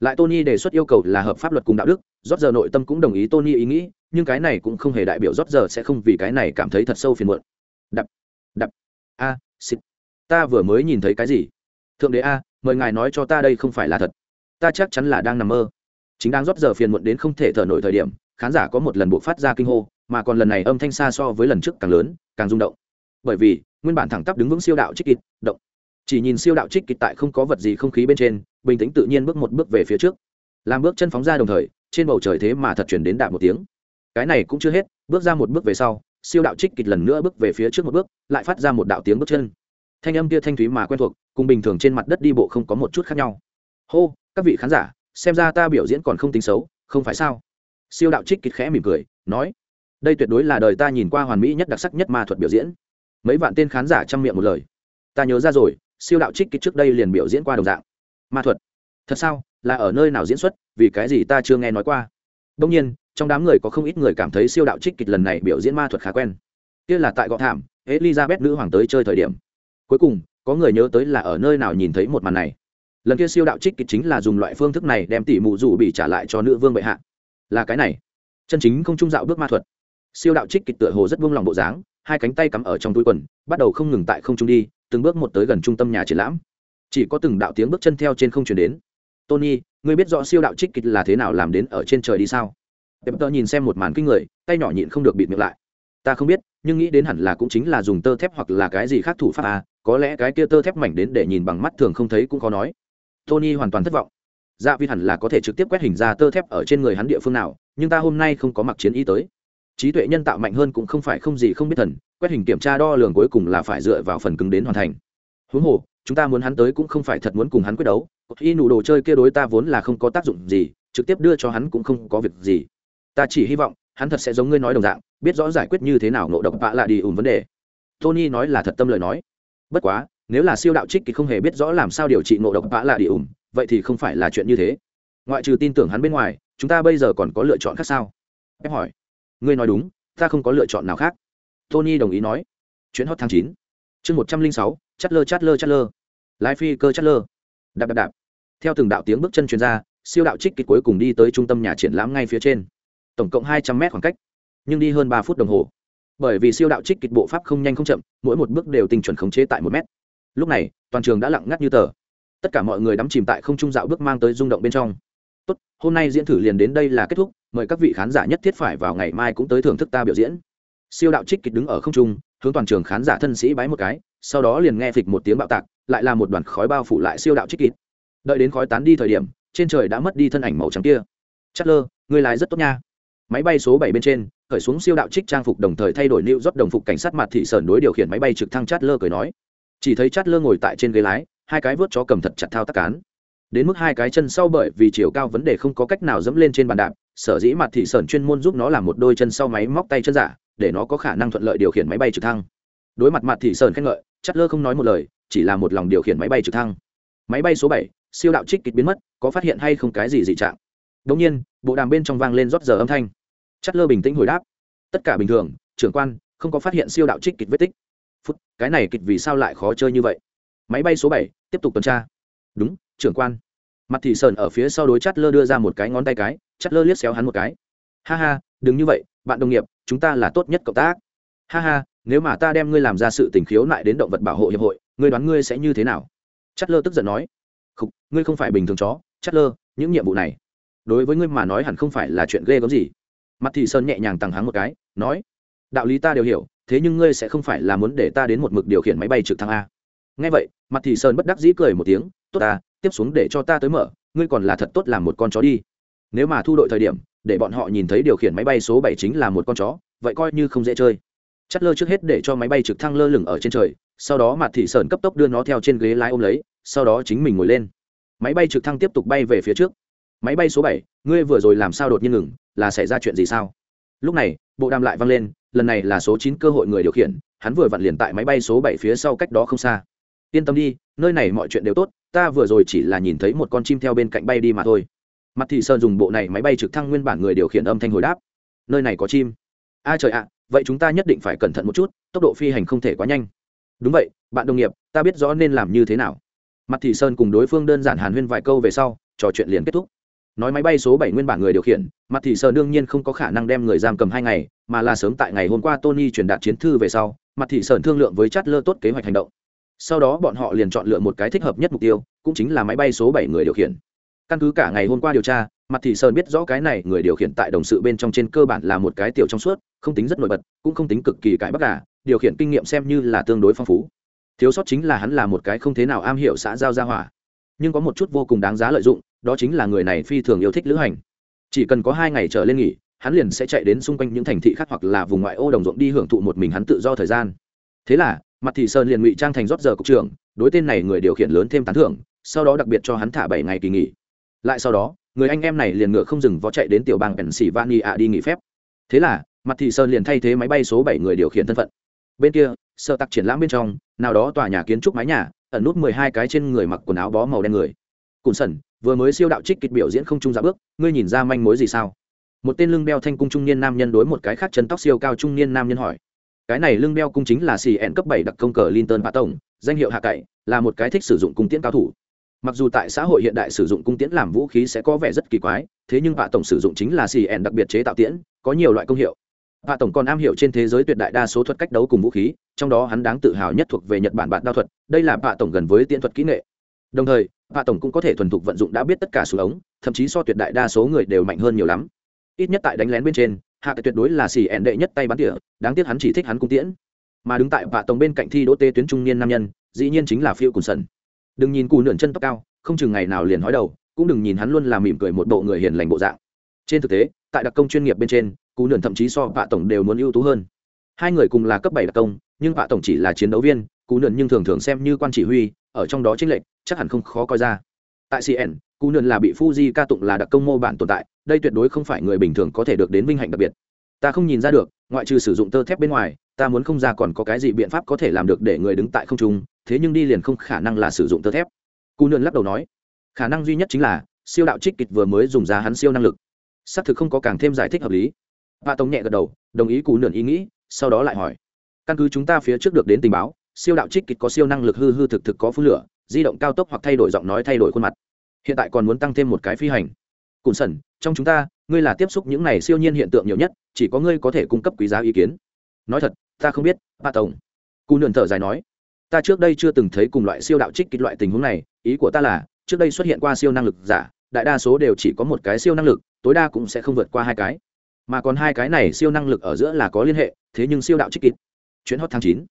Lại tony đề xuất yêu cầu là hợp pháp luật cùng đạo đức rót giờ nội tâm cũng đồng ý tony ý nghĩ nhưng cái này cũng không hề đại biểu rót giờ sẽ không vì cái này cảm thấy thật sâu phiền muộn. Đập đập a à, xịt. Ta vừa mới nhìn thấy cái gì? Thượng đế a mời ngài nói cho ta đây không phải là thật. Ta chắc chắn là đang nằm mơ. Chính đang rót giờ phiền muộn đến không thể thở nổi thời điểm khán giả có một lần buộc phát ra kinh hô mà còn lần này âm thanh xa so với lần trước càng lớn càng rung động. Bởi vì nguyên bản thẳng tắp đứng vững siêu đạo trích kịt, động. Chỉ nhìn siêu đạo trích kịt tại không có vật gì không khí bên trên, bình tĩnh tự nhiên bước một bước về phía trước. Làm bước chân phóng ra đồng thời, trên bầu trời thế mà thật chuyển đến đạp một tiếng. Cái này cũng chưa hết, bước ra một bước về sau, siêu đạo trích kịch lần nữa bước về phía trước một bước, lại phát ra một đạo tiếng bước chân. Thanh âm kia thanh thúy mà quen thuộc, cùng bình thường trên mặt đất đi bộ không có một chút khác nhau. Hô, các vị khán giả, xem ra ta biểu diễn còn không tính xấu, không phải sao? Siêu đạo trích kịch khẽ mỉm cười, nói, đây tuyệt đối là đời ta nhìn qua hoàn mỹ nhất đặc sắc nhất ma thuật biểu diễn mấy vạn tên khán giả chăm miệng một lời. Ta nhớ ra rồi, siêu đạo trích kịch trước đây liền biểu diễn qua đồng dạng. Ma thuật. Thật sao? Là ở nơi nào diễn xuất? Vì cái gì ta chưa nghe nói qua? Đông nhiên, trong đám người có không ít người cảm thấy siêu đạo trích kịch lần này biểu diễn ma thuật khá quen. Kia là tại gọ thảm, elizabeth nữ hoàng tới chơi thời điểm. Cuối cùng, có người nhớ tới là ở nơi nào nhìn thấy một màn này. Lần kia siêu đạo trích kịch chính là dùng loại phương thức này đem tỷ mụ rủ bị trả lại cho nữ vương bệ hạ. Là cái này. Chân chính không trung dạo bước ma thuật. Siêu đạo trích kịch tựa hồ rất buông lòng bộ dáng hai cánh tay cắm ở trong túi quần, bắt đầu không ngừng tại không trung đi, từng bước một tới gần trung tâm nhà triển lãm. Chỉ có từng đạo tiếng bước chân theo trên không chuyển đến. Tony, ngươi biết rõ siêu đạo trích kịch là thế nào làm đến ở trên trời đi sao? Tệp tơ nhìn xem một màn kinh người, tay nhỏ nhịn không được bịt miệng lại. Ta không biết, nhưng nghĩ đến hẳn là cũng chính là dùng tơ thép hoặc là cái gì khác thủ pháp à có lẽ cái kia tơ thép mảnh đến để nhìn bằng mắt thường không thấy cũng khó nói. Tony hoàn toàn thất vọng. Dạ vi hẳn là có thể trực tiếp quét hình ra tơ thép ở trên người hắn địa phương nào, nhưng ta hôm nay không có mặc chiến y tới trí tuệ nhân tạo mạnh hơn cũng không phải không gì không biết thần, quét hình kiểm tra đo lường cuối cùng là phải dựa vào phần cứng đến hoàn thành. Huống hồ, chúng ta muốn hắn tới cũng không phải thật muốn cùng hắn quyết đấu. Y nụ đồ chơi kia đối ta vốn là không có tác dụng gì, trực tiếp đưa cho hắn cũng không có việc gì. Ta chỉ hy vọng, hắn thật sẽ giống ngươi nói đồng dạng, biết rõ giải quyết như thế nào ngộ độc vạ lạ đi ủng vấn đề. Tony nói là thật tâm lời nói. Bất quá, nếu là siêu đạo trích thì không hề biết rõ làm sao điều trị ngộ độc vạ lạ đi ủng vậy thì không phải là chuyện như thế. Ngoại trừ tin tưởng hắn bên ngoài, chúng ta bây giờ còn có lựa chọn khác sao? Em hỏi ngươi nói đúng, ta không có lựa chọn nào khác. Tony đồng ý nói. Chuyến hot tháng chín. Chương một trăm linh sáu chát lơ chát lơ chát lơ lái phi cơ chát lơ đạp đạp đạp. Theo từng đạo tiếng bước chân chuyên gia siêu đạo trích kịch cuối cùng đi tới trung tâm nhà triển lãm ngay phía trên. Tổng cộng hai trăm mét khoảng cách, nhưng đi hơn ba phút đồng hồ. Bởi vì siêu đạo trích kịch bộ pháp không nhanh không chậm, mỗi một bước đều tinh chuẩn khống chế tại một mét. Lúc này, toàn trường đã lặng ngắt như tờ. Tất cả mọi người đắm chìm tại không trung dạo bước mang tới rung động bên trong tốt, hôm nay diễn thử liền đến đây là kết thúc, mời các vị khán giả nhất thiết phải vào ngày mai cũng tới thưởng thức ta biểu diễn. Siêu đạo trích kịch đứng ở không trung, hướng toàn trường khán giả thân sĩ bái một cái, sau đó liền nghe phịch một tiếng bạo tạc, lại là một đoàn khói bao phủ lại siêu đạo trích kịch. Đợi đến khói tán đi thời điểm, trên trời đã mất đi thân ảnh màu trắng kia. Chất lơ người lái rất tốt nha. Máy bay số bảy bên trên, khởi xuống siêu đạo trích trang phục đồng thời thay đổi lưu rót đồng phục cảnh sát mặt thị sởn đối điều khiển máy bay trực thăng chát lơ cười nói. Chỉ thấy chát lơ ngồi tại trên ghế lái, hai cái vớt chó cầm thật chặt thao tác cán đến mức hai cái chân sau bởi vì chiều cao vấn đề không có cách nào dẫm lên trên bàn đạp, sở dĩ mặt thị sơn chuyên môn giúp nó làm một đôi chân sau máy móc tay chân giả, để nó có khả năng thuận lợi điều khiển máy bay trực thăng. Đối mặt mặt thị sơn khen ngợi, chất lơ không nói một lời, chỉ là một lòng điều khiển máy bay trực thăng. Máy bay số bảy, siêu đạo trích kịch biến mất, có phát hiện hay không cái gì dị trạng? Đ nhiên, bộ đàm bên trong vang lên rót giờ âm thanh. Chất lơ bình tĩnh hồi đáp. Tất cả bình thường, trưởng quan, không có phát hiện siêu đạo trích kịch vết tích. Phút, cái này kịch vì sao lại khó chơi như vậy? Máy bay số bảy, tiếp tục tuần tra đúng trưởng quan. Mặt thị sơn ở phía sau đối chát lơ đưa ra một cái ngón tay cái chát lơ liếc xéo hắn một cái. Ha ha đừng như vậy bạn đồng nghiệp chúng ta là tốt nhất cộng tác. Ha ha nếu mà ta đem ngươi làm ra sự tình khiếu nại đến động vật bảo hộ hiệp hội ngươi đoán ngươi sẽ như thế nào? Chát lơ tức giận nói. Không, ngươi không phải bình thường chó chát lơ những nhiệm vụ này đối với ngươi mà nói hẳn không phải là chuyện ghê gớm gì. Mặt thị sơn nhẹ nhàng tằng hắng một cái nói. Đạo lý ta đều hiểu thế nhưng ngươi sẽ không phải là muốn để ta đến một mực điều khiển máy bay trực thăng a. Ngay vậy mặt thị sơn bất đắc dĩ cười một tiếng tốt ta, tiếp xuống để cho ta tới mở, ngươi còn là thật tốt làm một con chó đi. Nếu mà thu đội thời điểm, để bọn họ nhìn thấy điều khiển máy bay số bảy chính là một con chó, vậy coi như không dễ chơi. Chất lơ trước hết để cho máy bay trực thăng lơ lửng ở trên trời, sau đó mặt thị sơn cấp tốc đưa nó theo trên ghế lái ôm lấy, sau đó chính mình ngồi lên. Máy bay trực thăng tiếp tục bay về phía trước. Máy bay số bảy, ngươi vừa rồi làm sao đột nhiên ngừng, là xảy ra chuyện gì sao? Lúc này, bộ đàm lại vang lên, lần này là số chín cơ hội người điều khiển, hắn vừa vặn liền tại máy bay số bảy phía sau cách đó không xa yên tâm đi, nơi này mọi chuyện đều tốt, ta vừa rồi chỉ là nhìn thấy một con chim theo bên cạnh bay đi mà thôi. Mặt thị sơn dùng bộ này máy bay trực thăng nguyên bản người điều khiển âm thanh hồi đáp. Nơi này có chim. A trời ạ, vậy chúng ta nhất định phải cẩn thận một chút, tốc độ phi hành không thể quá nhanh. Đúng vậy, bạn đồng nghiệp, ta biết rõ nên làm như thế nào. Mặt thị sơn cùng đối phương đơn giản hàn huyên vài câu về sau, trò chuyện liền kết thúc. Nói máy bay số bảy nguyên bản người điều khiển, mặt thị sơn đương nhiên không có khả năng đem người giam cầm hai ngày, mà là sớm tại ngày hôm qua tony truyền đạt chiến thư về sau, mặt thị sơn thương lượng với chát lơ tốt kế hoạch hành động sau đó bọn họ liền chọn lựa một cái thích hợp nhất mục tiêu, cũng chính là máy bay số bảy người điều khiển. Căn cứ cả ngày hôm qua điều tra mặt thị sơn biết rõ cái này người điều khiển tại đồng sự bên trong trên cơ bản là một cái tiểu trong suốt, không tính rất nổi bật, cũng không tính cực kỳ cãi bắc cả điều khiển kinh nghiệm xem như là tương đối phong phú. Thiếu sót chính là hắn là một cái không thế nào am hiểu xã giao gia hỏa. Nhưng có một chút vô cùng đáng giá lợi dụng, đó chính là người này phi thường yêu thích lữ hành. Chỉ cần có hai ngày trở lên nghỉ, hắn liền sẽ chạy đến xung quanh những thành thị khác hoặc là vùng ngoại ô đồng ruộng đi hưởng thụ một mình hắn tự do thời gian thế là, mặt thị sơn liền ngụy trang thành rót giờ cục trưởng, đối tên này người điều khiển lớn thêm tán thưởng, sau đó đặc biệt cho hắn thả bảy ngày kỳ nghỉ. Lại sau đó, người anh em này liền ngựa không dừng vó chạy đến tiểu bang pennsylvania à đi nghỉ phép. Thế là, mặt thị sơn liền thay thế máy bay số bảy người điều khiển thân phận. Bên kia sợ tặc triển lãm bên trong, nào đó tòa nhà kiến trúc mái nhà, ẩn nút mười hai cái trên người mặc quần áo bó màu đen người. Cùn sẩn vừa mới siêu đạo trích kịch biểu diễn không trung dạ bước, ngươi nhìn ra manh mối gì sao? Một tên lưng beo thanh cung trung niên nam nhân đối một cái khác chân tóc siêu cao trung niên nam nhân hỏi cái này lưng đeo cung chính là xì ẹn cấp bảy đặc công cờ linton bạ tổng, danh hiệu hạ cậy, là một cái thích sử dụng cung tiễn cao thủ. Mặc dù tại xã hội hiện đại sử dụng cung tiễn làm vũ khí sẽ có vẻ rất kỳ quái, thế nhưng bạ tổng sử dụng chính là xì ẹn đặc biệt chế tạo tiễn, có nhiều loại công hiệu. Bạ tổng còn am hiểu trên thế giới tuyệt đại đa số thuật cách đấu cùng vũ khí, trong đó hắn đáng tự hào nhất thuộc về nhật bản bạn đao thuật, đây là bạ tổng gần với tiễn thuật kỹ nghệ. Đồng thời bạ tổng cũng có thể thuần thục vận dụng đã biết tất cả số ống, thậm chí so tuyệt đại đa số người đều mạnh hơn nhiều lắm. Ít nhất tại đánh lén bên trên hạ tuyệt đối là xì ẹn đệ nhất tay bắn tỉa, đáng tiếc hắn chỉ thích hắn cung tiễn. Mà đứng tại vạ tổng bên cạnh thi đỗ tê tuyến trung niên nam nhân, dĩ nhiên chính là phiêu cùn sần. Đừng nhìn cù nượn chân tóc cao, không chừng ngày nào liền hói đầu, cũng đừng nhìn hắn luôn là mỉm cười một bộ người hiền lành bộ dạng. Trên thực tế, tại đặc công chuyên nghiệp bên trên cù nượn thậm chí so vạ tổng đều muốn ưu tú hơn. Hai người cùng là cấp bảy đặc công, nhưng vạ tổng chỉ là chiến đấu viên cù nượn nhưng thường thường xem như quan chỉ huy, ở trong đó chính lệnh chắc hẳn không khó coi ra. Tại cn Cú nườn là bị fuji ca tụng là đặc công mô bản tồn tại, đây tuyệt đối không phải người bình thường có thể được đến vinh hạnh đặc biệt. Ta không nhìn ra được, ngoại trừ sử dụng tơ thép bên ngoài, ta muốn không ra còn có cái gì biện pháp có thể làm được để người đứng tại không trung, thế nhưng đi liền không khả năng là sử dụng tơ thép. Cú nườn lắc đầu nói, khả năng duy nhất chính là, siêu đạo trích kịch vừa mới dùng ra hắn siêu năng lực. Xác thực không có càng thêm giải thích hợp lý. Bà tống nhẹ gật đầu, đồng ý cú nườn ý nghĩ, sau đó lại hỏi, căn cứ chúng ta phía trước được đến tình báo, siêu đạo trích kịch có siêu năng lực hư hư thực thực có phú lửa, di động cao tốc hoặc thay đổi giọng nói thay đổi khuôn mặt hiện tại còn muốn tăng thêm một cái phi hành. Cùn sẩn trong chúng ta, ngươi là tiếp xúc những này siêu nhiên hiện tượng nhiều nhất, chỉ có ngươi có thể cung cấp quý giá ý kiến. Nói thật, ta không biết ba tổng. Cù nườn thở dài nói, ta trước đây chưa từng thấy cùng loại siêu đạo trích kích loại tình huống này, ý của ta là, trước đây xuất hiện qua siêu năng lực giả, đại đa số đều chỉ có một cái siêu năng lực, tối đa cũng sẽ không vượt qua hai cái. Mà còn hai cái này siêu năng lực ở giữa là có liên hệ, thế nhưng siêu đạo trích kích. Chuyến hot tháng chín.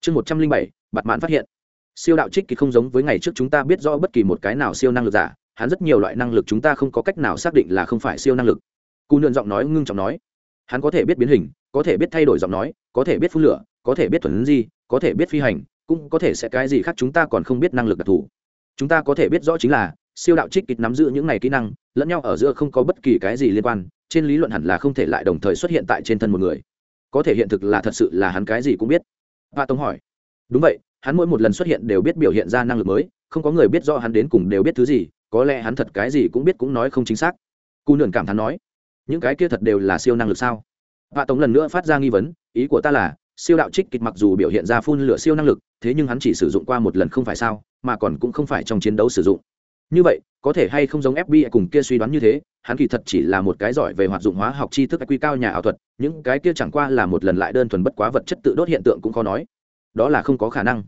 Chương một trăm linh bảy, bạt mạn phát hiện siêu đạo trích kỳ không giống với ngày trước chúng ta biết rõ bất kỳ một cái nào siêu năng lực giả, hắn rất nhiều loại năng lực chúng ta không có cách nào xác định là không phải siêu năng lực. Cù nượn giọng nói ngưng trọng nói, hắn có thể biết biến hình, có thể biết thay đổi giọng nói, có thể biết phun lửa, có thể biết thuần di, có thể biết phi hành, cũng có thể sẽ cái gì khác chúng ta còn không biết năng lực đặc thù. Chúng ta có thể biết rõ chính là, siêu đạo trích kịch nắm giữ những này kỹ năng, lẫn nhau ở giữa không có bất kỳ cái gì liên quan, trên lý luận hẳn là không thể lại đồng thời xuất hiện tại trên thân một người. Có thể hiện thực là thật sự là hắn cái gì cũng biết. Ba tông hỏi, đúng vậy hắn mỗi một lần xuất hiện đều biết biểu hiện ra năng lực mới, không có người biết rõ hắn đến cùng đều biết thứ gì, có lẽ hắn thật cái gì cũng biết cũng nói không chính xác. Cu nườn cảm thán nói, những cái kia thật đều là siêu năng lực sao? Hạ tống lần nữa phát ra nghi vấn, ý của ta là, siêu đạo trích kịch mặc dù biểu hiện ra phun lửa siêu năng lực, thế nhưng hắn chỉ sử dụng qua một lần không phải sao, mà còn cũng không phải trong chiến đấu sử dụng. Như vậy, có thể hay không giống fbi cùng kia suy đoán như thế, hắn kỳ thật chỉ là một cái giỏi về hoạt dụng hóa học tri thức quy cao nhà ảo thuật, những cái kia chẳng qua là một lần lại đơn thuần bất quá vật chất tự đốt hiện tượng cũng khó nói. Đó là không có khả năng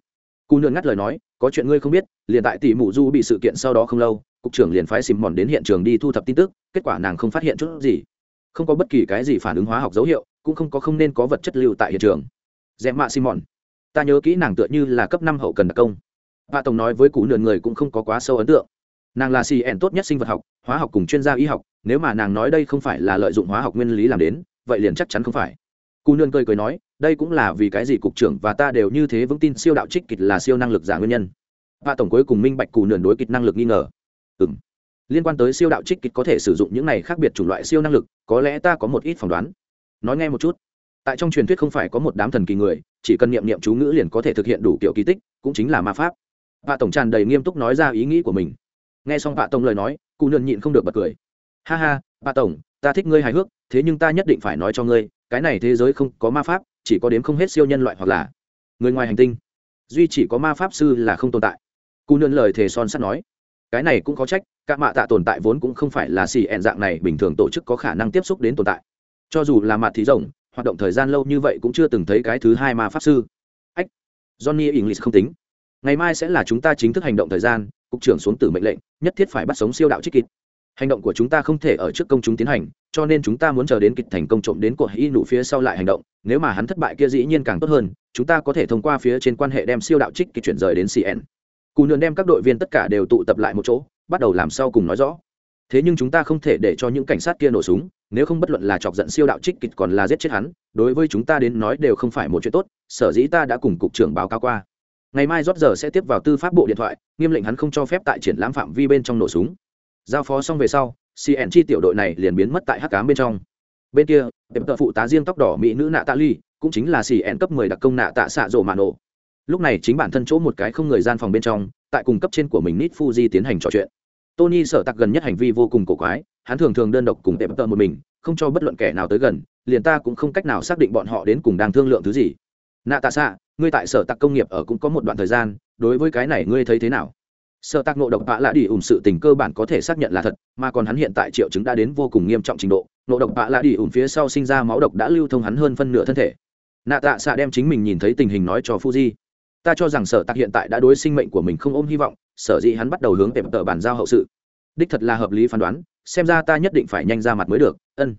cụ nương ngắt lời nói có chuyện ngươi không biết liền tại tỷ mụ du bị sự kiện sau đó không lâu cục trưởng liền phái xìm mòn đến hiện trường đi thu thập tin tức kết quả nàng không phát hiện chút gì không có bất kỳ cái gì phản ứng hóa học dấu hiệu cũng không có không nên có vật chất lưu tại hiện trường dẹp mạ simon ta nhớ kỹ nàng tựa như là cấp năm hậu cần đặc công Vạ Tổng nói với cụ Nương người cũng không có quá sâu ấn tượng. Nàng là CN tốt nhất sinh vật học, hóa học cùng chuyên gia y học, nếu mà nàng nói đây không phải là lợi dụng hóa học nguyên lý làm đến, vậy liền chắc chắn không phải. Cụ Nương cười cười nói, đây cũng là vì cái gì cục trưởng và ta đều như thế vững tin siêu đạo trích kịch là siêu năng lực giả nguyên nhân. Vạ Tổng cuối cùng minh bạch cù nườn đối kịch năng lực nghi ngờ. Ừm. Liên quan tới siêu đạo trích kịch có thể sử dụng những này khác biệt chủng loại siêu năng lực, có lẽ ta có một ít phỏng đoán. Nói nghe một chút tại trong truyền thuyết không phải có một đám thần kỳ người chỉ cần niệm niệm chú ngữ liền có thể thực hiện đủ kiểu kỳ tích cũng chính là ma pháp Vạ tổng tràn đầy nghiêm túc nói ra ý nghĩ của mình nghe xong Vạ tổng lời nói cụ nườn nhịn không được bật cười ha ha Vạ tổng ta thích ngươi hài hước thế nhưng ta nhất định phải nói cho ngươi cái này thế giới không có ma pháp chỉ có đếm không hết siêu nhân loại hoặc là người ngoài hành tinh. Duy chỉ có ma pháp sư là không tồn tại. Cú nươn lời thề son sắt nói, cái này cũng có trách các mạ tạ tồn tại vốn cũng không phải là xì ẹn dạng này bình thường tổ chức có khả năng tiếp xúc đến tồn tại. Cho dù là mặt thí rồng, hoạt động thời gian lâu như vậy cũng chưa từng thấy cái thứ hai ma pháp sư. Ách, johnny english không tính. Ngày mai sẽ là chúng ta chính thức hành động thời gian, cục trưởng xuống từ mệnh lệnh, nhất thiết phải bắt sống siêu đạo trích kịt hành động của chúng ta không thể ở trước công chúng tiến hành, cho nên chúng ta muốn chờ đến kịch thành công trộm đến của y nụ phía sau lại hành động. Nếu mà hắn thất bại kia dĩ nhiên càng tốt hơn, chúng ta có thể thông qua phía trên quan hệ đem siêu đạo trích kịch chuyển rời đến cn cù nườn đem các đội viên tất cả đều tụ tập lại một chỗ, bắt đầu làm sau cùng nói rõ. Thế nhưng chúng ta không thể để cho những cảnh sát kia nổ súng, nếu không bất luận là chọc giận siêu đạo trích kịch còn là giết chết hắn, đối với chúng ta đến nói đều không phải một chuyện tốt, sở dĩ ta đã cùng cục trưởng báo cáo qua. Ngày mai rót giờ sẽ tiếp vào tư pháp bộ điện thoại, nghiêm lệnh hắn không cho phép tại triển lãm phạm vi bên trong nổ súng giao phó xong về sau cn chi tiểu đội này liền biến mất tại hắc cám bên trong. Bên kia tiệm tợ phụ tá riêng tóc đỏ mỹ nữ nạ tạ ly cũng chính là cn cấp 10 đặc công nạ tạ xạ rộ mạ nổ. Lúc này chính bản thân chỗ một cái không người gian phòng bên trong, tại cùng cấp trên của mình nít fuji tiến hành trò chuyện. Tony sở tặc gần nhất hành vi vô cùng cổ quái, hắn thường thường đơn độc cùng tệm tợ một mình, không cho bất luận kẻ nào tới gần, liền ta cũng không cách nào xác định bọn họ đến cùng đang thương lượng thứ gì. Nạ tạ xạ, ngươi tại sở tặc công nghiệp ở cũng có một đoạn thời gian, đối với cái này ngươi thấy thế nào? Sợ tác ngộ độc bạ lạ đi ủng sự tình cơ bản có thể xác nhận là thật, mà còn hắn hiện tại triệu chứng đã đến vô cùng nghiêm trọng trình độ, ngộ độc bạ lạ đi ủng phía sau sinh ra máu độc đã lưu thông hắn hơn phân nửa thân thể. Nạ tạ xạ đem chính mình nhìn thấy tình hình nói cho fuji. Ta cho rằng sở tác hiện tại đã đối sinh mệnh của mình không ôm hy vọng, sở dĩ hắn bắt đầu hướng tệp tờ bàn giao hậu sự. Đích thật là hợp lý phán đoán, xem ra ta nhất định phải nhanh ra mặt mới được, ân.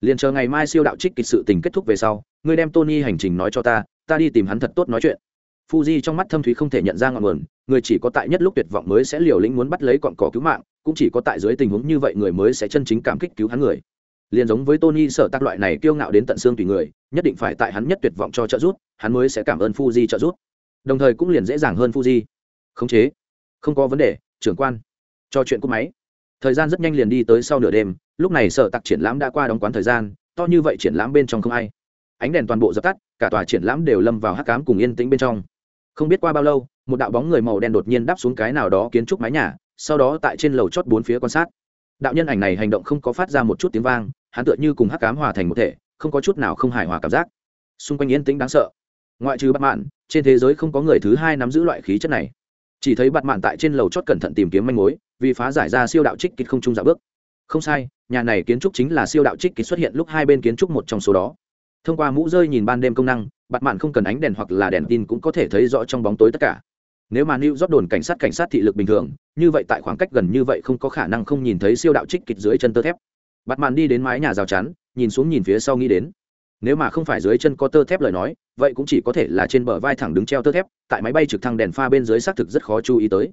Liền chờ ngày mai siêu đạo trích kịch sự tình kết thúc về sau, ngươi đem tony hành trình nói cho ta ta đi tìm hắn thật tốt nói chuyện. Fuji trong mắt thâm thúy không thể nhận ra ngọn nguồn, người chỉ có tại nhất lúc tuyệt vọng mới sẽ liều lĩnh muốn bắt lấy cọn cỏ cứu mạng, cũng chỉ có tại dưới tình huống như vậy người mới sẽ chân chính cảm kích cứu hắn người. Liên giống với Tony sở tác loại này kiêu ngạo đến tận xương tùy người, nhất định phải tại hắn nhất tuyệt vọng cho trợ giúp, hắn mới sẽ cảm ơn Fuji trợ giúp. Đồng thời cũng liền dễ dàng hơn Fuji. Khống chế. Không có vấn đề, trưởng quan. Cho chuyện của máy thời gian rất nhanh liền đi tới sau nửa đêm lúc này sở tặc triển lãm đã qua đóng quán thời gian to như vậy triển lãm bên trong không ai ánh đèn toàn bộ dập tắt cả tòa triển lãm đều lâm vào hắc cám cùng yên tĩnh bên trong không biết qua bao lâu, một đạo bóng người màu đen đột nhiên đáp xuống cái nào đó kiến trúc mái nhà, sau đó tại trên lầu chót bốn phía quan sát. Đạo nhân ảnh này hành động không có phát ra một chút tiếng vang, hắn tựa như cùng hắc cám hòa thành một thể, không có chút nào không hài hòa cảm giác. Xung quanh yên tĩnh đáng sợ. Ngoại trừ bắt mạn, trên thế giới không có người thứ hai nắm giữ loại khí chất này. Chỉ thấy bắt mạn tại trên lầu chót cẩn thận tìm kiếm manh mối, vì phá giải ra siêu đạo trích kịch không trung dạo bước. Không sai, nhà này kiến trúc chính là siêu đạo trích kịch xuất hiện lúc hai bên kiến trúc một trong số đó thông qua mũ rơi nhìn ban đêm công năng bặt mạn không cần ánh đèn hoặc là đèn tin cũng có thể thấy rõ trong bóng tối tất cả. Nếu mà new rót đồn cảnh sát cảnh sát thị lực bình thường, như vậy tại khoảng cách gần như vậy không có khả năng không nhìn thấy siêu đạo trích kịch dưới chân tơ thép. Bặt mạn đi đến mái nhà rào chắn, nhìn xuống nhìn phía sau nghĩ đến. Nếu mà không phải dưới chân có tơ thép lời nói, vậy cũng chỉ có thể là trên bờ vai thẳng đứng treo tơ thép, tại máy bay trực thăng đèn pha bên dưới xác thực rất khó chú ý tới.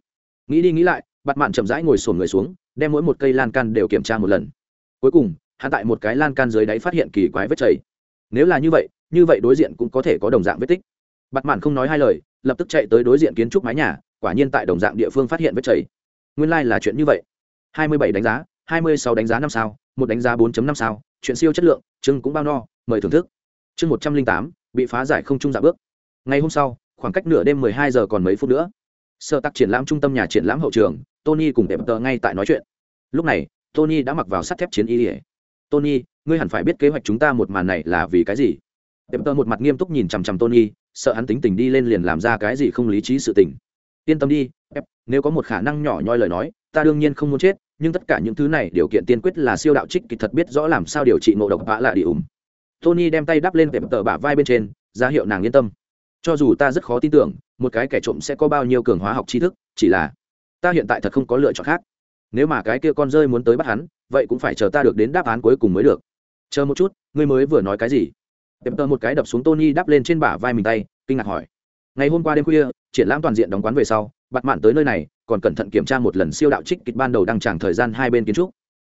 Nghĩ đi nghĩ lại bặt mạn chậm rãi ngồi sổn người xuống, đem mỗi một cây lan can đều kiểm tra một lần. Cuối cùng, hắn tại một cái lan can dưới đáy phát hiện kỳ quái vết chảy nếu là như vậy như vậy đối diện cũng có thể có đồng dạng vết tích. Bặt mạn không nói hai lời, lập tức chạy tới đối diện kiến trúc mái nhà, quả nhiên tại đồng dạng địa phương phát hiện vết chảy. Nguyên lai、like、là chuyện như vậy. Hai mươi bảy đánh giá, hai mươi sáu đánh giá năm sao, một đánh giá bốn năm sao, chuyện siêu chất lượng chưng cũng bao no, mời thưởng thức. Chương một trăm linh tám, bị phá giải không trung dạ bước. Ngày hôm sau, khoảng cách nửa đêm mười hai giờ còn mấy phút nữa. Sợ tắc triển lãm trung tâm nhà triển lãm hậu trường, tony cùng đẹp tờ ngay tại nói chuyện. Lúc này, tony đã mặc vào sắt thép chiến y ỉa tony ngươi hẳn phải biết kế hoạch chúng ta một màn này là vì cái gì? Tiệm tơ một mặt nghiêm túc nhìn chằm chằm tony, sợ hắn tính tình đi lên liền làm ra cái gì không lý trí sự tình. Yên tâm đi nếu có một khả năng nhỏ nhoi lời nói, ta đương nhiên không muốn chết, nhưng tất cả những thứ này điều kiện tiên quyết là siêu đạo trích kịch thật biết rõ làm sao điều trị ngộ độc vã là đi ủng tony đem tay đắp lên tiệm tờ bả vai bên trên, ra hiệu nàng yên tâm. Cho dù ta rất khó tin tưởng, một cái kẻ trộm sẽ có bao nhiêu cường hóa học tri thức, chỉ là ta hiện tại thật không có lựa chọn khác. Nếu mà cái kia con rơi muốn tới bắt hắn, vậy cũng phải chờ ta được đến đáp án cuối cùng mới được chờ một chút, ngươi mới vừa nói cái gì? Tệp tờ một cái đập xuống tony đắp lên trên bả vai mình tay, kinh ngạc hỏi. Ngày hôm qua đêm khuya, triển lãm toàn diện đóng quán về sau bặt mạn tới nơi này, còn cẩn thận kiểm tra một lần siêu đạo trích kịch ban đầu đăng tràng thời gian hai bên kiến trúc.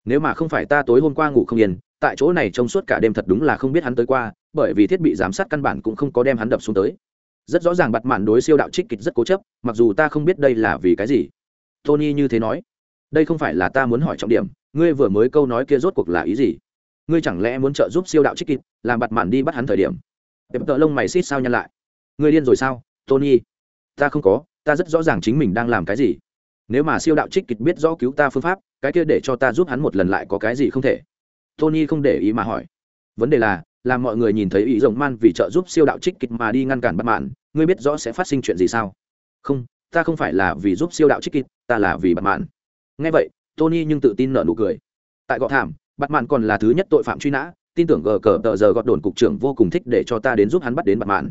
Nếu mà không phải ta tối hôm qua ngủ không yên, tại chỗ này trong suốt cả đêm thật đúng là không biết hắn tới qua, bởi vì thiết bị giám sát căn bản cũng không có đem hắn đập xuống tới. Rất rõ ràng bặt mạn đối siêu đạo trích kịch rất cố chấp, mặc dù ta không biết đây là vì cái gì. Tony như thế nói. Đây không phải là ta muốn hỏi trọng điểm, ngươi vừa mới câu nói kia rốt cuộc là ý gì? Ngươi chẳng lẽ muốn trợ giúp siêu đạo trích kịch, làm bặt mạn đi bắt hắn thời điểm? Đẹp tợ lông mày xít sao nhăn lại. Ngươi điên rồi sao, tony? Ta không có, ta rất rõ ràng chính mình đang làm cái gì. Nếu mà siêu đạo trích kịch biết rõ cứu ta phương pháp, cái kia để cho ta giúp hắn một lần lại có cái gì không thể? Tony không để ý mà hỏi. Vấn đề là, làm mọi người nhìn thấy ý rồng man vì trợ giúp siêu đạo trích kịch mà đi ngăn cản bắt mạn, ngươi biết rõ sẽ phát sinh chuyện gì sao? Không, ta không phải là vì giúp siêu đạo trích kịch, ta là vì bắt mạn. Nghe vậy, tony nhưng tự tin nở nụ cười. Tại gọ thảm bặt mạn còn là thứ nhất tội phạm truy nã, tin tưởng gờ cờ tờ giờ gọt đồn cục trưởng vô cùng thích để cho ta đến giúp hắn bắt đến bặt mạn.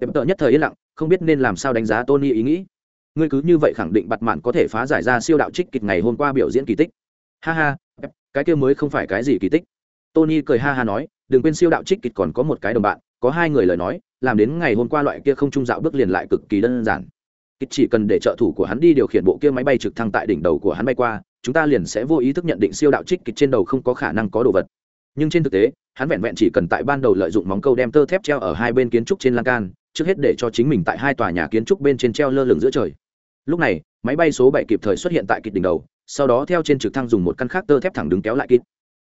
Tệp tợ nhất thời yên lặng, không biết nên làm sao đánh giá tony ý nghĩ. Ngươi cứ như vậy khẳng định bặt mạn có thể phá giải ra siêu đạo trích kịch ngày hôm qua biểu diễn kỳ tích. Ha ha, cái kia mới không phải cái gì kỳ tích. Tony cười ha ha nói, đừng quên siêu đạo trích kịch còn có một cái đồng bạn, có hai người lời nói, làm đến ngày hôm qua loại kia không trung dạo bước liền lại cực kỳ đơn giản. Kịch chỉ cần để trợ thủ của hắn đi điều khiển bộ kia máy bay trực thăng tại đỉnh đầu của hắn bay qua chúng ta liền sẽ vô ý thức nhận định siêu đạo trích kịch trên đầu không có khả năng có đồ vật. Nhưng trên thực tế, hắn vẹn vẹn chỉ cần tại ban đầu lợi dụng móng câu đem tơ thép treo ở hai bên kiến trúc trên lan can, trước hết để cho chính mình tại hai tòa nhà kiến trúc bên trên treo lơ lửng giữa trời. Lúc này, máy bay số bảy kịp thời xuất hiện tại kịch đỉnh đầu, sau đó theo trên trực thăng dùng một căn khác tơ thép thẳng đứng kéo lại kịch.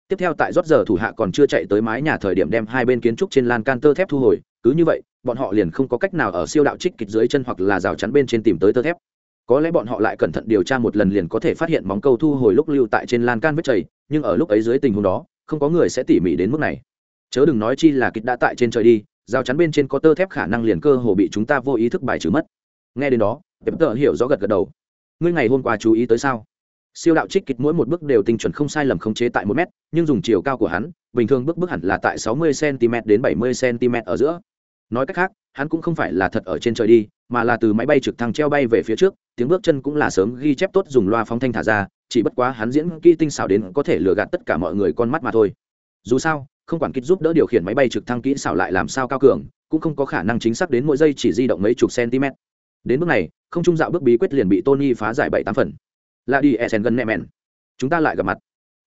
Tiếp theo tại rót giờ thủ hạ còn chưa chạy tới mái nhà thời điểm đem hai bên kiến trúc trên lan can tơ thép thu hồi, cứ như vậy, bọn họ liền không có cách nào ở siêu đạo trích kịch dưới chân hoặc là rào chắn bên trên tìm tới tơ thép có lẽ bọn họ lại cẩn thận điều tra một lần liền có thể phát hiện móng câu thu hồi lúc lưu tại trên lan can vết chảy, nhưng ở lúc ấy dưới tình huống đó, không có người sẽ tỉ mỉ đến mức này. Chớ đừng nói chi là kịch đã tại trên trời đi, rào chắn bên trên có tơ thép khả năng liền cơ hồ bị chúng ta vô ý thức bài trừ mất. Nghe đến đó, tệp tợ hiểu rõ gật gật đầu. Ngươi ngày hôm qua chú ý tới sao? Siêu đạo trích kịch mỗi một bước đều tinh chuẩn không sai lầm khống chế tại một mét, nhưng dùng chiều cao của hắn, bình thường bước bước hẳn là tại sáu mươi cm đến bảy mươi cm ở giữa nói cách khác, hắn cũng không phải là thật ở trên trời đi, mà là từ máy bay trực thăng treo bay về phía trước, tiếng bước chân cũng là sớm ghi chép tốt dùng loa phóng thanh thả ra, chỉ bất quá hắn diễn kỹ tinh xảo đến có thể lừa gạt tất cả mọi người con mắt mà thôi. Dù sao, không quản kích giúp đỡ điều khiển máy bay trực thăng kỹ xảo lại làm sao cao cường, cũng không có khả năng chính xác đến mỗi giây chỉ di động mấy chục cm đến bước này, không trung dạo bước bí quyết liền bị tony phá giải bảy tám phần. Là đi e sen gần nẹ mẹn. Chúng ta lại gặp mặt.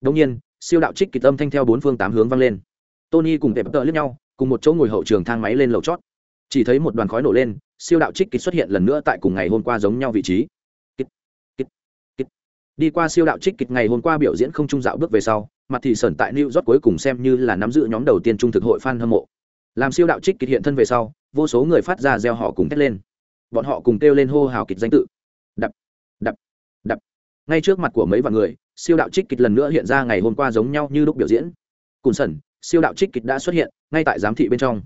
Đông nhiên, siêu đạo trích kỳ tâm thanh theo bốn phương tám hướng vang lên. Tony cùng tệp tợ lướt nhau cùng một chỗ ngồi hậu trường thang máy lên lầu chót. Chỉ thấy một đoàn khói nổ lên siêu đạo trích kịch xuất hiện lần nữa tại cùng ngày hôm qua giống nhau vị trí. Kịch, kịch, kịch. đi qua siêu đạo trích kịch ngày hôm qua biểu diễn không trung dạo bước về sau mặt thì sởn tại new york cuối cùng xem như là nắm giữ nhóm đầu tiên trung thực hội fan hâm mộ. Làm siêu đạo trích kịch hiện thân về sau vô số người phát ra gieo họ cùng thét lên. Bọn họ cùng kêu lên hô hào kịch danh tự. Đập đập đập. Ngay trước mặt của mấy vạn người siêu đạo trích kịch lần nữa hiện ra ngày hôm qua giống nhau như lúc biểu diễn. Cùn sẩn siêu đạo trích kịch đã xuất hiện, ngay tại giám thị bên trong.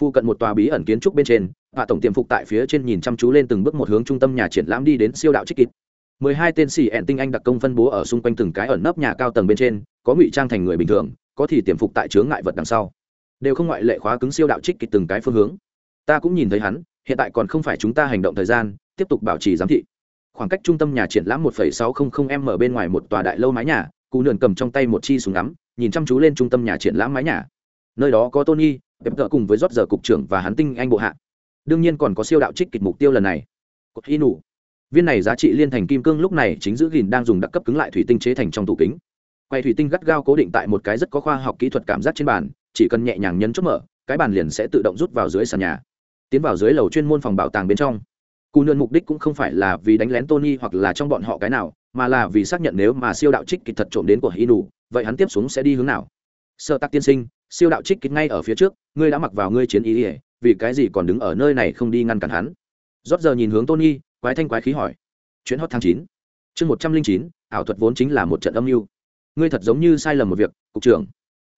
Phu cận một tòa bí ẩn kiến trúc bên trên và tổng tiềm phục tại phía trên nhìn chăm chú lên từng bước một hướng trung tâm nhà triển lãm đi đến siêu đạo trích kịch. Mười hai tên xì ẹn tinh anh đặc công phân bố ở xung quanh từng cái ẩn nấp nhà cao tầng bên trên, có ngụy trang thành người bình thường, có thì tiềm phục tại chướng ngại vật đằng sau. Đều không ngoại lệ khóa cứng siêu đạo trích kịch từng cái phương hướng. Ta cũng nhìn thấy hắn, hiện tại còn không phải chúng ta hành động thời gian, tiếp tục bảo trì giám thị. Khoảng cách trung tâm nhà triển lãm 1.600 m bên ngoài một tòa đại lâu mái nhà cụ nườn cầm trong tay một chi súng ngắm nhìn chăm chú lên trung tâm nhà triển lãm mái nhà. Nơi đó có tony, đẹp tợ cùng với rót giờ cục trưởng và hắn tinh anh bộ hạ. Đương nhiên còn có siêu đạo trích kịch mục tiêu lần này. Cột hy nụ. Viên này giá trị liên thành kim cương lúc này chính giữ gìn đang dùng đặc cấp cứng lại thủy tinh chế thành trong tủ kính. Quay thủy tinh gắt gao cố định tại một cái rất có khoa học kỹ thuật cảm giác trên bàn, chỉ cần nhẹ nhàng nhấn chốt mở, cái bàn liền sẽ tự động rút vào dưới sàn nhà. Tiến vào dưới lầu chuyên môn phòng bảo tàng bên trong. Cù nương mục đích cũng không phải là vì đánh lén tony hoặc là trong bọn họ cái nào mà là vì xác nhận nếu mà siêu đạo trích kịch thật trộm đến của hy nụ vậy hắn tiếp xuống sẽ đi hướng nào? Sơ tắc tiên sinh, siêu đạo trích kịch ngay ở phía trước, ngươi đã mặc vào ngươi chiến ý ỉa vì cái gì còn đứng ở nơi này không đi ngăn cản hắn? Rót giờ nhìn hướng tony, quái thanh quái khí hỏi. Chuyến hot tháng chín, chương một trăm linh chín, ảo thuật vốn chính là một trận âm mưu. Ngươi thật giống như sai lầm một việc, cục trưởng.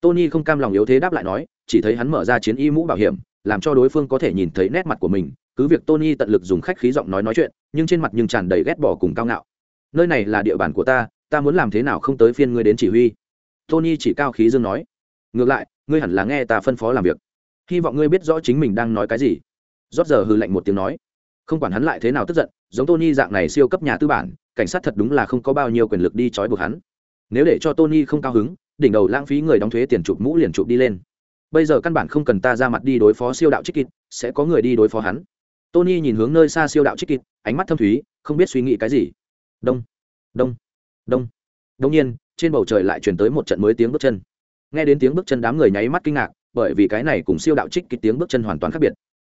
Tony không cam lòng yếu thế đáp lại nói, chỉ thấy hắn mở ra chiến y mũ bảo hiểm, làm cho đối phương có thể nhìn thấy nét mặt của mình. Cứ việc tony tận lực dùng khách khí giọng nói nói chuyện, nhưng trên mặt nhưng tràn đầy ghét bỏ cùng cao ngạo nơi này là địa bàn của ta ta muốn làm thế nào không tới phiên ngươi đến chỉ huy. Tony chỉ cao khí dương nói. Ngược lại, ngươi hẳn là nghe ta phân phó làm việc. Hy vọng ngươi biết rõ chính mình đang nói cái gì. Rót giờ hư lạnh một tiếng nói. Không quản hắn lại thế nào tức giận, giống tony dạng này siêu cấp nhà tư bản, cảnh sát thật đúng là không có bao nhiêu quyền lực đi trói buộc hắn. Nếu để cho tony không cao hứng, đỉnh đầu lãng phí người đóng thuế tiền chụp mũ liền chụp đi lên. Bây giờ căn bản không cần ta ra mặt đi đối phó siêu đạo trích kịt sẽ có người đi đối phó hắn. Tony nhìn hướng nơi xa siêu đạo trích kịt ánh mắt thâm thúy, không biết suy nghĩ cái gì đông. Đông. Đông. Đông nhiên, trên bầu trời lại chuyển tới một trận mới tiếng bước chân. Nghe đến tiếng bước chân đám người nháy mắt kinh ngạc, bởi vì cái này cùng siêu đạo trích kịch tiếng bước chân hoàn toàn khác biệt.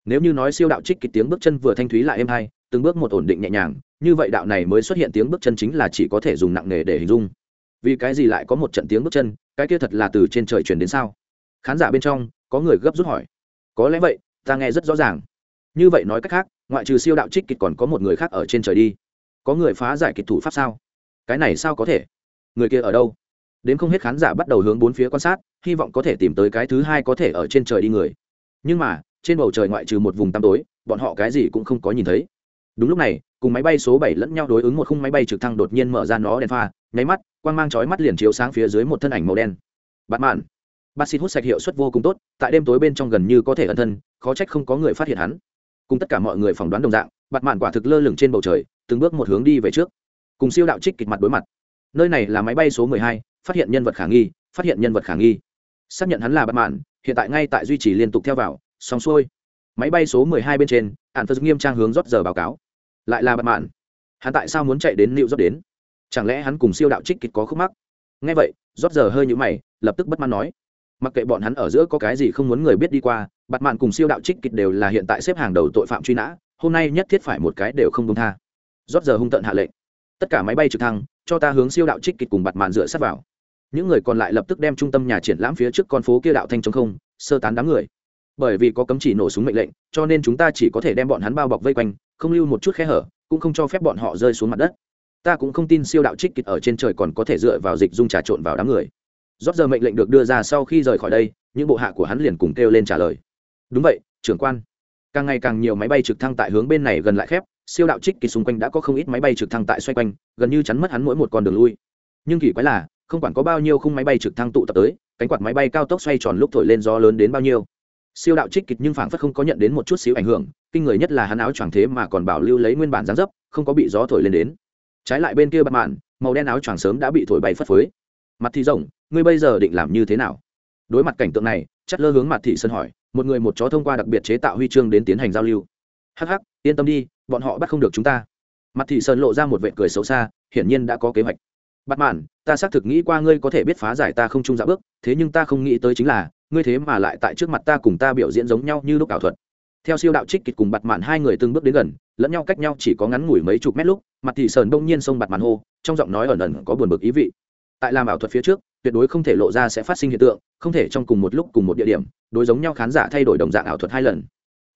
Nếu như nói siêu đạo trích kịch tiếng bước chân vừa thanh thúy lại êm hay, từng bước một ổn định nhẹ nhàng, như vậy đạo này mới xuất hiện tiếng bước chân chính là chỉ có thể dùng nặng nề để hình dung. Vì cái gì lại có một trận tiếng bước chân, cái kia thật là từ trên trời chuyển đến sao? Khán giả bên trong, có người gấp rút hỏi. Có lẽ vậy, ta nghe rất rõ ràng. Như vậy nói cách khác, ngoại trừ siêu đạo trích kịch còn có một người khác ở trên trời đi có người phá giải kịch thủ pháp sao? Cái này sao có thể? Người kia ở đâu? Đến không hết khán giả bắt đầu hướng bốn phía quan sát, hy vọng có thể tìm tới cái thứ hai có thể ở trên trời đi người. Nhưng mà, trên bầu trời ngoại trừ một vùng tăm tối, bọn họ cái gì cũng không có nhìn thấy. Đúng lúc này, cùng máy bay số bảy lẫn nhau đối ứng một khung máy bay trực thăng đột nhiên mở ra nó đèn pha, nháy mắt, quang mang chói mắt liền chiếu sáng phía dưới một thân ảnh màu đen. Bạn mạn bác sĩ hút sạch hiệu suất vô cùng tốt, tại đêm tối bên trong gần như có thể ẩn thân, khó trách không có người phát hiện hắn. Cùng tất cả mọi người phỏng đoán đồng dạng bạn mạn quả thực lơ lửng trên bầu trời từng bước một hướng đi về trước. Cùng siêu đạo trích kịch mặt đối mặt. Nơi này là máy bay số mười hai, phát hiện nhân vật khả nghi, phát hiện nhân vật khả nghi. Xác nhận hắn là bạn mạn hiện tại ngay tại duy trì liên tục theo vào, xong xuôi. Máy bay số mười hai bên trên hạn phật nghiêm trang hướng rót giờ báo cáo. Lại là bạn mạn hắn tại sao muốn chạy đến liệu rót đến? Chẳng lẽ hắn cùng siêu đạo trích kịch có khúc mắc? Ngay vậy, rót giờ hơi nhũ mày, lập tức bất mãn nói. Mặc kệ bọn hắn ở giữa có cái gì không muốn người biết đi qua bạn mạn cùng siêu đạo trích kịch đều là hiện tại xếp hàng đầu tội phạm truy nã, hôm nay nhất thiết phải một cái đều không công tha rót giờ hung tận hạ lệnh. Tất cả máy bay trực thăng, cho ta hướng siêu đạo trích kịch cùng bặt màn dựa sát vào. Những người còn lại lập tức đem trung tâm nhà triển lãm phía trước con phố kia đạo thanh chống không, sơ tán đám người. Bởi vì có cấm chỉ nổ súng mệnh lệnh, cho nên chúng ta chỉ có thể đem bọn hắn bao bọc vây quanh, không lưu một chút khe hở, cũng không cho phép bọn họ rơi xuống mặt đất. Ta cũng không tin siêu đạo trích kịch ở trên trời còn có thể dựa vào dịch dung trà trộn vào đám người. Rót giờ mệnh lệnh được đưa ra sau khi rời khỏi đây, những bộ hạ của hắn liền cùng kêu lên trả lời. Đúng vậy, trưởng quan. Càng ngày càng nhiều máy bay trực thăng tại hướng bên này gần lại khép siêu đạo trích kỳ xung quanh đã có không ít máy bay trực thăng tại xoay quanh, gần như chắn mất hắn mỗi một con đường lui. Nhưng kỳ quái là, không quản có bao nhiêu khung máy bay trực thăng tụ tập tới, cánh quạt máy bay cao tốc xoay tròn lúc thổi lên gió lớn đến bao nhiêu. Siêu đạo trích kịch nhưng phảng phất không có nhận đến một chút xíu ảnh hưởng, kinh người nhất là hắn áo choàng thế mà còn bảo lưu lấy nguyên bản dáng dấp, không có bị gió thổi lên đến. Trái lại bên kia bạt mạn, màu đen áo choàng sớm đã bị thổi bay phất phới. Mặt thì rộng, ngươi bây giờ định làm như thế nào? Đối mặt cảnh tượng này chất lơ hướng mặt thị sơn hỏi, một người một chó thông qua đặc biệt chế tạo huy chương đến tiến hành giao lưu. Hắc hắc, yên tâm đi bọn họ bắt không được chúng ta. Mặt thị sơn lộ ra một vệ cười xấu xa, hiển nhiên đã có kế hoạch. Bắt mạn, ta xác thực nghĩ qua ngươi có thể biết phá giải ta không trung dạ bước, thế nhưng ta không nghĩ tới chính là, ngươi thế mà lại tại trước mặt ta cùng ta biểu diễn giống nhau như lúc ảo thuật. Theo siêu đạo trích kịch cùng bặt mạn hai người từng bước đến gần, lẫn nhau cách nhau chỉ có ngắn ngủi mấy chục mét lúc, mặt thị sơn đông nhiên xông bặt mạn hô, trong giọng nói ẩn ẩn có buồn bực ý vị. Tại làm ảo thuật phía trước, tuyệt đối không thể lộ ra sẽ phát sinh hiện tượng, không thể trong cùng một lúc cùng một địa điểm, đối giống nhau khán giả thay đổi đồng dạng ảo thuật hai lần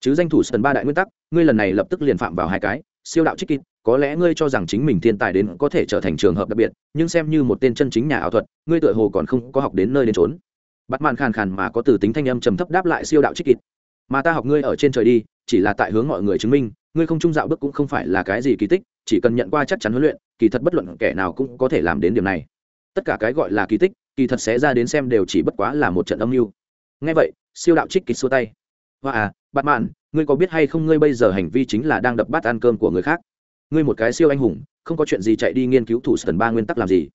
chứ danh thủ sân ba đại nguyên tắc, ngươi lần này lập tức liền phạm vào hai cái, siêu đạo trích kịch có lẽ ngươi cho rằng chính mình thiên tài đến có thể trở thành trường hợp đặc biệt, nhưng xem như một tên chân chính nhà ảo thuật, ngươi tựa hồ còn không có học đến nơi đến trốn bắt màn khàn khàn mà có từ tính thanh âm trầm thấp đáp lại siêu đạo trích kịch mà ta học ngươi ở trên trời đi, chỉ là tại hướng mọi người chứng minh, ngươi không trung dạo bước cũng không phải là cái gì kỳ tích, chỉ cần nhận qua chắc chắn huấn luyện, kỳ thật bất luận kẻ nào cũng có thể làm đến điểm này. Tất cả cái gọi là kỳ tích, kỳ thật sẽ ra đến xem đều chỉ bất quá là một trận âm mưu. Ngay vậy, siêu đạo trích kịch xua tay hoa à bạt mạn, ngươi có biết hay không ngươi bây giờ hành vi chính là đang đập bát ăn cơm của người khác? Ngươi một cái siêu anh hùng, không có chuyện gì chạy đi nghiên cứu thủ sần ba nguyên tắc làm gì?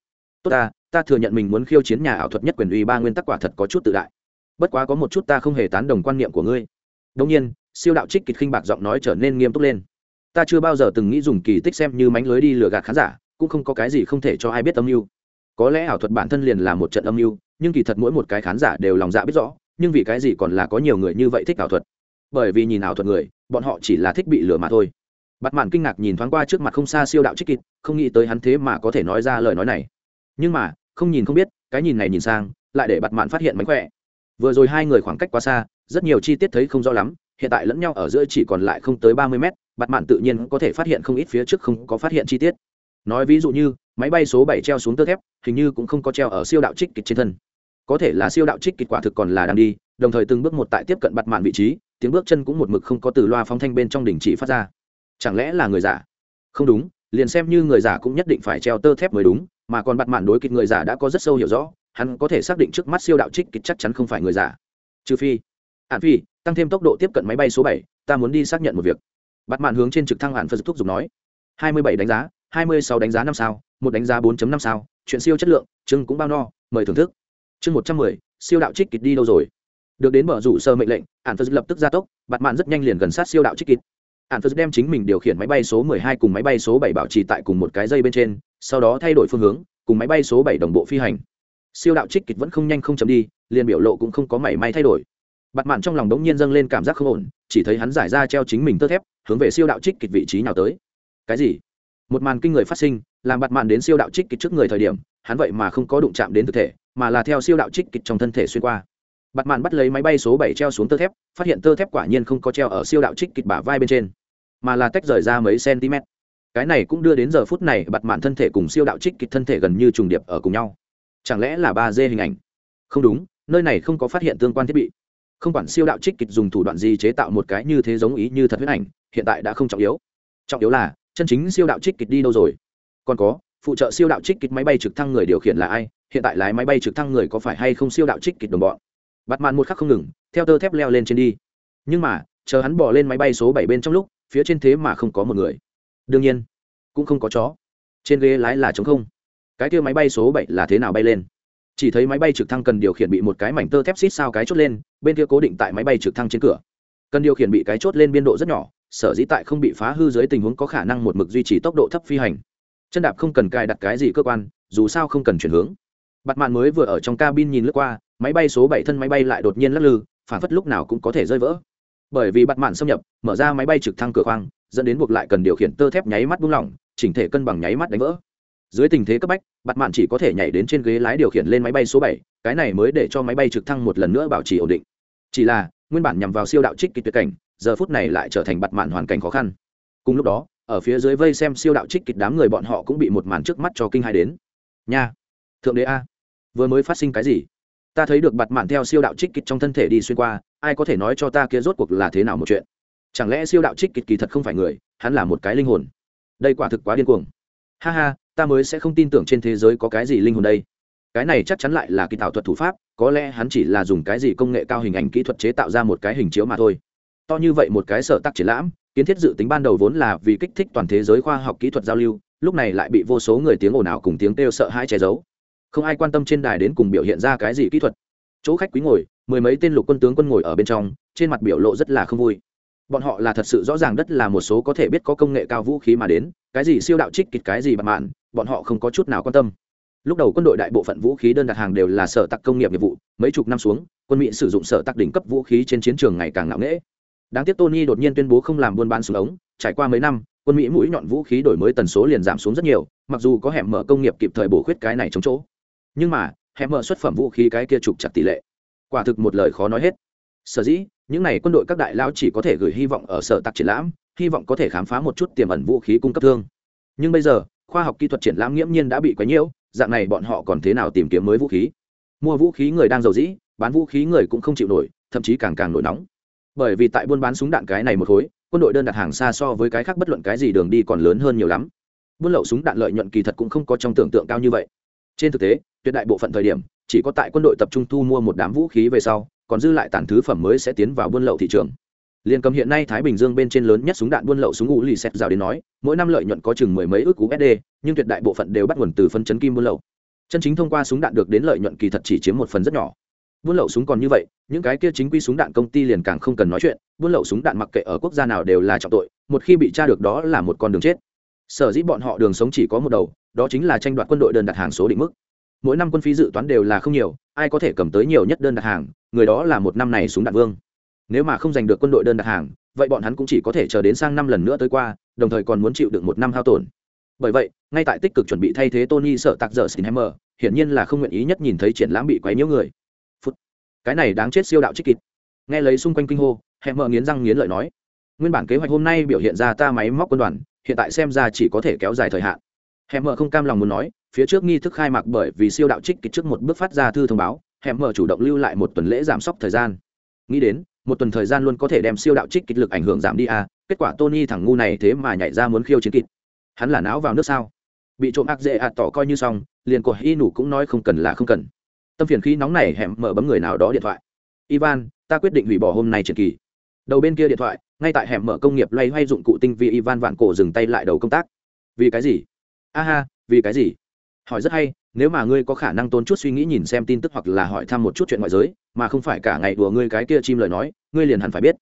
Tốt ta ta thừa nhận mình muốn khiêu chiến nhà ảo thuật nhất quyền uy ba nguyên tắc quả thật có chút tự đại. Bất quá có một chút ta không hề tán đồng quan niệm của ngươi. Đông nhiên, siêu đạo trích kịch khinh bạc giọng nói trở nên nghiêm túc lên. Ta chưa bao giờ từng nghĩ dùng kỳ tích xem như mánh lưới đi lừa gạt khán giả, cũng không có cái gì không thể cho ai biết âm mưu. Có lẽ ảo thuật bản thân liền là một trận âm mưu, nhưng kỳ thật mỗi một cái khán giả đều lòng dạ biết rõ nhưng vì cái gì còn là có nhiều người như vậy thích ảo thuật? Bởi vì nhìn ảo thuật người, bọn họ chỉ là thích bị lừa mà thôi. Bắt mạn kinh ngạc nhìn thoáng qua trước mặt không xa siêu đạo trích kịt, không nghĩ tới hắn thế mà có thể nói ra lời nói này. Nhưng mà, không nhìn không biết, cái nhìn này nhìn sang, lại để bắt mạn phát hiện mánh khỏe. Vừa rồi hai người khoảng cách quá xa, rất nhiều chi tiết thấy không rõ lắm, hiện tại lẫn nhau ở giữa chỉ còn lại không tới ba mươi mét bắt mạn tự nhiên có thể phát hiện không ít phía trước không có phát hiện chi tiết. Nói ví dụ như, máy bay số bảy treo xuống tơ thép, hình như cũng không có treo ở siêu đạo trích kịch trên thân có thể là siêu đạo trích kịch quả thực còn là đang đi, đồng thời từng bước một tại tiếp cận bặt mạn vị trí, tiếng bước chân cũng một mực không có từ loa phóng thanh bên trong đỉnh chỉ phát ra. Chẳng lẽ là người giả? Không đúng, liền xem như người giả cũng nhất định phải treo tơ thép mới đúng, mà còn bặt mạn đối kịch người giả đã có rất sâu hiểu rõ, hắn có thể xác định trước mắt siêu đạo trích kịch chắc chắn không phải người giả. Trừ phi hạn phi, tăng thêm tốc độ tiếp cận máy bay số bảy, ta muốn đi xác nhận một việc. Bặt mạn hướng trên trực thăng hạn phật thúc giục nói. Hai mươi bảy đánh giá, hai mươi sáu đánh giá năm sao, một đánh giá 4 năm sao, chuyện siêu chất lượng chưng cũng bao no, mời thưởng thức chương một trăm mười, siêu đạo trích kịch đi đâu rồi? Được đến mở rủ sơ mệnh lệnh ạn phật lập tức ra tốc, bạt mạn rất nhanh liền gần sát siêu đạo trích kịch. Ạn phật đem chính mình điều khiển máy bay số mười hai cùng máy bay số bảy bảo trì tại cùng một cái dây bên trên, sau đó thay đổi phương hướng, cùng máy bay số bảy đồng bộ phi hành. Siêu đạo trích kịch vẫn không nhanh không chậm đi, liền biểu lộ cũng không có mảy may thay đổi. Bạt mạn trong lòng đống nhiên dâng lên cảm giác không ổn, chỉ thấy hắn giải ra treo chính mình tơ thép, hướng về siêu đạo trích kịch vị trí nào tới. Cái gì? Một màn kinh người phát sinh, làm bạt mạn đến siêu đạo trích kịch trước người thời điểm, hắn vậy mà không có đụng chạm đến thực thể mà là theo siêu đạo trích kịch trong thân thể xuyên qua. Bặt mạn bắt lấy máy bay số bảy treo xuống tơ thép, phát hiện tơ thép quả nhiên không có treo ở siêu đạo trích kịch bả vai bên trên, mà là tách rời ra mấy cm cái này cũng đưa đến giờ phút này bặt mạn thân thể cùng siêu đạo trích kịch thân thể gần như trùng điệp ở cùng nhau. Chẳng lẽ là ba d hình ảnh? Không đúng, nơi này không có phát hiện tương quan thiết bị. Không quản siêu đạo trích kịch dùng thủ đoạn gì chế tạo một cái như thế giống ý như thật huyết ảnh, hiện tại đã không trọng yếu. Trọng yếu là, chân chính siêu đạo trích kịch đi đâu rồi? Còn có, phụ trợ siêu đạo trích kịch máy bay trực thăng người điều khiển là ai? Hiện tại lái máy bay trực thăng người có phải hay không siêu đạo trích kịch đồng bọn? Bắt màn một khắc không ngừng, theo tơ thép leo lên trên đi. Nhưng mà, chờ hắn bỏ lên máy bay số bảy bên trong lúc, phía trên thế mà không có một người. Đương nhiên, cũng không có chó. Trên ghế lái là trống không. Cái kia máy bay số bảy là thế nào bay lên? Chỉ thấy máy bay trực thăng cần điều khiển bị một cái mảnh tơ thép xít sao cái chốt lên, bên kia cố định tại máy bay trực thăng trên cửa. Cần điều khiển bị cái chốt lên biên độ rất nhỏ, sở dĩ tại không bị phá hư dưới tình huống có khả năng một mực duy trì tốc độ thấp phi hành. Chân đạp không cần cài đặt cái gì cơ quan, dù sao không cần chuyển hướng bặt mạn mới vừa ở trong cabin nhìn lướt qua, máy bay số bảy thân máy bay lại đột nhiên lắc lư, phản phất lúc nào cũng có thể rơi vỡ. Bởi vì bặt mạn xâm nhập, mở ra máy bay trực thăng cửa khoang, dẫn đến buộc lại cần điều khiển tơ thép nháy mắt buông lỏng, chỉnh thể cân bằng nháy mắt đánh vỡ. Dưới tình thế cấp bách bặt mạn chỉ có thể nhảy đến trên ghế lái điều khiển lên máy bay số bảy, cái này mới để cho máy bay trực thăng một lần nữa bảo trì ổn định. Chỉ là, nguyên bản nhằm vào siêu đạo trích kịch tuyệt cảnh, giờ phút này lại trở thành bặt mạn hoàn cảnh khó khăn. Cùng lúc đó, ở phía dưới vây xem siêu đạo trích kịch đám người bọn họ cũng bị một màn trước mắt cho kinh hai đến. Nha, thượng đế a vừa mới phát sinh cái gì? Ta thấy được bặt mạn theo siêu đạo trích kịch trong thân thể đi xuyên qua, ai có thể nói cho ta kia rốt cuộc là thế nào một chuyện? Chẳng lẽ siêu đạo trích kịch kỳ thật không phải người, hắn là một cái linh hồn? Đây quả thực quá điên cuồng. Ha ha, ta mới sẽ không tin tưởng trên thế giới có cái gì linh hồn đây. Cái này chắc chắn lại là kỳ tạo thuật thủ pháp, có lẽ hắn chỉ là dùng cái gì công nghệ cao hình ảnh kỹ thuật chế tạo ra một cái hình chiếu mà thôi. To như vậy một cái sở tác triển lãm, kiến thiết dự tính ban đầu vốn là vì kích thích toàn thế giới khoa học kỹ thuật giao lưu, lúc này lại bị vô số người tiếng ồn ào cùng tiếng kêu sợ hãi che giấu không ai quan tâm trên đài đến cùng biểu hiện ra cái gì kỹ thuật. Chỗ khách quý ngồi, mười mấy tên lục quân tướng quân ngồi ở bên trong, trên mặt biểu lộ rất là không vui. Bọn họ là thật sự rõ ràng đất là một số có thể biết có công nghệ cao vũ khí mà đến, cái gì siêu đạo trích kịch, cái gì bạt mạn, bọn họ không có chút nào quan tâm. Lúc đầu quân đội đại bộ phận vũ khí đơn đặt hàng đều là sở tặc công nghiệp nghiệp vụ, mấy chục năm xuống, quân mỹ sử dụng sở tặc đỉnh cấp vũ khí trên chiến trường ngày càng ngạo nghễ. Đáng tiếc tony đột nhiên tuyên bố không làm buôn bán súng ống, trải qua mấy năm, quân mỹ mũi nhọn vũ khí đổi mới tần số liền giảm xuống rất nhiều, mặc dù có hẻm mở công nghiệp kịp thời bổ khuyết cái này chống chỗ nhưng mà hẻm mở xuất phẩm vũ khí cái kia trục chặt tỷ lệ. Quả thực một lời khó nói hết. Sở dĩ, những n à y quân đội các đại lao chỉ có thể gửi hy vọng ở sở tặc triển lãm, hy vọng có thể khám phá một chút tiềm ẩn vũ khí cung cấp thương. Nhưng bây giờ, khoa học kỹ thuật triển lãm nghiễm nhiên đã bị quấy nhiễu, dạng này bọn họ còn thế nào tìm kiếm mới vũ khí? Mua vũ khí người đang giàu dĩ, bán vũ khí người cũng không chịu nổi, thậm chí càng càng nổi nóng. Bởi vì tại buôn bán súng đạn cái này một khối, quân đội đơn đặt hàng xa so với cái khác bất luận cái gì đường đi còn lớn hơn nhiều lắm. Buôn lậu súng đạn lợi nhuận kỳ thật cũng không có trong tưởng tượng cao như vậy. Trên thực tế tuyệt đại bộ phận thời điểm, chỉ có tại quân đội tập trung thu mua một đám vũ khí về sau, còn dư lại tàn thứ phẩm mới sẽ tiến vào buôn lậu thị trường. Liên cầm hiện nay thái bình dương bên trên lớn nhất súng đạn buôn lậu súng ngũ lì xét rào đến nói, mỗi năm lợi nhuận có chừng mười mấy ước usd nhưng tuyệt đại bộ phận đều bắt nguồn từ phân chấn kim buôn lậu. Chân chính thông qua súng đạn được đến lợi nhuận kỳ thật chỉ chiếm một phần rất nhỏ. Buôn lậu súng còn như vậy, những cái kia chính quy súng đạn công ty liền càng không cần nói chuyện, buôn lậu súng đạn mặc kệ ở quốc gia nào đều là trọng tội, một khi bị tra được đó là một con đường chết. Sở dĩ bọn họ đường sống chỉ có một đầu, đó chính là tranh đoạt quân đội đơn đặt hàng số định mức mỗi năm quân phí dự toán đều là không nhiều, ai có thể cầm tới nhiều nhất đơn đặt hàng, người đó là một năm này súng đạn vương. Nếu mà không giành được quân đội đơn đặt hàng, vậy bọn hắn cũng chỉ có thể chờ đến sang năm lần nữa tới qua, đồng thời còn muốn chịu được một năm hao tổn. Bởi vậy, ngay tại tích cực chuẩn bị thay thế tony sợ tạc dở stinhammer hiển nhiên là không nguyện ý nhất nhìn thấy triển lãm bị quấy nhiễu người. Phút. cái này đáng chết siêu đạo trích kịt nghe lấy xung quanh kinh hô, hammer nghiến răng nghiến lợi nói, nguyên bản kế hoạch hôm nay biểu hiện ra ta máy móc quân đoàn, hiện tại xem ra chỉ có thể kéo dài thời hạn hẹn mở không cam lòng muốn nói, phía trước nghi thức khai mạc bởi vì siêu đạo trích kịch trước một bước phát ra thư thông báo hẹn mở chủ động lưu lại một tuần lễ giảm sốc thời gian. Nghĩ đến, một tuần thời gian luôn có thể đem siêu đạo trích kịch lực ảnh hưởng giảm đi à kết quả tony thằng ngu này thế mà nhảy ra muốn khiêu chiến kịch. Hắn là não vào nước sao? Bị trộm ác dễ ạt tỏ coi như xong, liền của y nủ cũng nói không cần là không cần. Tâm phiền khí nóng này hẹm mở bấm người nào đó điện thoại. Ivan, ta quyết định hủy bỏ hôm nay triển kỳ. Đầu bên kia điện thoại, ngay tại hẻm mở công nghiệp loay hoay dụng cụ tinh vi ivan vạn cổ dừng tay lại đầu công tác. Vì cái gì? Aha vì cái gì? Hỏi rất hay, nếu mà ngươi có khả năng tốn chút suy nghĩ nhìn xem tin tức hoặc là hỏi thăm một chút chuyện ngoại giới, mà không phải cả ngày đùa ngươi cái kia chim lời nói, ngươi liền hẳn phải biết.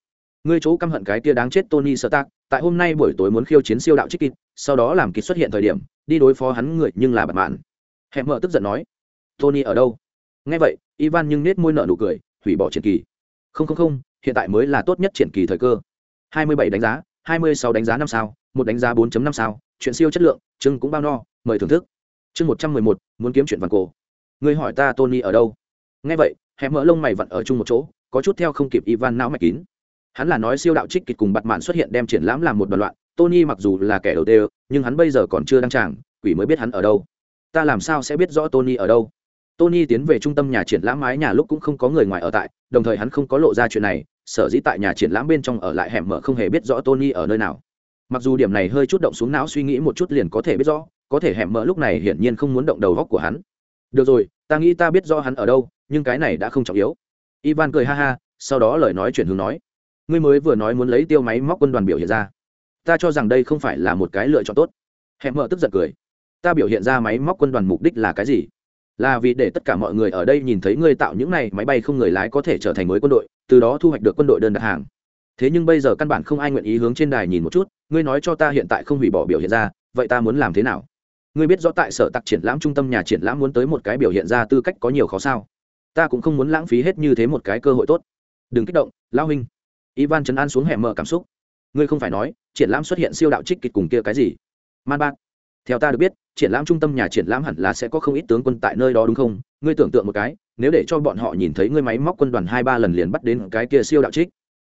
Ngươi chỗ căm hận cái kia đáng chết tony sơ tác tại hôm nay buổi tối muốn khiêu chiến siêu đạo trích kịt sau đó làm kịt xuất hiện thời điểm, đi đối phó hắn người nhưng là bật mạn. Hẹn mở tức giận nói, tony ở đâu? Nghe vậy, ivan nhưng nết môi nợ nụ cười, hủy bỏ triển kỳ. Không không không, hiện tại mới là tốt nhất triển kỳ thời cơ. 27 đánh giá 26 đánh giá năm sao, một đánh giá 4.5 sao chuyện siêu chất lượng chưng cũng bao no mời thưởng thức. Chương 111, muốn kiếm chuyện vàng cổ. Người hỏi ta tony ở đâu? Nghe vậy hẹ mỡ lông mày vặn ở chung một chỗ có chút theo không kịp ivan não mạch kín. Hắn là nói siêu đạo trích kịch cùng bặt mạn xuất hiện đem triển lãm làm một đoạn loạn tony mặc dù là kẻ đầu tiên nhưng hắn bây giờ còn chưa đăng tràng quỷ mới biết hắn ở đâu. Ta làm sao sẽ biết rõ tony ở đâu? Tony tiến về trung tâm nhà triển lãm mái nhà lúc cũng không có người ngoài ở tại đồng thời hắn không có lộ ra chuyện này sở dĩ tại nhà triển lãm bên trong ở lại hẻm mở không hề biết rõ tony ở nơi nào mặc dù điểm này hơi chút động xuống não suy nghĩ một chút liền có thể biết rõ, có thể hẻm mở lúc này hiển nhiên không muốn động đầu góc của hắn. Được rồi, ta nghĩ ta biết rõ hắn ở đâu, nhưng cái này đã không trọng yếu. Ivan cười ha ha, sau đó lời nói chuyển hướng nói. Ngươi mới vừa nói muốn lấy tiêu máy móc quân đoàn biểu hiện ra. Ta cho rằng đây không phải là một cái lựa chọn tốt. Hẹn mở tức giận cười. Ta biểu hiện ra máy móc quân đoàn mục đích là cái gì? Là vì để tất cả mọi người ở đây nhìn thấy ngươi tạo những này máy bay không người lái có thể trở thành mới quân đội, từ đó thu hoạch được quân đội đơn đặt hàng thế nhưng bây giờ căn bản không ai nguyện ý hướng trên đài nhìn một chút, ngươi nói cho ta hiện tại không hủy bỏ biểu hiện ra, vậy ta muốn làm thế nào? Ngươi biết rõ tại sở tặc triển lãm trung tâm nhà triển lãm muốn tới một cái biểu hiện ra tư cách có nhiều khó sao. Ta cũng không muốn lãng phí hết như thế một cái cơ hội tốt. Đừng kích động, lão huynh. Ivan trấn an xuống hẻm mở cảm xúc. Ngươi không phải nói, triển lãm xuất hiện siêu đạo trích kịch cùng kia cái gì? Man bạc. Theo ta được biết, triển lãm trung tâm nhà triển lãm hẳn là sẽ có không ít tướng quân tại nơi đó đúng không? Ngươi tưởng tượng một cái, nếu để cho bọn họ nhìn thấy ngươi máy móc quân đoàn hai ba lần liền bắt đến cái kia siêu đạo trích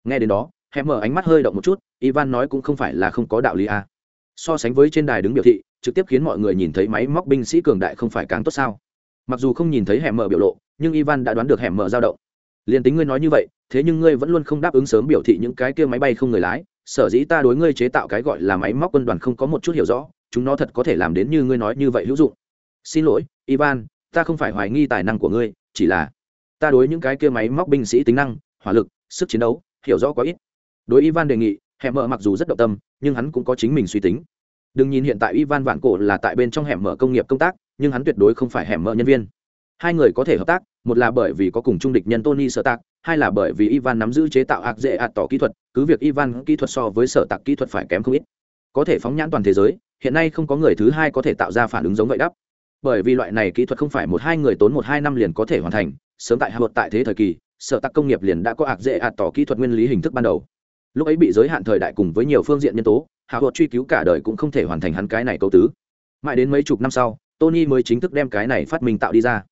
nghe đến đó hẻm mở ánh mắt hơi động một chút, ivan nói cũng không phải là không có đạo lý à. so sánh với trên đài đứng biểu thị, trực tiếp khiến mọi người nhìn thấy máy móc binh sĩ cường đại không phải càng tốt sao? Mặc dù không nhìn thấy hẻm mở biểu lộ, nhưng ivan đã đoán được hẻm mở dao động. Liền tính ngươi nói như vậy, thế nhưng ngươi vẫn luôn không đáp ứng sớm biểu thị những cái kia máy bay không người lái. Sở dĩ ta đối ngươi chế tạo cái gọi là máy móc quân đoàn không có một chút hiểu rõ, chúng nó thật có thể làm đến như ngươi nói như vậy hữu dụng. Xin lỗi, ivan, ta không phải hoài nghi tài năng của ngươi, chỉ là ta đối những cái kia máy móc binh sĩ tính năng, hỏa lực, sức chiến đấu hiểu rõ quá ít. Đối ivan đề nghị hẻm mở mặc dù rất động tâm, nhưng hắn cũng có chính mình suy tính. Đừng nhìn hiện tại ivan vạn cổ là tại bên trong hẻm mở công nghiệp công tác, nhưng hắn tuyệt đối không phải hẻm mở nhân viên. Hai người có thể hợp tác, một là bởi vì có cùng trung địch nhân tony sở tạc, hai là bởi vì ivan nắm giữ chế tạo ạc dễ ạt tỏ kỹ thuật, cứ việc ivan kỹ thuật so với sở tạc kỹ thuật phải kém không ít. Có thể phóng nhãn toàn thế giới, hiện nay không có người thứ hai có thể tạo ra phản ứng giống vậy đắp bởi vì loại này kỹ thuật không phải một hai người tốn một hai năm liền có thể hoàn thành, sớm tại hạ tại thế thời kỳ sở tạc công nghiệp liền đã có ạc dễ ạt tỏ kỹ thuật nguyên lý hình thức ban đầu. Lúc ấy bị giới hạn thời đại cùng với nhiều phương diện nhân tố hạ luật truy cứu cả đời cũng không thể hoàn thành hắn cái này câu tứ. Mãi đến mấy chục năm sau, tony mới chính thức đem cái này phát minh tạo đi ra.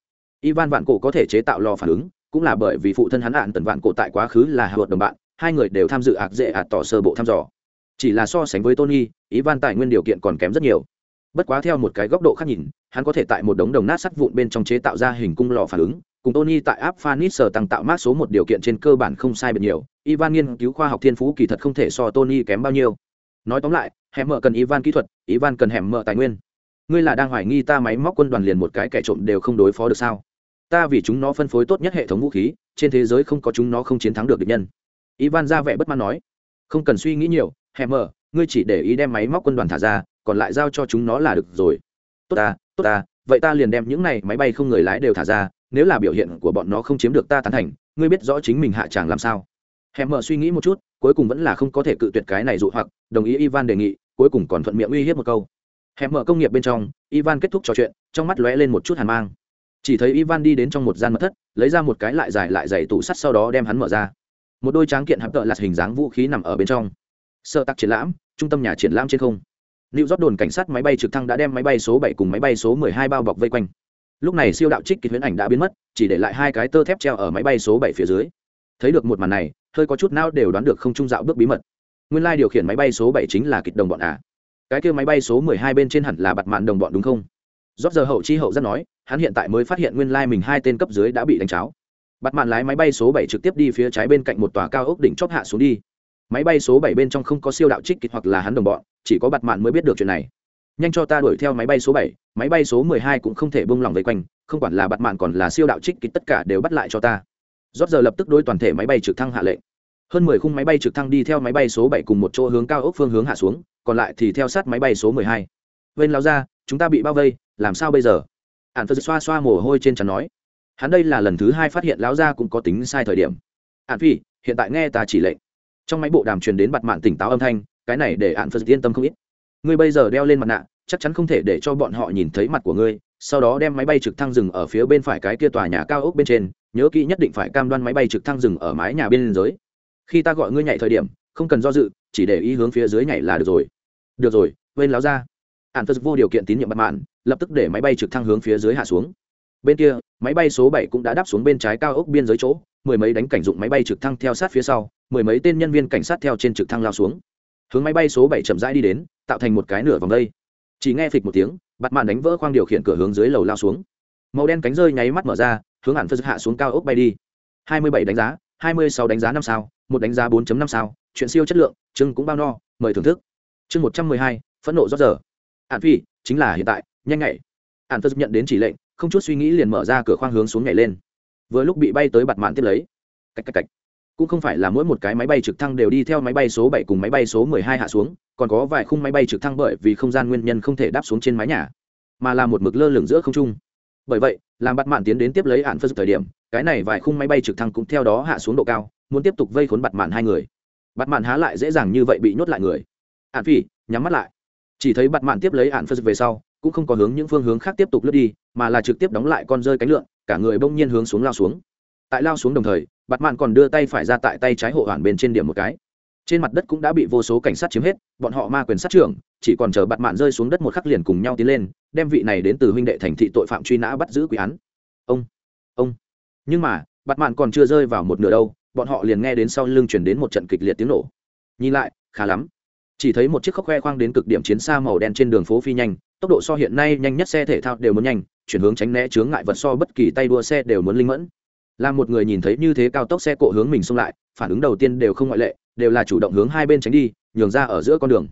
Ivan vạn cổ có thể chế tạo lò phản ứng, cũng là bởi vì phụ thân hắn hạn tần vạn cổ tại quá khứ là hạ luật đồng bạn, hai người đều tham dự ạc dễ ạt tỏ sơ bộ thăm dò. Chỉ là so sánh với tony, ivan tài nguyên điều kiện còn kém rất nhiều. Bất quá theo một cái góc độ khác nhìn, hắn có thể tại một đống đồng nát sắt vụn bên trong chế tạo ra hình cung lò phản ứng cùng tony tại áp phanis sở tăng tạo mát số một điều kiện trên cơ bản không sai biệt nhiều. Ivan nghiên cứu khoa học thiên phú kỳ thật không thể so tony kém bao nhiêu. Nói tóm lại hẻm mở cần ivan kỹ thuật ivan cần hẻm mở tài nguyên. Ngươi là đang hoài nghi ta máy móc quân đoàn liền một cái kẻ trộm đều không đối phó được sao? Ta vì chúng nó phân phối tốt nhất hệ thống vũ khí trên thế giới không có chúng nó không chiến thắng được địch nhân. Ivan ra vẻ bất mãn nói không cần suy nghĩ nhiều hẻm mở, ngươi chỉ để ý đem máy móc quân đoàn thả ra còn lại giao cho chúng nó là được rồi. Tốt ta tốt ta vậy ta liền đem những này máy bay không người lái đều thả ra nếu là biểu hiện của bọn nó không chiếm được ta tán thành, ngươi biết rõ chính mình hạ tràng làm sao. Hèm mở suy nghĩ một chút, cuối cùng vẫn là không có thể cự tuyệt cái này dụ hoặc, đồng ý ivan đề nghị, cuối cùng còn thuận miệng uy hiếp một câu. Hèm mở công nghiệp bên trong, ivan kết thúc trò chuyện, trong mắt lóe lên một chút hàn mang. Chỉ thấy ivan đi đến trong một gian mật thất, lấy ra một cái lại dài lại dày tủ sắt sau đó đem hắn mở ra. Một đôi tráng kiện hạp tợ lạt hình dáng vũ khí nằm ở bên trong. Sơ tắc triển lãm, trung tâm nhà triển lãm trên không. Lưu Rót đồn cảnh sát máy bay trực thăng đã đem máy bay số 7 cùng máy bay số 12 bao bọc vây quanh. Lúc này siêu đạo trích kịch huyễn ảnh đã biến mất, chỉ để lại hai cái tơ thép treo ở máy bay số bảy phía dưới. Thấy được một màn này, hơi có chút nào đều đoán được không trung dạo bước bí mật. Nguyên lai điều khiển máy bay số bảy chính là kịch đồng bọn à? Cái kia máy bay số 12 bên trên hẳn là bặt mạn đồng bọn đúng không? Rót giờ hậu chi hậu rất nói, hắn hiện tại mới phát hiện nguyên lai mình hai tên cấp dưới đã bị đánh cháo. bặt mạn lái máy bay số bảy trực tiếp đi phía trái bên cạnh một tòa cao ốc đỉnh chóp hạ xuống đi. Máy bay số bảy bên trong không có siêu đạo trích kịch hoặc là hắn đồng bọn, chỉ có bặt mạn mới biết được chuyện này nhanh cho ta đuổi theo máy bay số bảy, máy bay số mười hai cũng không thể bông lỏng vây quanh, không quản là bặt mạng còn là siêu đạo trích kịch tất cả đều bắt lại cho ta. Rót giờ lập tức đối toàn thể máy bay trực thăng hạ lệnh. Hơn mười khung máy bay trực thăng đi theo máy bay số bảy cùng một chỗ hướng cao ốc phương hướng hạ xuống, còn lại thì theo sát máy bay số mười hai. Vên lao ra chúng ta bị bao vây, làm sao bây giờ? Ạn phật xoa xoa mồ hôi trên trán nói. Hắn đây là lần thứ hai phát hiện lão gia cũng có tính sai thời điểm. Ạn phi, hiện tại nghe ta chỉ lệnh. Trong máy bộ đàm truyền đến bặt mạng tỉnh táo âm thanh, cái này để ạn phật yên tâm không ít ngươi bây giờ đeo lên mặt nạ, chắc chắn không thể để cho bọn họ nhìn thấy mặt của ngươi, sau đó đem máy bay trực thăng dừng ở phía bên phải cái kia tòa nhà cao ốc bên trên, nhớ kỹ nhất định phải cam đoan máy bay trực thăng dừng ở mái nhà bên dưới. Khi ta gọi ngươi nhảy thời điểm, không cần do dự, chỉ để ý hướng phía dưới nhảy là được rồi. Được rồi vên láo ra ạn phật vô điều kiện tín nhiệm bật mạn lập tức để máy bay trực thăng hướng phía dưới hạ xuống. Bên kia, máy bay số bảy cũng đã đáp xuống bên trái cao ốc biên giới chỗ, mười mấy đánh cảnh dụng máy bay trực thăng theo sát phía sau, mười mấy tên nhân viên cảnh sát theo trên trực thăng lao xuống hướng máy bay số bảy chậm rãi đi đến, tạo thành một cái nửa vòng đây. Chỉ nghe phịch một tiếng bặt màn đánh vỡ khoang điều khiển cửa hướng dưới lầu lao xuống. Màu đen cánh rơi nháy mắt mở ra, hướng hẳn phật hạ xuống cao ốc bay đi. Hai mươi bảy đánh giá, hai mươi sáu đánh giá năm sao, một đánh giá bốn năm sao, chuyện siêu chất lượng chưng cũng bao no, mời thưởng thức. Chương một trăm mười hai, phẫn nộ rót giờ. Hạn phi, chính là hiện tại, nhanh nhạy hạn phật nhận đến chỉ lệnh, không chút suy nghĩ liền mở ra cửa khoang hướng xuống nhảy lên. Vừa lúc bị bay tới bặt mạn tiếp lấy. Cách cách cách cũng không phải là mỗi một cái máy bay trực thăng đều đi theo máy bay số 7 cùng máy bay số mười hai hạ xuống, còn có vài khung máy bay trực thăng bởi vì không gian nguyên nhân không thể đáp xuống trên mái nhà, mà là một mực lơ lửng giữa không trung. Bởi vậy, làm bắt mạn tiến đến tiếp lấy án phân thời điểm, cái này vài khung máy bay trực thăng cũng theo đó hạ xuống độ cao, muốn tiếp tục vây khốn bắt mạn hai người. Bắt mạn há lại dễ dàng như vậy bị nhốt lại người. Án phi nhắm mắt lại. Chỉ thấy bắt mạn tiếp lấy án phân về sau, cũng không có hướng những phương hướng khác tiếp tục lướt đi, mà là trực tiếp đóng lại con rơi cánh lượn, cả người bỗng nhiên hướng xuống lao xuống. Tại lao xuống đồng thời bặt mạn còn đưa tay phải ra tại tay trái hộ hoàn bên trên điểm một cái. Trên mặt đất cũng đã bị vô số cảnh sát chiếm hết, bọn họ ma quyền sát trưởng, chỉ còn chờ bặt mạn rơi xuống đất một khắc liền cùng nhau tiến lên, đem vị này đến từ huynh đệ thành thị tội phạm truy nã bắt giữ quý án. Ông ông. Nhưng mà bặt mạn còn chưa rơi vào một nửa đâu, bọn họ liền nghe đến sau lưng chuyển đến một trận kịch liệt tiếng nổ. Nhìn lại, khá lắm. Chỉ thấy một chiếc khóc khoe khoang đến cực điểm chiến xa màu đen trên đường phố phi nhanh, tốc độ so hiện nay nhanh nhất xe thể thao đều muốn nhanh, chuyển hướng tránh né chướng ngại vật so bất kỳ tay đua xe đều muốn linh mẫn là một người nhìn thấy như thế cao tốc xe cộ hướng mình xông lại, phản ứng đầu tiên đều không ngoại lệ, đều là chủ động hướng hai bên tránh đi, nhường ra ở giữa con đường.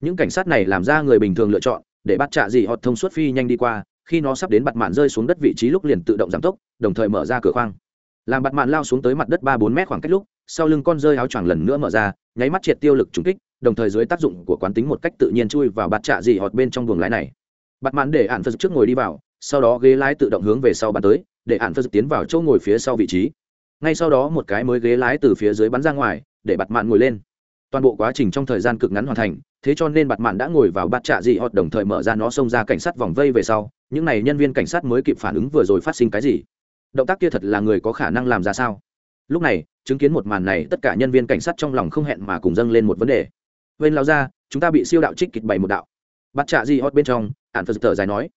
Những cảnh sát này làm ra người bình thường lựa chọn, để bắt trạ gì họ thông suốt phi nhanh đi qua, khi nó sắp đến bặt mạn rơi xuống đất vị trí lúc liền tự động giảm tốc, đồng thời mở ra cửa khoang. Làm bặt mạn lao xuống tới mặt đất ba bốn mét khoảng cách lúc, sau lưng con rơi áo choàng lần nữa mở ra, nháy mắt triệt tiêu lực trúng kích, đồng thời dưới tác dụng của quán tính một cách tự nhiên chui vào bạt trạ gì họt bên trong buồng lái này. Bặt mạn để ạn phật trước ngồi đi vào, sau đó ghế lái tự động hướng về sau bàn tới để ạn phật tiến vào chỗ ngồi phía sau vị trí. Ngay sau đó một cái mới ghế lái từ phía dưới bắn ra ngoài, để bặt mạn ngồi lên. Toàn bộ quá trình trong thời gian cực ngắn hoàn thành, thế cho nên bặt mạn đã ngồi vào bát trạ dị họt đồng thời mở ra nó xông ra cảnh sát vòng vây về sau. Những n à y nhân viên cảnh sát mới kịp phản ứng vừa rồi phát sinh cái gì? Động tác kia thật là người có khả năng làm ra sao? Lúc này, chứng kiến một màn này, tất cả nhân viên cảnh sát trong lòng không hẹn mà cùng dâng lên một vấn đề. Bên lao ra chúng ta bị siêu đạo trích kịch bày một đạo. Bắt trạ dị hot bên trong, ạn phật thở dài nói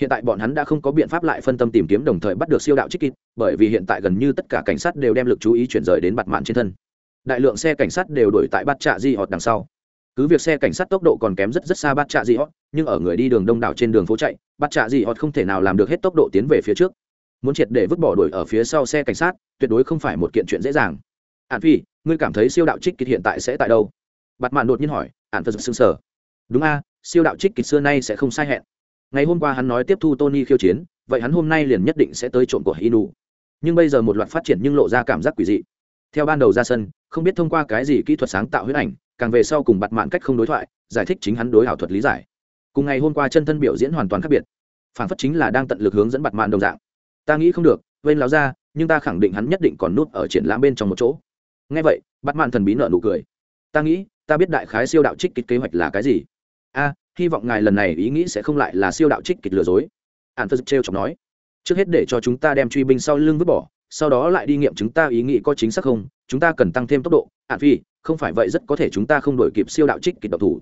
hiện tại bọn hắn đã không có biện pháp lại phân tâm tìm kiếm đồng thời bắt được siêu đạo trích kịp bởi vì hiện tại gần như tất cả cảnh sát đều đem lực chú ý chuyển rời đến bặt mạn trên thân. Đại lượng xe cảnh sát đều đuổi tại bát trạ di họt đằng sau. Cứ việc xe cảnh sát tốc độ còn kém rất rất xa bát trạ di họt, nhưng ở người đi đường đông đảo trên đường phố chạy, bát trạ di họt không thể nào làm được hết tốc độ tiến về phía trước. Muốn triệt để vứt bỏ đuổi ở phía sau xe cảnh sát, tuyệt đối không phải một kiện chuyện dễ dàng. Ạn phi, ngươi cảm thấy siêu đạo trích kịch hiện tại sẽ tại đâu? Bạt mạn đột nhiên hỏi. Ạn phật sững sờ. Đúng a, siêu đạo trích kịch xưa nay sẽ không sai hẹn ngày hôm qua hắn nói tiếp thu tony khiêu chiến, vậy hắn hôm nay liền nhất định sẽ tới trộm của inu nhưng bây giờ một loạt phát triển nhưng lộ ra cảm giác quỷ dị. Theo ban đầu ra sân, không biết thông qua cái gì kỹ thuật sáng tạo huyết ảnh, càng về sau cùng bặt mạn cách không đối thoại, giải thích chính hắn đối ảo thuật lý giải. Cùng ngày hôm qua chân thân biểu diễn hoàn toàn khác biệt. Phản phất chính là đang tận lực hướng dẫn bặt mạn đồng dạng. Ta nghĩ không được vên láo ra nhưng ta khẳng định hắn nhất định còn nút ở triển lãm bên trong một chỗ. Ngay vậy bắt mạn thần bí nợ nụ cười. Ta nghĩ, ta biết đại khái siêu đạo trích kịch kế hoạch là cái gì. A hy vọng ngài lần này ý nghĩ sẽ không lại là siêu đạo trích kịch lừa dối. Ạn phật trêu chọc nói, trước hết để cho chúng ta đem truy binh sau lưng vứt bỏ, sau đó lại đi nghiệm chúng ta ý nghĩ có chính xác không, chúng ta cần tăng thêm tốc độ. Ạn phi, không phải vậy rất có thể chúng ta không đổi kịp siêu đạo trích kịch độc thủ.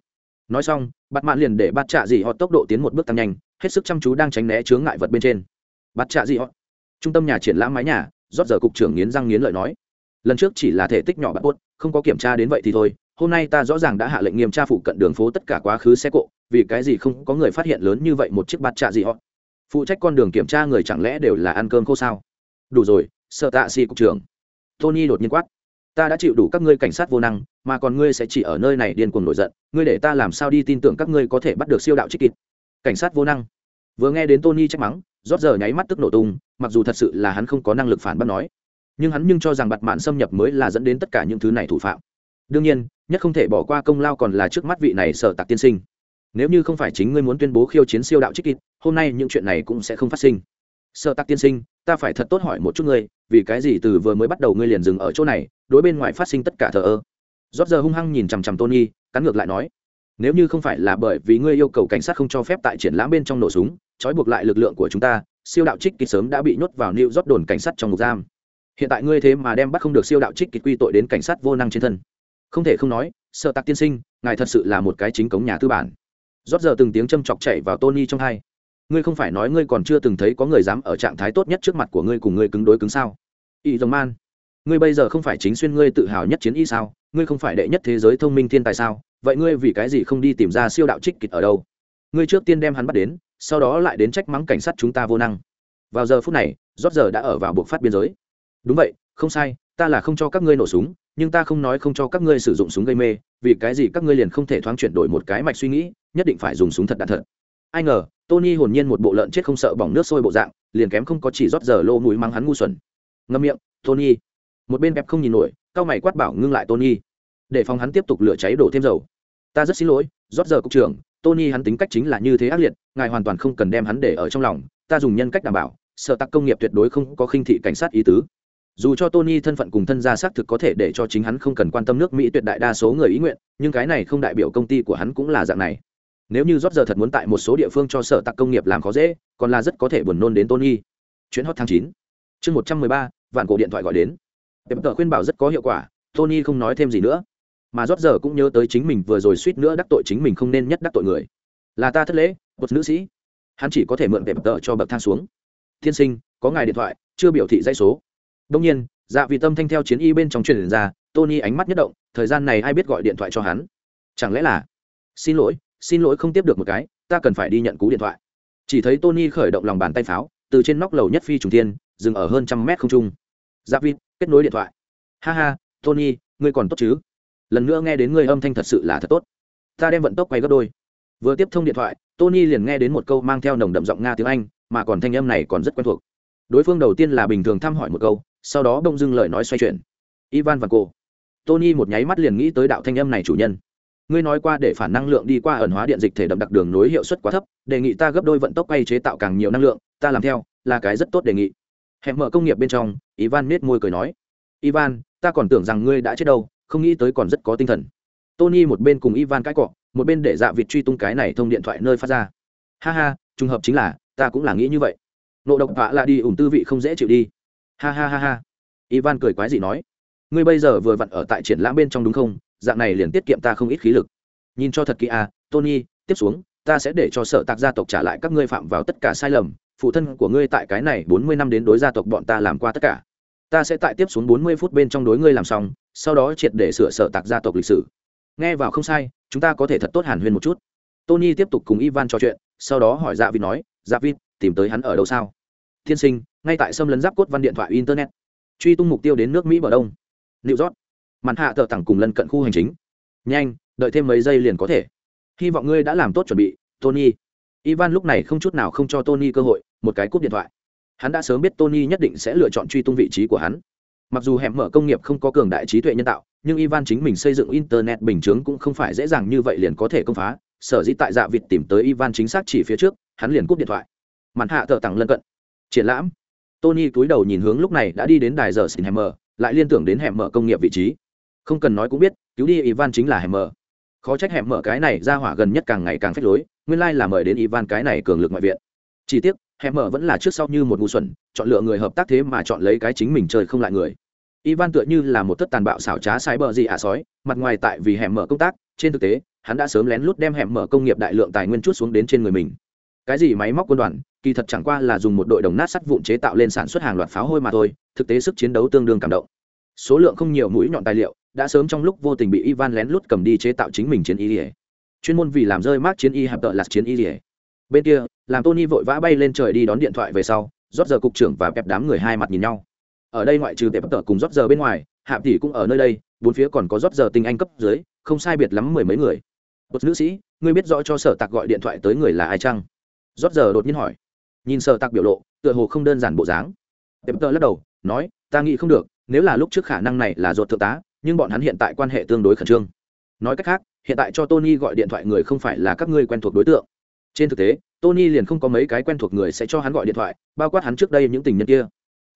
Nói xong bắt mạn liền để bắt trạ dị họ tốc độ tiến một bước tăng nhanh, hết sức chăm chú đang tránh né chướng ngại vật bên trên. Bắt trạ dị họ, trung tâm nhà triển lãm mái nhà, rót giờ cục trưởng nghiến răng nghiến lợi nói, lần trước chỉ là thể tích nhỏ bắt buốt không có kiểm tra đến vậy thì thôi hôm nay ta rõ ràng đã hạ lệnh nghiêm tra phụ cận đường phố tất cả quá khứ xe cộ, vì cái gì không có người phát hiện lớn như vậy một chiếc bát trạ gì họ? Phụ trách con đường kiểm tra người chẳng lẽ đều là ăn cơm khô sao? Đủ rồi, sợ tạ si cục trưởng. Tony đột nhiên quát. Ta đã chịu đủ các ngươi cảnh sát vô năng, mà còn ngươi sẽ chỉ ở nơi này điên cuồng nổi giận. Ngươi để ta làm sao đi tin tưởng các ngươi có thể bắt được siêu đạo trích kịt cảnh sát vô năng. Vừa nghe đến tony trách mắng, rót giờ nháy mắt tức nổ tung, mặc dù thật sự là hắn không có năng lực phản bác nói, nhưng hắn nhưng cho rằng bặt mạn xâm nhập mới là dẫn đến tất cả những thứ này thủ phạm đương nhiên, nhất không thể bỏ qua công lao còn là trước mắt vị này sở tạc tiên sinh. Nếu như không phải chính ngươi muốn tuyên bố khiêu chiến siêu đạo trích kịt hôm nay những chuyện này cũng sẽ không phát sinh. Sở tạc tiên sinh, ta phải thật tốt hỏi một chút ngươi, vì cái gì từ vừa mới bắt đầu ngươi liền dừng ở chỗ này, đối bên ngoài phát sinh tất cả thờ ơ? Rót giờ hung hăng nhìn chằm chằm tony, cắn ngược lại nói, nếu như không phải là bởi vì ngươi yêu cầu cảnh sát không cho phép tại triển lãm bên trong nổ súng, trói buộc lại lực lượng của chúng ta, siêu đạo trích kịch sớm đã bị nhốt vào new rót đồn cảnh sát trong ngục giam. Hiện tại ngươi thế mà đem bắt không được siêu đạo trích kịch quy tội đến cảnh sát vô năng trên thân không thể không nói sợ tạc tiên sinh, ngài thật sự là một cái chính cống nhà tư bản. Rót giờ từng tiếng châm chọc chạy vào tony trong hai. Ngươi không phải nói ngươi còn chưa từng thấy có người dám ở trạng thái tốt nhất trước mặt của ngươi cùng ngươi cứng đối cứng sao? Y dòng man, ngươi bây giờ không phải chính xuyên ngươi tự hào nhất chiến y sao? Ngươi không phải đệ nhất thế giới thông minh thiên tài sao? Vậy ngươi vì cái gì không đi tìm ra siêu đạo trích kịch ở đâu? Ngươi trước tiên đem hắn bắt đến, sau đó lại đến trách mắng cảnh sát chúng ta vô năng. Vào giờ phút này, rót giờ đã ở vào buộc phát biên giới. Đúng vậy, không sai, ta là không cho các ngươi nổ súng nhưng ta không nói không cho các ngươi sử dụng súng gây mê, vì cái gì các ngươi liền không thể thoáng chuyển đổi một cái mạch suy nghĩ, nhất định phải dùng súng thật đạn thật. Ai ngờ, tony hồn nhiên một bộ lợn chết không sợ bỏng nước sôi bộ dạng, liền kém không có chỉ rót giờ lô mũi mắng hắn ngu xuẩn. Ngâm miệng, tony. Một bên bẹp không nhìn nổi, cao mày quát bảo ngưng lại tony. Để phòng hắn tiếp tục lửa cháy đổ thêm dầu. Ta rất xin lỗi, rót giờ cục trưởng, tony hắn tính cách chính là như thế ác liệt, ngài hoàn toàn không cần đem hắn để ở trong lòng, ta dùng nhân cách đảm bảo sợ tắc công nghiệp tuyệt đối không có khinh thị cảnh sát ý tứ dù cho tony thân phận cùng thân gia xác thực có thể để cho chính hắn không cần quan tâm nước mỹ tuyệt đại đa số người ý nguyện, nhưng cái này không đại biểu công ty của hắn cũng là dạng này. Nếu như rót giờ thật muốn tại một số địa phương cho sở tặc công nghiệp làm khó dễ, còn là rất có thể buồn nôn đến tony. Chuyến hot tháng chín. Chương một trăm mười ba, vạn cổ điện thoại gọi đến. Em tờ khuyên bảo rất có hiệu quả, tony không nói thêm gì nữa. Mà rót giờ cũng nhớ tới chính mình vừa rồi suýt nữa đắc tội chính mình không nên nhất đắc tội người. Là ta thất lễ, một nữ sĩ. Hắn chỉ có thể mượn pep tờ cho bậc thang xuống. Tiên sinh, có ngài điện thoại, chưa biểu thị dãy số đông nhiên dạ vị tâm thanh theo chiến y bên trong truyền ra, tony ánh mắt nhất động, thời gian này ai biết gọi điện thoại cho hắn. Chẳng lẽ là, xin lỗi xin lỗi không tiếp được một cái, ta cần phải đi nhận cú điện thoại. Chỉ thấy tony khởi động lòng bàn tay pháo, từ trên nóc lầu nhất phi trùng thiên, dừng ở hơn trăm mét không trung. Dạ vị, kết nối điện thoại. Ha ha, tony, ngươi còn tốt chứ? Lần nữa nghe đến ngươi âm thanh thật sự là thật tốt. Ta đem vận tốc quay gấp đôi. Vừa tiếp thông điện thoại, tony liền nghe đến một câu mang theo nồng đậm giọng nga tiếng anh, mà còn thanh âm này còn rất quen thuộc. Đối phương đầu tiên là bình thường thăm hỏi một câu sau đó đông dưng lời nói xoay chuyển. Ivan và cô. Tony một nháy mắt liền nghĩ tới đạo thanh âm này chủ nhân. Ngươi nói qua để phản năng lượng đi qua ẩn hóa điện dịch thể đậm đặc đường nối hiệu suất quá thấp, đề nghị ta gấp đôi vận tốc quay chế tạo càng nhiều năng lượng, ta làm theo, là cái rất tốt đề nghị. Hẹn mở công nghiệp bên trong, ivan nết môi cười nói. Ivan, ta còn tưởng rằng ngươi đã chết đâu, không nghĩ tới còn rất có tinh thần. Tony một bên cùng ivan cãi cọ, một bên để dạ vịt truy tung cái này thông điện thoại nơi phát ra. Ha ha, trùng hợp chính là, ta cũng là nghĩ như vậy. Nộ độc vạ là đi ủng tư vị không dễ chịu đi ha ha ha ha. Ivan cười quái gì nói, ngươi bây giờ vừa vặn ở tại triển lãm bên trong đúng không? Dạng này liền tiết kiệm ta không ít khí lực. Nhìn cho thật kỹ à tony, tiếp xuống, ta sẽ để cho sở tạc gia tộc trả lại các ngươi phạm vào tất cả sai lầm. Phụ thân của ngươi tại cái này bốn mươi năm đến đối gia tộc bọn ta làm qua tất cả. Ta sẽ tại tiếp xuống bốn mươi phút bên trong đối ngươi làm xong, sau đó triệt để sửa sở tạc gia tộc lịch sử. Nghe vào không sai, chúng ta có thể thật tốt hàn huyên một chút. Tony tiếp tục cùng ivan trò chuyện, sau đó hỏi dạ vịt nói dạ vịt, tìm tới hắn ở đâu sao? Tiên sinh, ngay tại sâm lấn giáp cốt văn điện thoại internet. Truy tung mục tiêu đến nước mỹ bờ đông. New york. Màn hạ thợ tặng cùng lân cận khu hành chính. Nhanh, đợi thêm mấy giây liền có thể. Hy vọng ngươi đã làm tốt chuẩn bị, tony. Ivan lúc này không chút nào không cho tony cơ hội, một cái cúp điện thoại. Hắn đã sớm biết tony nhất định sẽ lựa chọn truy tung vị trí của hắn. Mặc dù hẻm mở công nghiệp không có cường đại trí tuệ nhân tạo, nhưng ivan chính mình xây dựng internet bình chướng cũng không phải dễ dàng như vậy liền có thể công phá. Sở dĩ tại dạ vịt tìm tới ivan chính xác chỉ phía trước, hắn liền cúp điện thoại. Màn hạ thợ tặng lân cận triển lãm. Tony cúi đầu nhìn hướng lúc này đã đi đến đài giờ xin hẻm mở, lại liên tưởng đến hẻm mở công nghiệp vị trí. Không cần nói cũng biết cứu đi ivan chính là hẻm mở khó trách hẻm mở cái này ra hỏa gần nhất càng ngày càng phết lối nguyên lai là mời đến ivan cái này cường lực ngoại viện. Chỉ tiếc hẻm mở vẫn là trước sau như một ngu xuẩn chọn lựa người hợp tác thế mà chọn lấy cái chính mình chơi không lại người. Ivan tựa như là một thất tàn bạo xảo trá sai bờ gì ả à sói mặt ngoài tại vì hẻm mở công tác trên thực tế hắn đã sớm lén lút đem hẻm mở công nghiệp đại lượng tài nguyên chút xuống đến trên người mình cái gì máy móc quân đoàn, kỳ thật chẳng qua là dùng một đội đồng nát sắt vụn chế tạo lên sản xuất hàng loạt pháo hôi mà thôi, thực tế sức chiến đấu tương đương cảm động. Số lượng không nhiều mũi nhọn tài liệu, đã sớm trong lúc vô tình bị ivan lén lút cầm đi chế tạo chính mình chiến y ỉa chuyên môn vì làm rơi mát chiến y hạp tợ là chiến y ỉa bên kia, làm tony vội vã bay lên trời đi đón điện thoại về sau, rót giờ cục trưởng và pep đám người hai mặt nhìn nhau. Ở đây ngoại trừ pep tợ cùng rót giờ bên ngoài, hạp tỷ cũng ở nơi đây, bốn phía còn có rót giờ tinh anh cấp dưới, không sai biệt lắm mười mấy người. Một nữ sĩ, ngươi biết rõ cho sở tạc gọi điện thoại tới người là ai chăng? Rót giờ đột nhiên hỏi. Nhìn sợ tặc biểu lộ, tựa hồ không đơn giản bộ dáng. Pep tơ lắc đầu, nói, ta nghĩ không được, nếu là lúc trước khả năng này là ruột thượng tá, nhưng bọn hắn hiện tại quan hệ tương đối khẩn trương. Nói cách khác, hiện tại cho tony gọi điện thoại người không phải là các ngươi quen thuộc đối tượng. Trên thực tế, tony liền không có mấy cái quen thuộc người sẽ cho hắn gọi điện thoại, bao quát hắn trước đây những tình nhân kia.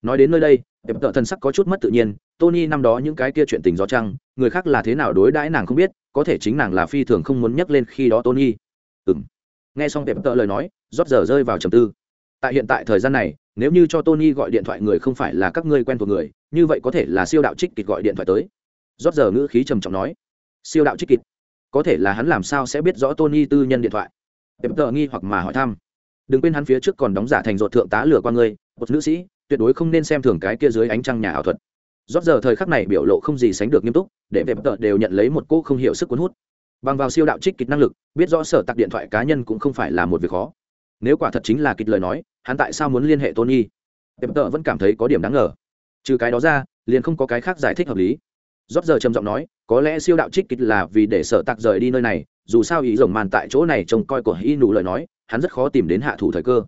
Nói đến nơi đây đẹp tợ thần sắc có chút mất tự nhiên, tony năm đó những cái kia chuyện tình gió trăng, người khác là thế nào đối đãi nàng không biết, có thể chính nàng là phi thường không muốn nhắc lên khi đó tony. Ừ m nghe xong đẹp tợ lời nói rót giờ rơi vào trầm tư. Tại hiện tại thời gian này, nếu như cho tony gọi điện thoại người không phải là các ngươi quen thuộc người, như vậy có thể là siêu đạo trích kịch gọi điện thoại tới. Rót giờ ngữ khí trầm trọng nói. Siêu đạo trích kịch? Có thể là hắn làm sao sẽ biết rõ tony tư nhân điện thoại? Tệp tờ nghi hoặc mà hỏi thăm. Đừng quên hắn phía trước còn đóng giả thành ruột thượng tá lửa qua ngươi, một nữ sĩ, tuyệt đối không nên xem thường cái kia dưới ánh trăng nhà ảo thuật. Rót giờ thời khắc này biểu lộ không gì sánh được nghiêm túc, để tệp tờ đều nhận lấy một cô không hiểu sức cuốn hút. Bằng vào siêu đạo trích kịch năng lực, biết rõ sở tặc điện thoại cá nhân cũng không phải là một việc khó nếu quả thật chính là kịch lời nói, hắn tại sao muốn liên hệ tony? Đẹp tợ vẫn cảm thấy có điểm đáng ngờ. Trừ cái đó ra, liền không có cái khác giải thích hợp lý. Rót giờ trầm giọng nói, có lẽ siêu đạo trích kịch là vì để sở tạc rời đi nơi này, dù sao ý rồng màn tại chỗ này trông coi của y nụ lời nói, hắn rất khó tìm đến hạ thủ thời cơ.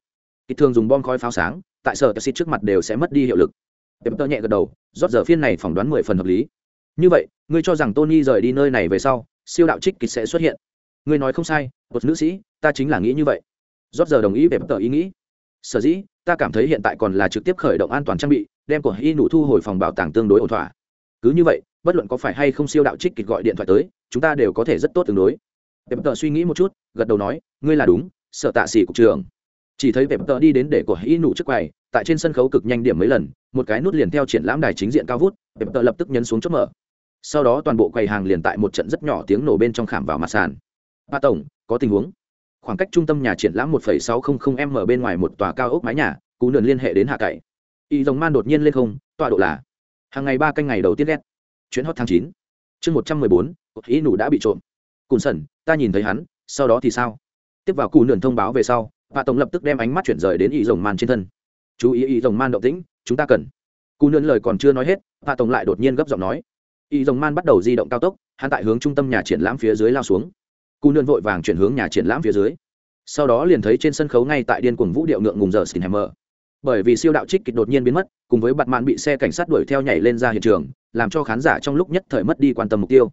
Kịch thường dùng bom khói pháo sáng, tại sở taxi trước mặt đều sẽ mất đi hiệu lực. Pep tơ nhẹ gật đầu rót giờ phiên này phỏng đoán mười phần hợp lý. Như vậy, ngươi cho rằng tony rời đi nơi này về sau, siêu đạo trích kịch sẽ xuất hiện. Ngươi nói không sai, một nữ sĩ, ta chính là nghĩ như vậy rót giờ đồng ý về tờ ý nghĩ sở dĩ ta cảm thấy hiện tại còn là trực tiếp khởi động an toàn trang bị đem của y nụ thu hồi phòng bảo tàng tương đối ổn thỏa cứ như vậy bất luận có phải hay không siêu đạo trích kịch gọi điện thoại tới chúng ta đều có thể rất tốt tương đối Pep tờ suy nghĩ một chút, gật đầu nói, ngươi là đúng, sợ tạ xỉ cục trưởng. Chỉ thấy Pep tờ đi đến để của Y nụ trước quầy, tại trên sân khấu cực nhanh điểm mấy lần, một cái nút liền theo triển lãm đài chính diện cao vút, Pep tờ lập tức nhấn xuống chốt mở. Sau đó toàn bộ quầy hàng liền tại một trận rất nhỏ tiếng nổ bên trong khảm vào mặt sàn. "Ba tổng, có tình huống." Khoảng cách trung tâm nhà triển lãm 1.600m bên ngoài một tòa cao ốc mái nhà, cú nườn liên hệ đến hạ cậy. Y rồng man đột nhiên lên không, tọa độ là hàng ngày ba canh ngày đầu tiên ghét. Chuyến hot tháng chín Chương 114, Y nụ đã bị trộm. Cùn sẩn ta nhìn thấy hắn sau đó thì sao? Tiếp vào cù nườn thông báo về sau và tổng lập tức đem ánh mắt chuyển rời đến y rồng man trên thân. Chú ý y rồng man động tĩnh chúng ta cần. Cù nườn lời còn chưa nói hết và tổng lại đột nhiên gấp giọng nói. Y rồng man bắt đầu di động cao tốc hắn tại hướng trung tâm nhà triển lãm phía dưới lao xuống cụ nườn vội vàng chuyển hướng nhà triển lãm phía dưới. Sau đó liền thấy trên sân khấu ngay tại điên cuồng vũ điệu ngượng ngùng giờ skinhammer. Bởi vì siêu đạo trích kịch đột nhiên biến mất, cùng với bặt mạn bị xe cảnh sát đuổi theo nhảy lên ra hiện trường, làm cho khán giả trong lúc nhất thời mất đi quan tâm mục tiêu.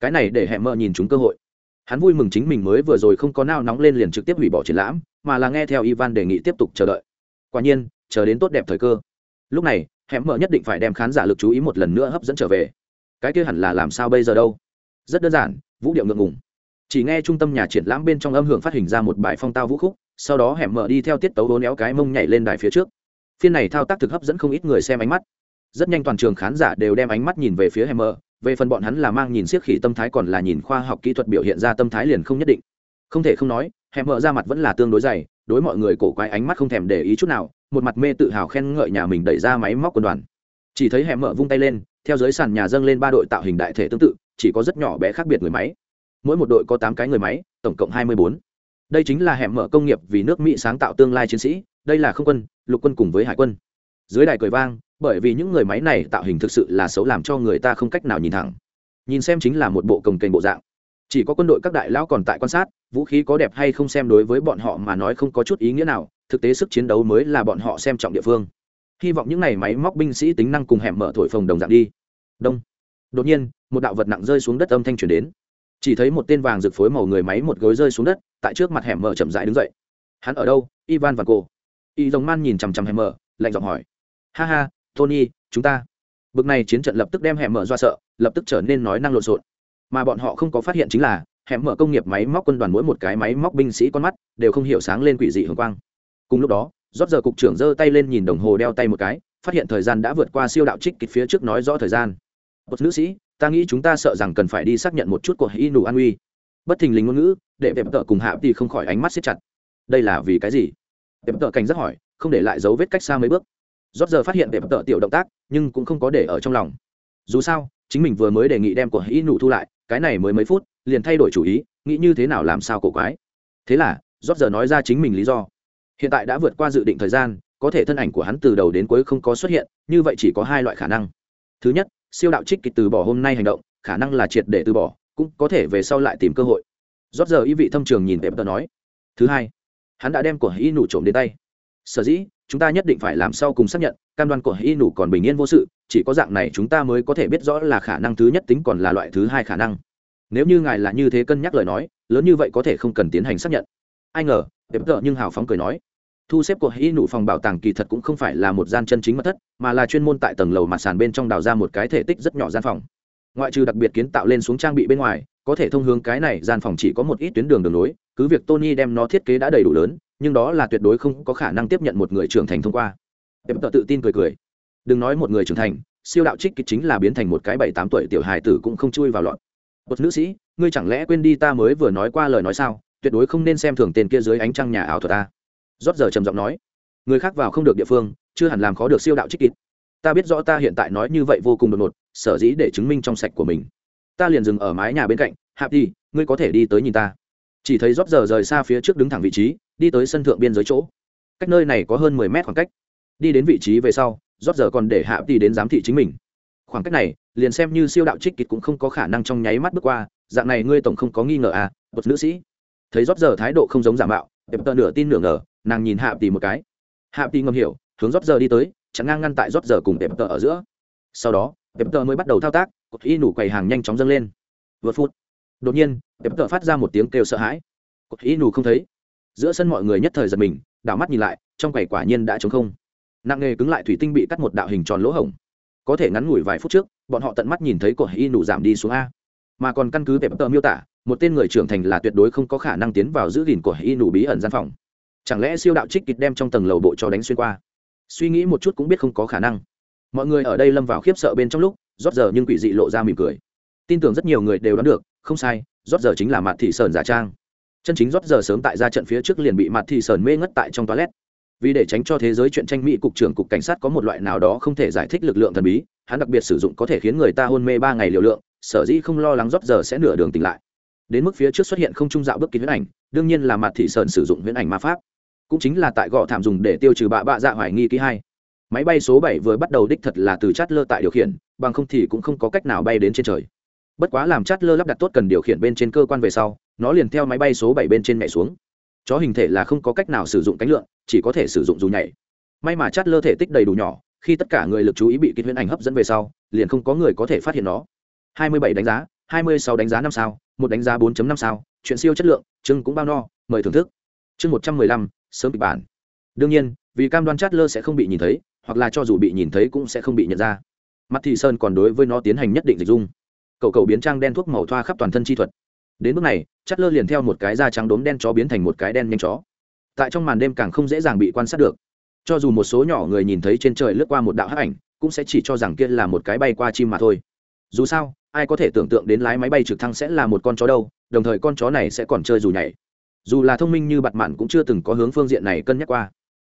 Cái này để hẹn mờ nhìn chúng cơ hội. Hắn vui mừng chính mình mới vừa rồi không có nao nóng lên liền trực tiếp hủy bỏ triển lãm, mà là nghe theo ivan đề nghị tiếp tục chờ đợi. Quả nhiên, chờ đến tốt đẹp thời cơ. Lúc này hẹn mờ nhất định phải đem khán giả lực chú ý một lần nữa hấp dẫn trở về. Cái kia hẳn là làm sao bây giờ đâu? Rất đơn giản, vũ điệu ngượng ngùng chỉ nghe trung tâm nhà triển lãm bên trong âm hưởng phát hình ra một bài phong tao vũ khúc, sau đó hẻm mở đi theo tiết tấu đố néo cái mông nhảy lên đài phía trước. Phiên này thao tác thực hấp dẫn không ít người xem ánh mắt. Rất nhanh toàn trường khán giả đều đem ánh mắt nhìn về phía hẻm mở, về phần bọn hắn là mang nhìn siết khỉ tâm thái còn là nhìn khoa học kỹ thuật biểu hiện ra tâm thái liền không nhất định. Không thể không nói, hẻm mở ra mặt vẫn là tương đối dày, đối mọi người cổ quái ánh mắt không thèm để ý chút nào, một mặt mê tự hào khen ngợi nhà mình đẩy ra máy móc quân đoàn. Chỉ thấy hẻm mở vung tay lên, theo dưới sàn nhà dâng lên ba đội tạo hình đại thể tương tự, chỉ có rất nhỏ bé khác biệt người máy mỗi một đội có tám cái người máy, tổng cộng hai mươi bốn. Đây chính là hẻm mở công nghiệp vì nước mỹ sáng tạo tương lai chiến sĩ, đây là không quân, lục quân cùng với hải quân. Dưới đài cười vang, bởi vì những người máy này tạo hình thực sự là xấu làm cho người ta không cách nào nhìn thẳng. Nhìn xem chính là một bộ cồng kềnh bộ dạng. Chỉ có quân đội các đại lão còn tại quan sát, vũ khí có đẹp hay không xem đối với bọn họ mà nói không có chút ý nghĩa nào, thực tế sức chiến đấu mới là bọn họ xem trọng địa phương. Hy vọng những n à y máy móc binh sĩ tính năng cùng hẻm mở thổi phồng đồng dạng đi. Đông. Đột nhiên, một đạo vật nặng rơi xuống đất âm thanh chuyển đến chỉ thấy một tên vàng rực phối màu người máy một gối rơi xuống đất, tại trước mặt hẻm mở chậm rãi đứng dậy. Hắn ở đâu? Ivan và cô y dòng man nhìn chằm chằm hẻm mở, lạnh giọng hỏi. Ha ha, tony, chúng ta. Bực này chiến trận lập tức đem hẻm mở do sợ, lập tức trở nên nói năng lộn xộn. Mà bọn họ không có phát hiện chính là, hẻm mở công nghiệp máy móc quân đoàn mỗi một cái máy móc binh sĩ con mắt đều không hiểu sáng lên quỷ dị hồng quang. Cùng lúc đó rót giờ cục trưởng giơ tay lên nhìn đồng hồ đeo tay một cái, phát hiện thời gian đã vượt qua siêu đạo trích kịch phía trước nói rõ thời gian. Một nữ sĩ ta nghĩ chúng ta sợ rằng cần phải đi xác nhận một chút của y nụ an uy. Bất thình lình ngôn ngữ, để vẹp tợ cùng hạ thì không khỏi ánh mắt siết chặt. Đây là vì cái gì? Vẹp tợ cảnh rất hỏi, không để lại dấu vết cách xa mấy bước. Rót giờ phát hiện vẹp tợ tiểu động tác, nhưng cũng không có để ở trong lòng. Dù sao, chính mình vừa mới đề nghị đem của y nụ thu lại, cái này mới mấy phút, liền thay đổi chủ ý, nghĩ như thế nào làm sao cổ quái. Thế là rót giờ nói ra chính mình lý do. Hiện tại đã vượt qua dự định thời gian, có thể thân ảnh của hắn từ đầu đến cuối không có xuất hiện, như vậy chỉ có hai loại khả năng. Thứ nhất siêu đạo trích kịch từ bỏ hôm nay hành động, khả năng là triệt để từ bỏ, cũng có thể về sau lại tìm cơ hội. Rót giờ ý vị thâm trường nhìn tệp tờ nói, thứ hai, hắn đã đem của y nủ trộm đến tay. Sở dĩ, chúng ta nhất định phải làm sau cùng xác nhận, cam đoan của y nủ còn bình yên vô sự, chỉ có dạng này chúng ta mới có thể biết rõ là khả năng thứ nhất tính còn là loại thứ hai khả năng. Nếu như ngài là như thế cân nhắc lời nói, lớn như vậy có thể không cần tiến hành xác nhận. Ai ngờ tệp tờ nhưng hào phóng cười nói thu xếp của y nụ phòng bảo tàng kỳ thật cũng không phải là một gian chân chính mật thất mà là chuyên môn tại tầng lầu mặt sàn bên trong đào ra một cái thể tích rất nhỏ gian phòng. Ngoại trừ đặc biệt kiến tạo lên xuống trang bị bên ngoài có thể thông hướng cái này gian phòng chỉ có một ít tuyến đường đường nối cứ việc tony đem nó thiết kế đã đầy đủ lớn nhưng đó là tuyệt đối không có khả năng tiếp nhận một người trưởng thành thông qua. Em tự, tự tin cười cười. Đừng nói một người trưởng thành siêu đạo trích kích chính là biến thành một cái bảy tám tuổi tiểu hài tử cũng không chui vào lọn một nữ sĩ ngươi chẳng lẽ quên đi ta mới vừa nói qua lời nói sao? Tuyệt đối không nên xem thường tên kia dưới ánh trăng nhà ảo thuật ta rót giờ trầm giọng nói, người khác vào không được địa phương, chưa hẳn làm khó được siêu đạo trích kịp ta biết rõ ta hiện tại nói như vậy vô cùng đột ngột, sở dĩ để chứng minh trong sạch của mình. Ta liền dừng ở mái nhà bên cạnh, hạp đi, ngươi có thể đi tới nhìn ta. Chỉ thấy rót giờ rời xa phía trước đứng thẳng vị trí, đi tới sân thượng biên giới chỗ. Cách nơi này có hơn mười mét khoảng cách. Đi đến vị trí về sau, rót giờ còn để hạ đi đến giám thị chính mình. Khoảng cách này, liền xem như siêu đạo trích kịch cũng không có khả năng trong nháy mắt bước qua, dạng này ngươi tổng không có nghi ngờ à một nữ sĩ. Thấy rót giờ thái độ không giống giả mạo, đẹp tờ nửa tin nửa ngờ nàng nhìn hạ tỷ một cái. Hạ tỷ ngầm hiểu, hướng rót giờ đi tới chặn ngang ngăn tại rót giờ cùng tệp tờ ở giữa. Sau đó tệp tờ mới bắt đầu thao tác, cột y nủ quầy hàng nhanh chóng dâng lên. Vượt phút, đột nhiên tệp tờ phát ra một tiếng kêu sợ hãi. Cột y nủ không thấy. Giữa sân mọi người nhất thời giật mình, đảo mắt nhìn lại, trong quầy quả nhiên đã trống không. Nặng nghề cứng lại thủy tinh bị cắt một đạo hình tròn lỗ hổng. Có thể ngắn ngủi vài phút trước, bọn họ tận mắt nhìn thấy cột y nủ giảm đi xuống a. Mà còn căn cứ tệp tờ miêu tả, một tên người trưởng thành là tuyệt đối không có khả năng tiến vào giữ gìn của y nủ bí ẩn gian phòng chẳng lẽ siêu đạo trích kịch đem trong tầng lầu bộ cho đánh xuyên qua? Suy nghĩ một chút cũng biết không có khả năng. Mọi người ở đây lâm vào khiếp sợ bên trong lúc, rót giờ nhưng quỷ dị lộ ra mỉm cười. Tin tưởng rất nhiều người đều đoán được, không sai, rót giờ chính là mặt thị sơn giả trang. Chân chính rót giờ sớm tại ra trận phía trước liền bị mặt thị sơn mê ngất tại trong toilet. Vì để tránh cho thế giới chuyện tranh mỹ cục trưởng cục cảnh sát có một loại nào đó không thể giải thích lực lượng thần bí, hắn đặc biệt sử dụng có thể khiến người ta hôn mê ba ngày liều lượng, sở dĩ không lo lắng rót giờ sẽ nửa đường tỉnh lại. Đến mức phía trước xuất hiện không trung dạo bước kín huyễn ảnh, đương nhiên là mặt thị sơn sử dụng huyễn ảnh ma pháp cũng chính là tại gò thảm dùng để tiêu trừ bạ bạ dạ hoài nghi ký hai. Máy bay số bảy vừa bắt đầu đích thật là từ chát lơ tại điều khiển bằng không thì cũng không có cách nào bay đến trên trời. Bất quá làm chát lơ lắp đặt tốt cần điều khiển bên trên cơ quan về sau nó liền theo máy bay số bảy bên trên nhảy xuống. Chó hình thể là không có cách nào sử dụng cánh lượn chỉ có thể sử dụng dù nhảy. May mà chát lơ thể tích đầy đủ nhỏ khi tất cả người lực chú ý bị kích huyễn ảnh hấp dẫn về sau liền không có người có thể phát hiện nó. 27 đánh giá 26 đánh giá năm sao một đánh giá 4.5 sao chuyện siêu chất lượng chương cũng bao no mời thưởng thức. Chương 115, sớm kịch bản. Đương nhiên, vì cam đoan chát lơ sẽ không bị nhìn thấy, hoặc là cho dù bị nhìn thấy cũng sẽ không bị nhận ra. Mặt thị sơn còn đối với nó tiến hành nhất định dịch dung. Cậu cậu biến trang đen thuốc màu thoa khắp toàn thân chi thuật. Đến bước này chát lơ liền theo một cái da trắng đốm đen chó biến thành một cái đen nhanh chó. Tại trong màn đêm càng không dễ dàng bị quan sát được. Cho dù một số nhỏ người nhìn thấy trên trời lướt qua một đạo hắc ảnh, cũng sẽ chỉ cho rằng kia là một cái bay qua chim mà thôi. Dù sao, ai có thể tưởng tượng đến lái máy bay trực thăng sẽ là một con chó đâu, đồng thời con chó này sẽ còn chơi dù nhảy dù là thông minh như bặt mạn cũng chưa từng có hướng phương diện này cân nhắc qua.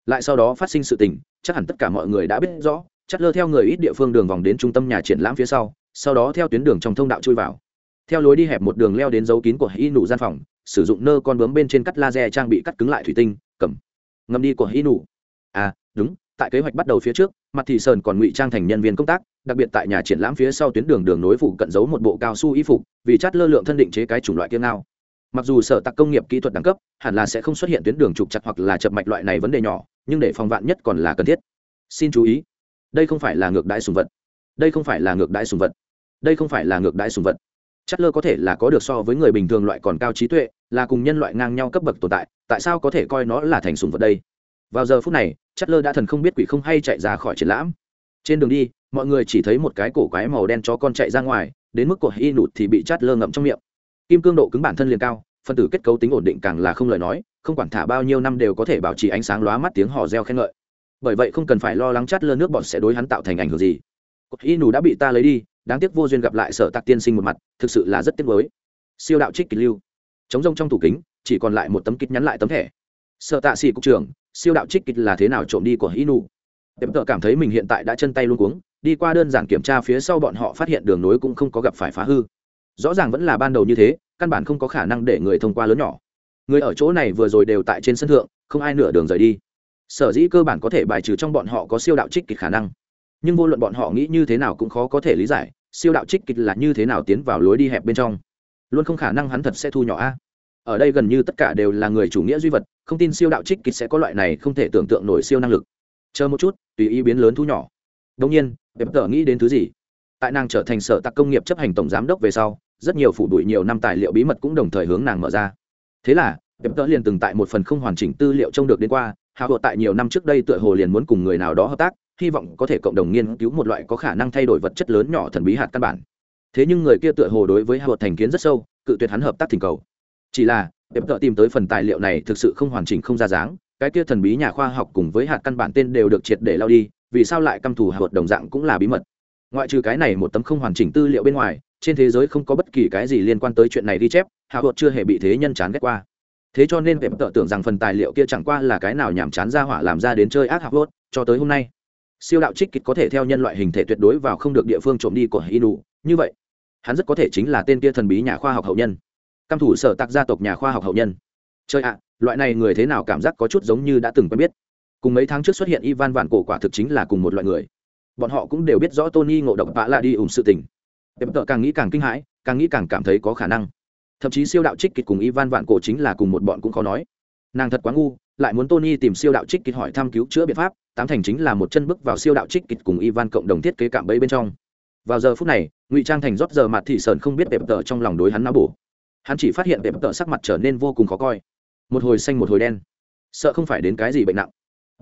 Lại sau đó phát sinh sự tình, chắc hẳn tất cả mọi người đã biết rõ chắt lơ theo người ít địa phương đường vòng đến trung tâm nhà triển lãm phía sau sau đó theo tuyến đường trong thông đạo chui vào. Theo lối đi hẹp một đường leo đến dấu kín của y nụ gian phòng, sử dụng nơ con bướm bên trên cắt laser trang bị cắt cứng lại thủy tinh, cầm. Ngầm đi của y nụ. À đúng, tại kế hoạch bắt đầu phía trước, mặt thị sơn còn ngụy trang thành nhân viên công tác, đặc biệt tại nhà triển lãm phía sau tuyến đường đường nối phụ cận giấu một bộ cao su y phục, vì chắt lơ lượng thân định chế cái chủng loại kiêng ngao mặc dù sở tạc công nghiệp kỹ thuật đẳng cấp, hẳn là sẽ không xuất hiện tuyến đường trục chặt hoặc là chập mạch loại này vấn đề nhỏ, nhưng để phòng vạn nhất còn là cần thiết. Xin chú ý, đây không phải là ngược đãi sùng vật. Đây không phải là ngược đãi sùng vật. Đây không phải là ngược đãi sùng vật. Chất lơ có thể là có được so với người bình thường loại còn cao trí tuệ, là cùng nhân loại ngang nhau cấp bậc tồn tại tại sao có thể coi nó là thành sùng vật đây? Vào giờ phút này, chất lơ đã thần không biết quỷ không hay chạy ra khỏi triển lãm. Trên đường đi, mọi người chỉ thấy một cái cổ quái màu đen chó con chạy ra ngoài, đến mức của hy nụt thì bị chát lơ ngậm trong miệng kim cương độ cứng bản thân liền cao phân tử kết cấu tính ổn định càng là không lời nói không quản thả bao nhiêu năm đều có thể bảo trì ánh sáng lóa mắt tiếng hò reo khen ngợi. Bởi vậy không cần phải lo lắng chát lơ nước bọn sẽ đối hắn tạo thành ảnh hưởng gì. Cột y nù đã bị ta lấy đi đáng tiếc vô duyên gặp lại sở tạc tiên sinh một mặt thực sự là rất tiếc mới siêu đạo trích kịch lưu. Chống rông trong tủ kính chỉ còn lại một tấm kích nhắn lại tấm thẻ. Sợ tạ xỉ cục trưởng siêu đạo trích kịch là thế nào trộm đi của y nụ Tiệm tợ cảm thấy mình hiện tại đã chân tay luôn cuống, đi qua đơn giản kiểm tra phía sau bọn họ phát hiện đường nối cũng không có gặp phải phá hư. Rõ ràng vẫn là ban đầu như thế, căn bản không có khả năng để người thông qua lớn nhỏ. Người ở chỗ này vừa rồi đều tại trên sân thượng, không ai nửa đường rời đi. Sở dĩ cơ bản có thể bài trừ trong bọn họ có siêu đạo trích kịch khả năng. Nhưng vô luận bọn họ nghĩ như thế nào cũng khó có thể lý giải, siêu đạo trích kịch là như thế nào tiến vào lối đi hẹp bên trong. Luôn không khả năng hắn thật sẽ thu nhỏ a. Ở đây gần như tất cả đều là người chủ nghĩa duy vật, không tin siêu đạo trích kịch sẽ có loại này không thể tưởng tượng nổi siêu năng lực chờ một chút tùy ý biến lớn thu nhỏ đông nhiên bếp tờ nghĩ đến thứ gì tại nàng trở thành sở tạc công nghiệp chấp hành tổng giám đốc về sau rất nhiều phụ đuổi nhiều năm tài liệu bí mật cũng đồng thời hướng nàng mở ra. Thế là bếp tờ liền từng tại một phần không hoàn chỉnh tư liệu trông được đến qua hào hộ tại nhiều năm trước đây tựa hồ liền muốn cùng người nào đó hợp tác, hy vọng có thể cộng đồng nghiên cứu một loại có khả năng thay đổi vật chất lớn nhỏ thần bí hạt căn bản. Thế nhưng người kia tựa hồ đối với hào hộ thành kiến rất sâu, cự tuyệt hắn hợp tác thỉnh cầu. Chỉ là bếp tờ tìm tới phần tài liệu này thực sự không hoàn chỉnh không ra dáng, cái kia thần bí nhà khoa học cùng với hạt căn bản tên đều được triệt để lao đi, vì sao lại căm thù hạt đồng dạng cũng là bí mật. Ngoại trừ cái này một tấm không hoàn chỉnh tư liệu bên ngoài trên thế giới không có bất kỳ cái gì liên quan tới chuyện này ghi chép, hạ vợt chưa hề bị thế nhân chán ghét qua. Thế cho nên vẹp tợ tưởng rằng phần tài liệu kia chẳng qua là cái nào nhảm chán ra hỏa làm ra đến chơi ác hạ vợt cho tới hôm nay. Siêu đạo trích kịch có thể theo nhân loại hình thể tuyệt đối vào không được địa phương trộm đi của inu như vậy, hắn rất có thể chính là tên kia thần bí nhà khoa học hậu nhân. Căm thủ sở tạc gia tộc nhà khoa học hậu nhân. Chơi ạ, loại này người thế nào cảm giác có chút giống như đã từng quen biết. Cùng mấy tháng trước xuất hiện ivan vạn cổ quả thực chính là cùng một loại người. Bọn họ cũng đều biết rõ tony ngộ độc vã là đi ủng sự tình. Tiệm tợ càng nghĩ càng kinh hãi, càng nghĩ càng cảm thấy có khả năng. Thậm chí siêu đạo trích kịch cùng ivan vạn cổ chính là cùng một bọn cũng khó nói. Nàng thật quá ngu, lại muốn tony tìm siêu đạo trích kịch hỏi thăm cứu chữa biện pháp, tám thành chính là một chân bước vào siêu đạo trích kịch cùng ivan cộng đồng thiết kế cạm bẫy bên trong. Vào giờ phút này, ngụy trang thành rót giờ mặt thị sờn không biết tiệm tợ trong lòng đối hắn náo bổ. Hắn chỉ phát hiện tiệm tợ sắc mặt trở nên vô cùng khó coi. Một hồi xanh một hồi đen. Sợ không phải đến cái gì bệnh nặng.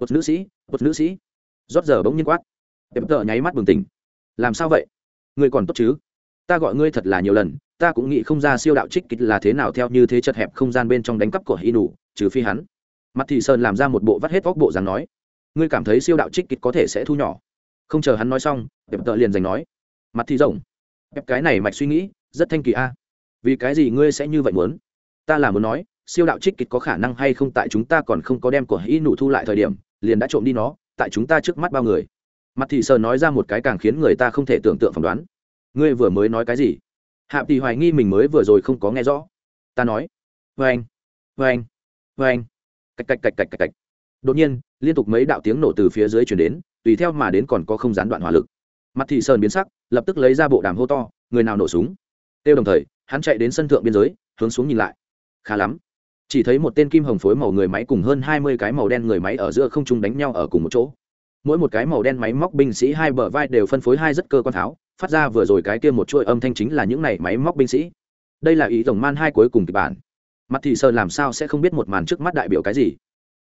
Một nữ sĩ, một nữ sĩ. Rót giờ bỗng nhiên quát. Tiệm tợ nháy mắt bừng tỉnh. Làm sao vậy? Người còn tốt chứ? Ta gọi ngươi thật là nhiều lần, ta cũng nghĩ không ra siêu đạo trích kịch là thế nào theo như thế chật hẹp không gian bên trong đánh cắp của hy nụ, trừ phi hắn. Mặt thị sơn làm ra một bộ vắt hết vóc bộ dáng nói, ngươi cảm thấy siêu đạo trích kịch có thể sẽ thu nhỏ. Không chờ hắn nói xong đẹp tợ liền giành nói, mặt thị rồng ép cái này mạch suy nghĩ rất thanh kỳ a. Vì cái gì ngươi sẽ như vậy muốn? Ta là muốn nói, siêu đạo trích kịch có khả năng hay không tại chúng ta còn không có đem của hy nụ thu lại thời điểm, liền đã trộm đi nó, tại chúng ta trước mắt bao người. Mặt thị sơn nói ra một cái càng khiến người ta không thể tưởng tượng phỏng đoán ngươi vừa mới nói cái gì? Hạ thì hoài nghi mình mới vừa rồi không có nghe rõ. Ta nói vê anh vê anh vê anh. Cạch cạch cạch cạch cạch cạch đột nhiên, liên tục mấy đạo tiếng nổ từ phía dưới chuyển đến, tùy theo mà đến còn có không gián đoạn hỏa lực. Mặt thị sơn biến sắc, lập tức lấy ra bộ đàm hô to, người nào nổ súng? Tiêu đồng thời, hắn chạy đến sân thượng biên giới, hướng xuống nhìn lại. Khá lắm. Chỉ thấy một tên kim hồng phối màu người máy cùng hơn hai mươi cái màu đen người máy ở giữa không trung đánh nhau ở cùng một chỗ mỗi một cái màu đen máy móc binh sĩ hai bờ vai đều phân phối hai rất cơ quan tháo, phát ra vừa rồi cái kia một chuỗi âm thanh chính là những này máy móc binh sĩ. Đây là ý tổng man hai cuối cùng kịch bản. Mặt thị sơn làm sao sẽ không biết một màn trước mắt đại biểu cái gì.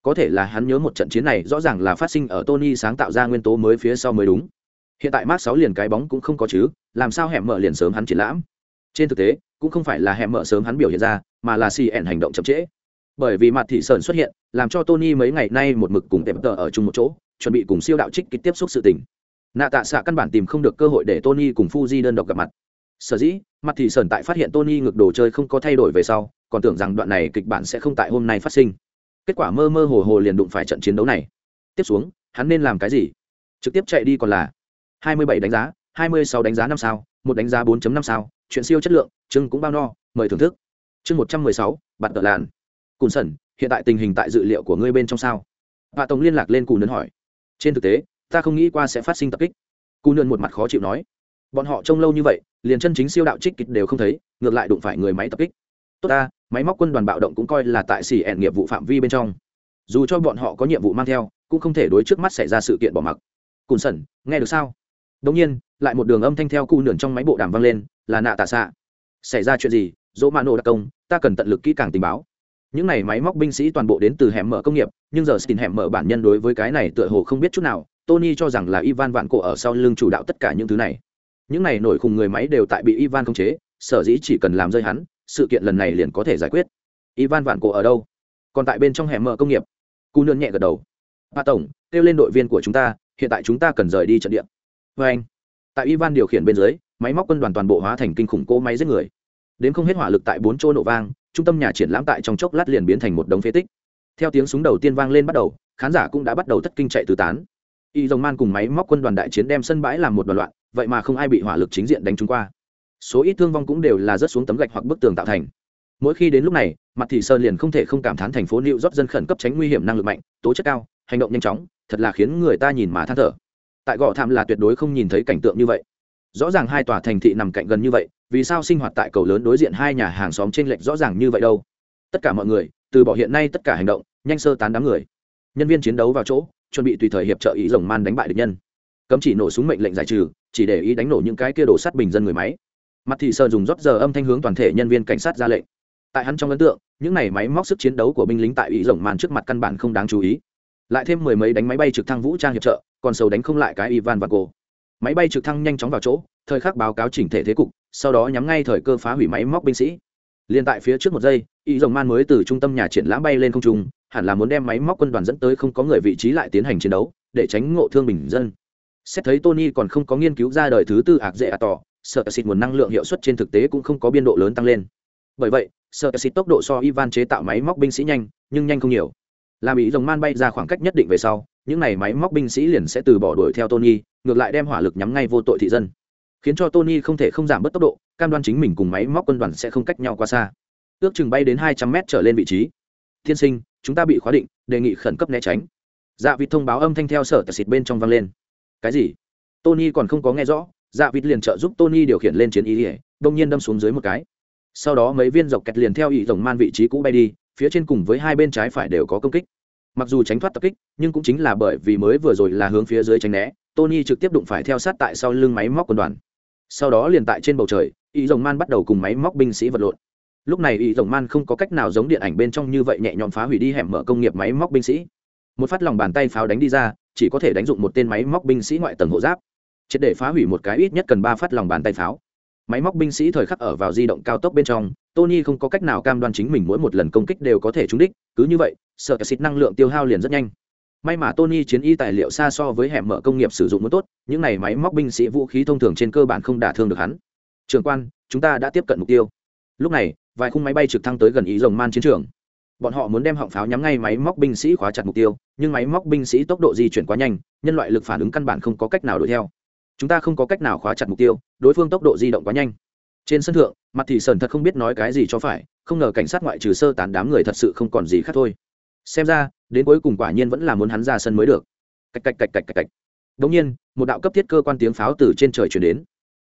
Có thể là hắn nhớ một trận chiến này rõ ràng là phát sinh ở tony sáng tạo ra nguyên tố mới phía sau mới đúng. Hiện tại mark sáu liền cái bóng cũng không có chứ, làm sao hẻm mở liền sớm hắn triển lãm. Trên thực tế, cũng không phải là hẻm mở sớm hắn biểu hiện ra, mà là cn hành động chậm trễ. Bởi vì mặt thị sơn xuất hiện, làm cho tony mấy ngày nay một mực cùng tệm tờ ở chung một chỗ chuẩn bị cùng siêu đạo trích kích tiếp xúc sự tình. Nạ tạ xạ căn bản tìm không được cơ hội để tony cùng fuji đơn độc gặp mặt. Sở dĩ mặt thị sơn tại phát hiện tony ngược đồ chơi không có thay đổi về sau còn tưởng rằng đoạn này kịch bản sẽ không tại hôm nay phát sinh. Kết quả mơ mơ hồ hồ liền đụng phải trận chiến đấu này. Tiếp xuống hắn nên làm cái gì? Trực tiếp chạy đi còn là 27 đánh giá 26 đánh giá năm sao một đánh giá 4.5 sao chuyện siêu chất lượng chưng cũng bao no mời thưởng thức. Chương 116, bạn tợ làn cùn sẩn hiện tại tình hình tại dự liệu của ngươi bên trong sao? Hạ tổng liên lạc lên cù nân hỏi trên thực tế, ta không nghĩ qua sẽ phát sinh tập kích. Cù nượn một mặt khó chịu nói. Bọn họ trông lâu như vậy, liền chân chính siêu đạo trích kịch đều không thấy, ngược lại đụng phải người máy tập kích. Tốt ta, máy móc quân đoàn bạo động cũng coi là tại xỉ ẻn nghiệp vụ phạm vi bên trong. Dù cho bọn họ có nhiệm vụ mang theo, cũng không thể đối trước mắt xảy ra sự kiện bỏ mặc. Cùn sẩn, nghe được sao? Đống nhiên, lại một đường âm thanh theo cu nườn trong máy bộ đàm vang lên, là nạ tạ xạ. Xảy ra chuyện gì? Dỗ mạ nổ đặc công, ta cần tận lực kỹ càng tình báo những này máy móc binh sĩ toàn bộ đến từ hẻm mở công nghiệp, nhưng giờ stin hẻm mở bản nhân đối với cái này tựa hồ không biết chút nào, tony cho rằng là ivan vạn cổ ở sau lưng chủ đạo tất cả những thứ này. Những này nổi khùng người máy đều tại bị ivan khống chế, sở dĩ chỉ cần làm rơi hắn, sự kiện lần này liền có thể giải quyết. Ivan vạn cổ ở đâu? Còn tại bên trong hẻm mở công nghiệp. Cu nương nhẹ gật đầu. Ba tổng, kêu lên đội viên của chúng ta, hiện tại chúng ta cần rời đi trận địa. Vê anh, tại ivan điều khiển bên dưới, máy móc quân đoàn toàn bộ hóa thành kinh khủng cỗ máy giết người. Đến không hết hỏa lực tại bốn chỗ nổ vang trung tâm nhà triển lãm tại trong chốc lát liền biến thành một đống phế tích. Theo tiếng súng đầu tiên vang lên bắt đầu, khán giả cũng đã bắt đầu thất kinh chạy tứ tán. Y dòng man cùng máy móc quân đoàn đại chiến đem sân bãi làm một đoàn loạn, vậy mà không ai bị hỏa lực chính diện đánh trúng qua. Số ít thương vong cũng đều là rớt xuống tấm gạch hoặc bức tường tạo thành. Mỗi khi đến lúc này, mặt thị sơn liền không thể không cảm thán thành phố new york dân khẩn cấp tránh nguy hiểm năng lực mạnh, tố chất cao, hành động nhanh chóng, thật là khiến người ta nhìn mà than thở. Tại gò thảm là tuyệt đối không nhìn thấy cảnh tượng như vậy. Rõ ràng hai tòa thành thị nằm cạnh gần như vậy vì sao sinh hoạt tại cầu lớn đối diện hai nhà hàng xóm t r ê n lệch rõ ràng như vậy đâu? Tất cả mọi người, từ bỏ hiện nay tất cả hành động, nhanh sơ tán đám người. Nhân viên chiến đấu vào chỗ, chuẩn bị tùy thời hiệp trợ ý rồng man đánh bại địch nhân. Cấm chỉ nổ súng mệnh lệnh giải trừ, chỉ để ý đánh nổ những cái kia đổ sắt bình dân người máy. Mặt thị sơn dùng rót giờ âm thanh hướng toàn thể nhân viên cảnh sát ra lệnh. Tại hắn trong ấn tượng, những này máy móc sức chiến đấu của binh lính tại ý rồng man trước mặt căn bản không đáng chú ý. Lại thêm mười mấy đánh máy bay trực thăng vũ trang hiệp trợ, còn sầu đánh không lại cái ivan và cô máy bay trực thăng nhanh chóng vào chỗ, thời khắc báo cáo chỉnh thể thế cục sau đó nhắm ngay thời cơ phá hủy máy móc binh sĩ. Liền tại phía trước một giây, y dòng man mới từ trung tâm nhà triển lãm bay lên không trung, hẳn là muốn đem máy móc quân đoàn dẫn tới không có người vị trí lại tiến hành chiến đấu, để tránh ngộ thương bình dân. Xét thấy tony còn không có nghiên cứu ra đời thứ tư ạc dễ ạ tỏ, sợ xịt nguồn năng lượng hiệu suất trên thực tế cũng không có biên độ lớn tăng lên. Bởi vậy, sợ xịt tốc độ so ivan chế tạo máy móc binh sĩ nhanh, nhưng nhanh không nhiều. Làm ý dòng man bay ra khoảng cách nhất định về sau, những n à y máy móc binh sĩ liền sẽ từ bỏ đuổi theo tony, ngược lại đem hỏa lực nhắm ngay vô tội thị dân khiến cho tony không thể không giảm bớt tốc độ, cam đoan chính mình cùng máy móc quân đoàn sẽ không cách nhau quá xa. Ước chừng bay đến hai trăm mét trở lên vị trí. Tiên sinh, chúng ta bị khóa định, đề nghị khẩn cấp né tránh. Dạ vịt thông báo âm thanh theo sở tờ xịt bên trong vang lên. Cái gì? Tony còn không có nghe rõ dạ vịt liền trợ giúp tony điều khiển lên chiến ý ỉa đông nhiên đâm xuống dưới một cái. Sau đó mấy viên dọc kẹt liền theo ý rồng man vị trí cũ bay đi, phía trên cùng với hai bên trái phải đều có công kích. Mặc dù tránh thoát tập kích, nhưng cũng chính là bởi vì mới vừa rồi là hướng phía dưới tránh né, tony trực tiếp đụng phải theo sát tại sau lưng máy móc quân đoàn sau đó liền tại trên bầu trời, y rồng man bắt đầu cùng máy móc binh sĩ vật lộn. Lúc này y rồng man không có cách nào giống điện ảnh bên trong như vậy nhẹ nhõm phá hủy đi hẻm mở công nghiệp máy móc binh sĩ. Một phát lòng bàn tay pháo đánh đi ra, chỉ có thể đánh dụng một tên máy móc binh sĩ ngoại tầng hộ giáp. Triệt để phá hủy một cái ít nhất cần ba phát lòng bàn tay pháo. Máy móc binh sĩ thời khắc ở vào di động cao tốc bên trong, tony không có cách nào cam đoan chính mình mỗi một lần công kích đều có thể trúng đích, cứ như vậy, sợ xịt năng lượng tiêu hao liền rất nhanh may mà tony chiến y tài liệu xa so với hẻm mở công nghiệp sử dụng muốn tốt, những này máy móc binh sĩ vũ khí thông thường trên cơ bản không đả thương được hắn. Trường quan, chúng ta đã tiếp cận mục tiêu. Lúc này, vài khung máy bay trực thăng tới gần ý rồng man chiến trường. Bọn họ muốn đem họng pháo nhắm ngay máy móc binh sĩ khóa chặt mục tiêu, nhưng máy móc binh sĩ tốc độ di chuyển quá nhanh, nhân loại lực phản ứng căn bản không có cách nào đuổi theo. Chúng ta không có cách nào khóa chặt mục tiêu, đối phương tốc độ di động quá nhanh. Trên sân thượng, mặt thì sần thật không biết nói cái gì cho phải, không ngờ cảnh sát ngoại trừ sơ tán đám người thật sự không còn gì khác thôi. Xem ra đến cuối cùng quả nhiên vẫn là muốn hắn ra sân mới được. Cạch cạch cạch cạch cạch cạch. Đ ỗ n g nhiên, một đạo cấp thiết cơ quan tiếng pháo từ trên trời chuyển đến.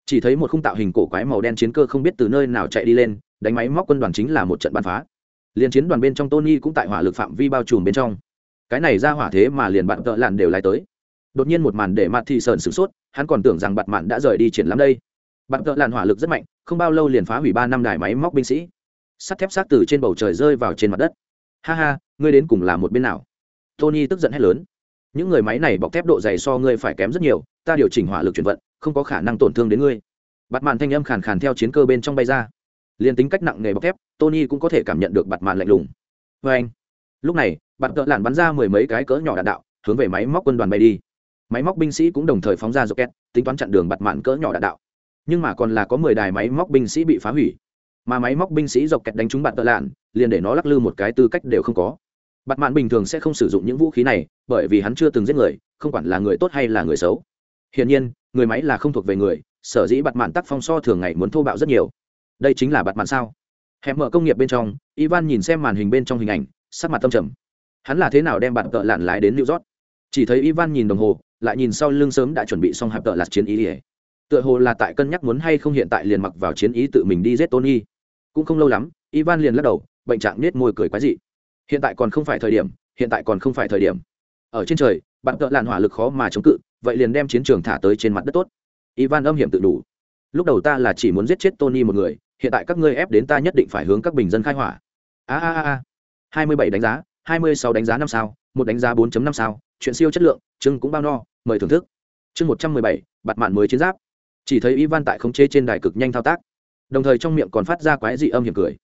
Chỉ thấy một khung tạo hình cổ quái màu đen chiến cơ không biết từ nơi nào chạy đi lên, đánh máy móc quân đoàn chính là một trận bắn phá. Liền chiến đoàn bên trong tony cũng tại hỏa lực phạm vi bao trùm bên trong. Cái này ra hỏa thế mà liền bạn tợ làn đều lái tới. Đột nhiên một màn để mặt thị sờn sửng sốt, hắn còn tưởng rằng bạn mạn đã rời đi triển lắm đây. Bạn tợ làn hỏa lực rất mạnh, không bao lâu liền phá hủy ba năm đài máy móc binh sĩ. Sắt thép sát từ trên bầu trời rơi vào trên mặt đất ha ha, ngươi đến cùng là một bên nào? Tony tức giận hét lớn. Những người máy này bọc thép độ dày so ngươi phải kém rất nhiều, ta điều chỉnh hỏa lực chuyển vận, không có khả năng tổn thương đến ngươi. Bặt màn thanh âm khàn khàn theo chiến cơ bên trong bay ra. Liền tính cách nặng nghề bọc thép, tony cũng có thể cảm nhận được bặt màn lạnh lùng. Vê anh, lúc này bặt cỡ làn bắn ra mười mấy cái cỡ nhỏ đạn đạo, hướng về máy móc quân đoàn bay đi. Máy móc binh sĩ cũng đồng thời phóng ra rocket, tính toán chặn đường bặt màn cỡ nhỏ đạn đạo. Nhưng mà còn là có mười đài máy móc binh sĩ bị phá hủy mà máy móc binh sĩ dọc kẹt đánh trúng bạn tợ lạn, liền để nó lắc lư một cái tư cách đều không có. Bạn mạn bình thường sẽ không sử dụng những vũ khí này, bởi vì hắn chưa từng giết người, không quản là người tốt hay là người xấu. Hiển nhiên, người máy là không thuộc về người, sở dĩ bạn mạn tác phong so thường ngày muốn thô bạo rất nhiều. Đây chính là bạn mạn sao? Hẻm mở công nghiệp bên trong, ivan nhìn xem màn hình bên trong hình ảnh, sắc mặt tâm trầm. Hắn là thế nào đem bạn tợ lạn lái đến new york? Chỉ thấy ivan nhìn đồng hồ, lại nhìn sau lưng sớm đã chuẩn bị xong hạp tợ lạt chiến ý ỉa tựa hồ là tại cân nhắc muốn hay không hiện tại liền mặc vào chiến ý tự mình đi giết tony cũng không lâu lắm, ivan liền lắc đầu, bệnh trạng nết môi cười quái dị. Hiện tại còn không phải thời điểm, hiện tại còn không phải thời điểm. Ở trên trời, bạn tợ làn hỏa lực khó mà chống cự, vậy liền đem chiến trường thả tới trên mặt đất tốt. Ivan âm hiểm tự đủ. Lúc đầu ta là chỉ muốn giết chết tony một người, hiện tại các ngươi ép đến ta nhất định phải hướng các bình dân khai hỏa. A a a hai mươi bảy đánh giá, hai mươi sáu đánh giá năm sao, một đánh giá 4 năm sao, chuyện siêu chất lượng chưng cũng bao no, mời thưởng thức. Chương một trăm mười bảy, bạt mạn mới chiến giáp. Chỉ thấy ivan tại khống chế trên đài cực nhanh thao tác đồng thời trong miệng còn phát ra quái dị âm hiểm cười.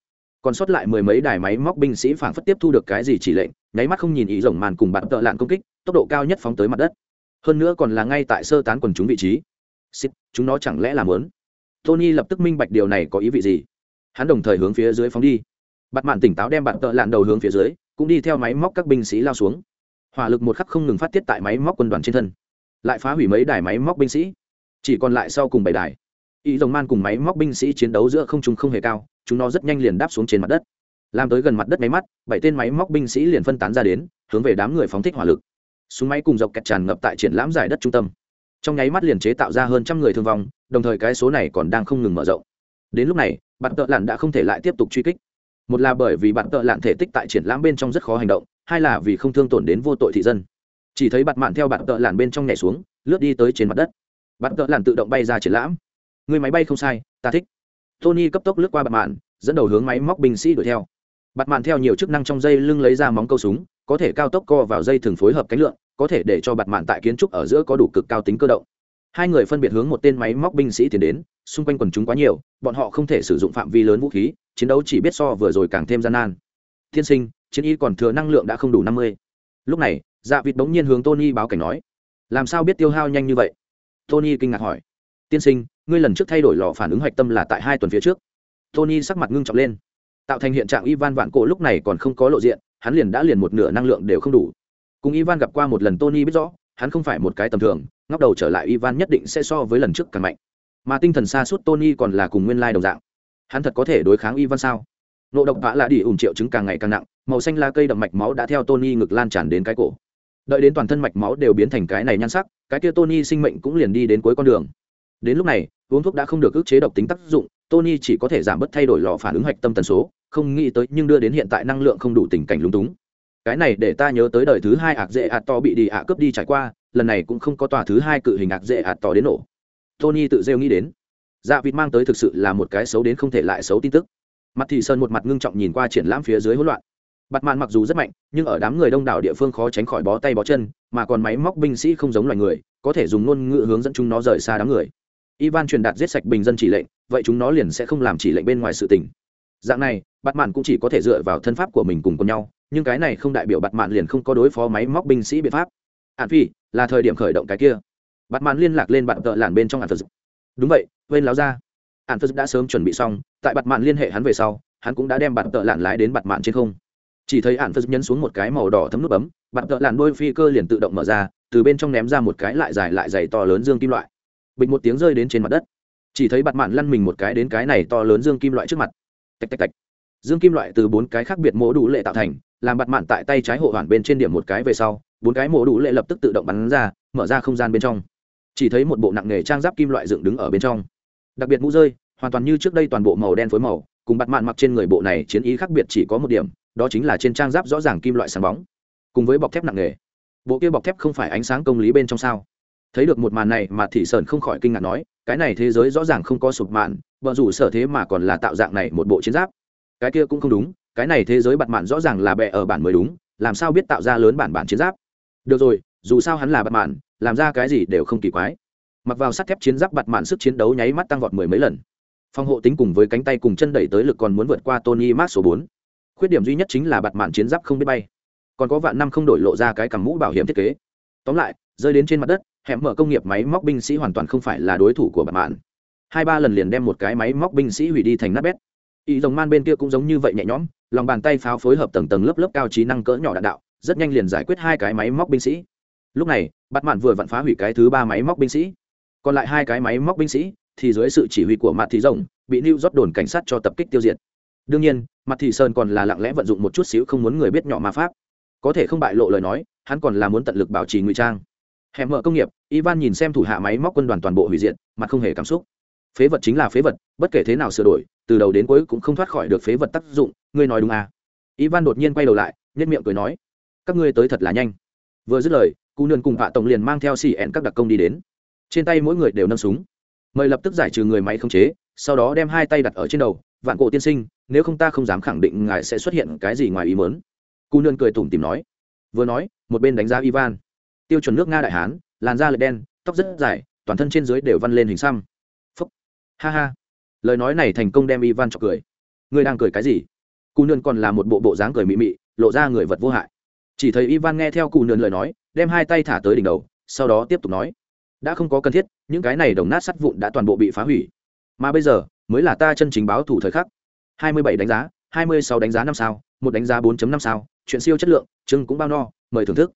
Còn sót lại mười mấy đài máy móc binh sĩ phảng phất tiếp thu được cái gì chỉ lệnh, nháy mắt không nhìn ý rồng màn cùng bạn tợ lạng công kích, tốc độ cao nhất phóng tới mặt đất. Hơn nữa còn là ngay tại sơ tán quần chúng vị trí. Xích chúng nó chẳng lẽ là muốn? Tony lập tức minh bạch điều này có ý vị gì. Hắn đồng thời hướng phía dưới phóng đi. Bặt mạn tỉnh táo đem bạn tợ lạn đầu hướng phía dưới, cũng đi theo máy móc các binh sĩ lao xuống. Hỏa lực một khắc không ngừng phát tiết tại máy móc quân đoàn trên thân. Lại phá hủy mấy đài máy móc binh sĩ. Chỉ còn lại sau cùng bảy đài ý rồng man cùng máy móc binh sĩ chiến đấu giữa không trung không hề cao, chúng nó rất nhanh liền đáp xuống trên mặt đất. Làm tới gần mặt đất máy mắt, bảy tên máy móc binh sĩ liền phân tán ra đến, hướng về đám người phóng thích hỏa lực. Súng máy cùng dọc kẹt tràn ngập tại triển lãm giải đất trung tâm. Trong nháy mắt liền chế tạo ra hơn trăm người thương vong, đồng thời cái số này còn đang không ngừng mở rộng. Đến lúc này, bạn tợ lặn đã không thể lại tiếp tục truy kích. Một là bởi vì bạn tợ lặn thể tích tại triển lãm bên trong rất khó hành động, hai là vì không thương tổn đến vô tội thị dân. Chỉ thấy bạn mạn theo bạn tợ lặn bên trong nhảy xuống, lướt đi tới trên mặt đất. Bạn tợ lặn tự động bay ra triển lãm người máy bay không sai, ta thích. Tony cấp tốc lướt qua bạt mạn, dẫn đầu hướng máy móc binh sĩ đuổi theo. Bạt mạn theo nhiều chức năng trong dây lưng lấy ra móng câu súng, có thể cao tốc co vào dây thường phối hợp cánh lượng có thể để cho bạt mạn tại kiến trúc ở giữa có đủ cực cao tính cơ động. Hai người phân biệt hướng một tên máy móc binh sĩ tiến đến, xung quanh quần chúng quá nhiều, bọn họ không thể sử dụng phạm vi lớn vũ khí, chiến đấu chỉ biết so vừa rồi càng thêm gian nan. Thiên sinh, chiến y còn thừa năng lượng đã không đủ năm mươi. Lúc này dạ vịt bỗng nhiên hướng tony báo cảnh nói, làm sao biết tiêu hao nhanh như vậy? Tony kinh ngạc hỏi tiên sinh, ngươi lần trước thay đổi lò phản ứng hạch tâm là tại hai tuần phía trước. Tony sắc mặt ngưng trọng lên. Tạo thành hiện trạng ivan vạn cổ lúc này còn không có lộ diện, hắn liền đã liền một nửa năng lượng đều không đủ. Cùng ivan gặp qua một lần tony biết rõ, hắn không phải một cái tầm thường, ngóc đầu trở lại ivan nhất định sẽ so với lần trước càng mạnh. Mà tinh thần xa suốt tony còn là cùng nguyên lai đồng dạng. Hắn thật có thể đối kháng ivan sao? Nộ độc vã là đi ủng triệu chứng càng ngày càng nặng, màu xanh lá cây đậm mạch máu đã theo tony ngực lan tràn đến cái cổ. Đợi đến toàn thân mạch máu đều biến thành cái này nhan sắc, cái kia tony sinh mệnh cũng liền đi đến cuối con đường đến lúc này, uống thuốc đã không được ức chế độc tính tác dụng, tony chỉ có thể giảm bớt thay đổi lò phản ứng hạch tâm tần số, không nghĩ tới nhưng đưa đến hiện tại năng lượng không đủ tình cảnh lúng túng. Cái này để ta nhớ tới đời thứ hai ạc dễ ạt to bị đi ạ cướp đi trải qua, lần này cũng không có tòa thứ hai cự hình ạc dễ ạt to đến nổ. Tony tự rêu nghĩ đến. Dạ vịt mang tới thực sự là một cái xấu đến không thể lại xấu tin tức. Mặt thì sơn một mặt ngưng trọng nhìn qua triển lãm phía dưới hỗn loạn. Bặt mạn mặc dù rất mạnh, nhưng ở đám người đông đảo địa phương khó tránh khỏi bó tay bó chân, mà còn máy móc binh sĩ không giống loài người, có thể dùng ngôn ngữ hướng dẫn chúng nó rời xa đám người ivan truyền đạt giết sạch bình dân chỉ lệnh, vậy chúng nó liền sẽ không làm chỉ lệnh bên ngoài sự tình. Dạng này bặt mạn cũng chỉ có thể dựa vào thân pháp của mình cùng cùng nhau, nhưng cái này không đại biểu bặt mạn liền không có đối phó máy móc binh sĩ biện pháp. Hạn phi, là thời điểm khởi động cái kia. Bặt mạn liên lạc lên bạn tợ làn bên trong hạn phật đúng vậy, quên láo ra. Hạn phật đã sớm chuẩn bị xong, tại bặt mạn liên hệ hắn về sau, hắn cũng đã đem bạn tợ làn lái đến bặt mạn trên không. Chỉ thấy hạn phật nhấn xuống một cái màu đỏ thấm nút bấm, bạn tợ làn đôi phi cơ liền tự động mở ra, từ bên trong ném ra một cái lại dài lại dày to lớn dương kim loại bịch một tiếng rơi đến trên mặt đất. Chỉ thấy bặt mạn lăn mình một cái đến cái này to lớn dương kim loại trước mặt. Tạch tạch tạch. Dương kim loại từ bốn cái khác biệt mỗ đủ lệ tạo thành, làm bặt mạn tại tay trái hộ hoàn bên trên điểm một cái về sau, bốn cái mỗ đủ lệ lập tức tự động bắn ra, mở ra không gian bên trong. Chỉ thấy một bộ nặng nghề trang giáp kim loại dựng đứng ở bên trong. Đặc biệt mũ rơi, hoàn toàn như trước đây toàn bộ màu đen phối màu, cùng bặt mạn mặc trên người bộ này chiến ý khác biệt chỉ có một điểm, đó chính là trên trang giáp rõ ràng kim loại sáng bóng, cùng với bọc thép nặng nghề. Bộ kia bọc thép không phải ánh sáng công lý bên trong sao? Thấy được một màn này mà thị sơn không khỏi kinh ngạc nói, cái này thế giới rõ ràng không có sụp mạn, vợ rủ sở thế mà còn là tạo dạng này một bộ chiến giáp. Cái kia cũng không đúng, cái này thế giới bặt mạn rõ ràng là bẹ ở bản mới đúng, làm sao biết tạo ra lớn bản bản chiến giáp? Được rồi, dù sao hắn là bặt mạn, làm ra cái gì đều không kỳ quái. Mặc vào sắt thép chiến giáp bặt mạn sức chiến đấu nháy mắt tăng vọt mười mấy lần. Phòng hộ tính cùng với cánh tay cùng chân đẩy tới lực còn muốn vượt qua tony mát số bốn. Khuyết điểm duy nhất chính là bặt mạn chiến giáp không biết bay. Còn có vạn năm không đổi lộ ra cái cằm mũ bảo hiểm thiết kế. Tóm lại, rơi đến trên mặt đất hẻm mở công nghiệp máy móc binh sĩ hoàn toàn không phải là đối thủ của bạn mạn hai ba lần liền đem một cái máy móc binh sĩ hủy đi thành nát bét. Ý dòng man bên kia cũng giống như vậy nhẹ nhõm, lòng bàn tay pháo phối hợp tầng tầng lớp lớp cao trí năng cỡ nhỏ đạn đạo, rất nhanh liền giải quyết hai cái máy móc binh sĩ. Lúc này bắt mạn vừa vặn phá hủy cái thứ ba máy móc binh sĩ. Còn lại hai cái máy móc binh sĩ thì dưới sự chỉ huy của mặt thị rồng, bị lưu rót đồn cảnh sát cho tập kích tiêu diệt. Đương nhiên mặt thị sơn còn là lặng lẽ vận dụng một chút xíu không muốn người biết nhỏ ma pháp. Có thể không bại lộ lời nói, hắn còn là muốn tận lực bảo trì ngụy trang hẻm mở công nghiệp, ivan nhìn xem thủ hạ máy móc quân đoàn toàn bộ hủy diệt, mặt không hề cảm xúc. Phế vật chính là phế vật, bất kể thế nào sửa đổi, từ đầu đến cuối cũng không thoát khỏi được phế vật tác dụng, ngươi nói đúng à? Ivan đột nhiên quay đầu lại nhất miệng cười nói, các ngươi tới thật là nhanh. Vừa dứt lời cụ nương cùng vạ tổng liền mang theo xì ẹn các đặc công đi đến. Trên tay mỗi người đều nâng súng. Mời lập tức giải trừ người máy không chế, sau đó đem hai tay đặt ở trên đầu, vạn cổ tiên sinh, nếu không ta không dám khẳng định ngài sẽ xuất hiện cái gì ngoài ý mớn cụ nương cười tủm tìm nói. Vừa nói, một bên đánh giá ivan tiêu chuẩn nước nga đại hán, làn da lệch đen, tóc rất dài, toàn thân trên dưới đều văn lên hình xăm. Phúc. Ha ha. Lời nói này thành công đem ivan chọc cười. Ngươi đang cười cái gì? Cụ nương còn là một bộ bộ dáng cười mị mị, lộ ra người vật vô hại. Chỉ thấy ivan nghe theo cụ nương lời nói, đem hai tay thả tới đỉnh đầu, sau đó tiếp tục nói. Đã không có cần thiết, những cái này đồng nát sắt vụn đã toàn bộ bị phá hủy. Mà bây giờ, mới là ta chân chính báo thủ thời khắc. Hai mươi bảy đánh giá, hai mươi sáu đánh giá năm sao, một đánh giá bốn năm sao, chuyện siêu chất lượng chưng cũng bao no, mời thưởng thức.